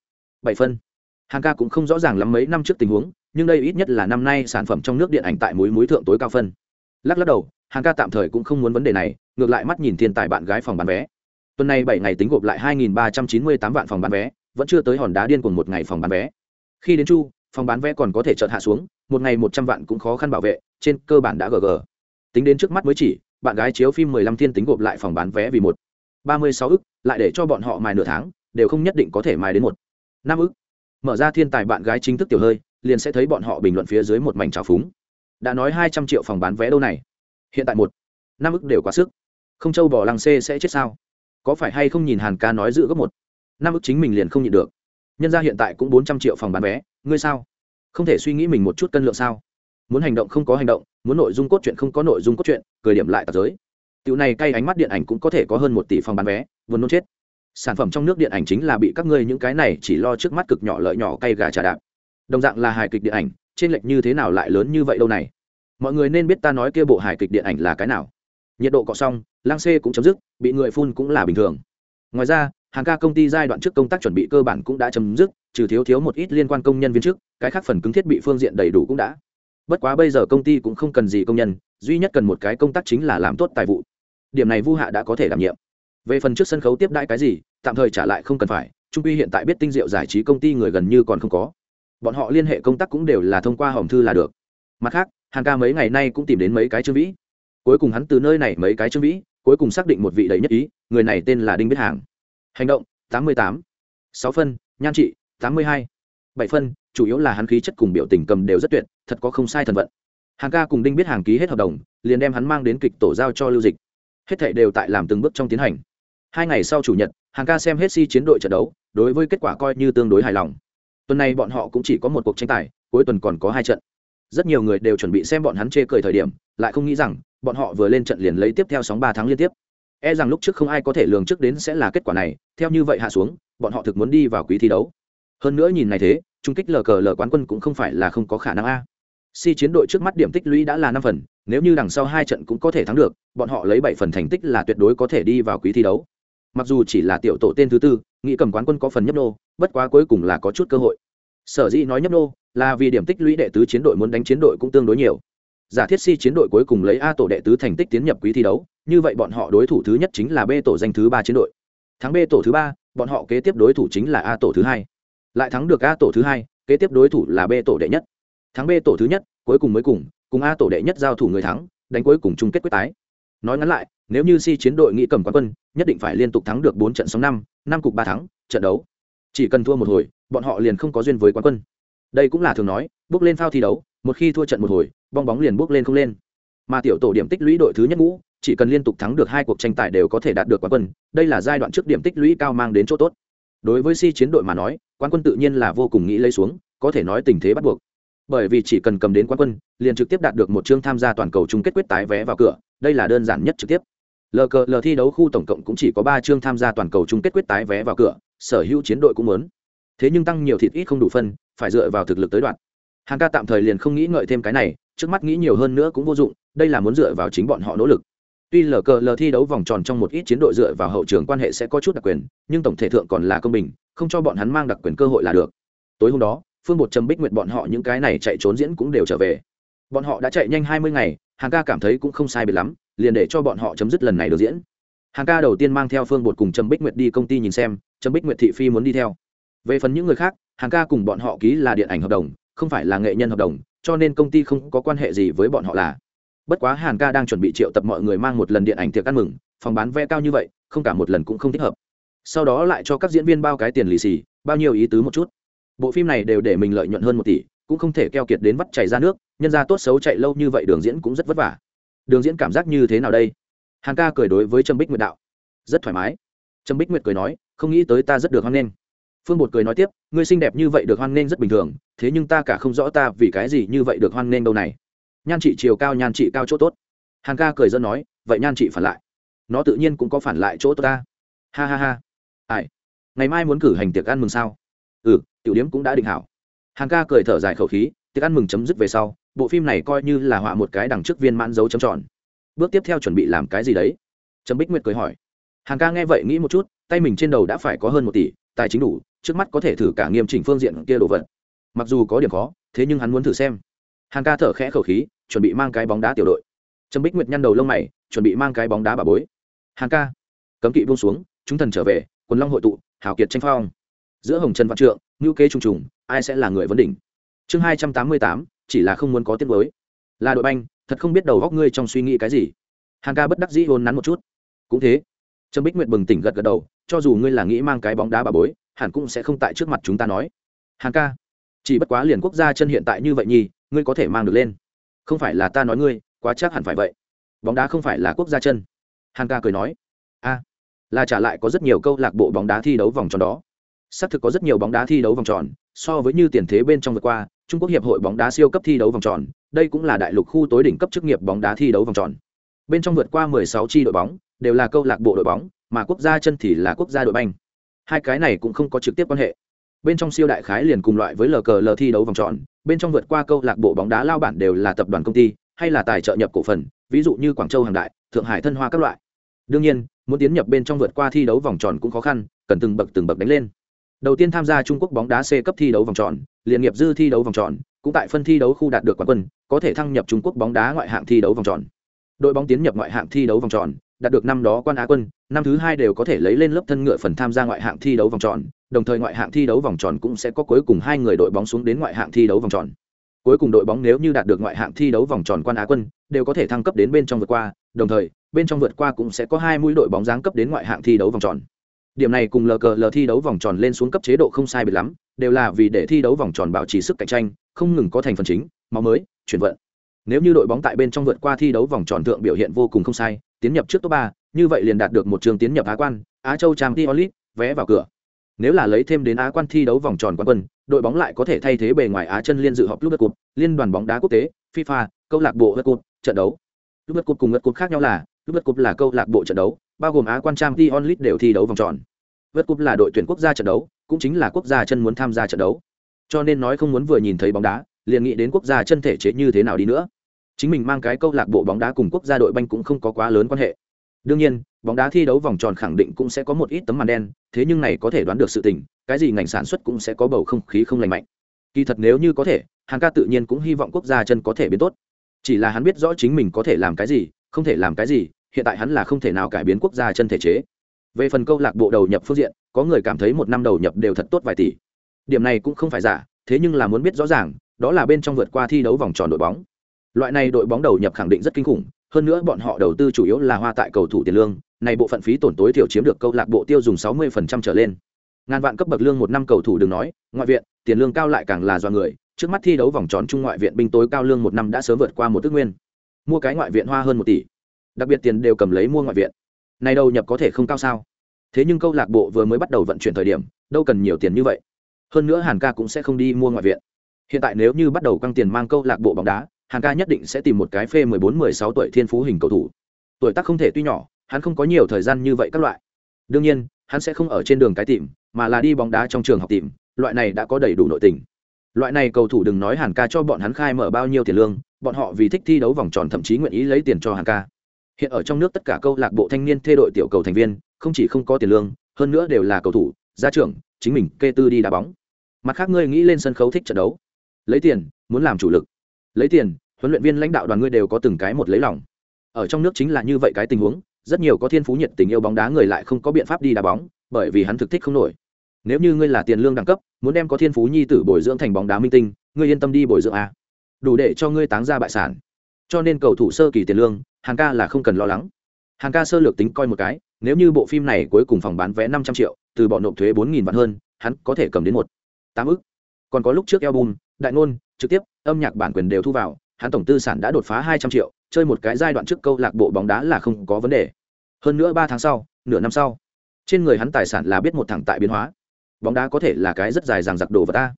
bảy phân. Hàn ca cũng không rõ ràng lắm mấy năm trước tình huống, nhưng đây ít nhất là năm nay sản phẩm trong nước điện ảnh tại múi múi thượng tối cao phân. Lắc lắc đầu hàn ca tạm thời cũng không muốn vấn đề này, ngược lại mắt nhìn thiên tài bạn gái phòng bán vé. Tuần này bảy ngày tính gộp lại hai ba trăm chín mươi tám vạn phòng bán vé, vẫn chưa tới hòn đá điên cùng một ngày phòng bán vé. Khi đến chu, phòng bán vé còn có thể chợt hạ xuống, một ngày một trăm vạn cũng khó khăn bảo vệ, trên cơ bản đã gg. Tính đến trước mắt mới chỉ, bạn gái chiếu phim mười lăm thiên tính gộp lại phòng bán vé vì một. ba mươi sáu ức, lại để cho bọn họ mài nửa tháng, đều không nhất định có thể mài đến một. Năm ức. Mở ra thiên tài bạn gái chính thức tiểu hơi, liền sẽ thấy bọn họ bình luận phía dưới một mảnh trào phúng. Đã nói hai trăm triệu phòng bán vé đâu này? Hiện tại một, năm ức đều quá sức. Không châu bỏ lăng xê sẽ chết sao? Có phải hay không nhìn hàn ca nói giữ gấp một? Năm ức chính mình liền không nhịn được. Nhân ra hiện tại cũng bốn trăm triệu phòng bán vé, ngươi sao? Không thể suy nghĩ mình một chút cân lượng sao? Muốn hành động không có hành động, muốn nội dung cốt truyện không có nội dung cốt truyện, cười điểm lại tạp giới. Tiểu này cay ánh mắt điện ảnh cũng có thể có hơn một tỷ phòng bán vé vốn nôn chết. Sản phẩm trong nước điện ảnh chính là bị các ngươi những cái này chỉ lo trước mắt cực nhỏ lợi nhỏ cay gà trà đạp. Đồng dạng là hài kịch điện ảnh, trên lệch như thế nào lại lớn như vậy đâu này? Mọi người nên biết ta nói kia bộ hài kịch điện ảnh là cái nào. Nhiệt độ cọ xong, lang xê cũng chấm dứt, bị người phun cũng là bình thường. Ngoài ra, hàng ca công ty giai đoạn trước công tác chuẩn bị cơ bản cũng đã chấm dứt, trừ thiếu thiếu một ít liên quan công nhân viên chức cái khác phần cứng thiết bị phương diện đầy đủ cũng đã. Bất quá bây giờ công ty cũng không cần gì công nhân, duy nhất cần một cái công tác chính là làm tốt tài vụ. Điểm này vu hạ đã có thể đảm nhiệm. Về phần trước sân khấu tiếp đãi cái gì, tạm thời trả lại không cần phải, trung quy hiện tại biết tinh diệu giải trí công ty người gần như còn không có. Bọn họ liên hệ công tác cũng đều là thông qua hòm thư là được. Mặt khác hàng ca mấy ngày nay cũng tìm đến mấy cái chương vĩ. Cuối cùng hắn từ nơi này mấy cái chương vĩ, cuối cùng xác định một vị đầy nhất ý, người này tên là đinh biết hàng. Hành động, tám mươi tám. Sáu phân, nhan trị, tám mươi hai. Bảy phân, chủ yếu là hắn khí chất cùng biểu tình cầm đều rất tuyệt, thật có không sai thần vận. Hàng ca cùng đinh biết hàng ký hết hợp đồng, liền đem hắn mang đến kịch tổ giao cho lưu dịch. Hết thảy đều tại làm từng bước trong tiến hành. Hai ngày sau chủ nhật hàng ca xem hết si chiến đội trận đấu, đối với kết quả coi như tương đối hài lòng. Tuần này bọn họ cũng chỉ có một cuộc tranh tài, cuối tuần còn có hai trận rất nhiều người đều chuẩn bị xem bọn hắn chê cười thời điểm, lại không nghĩ rằng, bọn họ vừa lên trận liền lấy tiếp theo sóng ba tháng liên tiếp. E rằng lúc trước không ai có thể lường trước đến sẽ là kết quả này, theo như vậy hạ xuống, bọn họ thực muốn đi vào quý thi đấu. Hơn nữa nhìn này thế, trung kích lờ cờ lờ quán quân cũng không phải là không có khả năng a. Si chiến đội trước mắt điểm tích lũy đã là năm phần, nếu như đằng sau hai trận cũng có thể thắng được, bọn họ lấy bảy phần thành tích là tuyệt đối có thể đi vào quý thi đấu. Mặc dù chỉ là tiểu tổ tên thứ tư, nghĩ cầm quán quân có phần nhấp nô, bất quá cuối cùng là có chút cơ hội sở dĩ nói nhấp nô là vì điểm tích lũy đệ tứ chiến đội muốn đánh chiến đội cũng tương đối nhiều. Giả thiết si chiến đội cuối cùng lấy a tổ đệ tứ thành tích tiến nhập quý thi đấu, như vậy bọn họ đối thủ thứ nhất chính là b tổ danh thứ ba chiến đội. Thắng b tổ thứ ba, bọn họ kế tiếp đối thủ chính là a tổ thứ hai. Lại thắng được a tổ thứ hai, kế tiếp đối thủ là b tổ đệ nhất. Thắng b tổ thứ nhất, cuối cùng mới cùng cùng a tổ đệ nhất giao thủ người thắng, đánh cuối cùng chung kết quyết tái. Nói ngắn lại, nếu như si chiến đội nghĩ cầm quán quân, nhất định phải liên tục thắng được bốn trận sống năm năm cục ba thắng, trận đấu. Chỉ cần thua một hồi bọn họ liền không có duyên với quán quân. Đây cũng là thường nói, bước lên phao thi đấu, một khi thua trận một hồi, bong bóng liền bước lên không lên. Mà tiểu tổ điểm tích lũy đội thứ nhất ngũ, chỉ cần liên tục thắng được hai cuộc tranh tài đều có thể đạt được quán quân, đây là giai đoạn trước điểm tích lũy cao mang đến chỗ tốt. Đối với si chiến đội mà nói, quán quân tự nhiên là vô cùng nghĩ lấy xuống, có thể nói tình thế bắt buộc. Bởi vì chỉ cần cầm đến quán quân, liền trực tiếp đạt được một chương tham gia toàn cầu chung kết quyết tái vé vào cửa, đây là đơn giản nhất trực tiếp. Lờ cờ lờ thi đấu khu tổng cộng cũng chỉ có ba chương tham gia toàn cầu chung kết quyết tái vé vào cửa, sở hữu chiến đội cũng muốn thế nhưng tăng nhiều thịt ít không đủ phân, phải dựa vào thực lực tới đoạn hàng ca tạm thời liền không nghĩ ngợi thêm cái này, trước mắt nghĩ nhiều hơn nữa cũng vô dụng, đây là muốn dựa vào chính bọn họ nỗ lực. Tuy lờ cờ lờ thi đấu vòng tròn trong một ít chiến đội dựa vào hậu trường quan hệ sẽ có chút đặc quyền, nhưng tổng thể thượng còn là công bình, không cho bọn hắn mang đặc quyền cơ hội là được. Tối hôm đó, phương bột trầm bích nguyện bọn họ những cái này chạy trốn diễn cũng đều trở về. Bọn họ đã chạy nhanh hai mươi ngày hàng ca cảm thấy cũng không sai biệt lắm, liền để cho bọn họ chấm dứt lần này được diễn. Hàng ca đầu tiên mang theo phương bột cùng trầm bích nguyệt đi công ty nhìn xem, trầm bích nguyệt thị phi muốn đi theo về phần những người khác, hàng ca cùng bọn họ ký là điện ảnh hợp đồng, không phải là nghệ nhân hợp đồng, cho nên công ty không có quan hệ gì với bọn họ là. Bất quá hàn ca đang chuẩn bị triệu tập mọi người mang một lần điện ảnh tiệc ăn mừng, phòng bán vé cao như vậy, không cả một lần cũng không thích hợp. Sau đó lại cho các diễn viên bao cái tiền lì xì, bao nhiêu ý tứ một chút. Bộ phim này đều để mình lợi nhuận hơn một tỷ, cũng không thể keo kiệt đến vắt chảy ra nước, nhân ra tốt xấu chạy lâu như vậy đường diễn cũng rất vất vả. Đường diễn cảm giác như thế nào đây? Hàn ca cười đối với trâm bích nguyệt đạo. Rất thoải mái. Trâm bích nguyệt cười nói, không nghĩ tới ta rất được hoan nghênh phương bột cười nói tiếp, ngươi xinh đẹp như vậy được hoan nghênh rất bình thường, thế nhưng ta cả không rõ ta vì cái gì như vậy được hoan nghênh đâu này. Nhan Chị chiều cao, nhan Chị cao chỗ tốt. Hằng ca cười dân nói, vậy nhan Chị phản lại. Nó tự nhiên cũng có phản lại chỗ tốt ta. Ha ha ha. Ai? Ngày mai muốn cử hành tiệc ăn mừng sao? Ừ tiểu điếm cũng đã định hảo. Hằng ca cười thở dài khẩu khí, tiệc ăn mừng chấm dứt về sau, bộ phim này coi như là họa một cái đằng trước viên mãn dấu chấm tròn. Bước tiếp theo chuẩn bị làm cái gì đấy? Trầm bích nguyệt cười hỏi. Hằng ca nghe vậy nghĩ một chút, tay mình trên đầu đã phải có hơn một tỷ tài chính đủ, trước mắt có thể thử cả nghiêm chỉnh phương diện kia đồ vật. Mặc dù có điểm khó, thế nhưng hắn muốn thử xem. Hàng ca thở khẽ khẩu khí, chuẩn bị mang cái bóng đá tiểu đội. Trâm bích nguyệt nhăn đầu lông mày, chuẩn bị mang cái bóng đá bà bối. Hàng ca, cấm kỵ buông xuống, chúng thần trở về, quần long hội tụ, hào kiệt tranh phong. Giữa hồng trần văn trượng ngữ kế trùng trùng, ai sẽ là người vấn đỉnh? Chương hai trăm tám mươi tám, chỉ là không muốn có tiết mới là đội banh, thật không biết đầu góc ngươi trong suy nghĩ cái gì. Hàng ca bất đắc dĩ hôn nắn một chút. Cũng thế. Trâm bích nguyệt bừng tỉnh gật gật đầu cho dù ngươi là nghĩ mang cái bóng đá bà bối hẳn cũng sẽ không tại trước mặt chúng ta nói. Hàn ca chỉ bất quá liền quốc gia chân hiện tại như vậy nhì, ngươi có thể mang được lên. Không phải là ta nói ngươi quá chắc hẳn phải vậy. Bóng đá không phải là quốc gia chân. Hàn ca cười nói. A là trả lại có rất nhiều câu lạc bộ bóng đá thi đấu vòng tròn đó. Xác thực có rất nhiều bóng đá thi đấu vòng tròn so với như tiền thế bên trong vừa qua trung quốc hiệp hội bóng đá siêu cấp thi đấu vòng tròn đây cũng là đại lục khu tối đỉnh cấp chức nghiệp bóng đá thi đấu vòng tròn. Bên trong vượt qua 16 chi đội bóng đều là câu lạc bộ đội bóng mà quốc gia chân thì là quốc gia đội banh. Hai cái này cũng không có trực tiếp quan hệ. Bên trong siêu đại khái liền cùng loại với lờ cờ lờ thi đấu vòng tròn, bên trong vượt qua câu lạc bộ bóng đá lao bản đều là tập đoàn công ty, hay là tài trợ nhập cổ phần, ví dụ như quảng châu hàng đại, thượng hải thân hoa các loại. Đương nhiên, muốn tiến nhập bên trong vượt qua thi đấu vòng tròn cũng khó khăn, cần từng bậc từng bậc đánh lên. Đầu tiên tham gia trung quốc bóng đá c cấp thi đấu vòng tròn liền nghiệp dư thi đấu vòng tròn, cũng tại phân thi đấu khu đạt được quán quân, có thể thăng nhập trung quốc bóng đá ngoại hạng thi đấu vòng tròn. Đội bóng tiến nhập ngoại hạng thi đấu vòng tròn đạt được năm đó quan á quân, năm thứ hai đều có thể lấy lên lớp thân ngựa phần tham gia ngoại hạng thi đấu vòng tròn, đồng thời ngoại hạng thi đấu vòng tròn cũng sẽ có cuối cùng hai người đội bóng xuống đến ngoại hạng thi đấu vòng tròn. Cuối cùng đội bóng nếu như đạt được ngoại hạng thi đấu vòng tròn quan á quân, đều có thể thăng cấp đến bên trong vượt qua, đồng thời, bên trong vượt qua cũng sẽ có hai mũi đội bóng giáng cấp đến ngoại hạng thi đấu vòng tròn. Điểm này cùng lờ cờ lờ thi đấu vòng tròn lên xuống cấp chế độ không sai biệt lắm, đều là vì để thi đấu vòng tròn bảo trì sức cạnh tranh, không ngừng có thành phần chính, máu mới, chuyển vận nếu như đội bóng tại bên trong vượt qua thi đấu vòng tròn thượng biểu hiện vô cùng không sai tiến nhập trước top ba như vậy liền đạt được một trường tiến nhập á quan á châu trang League, onlit vé vào cửa. Nếu là lấy thêm đến á quan thi đấu vòng tròn quán quân đội bóng lại có thể thay thế bề ngoài á chân liên dự họp lúc đất liên đoàn bóng đá quốc tế fifa câu lạc bộ đất trận đấu. Lúc đất cùng đất khác nhau là lúc đất là câu lạc bộ trận đấu bao gồm á quan trang League onlit đều thi đấu vòng tròn. Vượt cúp là đội tuyển quốc gia trận đấu cũng chính là quốc gia chân muốn tham gia trận đấu. Cho nên nói không muốn vừa nhìn thấy bóng đá liền nghĩ đến quốc gia chân thể chế như thế nào đi nữa chính mình mang cái câu lạc bộ bóng đá cùng quốc gia đội banh cũng không có quá lớn quan hệ. Đương nhiên, bóng đá thi đấu vòng tròn khẳng định cũng sẽ có một ít tấm màn đen, thế nhưng này có thể đoán được sự tình, cái gì ngành sản xuất cũng sẽ có bầu không khí không lành mạnh. Kỳ thật nếu như có thể hàng ca tự nhiên cũng hy vọng quốc gia chân có thể biến tốt. Chỉ là hắn biết rõ chính mình có thể làm cái gì, không thể làm cái gì, hiện tại hắn là không thể nào cải biến quốc gia chân thể chế. Về phần câu lạc bộ đầu nhập phương diện, có người cảm thấy một năm đầu nhập đều thật tốt vài tỷ. Điểm này cũng không phải giả, thế nhưng là muốn biết rõ ràng, đó là bên trong vượt qua thi đấu vòng tròn đội bóng loại này đội bóng đầu nhập khẳng định rất kinh khủng, hơn nữa bọn họ đầu tư chủ yếu là hoa tại cầu thủ tiền lương, này bộ phận phí tổn tối thiểu chiếm được câu lạc bộ tiêu dùng 60% trở lên. Ngàn vạn cấp bậc lương một năm cầu thủ đừng nói, ngoại viện, tiền lương cao lại càng là do người, trước mắt thi đấu vòng tròn trung ngoại viện binh tối cao lương một năm đã sớm vượt qua một tước nguyên. Mua cái ngoại viện hoa hơn một tỷ. Đặc biệt tiền đều cầm lấy mua ngoại viện. Này đầu nhập có thể không cao sao? Thế nhưng câu lạc bộ vừa mới bắt đầu vận chuyển thời điểm, đâu cần nhiều tiền như vậy. Hơn nữa hàn ca cũng sẽ không đi mua ngoại viện. Hiện tại nếu như bắt đầu căng tiền mang câu lạc bộ bóng đá hàn ca nhất định sẽ tìm một cái phê 14-16 tuổi thiên phú hình cầu thủ. Tuổi tác không thể tuy nhỏ, hắn không có nhiều thời gian như vậy các loại. Đương nhiên, hắn sẽ không ở trên đường cái tìm, mà là đi bóng đá trong trường học tìm, loại này đã có đầy đủ nội tình. Loại này cầu thủ đừng nói hàn ca cho bọn hắn khai mở bao nhiêu tiền lương, bọn họ vì thích thi đấu vòng tròn thậm chí nguyện ý lấy tiền cho hàn ca. Hiện ở trong nước tất cả câu lạc bộ thanh niên thê đội tiểu cầu thành viên, không chỉ không có tiền lương, hơn nữa đều là cầu thủ, gia trưởng, chính mình kê tư đi đá bóng. Mặt khác ngươi nghĩ lên sân khấu thích trận đấu. Lấy tiền, muốn làm chủ lực lấy tiền, huấn luyện viên lãnh đạo đoàn ngươi đều có từng cái một lấy lòng. Ở trong nước chính là như vậy cái tình huống, rất nhiều có thiên phú nhiệt tình yêu bóng đá người lại không có biện pháp đi đá bóng, bởi vì hắn thực thích không nổi. Nếu như ngươi là tiền lương đẳng cấp, muốn đem có thiên phú nhi tử bồi dưỡng thành bóng đá minh tinh, ngươi yên tâm đi bồi dưỡng a. Đủ để cho ngươi táng ra bại sản. Cho nên cầu thủ sơ kỳ tiền lương hàng ca là không cần lo lắng. Hàng ca sơ lược tính coi một cái, nếu như bộ phim này cuối cùng phòng bán vé năm trăm triệu, từ bọn nộp thuế bốn nghìn vạn hơn, hắn có thể cầm đến một tám ức. Còn có lúc trước album, đại ngôn trực tiếp, âm nhạc bản quyền đều thu vào, hắn tổng tư sản đã đột phá hai trăm triệu, chơi một cái giai đoạn trước câu lạc bộ bóng đá là không có vấn đề. Hơn nữa ba tháng sau, nửa năm sau, trên người hắn tài sản là biết một thẳng tại biến hóa. Bóng đá có thể là cái rất dài dằng giặc đồ vật ta.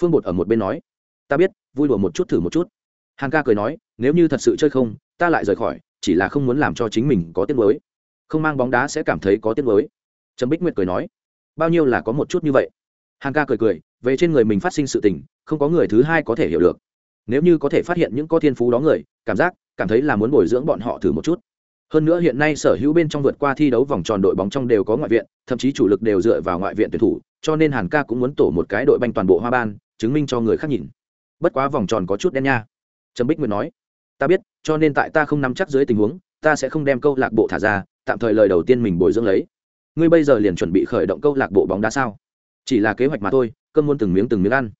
Phương bột ở một bên nói, ta biết, vui đùa một chút thử một chút. Hàng ca cười nói, nếu như thật sự chơi không, ta lại rời khỏi, chỉ là không muốn làm cho chính mình có tiết mới. Không mang bóng đá sẽ cảm thấy có tiết mới. Trâm bích nguyệt cười nói, bao nhiêu là có một chút như vậy? Hàng ca cười cười về trên người mình phát sinh sự tình, không có người thứ hai có thể hiểu được. Nếu như có thể phát hiện những có thiên phú đó người, cảm giác, cảm thấy là muốn bồi dưỡng bọn họ thử một chút. Hơn nữa hiện nay sở hữu bên trong vượt qua thi đấu vòng tròn đội bóng trong đều có ngoại viện, thậm chí chủ lực đều dựa vào ngoại viện tuyển thủ, cho nên hàn ca cũng muốn tổ một cái đội banh toàn bộ hoa ban, chứng minh cho người khác nhìn. Bất quá vòng tròn có chút đen nha. Trầm bích nguyệt nói, ta biết, cho nên tại ta không nắm chắc dưới tình huống, ta sẽ không đem câu lạc bộ thả ra, tạm thời lời đầu tiên mình bồi dưỡng lấy. Ngươi bây giờ liền chuẩn bị khởi động câu lạc bộ bóng đá sao? Chỉ là kế hoạch mà thôi cơm muốn từng miếng từng miếng ăn.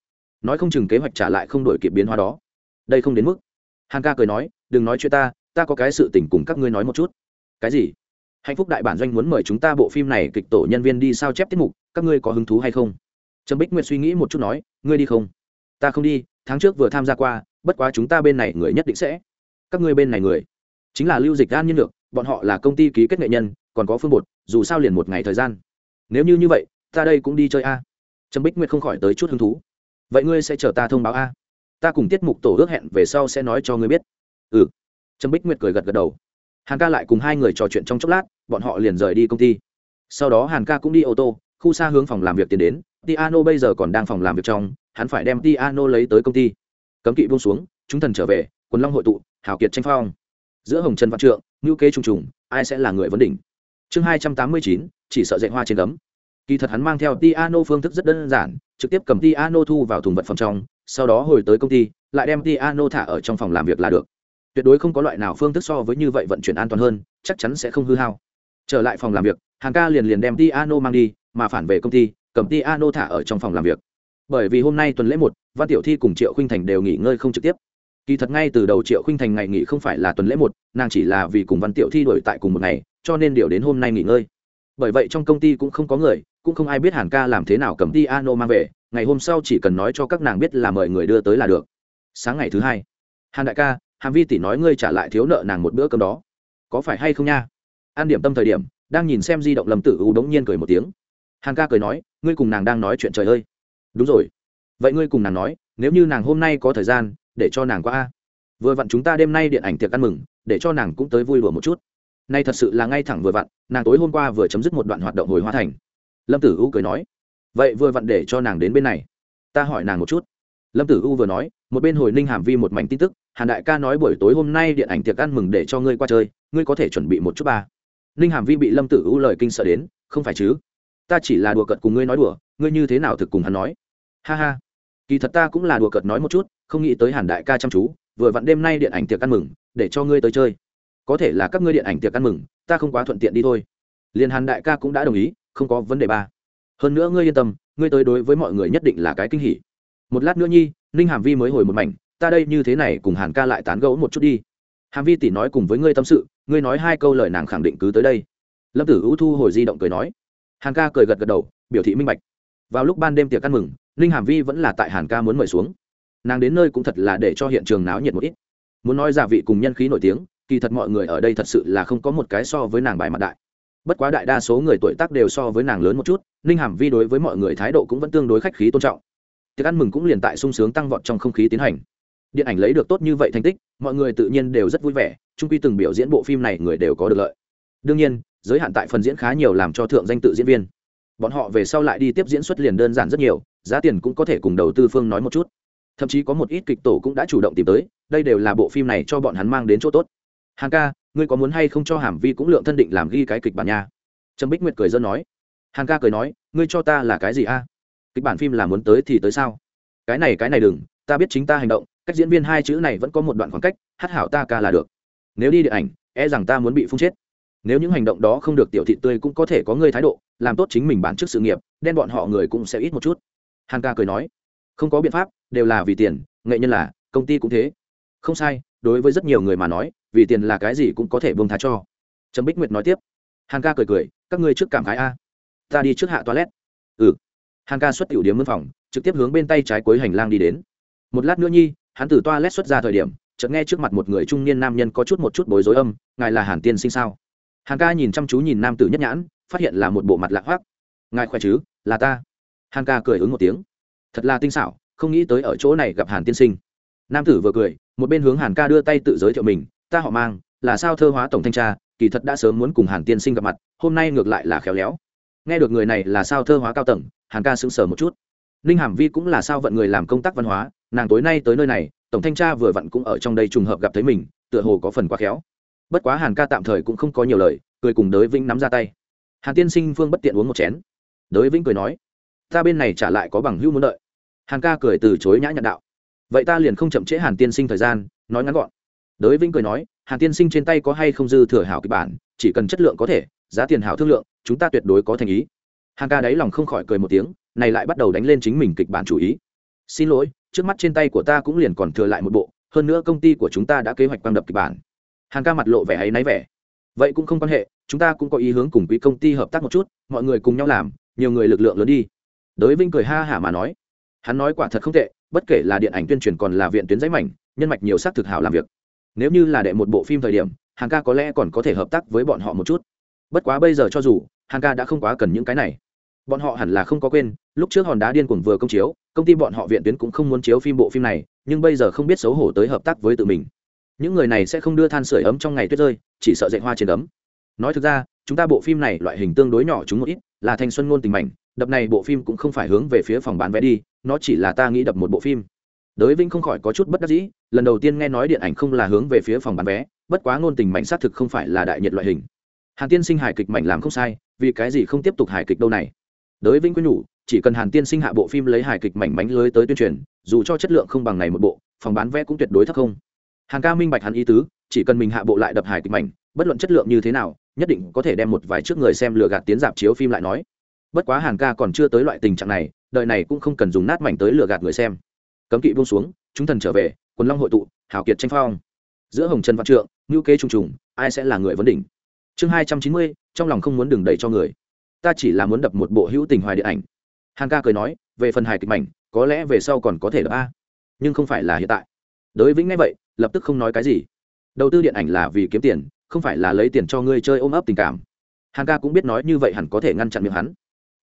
Nói không chừng kế hoạch trả lại không đổi kịp biến hóa đó. Đây không đến mức. Hằng ca cười nói, đừng nói chuyện ta ta có cái sự tình cùng các ngươi nói một chút. Cái gì? Hạnh phúc đại bản doanh muốn mời chúng ta bộ phim này kịch tổ nhân viên đi sao chép tiết mục, các ngươi có hứng thú hay không? Trâm bích nguyệt suy nghĩ một chút nói, ngươi đi không? Ta không đi, tháng trước vừa tham gia qua, bất quá chúng ta bên này người nhất định sẽ. Các ngươi bên này người? Chính là lưu dịch an nhân lược, bọn họ là công ty ký kết nghệ nhân, còn có phương bột, dù sao liền một ngày thời gian. Nếu như như vậy, ta đây cũng đi chơi a trâm bích nguyệt không khỏi tới chút hứng thú. Vậy ngươi sẽ chờ ta thông báo a? Ta cùng tiết mục tổ ước hẹn về sau sẽ nói cho ngươi biết. Ừ. Trâm bích nguyệt cười gật gật đầu. Hàn ca lại cùng hai người trò chuyện trong chốc lát, bọn họ liền rời đi công ty. Sau đó hàn ca cũng đi ô tô, khu xa hướng phòng làm việc tiến đến. Tiano bây giờ còn đang phòng làm việc trong, hắn phải đem tiano lấy tới công ty. Cấm kỵ buông xuống, chúng thần trở về, quần long hội tụ, hào kiệt tranh phong. Giữa hồng trần văn trượng ngữ kế trùng trùng, ai sẽ là người vấn đỉnh? Chương hai trăm tám mươi chín, chỉ sợ dạy hoa trên gấm kỳ thật hắn mang theo piano phương thức rất đơn giản, trực tiếp cầm piano thu vào thùng vật phòng trong, sau đó hồi tới công ty, lại đem piano thả ở trong phòng làm việc là được. Tuyệt đối không có loại nào phương thức so với như vậy vận chuyển an toàn hơn, chắc chắn sẽ không hư hao. Trở lại phòng làm việc hàng ca liền liền đem piano mang đi, mà phản về công ty, cầm piano thả ở trong phòng làm việc. Bởi vì hôm nay tuần lễ một, văn tiểu thi cùng triệu khinh thành đều nghỉ ngơi không trực tiếp. Kỳ thật ngay từ đầu triệu khinh thành ngày nghỉ không phải là tuần lễ một, nàng chỉ là vì cùng văn tiểu thi đổi tại cùng một ngày, cho nên điều đến hôm nay nghỉ ngơi bởi vậy trong công ty cũng không có người, cũng không ai biết hàn ca làm thế nào cầm ti ano mang về. Ngày hôm sau chỉ cần nói cho các nàng biết là mời người đưa tới là được. Sáng ngày thứ hai, hàn đại ca hàm vi tỷ nói ngươi trả lại thiếu nợ nàng một bữa cơm đó. Có phải hay không nha? An điểm tâm thời điểm, đang nhìn xem di động lầm tử u đống nhiên cười một tiếng. Hàn ca cười nói, ngươi cùng nàng đang nói chuyện trời ơi. Đúng rồi. Vậy ngươi cùng nàng nói, nếu như nàng hôm nay có thời gian, để cho nàng qua a. Vừa vặn chúng ta đêm nay điện ảnh tiệc ăn mừng, để cho nàng cũng tới vui đùa một chút nay thật sự là ngay thẳng vừa vặn, nàng tối hôm qua vừa chấm dứt một đoạn hoạt động hồi hoa thành. Lâm tử u cười nói, vậy vừa vặn để cho nàng đến bên này. Ta hỏi nàng một chút. Lâm tử u vừa nói, một bên hồi ninh hàm vi một mảnh tin tức, hàn đại ca nói buổi tối hôm nay điện ảnh tiệc ăn mừng để cho ngươi qua chơi, ngươi có thể chuẩn bị một chút ba. Ninh hàm vi bị lâm tử u lời kinh sợ đến, không phải chứ? Ta chỉ là đùa cợt cùng ngươi nói đùa, ngươi như thế nào thực cùng hắn nói? Ha ha, kỳ thật ta cũng là đùa cợt nói một chút, không nghĩ tới hàn đại ca chăm chú, vừa vặn đêm nay điện ảnh tiệc ăn mừng, để cho ngươi tới chơi có thể là các ngươi điện ảnh tiệc ăn mừng, ta không quá thuận tiện đi thôi. Liền hàn đại ca cũng đã đồng ý, không có vấn đề ba. Hơn nữa ngươi yên tâm, ngươi tới đối với mọi người nhất định là cái kinh hỉ. Một lát nữa nhi, ninh hàm vi mới hồi một mảnh, ta đây như thế này cùng hàn ca lại tán gẫu một chút đi. Hàm vi tỉ nói cùng với ngươi tâm sự, ngươi nói hai câu lời nàng khẳng định cứ tới đây. Lâm tử u thu hồi di động cười nói. Hàn ca cười gật gật đầu, biểu thị minh bạch. Vào lúc ban đêm tiệc ăn mừng, ninh hàm vi vẫn là tại hàn ca muốn mời xuống. Nàng đến nơi cũng thật là để cho hiện trường náo nhiệt một ít. Muốn nói giả vị cùng nhân khí nổi tiếng kỳ thật mọi người ở đây thật sự là không có một cái so với nàng bài mặt đại. Bất quá đại đa số người tuổi tác đều so với nàng lớn một chút, ninh hàm vi đối với mọi người thái độ cũng vẫn tương đối khách khí tôn trọng. Tiệc ăn mừng cũng liền tại sung sướng tăng vọt trong không khí tiến hành. Điện ảnh lấy được tốt như vậy thành tích, mọi người tự nhiên đều rất vui vẻ trung quy từng biểu diễn bộ phim này người đều có được lợi. Đương nhiên, giới hạn tại phần diễn khá nhiều làm cho thượng danh tự diễn viên. Bọn họ về sau lại đi tiếp diễn xuất liền đơn giản rất nhiều, giá tiền cũng có thể cùng đầu tư phương nói một chút. Thậm chí có một ít kịch tổ cũng đã chủ động tìm tới, đây đều là bộ phim này cho bọn hắn mang đến chỗ tốt hàng ca, ngươi có muốn hay không cho hàm vi cũng lượng thân định làm ghi cái kịch bản nha? Trâm bích nguyệt cười dân nói. Hàng ca cười nói, ngươi cho ta là cái gì a? Kịch bản phim là muốn tới thì tới sao? Cái này cái này đừng, ta biết chính ta hành động, cách diễn viên hai chữ này vẫn có một đoạn khoảng cách, hát hảo ta ca là được. Nếu đi điện ảnh e rằng ta muốn bị phun chết. Nếu những hành động đó không được tiểu thị tươi cũng có thể có ngươi thái độ, làm tốt chính mình bản chức sự nghiệp, đen bọn họ người cũng sẽ ít một chút. Hàn ca cười nói. Không có biện pháp, đều là vì tiền, nghệ nhân là, công ty cũng thế. Không sai đối với rất nhiều người mà nói, vì tiền là cái gì cũng có thể bông thá cho. Trầm bích nguyệt nói tiếp. Hàn ca cười cười, các ngươi trước cảm khái a. Ta đi trước hạ toilet. Ừ. Hàn ca xuất tiểu điếm mân phòng, trực tiếp hướng bên tay trái cuối hành lang đi đến. Một lát nữa nhi, hắn từ toilet xuất ra thời điểm, chợt nghe trước mặt một người trung niên nam nhân có chút một chút bối rối âm, ngài là hàn tiên sinh sao? Hàn ca nhìn chăm chú nhìn nam tử nhất nhãn, phát hiện là một bộ mặt lạ hoác ngài khỏe chứ? Là ta. Hàn ca cười ứng một tiếng. Thật là tinh xảo, không nghĩ tới ở chỗ này gặp hàn tiên sinh. Nam tử vừa cười một bên hướng hàn ca đưa tay tự giới thiệu mình, ta họ mang, là sao thơ hóa tổng thanh tra, kỳ thật đã sớm muốn cùng hàn tiên sinh gặp mặt, hôm nay ngược lại là khéo léo. Nghe được người này là sao thơ hóa cao tầng, hàn ca sững sờ một chút. Ninh hàm vi cũng là sao vận người làm công tác văn hóa, nàng tối nay tới nơi này, tổng thanh tra vừa vặn cũng ở trong đây trùng hợp gặp thấy mình, tựa hồ có phần quá khéo. Bất quá hàn ca tạm thời cũng không có nhiều lời, cười cùng đới vĩnh nắm ra tay. Hàn tiên sinh phương bất tiện uống một chén. Đới vĩnh cười nói, ta bên này trả lại có bằng hữu muốn đợi. Hàn ca cười từ chối nhã nhặn đạo vậy ta liền không chậm trễ hàn tiên sinh thời gian, nói ngắn gọn. Đới vĩnh cười nói, hàn tiên sinh trên tay có hay không dư thừa hảo kịch bản, chỉ cần chất lượng có thể, giá tiền hảo thương lượng, chúng ta tuyệt đối có thành ý. Hàn ca đáy lòng không khỏi cười một tiếng, này lại bắt đầu đánh lên chính mình kịch bản chủ ý. Xin lỗi, trước mắt trên tay của ta cũng liền còn thừa lại một bộ, hơn nữa công ty của chúng ta đã kế hoạch quang đập kịch bản. Hàn ca mặt lộ vẻ hay náy vẻ. Vậy cũng không quan hệ, chúng ta cũng có ý hướng cùng quý công ty hợp tác một chút, mọi người cùng nhau làm, nhiều người lực lượng lớn đi. Đới vinh cười ha hả mà nói hắn nói quả thật không tệ, bất kể là điện ảnh tuyên truyền còn là viện tuyến giấy mảnh, nhân mạch nhiều xác thực hảo làm việc. Nếu như là đệ một bộ phim thời điểm hàng ca có lẽ còn có thể hợp tác với bọn họ một chút. Bất quá bây giờ cho dù hàng ca đã không quá cần những cái này. Bọn họ hẳn là không có quên, lúc trước hòn đá điên cuồng vừa công chiếu, công ty bọn họ viện tuyến cũng không muốn chiếu phim bộ phim này, nhưng bây giờ không biết xấu hổ tới hợp tác với tự mình. Những người này sẽ không đưa than sửa ấm trong ngày tuyết rơi, chỉ sợ dạy hoa trên ấm. Nói thực ra, chúng ta bộ phim này loại hình tương đối nhỏ chúng một ít, là thanh xuân ngôn tình mảnh, đập này bộ phim cũng không phải hướng về phía phòng bán vé đi nó chỉ là ta nghĩ đập một bộ phim. Đới vinh không khỏi có chút bất đắc dĩ, lần đầu tiên nghe nói điện ảnh không là hướng về phía phòng bán vé, bất quá ngôn tình mạnh xác thực không phải là đại nhiệt loại hình. Hàn tiên sinh hài kịch mảnh làm không sai, vì cái gì không tiếp tục hài kịch đâu này? Đới vinh quyết nhủ, chỉ cần hàn tiên sinh hạ bộ phim lấy hài kịch mảnh mánh lưới tới tuyên truyền, dù cho chất lượng không bằng này một bộ, phòng bán vé cũng tuyệt đối thấp không. Hàng ca minh bạch hắn ý tứ, chỉ cần mình hạ bộ lại đập hài kịch mảnh bất luận chất lượng như thế nào, nhất định có thể đem một vài trước người xem lừa gạt tiến dạp chiếu phim lại nói. Bất quá hàng ca còn chưa tới loại tình trạng này đời này cũng không cần dùng nát mảnh tới lừa gạt người xem. Cấm kỵ buông xuống, chúng thần trở về, quần long hội tụ hảo kiệt tranh phong. Giữa hồng trần văn trượng ngữ kế trùng trùng, ai sẽ là người vấn đỉnh? Chương hai trăm chín mươi, trong lòng không muốn đừng đẩy cho người. Ta chỉ là muốn đập một bộ hữu tình hoài điện ảnh. Hàng ca cười nói, về phần hài kịch mảnh, có lẽ về sau còn có thể đập a. Nhưng không phải là hiện tại. Đối vĩnh ngay vậy, lập tức không nói cái gì. Đầu tư điện ảnh là vì kiếm tiền, không phải là lấy tiền cho ngươi chơi ôm ấp tình cảm. Hàng ca cũng biết nói như vậy hẳn có thể ngăn chặn miệng hắn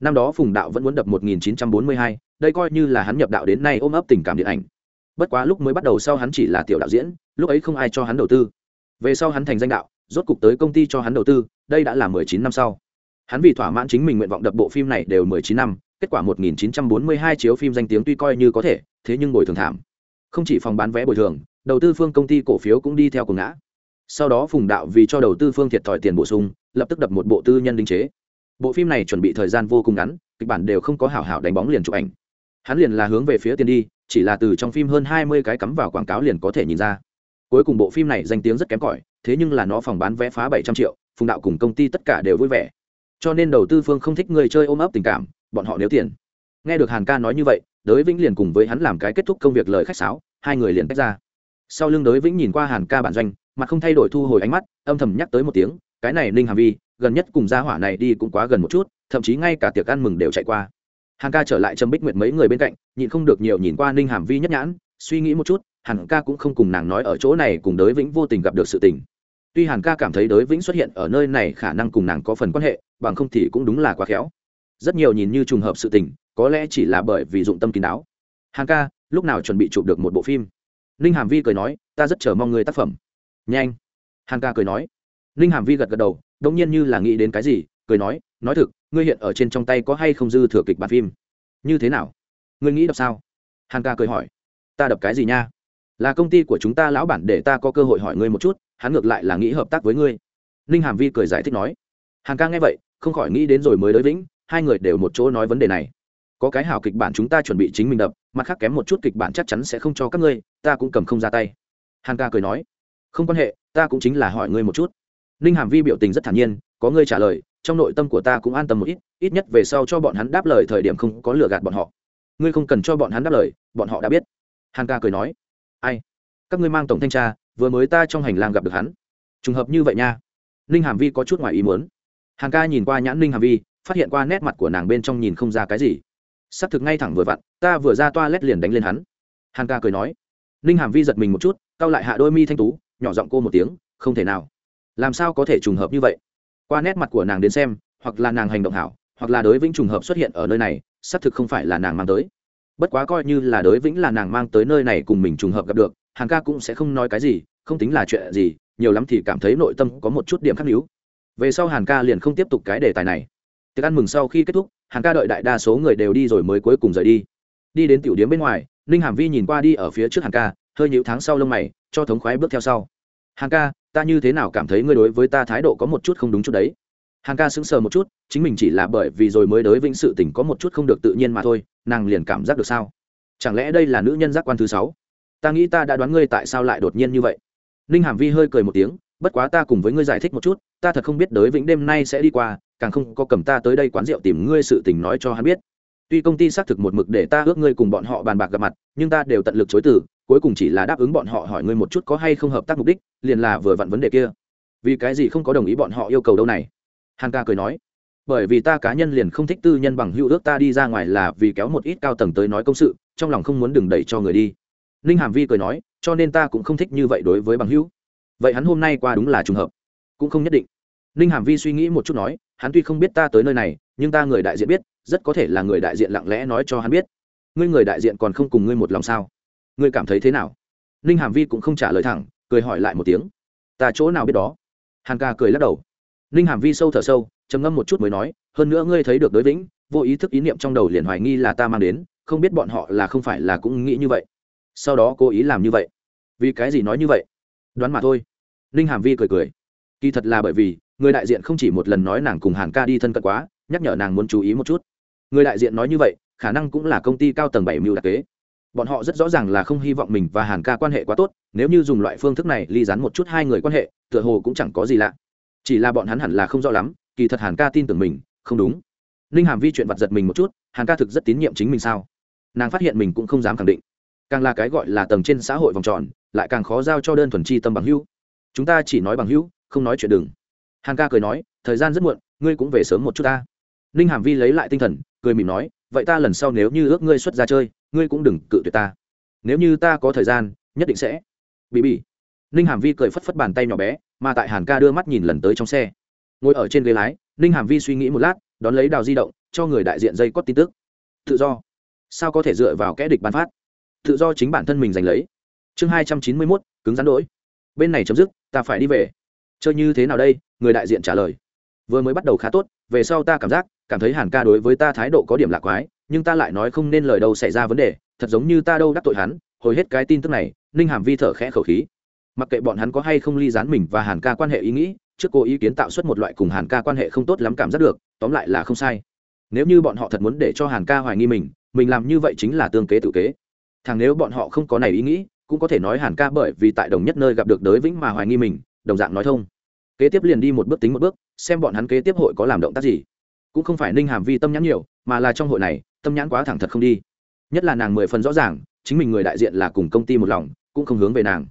năm đó phùng đạo vẫn muốn đập 1942, đây coi như là hắn nhập đạo đến nay ôm ấp tình cảm điện ảnh. Bất quá lúc mới bắt đầu sau hắn chỉ là tiểu đạo diễn lúc ấy không ai cho hắn đầu tư. Về sau hắn thành danh đạo rốt cục tới công ty cho hắn đầu tư đây đã là 19 năm sau. Hắn vì thỏa mãn chính mình nguyện vọng đập bộ phim này đều 19 năm kết quả 1942 chiếu phim danh tiếng tuy coi như có thể thế nhưng bồi thường thảm. Không chỉ phòng bán vé bồi thường đầu tư phương công ty cổ phiếu cũng đi theo cùng ngã. Sau đó phùng đạo vì cho đầu tư phương thiệt thòi tiền bổ sung lập tức đập một bộ tư nhân đính chế bộ phim này chuẩn bị thời gian vô cùng ngắn, kịch bản đều không có hảo hảo đánh bóng liền chụp ảnh. Hắn liền là hướng về phía tiền đi, chỉ là từ trong phim hơn hai mươi cái cắm vào quảng cáo liền có thể nhìn ra. Cuối cùng bộ phim này danh tiếng rất kém cỏi, thế nhưng là nó phòng bán vé phá bảy trăm triệu, phùng đạo cùng công ty tất cả đều vui vẻ. Cho nên đầu tư phương không thích người chơi ôm ấp tình cảm, bọn họ nếu tiền. Nghe được hàn ca nói như vậy, đới vĩnh liền cùng với hắn làm cái kết thúc công việc lời khách sáo, hai người liền tách ra. Sau lưng đới vĩnh nhìn qua hàn ca bản doanh, mặt không thay đổi thu hồi ánh mắt, âm thầm nhắc tới một tiếng, cái này ninh hà vi gần nhất cùng gia hỏa này đi cũng quá gần một chút, thậm chí ngay cả tiệc ăn mừng đều chạy qua. Hàn ca trở lại trầm bích nguyệt mấy người bên cạnh, nhịn không được nhiều nhìn qua ninh hàm vi nhất nhãn, suy nghĩ một chút, hàn ca cũng không cùng nàng nói ở chỗ này cùng đới vĩnh vô tình gặp được sự tình. Tuy hàn ca cảm thấy đới vĩnh xuất hiện ở nơi này khả năng cùng nàng có phần quan hệ, bằng không thì cũng đúng là quá khéo. Rất nhiều nhìn như trùng hợp sự tình, có lẽ chỉ là bởi vì dụng tâm kín đáo. Hàn ca, lúc nào chuẩn bị chụp được một bộ phim? Ninh hàm vi cười nói, ta rất chờ mong người tác phẩm. Nhanh. Hàn ca cười nói. Ninh hàm vi gật gật đầu đông nhiên như là nghĩ đến cái gì, cười nói nói thực, ngươi hiện ở trên trong tay có hay không dư thừa kịch bản phim? Như thế nào? Ngươi nghĩ đập sao? Hàn ca cười hỏi. Ta đập cái gì nha? Là công ty của chúng ta lão bản để ta có cơ hội hỏi ngươi một chút, hắn ngược lại là nghĩ hợp tác với ngươi. Ninh hàm vi cười giải thích nói. Hàn ca nghe vậy, không khỏi nghĩ đến rồi mới đối vĩnh, hai người đều một chỗ nói vấn đề này. Có cái hảo kịch bản chúng ta chuẩn bị chính mình đập, mặt khác kém một chút kịch bản chắc chắn sẽ không cho các ngươi, ta cũng cầm không ra tay. Hàn ca cười nói. Không quan hệ, ta cũng chính là hỏi ngươi một chút ninh hàm vi biểu tình rất thản nhiên, có ngươi trả lời, trong nội tâm của ta cũng an tâm một ít ít nhất về sau cho bọn hắn đáp lời thời điểm không có lừa gạt bọn họ. Ngươi không cần cho bọn hắn đáp lời, bọn họ đã biết. Hàn ca cười nói, ai? Các ngươi mang tổng thanh tra, vừa mới ta trong hành lang gặp được hắn. Trùng hợp như vậy nha. Ninh hàm vi có chút ngoài ý muốn. Hàn ca nhìn qua nhãn ninh hàm vi, phát hiện qua nét mặt của nàng bên trong nhìn không ra cái gì. S ắ c thực ngay thẳng vừa vặn, ta vừa ra toa lét liền đánh lên hắn. Hàn ca cười nói. Ninh hàm vi giật mình một chút c a o lại hạ đôi mi thanh tú, nhỏ giọng cô một tiếng, không thể nào làm sao có thể trùng hợp như vậy? Qua nét mặt của nàng đến xem, hoặc là nàng hành động hảo, hoặc là đối vĩnh trùng hợp xuất hiện ở nơi này, xác thực không phải là nàng mang tới. Bất quá coi như là đối vĩnh là nàng mang tới nơi này cùng mình trùng hợp gặp được, hàng ca cũng sẽ không nói cái gì, không tính là chuyện gì, nhiều lắm thì cảm thấy nội tâm có một chút điểm khắc níu. Về sau hàn ca liền không tiếp tục cái đề tài này. Tiệc ăn mừng sau khi kết thúc hàn ca đợi đại đa số người đều đi rồi mới cuối cùng rời đi. Đi đến tiểu điếm bên ngoài, ninh hàm vi nhìn qua đi ở phía trước hàn ca, hơi nhịu tháng sau lông mày, cho thống khoái bước theo sau. Hàn ca ta như thế nào cảm thấy ngươi đối với ta thái độ có một chút không đúng chút đấy? Hằng ca sững sờ một chút, chính mình chỉ là bởi vì rồi mới đới vĩnh sự tình có một chút không được tự nhiên mà thôi, nàng liền cảm giác được sao? Chẳng lẽ đây là nữ nhân giác quan thứ sáu? Ta nghĩ ta đã đoán ngươi tại sao lại đột nhiên như vậy. Ninh hàm vi hơi cười một tiếng, bất quá ta cùng với ngươi giải thích một chút, ta thật không biết đới vĩnh đêm nay sẽ đi qua, càng không có cầm ta tới đây quán rượu tìm ngươi sự tình nói cho hắn biết. Tuy công ty xác thực một mực để ta ước ngươi cùng bọn họ bàn bạc gặp mặt, nhưng ta đều tận lực chối từ cuối cùng chỉ là đáp ứng bọn họ hỏi ngươi một chút có hay không hợp tác mục đích, liền là vừa vặn vấn đề kia. Vì cái gì không có đồng ý bọn họ yêu cầu đâu này? Hàn ca cười nói. Bởi vì ta cá nhân liền không thích tư nhân bằng hữu ước ta đi ra ngoài là vì kéo một ít cao tầng tới nói công sự, trong lòng không muốn đừng đẩy cho người đi. Ninh hàm vi cười nói, cho nên ta cũng không thích như vậy đối với bằng hữu. Vậy hắn hôm nay qua đúng là trùng hợp. Cũng không nhất định. Ninh hàm vi suy nghĩ một chút nói, hắn tuy không biết ta tới nơi này, nhưng ta người đại diện biết, rất có thể là người đại diện lặng lẽ nói cho hắn biết. Ngươi người đại diện còn không cùng ngươi một lòng sao? Ngươi cảm thấy thế nào? Ninh hàm vi cũng không trả lời thẳng, cười hỏi lại một tiếng. Ta chỗ nào biết đó? Hàn ca cười lắc đầu. Ninh hàm vi sâu thở sâu, trầm ngâm một chút mới nói, hơn nữa ngươi thấy được đối vĩnh, vô ý thức ý niệm trong đầu liền hoài nghi là ta mang đến, không biết bọn họ là không phải là cũng nghĩ như vậy. Sau đó cố ý làm như vậy. Vì cái gì nói như vậy? Đoán mà thôi. Ninh hàm vi cười cười. Kỳ thật là bởi vì, người đại diện không chỉ một lần nói nàng cùng hàn ca đi thân cận quá, nhắc nhở nàng muốn chú ý một chút. Người đại diện nói như vậy, khả năng cũng là công ty cao tầng bảy mưu đặc kế bọn họ rất rõ ràng là không hy vọng mình và hàn ca quan hệ quá tốt, nếu như dùng loại phương thức này ly dán một chút hai người quan hệ, tựa hồ cũng chẳng có gì lạ. Chỉ là bọn hắn hẳn là không rõ lắm, kỳ thật hàn ca tin tưởng mình, không đúng. Ninh hàm vi chuyện vặt giật mình một chút, hàn ca thực rất tín nhiệm chính mình sao? Nàng phát hiện mình cũng không dám khẳng định. Càng là cái gọi là tầng trên xã hội vòng tròn, lại càng khó giao cho đơn thuần chi tâm bằng hữu. Chúng ta chỉ nói bằng hữu, không nói chuyện đừng. Hàn ca cười nói, thời gian rất muộn, ngươi cũng về sớm một chút ta. Ninh hàm vi lấy lại tinh thần, cười mỉm nói, vậy ta lần sau nếu như ước ngươi xuất ra chơi ngươi cũng đừng cự tuyệt ta. Nếu như ta có thời gian, nhất định sẽ. Bị bị. Ninh hàm vi cười phất phất bàn tay nhỏ bé, mà tại hàn ca đưa mắt nhìn lần tới trong xe. Ngồi ở trên ghế lái, ninh hàm vi suy nghĩ một lát, đón lấy đào di động, cho người đại diện dây cót tin tức. Tự do. Sao có thể dựa vào kẽ địch bán phát? Tự do chính bản thân mình giành lấy. Chương hai trăm chín mươi mốt, cứng rắn đỗi. Bên này chấm dứt, ta phải đi về. Chơi như thế nào đây? Người đại diện trả lời. Vừa mới bắt đầu khá tốt, về sau ta cảm giác, cảm thấy hàn ca đối với ta thái độ có điểm lạc quái nhưng ta lại nói không nên lời đâu xảy ra vấn đề, thật giống như ta đâu đắc tội hắn, hồi hết cái tin tức này, ninh hàm vi thở khẽ khẩu khí. Mặc kệ bọn hắn có hay không ly dán mình và hàn ca quan hệ ý nghĩ, trước cô ý kiến tạo xuất một loại cùng hàn ca quan hệ không tốt lắm cảm giác được, tóm lại là không sai. Nếu như bọn họ thật muốn để cho hàn ca hoài nghi mình mình làm như vậy chính là tương kế tự kế. Thằng nếu bọn họ không có này ý nghĩ, cũng có thể nói hàn ca bởi vì tại đồng nhất nơi gặp được đới vĩnh mà hoài nghi mình, đồng dạng nói thông. Kế tiếp liền đi một bước tính một bước, xem bọn hắn kế tiếp hội có làm động tác gì. Cũng không phải ninh hàm vi tâm nhắn nhiều, mà là trong hội này tâm nhãn quá thẳng thật không đi. Nhất là nàng mười phần rõ ràng, chính mình người đại diện là cùng công ty một lòng, cũng không hướng về nàng.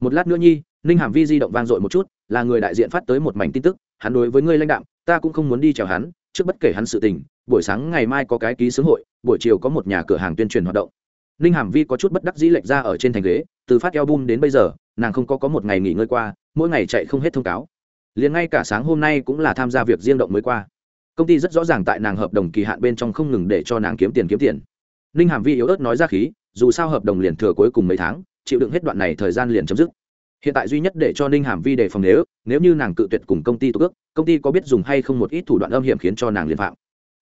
Một lát nữa nhi, ninh hàm vi di động vang dội một chút, là người đại diện phát tới một mảnh tin tức, hắn đối với ngươi lãnh đạo ta cũng không muốn đi chào hắn, trước bất kể hắn sự tình, buổi sáng ngày mai có cái ký xướng hội, buổi chiều có một nhà cửa hàng tuyên truyền hoạt động. Ninh hàm vi có chút bất đắc dĩ lệch ra ở trên thành ghế, từ phát album đến bây giờ, nàng không có có một ngày nghỉ ngơi qua, mỗi ngày chạy không hết thông cáo. Liền ngay cả sáng hôm nay cũng là tham gia việc riêng động mới qua công ty rất rõ ràng tại nàng hợp đồng kỳ hạn bên trong không ngừng để cho nàng kiếm tiền kiếm tiền. Ninh hàm vi yếu ớt nói ra khí, dù sao hợp đồng liền thừa cuối cùng mấy tháng, chịu đựng hết đoạn này thời gian liền chấm dứt. Hiện tại duy nhất để cho ninh hàm vi đề phòng nếu nếu như nàng cự tuyệt cùng công ty tục ước, công ty có biết dùng hay không một ít thủ đoạn âm hiểm khiến cho nàng liên phạm.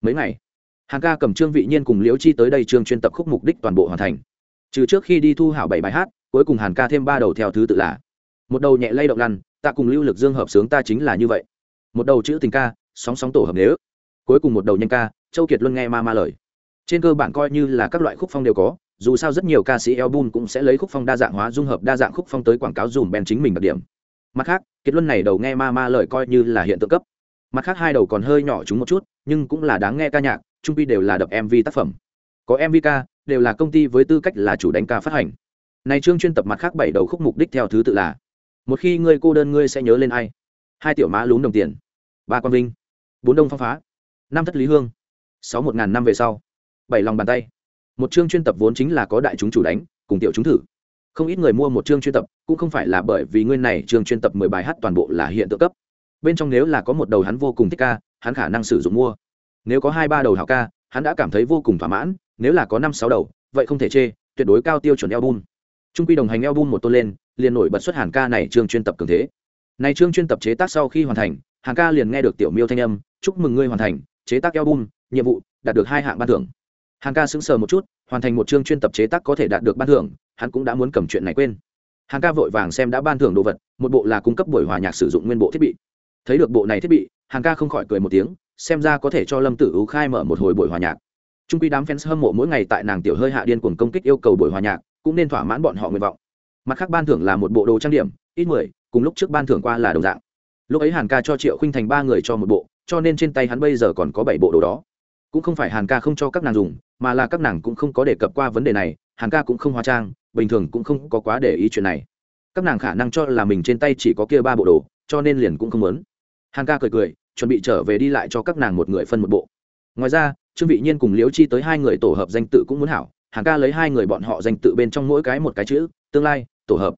Mấy ngày hàng ca cầm trương vị nhiên cùng liễu chi tới đây trương chuyên tập khúc mục đích toàn bộ hoàn thành. Trừ trước khi đi thu hảo bảy bài hát, cuối cùng hàn ca thêm ba đầu theo thứ tự là một đầu nhẹ lay động lăn, ta cùng lưu lực dương hợp sướng ta chính là như vậy. Một đầu chữ tình ca sóng sóng tổ hợp nếu. Cuối cùng một đầu nhanh ca, châu kiệt luân nghe ma ma lời. Trên cơ bản coi như là các loại khúc phong đều có, dù sao rất nhiều ca sĩ album cũng sẽ lấy khúc phong đa dạng hóa dung hợp, đa dạng khúc phong tới quảng cáo dùm bèn chính mình đặc điểm. Mặt khác kết luân này đầu nghe ma ma lời coi như là hiện tượng cấp. Mặt khác hai đầu còn hơi nhỏ chúng một chút, nhưng cũng là đáng nghe ca nhạc trung pi đều là đập mv tác phẩm. Có mv ca, đều là công ty với tư cách là chủ đánh ca phát hành. Này chương chuyên tập mặt khác bảy đầu khúc mục đích theo thứ tự là, một khi ngươi cô đơn ngươi sẽ nhớ lên ai? Hai tiểu mã lún đồng tiền. Ba quan vinh bốn đông phong phá, năm thất lý hương, sáu một ngàn năm về sau, bảy lòng bàn tay. Một chương chuyên tập vốn chính là có đại chúng chủ đánh, cùng tiểu chúng thử. Không ít người mua một chương chuyên tập, cũng không phải là bởi vì nguyên này chương chuyên tập mười bài hát toàn bộ là hiện tượng cấp. Bên trong nếu là có một đầu hắn vô cùng thích ca, hắn khả năng sử dụng mua. Nếu có hai ba đầu hảo ca, hắn đã cảm thấy vô cùng thỏa mãn, nếu là có năm sáu đầu, vậy không thể chê, tuyệt đối cao tiêu chuẩn album. Trung quy đồng hành album một tôn lên, liền nổi bật xuất hàn ca này chương chuyên tập cường thế. Này chương chuyên tập chế tác sau khi hoàn thành, hàn ca liền nghe được tiểu miêu thanh âm chúc mừng ngươi hoàn thành, chế tác album, nhiệm vụ, đạt được hai hạng ban thưởng. Hàn ca sững sờ một chút, hoàn thành một chương chuyên tập chế tác có thể đạt được ban thưởng, hắn cũng đã muốn cầm chuyện này quên. Hàn ca vội vàng xem đã ban thưởng đồ vật, một bộ là cung cấp buổi hòa nhạc sử dụng nguyên bộ thiết bị. Thấy được bộ này thiết bị, hàn ca không khỏi cười một tiếng, xem ra có thể cho lâm tử ưu khai mở một hồi buổi hòa nhạc. Trung quy đám fans hâm mộ mỗi ngày tại nàng tiểu hơi hạ điên cuồng công kích yêu cầu buổi hòa nhạc, cũng nên thỏa mãn bọn họ nguyện vọng. Mặt khác ban thưởng là một bộ đồ trang điểm, ít mười, cùng lúc trước ban thưởng qua là đồng dạng. Lúc ấy hàn ca cho triệu khinh thành ba người cho một bộ cho nên trên tay hắn bây giờ còn có bảy bộ đồ đó. Cũng không phải hàn ca không cho các nàng dùng, mà là các nàng cũng không có đề cập qua vấn đề này, hàn ca cũng không hóa trang, bình thường cũng không có quá để ý chuyện này. Các nàng khả năng cho là mình trên tay chỉ có kia ba bộ đồ, cho nên liền cũng không muốn. Hàn ca cười cười, chuẩn bị trở về đi lại cho các nàng một người phân một bộ. Ngoài ra, trương vị nhiên cùng liễu chi tới hai người tổ hợp danh tự cũng muốn hảo, hàn ca lấy hai người bọn họ danh tự bên trong mỗi cái một cái chữ, tương lai, tổ hợp.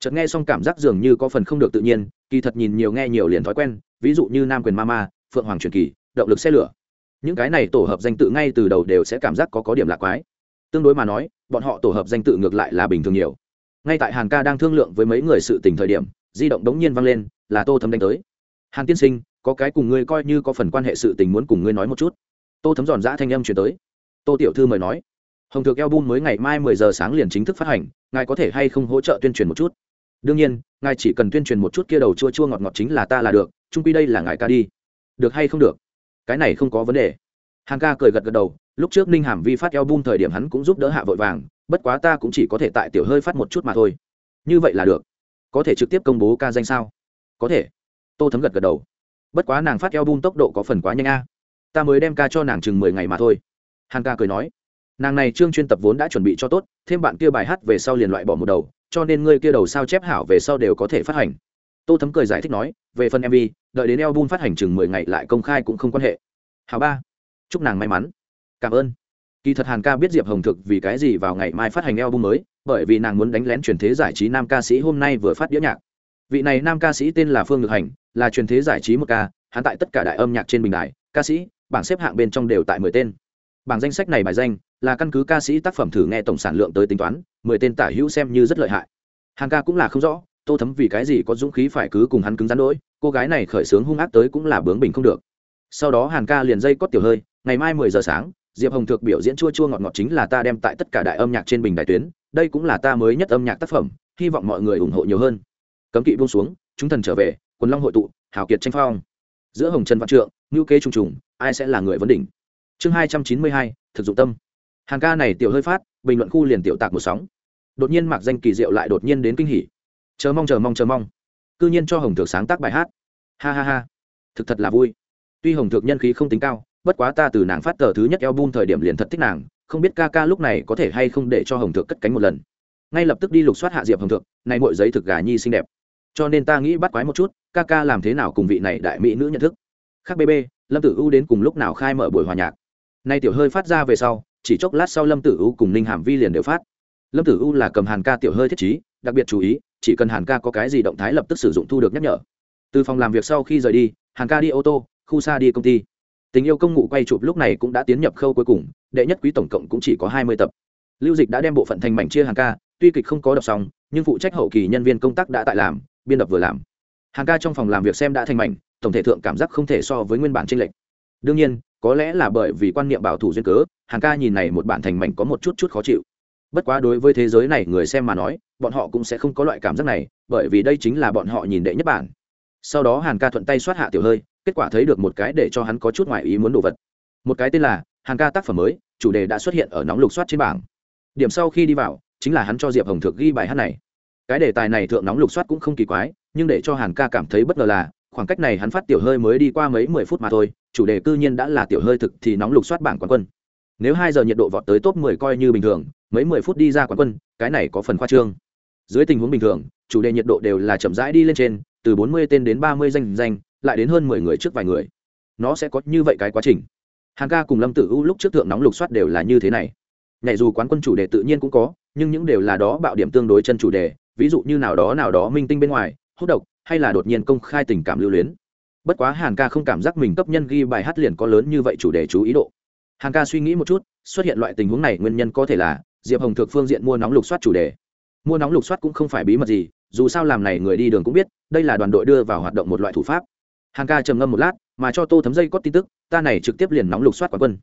Chợt nghe xong cảm giác dường như có phần không được tự nhiên, kỳ thật nhìn nhiều nghe nhiều liền thói quen, ví dụ như nam quyền mama phượng hoàng truyền kỳ, động lực xe lửa. Những cái này tổ hợp danh tự ngay từ đầu đều sẽ cảm giác có có điểm lạ quái. Tương đối mà nói, bọn họ tổ hợp danh tự ngược lại là bình thường nhiều. Ngay tại hàn ca đang thương lượng với mấy người sự tình thời điểm, di động đống nhiên vang lên, là tô thấm đánh tới. Hàn tiên sinh, có cái cùng ngươi coi như có phần quan hệ sự tình muốn cùng ngươi nói một chút. Tô thấm giòn giã thanh âm chuyển tới. Tô tiểu thư mời nói, hồng thược eo bun mới ngày mai mười giờ sáng liền chính thức phát hành, ngài có thể hay không hỗ trợ tuyên truyền một chút? Đương nhiên, ngài chỉ cần tuyên truyền một chút kia đầu chua chua ngọt ngọt chính là ta là được trung quy đây là ngài ca đi được hay không được? Cái này không có vấn đề. Hàn ca cười gật gật đầu, lúc trước ninh hàm vi phát eo bun thời điểm hắn cũng giúp đỡ hạ vội vàng, bất quá ta cũng chỉ có thể tại tiểu hơi phát một chút mà thôi. Như vậy là được. Có thể trực tiếp công bố ca danh sao? Có thể. Tô thấm gật gật đầu. Bất quá nàng phát eo bun tốc độ có phần quá nhanh a. Ta mới đem ca cho nàng chừng mười ngày mà thôi. Hàn ca cười nói. Nàng này trương chuyên tập vốn đã chuẩn bị cho tốt, thêm bạn kia bài hát về sau liền loại bỏ một đầu, cho nên ngươi kia đầu sao chép hảo về sau đều có thể phát hành tô thấm cười giải thích nói, về phần mv đợi đến eo bun phát hành chừng mười ngày lại công khai cũng không quan hệ. Hào ba. Chúc nàng may mắn. Cảm ơn. Kỳ thật hàn ca biết diệp hồng thực vì cái gì vào ngày mai phát hành eo bun mới, bởi vì nàng muốn đánh lén truyền thế giải trí nam ca sĩ hôm nay vừa phát đĩa nhạc. Vị này nam ca sĩ tên là phương ngược hành, là truyền thế giải trí một ca, hắn tại tất cả đại âm nhạc trên bình đài, ca sĩ, bảng xếp hạng bên trong đều tại mười tên. Bảng danh sách này bài danh, là căn cứ ca sĩ tác phẩm thử nghe tổng sản lượng tới tính toán, mười tên tả hữu xem như rất lợi hại. Hàng ca cũng là không rõ tô thấm vì cái gì có dũng khí phải cứ cùng hắn cứng rắn đỗi, cô gái này khởi sướng hung ác tới cũng là bướng bình không được. Sau đó hàn ca liền dây cót tiểu hơi, ngày mai mười giờ sáng, diệp hồng thực biểu diễn chua chua ngọt ngọt chính là ta đem tại tất cả đại âm nhạc trên bình đại tuyến, đây cũng là ta mới nhất âm nhạc tác phẩm, hy vọng mọi người ủng hộ nhiều hơn. Cấm kỵ buông xuống, chúng thần trở về, quần long hội tụ, hào kiệt tranh phong. Giữa hồng trần văn trượng ngữ kế trùng trùng, ai sẽ là người vấn đỉnh? Chương hai trăm chín mươi hai, thực dụng tâm. Hàng ca này tiểu hơi phát, bình luận khu liền tiểu tạc một sóng. Đột nhiên mạc danh kỳ diệu lại đột nhiên đến kinh hỉ chờ mong chờ mong chờ mong. Cư nhiên cho hồng thược sáng tác bài hát. Ha ha ha. Thực thật là vui. Tuy hồng thược nhân khí không tính cao bất quá ta từ nàng phát tờ thứ nhất eo bun thời điểm liền thật thích nàng không biết ca ca lúc này có thể hay không để cho hồng thược cất cánh một lần. Ngay lập tức đi lục soát hạ diệp hồng thược nay mọi giấy thực gà nhi xinh đẹp. Cho nên ta nghĩ bắt quái một chút ca ca làm thế nào cùng vị này đại mỹ nữ nhận thức. Khác bb lâm tử u đến cùng lúc nào khai mở buổi hòa nhạc? Nay tiểu hơi phát ra về sau chỉ chốc lát sau lâm tử u cùng ninh hàm vi liền đều phát. Lâm tử u là cầm hàn ca tiểu hơi thiết trí, đặc biệt chú ý chỉ cần hàn ca có cái gì động thái lập tức sử dụng thu được nhắc nhở. Từ phòng làm việc sau khi rời đi, hàn ca đi ô tô, khu xa đi công ty. Tình yêu công ngụ quay chụp lúc này cũng đã tiến nhập khâu cuối cùng, đệ nhất quý tổng cộng cũng chỉ có hai mươi tập. Lưu dịch đã đem bộ phận thành mảnh chia hàn ca, tuy kịch không có đọc xong, nhưng phụ trách hậu kỳ nhân viên công tác đã tại làm, biên đập vừa làm. Hàn ca trong phòng làm việc xem đã thành mảnh, tổng thể thượng cảm giác không thể so với nguyên bản tranh lệch. Đương nhiên, có lẽ là bởi vì quan niệm bảo thủ duyên cớ, hàn ca nhìn này một bản thành mảnh có một chút chút khó chịu. Bất quá đối với thế giới này người xem mà nói bọn họ cũng sẽ không có loại cảm giác này, bởi vì đây chính là bọn họ nhìn đệ nhất bản. Sau đó hàn ca thuận tay xoát hạ tiểu hơi, kết quả thấy được một cái để cho hắn có chút ngoại ý muốn đồ vật. Một cái tên là hàn ca tác phẩm mới, chủ đề đã xuất hiện ở nóng lục soát trên bảng. Điểm sau khi đi vào, chính là hắn cho diệp hồng thực ghi bài hát này. Cái đề tài này thượng nóng lục soát cũng không kỳ quái, nhưng để cho hàn ca cảm thấy bất ngờ là, khoảng cách này hắn phát tiểu hơi mới đi qua mấy mười phút mà thôi, chủ đề cư nhiên đã là tiểu hơi thực thì nóng lục soát bảng quán quân. Nếu hai giờ nhiệt độ vọt tới top mười coi như bình thường, mấy mười phút đi ra quán quân, cái này có phần khoa trương dưới tình huống bình thường, chủ đề nhiệt độ đều là chậm rãi đi lên trên, từ bốn mươi tên đến ba mươi danh danh, lại đến hơn mười người trước vài người. Nó sẽ có như vậy cái quá trình. Hàn ca cùng lâm tử u lúc trước thượng nóng lục soát đều là như thế này. Nhảy dù quán quân chủ đề tự nhiên cũng có, nhưng những đều là đó bạo điểm tương đối chân chủ đề, ví dụ như nào đó nào đó minh tinh bên ngoài, hút độc, hay là đột nhiên công khai tình cảm lưu luyến. Bất quá hàn ca không cảm giác mình cấp nhân ghi bài hát liền có lớn như vậy chủ đề chú ý độ. Hàn ca suy nghĩ một chút, xuất hiện loại tình huống này nguyên nhân có thể là diệp hồng thực phương diện mua nóng lục soát chủ đề mua nóng lục soát cũng không phải bí mật gì, dù sao làm này người đi đường cũng biết, đây là đoàn đội đưa vào hoạt động một loại thủ pháp. Hàn ca trầm ngâm một lát, mà cho tô thấm dây có tin tức, ta này trực tiếp liền nóng lục soát quán quân.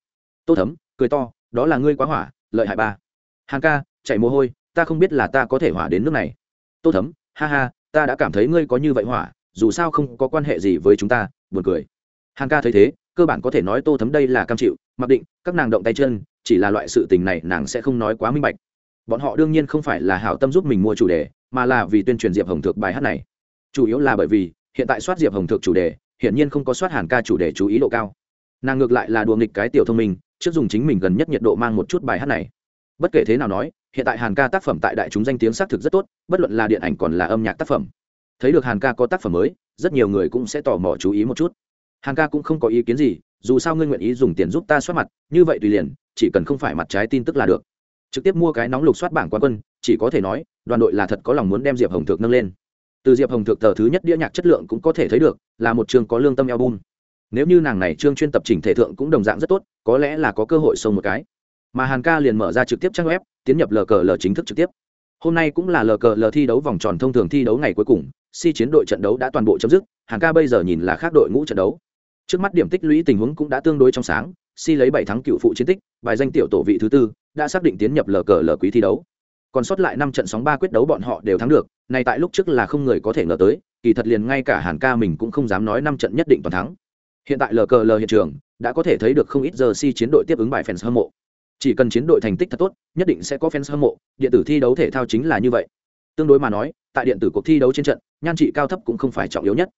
Tô thấm, cười to, đó là ngươi quá hỏa, lợi hại ba. Hàn ca, chạy mồ hôi, ta không biết là ta có thể hỏa đến nước này. Tô thấm, ha ha, ta đã cảm thấy ngươi có như vậy hỏa, dù sao không có quan hệ gì với chúng ta, buồn cười. Hàn ca thấy thế, cơ bản có thể nói tô thấm đây là cam chịu, mặc định, các nàng động tay chân, chỉ là loại sự tình này nàng sẽ không nói quá minh bạch bọn họ đương nhiên không phải là hảo tâm giúp mình mua chủ đề, mà là vì tuyên truyền diệp hồng thực bài hát này. Chủ yếu là bởi vì, hiện tại soát diệp hồng thực chủ đề, hiển nhiên không có soát hàn ca chủ đề chú ý độ cao. Nàng ngược lại là đùa nghịch cái tiểu thông minh, trước dùng chính mình gần nhất nhiệt độ mang một chút bài hát này. Bất kể thế nào nói, hiện tại hàn ca tác phẩm tại đại chúng danh tiếng xác thực rất tốt, bất luận là điện ảnh còn là âm nhạc tác phẩm. Thấy được hàn ca có tác phẩm mới, rất nhiều người cũng sẽ tò mò chú ý một chút. Hàn ca cũng không có ý kiến gì, dù sao ngươi nguyện ý dùng tiền giúp ta soát mặt, như vậy tùy liền, chỉ cần không phải mặt trái tin tức là được trực tiếp mua cái nóng lục soát bảng quán quân, chỉ có thể nói, đoàn đội là thật có lòng muốn đem diệp hồng thược nâng lên. Từ diệp hồng thược tờ thứ nhất đĩa nhạc chất lượng cũng có thể thấy được, là một trường có lương tâm album. Nếu như nàng này chương chuyên tập chỉnh thể thượng cũng đồng dạng rất tốt, có lẽ là có cơ hội sông một cái. Mà hàn ca liền mở ra trực tiếp trang web, tiến nhập lờ cờ lờ chính thức trực tiếp. Hôm nay cũng là lờ cờ lờ thi đấu vòng tròn thông thường thi đấu ngày cuối cùng si chiến đội trận đấu đã toàn bộ chấm dứt, hàn ca bây giờ nhìn là khác đội ngũ trận đấu. Trước mắt điểm tích lũy tình huống cũng đã tương đối trong sáng si lấy bảy thắng cựu phụ chiến tích, bài danh tiểu tổ vị thứ tư đã xác định tiến nhập lờ cờ lờ quý thi đấu. Còn sót lại năm trận sóng ba quyết đấu bọn họ đều thắng được này tại lúc trước là không người có thể ngờ tới, kỳ thật liền ngay cả hàn ca mình cũng không dám nói năm trận nhất định toàn thắng. Hiện tại lờ cờ lờ hiện trường đã có thể thấy được không ít giờ si chiến đội tiếp ứng bài fans hâm mộ. Chỉ cần chiến đội thành tích thật tốt, nhất định sẽ có fans hâm mộ, điện tử thi đấu thể thao chính là như vậy. Tương đối mà nói, tại điện tử cuộc thi đấu trên trận, nhan trị cao thấp cũng không phải trọng yếu nhất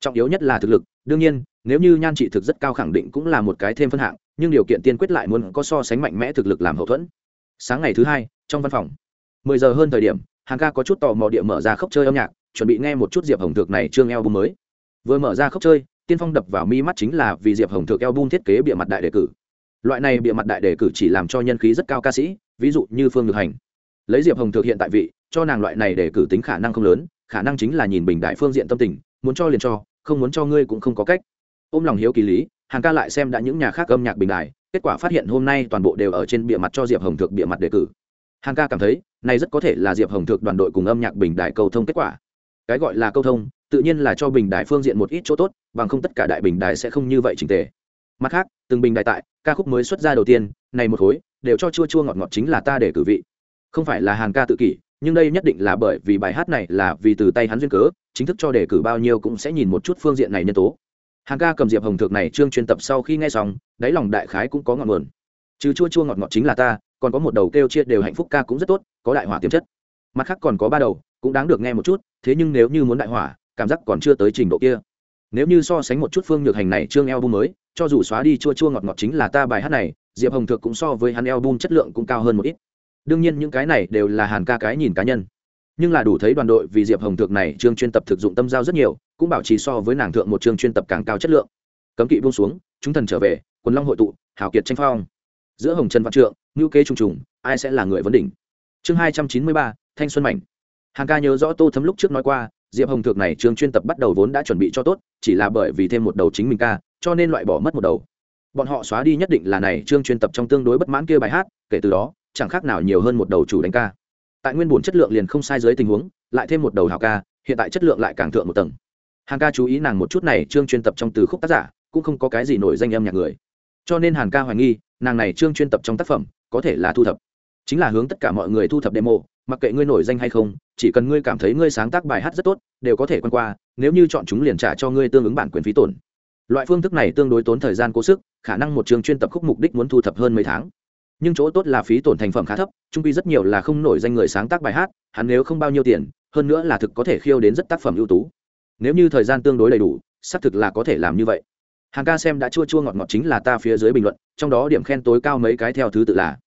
trọng yếu nhất là thực lực, đương nhiên, nếu như nhan trị thực rất cao khẳng định cũng là một cái thêm phân hạng, nhưng điều kiện tiên quyết lại muốn có so sánh mạnh mẽ thực lực làm hậu thuẫn. Sáng ngày thứ hai, trong văn phòng, mười giờ hơn thời điểm, hàng ca có chút tò mò địa mở ra khóc chơi âm nhạc, chuẩn bị nghe một chút diệp hồng thược này trương eo bum mới. Vừa mở ra khóc chơi, tiên phong đập vào mi mắt chính là vì diệp hồng thược eo bum thiết kế bịa mặt đại đề cử. Loại này bịa mặt đại đề cử chỉ làm cho nhân khí rất cao ca sĩ, ví dụ như phương ngược hành. Lấy diệp hồng thực hiện tại vị, cho nàng loại này đề cử tính khả năng không lớn, khả năng chính là nhìn bình đại phương diện tâm tình muốn cho liền cho, không muốn cho ngươi cũng không có cách. Ôm lòng hiếu kỳ lý, hàng ca lại xem đã những nhà khác âm nhạc bình đại kết quả phát hiện hôm nay toàn bộ đều ở trên bịa mặt cho diệp hồng thực bịa mặt đề cử. Hàng ca cảm thấy, này rất có thể là diệp hồng thực đoàn đội cùng âm nhạc bình đại cầu thông kết quả. Cái gọi là câu thông, tự nhiên là cho bình đại phương diện một ít chỗ tốt, bằng không tất cả đại bình đại sẽ không như vậy trình tề. Mặt khác, từng bình đại tại, ca khúc mới xuất ra đầu tiên, này một khối, đều cho chua chua ngọt ngọt chính là ta để cử vị. Không phải là hàng ca tự kỷ nhưng đây nhất định là bởi vì bài hát này là vì từ tay hắn duyên cớ, chính thức cho đề cử bao nhiêu cũng sẽ nhìn một chút phương diện này nhân tố. Hàng ca cầm diệp hồng thược này chương chuyên tập sau khi nghe xong, đáy lòng đại khái cũng có ngọn nguồn. Chứ chua chua ngọt ngọt chính là ta, còn có một đầu kêu chia đều hạnh phúc ca cũng rất tốt, có đại hỏa tiềm chất. Mặt khác còn có ba đầu, cũng đáng được nghe một chút, thế nhưng nếu như muốn đại hỏa, cảm giác còn chưa tới trình độ kia. Nếu như so sánh một chút phương nhược hành này chương eo mới, cho dù xóa đi chua chua ngọt ngọt chính là ta bài hát này, diệp hồng thược cũng so với hắn eo chất lượng cũng cao hơn một ít đương nhiên những cái này đều là hàn ca cái nhìn cá nhân. Nhưng là đủ thấy đoàn đội vì diệp hồng thượng này chương chuyên tập thực dụng tâm giao rất nhiều, cũng bảo trì so với nàng thượng một chương chuyên tập càng cao chất lượng. Cấm kỵ buông xuống, chúng thần trở về, quần long hội tụ, hào kiệt tranh phong. Giữa hồng trần văn trượng ngữ kế trung trùng, ai sẽ là người vấn đỉnh? Chương hai trăm chín mươi ba, thanh xuân mảnh. Hàng ca nhớ rõ tô thấm lúc trước nói qua, diệp hồng thược này trường chuyên tập bắt đầu vốn đã chuẩn bị cho tốt, chỉ là bởi vì thêm một đầu chính mình ca, cho nên loại bỏ mất một đầu bọn họ xóa đi nhất định là này chương chuyên tập trong tương đối bất mãn kia bài hát, kể từ đó, chẳng khác nào nhiều hơn một đầu chủ đánh ca. Tại nguyên bổn chất lượng liền không sai dưới tình huống, lại thêm một đầu hào ca, hiện tại chất lượng lại càng thượng một tầng. Hàng ca chú ý nàng một chút này, chương chuyên tập trong từ khúc tác giả, cũng không có cái gì nổi danh âm nhạc người. Cho nên hàn ca hoài nghi, nàng này chương chuyên tập trong tác phẩm, có thể là thu thập. Chính là hướng tất cả mọi người thu thập demo, mặc kệ ngươi nổi danh hay không, chỉ cần ngươi cảm thấy ngươi sáng tác bài hát rất tốt, đều có thể quan qua, nếu như chọn chúng liền trả cho ngươi tương ứng bản quyền phí tổn loại phương thức này tương đối tốn thời gian cố sức, khả năng một trường chuyên tập khúc mục đích muốn thu thập hơn mấy tháng. Nhưng chỗ tốt là phí tổn thành phẩm khá thấp, trung quy rất nhiều là không nổi danh người sáng tác bài hát, hắn nếu không bao nhiêu tiền, hơn nữa là thực có thể khiêu đến rất tác phẩm ưu tú. Nếu như thời gian tương đối đầy đủ, xác thực là có thể làm như vậy. Hàng ca xem đã chua chua ngọt ngọt chính là ta phía dưới bình luận, trong đó điểm khen tối cao mấy cái theo thứ tự là,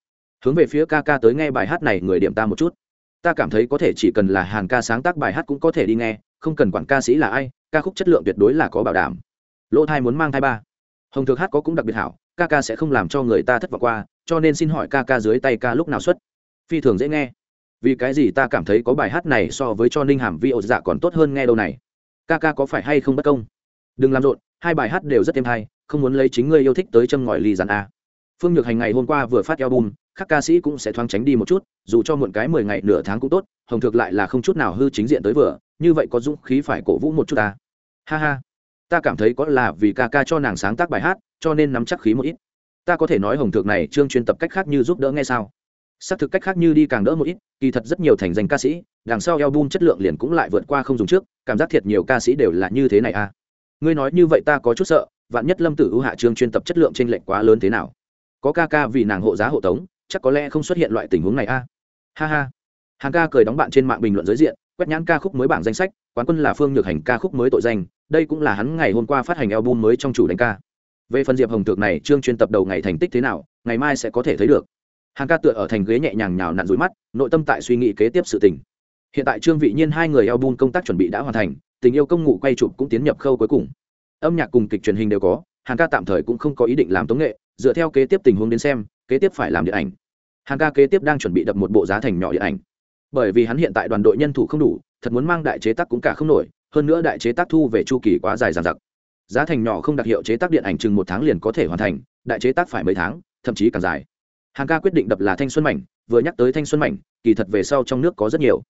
hướng về phía ca ca tới nghe bài hát này, người điểm ta một chút. Ta cảm thấy có thể chỉ cần là hàng ca sáng tác bài hát cũng có thể đi nghe, không cần quản ca sĩ là ai, ca khúc chất lượng tuyệt đối là có bảo đảm lỗ thai muốn mang thai ba. Hồng thược hát có cũng đặc biệt hảo, ca ca sẽ không làm cho người ta thất vọng qua, cho nên xin hỏi ca ca dưới tay ca lúc nào xuất? Phi thường dễ nghe. Vì cái gì ta cảm thấy có bài hát này so với cho ninh hàm vi ổ dạ còn tốt hơn nghe đâu này? Ca ca có phải hay không bất công? Đừng làm rộn, hai bài hát đều rất êm hay, không muốn lấy chính ngươi yêu thích tới châm ngòi ly dàn a. Phương nhược hành ngày hôm qua vừa phát album, các ca sĩ cũng sẽ thoáng tránh đi một chút, dù cho muộn cái mười ngày nửa tháng cũng tốt, hồng thực lại là không chút nào hư chính diện tới vừa, như vậy có dũng khí phải cổ vũ một chút ta. Ha ha ta cảm thấy có là vì ca ca cho nàng sáng tác bài hát, cho nên nắm chắc khí một ít. Ta có thể nói hồng thực này chương chuyên tập cách khác như giúp đỡ nghe sao? Xác thực cách khác như đi càng đỡ một ít, kỳ thật rất nhiều thành danh ca sĩ, đằng sau album chất lượng liền cũng lại vượt qua không dùng trước, cảm giác thiệt nhiều ca sĩ đều là như thế này à? Ngươi nói như vậy ta có chút sợ, vạn nhất lâm tử ưu hạ chương chuyên tập chất lượng trên lệnh quá lớn thế nào? Có ca ca vì nàng hộ giá hộ tống, chắc có lẽ không xuất hiện loại tình huống này a ha ha. Hàng ca cười đóng bạn trên mạng bình luận giới diện, quét nhãn ca khúc mới bảng danh sách quán quân là phương nhược hành ca khúc mới tội danh, đây cũng là hắn ngày hôm qua phát hành album mới trong chủ đánh ca. Về phần diệp hồng thược này, chương chuyên tập đầu ngày thành tích thế nào, ngày mai sẽ có thể thấy được. Hàn ca tựa ở thành ghế nhẹ nhàng nhào nặn rối mắt, nội tâm tại suy nghĩ kế tiếp sự tình. Hiện tại trương vị nhiên hai người album công tác chuẩn bị đã hoàn thành, tình yêu công ngụ quay chụp cũng tiến nhập khâu cuối cùng. Âm nhạc cùng kịch truyền hình đều có hàn ca tạm thời cũng không có ý định làm tống nghệ, dựa theo kế tiếp tình huống đến xem, kế tiếp phải làm điện ảnh. Hàn ca kế tiếp đang chuẩn bị đập một bộ giá thành nhỏ điện ảnh. Bởi vì hắn hiện tại đoàn đội nhân thủ không đủ thật muốn mang đại chế tác cũng cả không nổi, hơn nữa đại chế tác thu về chu kỳ quá dài dàn giặc giá thành nhỏ không đặc hiệu chế tác điện ảnh chừng một tháng liền có thể hoàn thành, đại chế tác phải mấy tháng, thậm chí càng dài. Hàng ca quyết định đập là thanh xuân mảnh, vừa nhắc tới thanh xuân mảnh, kỳ thật về sau trong nước có rất nhiều.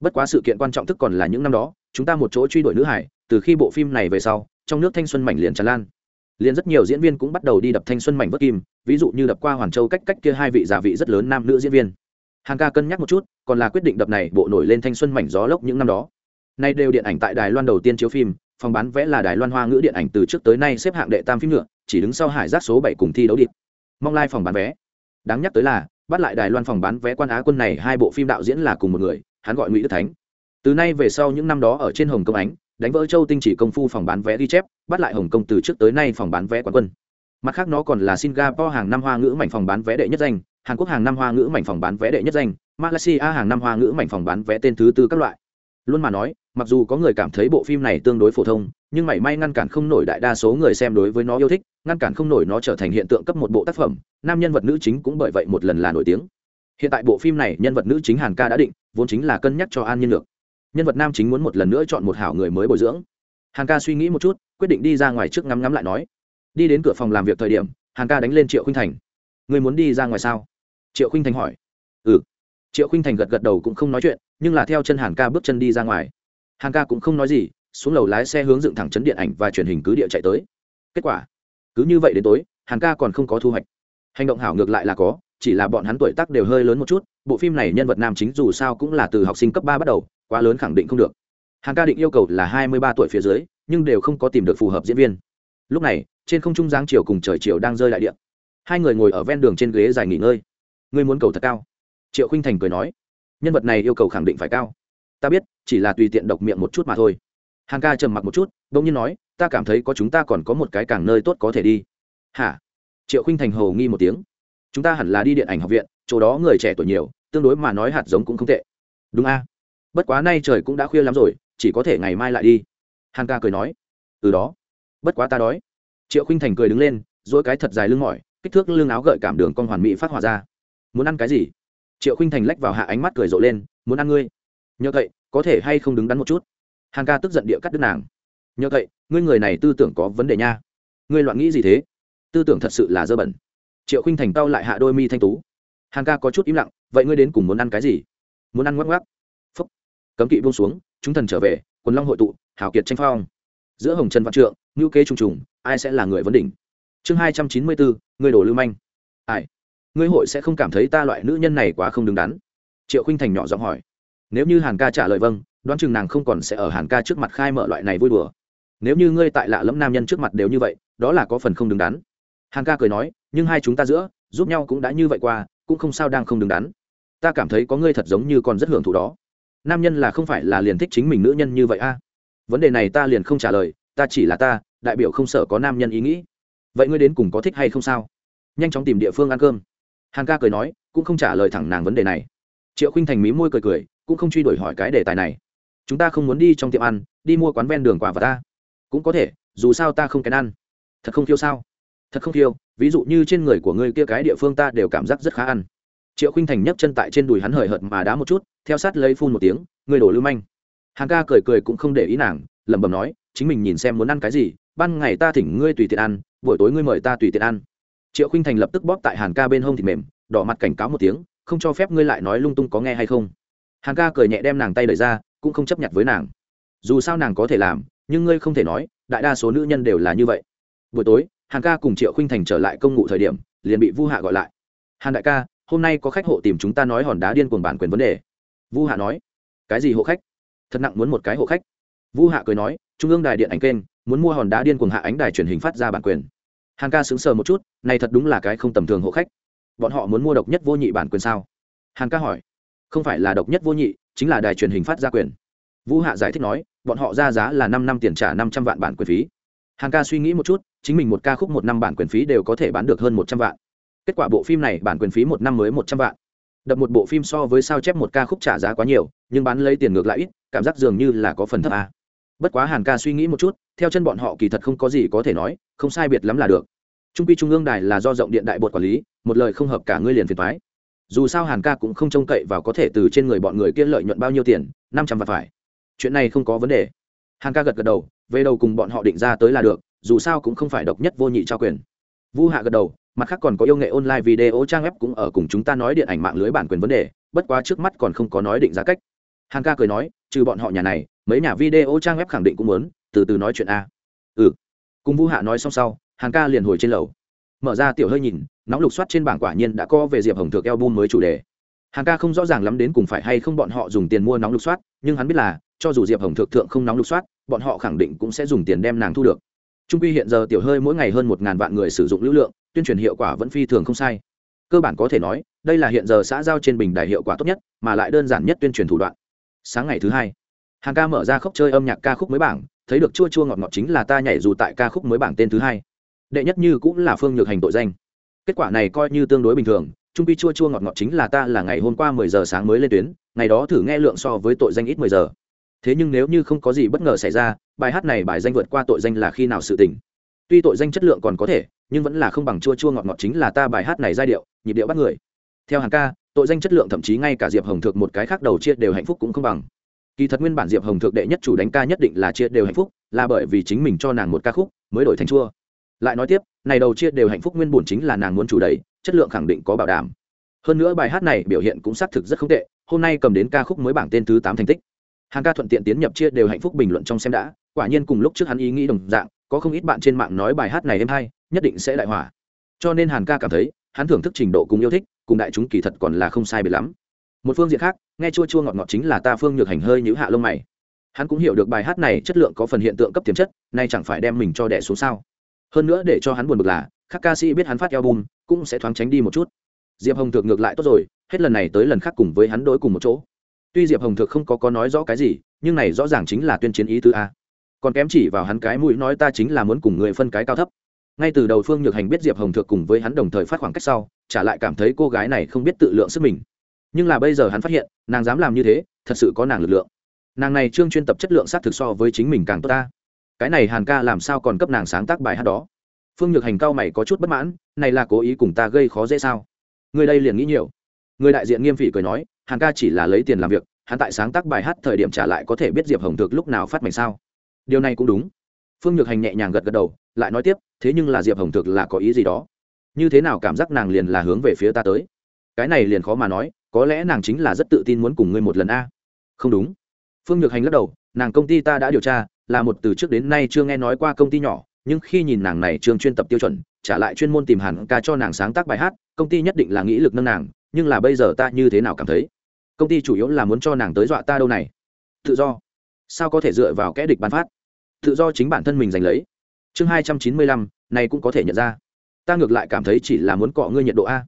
Bất quá sự kiện quan trọng thức còn là những năm đó, chúng ta một chỗ truy đuổi nữ hải, từ khi bộ phim này về sau, trong nước thanh xuân mảnh liền tràn lan. Liền rất nhiều diễn viên cũng bắt đầu đi đập thanh xuân mảnh vớt kim, ví dụ như đập qua hoàn châu cách cách kia hai vị giả vị rất lớn nam nữ diễn viên hàng ca cân nhắc một chút, còn là quyết định đập này bộ nổi lên thanh xuân mảnh gió lốc những năm đó. Nay đều điện ảnh tại đài loan đầu tiên chiếu phim, phòng bán vẽ là đài loan hoa ngữ điện ảnh từ trước tới nay xếp hạng đệ tam phim nữa, chỉ đứng sau hải giác số bảy cùng thi đấu điệp mong lai phòng bán vé. Đáng nhắc tới là, bắt lại đài loan phòng bán vé quan á quân này hai bộ phim đạo diễn là cùng một người, hắn gọi ngụy đức thánh. Từ nay về sau những năm đó ở trên hồng công ánh, đánh vỡ châu tinh chỉ công phu phòng bán vé ghi chép, bắt lại hồng kông từ trước tới nay phòng bán vé quán quân. Mặt khác nó còn là singapore hàng năm hoa ngữ mảnh phòng bán vé đệ nhất danh hàn quốc hàng năm hoa ngữ mảnh phòng bán vé đệ nhất danh, malaysia hàng năm hoa ngữ mảnh phòng bán vé tên thứ tư các loại. Luôn mà nói, mặc dù có người cảm thấy bộ phim này tương đối phổ thông, nhưng mảy may ngăn cản không nổi đại đa số người xem đối với nó yêu thích, ngăn cản không nổi nó trở thành hiện tượng cấp một bộ tác phẩm, nam nhân vật nữ chính cũng bởi vậy một lần là nổi tiếng. Hiện tại bộ phim này, nhân vật nữ chính hàn ca đã định, vốn chính là cân nhắc cho an nhiên lược. Nhân vật nam chính muốn một lần nữa chọn một hảo người mới bồi dưỡng. Hàn ca suy nghĩ một chút, quyết định đi ra ngoài trước ngắm ngắm lại nói. Đi đến cửa phòng làm việc thời điểm, hàn ca đánh lên triệu khinh thành. Người muốn đi ra ngoài sao? Triệu khinh thành hỏi. Ừ. Triệu khinh thành gật gật đầu cũng không nói chuyện, nhưng là theo chân hàn ca bước chân đi ra ngoài. Hàn ca cũng không nói gì, xuống lầu lái xe hướng dựng thẳng chấn điện ảnh và truyền hình cứ địa chạy tới. Kết quả, cứ như vậy đến tối, hàn ca còn không có thu hoạch. Hành động hảo ngược lại là có, chỉ là bọn hắn tuổi tác đều hơi lớn một chút, bộ phim này nhân vật nam chính dù sao cũng là từ học sinh cấp ba bắt đầu, quá lớn khẳng định không được. Hàn ca định yêu cầu là hai mươi ba tuổi phía dưới, nhưng đều không có tìm được phù hợp diễn viên. Lúc này, trên không trung giáng chiều cùng trời chiều đang rơi lại điện hai người ngồi ở ven đường trên ghế dài nghỉ ngơi ngươi muốn cầu thật cao. Triệu khinh thành cười nói, nhân vật này yêu cầu khẳng định phải cao. Ta biết, chỉ là tùy tiện độc miệng một chút mà thôi. Hàng ca trầm mặc một chút, bỗng nhiên nói, ta cảm thấy có chúng ta còn có một cái càng nơi tốt có thể đi. Hả? Triệu khinh thành hầu nghi một tiếng. Chúng ta hẳn là đi điện ảnh học viện, chỗ đó người trẻ tuổi nhiều, tương đối mà nói hạt giống cũng không tệ. Đúng a. Bất quá nay trời cũng đã khuya lắm rồi, chỉ có thể ngày mai lại đi. Hàn ca cười nói. Từ đó. Bất quá ta đói. Triệu khinh thành cười đứng lên dỗi cái thật dài lưng mỏi, kích thước lưng áo gợi cảm đường con hoàn mỹ phát hỏa ra muốn ăn cái gì? Triệu khinh thành lách vào hạ ánh mắt cười rộ lên, muốn ăn ngươi. Nhờ vậy có thể hay không đứng đắn một chút? Hàn ca tức giận địa cắt đứt nàng. Nhờ vậy ngươi người này tư tưởng có vấn đề nha. Ngươi loạn nghĩ gì thế? Tư tưởng thật sự là dơ bẩn. Triệu khinh thành tao lại hạ đôi mi thanh tú. Hàn ca có chút im lặng, vậy ngươi đến cùng muốn ăn cái gì? Muốn ăn ngoắc ngoắc. Phúc. Cấm kỵ buông xuống, chúng thần trở về, quần long hội tụ, hào kiệt tranh phong. Giữa hồng trần văn trượng ngữ kế trùng trùng, ai sẽ là người vấn đỉnh? Chương hai trăm chín mươi bốn, người đổ lưu manh. Ai? Ngươi hội sẽ không cảm thấy ta loại nữ nhân này quá không đứng đắn. Triệu khinh thành nhỏ giọng hỏi. Nếu như hàn ca trả lời vâng đoán chừng nàng không còn sẽ ở hàn ca trước mặt khai mở loại này vui đùa. Nếu như ngươi tại lạ lẫm nam nhân trước mặt đều như vậy, đó là có phần không đứng đắn. Hàn ca cười nói, nhưng hai chúng ta giữa, giúp nhau cũng đã như vậy qua, cũng không sao đang không đứng đắn. Ta cảm thấy có ngươi thật giống như còn rất hưởng thụ đó. Nam nhân là không phải là liền thích chính mình nữ nhân như vậy a? Vấn đề này ta liền không trả lời, ta chỉ là ta, đại biểu không sợ có nam nhân ý nghĩ. Vậy ngươi đến cùng có thích hay không sao? Nhanh chóng tìm địa phương ăn cơm hàn ca cười nói, cũng không trả lời thẳng nàng vấn đề này. Triệu khinh thành mí môi cười cười, cũng không truy đuổi hỏi cái đề tài này. Chúng ta không muốn đi trong tiệm ăn, đi mua quán ven đường quả và ta. Cũng có thể, dù sao ta không kén ăn. Thật không thiêu sao? Thật không thiêu ví dụ như trên người của ngươi kia cái địa phương ta đều cảm giác rất khá ăn. Triệu khinh thành nhấc chân tại trên đùi hắn hời hợt mà đá một chút, theo sát lấy phun một tiếng, ngươi đổ lưu manh. Hàn ca cười cười cũng không để ý nàng, lẩm bẩm nói, chính mình nhìn xem muốn ăn cái gì, ban ngày ta thỉnh ngươi tùy tiện ăn, buổi tối ngươi mời ta tùy tiện ăn triệu khinh thành lập tức bóp tại hàn ca bên hông thịt mềm đỏ mặt cảnh cáo một tiếng không cho phép ngươi lại nói lung tung có nghe hay không hàn ca cười nhẹ đem nàng tay đẩy ra cũng không chấp nhận với nàng dù sao nàng có thể làm nhưng ngươi không thể nói đại đa số nữ nhân đều là như vậy buổi tối hàn ca cùng triệu khinh thành trở lại công ngụ thời điểm liền bị vu hạ gọi lại hàn đại ca hôm nay có khách hộ tìm chúng ta nói hòn đá điên cuồng bản quyền vấn đề vu hạ nói cái gì hộ khách thật nặng muốn một cái hộ khách vu hạ cười nói trung ương đài điện ảnh kênh muốn mua hòn đá điên cuồng hạ ánh đài truyền hình phát ra bản quyền hàn ca sững sờ một chút, này thật đúng là cái không tầm thường hộ khách. Bọn họ muốn mua độc nhất vô nhị bản quyền sao? Hàn ca hỏi. Không phải là độc nhất vô nhị, chính là đài truyền hình phát ra quyền. Vũ hạ giải thích nói, bọn họ ra giá là năm năm tiền trả năm trăm vạn bản quyền phí. Hàn ca suy nghĩ một chút, chính mình một ca khúc một năm bản quyền phí đều có thể bán được hơn một trăm vạn. Kết quả bộ phim này bản quyền phí một năm mới một trăm vạn. Đập một bộ phim so với sao chép một ca khúc trả giá quá nhiều, nhưng bán lấy tiền ngược lại ít, cảm giác dường như là có phần thấp à bất quá hàn ca suy nghĩ một chút, theo chân bọn họ kỳ thật không có gì có thể nói, không sai biệt lắm là được. Trung pi trung ương đài là do rộng điện đại bột quản lý, một lời không hợp cả ngươi liền phiền thoái dù sao hàn ca cũng không trông cậy và có thể từ trên người bọn người kia lợi nhuận bao nhiêu tiền, năm trăm vạn phải. Chuyện này không có vấn đề. Hàn ca gật gật đầu, về đầu cùng bọn họ định ra tới là được, dù sao cũng không phải độc nhất vô nhị trao quyền. Vu hạ gật đầu, mặt khác còn có yêu nghệ online video trang web cũng ở cùng chúng ta nói điện ảnh mạng lưới bản quyền vấn đề, bất quá trước mắt còn không có nói định giá cách. Hàn ca cười nói, trừ bọn họ nhà này mấy nhà video trang web khẳng định cũng muốn, từ từ nói chuyện a. Ừ. Cùng vu hạ nói xong sau hàng ca liền hồi trên lầu. Mở ra tiểu hơi nhìn, nóng lục soát trên bảng quả nhiên đã có về diệp hồng thược album mới chủ đề. Hàng ca không rõ ràng lắm đến cùng phải hay không bọn họ dùng tiền mua nóng lục soát, nhưng hắn biết là, cho dù diệp hồng thượng thượng không nóng lục soát, bọn họ khẳng định cũng sẽ dùng tiền đem nàng thu được. Trung quy hiện giờ tiểu hơi mỗi ngày hơn một ngàn vạn người sử dụng lưu lượng, tuyên truyền hiệu quả vẫn phi thường không sai. Cơ bản có thể nói, đây là hiện giờ xã giao trên bình đài hiệu quả tốt nhất, mà lại đơn giản nhất tuyên truyền thủ đoạn. Sáng ngày thứ hai hàng ca mở ra khúc chơi âm nhạc ca khúc mới bảng, thấy được chua chua ngọt ngọt chính là ta nhảy dù tại ca khúc mới bảng tên thứ hai. Đệ nhất như cũng là phương nhược hành tội danh. Kết quả này coi như tương đối bình thường, trung pi chua chua ngọt ngọt chính là ta là ngày hôm qua mười giờ sáng mới lên tuyến, ngày đó thử nghe lượng so với tội danh ít mười giờ. Thế nhưng nếu như không có gì bất ngờ xảy ra, bài hát này bài danh vượt qua tội danh là khi nào sự tình. Tuy tội danh chất lượng còn có thể, nhưng vẫn là không bằng chua chua ngọt ngọt chính là ta bài hát này giai điệu, nhịp điệu bắt người. Theo hàng ca, tội danh chất lượng thậm chí ngay cả diệp hồng thực một cái khác đầu chia đều hạnh phúc cũng không bằng kỳ thật nguyên bản diệp hồng thượng đệ nhất chủ đánh ca nhất định là chia đều hạnh phúc, là bởi vì chính mình cho nàng một ca khúc mới đổi thành chua. Lại nói tiếp, này đầu chia đều hạnh phúc nguyên bổn chính là nàng muốn chủ đầy chất lượng khẳng định có bảo đảm. Hơn nữa bài hát này biểu hiện cũng xác thực rất không tệ, hôm nay cầm đến ca khúc mới bảng tên thứ tám thành tích. Hàng ca thuận tiện tiến nhập chia đều hạnh phúc bình luận trong xem đã, quả nhiên cùng lúc trước hắn ý nghĩ đồng dạng, có không ít bạn trên mạng nói bài hát này êm hay, nhất định sẽ đại hỏa. Cho nên hàn ca cảm thấy, hắn thưởng thức trình độ cùng yêu thích, cùng đại chúng kỳ thật còn là không sai biệt lắm. Một phương diện khác nghe chua chua ngọt ngọt chính là ta phương nhược hành hơi nhữ hạ lông mày. Hắn cũng hiểu được bài hát này chất lượng có phần hiện tượng cấp tiềm chất, nay chẳng phải đem mình cho đẻ xuống sao? Hơn nữa để cho hắn buồn bực là, các ca sĩ biết hắn phát album, cũng sẽ thoáng tránh đi một chút. Diệp hồng thực ngược lại tốt rồi, hết lần này tới lần khác cùng với hắn đối cùng một chỗ. Tuy diệp hồng thực không có có nói rõ cái gì, nhưng này rõ ràng chính là tuyên chiến ý tứ a. Còn kém chỉ vào hắn cái mũi nói ta chính là muốn cùng người phân cái cao thấp. Ngay từ đầu phương nhược hành biết diệp hồng thực cùng với hắn đồng thời phát khoảng cách sau, trả lại cảm thấy cô gái này không biết tự lượng sức mình nhưng là bây giờ hắn phát hiện, nàng dám làm như thế, thật sự có nàng lực lượng. Nàng này trương chuyên tập chất lượng sát thực so với chính mình càng tốt ta. Cái này hàn ca làm sao còn cấp nàng sáng tác bài hát đó? Phương nhược hành cao mày có chút bất mãn, này là cố ý cùng ta gây khó dễ sao? Người đây liền nghĩ nhiều. Người đại diện nghiêm phỉ cười nói, hàn ca chỉ là lấy tiền làm việc, hắn tại sáng tác bài hát thời điểm trả lại có thể biết diệp hồng thực lúc nào phát mảnh sao? Điều này cũng đúng. Phương nhược hành nhẹ nhàng gật gật đầu, lại nói tiếp, thế nhưng là diệp hồng thực là có ý gì đó? Như thế nào cảm giác nàng liền là hướng về phía ta tới? Cái này liền khó mà nói có lẽ nàng chính là rất tự tin muốn cùng ngươi một lần a. Không đúng. Phương nhược hành lắc đầu, nàng công ty ta đã điều tra, là một từ trước đến nay chưa nghe nói qua công ty nhỏ, nhưng khi nhìn nàng này trường chuyên tập tiêu chuẩn, trả lại chuyên môn tìm hẳn ca cho nàng sáng tác bài hát, công ty nhất định là nghĩ lực nâng nàng, nhưng là bây giờ ta như thế nào cảm thấy? Công ty chủ yếu là muốn cho nàng tới dọa ta đâu này? Tự do. Sao có thể dựa vào kẽ địch bán phát? Tự do chính bản thân mình giành lấy. Chương hai trăm chín mươi lăm, này cũng có thể nhận ra. Ta ngược lại cảm thấy chỉ là muốn cọ ngươi nhiệt độ a.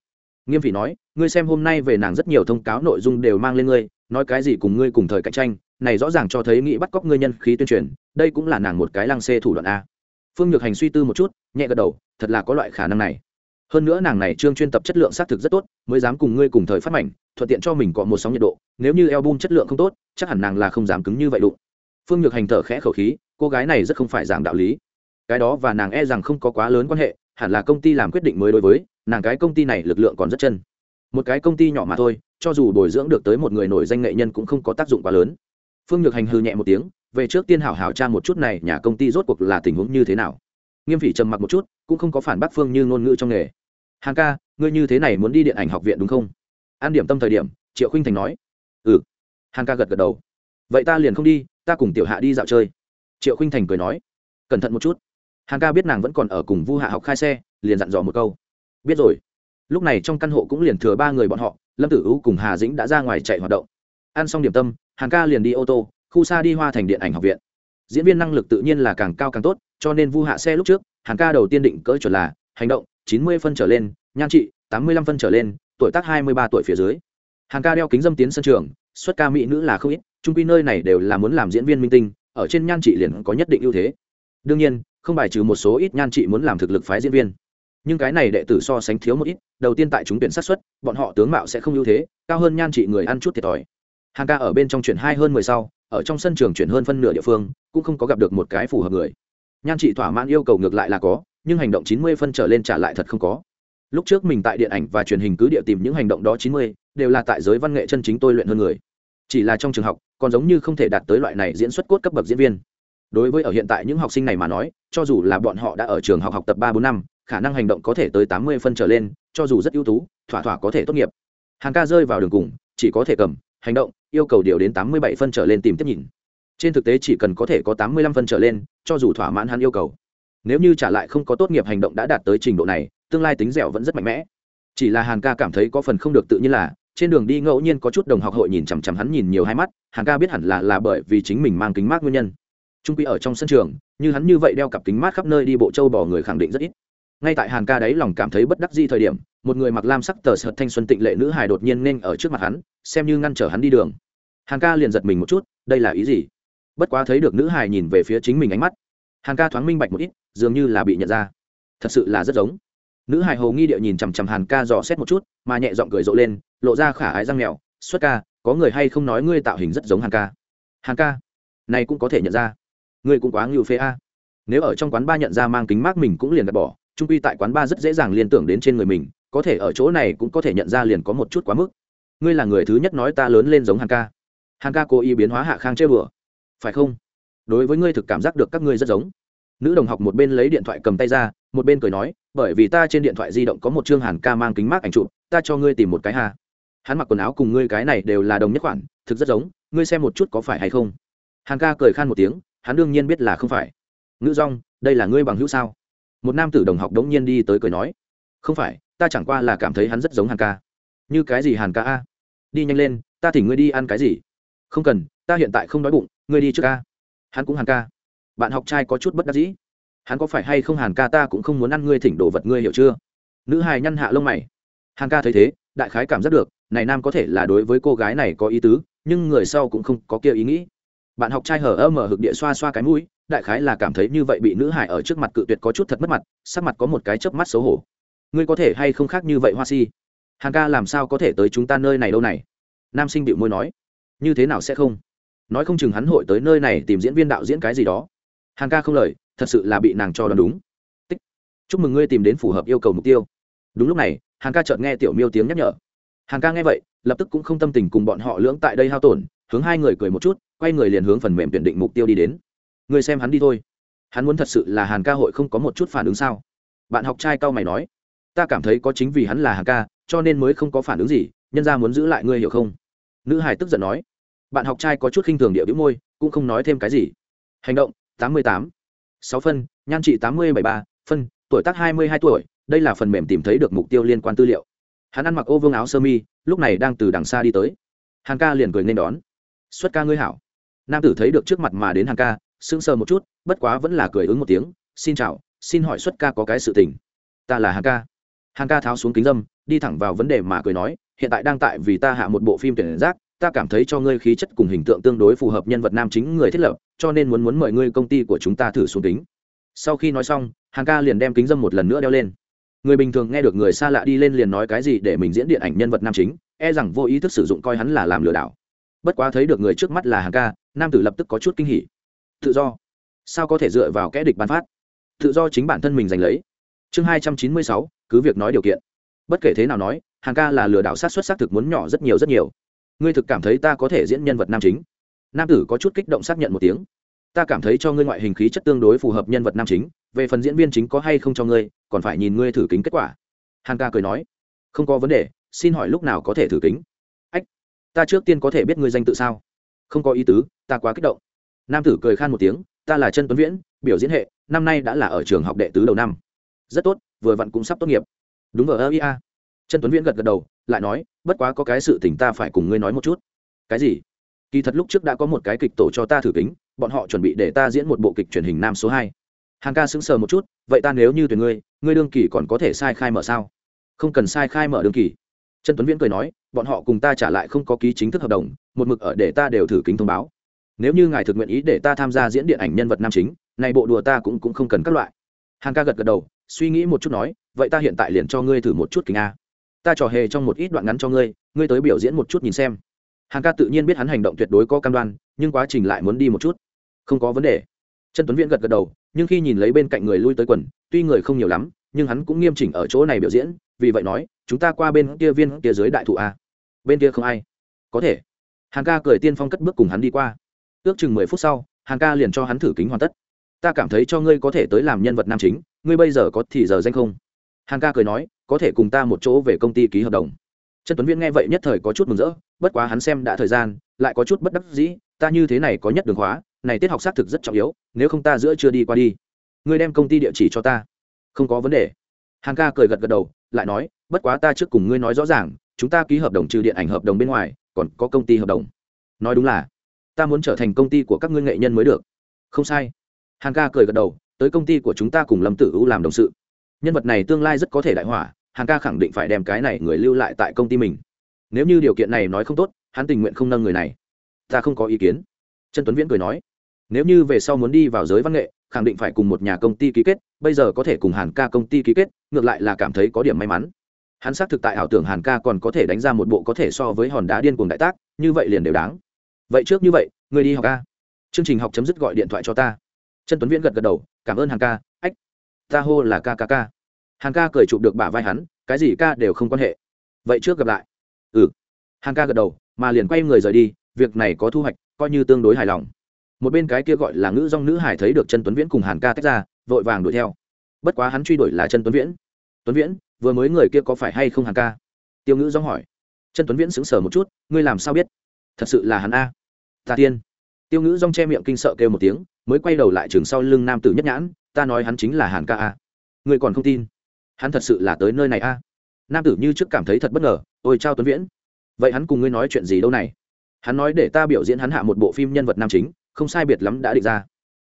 Nghiêm vị nói ngươi xem hôm nay về nàng rất nhiều thông cáo nội dung đều mang lên ngươi, nói cái gì cùng ngươi cùng thời cạnh tranh, này rõ ràng cho thấy nghĩ bắt cóc ngươi nhân khí tuyên truyền, đây cũng là nàng một cái lăng xê thủ đoạn a. Phương nhược hành suy tư một chút, nhẹ gật đầu, thật là có loại khả năng này. Hơn nữa nàng này trương chuyên tập chất lượng xác thực rất tốt, mới dám cùng ngươi cùng thời phát mảnh, thuận tiện cho mình có một sóng nhiệt độ, nếu như album chất lượng không tốt, chắc hẳn nàng là không dám cứng như vậy đụng. Phương nhược hành thở khẽ khẩu khí, cô gái này rất không phải giảng đạo lý. Cái đó và nàng e rằng không có quá lớn quan hệ, hẳn là công ty làm quyết định mới đối với, nàng cái công ty này lực lượng còn rất chân một cái công ty nhỏ mà thôi, cho dù bồi dưỡng được tới một người nổi danh nghệ nhân cũng không có tác dụng quá lớn. Phương nhược hành hư nhẹ một tiếng, về trước tiên hảo hảo tra một chút này nhà công ty rốt cuộc là tình huống như thế nào. Nghiêm phỉ trầm mặc một chút, cũng không có phản bác phương như ngôn ngữ trong nghề. Hàng ca, ngươi như thế này muốn đi điện ảnh học viện đúng không? An điểm tâm thời điểm, triệu khinh thành nói. Ừ. Hàng ca gật gật đầu. Vậy ta liền không đi, ta cùng tiểu hạ đi dạo chơi. Triệu khinh thành cười nói. Cẩn thận một chút. Hàng ca biết nàng vẫn còn ở cùng vu hạ học khai xe, liền dặn dò một câu. Biết rồi lúc này trong căn hộ cũng liền thừa ba người bọn họ, lâm tử U cùng hà dĩnh đã ra ngoài chạy hoạt động. Ăn xong điểm tâm, hàn ca liền đi ô tô, khu xa đi hoa thành điện ảnh học viện. Diễn viên năng lực tự nhiên là càng cao càng tốt, cho nên vu hạ xe lúc trước, hàn ca đầu tiên định cỡ chuẩn là hành động chín mươi phân trở lên, nhan trị tám mươi lăm phân trở lên, tuổi tác hai mươi ba tuổi phía dưới. Hàn ca đeo kính dâm tiến sân trường, xuất ca mỹ nữ là không ít trung quy nơi này đều là muốn làm diễn viên minh tinh, ở trên nhan trị liền có nhất định ưu thế. Đương nhiên, không bài trừ một số ít nhan trị muốn làm thực lực phái diễn viên nhưng cái này đệ tử so sánh thiếu một ít, đầu tiên tại chúng tuyển sát xuất, bọn họ tướng mạo sẽ không ưu thế, cao hơn nhan trị người ăn chút thiệt thòi. Hàng ca ở bên trong chuyển hai hơn mười sau, ở trong sân trường chuyển hơn phân nửa địa phương, cũng không có gặp được một cái phù hợp người. Nhan trị thỏa mãn yêu cầu ngược lại là có, nhưng hành động chín mươi phân trở lên trả lại thật không có. Lúc trước mình tại điện ảnh và truyền hình cứ địa tìm những hành động đó chín mươi, đều là tại giới văn nghệ chân chính tôi luyện hơn người. Chỉ là trong trường học, còn giống như không thể đạt tới loại này diễn xuất cốt cấp bậc diễn viên. Đối với ở hiện tại những học sinh này mà nói, cho dù là bọn họ đã ở trường học học tập ba bốn năm khả năng hành động có thể tới tám mươi phân trở lên, cho dù rất ưu tú, thỏa thỏa có thể tốt nghiệp. Hàng ca rơi vào đường cùng, chỉ có thể cầm, hành động, yêu cầu điều đến tám mươi bảy phân trở lên tìm tiếp nhìn. Trên thực tế chỉ cần có thể có tám mươi lăm phân trở lên, cho dù thỏa mãn hắn yêu cầu. Nếu như trả lại không có tốt nghiệp hành động đã đạt tới trình độ này, tương lai tính dẻo vẫn rất mạnh mẽ. Chỉ là hàn ca cảm thấy có phần không được tự nhiên là, trên đường đi ngẫu nhiên có chút đồng học hội nhìn chằm chằm hắn nhìn nhiều hai mắt hàn ca biết hẳn là là bởi vì chính mình mang kính mát nguyên nhân. Trung quy ở trong sân trường, như hắn như vậy đeo cặp kính mát khắp nơi đi bộ châu bỏ người khẳng định rất ít ngay tại hàn ca đấy lòng cảm thấy bất đắc di thời điểm, một người mặc lam sắc tờ sợt thanh xuân tịnh lệ nữ hài đột nhiên nên ở trước mặt hắn, xem như ngăn trở hắn đi đường. Hàn ca liền giật mình một chút, đây là ý gì? Bất quá thấy được nữ hài nhìn về phía chính mình ánh mắt, hàn ca thoáng minh bạch một ít, dường như là bị nhận ra. Thật sự là rất giống. Nữ hài hồ nghi địa nhìn chằm chằm hàn ca dò xét một chút, mà nhẹ giọng cười rộ lên, lộ ra khả ái răng mèo, xuất ca, có người hay không nói ngươi tạo hình rất giống hàn ca? Hàn ca? Này cũng có thể nhận ra. Ngươi cũng quá ngưu phê a. Nếu ở trong quán ba nhận ra mang kính mát mình cũng liền gạt bỏ trung quy tại quán ba rất dễ dàng liên tưởng đến trên người mình, có thể ở chỗ này cũng có thể nhận ra liền có một chút quá mức. Ngươi là người thứ nhất nói ta lớn lên giống hàn ca. Hàn ca cố ý biến hóa hạ khang chơi bừa phải không? Đối với ngươi thực cảm giác được các ngươi rất giống. Nữ đồng học một bên lấy điện thoại cầm tay ra, một bên cười nói, bởi vì ta trên điện thoại di động có một chương hàn ca mang kính mát ảnh chụp, ta cho ngươi tìm một cái hà hắn mặc quần áo cùng ngươi cái này đều là đồng nhất khoản, thực rất giống, ngươi xem một chút có phải hay không? Hàn ca cười khan một tiếng, hắn đương nhiên biết là không phải. Ngữ rong đây là ngươi bằng hữu sao? Một nam tử đồng học đống nhiên đi tới cười nói, không phải, ta chẳng qua là cảm thấy hắn rất giống hàn ca. Như cái gì hàn ca a? Đi nhanh lên, ta thỉnh ngươi đi ăn cái gì? Không cần, ta hiện tại không đói bụng, ngươi đi trước ca hắn cũng hàn ca. Bạn học trai có chút bất đắc dĩ. Hắn có phải hay không hàn ca ta cũng không muốn ăn ngươi thỉnh đồ vật ngươi hiểu chưa? Nữ hài nhăn hạ lông mày. Hàn ca thấy thế, đại khái cảm giác được, này nam có thể là đối với cô gái này có ý tứ, nhưng người sau cũng không có kia ý nghĩ. Bạn học trai hở ơ mở hực địa xoa xoa cái mũi đại khái là cảm thấy như vậy bị nữ hải ở trước mặt cự tuyệt có chút thật mất mặt, sắc mặt có một cái chớp mắt xấu hổ. Ngươi có thể hay không khác như vậy hoa si? Hằng ca làm sao có thể tới chúng ta nơi này đâu này? Nam sinh bịu môi nói. Như thế nào sẽ không? Nói không chừng hắn hội tới nơi này tìm diễn viên đạo diễn cái gì đó. Hằng ca không lời, thật sự là bị nàng cho đoán đúng. Tích. Chúc mừng ngươi tìm đến phù hợp yêu cầu mục tiêu. Đúng lúc này Hằng ca chợt nghe tiểu miêu tiếng nhắc nhở. Hằng ca nghe vậy, lập tức cũng không tâm tình cùng bọn họ lưỡng tại đây hao tổn, hướng hai người cười một chút, quay người liền hướng phần mềm tuyển định mục tiêu đi đến người xem hắn đi thôi. Hắn muốn thật sự là hàn ca hội không có một chút phản ứng sao? Bạn học trai cao mày nói, ta cảm thấy có chính vì hắn là hàn ca, cho nên mới không có phản ứng gì, nhân ra muốn giữ lại ngươi hiểu không? Nữ hải tức giận nói, bạn học trai có chút khinh thường địa đĩu môi, cũng không nói thêm cái gì. Hành động, tám mươi tám. Sáu phân, nhan trị tám mươi bảy ba, phân, tuổi tác hai mươi hai tuổi, đây là phần mềm tìm thấy được mục tiêu liên quan tư liệu. Hắn ăn mặc ô vương áo sơ mi, lúc này đang từ đằng xa đi tới. Hàn ca liền cười nên đón. Xuất ca ngươi hảo. Nam tử thấy được trước mặt mà đến hàn ca sững sờ một chút, bất quá vẫn là cười ứng một tiếng, xin chào, xin hỏi xuất ca có cái sự tình. Ta là hàn ca. Hàn ca tháo xuống kính dâm, đi thẳng vào vấn đề mà cười nói, hiện tại đang tại vì ta hạ một bộ phim tuyển giác, ta cảm thấy cho ngươi khí chất cùng hình tượng tương đối phù hợp nhân vật nam chính người thiết lập, cho nên muốn muốn mời ngươi công ty của chúng ta thử xuống kính. Sau khi nói xong hàng ca liền đem kính dâm một lần nữa đeo lên. Người bình thường nghe được người xa lạ đi lên liền nói cái gì để mình diễn điện ảnh nhân vật nam chính e rằng vô ý thức sử dụng coi hắn là làm lừa đảo. Bất quá thấy được người trước mắt là hàng ca, nam tử lập tức có chút kinh hỉ tự do. Sao có thể dựa vào kẽ địch bán phát? Tự do chính bản thân mình giành lấy. Chương hai trăm chín mươi sáu, cứ việc nói điều kiện. Bất kể thế nào nói, hàng ca là lừa đảo sát xuất xác thực muốn nhỏ rất nhiều rất nhiều. Ngươi thực cảm thấy ta có thể diễn nhân vật nam chính? Nam tử có chút kích động xác nhận một tiếng. Ta cảm thấy cho ngươi ngoại hình khí chất tương đối phù hợp nhân vật nam chính, về phần diễn viên chính có hay không cho ngươi, còn phải nhìn ngươi thử kính kết quả. Hàng ca cười nói. Không có vấn đề, xin hỏi lúc nào có thể thử kính? Ách, ta trước tiên có thể biết ngươi danh tự sao. Không có ý tứ, ta quá kích động nam tử cười khan một tiếng, ta là chân tuấn viễn, biểu diễn hệ, năm nay đã là ở trường học đệ tứ đầu năm. Rất tốt, vừa vặn cũng sắp tốt nghiệp. Đúng vào ơ ia chân tuấn viễn gật gật đầu, lại nói, bất quá có cái sự tình ta phải cùng ngươi nói một chút. Cái gì? Kỳ thật lúc trước đã có một cái kịch tổ cho ta thử kính, bọn họ chuẩn bị để ta diễn một bộ kịch truyền hình nam số hai. Hàng ca sững sờ một chút, vậy ta nếu như tuyển ngươi ngươi đương kỳ còn có thể sai khai mở sao? Không cần sai khai mở đương kỳ. Trần tuấn viễn cười nói, bọn họ cùng ta trả lại không có ký chính thức hợp đồng, một mực ở để ta đều thử kính thông báo nếu như ngài thực nguyện ý để ta tham gia diễn điện ảnh nhân vật nam chính, này bộ đùa ta cũng cũng không cần các loại. Hàng ca gật gật đầu, suy nghĩ một chút nói, vậy ta hiện tại liền cho ngươi thử một chút kính a. Ta trò hề trong một ít đoạn ngắn cho ngươi ngươi tới biểu diễn một chút nhìn xem. Hàng ca tự nhiên biết hắn hành động tuyệt đối có cam đoan, nhưng quá trình lại muốn đi một chút. Không có vấn đề. Trần tuấn viễn gật gật đầu, nhưng khi nhìn lấy bên cạnh người lui tới quần, tuy người không nhiều lắm, nhưng hắn cũng nghiêm chỉnh ở chỗ này biểu diễn, vì vậy nói, chúng ta qua bên kia viên, kia dưới đại thụ a. Bên kia không ai. Có thể. Hàng ca cười tiên phong cất bước cùng hắn đi qua ước chừng mười phút sau, hàn ca liền cho hắn thử kính hoàn tất. Ta cảm thấy cho ngươi có thể tới làm nhân vật nam chính, ngươi bây giờ có thì giờ danh không? Hàn ca cười nói, có thể cùng ta một chỗ về công ty ký hợp đồng. Trần tuấn viễn nghe vậy nhất thời có chút mừng rỡ, bất quá hắn xem đã thời gian, lại có chút bất đắc dĩ, ta như thế này có nhất đường khóa, này tiết học xác thực rất trọng yếu, nếu không ta giữa chưa đi qua đi. Ngươi đem công ty địa chỉ cho ta. Không có vấn đề. Hàng ca cười gật gật đầu, lại nói, bất quá ta trước cùng ngươi nói rõ ràng, chúng ta ký hợp đồng trừ điện ảnh hợp đồng bên ngoài, còn có công ty hợp đồng. Nói đúng là ta muốn trở thành công ty của các ngươi nghệ nhân mới được. Không sai. Hàng ca cười gật đầu, tới công ty của chúng ta cùng lâm tử u làm đồng sự. Nhân vật này tương lai rất có thể đại hỏa, hàng ca khẳng định phải đem cái này người lưu lại tại công ty mình. Nếu như điều kiện này nói không tốt, hắn tình nguyện không nâng người này. Ta không có ý kiến. Trần tuấn viễn cười nói, nếu như về sau muốn đi vào giới văn nghệ, khẳng định phải cùng một nhà công ty ký kết, bây giờ có thể cùng hàn ca công ty ký kết, ngược lại là cảm thấy có điểm may mắn. Hắn xác thực tại ảo tưởng hàn ca còn có thể đánh ra một bộ có thể so với hòn đá điên cuồng đại tác, như vậy liền đều đáng vậy trước như vậy, người đi học ca. Chương trình học chấm dứt gọi điện thoại cho ta. Trần tuấn viễn gật gật đầu, cảm ơn hàng ca, ách, ta hô là ca ca ca. Hàng ca cười chụp được bả vai hắn, cái gì ca đều không quan hệ. Vậy trước gặp lại. Ừ. Hàng ca gật đầu, mà liền quay người rời đi, việc này có thu hoạch, coi như tương đối hài lòng. Một bên cái kia gọi là ngữ dong nữ hải thấy được chân tuấn viễn cùng hàn ca tách ra, vội vàng đuổi theo. Bất quá hắn truy đuổi là chân tuấn viễn. Tuấn viễn, vừa mới người kia có phải hay không hàn ca? Tiêu ngữ dong hỏi. Chân tuấn viễn sững sờ một chút, ngươi làm sao biết? Thật sự là hắn a ta tiên. Tiêu ngữ rong che miệng kinh sợ kêu một tiếng, mới quay đầu lại trường sau lưng nam tử nhất nhãn, ta nói hắn chính là hàn ca a. Người còn không tin? Hắn thật sự là tới nơi này a? Nam tử như trước cảm thấy thật bất ngờ, ôi trao tuấn viễn, vậy hắn cùng ngươi nói chuyện gì đâu này? Hắn nói để ta biểu diễn hắn hạ một bộ phim nhân vật nam chính, không sai biệt lắm đã định ra.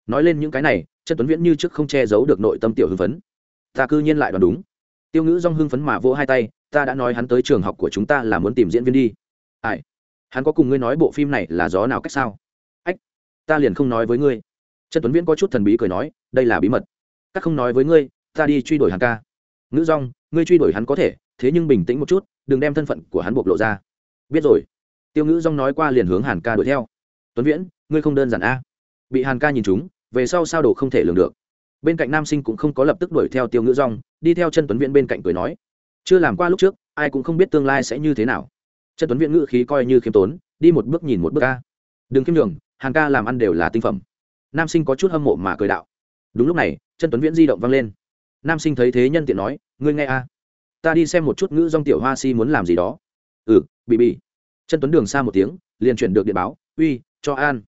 Nói lên những cái này, chân tuấn viễn như trước không che giấu được nội tâm tiểu hưng phấn. Ta cư nhiên lại đoán đúng. Tiêu ngữ dong hưng phấn mà vỗ hai tay, ta đã nói hắn tới trường học của chúng ta là muốn tìm diễn viên đi. Ai? Hắn có cùng ngươi nói bộ phim này là gió nào cách sao? Ách, ta liền không nói với ngươi. Trần tuấn viễn có chút thần bí cười nói, đây là bí mật. Các không nói với ngươi, ta đi truy đuổi hắn ca. Ngữ dong ngươi truy đuổi hắn có thể, thế nhưng bình tĩnh một chút, đừng đem thân phận của hắn bộc lộ ra. Biết rồi. Tiêu ngữ dong nói qua liền hướng hàn ca đuổi theo. Tuấn viễn, ngươi không đơn giản a. Bị hàn ca nhìn chúng về sau sao đồ không thể lường được. Bên cạnh nam sinh cũng không có lập tức đuổi theo tiêu ngữ dong đi theo chân tuấn viễn bên cạnh cười nói, chưa làm qua lúc trước, ai cũng không biết tương lai sẽ như thế nào chân tuấn viễn ngữ khí coi như khiêm tốn, đi một bước nhìn một bước ca. Đừng khiêm đường hàng ca làm ăn đều là tinh phẩm. Nam sinh có chút hâm mộ mà cười đạo. Đúng lúc này chân tuấn viễn di động vang lên. Nam sinh thấy thế nhân tiện nói, ngươi nghe a, ta đi xem một chút ngữ dong tiểu hoa si muốn làm gì đó. Ừ bị bị. Chân tuấn đường xa một tiếng, liền chuyển được điện báo, uy, cho an.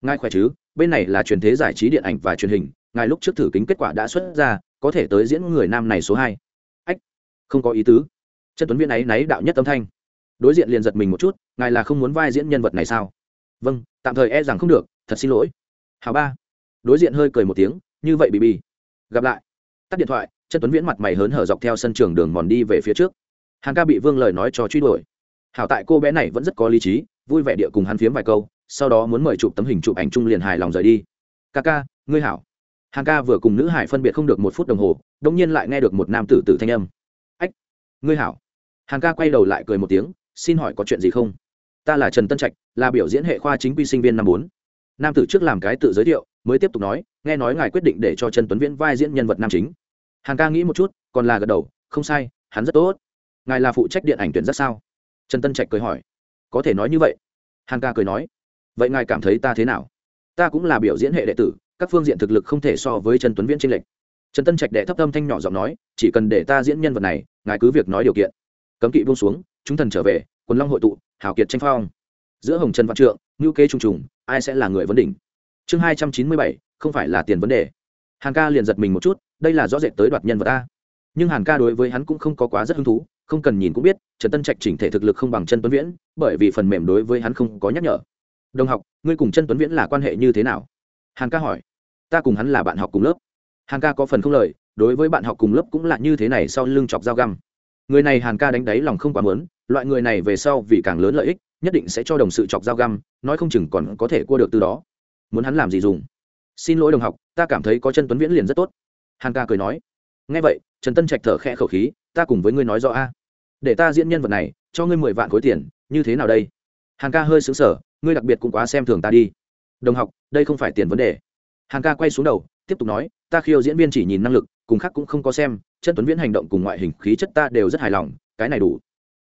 Ngài khỏe chứ? Bên này là truyền thế giải trí điện ảnh và truyền hình, ngài lúc trước thử kính kết quả đã xuất ra, có thể tới diễn người nam này số hai. Ách, không có ý tứ. Chân tuấn Viễn ấy náy đạo nhất âm thanh đối diện liền giật mình một chút, ngài là không muốn vai diễn nhân vật này sao? Vâng tạm thời e rằng không được, thật xin lỗi. Hào ba. Đối diện hơi cười một tiếng, như vậy bị bị gặp lại. Tắt điện thoại chân tuấn viễn mặt mày hớn hở dọc theo sân trường đường mòn đi về phía trước. Hàng ca bị vương lời nói cho truy đuổi. Hảo tại cô bé này vẫn rất có lý trí, vui vẻ địa cùng hắn phiếm vài câu, sau đó muốn mời chụp tấm hình chụp ảnh chung liền hài lòng rời đi. Ca ca, ngươi hảo. Hàng ca vừa cùng nữ hải phân biệt không được một phút đồng hồ đông nhiên lại nghe được một nam tử tử thanh âm. Ách, ngươi hảo. Hàng ca quay đầu lại cười một tiếng xin hỏi có chuyện gì không? Ta là trần tân trạch, là biểu diễn hệ khoa chính quy sinh viên năm bốn. Nam tử trước làm cái tự giới thiệu, mới tiếp tục nói, nghe nói ngài quyết định để cho trần tuấn viễn vai diễn nhân vật nam chính. Hàng ca nghĩ một chút, còn là gật đầu, không sai, hắn rất tốt. Ngài là phụ trách điện ảnh tuyển rất sao? Trần tân trạch cười hỏi. Có thể nói như vậy. Hàng ca cười nói. Vậy ngài cảm thấy ta thế nào? Ta cũng là biểu diễn hệ đệ tử, các phương diện thực lực không thể so với trần tuấn viễn tranh lệch. Trần tân trạch đệ thấp tâm thanh nhỏ giọng nói, chỉ cần để ta diễn nhân vật này, ngài cứ việc nói điều kiện. Cấm kỵ buông xuống chúng thần trở về, quần long hội tụ, hào kiệt tranh phong. Giữa hồng trần văn trượng ngữ kế trùng trùng, ai sẽ là người vấn đỉnh? Chương hai trăm chín mươi bảy, không phải là tiền vấn đề. Hàn ca liền giật mình một chút, đây là rõ rệt tới đoạt nhân vật ta. Nhưng hàn ca đối với hắn cũng không có quá rất hứng thú, không cần nhìn cũng biết, trần tân trạch chỉnh thể thực lực không bằng chân tuấn viễn, bởi vì phần mềm đối với hắn không có nhắc nhở. Đồng học, ngươi cùng chân tuấn viễn là quan hệ như thế nào? Hàn ca hỏi. Ta cùng hắn là bạn học cùng lớp. Hàn ca có phần không lời, đối với bạn học cùng lớp cũng là như thế này sau lưng chọc dao găm người này hàn ca đánh đáy lòng không quá mớn loại người này về sau vì càng lớn lợi ích, nhất định sẽ cho đồng sự chọc dao găm, nói không chừng còn có thể cua được từ đó. Muốn hắn làm gì dùng? Xin lỗi đồng học, ta cảm thấy có chân tuấn viễn liền rất tốt. Hàn ca cười nói. Ngay vậy, trần tân trạch thở khẽ khẩu khí, ta cùng với ngươi nói rõ a. Để ta diễn nhân vật này, cho ngươi mười vạn khối tiền, như thế nào đây? Hàn ca hơi xứng sở ngươi đặc biệt cũng quá xem thường ta đi. Đồng học, đây không phải tiền vấn đề. Hàn ca quay xuống đầu tiếp tục nói, ta khiêu diễn viên chỉ nhìn năng lực, cùng khác cũng không có xem, chân tuấn viễn hành động cùng ngoại hình khí chất ta đều rất hài lòng, cái này đủ.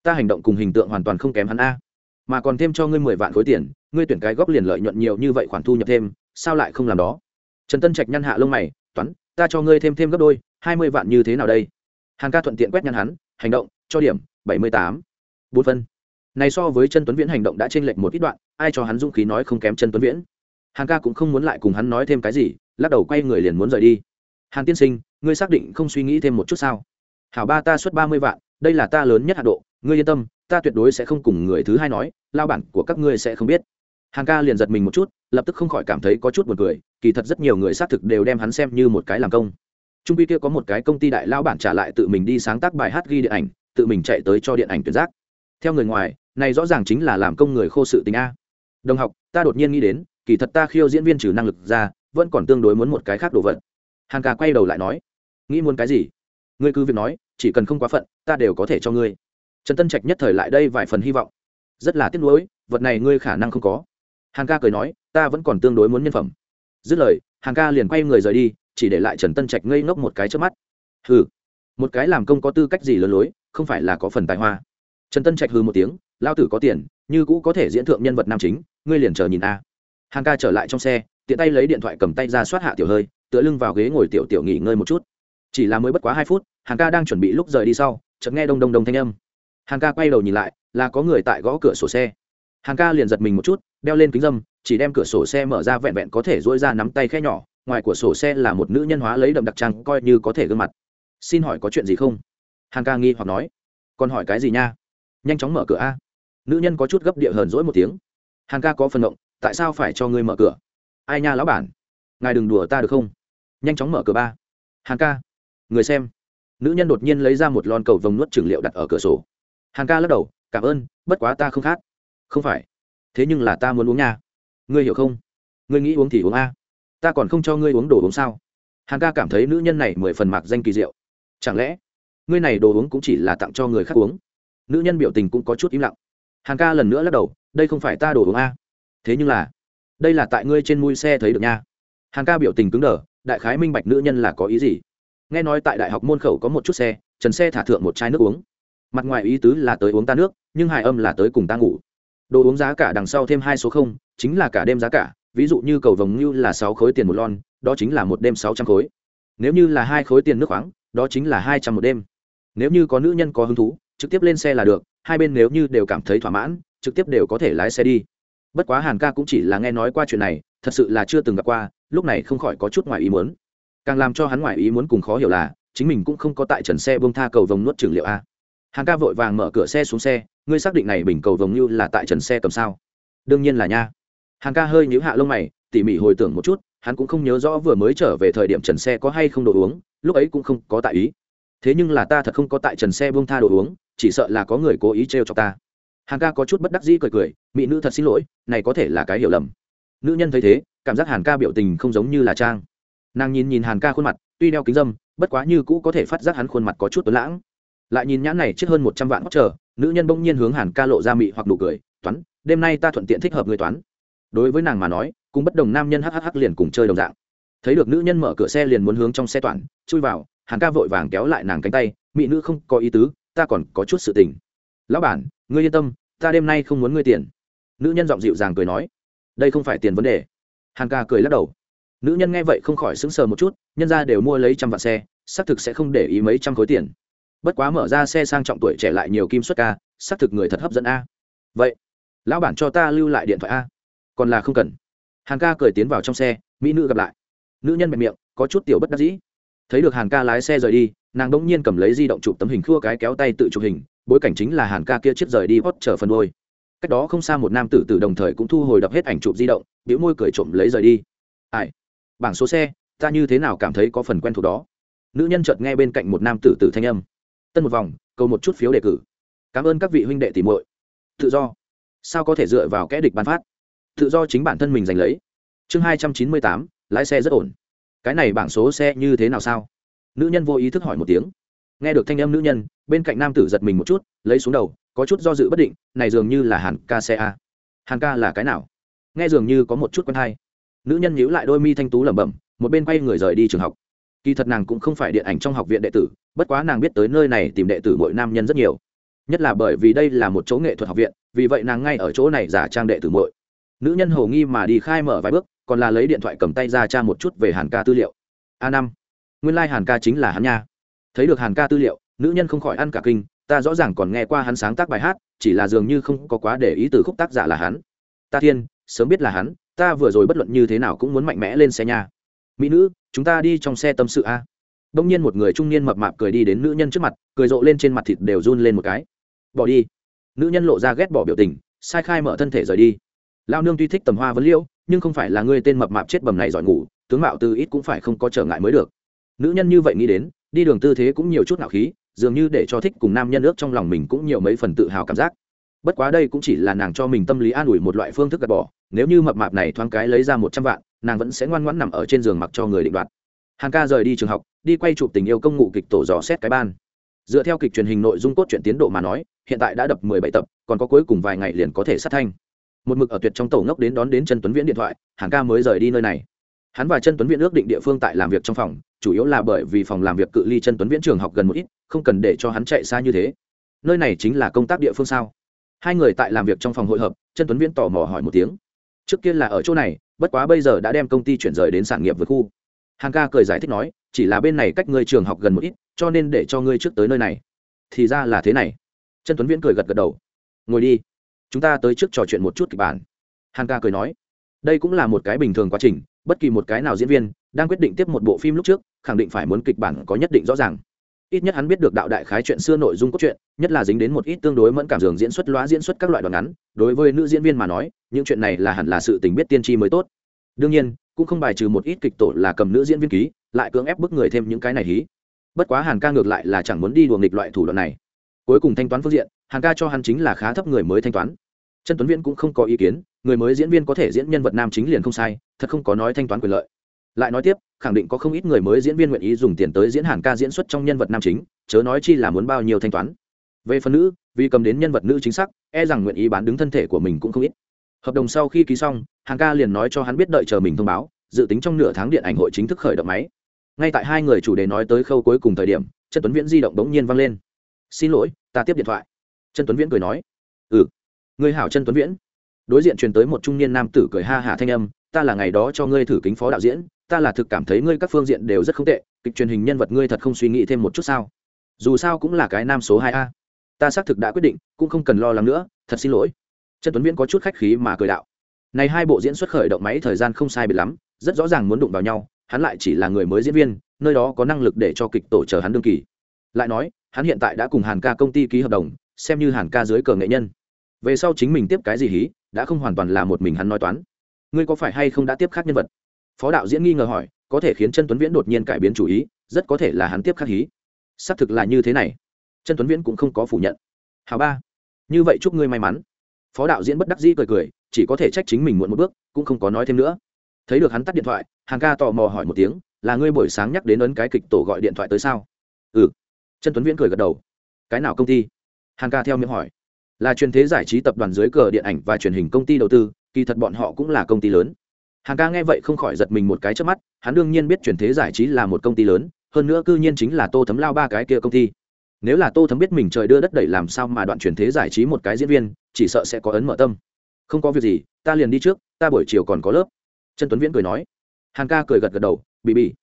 Ta hành động cùng hình tượng hoàn toàn không kém hắn a. Mà còn thêm cho ngươi mười vạn khối tiền, ngươi tuyển cái góp liền lợi nhuận nhiều như vậy khoản thu nhập thêm, sao lại không làm đó? Trần tân trạch nhăn hạ lông mày, toán, ta cho ngươi thêm thêm gấp đôi, hai mươi vạn như thế nào đây? Hàng ca thuận tiện quét nhăn hắn, hành động, cho điểm, bảy mươi tám, bốn phân. Này so với chân tuấn viễn hành động đã chênh lệch một ít đoạn, ai cho hắn dũng khí nói không kém chân tuấn viễn? Hàng ca cũng không muốn lại cùng hắn nói thêm cái gì lắc đầu quay người liền muốn rời đi. Hàn tiên sinh, ngươi xác định không suy nghĩ thêm một chút sao? Hảo ba ta xuất ba mươi vạn, đây là ta lớn nhất hạ độ, ngươi yên tâm, ta tuyệt đối sẽ không cùng người thứ hai nói, lao bản của các ngươi sẽ không biết. Hàn ca liền giật mình một chút, lập tức không khỏi cảm thấy có chút buồn cười, kỳ thật rất nhiều người xác thực đều đem hắn xem như một cái làm công. Trung quy kia có một cái công ty đại lao bản trả lại tự mình đi sáng tác bài hát ghi điện ảnh, tự mình chạy tới cho điện ảnh tuyển giác. Theo người ngoài, này rõ ràng chính là làm công người khô sự tình a. Đồng học, ta đột nhiên nghĩ đến, kỳ thật ta khiêu diễn viên trừ năng lực ra vẫn còn tương đối muốn một cái khác đồ vật. Hàng ca quay đầu lại nói, nghĩ muốn cái gì? Ngươi cứ việc nói, chỉ cần không quá phận, ta đều có thể cho ngươi. Trần tân trạch nhất thời lại đây vài phần hy vọng. Rất là tiếc nuối, vật này ngươi khả năng không có. Hàng ca cười nói, ta vẫn còn tương đối muốn nhân phẩm. Dứt lời hàng ca liền quay người rời đi, chỉ để lại trần tân trạch ngây ngốc một cái trước mắt. Hừ, một cái làm công có tư cách gì lớn lối, không phải là có phần tài hoa. Trần tân trạch hừ một tiếng, lao tử có tiền, như cũ có thể diễn thượng nhân vật nam chính, ngươi liền chờ nhìn a. Hàng ca trở lại trong xe tiện tay lấy điện thoại cầm tay ra soát hạ tiểu hơi, tựa lưng vào ghế ngồi tiểu tiểu nghỉ ngơi một chút. Chỉ là mới bất quá hai phút, hàng ca đang chuẩn bị lúc rời đi sau, chợt nghe đông đông đông thanh âm. Hàng ca quay đầu nhìn lại, là có người tại gõ cửa sổ xe. Hàng ca liền giật mình một chút, đeo lên kính dâm, chỉ đem cửa sổ xe mở ra vẹn vẹn có thể dỗi ra nắm tay khe nhỏ, ngoài của sổ xe là một nữ nhân hóa lấy đậm đặc trăng coi như có thể gương mặt. Xin hỏi có chuyện gì không? Hàng ca nghi hoặc nói. Còn hỏi cái gì nha? Nhanh chóng mở cửa a. Nữ nhân có chút gấp địa hờn dỗi một tiếng. Hàng ca có phần động tại sao phải cho ngươi mở cửa? Ai nha lão bản? Ngài đừng đùa ta được không? Nhanh chóng mở cửa ba. Hàng ca, người xem. Nữ nhân đột nhiên lấy ra một lon cầu vồng nuốt trừng liệu đặt ở cửa sổ. Hàng ca lắc đầu, cảm ơn, bất quá ta không khát. Không phải. Thế nhưng là ta muốn uống nha. Ngươi hiểu không? Ngươi nghĩ uống thì uống a. Ta còn không cho ngươi uống đồ uống sao? Hàng ca cảm thấy nữ nhân này mười phần mạc danh kỳ diệu. Chẳng lẽ, ngươi này đồ uống cũng chỉ là tặng cho người khác uống? Nữ nhân biểu tình cũng có chút im lặng. Hàng ca lần nữa lắc đầu, đây không phải ta đồ uống a. Thế nhưng là đây là tại ngươi trên mui xe thấy được nha. Hàn ca biểu tình cứng đờ, đại khái minh bạch nữ nhân là có ý gì. Nghe nói tại đại học môn khẩu có một chút xe, trần xe thả thượng một chai nước uống. Mặt ngoài ý tứ là tới uống ta nước, nhưng hài âm là tới cùng ta ngủ. Đồ uống giá cả đằng sau thêm hai số không, chính là cả đêm giá cả, ví dụ như cầu vồng như là sáu khối tiền một lon, đó chính là một đêm sáu trăm khối. Nếu như là hai khối tiền nước khoáng, đó chính là hai trăm một đêm. Nếu như có nữ nhân có hứng thú, trực tiếp lên xe là được, hai bên nếu như đều cảm thấy thỏa mãn, trực tiếp đều có thể lái xe đi bất quá hàn ca cũng chỉ là nghe nói qua chuyện này, thật sự là chưa từng gặp qua, lúc này không khỏi có chút ngoài ý muốn. Càng làm cho hắn ngoài ý muốn cùng khó hiểu là, chính mình cũng không có tại trần xe bông tha cầu vồng nuốt trường liệu a. Hàn ca vội vàng mở cửa xe xuống xe, ngươi xác định này bình cầu vồng như là tại trần xe cầm sao? Đương nhiên là nha. Hàn ca hơi nhíu hạ lông mày, tỉ mỉ hồi tưởng một chút, hắn cũng không nhớ rõ vừa mới trở về thời điểm trần xe có hay không đồ uống, lúc ấy cũng không có tại ý. Thế nhưng là ta thật không có tại trần xe bông tha đồ uống, chỉ sợ là có người cố ý trêu cho ta hàn ca có chút bất đắc dĩ cười cười, mỹ nữ thật xin lỗi, này có thể là cái hiểu lầm. Nữ nhân thấy thế, cảm giác hàn ca biểu tình không giống như là trang. Nàng nhìn nhìn hàn ca khuôn mặt, tuy đeo kính dâm, bất quá như cũ có thể phát giác hắn khuôn mặt có chút tuấn lãng. Lại nhìn nhãn này trước hơn một trăm vạn hót chờ nữ nhân bỗng nhiên hướng hàn ca lộ ra mị hoặc nụ cười, toán, đêm nay ta thuận tiện thích hợp người toán. Đối với nàng mà nói, cùng bất đồng nam nhân hhh liền cùng chơi đồng dạng. Thấy được nữ nhân mở cửa xe liền muốn hướng trong xe toàn chui vào, hàn ca vội vàng kéo lại nàng cánh tay, mỹ nữ không có ý tứ, ta còn có chút sự tình. Lão bản ngươi yên tâm, ta đêm nay không muốn ngươi tiền. Nữ nhân giọng dịu dàng cười nói, đây không phải tiền vấn đề. Hàn ca cười lắc đầu. Nữ nhân nghe vậy không khỏi sững sờ một chút, nhân ra đều mua lấy trăm vạn xe, xác thực sẽ không để ý mấy trăm khối tiền. Bất quá mở ra xe sang trọng tuổi trẻ lại nhiều kim xuất ca, xác thực người thật hấp dẫn a. Vậy, lão bản cho ta lưu lại điện thoại a. Còn là không cần. Hàn ca cười tiến vào trong xe, mỹ nữ gặp lại. Nữ nhân bẹp miệng, có chút tiểu bất đắc dĩ. Thấy được hàn ca lái xe rời đi, nàng đ ỗ n g nhiên cầm lấy di động chụp tấm hình khua cái kéo tay tự chụp hình bối cảnh chính là hàn ca kia chiếc rời đi hót chở phần đôi cách đó không xa một nam tử tử đồng thời cũng thu hồi đập hết ảnh chụp di động biểu môi cười trộm lấy rời đi. Ai? Bảng số xe, ta như thế nào cảm thấy có phần quen thuộc đó? Nữ nhân chợt nghe bên cạnh một nam tử tử thanh âm. Tân một vòng, cầu một chút phiếu đề cử. Cảm ơn các vị huynh đệ tìm muội. Tự do. Sao có thể dựa vào kẽ địch bán phát? Tự do chính bản thân mình giành lấy. Chương hai trăm chín mươi tám, lái xe rất ổn. Cái này bảng số xe như thế nào sao? Nữ nhân vô ý thức hỏi một tiếng nghe được thanh âm nữ nhân, bên cạnh nam tử giật mình một chút, lấy xuống đầu, có chút do dự bất định, này dường như là hàn ca xe a. Hàn ca là cái nào? Nghe dường như có một chút quen hay. Nữ nhân nhíu lại đôi mi thanh tú lẩm bẩm, một bên quay người rời đi trường học. Kỳ thật nàng cũng không phải điện ảnh trong học viện đệ tử, bất quá nàng biết tới nơi này tìm đệ tử mỗi nam nhân rất nhiều. Nhất là bởi vì đây là một chỗ nghệ thuật học viện, vì vậy nàng ngay ở chỗ này giả trang đệ tử muội. Nữ nhân hầu nghi mà đi khai mở vài bước, còn là lấy điện thoại cầm tay ra tra một chút về hàn ca tư liệu. A năm. Nguyên lai、like、hàn ca chính là hắn nha thấy được hàn ca tư liệu, nữ nhân không khỏi ăn cả kinh, ta rõ ràng còn nghe qua hắn sáng tác bài hát, chỉ là dường như không có quá để ý từ khúc tác giả là hắn. Ta thiên, sớm biết là hắn, ta vừa rồi bất luận như thế nào cũng muốn mạnh mẽ lên xe nhà. mỹ nữ, chúng ta đi trong xe tâm sự a. Đông nhiên một người trung niên mập mạp cười đi đến nữ nhân trước mặt, cười rộ lên trên mặt thịt đều run lên một cái. Bỏ đi. Nữ nhân lộ ra ghét bỏ biểu tình, sai khai mở thân thể rời đi. Lao nương tuy thích tầm hoa vấn liễu, nhưng không phải là ngươi tên mập mạp chết bầm này giỏi ngủ, tướng mạo từ ít cũng phải không có trở ngại mới được. Nữ nhân như vậy nghĩ đến đi đường tư thế cũng nhiều chút nạo khí, dường như để cho thích cùng nam nhân ước trong lòng mình cũng nhiều mấy phần tự hào cảm giác. Bất quá đây cũng chỉ là nàng cho mình tâm lý an ủi một loại phương thức gạt bỏ, nếu như mập mạp này thoáng cái lấy ra một trăm vạn, nàng vẫn sẽ ngoan ngoãn nằm ở trên giường mặc cho người định đoạt. Hàng ca rời đi trường học, đi quay chụp tình yêu công ngụ kịch tổ dò xét cái ban. Dựa theo kịch truyền hình nội dung cốt truyện tiến độ mà nói, hiện tại đã đập mười bảy tập, còn có cuối cùng vài ngày liền có thể sát thanh. Một mực ở tuyệt trong tổ ngốc đến đón đến chân tuấn viễn điện thoại, hàng ca mới rời đi nơi này. Hắn và chân tuấn viễn ước định địa phương tại làm việc trong phòng chủ yếu là bởi vì phòng làm việc cự ly chân tuấn viễn trường học gần một ít, không cần để cho hắn chạy xa như thế. Nơi này chính là công tác địa phương sao? Hai người tại làm việc trong phòng hội hợp, chân tuấn viễn tò mò hỏi một tiếng. Trước kia là ở chỗ này, bất quá bây giờ đã đem công ty chuyển rời đến sản nghiệp vượt khu. Hàng ca cười giải thích nói, chỉ là bên này cách ngươi trường học gần một ít, cho nên để cho ngươi trước tới nơi này. Thì ra là thế này. Chân tuấn viễn cười gật gật đầu. Ngồi đi. Chúng ta tới trước trò chuyện một chút kịch bản. Hàng ca cười nói, đây cũng là một cái bình thường quá trình bất kỳ một cái nào diễn viên đang quyết định tiếp một bộ phim lúc trước, khẳng định phải muốn kịch bản có nhất định rõ ràng. Ít nhất hắn biết được đạo đại khái chuyện xưa nội dung cốt truyện, nhất là dính đến một ít tương đối mẫn cảm dường diễn xuất loá diễn xuất các loại đoạn ngắn, đối với nữ diễn viên mà nói, những chuyện này là hẳn là sự tình biết tiên tri mới tốt. Đương nhiên, cũng không bài trừ một ít kịch tổ là cầm nữ diễn viên ký, lại cưỡng ép bức người thêm những cái này hí. Bất quá hàn ca ngược lại là chẳng muốn đi đùa nghịch loại thủ đoạn này. Cuối cùng thanh toán phương diện, hàn ca cho hắn chính là khá thấp người mới thanh toán. Trần tuấn viễn cũng không có ý kiến, người mới diễn viên có thể diễn nhân vật nam chính liền không sai, thật không có nói thanh toán quyền lợi. Lại nói tiếp, khẳng định có không ít người mới diễn viên nguyện ý dùng tiền tới diễn hàn ca diễn xuất trong nhân vật nam chính, chớ nói chi là muốn bao nhiêu thanh toán. Về phần nữ, vì cầm đến nhân vật nữ chính xác e rằng nguyện ý bán đứng thân thể của mình cũng không ít. Hợp đồng sau khi ký xong hàng ca liền nói cho hắn biết đợi chờ mình thông báo, dự tính trong nửa tháng điện ảnh hội chính thức khởi động máy. Ngay tại hai người chủ đề nói tới khâu cuối cùng thời điểm, Trần tuấn viễn di động bỗng nhiên văng lên. Xin lỗi, ta tiếp điện thoại. Trần tuấn viễn cười nói. Ừ người hảo chân tuấn viễn. Đối diện truyền tới một trung niên nam tử cười ha hả thanh âm, ta là ngày đó cho ngươi thử kính phó đạo diễn, ta là thực cảm thấy ngươi các phương diện đều rất không tệ, kịch truyền hình nhân vật ngươi thật không suy nghĩ thêm một chút sao? Dù sao cũng là cái nam số hai a. Ta xác thực đã quyết định, cũng không cần lo lắng nữa, thật xin lỗi. Trần tuấn viễn có chút khách khí mà cười đạo. Này hai bộ diễn xuất khởi động máy thời gian không sai biệt lắm, rất rõ ràng muốn đụng vào nhau, hắn lại chỉ là người mới diễn viên, nơi đó có năng lực để cho kịch tổ chờ hắn đương kỳ. Lại nói, hắn hiện tại đã cùng hàn ca công ty ký hợp đồng, xem như hàn ca dưới cờ nghệ nhân về sau chính mình tiếp cái gì hí, đã không hoàn toàn là một mình hắn nói toán. Ngươi có phải hay không đã tiếp khác nhân vật? Phó đạo diễn nghi ngờ hỏi, có thể khiến chân tuấn viễn đột nhiên cải biến chủ ý, rất có thể là hắn tiếp khác hí. Xác thực là như thế này. Chân tuấn viễn cũng không có phủ nhận. Hào ba. Như vậy chúc ngươi may mắn. Phó đạo diễn bất đắc dĩ cười cười, chỉ có thể trách chính mình muộn một bước, cũng không có nói thêm nữa. Thấy được hắn tắt điện thoại, hàng ca tò mò hỏi một tiếng, là ngươi buổi sáng nhắc đến ấn cái kịch tổ gọi điện thoại tới sao? Ừ. Chân tuấn viễn cười gật đầu. Cái nào công ty? Hàng ca theo miệng hỏi là truyền thế giải trí tập đoàn dưới cờ điện ảnh và truyền hình công ty đầu tư, kỳ thật bọn họ cũng là công ty lớn. Hàng ca nghe vậy không khỏi giật mình một cái trước mắt, hắn đương nhiên biết truyền thế giải trí là một công ty lớn, hơn nữa cư nhiên chính là tô thấm lao ba cái kia công ty. Nếu là tô thấm biết mình trời đưa đất đẩy làm sao mà đoạn truyền thế giải trí một cái diễn viên, chỉ sợ sẽ có ấn mở tâm. Không có việc gì, ta liền đi trước, ta buổi chiều còn có lớp. Trần tuấn viễn cười nói. Hàng ca cười gật gật đầu bị bị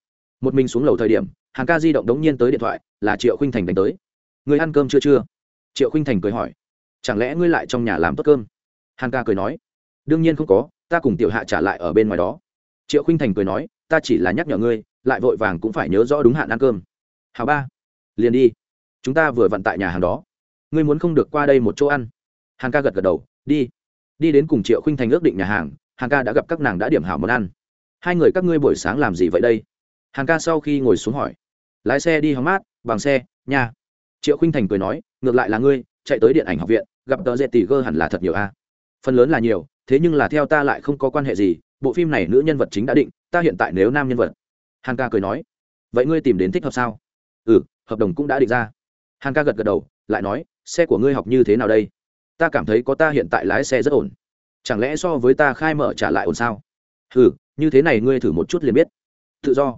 một mình xuống lầu thời điểm, hàng ca di động đống nhiên tới điện thoại, là triệu khinh thành đánh tới. Người ăn cơm chưa chưa? Triệu khinh thành cười hỏi chẳng lẽ ngươi lại trong nhà làm tốt cơm? Hàn ca cười nói. Đương nhiên không có, ta cùng tiểu hạ trả lại ở bên ngoài đó. Triệu khinh thành cười nói, ta chỉ là nhắc nhở ngươi, lại vội vàng cũng phải nhớ rõ đúng hạn ăn cơm. Hào ba, liền đi. Chúng ta vừa vặn tại nhà hàng đó. Ngươi muốn không được qua đây một chỗ ăn. Hàn ca gật gật đầu, đi. Đi đến cùng triệu khinh thành ước định nhà hàng, hàn ca đã gặp các nàng đã điểm hảo món ăn. Hai người các ngươi buổi sáng làm gì vậy đây? Hàn ca sau khi ngồi xuống hỏi. Lái xe đi hóng mát, bằng xe, nhà. Triệu khinh thành cười nói, ngược lại là ngươi, chạy tới điện ảnh học viện gặp tờ dệt tỷ gơ hẳn là thật nhiều a. Phần lớn là nhiều, thế nhưng là theo ta lại không có quan hệ gì, bộ phim này nữ nhân vật chính đã định, ta hiện tại nếu nam nhân vật. Hàng ca cười nói, vậy ngươi tìm đến thích hợp sao? Ừ hợp đồng cũng đã định ra. Hàng ca gật gật đầu, lại nói, xe của ngươi học như thế nào đây? Ta cảm thấy có ta hiện tại lái xe rất ổn. Chẳng lẽ so với ta khai mở trả lại ổn sao? Ừ như thế này ngươi thử một chút liền biết. Tự do.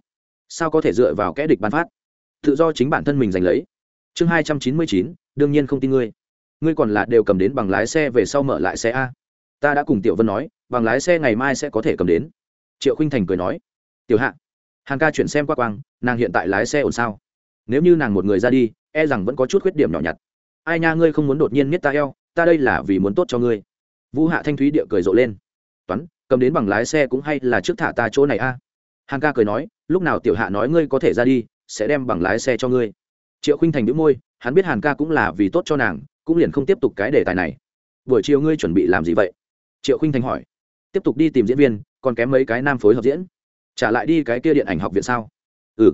Sao có thể dựa vào kẽ địch bán phát? Tự do chính bản thân mình giành lấy. Chương hai trăm chín mươi chín, đương nhiên không tin ngươi ngươi còn là đều cầm đến bằng lái xe về sau mở lại xe a. Ta đã cùng tiểu vân nói, bằng lái xe ngày mai sẽ có thể cầm đến. Triệu khinh thành cười nói, tiểu hạ, hàng ca chuyển xem qua quang, nàng hiện tại lái xe ổn sao? Nếu như nàng một người ra đi e rằng vẫn có chút khuyết điểm nhỏ nhặt. Ai nha, ngươi không muốn đột nhiên miết ta eo, ta đây là vì muốn tốt cho ngươi. Vũ hạ thanh thúy địa cười rộ lên. Toán, cầm đến bằng lái xe cũng hay là trước thả ta chỗ này a. Hàng ca cười nói, lúc nào tiểu hạ nói ngươi có thể ra đi, sẽ đem bằng lái xe cho ngươi. Triệu khinh thành đĩu môi, hắn biết hàn ca cũng là vì tốt cho nàng cũng liền không tiếp tục cái đề tài này. Buổi chiều ngươi chuẩn bị làm gì vậy? Triệu khinh thành hỏi. Tiếp tục đi tìm diễn viên, còn kém mấy cái nam phối hợp diễn. Trả lại đi cái kia điện ảnh học viện sao? Ừ.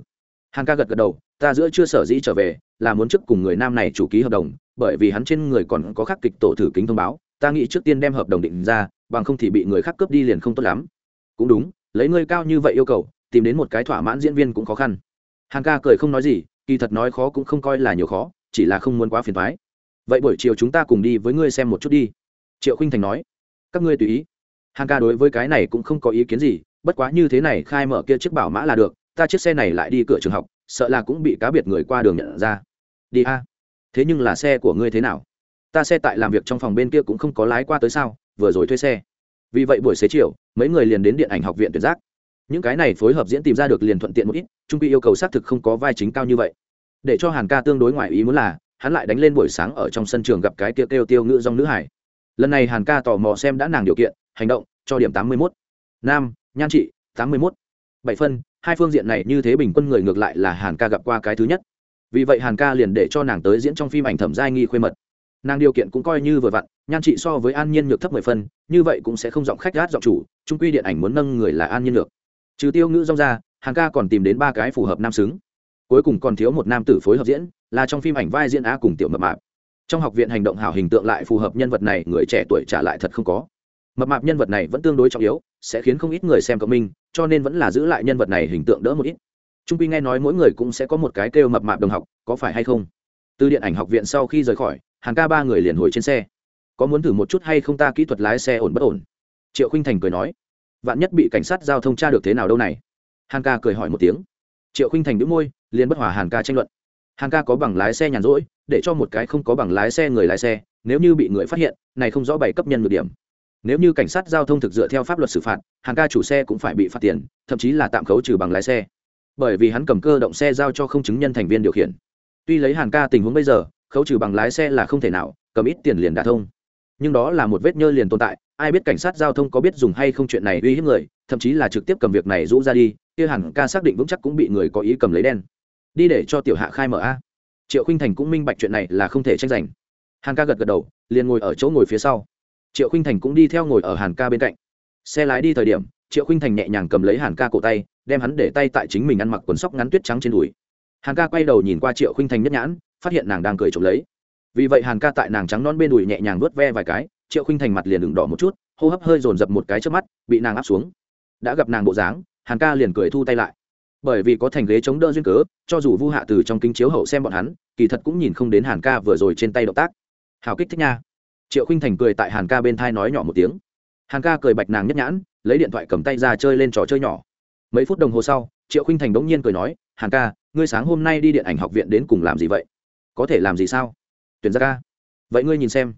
Hàn ca gật gật đầu, ta giữa chưa sở dĩ trở về, là muốn trước cùng người nam này chủ ký hợp đồng, bởi vì hắn trên người còn có khắc kịch tổ thử kính thông báo, ta nghĩ trước tiên đem hợp đồng định ra, bằng không thì bị người khác cướp đi liền không tốt lắm. Cũng đúng, lấy ngươi cao như vậy yêu cầu, tìm đến một cái thỏa mãn diễn viên cũng khó khăn. Hàn ca cười không nói gì, kỳ thật nói khó cũng không coi là nhiều khó, chỉ là không muốn quá phiền thoái vậy buổi chiều chúng ta cùng đi với ngươi xem một chút đi. Triệu khinh thành nói. Các ngươi tùy ý. Hằng ca đối với cái này cũng không có ý kiến gì, bất quá như thế này khai mở kia chiếc bảo mã là được, ta chiếc xe này lại đi cửa trường học, sợ là cũng bị cá biệt người qua đường nhận ra. Đi a. Thế nhưng là xe của ngươi thế nào? Ta xe tại làm việc trong phòng bên kia cũng không có lái qua tới sao, vừa rồi thuê xe. Vì vậy buổi xế chiều, mấy người liền đến điện ảnh học viện tuyển giác. Những cái này phối hợp diễn tìm ra được liền thuận tiện một ít trung quy yêu cầu xác thực không có vai chính cao như vậy. Để cho hàn ca tương đối ngoài ý muốn là hắn lại đánh lên buổi sáng ở trong sân trường gặp cái tiêu tiêu tiêu ngữ dòng nữ hải. Lần này hàn ca tò mò xem đã nàng điều kiện, hành động, cho điểm tám mươi mốt. Nam, nhan trị, tám mươi mốt. Bảy phân, hai phương diện này như thế bình quân người ngược lại là hàn ca gặp qua cái thứ nhất. Vì vậy hàn ca liền để cho nàng tới diễn trong phim ảnh thẩm giai nghi khuê mật. Nàng điều kiện cũng coi như vừa vặn, nhan trị so với an nhiên nhược thấp mười phân, như vậy cũng sẽ không giọng khách gát giọng chủ, trung quy điện ảnh muốn nâng người là an nhiên nhược. Trừ tiêu ngữ rong ra, hàn ca còn tìm đến ba cái phù hợp nam xứng cuối cùng còn thiếu một nam tử phối hợp diễn, là trong phim ảnh vai diễn á cùng tiểu mập mạp. Trong học viện hành động hảo hình tượng lại phù hợp nhân vật này, người trẻ tuổi trả lại thật không có. Mập mạp nhân vật này vẫn tương đối trọng yếu, sẽ khiến không ít người xem cộng minh, cho nên vẫn là giữ lại nhân vật này hình tượng đỡ một ít. Trung quy nghe nói mỗi người cũng sẽ có một cái kêu mập mạp đồng học, có phải hay không? Từ điện ảnh học viện sau khi rời khỏi, hàng ca ba người liền hồi trên xe. Có muốn thử một chút hay không ta kỹ thuật lái xe ổn bất ổn? Triệu khinh thành cười nói. Vạn nhất bị cảnh sát giao thông tra được thế nào đâu này? Hàn ca cười hỏi một tiếng triệu khinh thành đĩu môi, liền bất hòa hàn ca tranh luận. Hàn ca có bằng lái xe nhàn rỗi, để cho một cái không có bằng lái xe người lái xe, nếu như bị người phát hiện, này không rõ bảy cấp nhân được điểm. Nếu như cảnh sát giao thông thực dựa theo pháp luật xử phạt, hàn ca chủ xe cũng phải bị phạt tiền, thậm chí là tạm khấu trừ bằng lái xe. Bởi vì hắn cầm cơ động xe giao cho không chứng nhân thành viên điều khiển. Tuy lấy hàn ca tình huống bây giờ, khấu trừ bằng lái xe là không thể nào, cầm ít tiền liền đả thông. Nhưng đó là một vết nhơ liền tồn tại ai biết cảnh sát giao thông có biết dùng hay không chuyện này uy hiếp người, thậm chí là trực tiếp cầm việc này rũ ra đi, kia hẳn ca xác định vững chắc cũng bị người có ý cầm lấy đen. Đi để cho tiểu hạ khai mở a. Triệu khinh thành cũng minh bạch chuyện này là không thể tranh giành hàn ca gật gật đầu, liền ngồi ở chỗ ngồi phía sau. Triệu khinh thành cũng đi theo ngồi ở hàn ca bên cạnh. Xe lái đi thời điểm, triệu khinh thành nhẹ nhàng cầm lấy hàn ca cổ tay, đem hắn để tay tại chính mình ăn mặc quần sóc ngắn tuyết trắng trên đùi. Hàn ca quay đầu nhìn qua triệu khinh thành nhất nhãn, phát hiện nàng đang cười trộm lấy. Vì vậy hàn ca tại nàng trắng non bên đùi nhẹ nhàng vớt ve vài cái triệu khinh thành mặt liền đừng đỏ một chút, hô hấp hơi dồn dập một cái trước mắt, bị nàng áp xuống. Đã gặp nàng bộ dáng, hàn ca liền cười thu tay lại. Bởi vì có thành ghế chống đỡ duyên cớ, cho dù vu hạ từ trong kính chiếu hậu xem bọn hắn, kỳ thật cũng nhìn không đến hàn ca vừa rồi trên tay động tác. Hào kích thích nha. Triệu khinh thành cười tại hàn ca bên thai nói nhỏ một tiếng. Hàn ca cười bạch nàng nhất nhãn, lấy điện thoại cầm tay ra chơi lên trò chơi nhỏ. Mấy phút đồng hồ sau, triệu khinh thành bỗng nhiên cười nói, hàn ca, ngươi sáng hôm nay đi điện ảnh học viện đến cùng làm gì vậy? Có thể làm gì sao? Tuyển ra ca. Vậy ngươi nhìn xem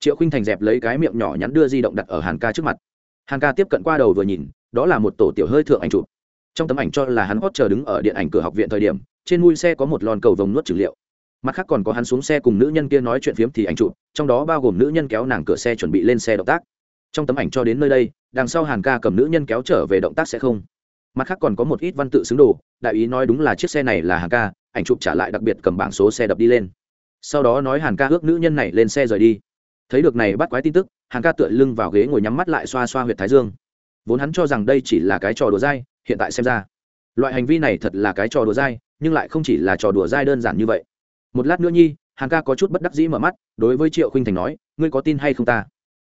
triệu khinh thành dẹp lấy cái miệng nhỏ nhắn đưa di động đặt ở hàn ca trước mặt. Hàn ca tiếp cận qua đầu vừa nhìn, đó là một tổ tiểu hơi thượng ảnh chụp. Trong tấm ảnh cho là hắn hót chờ đứng ở điện ảnh cửa học viện thời điểm, trên mui xe có một lon cầu vồng nuốt trừ liệu. Mặt khác còn có hắn xuống xe cùng nữ nhân kia nói chuyện phiếm thì ảnh chụp, trong đó bao gồm nữ nhân kéo nàng cửa xe chuẩn bị lên xe động tác. Trong tấm ảnh cho đến nơi đây, đằng sau hàn ca cầm nữ nhân kéo trở về động tác sẽ không. Mặt khác còn có một ít văn tự xứng đồ, đại ý nói đúng là chiếc xe này là hàn ca, ảnh chụp trả lại đặc biệt cầm bảng số xe đập đi lên. Sau đó nói hàn ca ước nữ nhân này lên xe rời đi thấy được này bắt quái tin tức, hàn ca tựa lưng vào ghế ngồi nhắm mắt lại xoa xoa h u y ệ t thái dương. Vốn hắn cho rằng đây chỉ là cái trò đùa dai, hiện tại xem ra, loại hành vi này thật là cái trò đùa dai, nhưng lại không chỉ là trò đùa dai đơn giản như vậy. Một lát nữa nhi, hàn ca có chút bất đắc dĩ mở mắt, đối với triệu khinh thành nói, ngươi có tin hay không ta?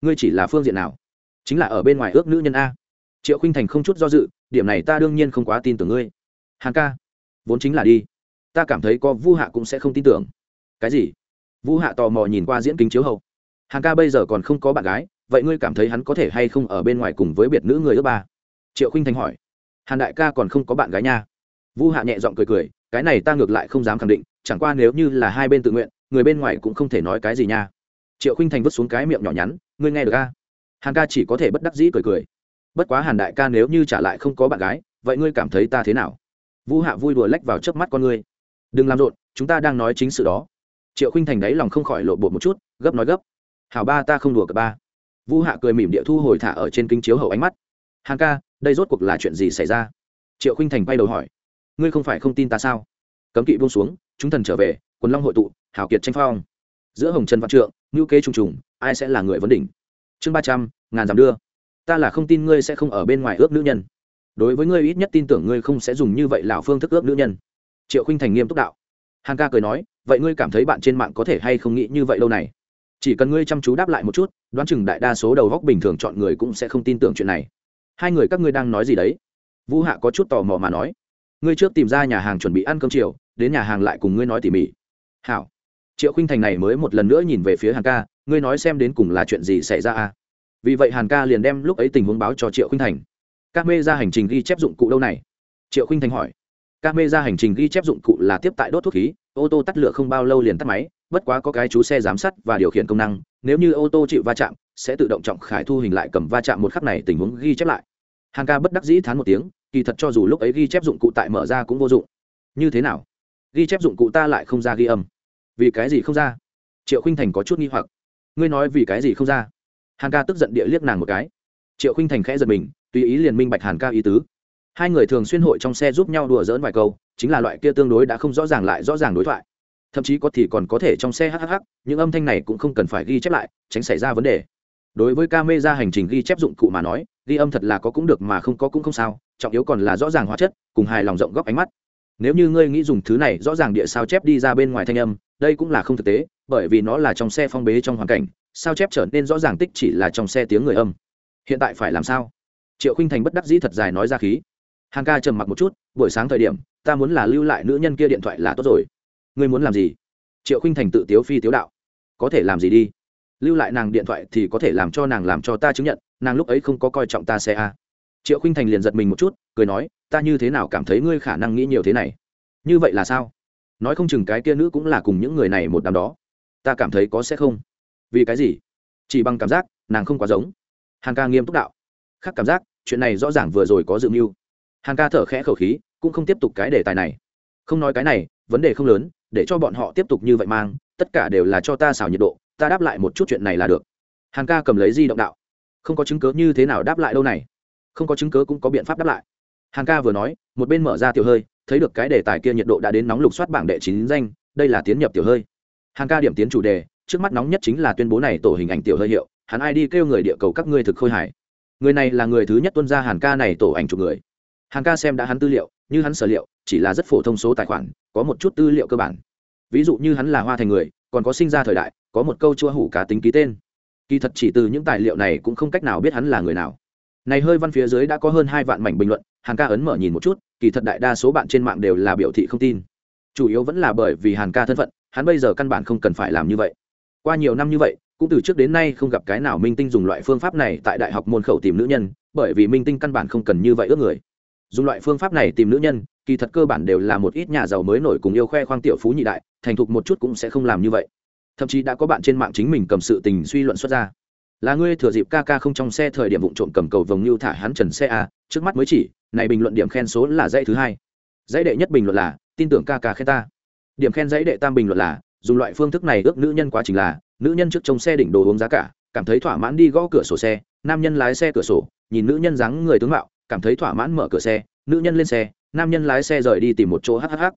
Ngươi chỉ là phương diện nào? Chính là ở bên ngoài ước nữ nhân a. Triệu khinh thành không chút do dự, điểm này ta đương nhiên không quá tin tưởng ngươi. Hàn ca, vốn chính là đi. Ta cảm thấy có vu hạ cũng sẽ không tin tưởng. Cái gì? Vu hạ tò mò nhìn qua diễn kính chiếu hậu hàn ca bây giờ còn không có bạn gái, vậy ngươi cảm thấy hắn có thể hay không ở bên ngoài cùng với biệt nữ người ước ba? Triệu khinh thành hỏi. Hàn đại ca còn không có bạn gái nha. Vu hạ nhẹ giọng cười cười, cái này ta ngược lại không dám khẳng định, chẳng qua nếu như là hai bên tự nguyện, người bên ngoài cũng không thể nói cái gì nha. Triệu khinh thành vứt xuống cái miệng nhỏ nhắn, ngươi nghe được ca hàn ca chỉ có thể bất đắc dĩ cười cười. Bất quá hàn đại ca nếu như trả lại không có bạn gái, vậy ngươi cảm thấy ta thế nào? Vũ hạ vui đùa lách vào chớp mắt con ngươi. Đừng làm rộn, chúng ta đang nói chính sự đó. Triệu khinh thành đáy lòng không khỏi lộ bột một chút, gấp nói gấp hảo ba ta không đùa cả ba. Vũ hạ cười mỉm địa thu hồi thả ở trên kính chiếu hậu ánh mắt. Hàng ca, đây rốt cuộc là chuyện gì xảy ra? Triệu khinh thành bay đầu hỏi. Ngươi không phải không tin ta sao? Cấm kỵ buông xuống, chúng thần trở về, quần long hội tụ, hảo kiệt tranh phong. Giữa hồng trần văn trượng ngữ kế trùng trùng, ai sẽ là người vấn đỉnh? Chương ba trăm, ngàn dặm đưa. Ta là không tin ngươi sẽ không ở bên ngoài ước nữ nhân. Đối với ngươi ít nhất tin tưởng ngươi không sẽ dùng như vậy lão phương thức ước nữ nhân. Triệu khinh thành nghiêm túc đạo. Hàng ca cười nói, vậy ngươi cảm thấy bạn trên mạng có thể hay không nghĩ như vậy lâu này? Chỉ cần ngươi chăm chú đáp lại một chút, đoán chừng đại đa số đầu góc bình thường chọn người cũng sẽ không tin tưởng chuyện này. Hai người các ngươi đang nói gì đấy? Vũ hạ có chút tò mò mà nói. Ngươi trước tìm ra nhà hàng chuẩn bị ăn cơm chiều, đến nhà hàng lại cùng ngươi nói tỉ mỉ. Hảo. Triệu khinh thành này mới một lần nữa nhìn về phía hàng ca, ngươi nói xem đến cùng là chuyện gì xảy ra à vì vậy hàn ca liền đem lúc ấy tình huống báo cho triệu khinh thành. Các mê ra hành trình ghi chép dụng cụ đâu này? Triệu khinh thành hỏi. Các mê ra hành trình ghi chép dụng cụ là tiếp tại đốt thuốc khí, ô tô tắt lửa không bao lâu liền tắt máy bất quá có cái chú xe giám sát và điều khiển công năng, nếu như ô tô chịu va chạm, sẽ tự động trọng khải thu hình lại cầm va chạm một khắc này, tình huống ghi chép lại. Hàng ca bất đắc dĩ thán một tiếng, kỳ thật cho dù lúc ấy ghi chép dụng cụ tại mở ra cũng vô dụng. Như thế nào? Ghi chép dụng cụ ta lại không ra ghi âm. Vì cái gì không ra? Triệu khinh thành có chút nghi hoặc. Ngươi nói vì cái gì không ra? Hàn ca tức giận địa liếc nàng một cái. Triệu khinh thành khẽ giật mình, tùy ý liền minh bạch hàn ca ý tứ. Hai người thường xuyên hội trong xe giúp nhau đùa dỡn vài câu, chính là loại kia tương đối đã không rõ ràng lại rõ ràng đối thoại thậm chí có thì còn có thể trong xe hhh những âm thanh này cũng không cần phải ghi chép lại, tránh xảy ra vấn đề. Đối với ca mê ra hành trình ghi chép dụng cụ mà nói, ghi âm thật là có cũng được mà không có cũng không sao, trọng yếu còn là rõ ràng hóa chất, cùng hài lòng rộng góc ánh mắt. Nếu như ngươi nghĩ dùng thứ này rõ ràng địa sao chép đi ra bên ngoài thanh âm, đây cũng là không thực tế, bởi vì nó là trong xe phong bế trong hoàn cảnh, sao chép trở nên rõ ràng tích chỉ là trong xe tiếng người âm. Hiện tại phải làm sao? Triệu khinh thành bất đắc dĩ thật dài nói ra khí. Hàng ca trầm mặc một chút, buổi sáng thời điểm, ta muốn là lưu lại nữ nhân kia điện thoại là tốt rồi ngươi muốn làm gì? Triệu khinh thành tự tiếu phi tiếu đạo. Có thể làm gì đi? Lưu lại nàng điện thoại thì có thể làm cho nàng làm cho ta chứng nhận, nàng lúc ấy không có coi trọng ta xe a à. triệu khinh thành liền giật mình một chút, cười nói, ta như thế nào cảm thấy ngươi khả năng nghĩ nhiều thế này? Như vậy là sao? Nói không chừng cái kia nữ cũng là cùng những người này một đám đó. Ta cảm thấy có sẽ không. Vì cái gì? Chỉ bằng cảm giác, nàng không quá giống. Hàng ca nghiêm túc đạo. Khác cảm giác, chuyện này rõ ràng vừa rồi có dự mưu. Hàng ca thở khẽ khẩu khí, cũng không tiếp tục cái đề tài này. Không nói cái này, vấn đề không lớn để cho bọn họ tiếp tục như vậy mang, tất cả đều là cho ta xào nhiệt độ, ta đáp lại một chút chuyện này là được. Hàng ca cầm lấy di động đạo. Không có chứng cớ như thế nào đáp lại đâu này. Không có chứng cớ cũng có biện pháp đáp lại. Hàng ca vừa nói, một bên mở ra tiểu hơi, thấy được cái đề tài kia nhiệt độ đã đến nóng lục soát bảng đệ chín danh, đây là tiến nhập tiểu hơi. Hàng ca điểm tiến chủ đề, trước mắt nóng nhất chính là tuyên bố này tổ hình ảnh tiểu hơi hiệu, hắn ai đi kêu người địa cầu các ngươi thực khôi hải người này là người thứ nhất tuân ra hàn ca này tổ ảnh chụp người. Hàn ca xem đã hắn tư liệu, như hắn sở liệu, chỉ là rất phổ thông số tài khoản có một chút tư liệu cơ bản. Ví dụ như hắn là hoa thành người, còn có sinh ra thời đại, có một câu chua hủ cá tính ký tên. Kỳ thật chỉ từ những tài liệu này cũng không cách nào biết hắn là người nào. Này hơi văn phía dưới đã có hơn hai vạn mảnh bình luận, hàn ca ấn mở nhìn một chút, kỳ thật đại đa số bạn trên mạng đều là biểu thị không tin. Chủ yếu vẫn là bởi vì hàn ca thân phận, hắn bây giờ căn bản không cần phải làm như vậy. Qua nhiều năm như vậy, cũng từ trước đến nay không gặp cái nào minh tinh dùng loại phương pháp này tại đại học môn khẩu tìm nữ nhân, bởi vì minh tinh căn bản không cần như vậy ước người. Dùng loại phương pháp này tìm nữ nhân kỳ thật cơ bản đều là một ít nhà giàu mới nổi cùng yêu khoe khoang tiểu phú nhị đại, thành thục một chút cũng sẽ không làm như vậy. Thậm chí đã có bạn trên mạng chính mình cầm sự tình suy luận xuất ra. Là ngươi thừa dịp ca ca không trong xe thời điểm vụ trộm cầm cầu vồng như thả hắn trần xe à? trước mắt mới chỉ, này bình luận điểm khen số là dãy thứ hai. Dãy đệ nhất bình luận là, tin tưởng ca ca khen ta. Điểm khen dãy đệ tam bình luận là, dùng loại phương thức này ước nữ nhân quá trình là, nữ nhân trước trong xe đỉnh đồ uống giá cả, cảm thấy thỏa mãn đi gõ cửa sổ xe, nam nhân lái xe cửa sổ, nhìn nữ nhân dáng người tướng mạo, cảm thấy thỏa mãn mở cửa xe, nữ nhân lên xe nam nhân lái xe rời đi tìm một chỗ hhh.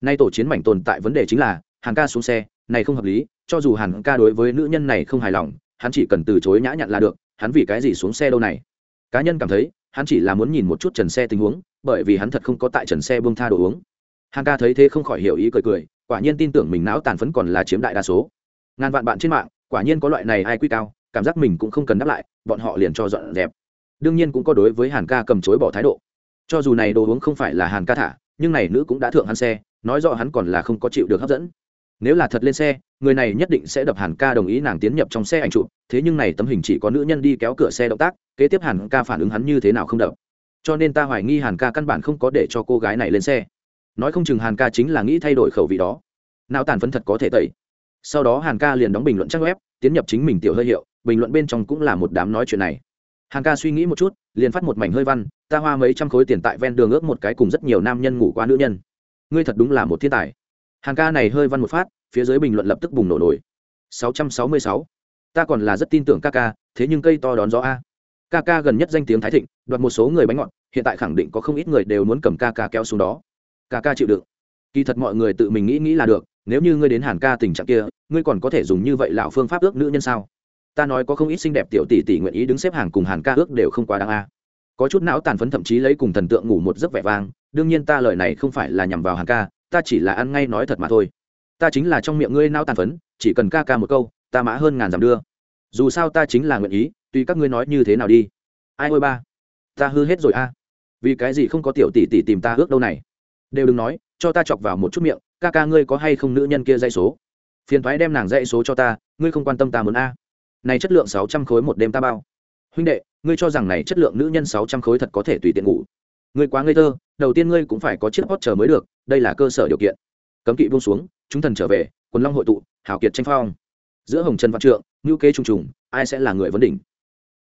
Nay tổ chiến mảnh tồn tại vấn đề chính là, hàng ca xuống xe, này không hợp lý, cho dù hàng ca đối với nữ nhân này không hài lòng, hắn chỉ cần từ chối nhã nhặn là được, hắn vì cái gì xuống xe đâu này? Cá nhân cảm thấy, hắn chỉ là muốn nhìn một chút trần xe tình huống, bởi vì hắn thật không có tại trần xe bông tha đồ uống. Hàng ca thấy thế không khỏi hiểu ý cười cười, quả nhiên tin tưởng mình não tàn phấn còn là chiếm đại đa số. Ngàn vạn bạn trên mạng, quả nhiên có loại này ai quy cao, cảm giác mình cũng không cần đáp lại, bọn họ liền cho dọn dẹp. Đương nhiên cũng có đối với hàn ca cầm chối bỏ thái độ cho dù này đồ uống không phải là hàn ca thả, nhưng này nữ cũng đã thượng hắn xe, nói rõ hắn còn là không có chịu được hấp dẫn. Nếu là thật lên xe, người này nhất định sẽ đập hàn ca đồng ý nàng tiến nhập trong xe ảnh chụp, thế nhưng này tấm hình chỉ có nữ nhân đi kéo cửa xe động tác, kế tiếp hàn ca phản ứng hắn như thế nào không đập. Cho nên ta hoài nghi hàn ca căn bản không có để cho cô gái này lên xe. Nói không chừng hàn ca chính là nghĩ thay đổi khẩu vị đó. Nào tàn phấn thật có thể tẩy. Sau đó hàn ca liền đóng bình luận trang web, tiến nhập chính mình tiểu hơi hiệu, bình luận bên trong cũng là một đám nói chuyện này hàn ca suy nghĩ một chút, liền phát một mảnh hơi văn, ta hoa mấy trăm khối tiền tại ven đường ước một cái cùng rất nhiều nam nhân ngủ qua nữ nhân. Ngươi thật đúng là một thiên tài. Hàn ca này hơi văn một phát, phía dưới bình luận lập tức bùng nổ nổi. 666. ta còn là rất tin tưởng ca ca, thế nhưng cây to đón gió a. Ca ca gần nhất danh tiếng thái thịnh, đoạt một số người bánh ngọt, hiện tại khẳng định có không ít người đều muốn cầm ca ca kéo xuống đó. Ca ca chịu đựng. Kỳ thật mọi người tự mình nghĩ nghĩ là được, nếu như ngươi đến hàn ca tình trạng kia, ngươi còn có thể dùng như vậy lão phương pháp ước nữ nhân sao? Ta nói có không ít xinh đẹp tiểu tỷ tỷ nguyện ý đứng xếp hàng cùng hàn ca ước đều không quá đáng a. Có chút não tàn phấn thậm chí lấy cùng thần tượng ngủ một giấc vẻ vang, đương nhiên ta lời này không phải là nhằm vào hàn ca, ta chỉ là ăn ngay nói thật mà thôi. Ta chính là trong miệng ngươi não tàn phấn, chỉ cần ca ca một câu, ta mã hơn ngàn dặm đưa. Dù sao ta chính là nguyện ý tùy các ngươi nói như thế nào đi. Ai ôi ba, ta hư hết rồi a. Vì cái gì không có tiểu tỷ tỷ tìm ta ước đâu này? Đều đừng nói, cho ta chọc vào một chút miệng, ca ca ngươi có hay không nữ nhân kia dây số? Phiền thoái đem nàng dây số cho ta, ngươi không quan tâm ta muốn a này chất lượng sáu trăm khối một đêm ta bao. Huynh đệ, ngươi cho rằng này chất lượng nữ nhân sáu trăm khối thật có thể tùy tiện ngủ. Ngươi quá ngây thơ, đầu tiên ngươi cũng phải có chiếc hot chờ mới được, đây là cơ sở điều kiện. Cấm kỵ buông xuống, chúng thần trở về, quần long hội tụ, hào kiệt tranh phong. Giữa hồng trần văn trượng ngữ kế trùng trùng, ai sẽ là người vấn đỉnh?